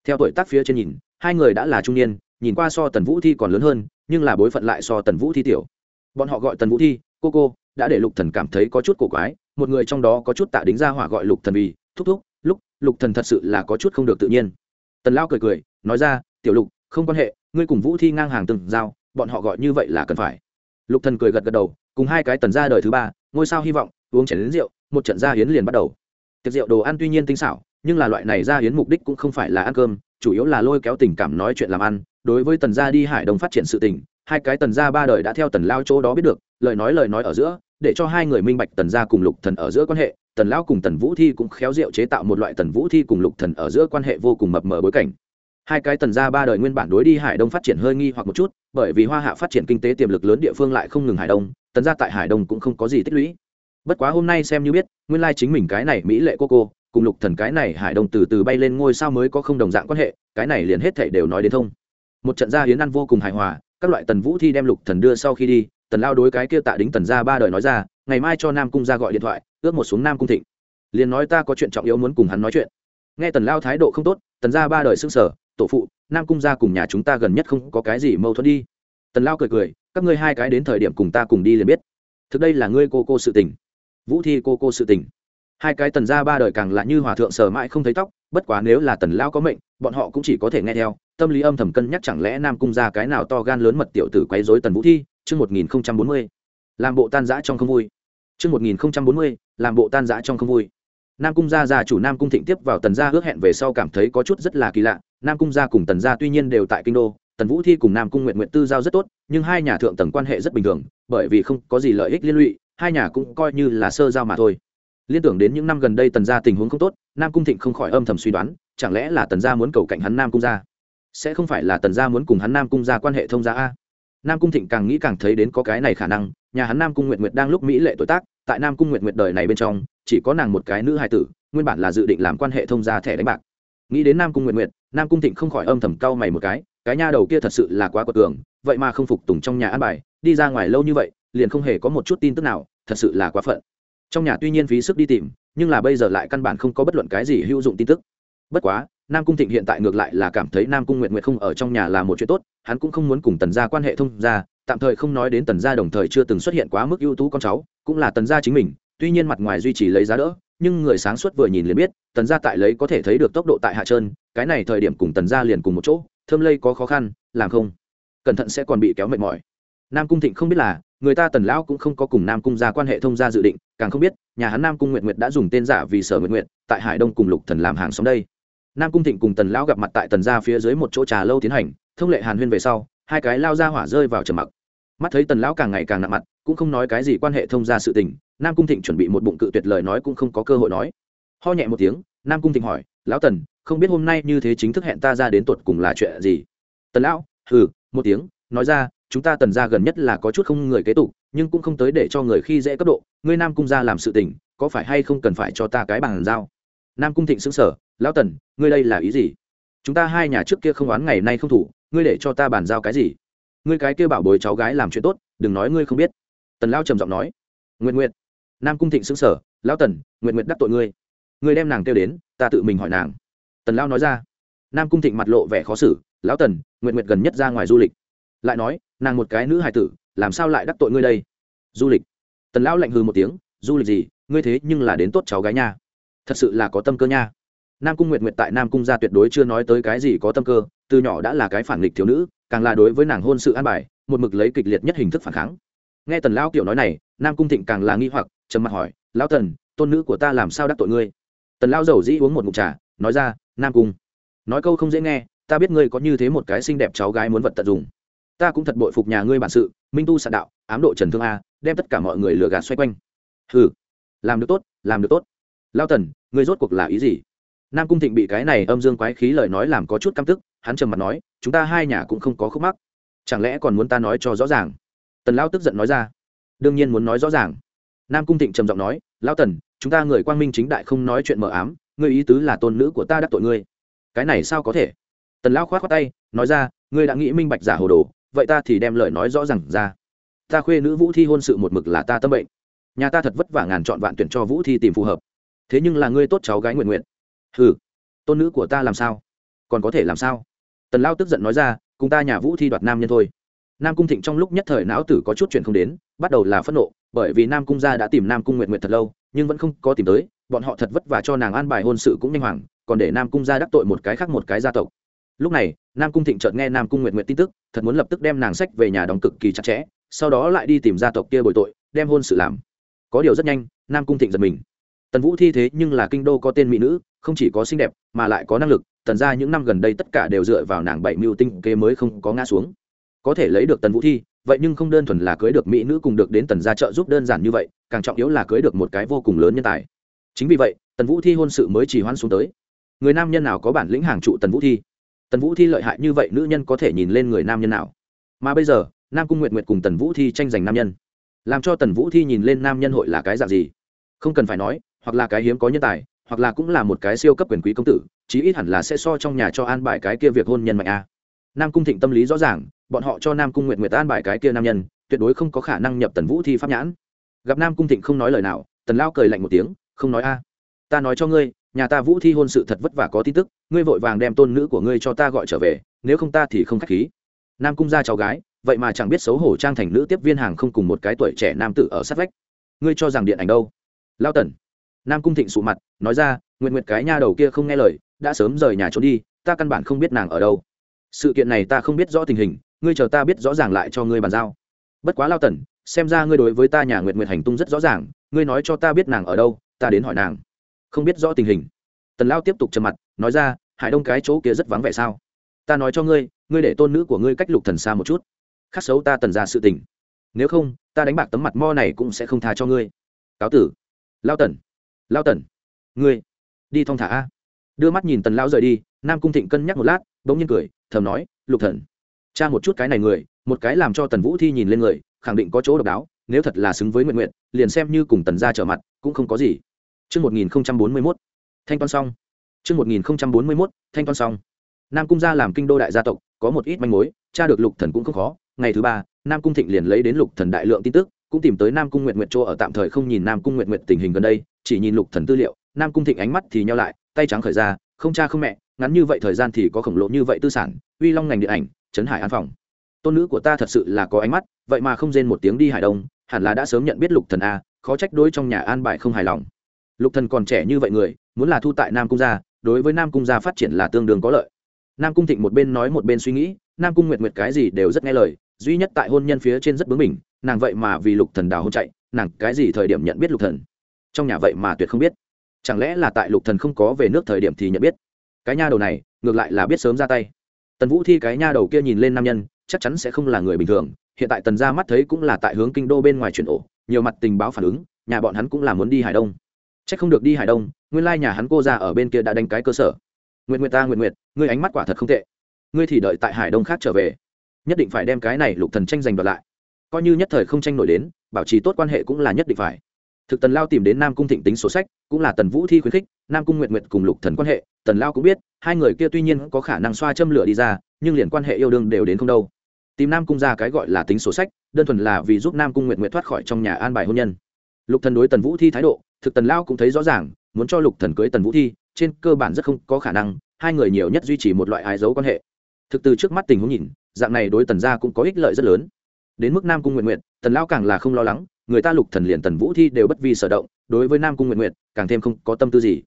Theo tuổi tác phía trên nhìn, hai người đã là trung niên, nhìn qua so tần vũ thi còn lớn hơn, nhưng là bối phận lại so tần vũ thi tiểu. Bọn họ gọi tần vũ thi, cô cô, đã để lục thần cảm thấy có chút cổ quái, một người trong đó có chút tạ đính ra hỏa gọi lục thần vì, thúc thúc, lúc, lục thần thật sự là có chút không được tự nhiên. Tần lão cười cười, nói ra, tiểu lục, không quan hệ, ngươi cùng vũ thi ngang hàng từng giao bọn họ gọi như vậy là cần phải. Lục thần cười gật gật đầu, cùng hai cái tần gia đời thứ ba, ngôi sao hy vọng, uống chén đến rượu, một trận gia hiến liền bắt đầu. Tiệc rượu đồ ăn tuy nhiên tinh xảo, nhưng là loại này gia hiến mục đích cũng không phải là ăn cơm, chủ yếu là lôi kéo tình cảm nói chuyện làm ăn. Đối với tần gia đi hải đông phát triển sự tình, hai cái tần gia ba đời đã theo tần lao chỗ đó biết được, lời nói lời nói ở giữa, để cho hai người minh bạch tần gia cùng lục thần ở giữa quan hệ, tần lão cùng tần vũ thi cũng khéo rượu chế tạo một loại tần vũ thi cùng lục thần ở giữa quan hệ vô cùng mập mờ bối cảnh. Hai cái tần gia ba đời nguyên bản đối đi hải đông phát triển hơi nghi hoặc một chút bởi vì hoa hạ phát triển kinh tế tiềm lực lớn địa phương lại không ngừng hải đông, tần gia tại hải đông cũng không có gì tích lũy. Bất quá hôm nay xem như biết, nguyên lai chính mình cái này mỹ lệ cô cô, cùng lục thần cái này hải đông từ từ bay lên ngôi sao mới có không đồng dạng quan hệ, cái này liền hết thảy đều nói đến thông. Một trận gia hiến ăn vô cùng hài hòa, các loại tần vũ thi đem lục thần đưa sau khi đi, tần lao đối cái kia tạ đính tần gia ba đời nói ra, ngày mai cho nam cung ra gọi điện thoại, ước một xuống nam cung thịnh. Liền nói ta có chuyện trọng yếu muốn cùng hắn nói chuyện. Nghe tần lao thái độ không tốt, tần gia ba đời xưng sở tổ phụ nam cung ra cùng nhà chúng ta gần nhất không có cái gì mâu thuẫn đi. Tần lao cười cười, các ngươi hai cái đến thời điểm cùng ta cùng đi liền biết. Thực đây là ngươi cô cô sự tình. Vũ thi cô cô sự tình. Hai cái tần ra ba đời càng lạ như hòa thượng sờ mãi không thấy tóc, bất quá nếu là tần lao có mệnh, bọn họ cũng chỉ có thể nghe theo, tâm lý âm thầm cân nhắc chẳng lẽ nam cung ra cái nào to gan lớn mật tiểu tử quấy dối tần vũ thi, chương một nghìn bốn mươi. Làm bộ tan giã trong không vui. Chương một nghìn bốn mươi, làm bộ tan giã trong không vui. Nam cung gia gia chủ nam cung thịnh tiếp vào tần gia ước hẹn về sau cảm thấy có chút rất là kỳ lạ nam cung gia cùng tần gia tuy nhiên đều tại kinh đô, tần vũ thi cùng nam cung nguyện nguyện tư giao rất tốt, nhưng hai nhà thượng tầng quan hệ rất bình thường, bởi vì không có gì lợi ích liên lụy, hai nhà cũng coi như là sơ giao mà thôi. Liên tưởng đến những năm gần đây tần gia tình huống không tốt, nam cung thịnh không khỏi âm thầm suy đoán, chẳng lẽ là tần gia muốn cầu cạnh hắn nam cung gia? Sẽ không phải là tần gia muốn cùng hắn nam cung gia quan hệ thông gia a? Nam cung thịnh càng nghĩ càng thấy đến có cái này khả năng, nhà hắn nam cung nguyện nguyệt đang lúc mỹ lệ tuổi tác, tại nam cung nguyện nguyệt đời này bên trong, chỉ có nàng một cái nữ hài tử, nguyên bản là dự định làm quan hệ thông gia thẻ đánh bạc nghĩ đến nam cung nguyện nguyệt, nam cung thịnh không khỏi âm thầm cau mày một cái cái nha đầu kia thật sự là quá quật cường, vậy mà không phục tùng trong nhà ăn bài, đi ra ngoài lâu như vậy, liền không hề có một chút tin tức nào, thật sự là quá phận. Trong nhà tuy nhiên phí sức đi tìm, nhưng là bây giờ lại căn bản không có bất luận cái gì hữu dụng tin tức. Bất quá, nam cung thịnh hiện tại ngược lại là cảm thấy nam cung nguyện nguyện không ở trong nhà là một chuyện tốt, hắn cũng không muốn cùng tần gia quan hệ thông gia, tạm thời không nói đến tần gia đồng thời chưa từng xuất hiện quá mức ưu tú con cháu, cũng là tần gia chính mình, tuy nhiên mặt ngoài duy trì lấy giá đỡ nhưng người sáng suốt vừa nhìn liền biết, tần gia tại lấy có thể thấy được tốc độ tại hạ trơn, cái này thời điểm cùng tần gia liền cùng một chỗ, thơm lây có khó khăn, làm không? Cẩn thận sẽ còn bị kéo mệt mỏi. Nam cung thịnh không biết là, người ta tần lão cũng không có cùng nam cung gia quan hệ thông gia dự định, càng không biết, nhà hắn nam cung nguyện nguyện đã dùng tên giả vì sở nguyện nguyện tại hải đông cùng lục thần làm hàng sống đây. Nam cung thịnh cùng tần lão gặp mặt tại tần gia phía dưới một chỗ trà lâu tiến hành, thông lệ hàn huyên về sau, hai cái lao ra hỏa rơi vào trầm mặc. Mắt thấy tần lão càng ngày càng nặng mặt, cũng không nói cái gì quan hệ thông gia sự tình nam cung thịnh chuẩn bị một bụng cự tuyệt lời nói cũng không có cơ hội nói. Ho nhẹ một tiếng, nam cung thịnh hỏi, lão tần, không biết hôm nay như thế chính thức hẹn ta ra đến tuột cùng là chuyện gì? Tần lão, hừ, một tiếng, nói ra, chúng ta tần gia gần nhất là có chút không người kế tục, nhưng cũng không tới để cho người khi dễ cấp độ, ngươi nam cung gia làm sự tình, có phải hay không cần phải cho ta cái bàn giao? Nam cung thịnh xứng sở lão tần, ngươi đây là ý gì? Chúng ta hai nhà trước kia không oán ngày nay không thủ, ngươi để cho ta bàn giao cái gì? Ngươi cái kia bảo bồi cháu gái làm chuyện tốt, đừng nói ngươi không biết. Tần lao trầm giọng nói nguyện nguyện nam cung thịnh xứng sở, lão tần nguyện nguyện đắc tội ngươi. Ngươi đem nàng kêu đến, ta tự mình hỏi nàng. Tần lao nói ra. Nam cung thịnh mặt lộ vẻ khó xử, lão tần nguyện nguyện gần nhất ra ngoài du lịch. Lại nói, nàng một cái nữ hài tử, làm sao lại đắc tội ngươi đây? Du lịch? Tần lão lạnh hừ một tiếng, du lịch gì? Ngươi thế nhưng là đến tốt cháu gái nha. Thật sự là có tâm cơ nha. Nam cung nguyệt nguyệt tại nam cung gia tuyệt đối chưa nói tới cái gì có tâm cơ, từ nhỏ đã là cái phản nghịch thiếu nữ, càng là đối với nàng hôn sự an bài, một mực lấy kịch liệt nhất hình thức phản kháng. Nghe tần lão kiểu nói này, nam cung thịnh càng là nghi hoặc trầm mặt hỏi, lão tần, tôn nữ của ta làm sao đắc tội ngươi? Tần lao dầu dĩ uống một mụn trà, nói ra, nam cung, nói câu không dễ nghe, ta biết ngươi có như thế một cái xinh đẹp cháu gái muốn vật tận dụng. Ta cũng thật bội phục nhà ngươi bản sự, minh tu sạn đạo, ám độ trần thương a, đem tất cả mọi người lừa gạt xoay quanh. Hừ, làm được tốt, làm được tốt. Lao tần, ngươi rốt cuộc là ý gì? Nam cung thịnh bị cái này âm dương quái khí lời nói làm có chút căm tức, hắn trầm mặt nói, chúng ta hai nhà cũng không có khúc mắc. Chẳng lẽ còn muốn ta nói cho rõ ràng? Tần lao tức giận nói ra, đương nhiên muốn nói rõ ràng nam cung thịnh trầm giọng nói lao tần, chúng ta người quang minh chính đại không nói chuyện mờ ám, ngươi ý tứ là tôn nữ của ta đắc tội ngươi. Cái này sao có thể? Tần lao khoát khoát tay, nói ra, ngươi đã nghĩ minh bạch giả hồ đồ, vậy ta thì đem lời nói rõ r à n g ra. Ta khuê nữ vũ thi hôn sự một mực là ta tâm bệnh. Nhà ta thật vất vả ngàn chọn vạn tuyển cho vũ thi tìm phù hợp. Thế nhưng là ngươi tốt cháu gái nguyện nguyện. Ừ tôn nữ của ta làm sao? Còn có thể làm sao? Tần lao tức giận nói ra, cùng ta nhà vũ thi đoạt nam nhân thôi nam cung thịnh trong lúc nhất thời não tử có chút chuyện không đến, bắt đầu là phẫn nộ, bởi vì nam cung gia đã tìm nam cung nguyện nguyện thật lâu, nhưng vẫn không có tìm tới, bọn họ thật vất vả cho nàng an bài hôn sự cũng nhanh hoàng còn để nam cung gia đắc tội một cái khác một cái gia tộc. Lúc này, nam cung thịnh chợt nghe nam cung nguyện nguyện tin tức, thật muốn lập tức đem nàng sách về nhà đóng cực kỳ chặt chẽ, sau đó lại đi tìm gia tộc kia bồi tội, đem hôn sự làm. Có điều rất nhanh, nam cung thịnh giật mình. Tần vũ thi thế nhưng là kinh đô có tên mỹ nữ, không chỉ có xinh đẹp, mà lại có năng lực, tần ra những năm gần đây tất cả đều dựa vào nàng bảy mưu tinh kế mới không có ngã xuống có thể lấy được tần vũ thi, vậy nhưng không đơn thuần là cưới được mỹ nữ cùng được đến tần gia trợ giúp đơn giản như vậy, càng trọng yếu là cưới được một cái vô cùng lớn nhân tài. Chính vì vậy, tần vũ thi hôn sự mới chỉ hoãn xuống tới. Người nam nhân nào có bản lĩnh hàng trụ tần vũ thi? Tần vũ thi lợi hại như vậy nữ nhân có thể nhìn lên người nam nhân nào? Mà bây giờ, nam cung nguyện nguyện cùng tần vũ thi tranh giành nam nhân. Làm cho tần vũ thi nhìn lên nam nhân hội là cái dạng gì? Không cần phải nói, hoặc là cái hiếm có nhân tài, hoặc là cũng là một cái siêu cấp quyền quý công tử, chí ít hẳn là sẽ so trong nhà cho an bài cái kia việc hôn nhân mạnh a nam cung thịnh tâm lý rõ ràng, bọn họ cho nam cung nguyện Nguyệt an bài cái kia nam nhân, tuyệt đối không có khả năng nhập tần vũ thi pháp nhãn. Gặp nam cung thịnh không nói lời nào, tần lao cười lạnh một tiếng, không nói a. Ta nói cho ngươi, nhà ta vũ thi hôn sự thật vất vả có tin tức, ngươi vội vàng đem tôn nữ của ngươi cho ta gọi trở về, nếu không ta thì không k h á c h khí. Nam cung ra cháu gái, vậy mà chẳng biết xấu hổ trang thành nữ tiếp viên hàng không cùng một cái tuổi trẻ nam tử ở sát vách. Ngươi cho rằng điện ảnh đâu? Lao tần. Nam cung thịnh sụ mặt, nói ra nguyện nguyện cái nha đầu kia không nghe lời, đã sớm rời nhà trốn đi, ta căn bản không biết nàng ở đâu sự kiện này ta không biết rõ tình hình, ngươi chờ ta biết rõ ràng lại cho ngươi bàn giao. Bất quá lao tần, xem ra ngươi đối với ta nhà nguyện nguyện hành tung rất rõ ràng, ngươi nói cho ta biết nàng ở đâu, ta đến hỏi nàng. Không biết rõ tình hình. Tần lao tiếp tục trầm mặt, nói ra, hải đông cái chỗ kia rất vắng vẻ sao? Ta nói cho ngươi ngươi để tôn nữ của ngươi cách lục thần xa một chút. Khắc xấu ta tần ra sự tình. Nếu không, ta đánh bạc tấm mặt mo này cũng sẽ không tha cho ngươi. Cáo tử. Lao tần. Lao tần. Ngươi. Đi thong thả a. Đưa mắt nhìn tần lao rời đi, nam cung thịnh cân nhắc một lát, bỗng nhiên cười thầm nói lục thần cha một chút cái này người một cái làm cho tần vũ thi nhìn lên người khẳng định có chỗ độc đáo nếu thật là xứng với nguyện nguyện liền xem như cùng tần gia trở mặt cũng không có gì Trước 1041, thanh toán xong. Trước 1041, thanh toán xong. Nam cung gia làm kinh đô đại gia tộc, có một ít manh mối, tra được lục thần cũng không khó. Ngày thứ ba, Nam cung Thịnh liền lấy đến lục thần đại lượng tin tức, cũng tìm tới Nam cung Nguyệt Nguyệt chỗ ở tạm thời không nhìn Nam cung Nguyệt Nguyệt tình hình gần đây, chỉ nhìn lục thần tư liệu. Nam cung Thịnh ánh mắt thì nheo lại, tay trắng khởi ra, không cha không mẹ, ngắn như vậy thời gian thì có khổng lồ như vậy tư sản, uy long ngành điện ảnh, trấn hải an phòng. Tôn nữ của ta thật sự là có ánh mắt, vậy mà không rên một tiếng đi hải đông, hẳn là đã sớm nhận biết lục thần a, khó trách đối trong nhà an bài không hài lòng. Lục thần còn trẻ như vậy người muốn là thu tại nam cung gia đối với nam cung gia phát triển là tương đương có lợi. Nam cung thịnh một bên nói một bên suy nghĩ nam cung nguyệt nguyệt cái gì đều rất nghe lời duy nhất tại hôn nhân phía trên rất bướng mình nàng vậy mà vì lục thần đào hôn chạy nàng cái gì thời điểm nhận biết lục thần? Trong nhà vậy mà tuyệt không biết. Chẳng lẽ là tại lục thần không có về nước thời điểm thì nhận biết? Cái nha đầu này ngược lại là biết sớm ra tay. Tần vũ thi cái nha đầu kia nhìn lên nam nhân, chắc chắn sẽ không là người bình thường, hiện tại tần gia mắt thấy cũng là tại hướng kinh đô bên ngoài chuyển ổ, nhiều mặt tình báo phản ứng, nhà bọn hắn cũng là muốn đi hải đông. C h ắ c không được đi hải đông, nguyên lai nhà hắn cô ra ở bên kia đã đánh cái cơ sở. Nguyện nguyệt ta nguyện nguyệt, ngươi ánh mắt quả thật không tệ. Ngươi thì đợi tại hải đông khác trở về. Nhất định phải đem cái này lục thần tranh giành đoạt lại. Coi như nhất thời không tranh nổi đến, bảo trì tốt quan hệ cũng là nhất định phải thực tần lao tìm đến nam cung thịnh tính sổ sách, cũng là tần vũ thi khuyến khích, nam cung nguyện nguyện cùng lục thần quan hệ, tần lao cũng biết, hai người kia tuy nhiên có khả năng xoa châm lửa đi ra, nhưng liền quan hệ yêu đương đều đến không đâu. Tìm nam cung ra cái gọi là tính sổ sách, đơn thuần là vì giúp nam cung nguyện nguyện thoát khỏi trong nhà an bài hôn nhân. Lục thần đối tần vũ thi thái độ, thực tần lao cũng thấy rõ ràng, muốn cho lục thần cưới tần vũ thi, trên cơ bản rất không có khả năng, hai người nhiều nhất duy trì một loại ái dấu quan hệ. Thực từ trước mắt tình huống nhìn, dạng này đối tần gia cũng có ích lợi rất lớn. Đến mức nam cung nguyện nguyện tần lao càng là không lo lắng người ta lục thần liền tần vũ thi đều bất vi sở động, đối với nam cung nguyện nguyện càng thêm không có tâm tư gì.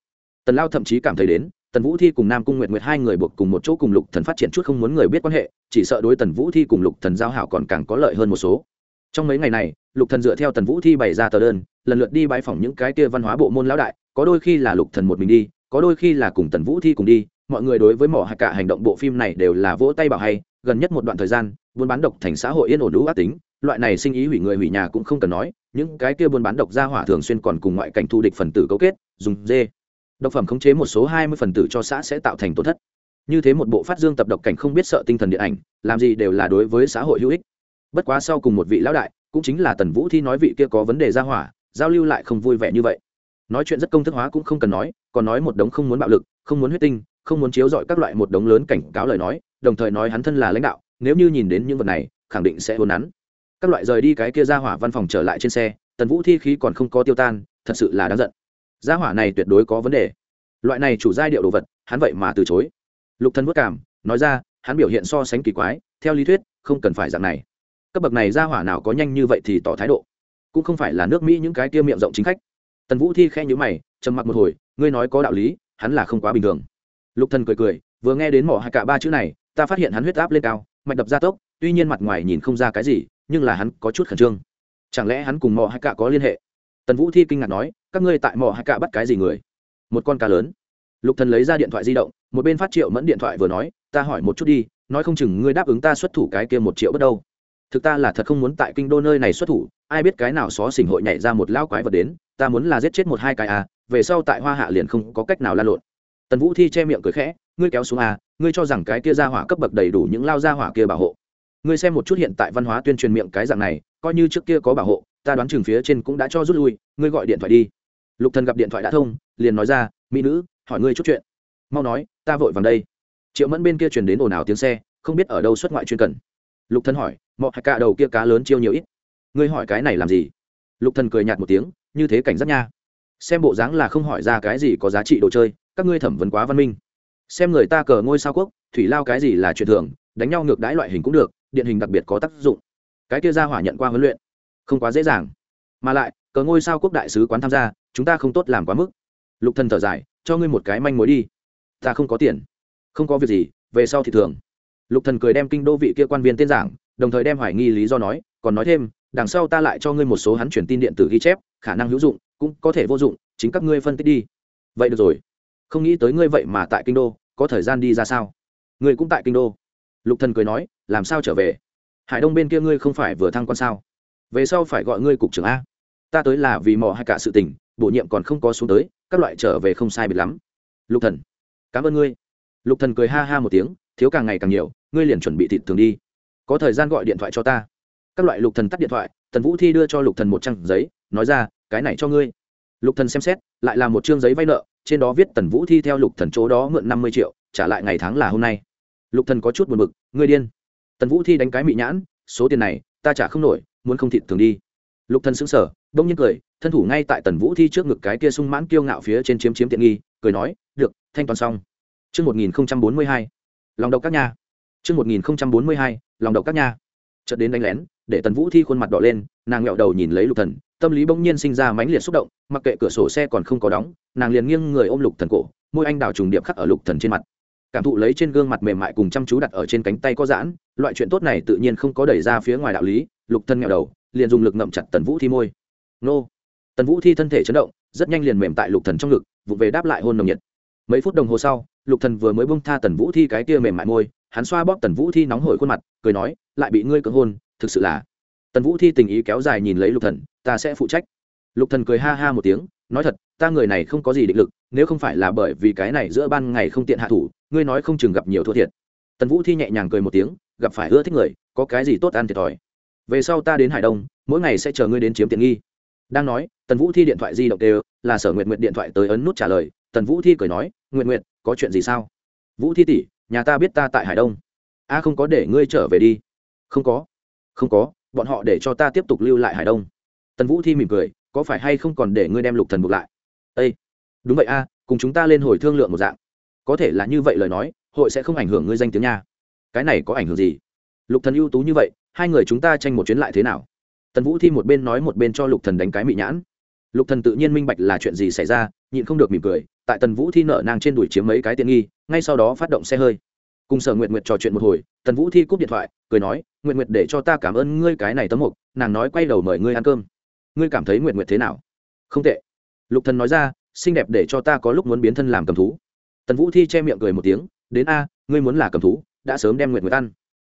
Tần lao thậm chí cảm thấy đến, tần vũ thi cùng nam cung nguyệt nguyệt hai người buộc cùng một chỗ cùng lục thần phát triển chút không muốn người biết quan hệ, chỉ sợ đối tần vũ thi cùng lục thần giao hảo còn càng có lợi hơn một số. Trong mấy ngày này, lục thần dựa theo tần vũ thi bày ra tờ đơn, lần lượt đi bãi phỏng những cái kia văn hóa bộ môn lão đại, có đôi khi là lục thần một mình đi, có đôi khi là cùng tần vũ thi cùng đi, mọi người đối với mỏ hạ cả hành động bộ phim này đều là vỗ tay bảo hay, gần nhất một đoạn thời gian, buôn bán độc thành xã hội yên ổn đủ ác tính loại này sinh ý hủy người hủy nhà cũng không cần nói, những cái kia buôn bán độc gia hỏa thường xuyên còn cùng ngoại cảnh thu địch phần tử cấu kết, dùng dê. Độc phẩm khống chế một số hai mươi phần tử cho xã sẽ tạo thành tổn thất. Như thế một bộ phát dương tập độc cảnh không biết sợ tinh thần điện ảnh, làm gì đều là đối với xã hội hữu ích. Bất quá sau cùng một vị lão đại, cũng chính là tần vũ thi nói vị kia có vấn đề ra hỏa, giao lưu lại không vui vẻ như vậy. Nói chuyện rất công thức hóa cũng không cần nói, còn nói một đống không muốn bạo lực, không muốn huyết tinh, không muốn chiếu dọi các loại một đống lớn cảnh cáo lời nói, đồng thời nói hắn thân là lãnh đạo, nếu như nhìn đến những vật này, khẳng định sẽ hôn nắn các loại rời đi cái kia ra hỏa văn phòng trở lại trên xe, tần vũ thi khí còn không có tiêu tan, thật sự là đáng giận. Gia hỏa này tuyệt đối có vấn đề. Loại này chủ giai điệu đồ vật, hắn vậy mà từ chối. Lục thân vất cảm, nói ra, hắn biểu hiện so sánh kỳ quái, theo lý thuyết, không cần phải dạng này. Cấp bậc này gia hỏa nào có nhanh như vậy thì tỏ thái độ. Cũng không phải là nước mỹ những cái kia miệng rộng chính khách. Tần vũ thi khe nhữ mày, trầm mặc một hồi, ngươi nói có đạo lý, hắn là không quá bình thường. Lục thần cười cười, vừa nghe đến mỏ hai cả ba chữ này, ta phát hiện hắn huyết áp lên cao, mạch đập gia tốc, tuy nhiên mặt ngoài nhìn không ra cái gì nhưng là hắn có chút khẩn trương. Chẳng lẽ hắn cùng mò hai cạ có liên hệ? Tần vũ thi kinh ngạc nói, các ngươi tại mò hai cạ bắt cái gì người? Một con cá lớn. Lục thần lấy ra điện thoại di động, một bên phát triệu mẫn điện thoại vừa nói, ta hỏi một chút đi, nói không chừng ngươi đáp ứng ta xuất thủ cái kia một triệu bất đâu. Thực ta là thật không muốn tại kinh đô nơi này xuất thủ, ai biết cái nào xó xỉnh hội nhảy ra một lao quái vật đến, ta muốn là giết chết một hai cái à về sau tại hoa hạ liền không có cách nào lan lộn. Tần vũ thi che miệng cười khẽ, ngươi kéo xuống à ngươi cho rằng cái kia ra hỏa cấp bậc đầy đủ những lao ra hỏa kia bảo hộ ngươi xem một chút hiện tại văn hóa tuyên truyền miệng cái dạng này, coi như trước kia có bảo hộ, ta đoán chừng phía trên cũng đã cho rút lui, ngươi gọi điện thoại đi. Lục thần gặp điện thoại đã thông, liền nói ra, mỹ nữ, hỏi ngươi chút chuyện. Mau nói, ta vội vàng đây. Triệu mẫn bên kia truyền đến ồn ào tiếng xe, không biết ở đâu xuất ngoại chuyên cần. Lục thần hỏi mọi hạt cả đầu kia cá lớn chiêu nhiều ít? Ngươi hỏi cái này làm gì? Lục thần cười nhạt một tiếng, như thế cảnh giác nha. Xem bộ dáng là không hỏi ra cái gì có giá trị đồ chơi, các ngươi thẩm vấn quá văn minh. Xem người ta cờ ngôi sao quốc, thủy lao cái gì là chuyện thường đánh nhau ngược đãi loại hình cũng được, điện hình đặc biệt có tác dụng. Cái kia ra hỏa nhận qua huấn luyện, không quá dễ dàng. Mà lại, cờ ngôi sao quốc đại sứ quán tham gia, chúng ta không tốt làm quá mức. Lục thần thở dài, cho ngươi một cái manh mối đi. Ta không có tiền, không có việc gì, về sau thì thường lục thần cười đem kinh đô vị kia quan viên tên giảng, đồng thời đem hoài nghi lý do nói, còn nói thêm, đằng sau ta lại cho ngươi một số hắn truyền tin điện tử ghi chép, khả năng hữu dụng, cũng có thể vô dụng, chính các ngươi phân tích đi. Vậy được rồi. Không nghĩ tới ngươi vậy mà tại kinh đô, có thời gian đi ra sao? Ngươi cũng tại kinh đô lục thần cười nói, làm sao trở về? Hải đông bên kia ngươi không phải vừa thăng quan sao? Về sau phải gọi ngươi cục trưởng a. Ta tới là vì mò hay cả sự tình, bổ nhiệm còn không có xuống tới, các loại trở về không sai biệt lắm. Lục thần, cảm ơn ngươi. Lục thần cười ha ha một tiếng, thiếu càng ngày càng nhiều, ngươi liền chuẩn bị thịt thường đi. Có thời gian gọi điện thoại cho ta. Các loại lục thần tắt điện thoại, tần vũ thi đưa cho lục thần một trang giấy, nói ra, cái này cho ngươi. Lục thần xem xét, lại là một chương giấy vay nợ, trên đó viết tần vũ thi theo lục thần chỗ đó mượn năm mươi triệu, trả lại ngày tháng là hôm nay lục thần có chút buồn bực ngươi điên tần vũ thi đánh cái mị nhãn số tiền này ta trả không nổi muốn không thịt thường đi lục thần sững sờ đông nhiên cười thân thủ ngay tại tần vũ thi trước ngực cái kia sung mãn kiêu ngạo phía trên chiếm chiếm tiện nghi cười nói được thanh toán xong chương một nghìn bốn mươi hai lòng độc các nhà. Trước 1042, lòng độc các nhà. Chợt đến đánh lén, để Tần Vũ Thi khuôn mặt đỏ lên, nàng ngẹo đầu nhìn lấy Lục Thần, tâm lý bỗng nhiên sinh ra mãnh liệt xúc động, mặc kệ cửa sổ xe còn không có đóng, nàng liền nghiêng người ôm Lục Thần cổ, môi anh đào trùng điệp khắc ở Lục Thần trên mặt. Cảm thụ lấy trên gương mặt mềm mại cùng chăm chú đặt ở trên cánh tay có giãn, loại chuyện tốt này tự nhiên không có đẩy ra phía ngoài đạo lý, Lục Thần nghèo đầu, liền dùng lực ngậm chặt Tần Vũ Thi môi. Nô! Tần Vũ Thi thân thể chấn động, rất nhanh liền mềm tại Lục Thần trong ngực, vụ về đáp lại hôn nồng nhiệt mấy phút đồng hồ sau lục thần vừa mới bông tha tần vũ thi cái kia mềm mại môi hắn xoa bóp tần vũ thi nóng hổi khuôn mặt cười nói lại bị ngươi cưỡng hôn thực sự là tần vũ thi tình ý kéo dài nhìn lấy lục thần ta sẽ phụ trách lục thần cười ha ha một tiếng nói thật ta người này không có gì định lực nếu không phải là bởi vì cái này giữa ban ngày không tiện hạ thủ, ngươi nói không chừng gặp nhiều thua thiệt. Tần vũ thi nhẹ nhàng cười một tiếng, gặp phải ưa thích người, có cái gì tốt ăn thiệt thòi. Về sau ta đến hải đông, mỗi ngày sẽ chờ ngươi đến chiếm tiện nghi. Đang nói, tần vũ thi điện thoại di động đều, là sở nguyện nguyện điện thoại tới ấn nút trả lời, tần vũ thi cười nói nguyện nguyện có chuyện gì sao? Vũ thi tỷ, nhà ta biết ta tại hải đông. A, không có, để ngươi trở về đi. Không có. Không có, bọn họ để cho ta tiếp tục lưu lại hải đông. Tần vũ thi mỉm cười, có phải hay không còn để ngươi đem lục thần buộc lại? Ây đúng vậy a, cùng chúng ta lên hồi thương lượng một dạng. Có thể là như vậy lời nói, hội sẽ không ảnh hưởng ngươi danh tiếng nha. Cái này có ảnh hưởng gì? Lục thần ưu tú như vậy, hai người chúng ta tranh một chuyến lại thế nào? Tần vũ thi một bên nói một bên cho lục thần đánh cái mị nhãn. Lục thần tự nhiên minh bạch là chuyện gì xảy ra, nhịn không được mỉm cười, tại tần vũ thi nợ nàng trên đuổi chiếm mấy cái tiện nghi, ngay sau đó phát động xe hơi. Cùng sở nguyện nguyệt trò chuyện một hồi, tần vũ thi cúp điện thoại, cười nói nguyện nguyệt để cho ta cảm ơn ngươi cái này tấm mục, nàng nói quay đầu mời ngươi ăn cơm. Ngươi cảm thấy nguyện nguyệt thế nào? Không tệ. Lục thần nói ra xinh đẹp để cho ta có lúc muốn biến thân làm cầm thú. Tần vũ thi che miệng cười một tiếng, đến a, ngươi muốn là cầm thú, đã sớm đem nguyện nguyệt ăn.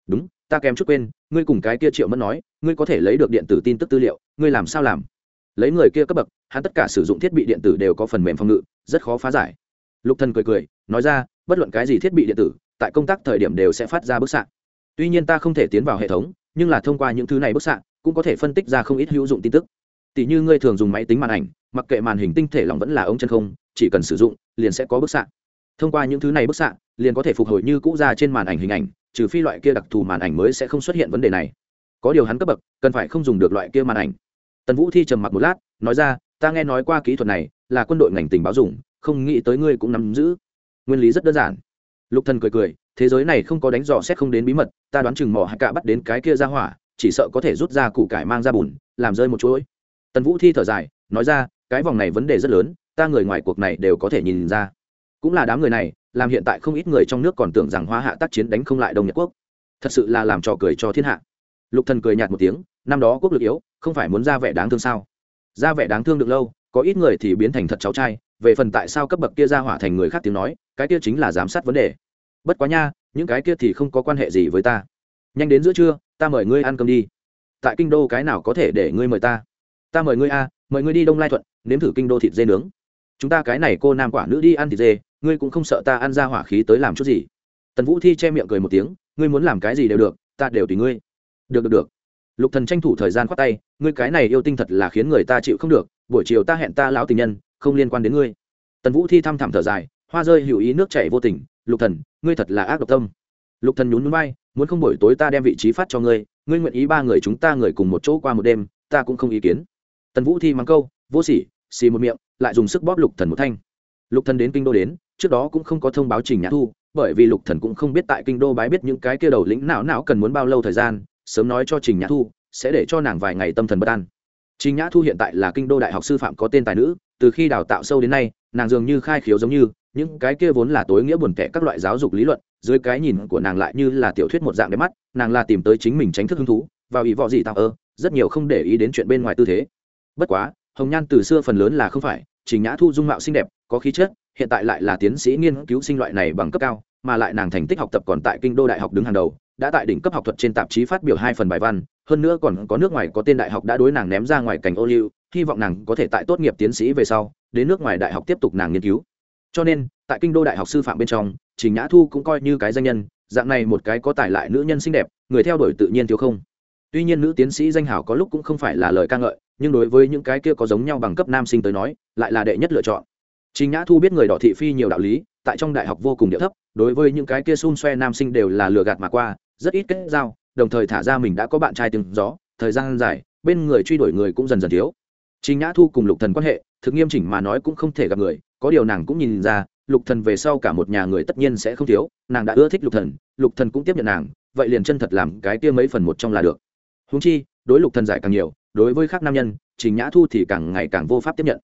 Đúng, ta kèm chút quên, ngươi cùng cái kia triệu mất nói, ngươi có thể lấy được điện tử tin tức tư liệu, ngươi làm sao làm? Lấy người kia cấp bậc, hắn tất cả sử dụng thiết bị điện tử đều có phần mềm phòng ngự, rất khó phá giải. Lục thần cười cười, nói ra, bất luận cái gì thiết bị điện tử, tại công tác thời điểm đều sẽ phát ra bức xạ. Tuy nhiên ta không thể tiến vào hệ thống, nhưng là thông qua những thứ này bức xạ, cũng có thể phân tích ra không ít hữu dụng tin tức tỷ như ngươi thường dùng máy tính màn ảnh, mặc kệ màn hình tinh thể lỏng vẫn là ống chân không, chỉ cần sử dụng, liền sẽ có bức xạ. Thông qua những thứ này bức xạ, liền có thể phục hồi như cũ ra trên màn ảnh hình ảnh, trừ phi loại kia đặc thù màn ảnh mới sẽ không xuất hiện vấn đề này. Có điều hắn cấp bậc, cần phải không dùng được loại kia màn ảnh. Tần vũ thi trầm mặc một lát, nói ra, ta nghe nói qua kỹ thuật này, là quân đội ngành tình báo dùng, không nghĩ tới ngươi cũng nắm giữ. Nguyên lý rất đơn giản. Lục thần cười cười, thế giới này không có đánh dò xét không đến bí mật, ta đoán chừng mỏ hạ cạ bắt đến cái kia ra hỏa, chỉ sợ có thể rút ra củ cải mang ra bùn, làm rơi một chuỗi tần vũ thi thở dài, nói ra, cái vòng này vấn đề rất lớn, ta người ngoài cuộc này đều có thể nhìn ra. Cũng là đám người này, làm hiện tại không ít người trong nước còn tưởng rằng hoa hạ tác chiến đánh không lại đông nhật quốc. Thật sự là làm trò cười cho thiên hạ. Lục thần cười nhạt một tiếng, năm đó quốc lực yếu, không phải muốn ra vẻ đáng thương sao? Ra vẻ đáng thương được lâu, có ít người thì biến thành thật cháu trai, về phần tại sao cấp bậc kia ra hỏa thành người khác tiếng nói, cái kia chính là giám sát vấn đề. Bất quá nha, những cái kia thì không có quan hệ gì với ta. Nhanh đến giữa trưa, ta mời ngươi ăn cơm đi. Tại kinh đô cái nào có thể để ngươi mời ta? Ta mời ngươi a mời ngươi đi đông lai thuận nếm thử kinh đô thịt dê nướng. Chúng ta cái này cô nam quả nữ đi ăn thịt dê ngươi cũng không sợ ta ăn ra hỏa khí tới làm chút gì. Tần vũ thi che miệng cười một tiếng ngươi muốn làm cái gì đều được ta đều tùy ngươi. Được được được. Lục thần tranh thủ thời gian khoát tay ngươi cái này yêu tinh thật là khiến người ta chịu không được buổi chiều ta hẹn ta lão tình nhân không liên quan đến ngươi. Tần vũ thi thăm thẳm thở dài hoa rơi hữu ý nước chảy vô tình lục thần ngươi thật là ác độc tâm. Lục thần nhún nhún bay, muốn không buổi tối ta đem vị trí phát cho ngươi ngươi nguyện ý ba người chúng ta người cùng một chỗ qua một đêm ta cũng không ý kiến tần vũ thi mắng câu, vô sỉ, xì một miệng, lại dùng sức bóp lục thần một thanh. Lục thần đến kinh đô đến, trước đó cũng không có thông báo trình nhã thu, bởi vì lục thần cũng không biết tại kinh đô bái biết những cái kia đầu lĩnh não não cần muốn bao lâu thời gian, sớm nói cho trình nhã thu, sẽ để cho nàng vài ngày tâm thần bất an. Trình nhã thu hiện tại là kinh đô đại học sư phạm có tên tài nữ, từ khi đào tạo sâu đến nay, nàng dường như khai khiếu giống như, những cái kia vốn là tối nghĩa buồn tẻ các loại giáo dục lý luận, dưới cái nhìn của nàng lại như là tiểu thuyết một dạng đẹp mắt, nàng là tìm tới chính mình tránh thức hứng thú, vào ý vọ gì tạo ơ, rất nhiều không để ý đến chuyện bên ngoài tư thế bất quá, hồng nhan từ xưa phần lớn là không phải, trình nhã thu dung mạo xinh đẹp, có khí chất, hiện tại lại là tiến sĩ nghiên cứu sinh loại này bằng cấp cao, mà lại nàng thành tích học tập còn tại kinh đô đại học đứng hàng đầu, đã tại đỉnh cấp học thuật trên tạp chí phát biểu hai phần bài văn, hơn nữa còn có nước ngoài có tên đại học đã đối nàng ném ra ngoài cảnh ô liu, hy vọng nàng có thể tại tốt nghiệp tiến sĩ về sau, đến nước ngoài đại học tiếp tục nàng nghiên cứu. Cho nên, tại kinh đô đại học sư phạm bên trong, trình nhã thu cũng coi như cái danh nhân, dạng này một cái có tài lại nữ nhân xinh đẹp, người theo đuổi tự nhiên thiếu không. Tuy nhiên nữ tiến sĩ danh hảo có lúc cũng không phải là lời ca ngợi nhưng đối với những cái kia có giống nhau bằng cấp nam sinh tới nói, lại là đệ nhất lựa chọn. Trình nhã thu biết người đỏ thị phi nhiều đạo lý, tại trong đại học vô cùng địa thấp, đối với những cái kia xun xoe nam sinh đều là lừa gạt mà qua, rất ít kết giao, đồng thời thả ra mình đã có bạn trai từng gió, thời gian dài, bên người truy đuổi người cũng dần dần thiếu. Trình nhã thu cùng lục thần quan hệ, thực nghiêm chỉnh mà nói cũng không thể gặp người, có điều nàng cũng nhìn ra, lục thần về sau cả một nhà người tất nhiên sẽ không thiếu, nàng đã ưa thích lục thần lục thần cũng tiếp nhận nàng, vậy liền chân thật làm cái kia mấy phần một trong là được. Huống chi, đối lục thần giải càng nhiều đối với khác nam nhân trình nhã thu thì càng ngày càng vô pháp tiếp nhận.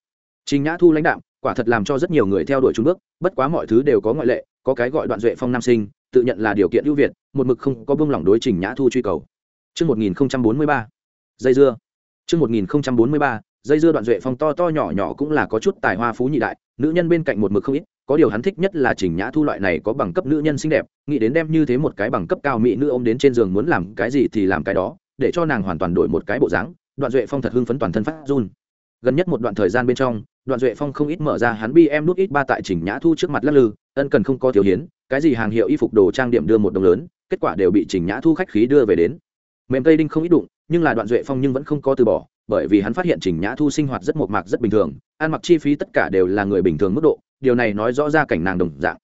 Trình nhã thu lãnh đạo quả thật làm cho rất nhiều người theo đuổi trung bước bất quá mọi thứ đều có ngoại lệ có cái gọi đoạn duệ phong nam sinh tự nhận là điều kiện ưu việt một mực không có bông lỏng đối trình nhã thu truy cầu. Trước 1043, dây dưa. Trước 1043, dây dưa đoạn duệ phong to to nhỏ nhỏ cũng là có chút tài hoa phú nhị đại nữ nhân bên cạnh một mực không ít có điều hắn thích nhất là trình nhã thu loại này có bằng cấp nữ nhân xinh đẹp nghĩ đến đem như thế một cái bằng cấp cao mỹ nữ ôm đến trên giường muốn làm cái gì thì làm cái đó để cho nàng hoàn toàn đổi một cái bộ dáng đoạn duệ phong thật hưng phấn toàn thân phát run. Gần nhất một đoạn thời gian bên trong, đoạn duệ phong không ít mở ra hắn bi em nút ít ba tại trình nhã thu trước mặt lắc lư, ân cần không có thiếu hiến, cái gì hàng hiệu y phục đồ trang điểm đưa một đồng lớn, kết quả đều bị trình nhã thu khách khí đưa về đến. Mềm cây đinh không ít đụng, nhưng là đoạn duệ phong nhưng vẫn không có từ bỏ, bởi vì hắn phát hiện trình nhã thu sinh hoạt rất mộc mạc rất bình thường, ăn mặc chi phí tất cả đều là người bình thường mức độ, điều này nói rõ ra cảnh nàng đồng dạng.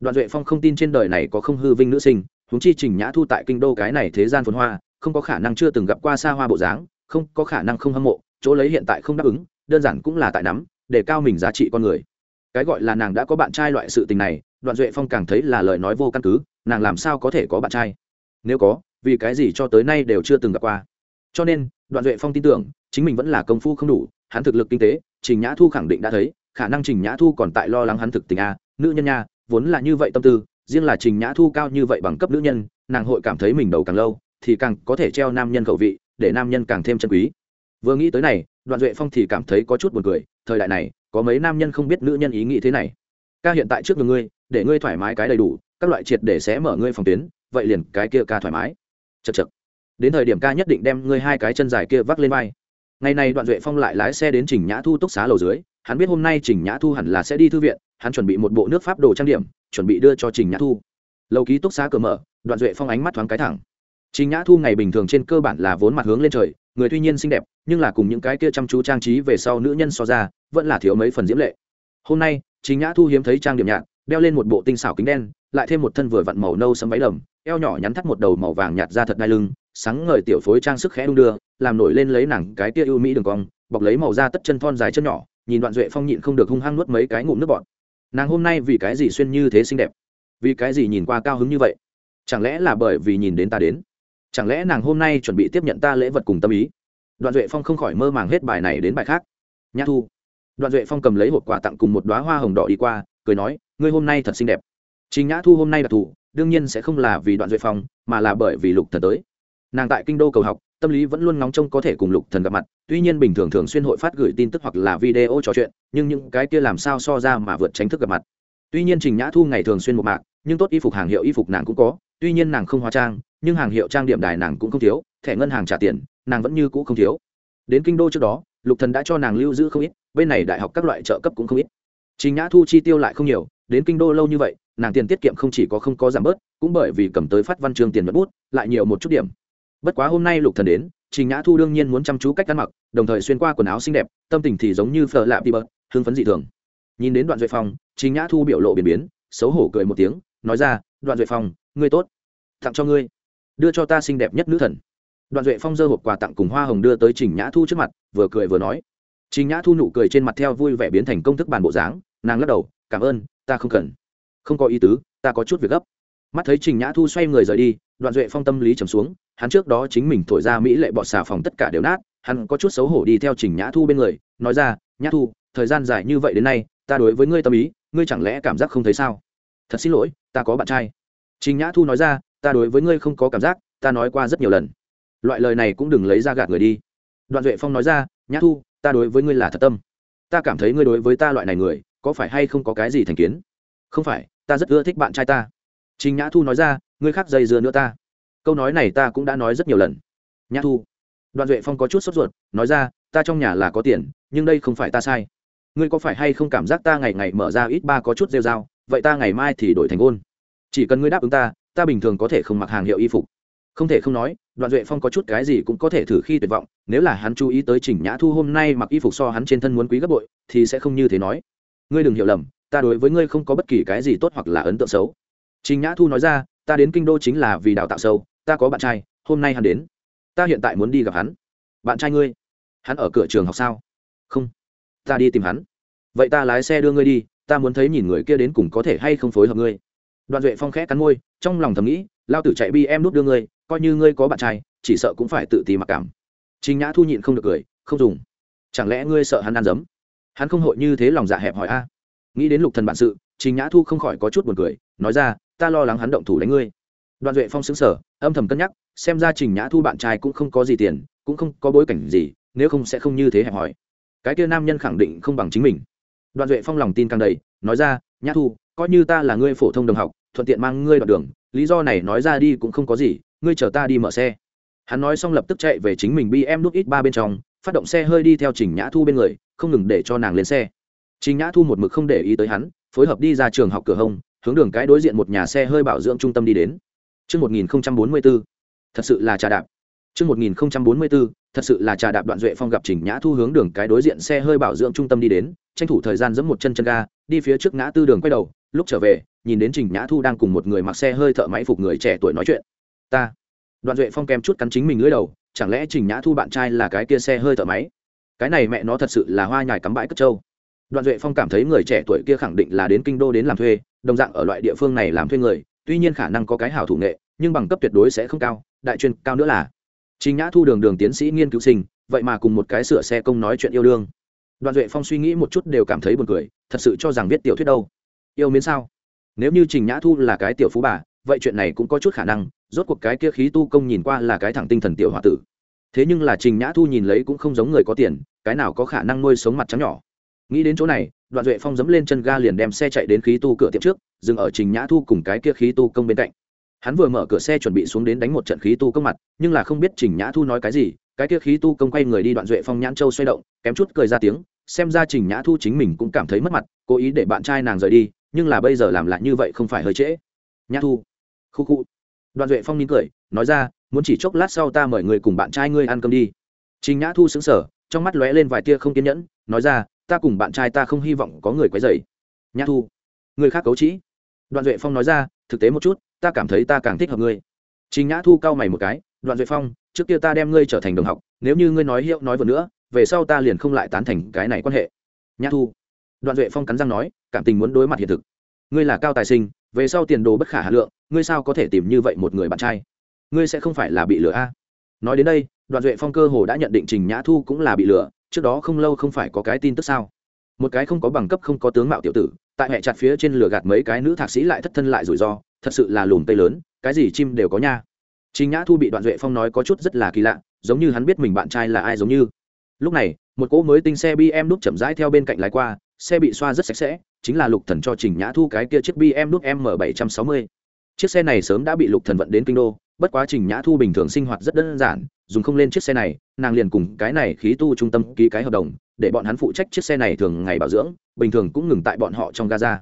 Đoạn duệ phong không tin trên đời này có không hư vinh nữ sinh húng chi trình nhã thu tại kinh đô cái này thế gian phồn hoa, không có khả năng chưa từng gặp qua xa hoa bộ dáng không có khả năng không hâm mộ, chỗ lấy hiện tại không đáp ứng, đơn giản cũng là tại nắm, để cao mình giá trị con người. Cái gọi là nàng đã có bạn trai loại sự tình này, đoạn duệ phong càng thấy là lời nói vô căn cứ, nàng làm sao có thể có bạn trai? Nếu có, vì cái gì cho tới nay đều chưa từng gặp qua? Cho nên, đoạn duệ phong tin tưởng, chính mình vẫn là công phu không đủ, hắn thực lực kinh tế, trình nhã thu khẳng định đã thấy, khả năng trình nhã thu còn tại lo lắng hắn thực tình a nữ nhân nha, vốn là như vậy tâm tư, riêng là trình nhã thu cao như vậy bằng cấp nữ nhân, nàng hội cảm thấy mình đầu càng lâu, thì càng có thể treo nam nhân khẩu vị để nam nhân càng thêm chân quý. Vừa nghĩ tới này, đoạn duệ phong thì cảm thấy có chút buồn cười, thời đại này, có mấy nam nhân không biết nữ nhân ý nghĩ thế này. Ca hiện tại trước ngực ngươi, để ngươi thoải mái cái đầy đủ, các loại triệt để sẽ mở ngươi phòng tuyến, vậy liền cái kia ca thoải mái. Chật chật đến thời điểm ca nhất định đem ngươi hai cái chân dài kia vác lên vai. Ngày này đoạn duệ phong lại lái xe đến trình nhã thu túc xá lầu dưới, hắn biết hôm nay trình nhã thu hẳn là sẽ đi thư viện, hắn chuẩn bị một bộ nước pháp đồ trang điểm, chuẩn bị đưa cho trình nhã thu. Lầu ký túc xá cửa mở, đoạn duệ phong ánh mắt thoáng cái thẳng trình nhã thu ngày bình thường trên cơ bản là vốn mặt hướng lên trời, người tuy nhiên xinh đẹp, nhưng là cùng những cái kia chăm chú trang trí về sau nữ nhân so ra, vẫn là thiếu mấy phần diễm lệ. Hôm nay, trình nhã thu hiếm thấy trang điểm nhạt, đeo lên một bộ tinh xảo kính đen, lại thêm một thân vừa vặn màu nâu sẫm váy đầm, eo nhỏ nhắn thắt một đầu màu vàng nhạt ra thật đai lưng, sáng ngời tiểu phối trang sức khẽ đung đưa, làm nổi lên lấy nàng cái kia ưu mỹ đường cong, bọc lấy màu da tất chân thon dài chân nhỏ, nhìn đoạn duệ phong nhịn không được hung hăng nuốt mấy cái ngụm nước bọt. Nàng hôm nay vì cái gì xuyên như thế xinh đẹp? Vì cái gì nhìn qua cao hứng như vậy? Chẳng lẽ là bởi vì nhìn đến ta đến? Chẳng lẽ nàng hôm nay chuẩn bị tiếp nhận ta lễ vật cùng tâm ý? Đoạn duệ phong không khỏi mơ màng hết bài này đến bài khác. Nhã thu. Đoạn duệ phong cầm lấy hộp quà tặng cùng một đoá hoa hồng đỏ đi qua, cười nói, ngươi hôm nay thật xinh đẹp. Chính nhã thu hôm nay đặc thù, đương nhiên sẽ không là vì đoạn duệ phong, mà là bởi vì lục thần tới. Nàng tại kinh đô cầu học, tâm lý vẫn luôn nóng trông có thể cùng lục thần gặp mặt, tuy nhiên bình thường thường xuyên hội phát gửi tin tức hoặc là video trò chuyện, nhưng những cái kia làm sao so ra mà vượt tránh thức gặp mặt. Tuy nhiên trình nhã thu ngày thường xuyên một mạc, nhưng tốt y phục hàng hiệu y phục nàng cũng có tuy nhiên nàng không hóa trang, nhưng hàng hiệu trang điểm đài nàng cũng không thiếu, thẻ ngân hàng trả tiền, nàng vẫn như cũ không thiếu. Đến kinh đô trước đó, lục thần đã cho nàng lưu giữ không ít, bên này đại học các loại trợ cấp cũng không ít. Trình nhã thu chi tiêu lại không nhiều, đến kinh đô lâu như vậy, nàng tiền tiết kiệm không chỉ có không có giảm bớt, cũng bởi vì cầm tới phát văn chương tiền mất bút, lại nhiều một chút điểm. Bất quá hôm nay lục thần đến, trình nhã thu đương nhiên muốn chăm chú cách ăn mặc, đồng thời xuyên qua quần áo xinh đẹp, tâm tình thì giống như phở lạ đi bớt, hưng phấn dị thường. Nhìn đến đoạn duệ phong, trình nhã thu biểu lộ biến biến, xấu hổ cười một tiếng, nói ra, đoạn duệ phong ngươi tốt, tặng cho ngươi, đưa cho ta xinh đẹp nhất nữ thần. Đoạn duệ phong giơ hộp quà tặng cùng hoa hồng đưa tới trình nhã thu trước mặt, vừa cười vừa nói. Trình nhã thu nụ cười trên mặt theo vui vẻ biến thành công thức bàn bộ dáng, nàng lắc đầu, cảm ơn, ta không cần. Không có ý tứ, ta có chút việc gấp. Mắt thấy trình nhã thu xoay người rời đi, đoạn duệ phong tâm lý trầm xuống, hắn trước đó chính mình thổi ra mỹ lệ bọt xà phòng tất cả đều nát, hắn có chút xấu hổ đi theo trình nhã thu bên người, nói ra, nhã thu, thời gian dài như vậy đến nay, ta đối với ngươi tâm ý, ngươi chẳng lẽ cảm giác không thấy sao? Thật xin lỗi, ta có bạn trai trình nhã thu nói ra ta đối với ngươi không có cảm giác ta nói qua rất nhiều lần. Loại lời này cũng đừng lấy ra gạt người đi. Đoạn duệ phong nói ra nhã thu ta đối với ngươi là thật tâm. Ta cảm thấy ngươi đối với ta loại này người có phải hay không có cái gì thành kiến? Không phải ta rất ưa thích bạn trai ta. Trình nhã thu nói ra ngươi khác dây dưa nữa ta. Câu nói này ta cũng đã nói rất nhiều lần. Nhã thu. Đoạn duệ phong có chút sốt ruột nói ra ta trong nhà là có tiền nhưng đây không phải ta sai. Ngươi có phải hay không cảm giác ta ngày ngày mở ra ít ba có chút rêu rao, vậy ta ngày mai thì đổi thành ôn chỉ cần ngươi đáp ứng ta ta bình thường có thể không mặc hàng hiệu y phục. Không thể không nói, đoạn duệ phong có chút cái gì cũng có thể thử khi tuyệt vọng, nếu là hắn chú ý tới trình nhã thu hôm nay mặc y phục so hắn trên thân muốn quý gấp bội, thì sẽ không như thế nói. Ngươi đừng hiểu lầm, ta đối với ngươi không có bất kỳ cái gì tốt hoặc là ấn tượng xấu. Trình nhã thu nói ra, ta đến kinh đô chính là vì đào tạo sâu, ta có bạn trai, hôm nay hắn đến. Ta hiện tại muốn đi gặp hắn. Bạn trai ngươi? Hắn ở cửa trường học sao? Không. Ta đi tìm hắn. Vậy ta lái xe đưa ngươi đi, ta muốn thấy nhìn người kia đến cùng có thể hay không phối hợp ngươi đoạn duệ phong khẽ cắn môi, trong lòng thầm nghĩ, lao tử chạy bi em nút đưa ngươi, coi như ngươi có bạn trai, chỉ sợ cũng phải tự tìm mặc cảm. Trình nhã thu nhịn không được cười, không dùng. Chẳng lẽ ngươi sợ hắn ăn dấm? Hắn không hội như thế lòng dạ hẹp hỏi a. À? Nghĩ đến lục thần bản sự, trình nhã thu không khỏi có chút buồn cười, nói ra, ta lo lắng hắn động thủ đánh ngươi. Đoạn duệ phong xứng sở âm thầm cân nhắc, xem ra trình nhã thu bạn trai cũng không có gì tiền, cũng không có bối cảnh gì, nếu không sẽ không như thế hẹp hỏi cái kia nam nhân khẳng định không bằng chính mình. Đoạn duệ phong lòng tin càng đầy, nói ra, nhã thu, coi như ta là ngươi phổ thông đồng học thuận tiện mang ngươi đoạn đường lý do này nói ra đi cũng không có gì ngươi chờ ta đi mở xe. Hắn nói xong lập tức chạy về chính mình bi em nút ít ba bên trong phát động xe hơi đi theo trình nhã thu bên người không ngừng để cho nàng lên xe. Trình nhã thu một mực không để ý tới hắn phối hợp đi ra trường học cửa hông hướng đường cái đối diện một nhà xe hơi bảo dưỡng trung tâm đi đến. Trước 1044, thật sự là trà đạp. Trước 1044, thật sự là trà đạp đoạn duệ phong gặp Trình Nhã Thu hướng đường cái đối diện xe hơi bảo dưỡng trung tâm đi đến, tranh thủ thời gian giẫm một chân chân ga, đi phía trước ngã tư đường quay đầu, lúc trở về, nhìn đến Trình Nhã Thu đang cùng một người mặc xe hơi thợ máy phục người trẻ tuổi nói chuyện. Ta. Đoạn duệ phong kèm chút cắn chính mình lưỡi đầu, chẳng lẽ Trình Nhã Thu bạn trai là cái kia xe hơi thợ máy? Cái này mẹ nó thật sự là hoa nhài cắm bãi cất trâu. Đoạn duệ phong cảm thấy người trẻ tuổi kia khẳng định là đến kinh đô đến làm thuê, đồng dạng ở loại địa phương này làm thuê người, tuy nhiên khả năng có cái hảo thủ nghệ, nhưng bằng cấp tuyệt đối sẽ không cao, đại chuyên cao nữa là Trình Nhã Thu đường đường tiến sĩ nghiên cứu sinh, vậy mà cùng một cái sửa xe công nói chuyện yêu đương. Đoạn Duệ Phong suy nghĩ một chút đều cảm thấy buồn cười, thật sự cho rằng viết tiểu thuyết đâu. Yêu miến sao? Nếu như Trình Nhã Thu là cái tiểu phú bà, vậy chuyện này cũng có chút khả năng, rốt cuộc cái kia khí tu công nhìn qua là cái thẳng tinh thần tiểu hòa tử. Thế nhưng là Trình Nhã Thu nhìn lấy cũng không giống người có tiền, cái nào có khả năng nuôi sống mặt trắng nhỏ. Nghĩ đến chỗ này, Đoạn Duệ Phong dẫm lên chân ga liền đem xe chạy đến khí tu cửa tiệm trước, dừng ở Trình Nhã Thu cùng cái kia khí tu công bên cạnh hắn vừa mở cửa xe chuẩn bị xuống đến đánh một trận khí tu công mặt nhưng là không biết trình nhã thu nói cái gì cái kia khí tu công quay người đi đoạn duệ phong nhãn châu xoay động kém chút cười ra tiếng xem ra trình nhã thu chính mình cũng cảm thấy mất mặt cố ý để bạn trai nàng rời đi nhưng là bây giờ làm lại như vậy không phải hơi trễ. Nhã thu, khu khu. Đoạn duệ phong nín cười, nói ra, muốn chỉ chốc lát sau ta mời người cùng bạn trai ngươi ăn cơm đi. Trình nhã thu xứng sở trong mắt lóe lên vài tia không kiên nhẫn, nói ra, ta cùng bạn trai ta không hy vọng có người quấy dày nhã thu, người khác cấu trĩ. Đoạn duệ phong nói ra, thực tế một chút, ta cảm thấy ta càng thích hợp ngươi. Trình nhã thu cau mày một cái, đoạn duệ phong, trước kia ta đem ngươi trở thành đồng học, nếu như ngươi nói hiệu nói vừa nữa, về sau ta liền không lại tán thành cái này quan hệ. Nhã thu đoạn duệ phong cắn răng nói cảm tình muốn đối mặt hiện thực. Ngươi là cao tài sinh về sau tiền đồ bất khả hà lượng ngươi sao có thể tìm như vậy một người bạn trai? Ngươi sẽ không phải là bị lừa a? Nói đến đây đoạn duệ phong cơ hồ đã nhận định trình nhã thu cũng là bị lừa trước đó không lâu không phải có cái tin tức sao? Một cái không có bằng cấp không có tướng mạo tiểu tử tại hệ chặt phía trên lửa gạt mấy cái nữ thạc sĩ lại thất thân lại rủi ro thật sự là lùm tây lớn cái gì chim đều có nha. Trình Nhã Thu bị Đoạn Duệ Phong nói có chút rất là kỳ lạ, giống như hắn biết mình bạn trai là ai giống như. Lúc này, một cỗ mới tinh xe BM đúc chậm rãi theo bên cạnh lái qua, xe bị xoa rất sạch sẽ, chính là Lục Thần cho Trình Nhã Thu cái kia chiếc BM M760. Chiếc xe này sớm đã bị Lục Thần vận đến kinh đô, bất quá Trình Nhã Thu bình thường sinh hoạt rất đơn giản, dùng không lên chiếc xe này, nàng liền cùng cái này khí tu trung tâm ký cái hợp đồng, để bọn hắn phụ trách chiếc xe này thường ngày bảo dưỡng, bình thường cũng ngừng tại bọn họ trong gaza.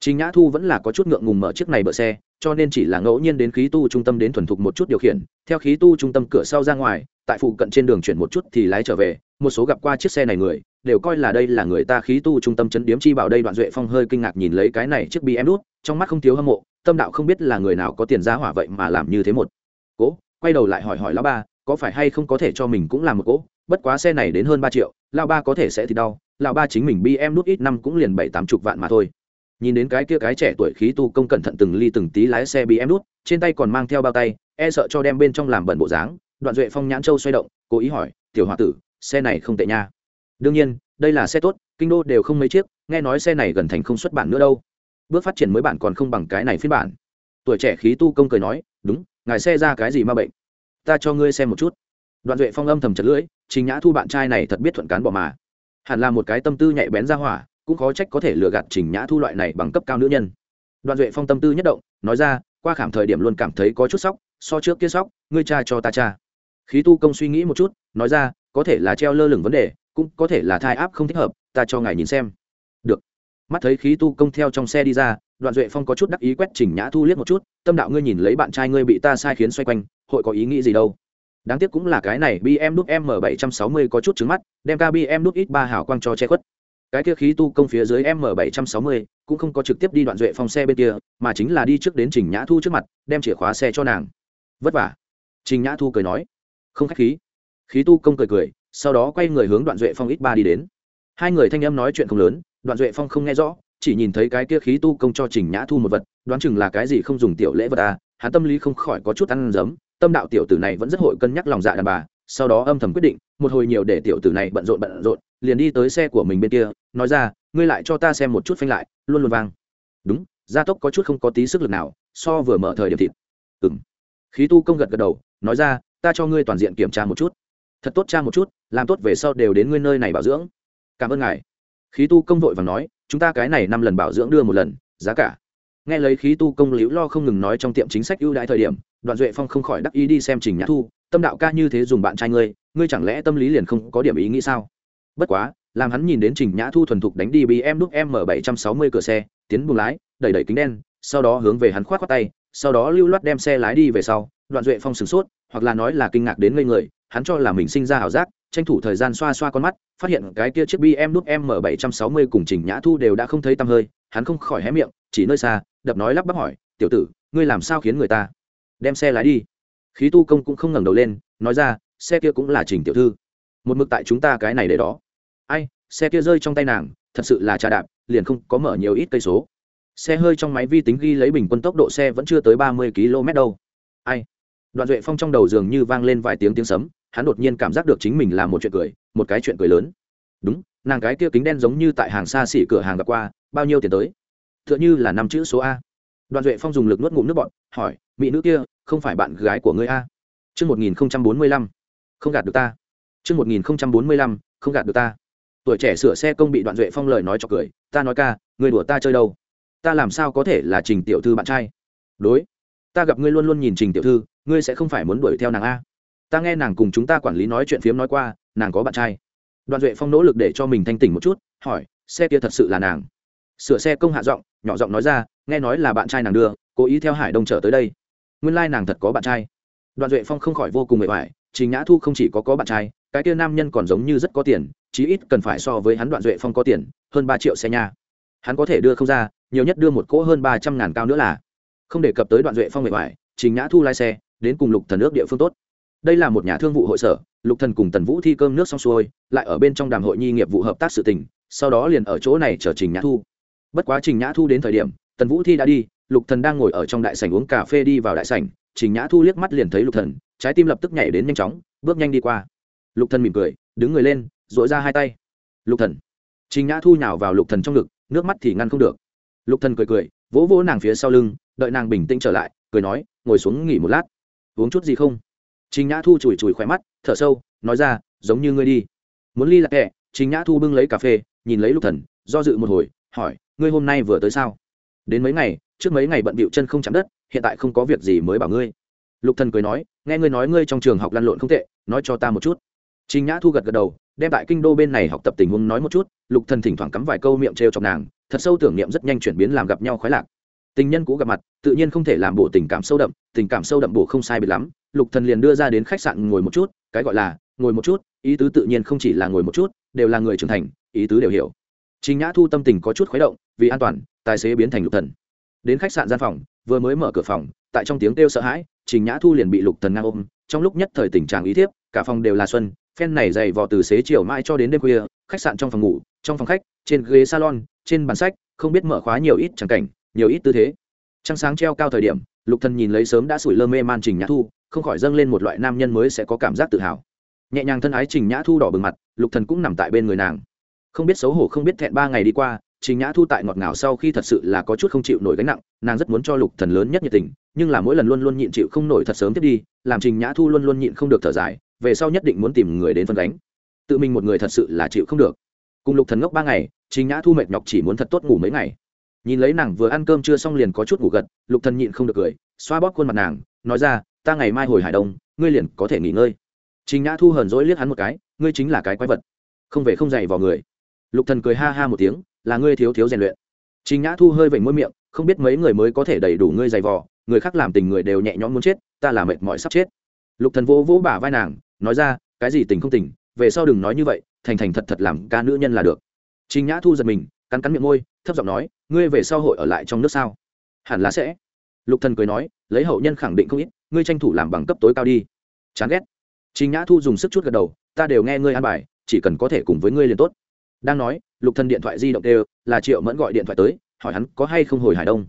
Trình Nhã Thu vẫn là có chút ngượng ngùng mở chiếc này bờ xe, cho nên chỉ là ngẫu nhiên đến khí tu trung tâm đến thuần thục một chút điều khiển, theo khí tu trung tâm cửa sau ra ngoài, tại phụ cận trên đường chuyển một chút thì lái trở về, một số gặp qua chiếc xe này người, đều coi là đây là người ta khí tu trung tâm chấn điếm chi bảo đây đoạn duệ phong hơi kinh ngạc nhìn lấy cái này chiếc BM đút, trong mắt không thiếu hâm mộ, tâm đạo không biết là người nào có tiền giá hỏa vậy mà làm như thế một. Cố, quay đầu lại hỏi hỏi lão ba, có phải hay không có thể cho mình cũng làm một cỗ, bất quá xe này đến hơn ba triệu, lão ba có thể sẽ thì đau, lão ba chính mình BM đút ít năm cũng liền bảy tám chục vạn mà thôi nhìn đến cái kia cái trẻ tuổi khí tu công cẩn thận từng ly từng tí lái xe bị em đút, trên tay còn mang theo bao tay e sợ cho đem bên trong làm bẩn bộ dáng, đoạn duệ phong nhãn châu xoay động, cố ý hỏi, tiểu h tử, xe này không tệ nha. Đương nhiên, đây là xe tốt, kinh đô đều không mấy chiếc, nghe nói xe này gần thành không xuất bản nữa đâu. Bước phát triển mới bản còn không bằng cái này phiên bản. Tuổi trẻ khí tu công cười nói, đúng, ngài xe ra cái gì ma bệnh? Ta cho ngươi xem một chút. Đoạn duệ phong âm thầm chật lưỡi, trình nhã thu bạn trai này thật biết thuận cán bỏ mà. Hẳn là một cái tâm tư nhạy bén ra hỏa cũng khó trách có thể lừa gạt trình nhã thu loại này bằng cấp cao nữ nhân. Đoạn duệ phong tâm tư nhất động, nói ra, qua khảm thời điểm luôn cảm thấy có chút sóc so trước kia sóc ngươi cha cho ta cha. Khí tu công suy nghĩ một chút, nói ra, có thể là treo lơ lửng vấn đề, cũng có thể là thai áp không thích hợp, ta cho ngài nhìn xem. Được. Mắt thấy khí tu công theo trong xe đi ra, đoạn duệ phong có chút đắc ý quét chỉnh nhã thu liếc một chút, tâm đạo ngươi nhìn lấy bạn trai ngươi bị ta sai khiến xoay quanh, hội có ý nghĩ gì đâu. Đáng tiếc cũng là cái này bm đúc m bảy trăm sáu mươi có chút trứng mắt, đem ca bm đúc ít ba hảo quang cho che khuất cái kia khí tu công phía dưới m bảy trăm sáu mươi cũng không có trực tiếp đi đoạn duệ phong xe bên kia, mà chính là đi trước đến trình nhã thu trước mặt, đem chìa khóa xe cho nàng. Vất vả. Trình nhã thu cười nói. Không khách khí. Khí tu công cười cười, sau đó quay người hướng đoạn duệ phong ít ba đi đến. Hai người thanh âm nói chuyện không lớn, đoạn duệ phong không nghe rõ, chỉ nhìn thấy cái kia khí tu công cho trình nhã thu một vật, đoán chừng là cái gì không dùng tiểu lễ vật à hắn tâm lý không khỏi có chút ăn dấm tâm đạo tiểu tử này vẫn rất hội cân nhắc lòng dạ đàn bà sau đó âm thầm quyết định, một hồi nhiều để tiểu tử này bận rộn bận rộn, liền đi tới xe của mình bên kia, nói ra, ngươi lại cho ta xem một chút phanh lại, luôn luôn vang. Đúng, gia tốc có chút không có tí sức lực nào, so vừa mở thời điểm thịt. Ừng khí tu công gật gật đầu, nói ra, ta cho ngươi toàn diện kiểm tra một chút. Thật tốt cha một chút, làm tốt về sau đều đến ngươi nơi này bảo dưỡng. Cảm ơn ngài. Khí tu công vội và nói, chúng ta cái này năm lần bảo dưỡng đưa một lần, giá cả nghe lấy khí tu công liễu lo không ngừng nói trong tiệm chính sách ưu đãi thời điểm, đoạn duệ phong không khỏi đắc ý đi xem trình nhã thu, tâm đạo ca như thế dùng bạn trai ngươi ngươi chẳng lẽ tâm lý liền không có điểm ý nghĩ sao? Bất quá, làm hắn nhìn đến trình nhã thu thuần thục đánh đi bm đúc m bảy trăm sáu mươi cửa xe, tiến buồng lái, đẩy đẩy kính đen, sau đó hướng về hắn khoát khoát tay, sau đó lưu loát đem xe lái đi về sau, đoạn duệ phong sửng sốt, hoặc là nói là kinh ngạc đến ngây người, hắn cho là mình sinh ra ảo giác, tranh thủ thời gian xoa xoa con mắt, phát hiện cái kia chiếc bm nút m bảy trăm sáu mươi cùng trình nhã thu đều đã không thấy tăm hơi, hắn không khỏi hé miệng chỉ nơi xa, đập nói lắp bắp hỏi, tiểu tử, ngươi làm sao khiến người ta? Đem xe lái đi. Khí tu công cũng không ngẩng đầu lên, nói ra, xe kia cũng là trình tiểu thư. Một mực tại chúng ta cái này để đó. Ai, xe kia rơi trong tay nàng, thật sự là trà đạp, liền không có mở nhiều ít cây số. Xe hơi trong máy vi tính ghi lấy bình quân tốc độ xe vẫn chưa tới ba mươi km đâu. Ai? Đoạn duệ phong trong đầu dường như vang lên vài tiếng tiếng sấm, hắn đột nhiên cảm giác được chính mình là một chuyện cười, một cái chuyện cười lớn. Đúng, nàng cái kia kính đen giống như tại hàng xa xỉ cửa hàng gặp qua, bao nhiêu tiền tới? Tựa như là năm chữ số a Đoàn duệ phong dùng lực nuốt ngụm nước bọn hỏi mỹ nữ kia không phải bạn gái của ngươi a Trước 1045, không gạt được ta. Trước 1045, không gạt được ta. Tuổi trẻ sửa xe công bị đoạn duệ phong lời nói cho cười, ta nói ca, người đùa ta chơi đâu? Ta làm sao có thể là Trình tiểu thư bạn trai? Đối, ta gặp ngươi luôn luôn nhìn Trình tiểu thư, ngươi sẽ không phải muốn đuổi theo nàng a? ta nghe nàng cùng chúng ta quản lý nói chuyện phiếm nói qua nàng có bạn trai đoàn duệ phong nỗ lực để cho mình thanh tỉnh một chút hỏi xe kia thật sự là nàng sửa xe công hạ giọng, nhỏ giọng nói ra, nghe nói là bạn trai nàng đưa, cố ý theo hải đông trở tới đây. Nguyên lai、like、nàng thật có bạn trai. Đoạn duệ phong không khỏi vô cùng mệt mỏi trình nhã thu không chỉ có có bạn trai, cái kia nam nhân còn giống như rất có tiền, chí ít cần phải so với hắn đoạn duệ phong có tiền, hơn ba triệu xe nha. Hắn có thể đưa không ra, nhiều nhất đưa một cỗ hơn ba trăm ngàn cao nữa là. Không đề cập tới đoạn duệ phong mệt mỏi trình nhã thu lái xe, đến cùng lục thần nước địa phương tốt. Đây là một nhà thương vụ hội sở, lục thần cùng tần vũ thi cơm nước xong xuôi, lại ở bên trong đàm hội nhi nghiệp vụ hợp tác sự tình, sau đó liền ở chỗ này chờ trình nhã thu bất quá trình nhã thu đến thời điểm tần vũ thi đã đi lục thần đang ngồi ở trong đại sảnh uống cà phê đi vào đại sảnh trình nhã thu liếc mắt liền thấy lục thần trái tim lập tức nhảy đến nhanh chóng bước nhanh đi qua. Lục thần mỉm cười đứng người lên dội ra hai tay. Lục thần. Trình nhã thu nhào vào lục thần trong ngực nước mắt thì ngăn không được. Lục thần cười cười vỗ vỗ nàng phía sau lưng đợi nàng bình tĩnh trở lại cười nói ngồi xuống nghỉ một lát. Uống chút gì không? Trình Nhã Thu chùi chùi khỏe mắt, thở sâu, nói ra, giống như ngươi đi. Muốn ly lạc kệ Trình Nhã Thu bưng lấy cà phê, nhìn lấy Lục Thần, do dự một hồi, hỏi, ngươi hôm nay vừa tới sao? Đến mấy ngày, trước mấy ngày bận bịu chân không chạm đất, hiện tại không có việc gì mới bảo ngươi. Lục Thần cười nói, nghe ngươi nói ngươi trong trường học lăn lộn không tệ, nói cho ta một chút. Trình Nhã Thu gật gật đầu, đem tại kinh đô bên này học tập tình huống nói một chút, Lục Thần thỉnh thoảng cắm vài câu miệng trêu chọc nàng, thật sâu tưởng niệm rất nhanh chuyển biến làm gặp nhau khoái lạc. Tình nhân cũ gặp mặt, tự nhiên không thể làm bộ tình cảm sâu đậm, tình cảm sâu đậm bổ không sai biệt lắm, lục thần liền đưa ra đến khách sạn ngồi một chút cái gọi là ngồi một chút ý tứ tự nhiên không chỉ là ngồi một chút đều là người trưởng thành ý tứ đều hiểu trình nhã thu tâm tình có chút khuấy động, vì an toàn, tài xế biến thành lục thần. Đến khách sạn gian phòng, vừa mới mở cửa phòng, tại trong tiếng kêu sợ hãi, trình nhã thu liền bị lục thần ngang ôm. Trong lúc nhất thời tình trạng ý thiếp, cả phòng đều là xuân, phen này dày vò từ xế chiều mai cho đến đêm khuya, khách sạn trong phòng ngủ, trong phòng khách, trên ghế salon, trên bàn sách, không biết mở khóa nhiều ít chẳng cảnh, nhiều ít tư thế. Trăng sáng treo cao thời điểm, lục thần nhìn lấy sớm đã sủi lơ mê man trình nhã thu, không khỏi dâng lên một loại nam nhân mới sẽ có cảm giác tự hào. Nhẹ nhàng thân ái trình nhã thu đỏ bừng mặt, lục thần cũng nằm tại bên người nàng không biết xấu hổ, không biết thẹn ba ngày đi qua, trình nhã thu tại ngọt ngào sau khi thật sự là có chút không chịu nổi gánh nặng, nàng rất muốn cho lục thần lớn nhất nhiệt tình, nhưng là mỗi lần luôn luôn nhịn chịu không nổi thật sớm tiếp đi, làm trình nhã thu luôn luôn nhịn không được thở dài, về sau nhất định muốn tìm người đến phân đánh tự mình một người thật sự là chịu không được. Cùng lục thần ngốc ba ngày, trình nhã thu mệt nhọc chỉ muốn thật tốt ngủ mấy ngày. Nhìn lấy nàng vừa ăn cơm chưa xong liền có chút ngủ gật, lục thần nhịn không được cười, xoa bóp khuôn mặt nàng, nói ra, ta ngày mai hồi hải đông, ngươi liền có thể nghỉ ngơi. Trình nhã thu hờn dỗi liếc hắn một cái, ngươi chính là cái quái vật, không về không dày vào người lục thần cười ha ha một tiếng, là ngươi thiếu thiếu rèn luyện. Trình nhã thu hơi vểnh môi miệng, không biết mấy người mới có thể đầy đủ ngươi dày vò, người khác làm tình người đều nhẹ nhõm muốn chết, ta là mệt mỏi sắp chết. Lục thần vỗ vỗ bả vai nàng, nói ra, cái gì tình không tình, về sau đừng nói như vậy, thành thành thật thật làm ca nữ nhân là được. Trình nhã thu giật mình, cắn cắn miệng môi, thấp giọng nói, ngươi về sau hội ở lại trong nước sao? Hẳn là sẽ. Lục thần cười nói, lấy hậu nhân khẳng định không ít, ngươi tranh thủ làm bằng cấp tối cao đi. Chán ghét. Trình nhã thu dùng sức chút gật đầu, ta đều nghe ngươi an bài, chỉ cần có thể cùng với ngươi liền tốt đang nói, lục thần điện thoại di động đều là triệu mẫn gọi điện thoại tới, hỏi hắn có hay không hồi hải đông.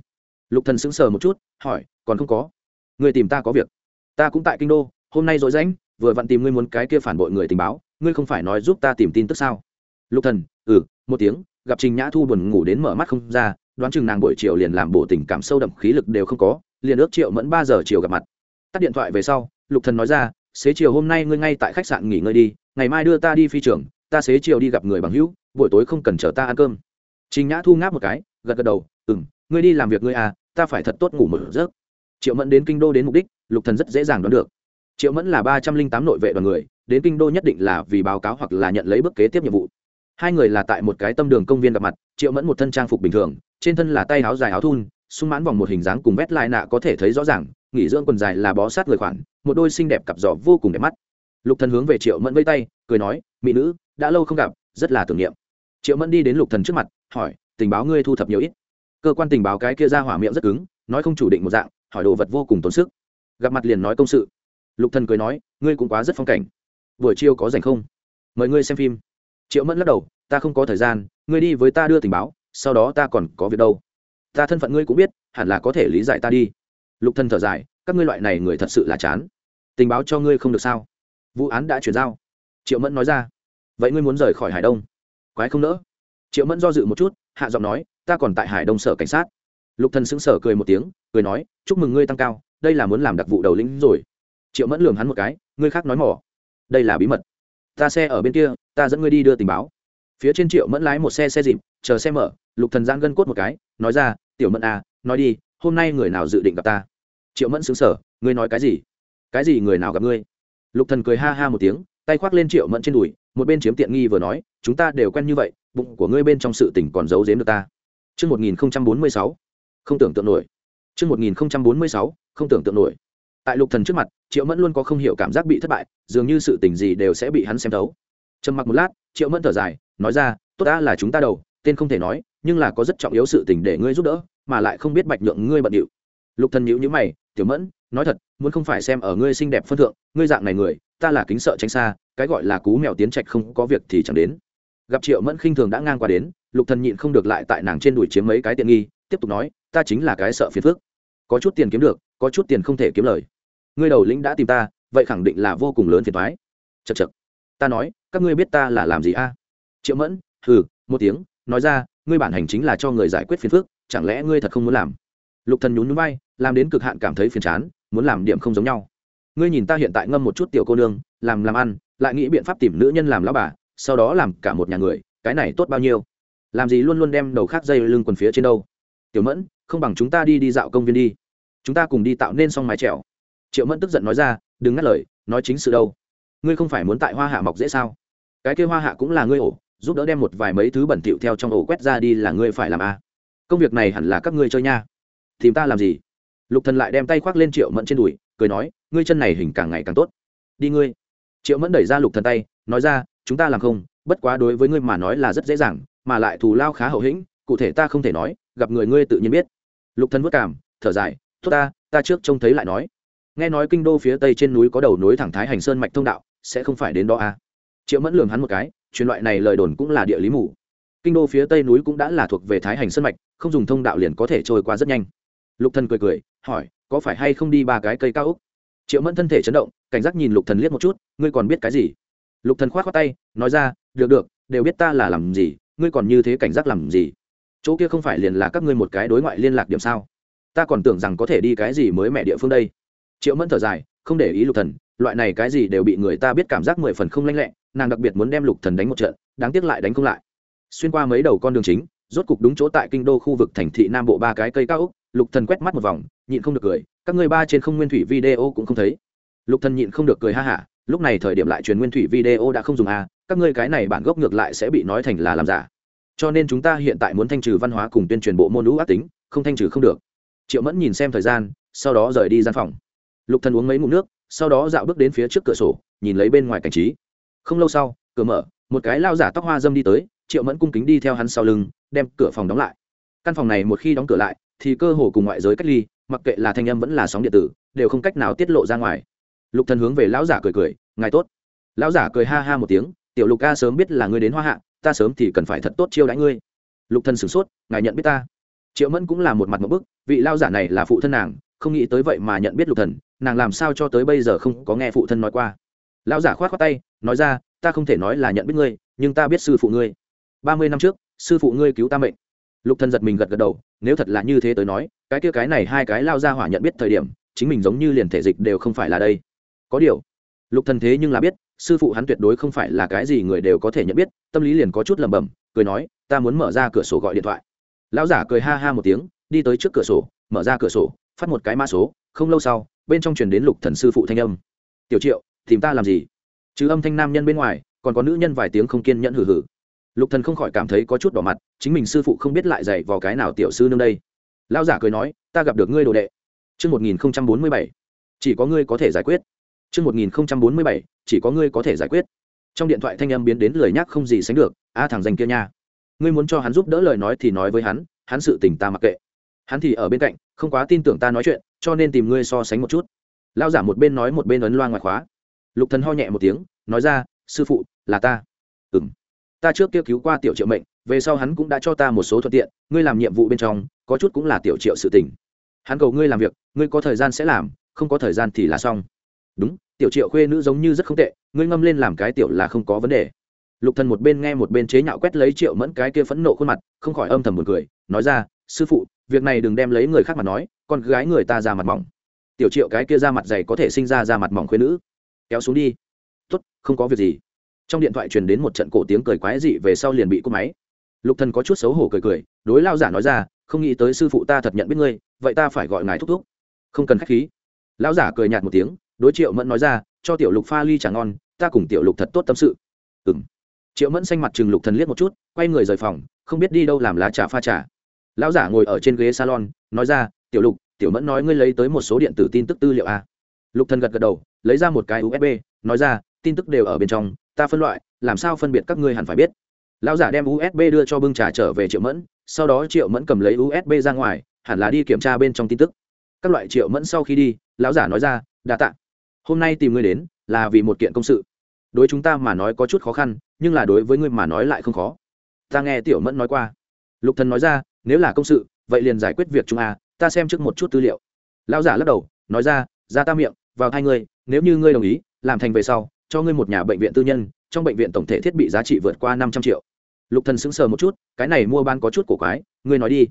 Lục thần sững sờ một chút, hỏi, còn không có. Người tìm ta có việc. Ta cũng tại kinh đô, hôm nay rỗi rãnh, vừa vặn tìm ngươi muốn cái kia phản bội người tình báo, ngươi không phải nói giúp ta tìm tin tức sao? Lục thần ừ một tiếng, gặp trình nhã thu buồn ngủ đến mở mắt không ra, đoán chừng nàng buổi chiều liền làm bộ tình cảm sâu đậm, khí lực đều không có, liền ước triệu mẫn ba giờ chiều gặp mặt. Tắt điện thoại về sau, lục thần nói ra, xế chiều hôm nay ngươi ngay tại khách sạn nghỉ ngơi đi, ngày mai đưa ta đi phi trường ta xế chiều đi gặp người bằng hữu, buổi tối không cần chờ ta ăn cơm. Trình nhã thu ngáp một cái, gật gật đầu, ừm, ngươi đi làm việc ngươi à ta phải thật tốt ngủ một giấc. Triệu mẫn đến kinh đô đến mục đích, lục thần rất dễ dàng đoán được. Triệu mẫn là ba trăm linh tám nội vệ đoàn người, đến kinh đô nhất định là vì báo cáo hoặc là nhận lấy bước kế tiếp nhiệm vụ. Hai người là tại một cái tâm đường công viên gặp mặt, triệu mẫn một thân trang phục bình thường, trên thân là tay áo dài áo thun, sung mãn vòng một hình dáng cùng vét lại nạ có thể thấy rõ ràng, nghỉ dưỡng quần dài là bó sát người khoản, một đôi xinh đẹp cặp giỏ vô cùng đẹp mắt. Lục thần hướng về triệu mẫn vây tay, cười nói, mỹ nữ đã lâu không gặp, rất là tưởng niệm. Triệu mẫn đi đến lục thần trước mặt, hỏi, tình báo ngươi thu thập nhiều ít? Cơ quan tình báo cái kia ra hỏa miệng rất cứng, nói không chủ định một dạng, hỏi đồ vật vô cùng tốn sức. Gặp mặt liền nói công sự. Lục thần cười nói, ngươi cũng quá rất phong cảnh. Buổi chiều có rảnh không? Mời ngươi xem phim. Triệu mẫn lắc đầu, ta không có thời gian, ngươi đi với ta đưa tình báo, sau đó ta còn có việc đâu. Ta thân phận ngươi cũng biết, hẳn là có thể lý giải ta đi. Lục thần thở dài, các ngươi loại này người thật sự là chán. Tình báo cho ngươi không được sao? Vụ án đã chuyển giao. Triệu mẫn nói ra vậy ngươi muốn rời khỏi hải đông? Quái không nỡ. Triệu mẫn do dự một chút, hạ giọng nói, ta còn tại hải đông sở cảnh sát. Lục thần sững sờ cười một tiếng, cười nói, chúc mừng ngươi tăng cao, đây là muốn làm đặc vụ đầu lĩnh rồi. Triệu mẫn lường hắn một cái, ngươi khác nói mỏ. Đây là bí mật. Ta xe ở bên kia, ta dẫn ngươi đi đưa tình báo. Phía trên triệu mẫn lái một xe xe dịp, chờ xe mở, lục thần giang gân cốt một cái, nói ra, tiểu mẫn à nói đi, hôm nay người nào dự định gặp ta? Triệu mẫn xứng sở ngươi nói cái gì? Cái gì người nào gặp ngươi? Lục thần cười ha ha một tiếng, tay khoác lên triệu mẫn trên đùi một bên chiếm tiện nghi vừa nói chúng ta đều quen như vậy bụng của ngươi bên trong sự tình còn giấu giếm được ta Trước 1046, không tưởng tượng nổi. Trước 1046, không tưởng tượng nổi. Tại lục thần trước mặt, triệu mẫn luôn có không hiểu cảm giác bị thất bại, dường như sự tình gì đều sẽ bị hắn xem thấu. trầm mặc một lát, triệu mẫn thở dài, nói ra, tốt đã là chúng ta đầu, tên không thể nói, nhưng là có rất trọng yếu sự tình để ngươi giúp đỡ, mà lại không biết bạch nhượng ngươi bận điệu. Lục thần nhíu nhíu mày, tiểu mẫn, nói thật, muốn không phải xem ở ngươi xinh đẹp phân thượng, ngươi dạng này người, ta là kính sợ tránh xa, cái gọi là cú mèo tiến trạch không có việc thì chẳng đến. Gặp triệu mẫn khinh thường đã ngang qua đến, lục thần nhịn không được lại tại nàng trên đùi chiếm mấy cái tiện nghi, tiếp tục nói, ta chính là cái sợ phiền phức. Có chút tiền kiếm được, có chút tiền không thể kiếm lời. Ngươi đầu lĩnh đã tìm ta, vậy khẳng định là vô cùng lớn phiền toái. Chật chật ta nói, các ngươi biết ta là làm gì a? Triệu mẫn, hừ, một tiếng, nói ra, ngươi bản hành chính là cho người giải quyết phiền phức, chẳng lẽ ngươi thật không muốn làm? Lục thần nhún nhún vai, làm đến cực hạn cảm thấy phiền chán, muốn làm điểm không giống nhau. Ngươi nhìn ta hiện tại ngâm một chút tiểu cô nương, làm làm ăn lại nghĩ biện pháp tìm nữ nhân làm lão bà, sau đó làm cả một nhà người, cái này tốt bao nhiêu? Làm gì luôn luôn đem đầu khác dây lưng quần phía trên đâu? Tiểu mẫn, không bằng chúng ta đi đi dạo công viên đi. Chúng ta cùng đi tạo nên xong mái trèo triệu mẫn tức giận nói ra, đừng ngắt lời, nói chính sự đâu. Ngươi không phải muốn tại hoa hạ mọc dễ sao? Cái kêu hoa hạ cũng là ngươi ổ, giúp đỡ đem một vài mấy thứ bẩn thỉu theo trong ổ quét ra đi là ngươi phải làm a à. công việc này hẳn là các ngươi chơi nha. Tìm ta làm gì? Lục thần lại đem tay khoác lên triệu mẫn trên đùi, cười nói, ngươi chân này hình càng ngày càng tốt. Đi ngươi triệu mẫn đẩy ra lục thần tay, nói ra, chúng ta làm không, bất quá đối với ngươi mà nói là rất dễ dàng, mà lại thù lao khá hậu hĩnh, cụ thể ta không thể nói, gặp người ngươi tự nhiên biết. Lục thần vất cảm thở dài thốt ta ta trước trông thấy lại nói. Nghe nói kinh đô phía tây trên núi có đầu núi thẳng thái hành sơn mạch thông đạo, sẽ không phải đến đó à. triệu mẫn lường hắn một cái, truyền loại này lời đồn cũng là địa lý mù. Kinh đô phía tây núi cũng đã là thuộc về thái hành sơn mạch, không dùng thông đạo liền có thể trôi qua rất nhanh. Lục thần cười cười, hỏi, có phải hay không đi ba cái cây cao úc triệu mẫn thân thể chấn động cảnh giác nhìn lục thần liếc một chút, ngươi còn biết cái gì? Lục thần khoát khoát tay, nói ra, được được, đều biết ta là làm gì, ngươi còn như thế cảnh giác làm gì? Chỗ kia không phải liền là các ngươi một cái đối ngoại liên lạc điểm sao? Ta còn tưởng rằng có thể đi cái gì mới mẹ địa phương đây. Triệu mẫn thở dài, không để ý lục thần, loại này cái gì đều bị người ta biết cảm giác mười phần không lanh lẹ, nàng đặc biệt muốn đem lục thần đánh một trận, đáng tiếc lại đánh không lại. Xuyên qua mấy đầu con đường chính, rốt cục đúng chỗ tại kinh đô khu vực thành thị nam bộ ba cái cây cao úc lục thần quét mắt một vòng, nhịn không được cười, các ngươi ba trên không nguyên thủy video cũng không thấy lục thần nhịn không được cười ha hả, lúc này thời điểm lại truyền nguyên thủy video đã không dùng à? các ngươi cái này bản gốc ngược lại sẽ bị nói thành là làm giả. Cho nên chúng ta hiện tại muốn thanh trừ văn hóa cùng tuyên truyền bộ môn lũ ác tính, không thanh trừ không được. Triệu mẫn nhìn xem thời gian, sau đó rời đi gian phòng. Lục thần uống mấy ngụm nước, sau đó dạo bước đến phía trước cửa sổ, nhìn lấy bên ngoài cảnh trí. Không lâu sau, cửa mở, một cái lao giả tóc hoa dâm đi tới, triệu mẫn cung kính đi theo hắn sau lưng, đem cửa phòng đóng lại. Căn phòng này một khi đóng cửa lại, thì cơ hồ cùng ngoại giới cách ly, mặc kệ là thanh âm vẫn là sóng điện tử, đều không cách nào tiết lộ ra ngoài lục thần hướng về lão giả cười cười, ngài tốt. Lão giả cười ha ha một tiếng, tiểu lục ca sớm biết là ngươi đến hoa hạ, ta sớm thì cần phải thật tốt chiêu đãi ngươi. Lục thần sửng sốt, ngài nhận biết ta? Triệu mẫn cũng là một mặt một bức, vị lao giả này là phụ thân nàng, không nghĩ tới vậy mà nhận biết lục thần, nàng làm sao cho tới bây giờ không có nghe phụ thân nói qua. Lão giả khoát khoát tay, nói ra, ta không thể nói là nhận biết ngươi, nhưng ta biết sư phụ ngươi. Ba mươi năm trước, sư phụ ngươi cứu ta mệnh. Lục thần giật mình gật gật đầu, nếu thật là như thế tới nói, cái kia cái này hai cái lao ra hỏa nhận biết thời điểm, chính mình giống như liền thể dịch đều không phải là đây có điều, lục thần thế nhưng là biết, sư phụ hắn tuyệt đối không phải là cái gì người đều có thể nhận biết, tâm lý liền có chút lẩm bẩm, cười nói, ta muốn mở ra cửa sổ gọi điện thoại. Lão giả cười ha ha một tiếng, đi tới trước cửa sổ, mở ra cửa sổ, phát một cái mã số, không lâu sau, bên trong truyền đến lục thần sư phụ thanh âm. Tiểu triệu, tìm ta làm gì? Chứ âm thanh nam nhân bên ngoài, còn có nữ nhân vài tiếng không kiên nhẫn hừ hừ. Lục thần không khỏi cảm thấy có chút đỏ mặt, chính mình sư phụ không biết lại dạy vào cái nào tiểu sư nương đây. Lão giả cười nói, ta gặp được ngươi đồ đệ. Chương một nghìn bốn mươi bảy. Chỉ có ngươi có thể giải quyết chương một nghìn bốn mươi bảy, chỉ có ngươi có thể giải quyết. Trong điện thoại thanh âm biến đến lời nhắc không gì sánh được, a thằng danh kia nha. Ngươi muốn cho hắn giúp đỡ lời nói thì nói với hắn hắn sự tình ta mặc kệ. Hắn thì ở bên cạnh, không quá tin tưởng ta nói chuyện, cho nên tìm ngươi so sánh một chút. Lao giả một bên nói một bên ấn loa ngoài khóa. Lục thần ho nhẹ một tiếng, nói ra, sư phụ, là ta. Ừm. Ta trước kia cứu qua tiểu triệu mệnh, về sau hắn cũng đã cho ta một số thuận tiện, ngươi làm nhiệm vụ bên trong, có chút cũng là tiểu triệu sự tình. Hắn cầu ngươi làm việc, ngươi có thời gian sẽ làm, không có thời gian thì là xong đúng, tiểu triệu khuê nữ giống như rất không tệ, ngươi ngâm lên làm cái tiểu là không có vấn đề. Lục thần một bên nghe một bên chế nhạo quét lấy triệu mẫn cái kia phẫn nộ khuôn mặt, không khỏi âm thầm buồn cười, nói ra, sư phụ, việc này đừng đem lấy người khác mà nói, con gái người ta ra mặt mỏng. Tiểu triệu cái kia ra mặt dày có thể sinh ra ra mặt mỏng khuê nữ. Kéo xuống đi. Tốt, không có việc gì. Trong điện thoại truyền đến một trận cổ tiếng cười quái dị về sau liền bị cúp máy. Lục thần có chút xấu hổ cười cười, đối lao giả nói ra, không nghĩ tới sư phụ ta thật nhận biết ngươi, vậy ta phải gọi ngài thúc thúc. Không cần khách khí. Lão giả cười nhạt một tiếng đối triệu mẫn nói ra, cho tiểu lục pha ly trà ngon, ta cùng tiểu lục thật tốt tâm sự. Ừm. Triệu mẫn xanh mặt chừng lục thần liếc một chút, quay người rời phòng, không biết đi đâu làm lá trà pha trà. Lão giả ngồi ở trên ghế salon, nói ra, tiểu lục, tiểu mẫn nói ngươi lấy tới một số điện tử tin tức tư liệu a lục thần gật gật đầu, lấy ra một cái usb nói ra, tin tức đều ở bên trong, ta phân loại, làm sao phân biệt các ngươi hẳn phải biết. Lão giả đem usb đưa cho bưng trà trở về triệu mẫn, sau đó triệu mẫn cầm lấy usb ra ngoài, hẳn là đi kiểm tra bên trong tin tức. Các loại triệu mẫn sau khi đi, lão giả nói ra, đa tạ hôm nay tìm ngươi đến là vì một kiện công sự. Đối chúng ta mà nói có chút khó khăn, nhưng là đối với ngươi mà nói lại không khó. Ta nghe tiểu mẫn nói qua. Lục thần nói ra, nếu là công sự, vậy liền giải quyết việc chúng a, ta xem trước một chút tư liệu. Lão giả lắc đầu, nói ra ra ta miệng, vào hai ngươi, nếu như ngươi đồng ý, làm thành về sau, cho ngươi một nhà bệnh viện tư nhân, trong bệnh viện tổng thể thiết bị giá trị vượt qua năm trăm triệu. Lục thần sững sờ một chút, cái này mua ban có chút cổ quái, ngươi nói đi.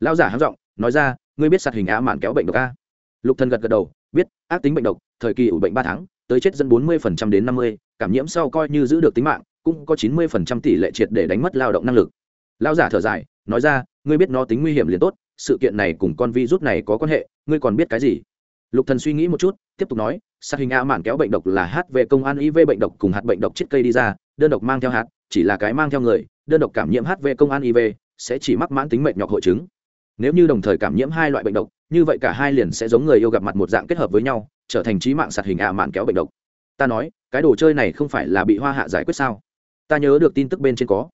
Lão giả háng giọng, nói ra, ngươi biết sạt hình á mạn kéo bệnh độc a. Lục thần gật gật đầu biết, ác tính bệnh độc, thời kỳ ủ bệnh ba tháng, tới chết dân bốn mươi đến năm mươi, cảm nhiễm sau coi như giữ được tính mạng, cũng có chín mươi tỷ lệ triệt để đánh mất lao động năng lực. Lão giả thở dài, nói ra, ngươi biết nó tính nguy hiểm liền tốt, sự kiện này cùng con virus này có quan hệ, ngươi còn biết cái gì? Lục thần suy nghĩ một chút, tiếp tục nói, sát hình a mạn kéo bệnh độc là hát về công an iv bệnh độc cùng hạt bệnh độc chết cây đi ra, đơn độc mang theo hạt, chỉ là cái mang theo người, đơn độc cảm nhiễm hv công an iv sẽ chỉ mắc mãn tính mệnh nhọc hội chứng nếu như đồng thời cảm nhiễm hai loại bệnh độc, như vậy cả hai liền sẽ giống người yêu gặp mặt một dạng kết hợp với nhau, trở thành trí mạng sạt hình ạ mạn kéo bệnh độc. Ta nói, cái đồ chơi này không phải là bị hoa hạ giải quyết sao? Ta nhớ được tin tức bên trên có.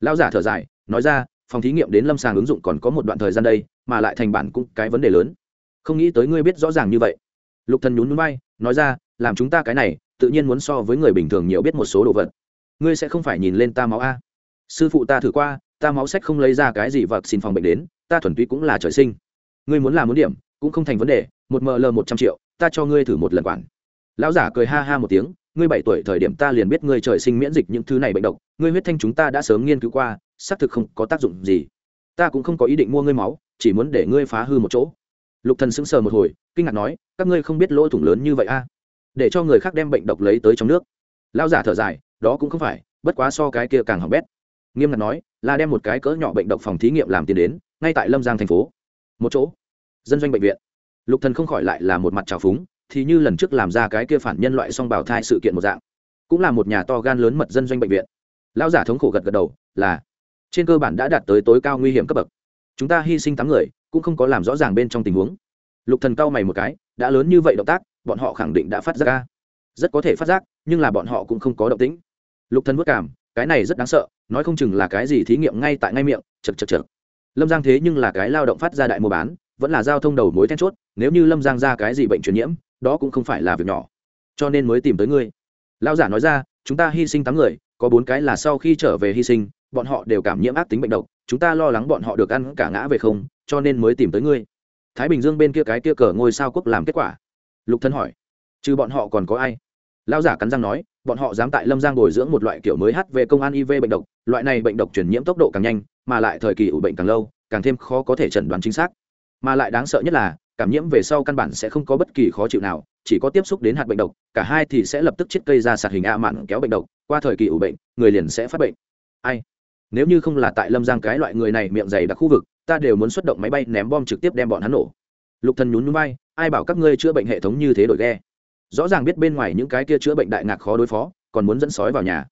Lão giả thở dài, nói ra, phòng thí nghiệm đến lâm sàng ứng dụng còn có một đoạn thời gian đây, mà lại thành bản cũng cái vấn đề lớn. Không nghĩ tới ngươi biết rõ ràng như vậy. Lục thần nhún nhún vai, nói ra, làm chúng ta cái này, tự nhiên muốn so với người bình thường nhiều biết một số đồ vật. Ngươi sẽ không phải nhìn lên ta máu a. Sư phụ ta thử qua, ta máu sách không lấy ra cái gì vật xin phòng bệnh đến ta thuần túy cũng là trời sinh. Ngươi muốn làm muốn điểm, cũng không thành vấn đề, một ml một trăm triệu, ta cho ngươi thử một lần quản. Lão giả cười ha ha một tiếng, ngươi bảy tuổi thời điểm ta liền biết ngươi trời sinh miễn dịch những thứ này bệnh độc, ngươi huyết thanh chúng ta đã sớm nghiên cứu qua, xác thực không có tác dụng gì. Ta cũng không có ý định mua ngươi máu, chỉ muốn để ngươi phá hư một chỗ. Lục thần sững sờ một hồi, kinh ngạc nói, các ngươi không biết lỗ thủng lớn như vậy a? Để cho người khác đem bệnh độc lấy tới trong nước. Lão giả thở dài, đó cũng không phải, bất quá so cái kia càng hỏng bét. Nghiêm ngặt nói, là đem một cái cỡ nhỏ bệnh độc phòng thí nghiệm làm tiền đến ngay tại lâm giang thành phố một chỗ dân doanh bệnh viện lục thần không khỏi lại là một mặt trào phúng thì như lần trước làm ra cái kia phản nhân loại song bào thai sự kiện một dạng cũng là một nhà to gan lớn mật dân doanh bệnh viện lão giả thống khổ gật gật đầu là trên cơ bản đã đạt tới tối cao nguy hiểm cấp bậc chúng ta hy sinh tám người cũng không có làm rõ ràng bên trong tình huống lục thần cau mày một cái đã lớn như vậy động tác bọn họ khẳng định đã phát giác ra rất có thể phát giác nhưng là bọn họ cũng không có động tĩnh lục thần vất cảm cái này rất đáng sợ nói không chừng là cái gì thí nghiệm ngay tại ngay miệng chật chật chật lâm giang thế nhưng là cái lao động phát ra đại mua bán, vẫn là giao thông đầu mối then chốt, nếu như lâm giang ra cái gì bệnh truyền nhiễm, đó cũng không phải là việc nhỏ. Cho nên mới tìm tới ngươi. Lao giả nói ra, chúng ta hy sinh tám người, có bốn cái là sau khi trở về hy sinh, bọn họ đều cảm nhiễm ác tính bệnh độc, chúng ta lo lắng bọn họ được ăn cả ngã về không, cho nên mới tìm tới ngươi. Thái bình dương bên kia cái kia cờ ngôi sao quốc làm kết quả. Lục thân hỏi, trừ bọn họ còn có ai? Lao giả cắn răng nói, bọn họ dám tại lâm giang bồi dưỡng một loại kiểu mới hát về công an iv bệnh độc, loại này bệnh độc truyền nhiễm tốc độ càng nhanh, mà lại thời kỳ ủ bệnh càng lâu, càng thêm khó có thể chẩn đoán chính xác. Mà lại đáng sợ nhất là, cảm nhiễm về sau căn bản sẽ không có bất kỳ khó chịu nào, chỉ có tiếp xúc đến hạt bệnh độc, cả hai thì sẽ lập tức chết cây ra sạt hình a mạn kéo bệnh độc, qua thời kỳ ủ bệnh, người liền sẽ phát bệnh. Ai? Nếu như không là tại lâm giang cái loại người này miệng dày đặc khu vực, ta đều muốn xuất động máy bay ném bom trực tiếp đem bọn hắn nổ. Lục thần nhún núi bay ai bảo các ngươi chữa bệnh hệ thống như thế đổi ghe? Rõ ràng biết bên ngoài những cái kia chữa bệnh đại ngạc khó đối phó, còn muốn dẫn sói vào nhà.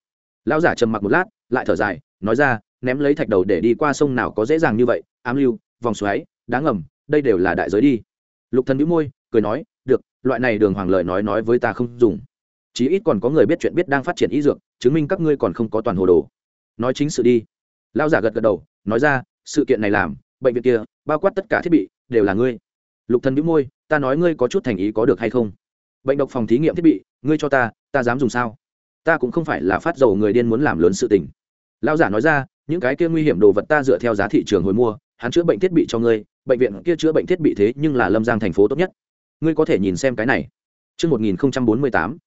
Lão giả trầm mặc một lát, lại thở dài, nói ra, ném lấy thạch đầu để đi qua sông nào có dễ dàng như vậy, ám lưu, vòng xoáy đáng ngầm, đây đều là đại giới đi. Lục thần bĩu môi, cười nói, được, loại này đường hoàng lợi nói nói với ta không dùng. Chí ít còn có người biết chuyện biết đang phát triển y dược, chứng minh các ngươi còn không có toàn hồ đồ. Nói chính sự đi. Lão giả gật gật đầu, nói ra, sự kiện này làm, bệnh viện kia, bao quát tất cả thiết bị, đều là ngươi. Lục thần bĩu môi, ta nói ngươi có chút thành ý có được hay không? Bệnh độc phòng thí nghiệm thiết bị ngươi cho ta ta dám dùng sao ta cũng không phải là phát dầu người điên muốn làm lớn sự tình lão giả nói ra những cái kia nguy hiểm đồ vật ta dựa theo giá thị trường hồi mua hắn chữa bệnh thiết bị cho ngươi bệnh viện kia chữa bệnh thiết bị thế nhưng là lâm giang thành phố tốt nhất ngươi có thể nhìn xem cái này Trước 1048,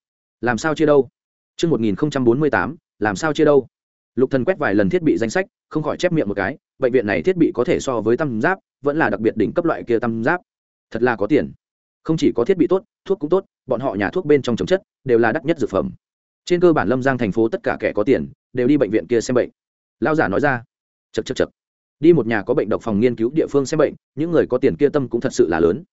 làm sao chia đâu? Trước 1048, làm sao chia đâu? Lục Thần quét vài lần thiết bị danh sách, không khỏi chép miệng một cái, bệnh viện này thiết bị có thể so với tam giáp, vẫn là đặc biệt đỉnh cấp loại kia tam giáp. Thật là có tiền. Không chỉ có thiết bị tốt, thuốc cũng tốt, bọn họ nhà thuốc bên trong chống chất đều là đắt nhất dược phẩm. Trên cơ bản Lâm Giang thành phố tất cả kẻ có tiền đều đi bệnh viện kia xem bệnh. Lão giả nói ra. chật chật chật đi một nhà có bệnh độc phòng nghiên cứu địa phương xem bệnh những người có tiền kia tâm cũng thật sự là lớn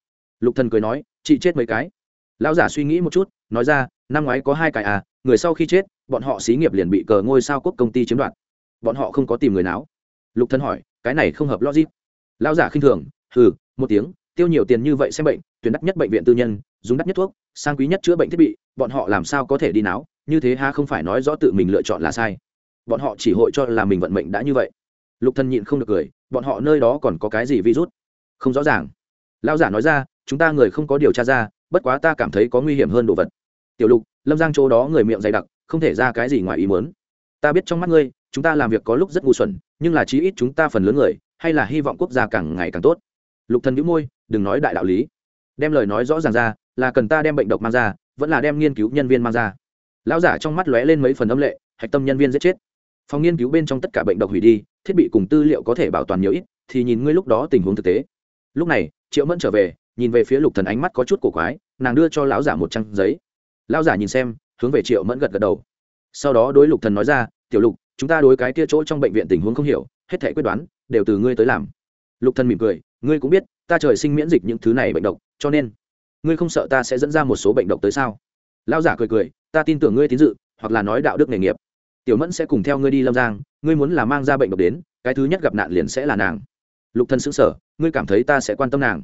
lục thần cười nói chị chết mấy cái lão giả suy nghĩ một chút nói ra năm ngoái có hai cái à người sau khi chết bọn họ xí nghiệp liền bị cờ ngôi sao quốc công ty chiếm đoạt bọn họ không có tìm người nào lục thần hỏi cái này không hợp logic lão giả khinh thường hừ một tiếng tiêu nhiều tiền như vậy xem bệnh, tuyển đắt nhất bệnh viện tư nhân, dùng đắt nhất thuốc, sang quý nhất chữa bệnh thiết bị, bọn họ làm sao có thể đi náo, như thế ha không phải nói rõ tự mình lựa chọn là sai. Bọn họ chỉ hội cho là mình vận mệnh đã như vậy. Lục thần nhịn không được cười, bọn họ nơi đó còn có cái gì virus? Không rõ ràng. Lão giả nói ra, chúng ta người không có điều tra ra, bất quá ta cảm thấy có nguy hiểm hơn đồ vật. Tiểu lục, lâm giang chỗ đó người miệng dày đặc, không thể ra cái gì ngoài ý muốn. Ta biết trong mắt ngươi, chúng ta làm việc có lúc rất ngu xuẩn, nhưng là chí ít chúng ta phần lớn người, hay là hy vọng quốc gia càng ngày càng tốt. Lục thần nhíu môi đừng nói đại đạo lý. Đem lời nói rõ ràng ra, là cần ta đem bệnh độc mang ra, vẫn là đem nghiên cứu nhân viên mang ra. Lão giả trong mắt lóe lên mấy phần âm lệ, hạch tâm nhân viên giết chết. Phòng nghiên cứu bên trong tất cả bệnh độc hủy đi, thiết bị cùng tư liệu có thể bảo toàn nhiều ít, thì nhìn ngươi lúc đó tình huống thực tế. Lúc này, triệu mẫn trở về, nhìn về phía lục thần ánh mắt có chút cổ quái, nàng đưa cho lão giả một trang giấy. Lão giả nhìn xem, hướng về triệu mẫn gật gật đầu. Sau đó đối lục thần nói ra, tiểu lục, chúng ta đối cái kia chỗ trong bệnh viện tình huống không hiểu, hết thể quyết đoán, đều từ ngươi tới làm. Lục thần mỉm cười ngươi cũng biết ta trời sinh miễn dịch những thứ này bệnh độc cho nên ngươi không sợ ta sẽ dẫn ra một số bệnh độc tới sao? Lão giả cười cười ta tin tưởng ngươi tín dự hoặc là nói đạo đức nghề nghiệp. Tiểu mẫn sẽ cùng theo ngươi đi lâm giang ngươi muốn là mang ra bệnh độc đến cái thứ nhất gặp nạn liền sẽ là nàng. Lục thần xứng sở ngươi cảm thấy ta sẽ quan tâm nàng.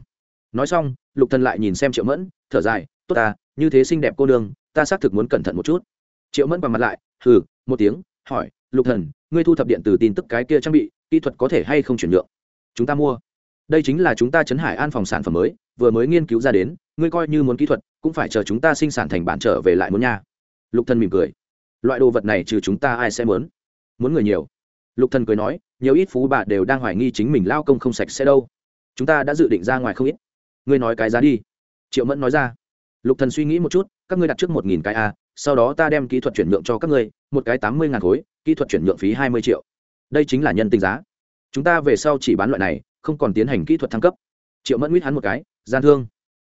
Nói xong lục thần lại nhìn xem triệu mẫn thở dài tốt ta như thế xinh đẹp cô đường, ta xác thực muốn cẩn thận một chút. Triệu mẫn bằng mặt lại hừ một tiếng hỏi lục thần ngươi thu thập điện từ tin tức cái kia trang bị kỹ thuật có thể hay không chuyển nhượng? Chúng ta mua đây chính là chúng ta chấn hải an phòng sản phẩm mới, vừa mới nghiên cứu ra đến, ngươi coi như muốn kỹ thuật, cũng phải chờ chúng ta sinh sản thành bản trở về lại muốn nha. Lục thần mỉm cười. Loại đồ vật này trừ chúng ta ai sẽ muốn? Muốn người nhiều. Lục thần cười nói, nhiều ít phú bà đều đang hoài nghi chính mình lao công không sạch sẽ đâu. Chúng ta đã dự định ra ngoài không ít. Ngươi nói cái giá đi. Triệu mẫn nói ra. Lục thần suy nghĩ một chút, các ngươi đặt trước một nghìn cái a, sau đó ta đem kỹ thuật chuyển nhượng cho các ngươi, một cái tám mươi ngàn khối, kỹ thuật chuyển nhượng phí hai mươi triệu. Đây chính là nhân tình giá. Chúng ta về sau chỉ bán loại này không còn tiến hành kỹ thuật thăng cấp. Triệu mẫn nguyết hắn một cái, gian thương.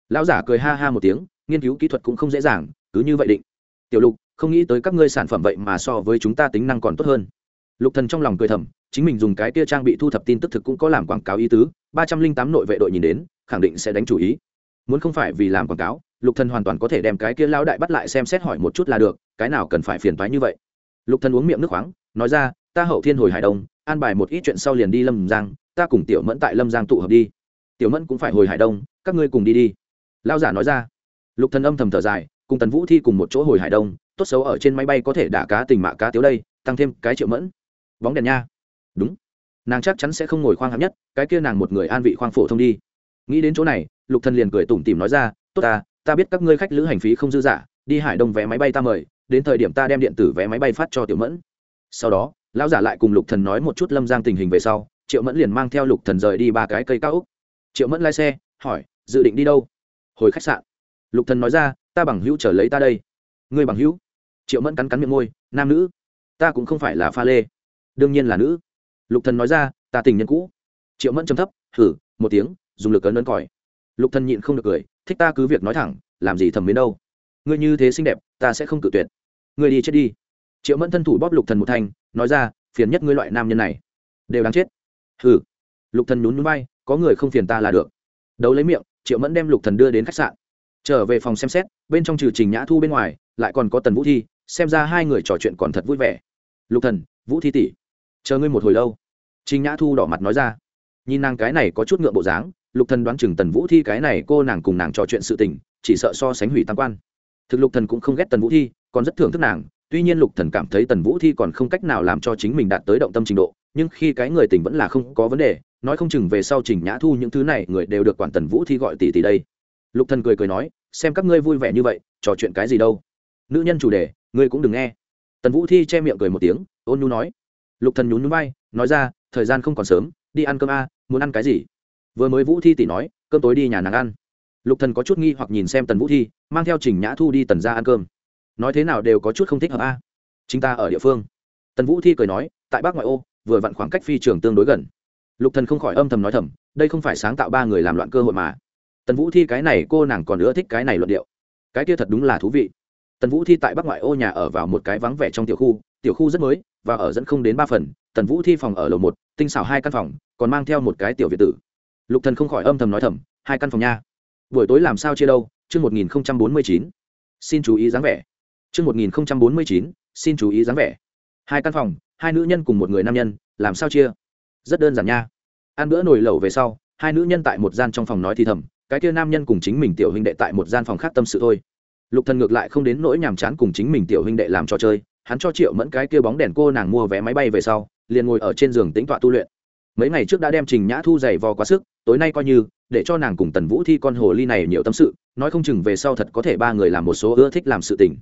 Lão giả cười ha ha một tiếng, nghiên cứu kỹ thuật cũng không dễ dàng, cứ như vậy định. Tiểu lục, không nghĩ tới các ngươi sản phẩm vậy mà so với chúng ta tính năng còn tốt hơn. Lục thần trong lòng cười thầm, chính mình dùng cái kia trang bị thu thập tin tức thực cũng có làm quảng cáo ý tứ, ba trăm linh tám nội vệ đội nhìn đến, khẳng định sẽ đánh chủ ý. Muốn không phải vì làm quảng cáo, lục thần hoàn toàn có thể đem cái kia lão đại bắt lại xem xét hỏi một chút là được, cái nào cần phải phiền toái như vậy. Lục thần uống miệng nước khoáng, nói ra, ta hậu thiên hồi hải đông, an bài một ít chuyện sau liền đi lâm giang ta cùng tiểu mẫn tại lâm giang tụ hợp đi. Tiểu mẫn cũng phải hồi hải đông, các ngươi cùng đi đi. Lao giả nói ra. Lục thần âm thầm thở dài, cùng tần vũ thi cùng một chỗ hồi hải đông, tốt xấu ở trên máy bay có thể đả cá tình mạ cá tiếu đây, tăng thêm cái triệu mẫn. Bóng đèn nha. Đúng. Nàng chắc chắn sẽ không ngồi khoang hạng nhất, cái kia nàng một người an vị khoang phổ thông đi. Nghĩ đến chỗ này, lục thần liền cười tủm tỉm nói ra, tốt ta ta biết các ngươi khách lữ hành phí không dư giả, đi hải đông vé máy bay ta mời, đến thời điểm ta đem điện tử vé máy bay phát cho tiểu mẫn. Sau đó, lão giả lại cùng lục thần nói một chút lâm giang tình hình về sau triệu mẫn liền mang theo lục thần rời đi ba cái cây cao úc. triệu mẫn lái xe, hỏi, dự định đi đâu? Hồi khách sạn. Lục thần nói ra, ta bằng hữu trở lấy ta đây. Ngươi bằng hữu? Triệu mẫn cắn cắn miệng môi, nam nữ, ta cũng không phải là pha lê. Đương nhiên là nữ. Lục thần nói ra, ta tình nhân cũ. Triệu mẫn trầm thấp thử một tiếng, dùng lực ấn ấn còi. Lục thần nhịn không được cười, thích ta cứ việc nói thẳng, làm gì thầm mến đâu. Ngươi như thế xinh đẹp, ta sẽ không cự tuyệt. Ngươi đi chết đi. Triệu mẫn thân thủ bóp lục thần một thanh, nói ra, phiền nhất ngươi loại nam nhân này. Đều đáng chết hừ. Lục thần nhún nhún vai, có người không phiền ta là được. Đấu lấy miệng, triệu mẫn đem lục thần đưa đến khách sạn. Trở về phòng xem xét, bên trong trừ trình nhã thu bên ngoài, lại còn có tần vũ thi, xem ra hai người trò chuyện còn thật vui vẻ. Lục thần, vũ thi tỷ, chờ ngươi một hồi lâu. Trình nhã thu đỏ mặt nói ra. Nhìn nàng cái này có chút ngượng bộ dáng, lục thần đoán chừng tần vũ thi cái này cô nàng cùng nàng trò chuyện sự tình, chỉ sợ so sánh hủy tam quan. Thực lục thần cũng không ghét tần vũ thi, còn rất thưởng thức nàng, tuy nhiên lục thần cảm thấy tần vũ thi còn không cách nào làm cho chính mình đạt tới động tâm trình độ nhưng khi cái người tình vẫn là không có vấn đề, nói không chừng về sau trình nhã thu những thứ này người đều được quản tần vũ thi gọi tỷ tỷ đây. Lục thần cười cười nói, xem các ngươi vui vẻ như vậy, trò chuyện cái gì đâu. Nữ nhân chủ đề, ngươi cũng đừng nghe. Tần vũ thi che miệng cười một tiếng, ôn nhu nói. Lục thần nhún nhún vai, nói ra, thời gian không còn sớm, đi ăn cơm a, muốn ăn cái gì? Vừa mới vũ thi tỷ nói, cơm tối đi nhà nàng ăn. Lục thần có chút nghi hoặc nhìn xem tần vũ thi, mang theo trình nhã thu đi tần ra ăn cơm. Nói thế nào đều có chút không thích hợp a. Chính ta ở địa phương. Tần vũ thi cười nói, tại bác ngoại ô vừa vặn khoảng cách phi trường tương đối gần. Lục thần không khỏi âm thầm nói thầm, đây không phải sáng tạo ba người làm loạn cơ hội mà. Tần vũ thi cái này cô nàng còn nữa thích cái này luận điệu. Cái kia thật đúng là thú vị. Tần vũ thi tại bắc ngoại ô nhà ở vào một cái vắng vẻ trong tiểu khu tiểu khu rất mới và ở dẫn không đến ba phần. Tần vũ thi phòng ở lầu một, tinh xảo hai căn phòng, còn mang theo một cái tiểu việt tử. Lục thần không khỏi âm thầm nói thầm, hai căn phòng nha. Buổi tối làm sao chia đâu, chương một nghìn bốn mươi chín. Xin chú ý dáng vẻ. Chương một nghìn bốn mươi chín, xin chú ý dáng vẻ. Hai căn phòng hai nữ nhân cùng một người nam nhân, làm sao chia? Rất đơn giản nha. Ăn bữa nồi lẩu về sau, hai nữ nhân tại một gian trong phòng nói thì thầm, cái kia nam nhân cùng chính mình tiểu huynh đệ tại một gian phòng khác tâm sự thôi. Lục thần ngược lại không đến nỗi nhàm chán cùng chính mình tiểu huynh đệ làm trò chơi, hắn cho triệu mẫn cái kia bóng đèn cô nàng mua vé máy bay về sau, liền ngồi ở trên giường tĩnh tọa tu luyện. Mấy ngày trước đã đem trình nhã thu giày vò quá sức, tối nay coi như, để cho nàng cùng tần vũ thi con hồ ly này nhiều tâm sự, nói không chừng về sau thật có thể ba người làm một số ưa thích làm sự tình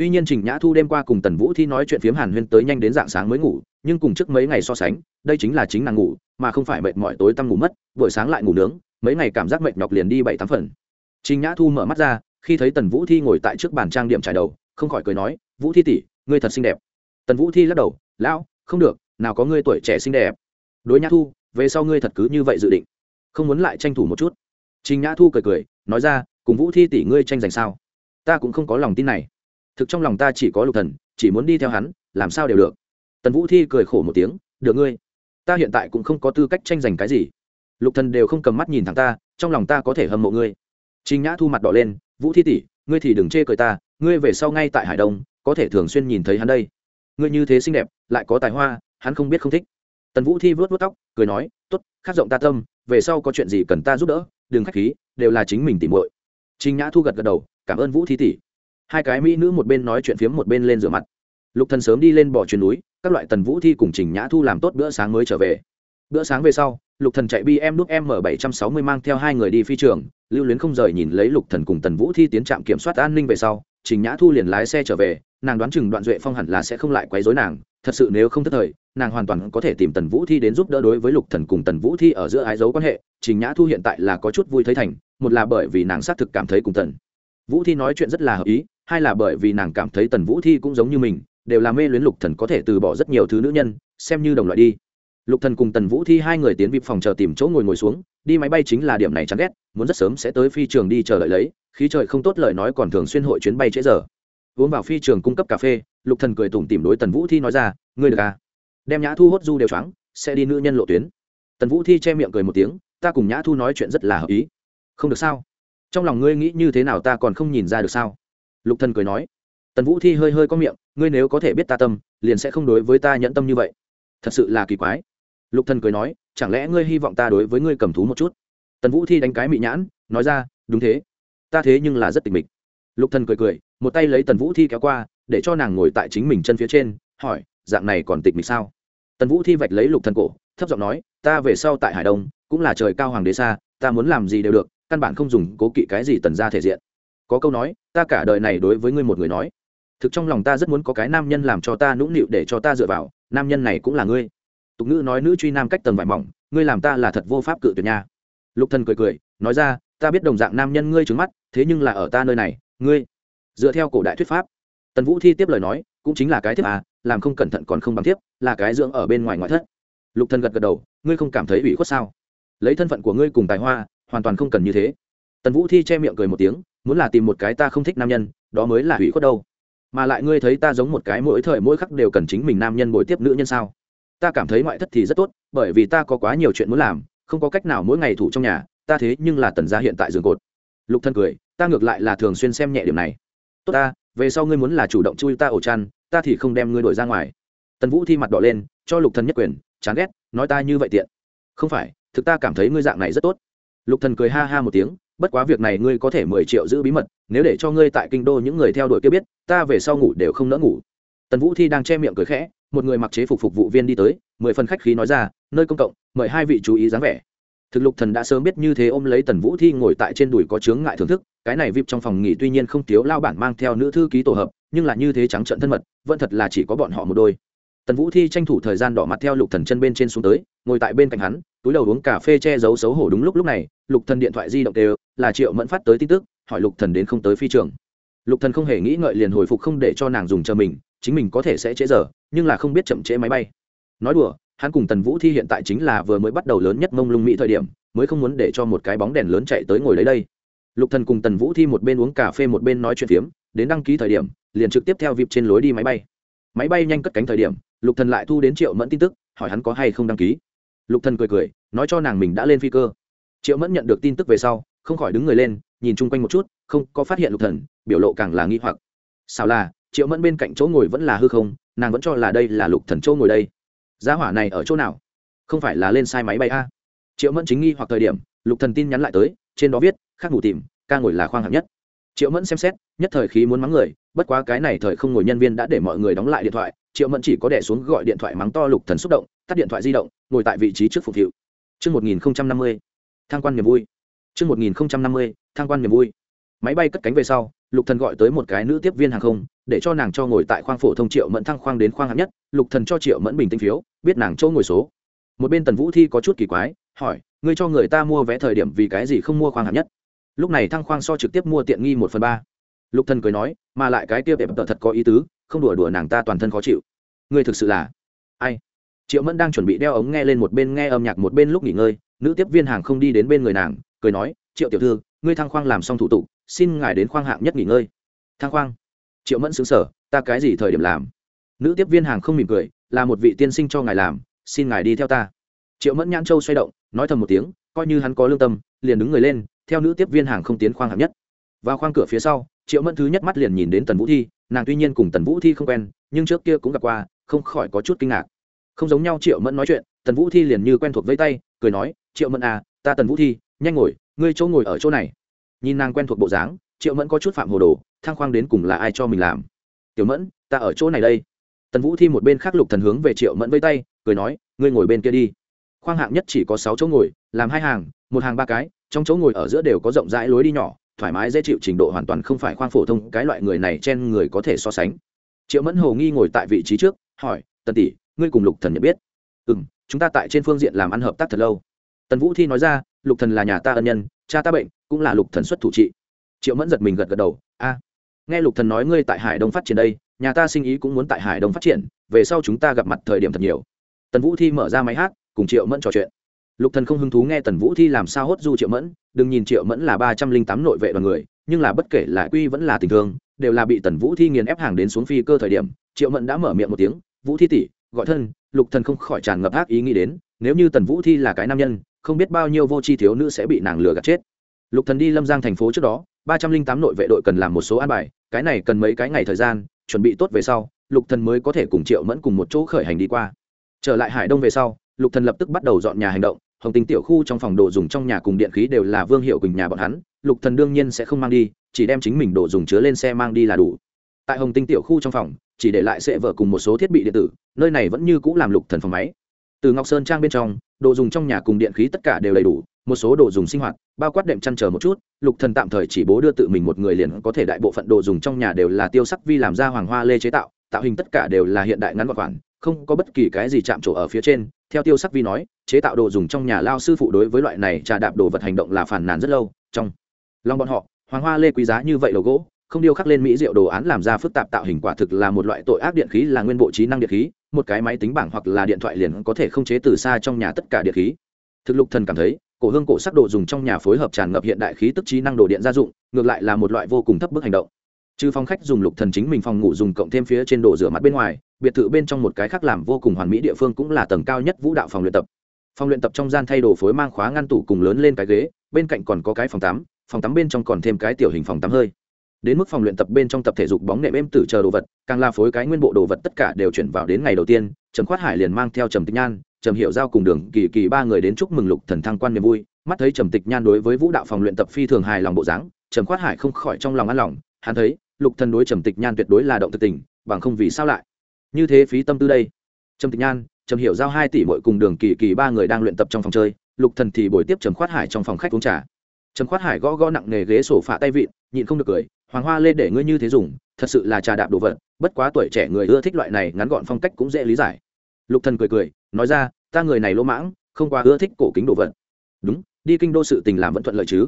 tuy nhiên trình nhã thu đêm qua cùng tần vũ thi nói chuyện phiếm hàn huyên tới nhanh đến dạng sáng mới ngủ, nhưng cùng trước mấy ngày so sánh, đây chính là chính nàng ngủ, mà không phải mệt mỏi tối tăm ngủ mất, buổi sáng lại ngủ nướng, mấy ngày cảm giác mệt nhọc liền đi bảy tám phần. Trình nhã thu mở mắt ra, khi thấy tần vũ thi ngồi tại trước bàn trang điểm trải đầu, không khỏi cười nói, vũ thi tỷ, ngươi thật xinh đẹp. Tần vũ thi lắc đầu, lão, không được, nào có ngươi tuổi trẻ xinh đẹp. Đối nhã thu, về sau ngươi thật cứ như vậy dự định, không muốn lại tranh thủ một chút. Trình nhã thu cười cười, nói ra, cùng vũ thi tỷ ngươi tranh giành sao? Ta cũng không có lòng tin này thực trong lòng ta chỉ có lục thần, chỉ muốn đi theo hắn, làm sao đều được. Tần vũ thi cười khổ một tiếng, được ngươi, ta hiện tại cũng không có tư cách tranh giành cái gì. Lục thần đều không cầm mắt nhìn thẳng ta, trong lòng ta có thể hâm mộ ngươi. Trình nhã thu mặt đỏ lên, vũ thi tỷ, ngươi thì đừng chê cười ta, ngươi về sau ngay tại hải đông, có thể thường xuyên nhìn thấy hắn đây. Ngươi như thế xinh đẹp, lại có tài hoa, hắn không biết không thích. Tần vũ thi vớt vớt tóc, cười nói t ố t khát rộng ta tâm, về sau có chuyện gì cần ta giúp đỡ, đừng k h á c h khí, đều là chính mình tìm muội. Trinh nhã thu gật gật đầu, cảm ơn vũ thi tỷ hai cái mỹ nữ một bên nói chuyện phiếm một bên lên rửa mặt. Lục thần sớm đi lên bỏ chuyến núi, các loại tần vũ thi cùng trình nhã thu làm tốt bữa sáng mới trở về. Bữa sáng về sau, lục thần chạy bm đúc m bảy trăm sáu mươi mang theo hai người đi phi trường, lưu luyến không rời nhìn lấy lục thần cùng tần vũ thi tiến trạm kiểm soát an ninh về sau, trình nhã thu liền lái xe trở về, nàng đoán chừng đoạn duệ phong hẳn là sẽ không lại quấy rối nàng, thật sự nếu không thất thời, nàng hoàn toàn có thể tìm tần vũ thi đến giúp đỡ đối với lục thần cùng tần vũ thi ở giữa ái dấu quan hệ, trình nhã thu hiện tại là có chút vui thấy thành, một là bởi vì nàng xác thực cảm thấy cùng tần vũ thi nói chuyện rất là hợp ý hai là bởi vì nàng cảm thấy tần vũ thi cũng giống như mình, đều là mê luyến lục thần có thể từ bỏ rất nhiều thứ nữ nhân, xem như đồng loại đi. Lục thần cùng tần vũ thi hai người tiến vip phòng chờ tìm chỗ ngồi ngồi xuống, đi máy bay chính là điểm này chán ghét, muốn rất sớm sẽ tới phi trường đi chờ đợi lấy, khí trời không tốt lời nói còn thường xuyên hội chuyến bay trễ giờ. Uống vào phi trường cung cấp cà phê, lục thần cười tủm tỉm đối tần vũ thi nói ra, ngươi được à? Đem nhã thu hốt du đều choáng, sẽ đi nữ nhân lộ tuyến. Tần vũ thi che miệng cười một tiếng, ta cùng nhã thu nói chuyện rất là hợp ý. Không được sao? Trong lòng ngươi nghĩ như thế nào ta còn không nhìn ra được sao? Lục thần cười nói, tần vũ thi hơi hơi có miệng, ngươi nếu có thể biết ta tâm, liền sẽ không đối với ta nhẫn tâm như vậy. Thật sự là kỳ quái. Lục thần cười nói, chẳng lẽ ngươi hy vọng ta đối với ngươi cầm thú một chút? Tần vũ thi đánh cái mị nhãn, nói ra, đúng thế. Ta thế nhưng là rất tịch mịch. Lục thần cười cười, một tay lấy tần vũ thi kéo qua, để cho nàng ngồi tại chính mình chân phía trên, hỏi, dạng này còn tịch mịch sao? Tần vũ thi vạch lấy lục thần cổ, thấp giọng nói, ta về sau tại hải đông, cũng là trời cao hoàng đế xa, ta muốn làm gì đều được, căn bản không dùng cố kỵ cái gì tần ra thể diện có câu nói, ta cả đời này đối với ngươi một người nói. Thực trong lòng ta rất muốn có cái nam nhân làm cho ta nũng nịu để cho ta dựa vào, nam nhân này cũng là ngươi. Tục ngữ nói nữ truy nam cách tầng vải mỏng, ngươi làm ta là thật vô pháp cự tuyệt nha. Lục thần cười cười, nói ra, ta biết đồng dạng nam nhân ngươi trứng mắt, thế nhưng là ở ta nơi này, ngươi. Dựa theo cổ đại thuyết pháp, tần vũ thi tiếp lời nói, cũng chính là cái thiếp à làm không cẩn thận còn không bằng thiếp, là cái dưỡng ở bên ngoài ngoại thất. Lục thần gật gật đầu, ngươi không cảm thấy ủy khuất sao? Lấy thân phận của ngươi cùng tài hoa, hoàn toàn không cần như thế. Tần vũ thi che miệng cười một tiếng muốn là tìm một cái ta không thích nam nhân, đó mới là hủy khuất đâu. Mà lại ngươi thấy ta giống một cái mỗi thời mỗi khắc đều cần chính mình nam nhân bồi tiếp nữ nhân sao? Ta cảm thấy ngoại thất thì rất tốt, bởi vì ta có quá nhiều chuyện muốn làm, không có cách nào mỗi ngày thủ trong nhà, ta thế nhưng là tần gia hiện tại giường cột. Lục thân cười, ta ngược lại là thường xuyên xem nhẹ điểm này. Tốt ta, về sau ngươi muốn là chủ động chui ta ổ chăn, ta thì không đem ngươi đổi ra ngoài. Tần vũ thi mặt đỏ lên, cho lục thần nhất quyền, chán ghét, nói ta như vậy tiện. Không phải, thực ta cảm thấy ngươi dạng này rất tốt. Lục thần cười ha ha một tiếng bất quá việc này ngươi có thể mười triệu giữ bí mật, nếu để cho ngươi tại kinh đô những người theo đuổi kia biết, ta về sau ngủ đều không nỡ ngủ. Tần vũ thi đang che miệng cười khẽ, một người mặc chế phục phục vụ viên đi tới, mười phần khách khí nói ra, nơi công cộng, mời hai vị chú ý dáng vẻ. Thực lục thần đã sớm biết như thế ôm lấy tần vũ thi ngồi tại trên đùi có chướng ngại thưởng thức, cái này vip trong phòng nghỉ tuy nhiên không thiếu lao bản mang theo nữ thư ký tổ hợp, nhưng là như thế trắng trận thân mật, vẫn thật là chỉ có bọn họ một đôi tần vũ thi tranh thủ thời gian đỏ mặt theo lục thần chân bên trên xuống tới, ngồi tại bên cạnh hắn, túi đầu uống cà phê che giấu xấu hổ đúng lúc lúc này, lục thần điện thoại di động đều, là triệu mẫn phát tới tin tức, hỏi lục thần đến không tới phi trường. Lục thần không hề nghĩ ngợi liền hồi phục không để cho nàng dùng chờ mình, chính mình có thể sẽ trễ giờ, nhưng là không biết chậm trễ máy bay. Nói đùa, hắn cùng tần vũ thi hiện tại chính là vừa mới bắt đầu lớn nhất mông lung mỹ thời điểm, mới không muốn để cho một cái bóng đèn lớn chạy tới ngồi lấy đây. Lục thần cùng tần vũ thi một bên uống cà phê một bên nói chuyện phiếm, đến đăng ký thời điểm, liền trực tiếp theo vịp trên lối đi máy bay máy bay nhanh cất cánh thời điểm, lục thần lại thu đến triệu mẫn tin tức, hỏi hắn có hay không đăng ký. Lục thần cười cười, nói cho nàng mình đã lên phi cơ. Triệu mẫn nhận được tin tức về sau, không khỏi đứng người lên, nhìn chung quanh một chút, không có phát hiện lục thần, biểu lộ càng là nghi hoặc. Sao là, triệu mẫn bên cạnh chỗ ngồi vẫn là hư không, nàng vẫn cho là đây là lục thần chỗ ngồi đây. Giá hỏa này ở chỗ nào? Không phải là lên sai máy bay a? Triệu mẫn chính nghi hoặc thời điểm, lục thần tin nhắn lại tới, trên đó viết khác ngủ tìm, ca ngồi là khoang hạng nhất. Triệu mẫn xem xét nhất thời khí muốn mắng người bất quá cái này thời không ngồi nhân viên đã để mọi người đóng lại điện thoại triệu mẫn chỉ có đẻ xuống gọi điện thoại mắng to lục thần xúc động tắt điện thoại di động ngồi tại vị trí trước phục vụ Trước 1050, thang quan niềm vui. chương một nghìn năm mươi thang quan niềm vui. Máy bay cất cánh về sau, Lục Thần gọi tới một cái nữ tiếp viên hàng không, để cho nàng cho ngồi tại khoang phổ thông Triệu Mẫn thăng khoang đến khoang hạng nhất, Lục Thần cho Triệu Mẫn bình tĩnh phiếu, biết nàng chỗ ngồi số. Một bên Tần Vũ Thi có chút kỳ quái, hỏi, ngươi cho người ta mua vé thời điểm vì cái gì không mua khoang hạng nhất? Lúc này thăng khoang so trực tiếp mua tiện nghi một phần ba. Lục Thần cười nói, mà lại cái kia đẹp thật có ý tứ, không đùa đùa nàng ta toàn thân khó chịu. Ngươi thực sự là ai? triệu mẫn đang chuẩn bị đeo ống nghe lên một bên nghe âm nhạc một bên lúc nghỉ ngơi nữ tiếp viên hàng không đi đến bên người nàng cười nói triệu tiểu thư ngươi thăng khoang làm xong thủ tục xin ngài đến khoang hạng nhất nghỉ ngơi. Thăng khoang? Triệu mẫn xứng sở ta cái gì thời điểm làm? Nữ tiếp viên hàng không mỉm cười là một vị tiên sinh cho ngài làm xin ngài đi theo ta. Triệu mẫn nhãn châu xoay động nói thầm một tiếng coi như hắn có lương tâm liền đứng người lên theo nữ tiếp viên hàng không tiến khoang hạng nhất. Vào khoang cửa phía sau triệu mẫn thứ nhất mắt liền nhìn đến tần vũ thi, nàng tuy nhiên cùng tần vũ thi không quen, nhưng trước kia cũng gặp qua, không khỏi có chút kinh ngạc. Không giống nhau triệu mẫn nói chuyện, tần vũ thi liền như quen thuộc với tay, cười nói, triệu mẫn à ta tần vũ thi, nhanh ngồi, ngươi chỗ ngồi ở chỗ này. Nhìn nàng quen thuộc bộ dáng, triệu mẫn có chút phạm hồ đồ thang khoang đến cùng là ai cho mình làm. Tiểu mẫn, ta ở chỗ này đây. Tần vũ thi một bên khác lục thần hướng về triệu mẫn với tay, cười nói, ngươi ngồi bên kia đi. Khoang hạng nhất chỉ có sáu chỗ ngồi, làm hai hàng, một hàng ba cái, trong chỗ ngồi ở giữa đều có rộng rãi lối đi nhỏ thoải mái dễ chịu trình độ hoàn toàn không phải khoang phổ thông, cái loại người này trên người có thể so sánh. Triệu mẫn hồ nghi ngồi tại vị trí trước, hỏi, tần tỷ, ngươi cùng lục thần nhận biết? Ừ m chúng ta tại trên phương diện làm ăn hợp tác thật lâu. Tần vũ thi nói ra, lục thần là nhà ta ân nhân, cha ta bệnh, cũng là lục thần xuất thủ trị. Triệu mẫn giật mình gật gật đầu, a, nghe lục thần nói ngươi tại hải đông phát triển đây, nhà ta sinh ý cũng muốn tại hải đông phát triển, về sau chúng ta gặp mặt thời điểm thật nhiều. Tần vũ thi mở ra máy hát, cùng triệu mẫn trò chuyện. Lục thần không hứng thú nghe tần vũ thi làm sao hốt du triệu mẫn đừng nhìn triệu mẫn là ba trăm linh tám nội vệ đoàn người, nhưng là bất kể là quy vẫn là tình thương, đều là bị tần vũ thi nghiền ép hàng đến xuống phi cơ thời điểm, triệu mẫn đã mở miệng một tiếng, vũ thi tỷ, gọi thân. Lục thần không khỏi tràn ngập ác ý nghĩ đến, nếu như tần vũ thi là cái nam nhân, không biết bao nhiêu vô tri thiếu nữ sẽ bị nàng lừa gạt chết. Lục thần đi lâm giang thành phố trước đó, ba trăm linh tám nội vệ đội cần làm một số an bài, cái này cần mấy cái ngày thời gian, chuẩn bị tốt về sau, lục thần mới có thể cùng triệu mẫn cùng một chỗ khởi hành đi qua. Trở lại hải đông về sau, lục thần lập tức bắt đầu dọn nhà hành động hồng Tinh tiểu khu trong phòng đồ dùng trong nhà cùng điện khí đều là vương hiệu quỳnh nhà bọn hắn, lục thần đương nhiên sẽ không mang đi, chỉ đem chính mình đồ dùng chứa lên xe mang đi là đủ. Tại hồng tinh tiểu khu trong phòng, chỉ để lại sệ vợ cùng một số thiết bị điện tử, nơi này vẫn như cũ làm lục thần phòng máy. Từ ngọc sơn trang bên trong, đồ dùng trong nhà cùng điện khí tất cả đều đầy đủ, một số đồ dùng sinh hoạt, bao quát đệm chăn chờ một chút, lục thần tạm thời chỉ bố đưa tự mình một người liền có thể đại bộ phận đồ dùng trong nhà đều là tiêu sắc vi làm ra hoàng hoa lê chế tạo tạo hình tất cả đều là hiện đại ngắn gọn khoản, không có bất kỳ cái gì chạm trổ ở phía trên theo tiêu sắc vi nói, chế tạo đồ dùng trong nhà lao sư phụ đối với loại này trà đạp đồ vật hành động là phản nàn rất lâu, trong lòng bọn họ, hoàng hoa lê quý giá như vậy đồ gỗ, không điêu khắc lên mỹ diệu đồ án làm ra phức tạp tạo hình quả thực là một loại tội ác điện khí, là nguyên bộ trí năng điện khí, một cái máy tính bảng hoặc là điện thoại liền có thể không chế từ xa trong nhà tất cả điện khí. Thực lục thần cảm thấy, cổ hương cổ sắc đồ dùng trong nhà phối hợp tràn ngập hiện đại khí tức trí năng đồ điện gia dụng, ngược lại là một loại vô cùng thấp bức hành động trừ phòng khách dùng lục thần chính mình phòng ngủ dùng cộng thêm phía trên đồ rửa mặt bên ngoài, biệt thự bên trong một cái khác làm vô cùng hoàn mỹ địa phương cũng là tầng cao nhất vũ đạo phòng luyện tập. Phòng luyện tập trong gian thay đồ phối mang khóa ngăn tủ cùng lớn lên cái ghế, bên cạnh còn có cái phòng tắm phòng tắm bên trong còn thêm cái tiểu hình phòng tắm hơi. Đến mức phòng luyện tập bên trong tập thể dục bóng nệm êm tử chờ đồ vật, càng là phối cái nguyên bộ đồ vật tất cả đều chuyển vào đến ngày đầu tiên, trầm khoát hải liền mang theo trầm tịch nhan, trầm hiệu giao cùng đường kỳ kỳ ba người đến chúc mừng lục thần thăng quan niềm vui. Mắt thấy trầm tịch nhan đối với vũ đạo phòng luyện tập phi thường hài lòng bộ dáng, trầm khoát hải không khỏi trong lòng an lòng, hắn thấy lục thần đối trầm tịch nhan tuyệt đối là động thực tình, bằng không vì sao lại? Như thế phí tâm tư đây. Trầm tịch nhan, trầm hiểu giao hai tỷ mỗi cùng đường kỳ kỳ ba người đang luyện tập trong phòng chơi, lục thần thì buổi tiếp trầm khoát hải trong phòng khách uống trà. Trầm khoát hải gõ gõ nặng nghề ghế sổ phạ tay vịn, nhịn không được cười, hoàng hoa lê để ngươi như thế dùng, thật sự là trà đạp đồ vật, bất quá tuổi trẻ người ưa thích loại này, ngắn gọn phong cách cũng dễ lý giải. Lục thần cười cười, nói ra, ta người này lỗ mãng, không quá ưa thích cổ kính đồ vật. Đúng, đi kinh đô sự tình làm vẫn thuận lợi chứ.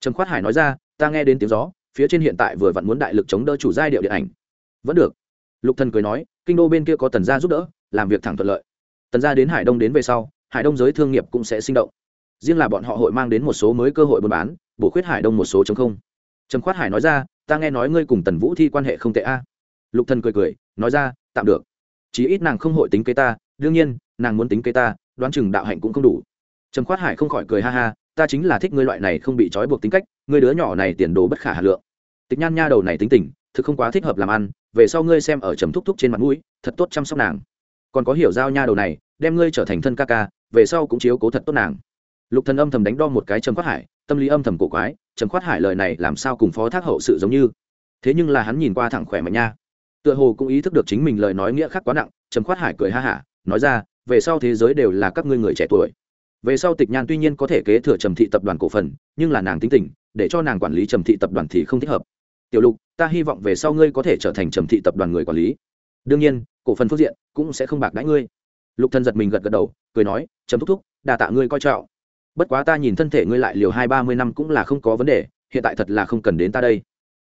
Trầm khoát hải nói ra, ta nghe đến tiếng gió phía trên hiện tại vừa vặn muốn đại lực chống đỡ chủ giai điệu điện ảnh. Vẫn được. Lục thần cười nói, kinh đô bên kia có tần gia giúp đỡ, làm việc thẳng thuận lợi. Tần gia đến hải đông đến về sau, hải đông giới thương nghiệp cũng sẽ sinh động. Riêng là bọn họ hội mang đến một số mới cơ hội buôn bán, bổ khuyết hải đông một số chống không. Trầm khoát hải nói ra, ta nghe nói ngươi cùng tần vũ thi quan hệ không tệ a. Lục thần cười cười, nói ra, tạm được. Chí ít nàng không hội tính kế ta, đương nhiên, nàng muốn tính kế ta, đoán chừng đạo hạnh cũng không đủ. Trầm khoát hải không khỏi cười ha ha ta chính là thích ngươi loại này không bị trói buộc tính cách, ngươi đứa nhỏ này tiền đồ bất khả hà lượng. Tịch nhan nha đầu này tính tình, thực không quá thích hợp làm ăn, về sau ngươi xem ở trầm thúc thúc trên mặt mũi, thật tốt chăm sóc nàng. Còn có hiểu giao nha đầu này, đem ngươi trở thành thân ca ca, về sau cũng chiếu cố thật tốt nàng. Lục thần âm thầm đánh đo một cái trầm khoát hải, tâm lý âm thầm cổ quái, trầm khoát hải lời này làm sao cùng phó thác hậu sự giống như? Thế nhưng là hắn nhìn qua thẳng khỏe mạnh nha. Tựa hồ cũng ý thức được chính mình lời nói nghĩa khác quá nặng, trầm khoát hải cười ha hả, nói ra, về sau thế giới đều là các ngươi người trẻ tuổi về sau tịch nhan tuy nhiên có thể kế thừa trầm thị tập đoàn cổ phần, nhưng là nàng tính tình, để cho nàng quản lý trầm thị tập đoàn thì không thích hợp. Tiểu lục, ta hy vọng về sau ngươi có thể trở thành trầm thị tập đoàn người quản lý. Đương nhiên, cổ phần phương diện cũng sẽ không bạc đãi ngươi. Lục thân giật mình gật gật đầu, cười nói, trầm thúc thúc đà tạ ngươi coi trọng. Bất quá ta nhìn thân thể ngươi lại liều hai ba mươi năm cũng là không có vấn đề, hiện tại thật là không cần đến ta đây.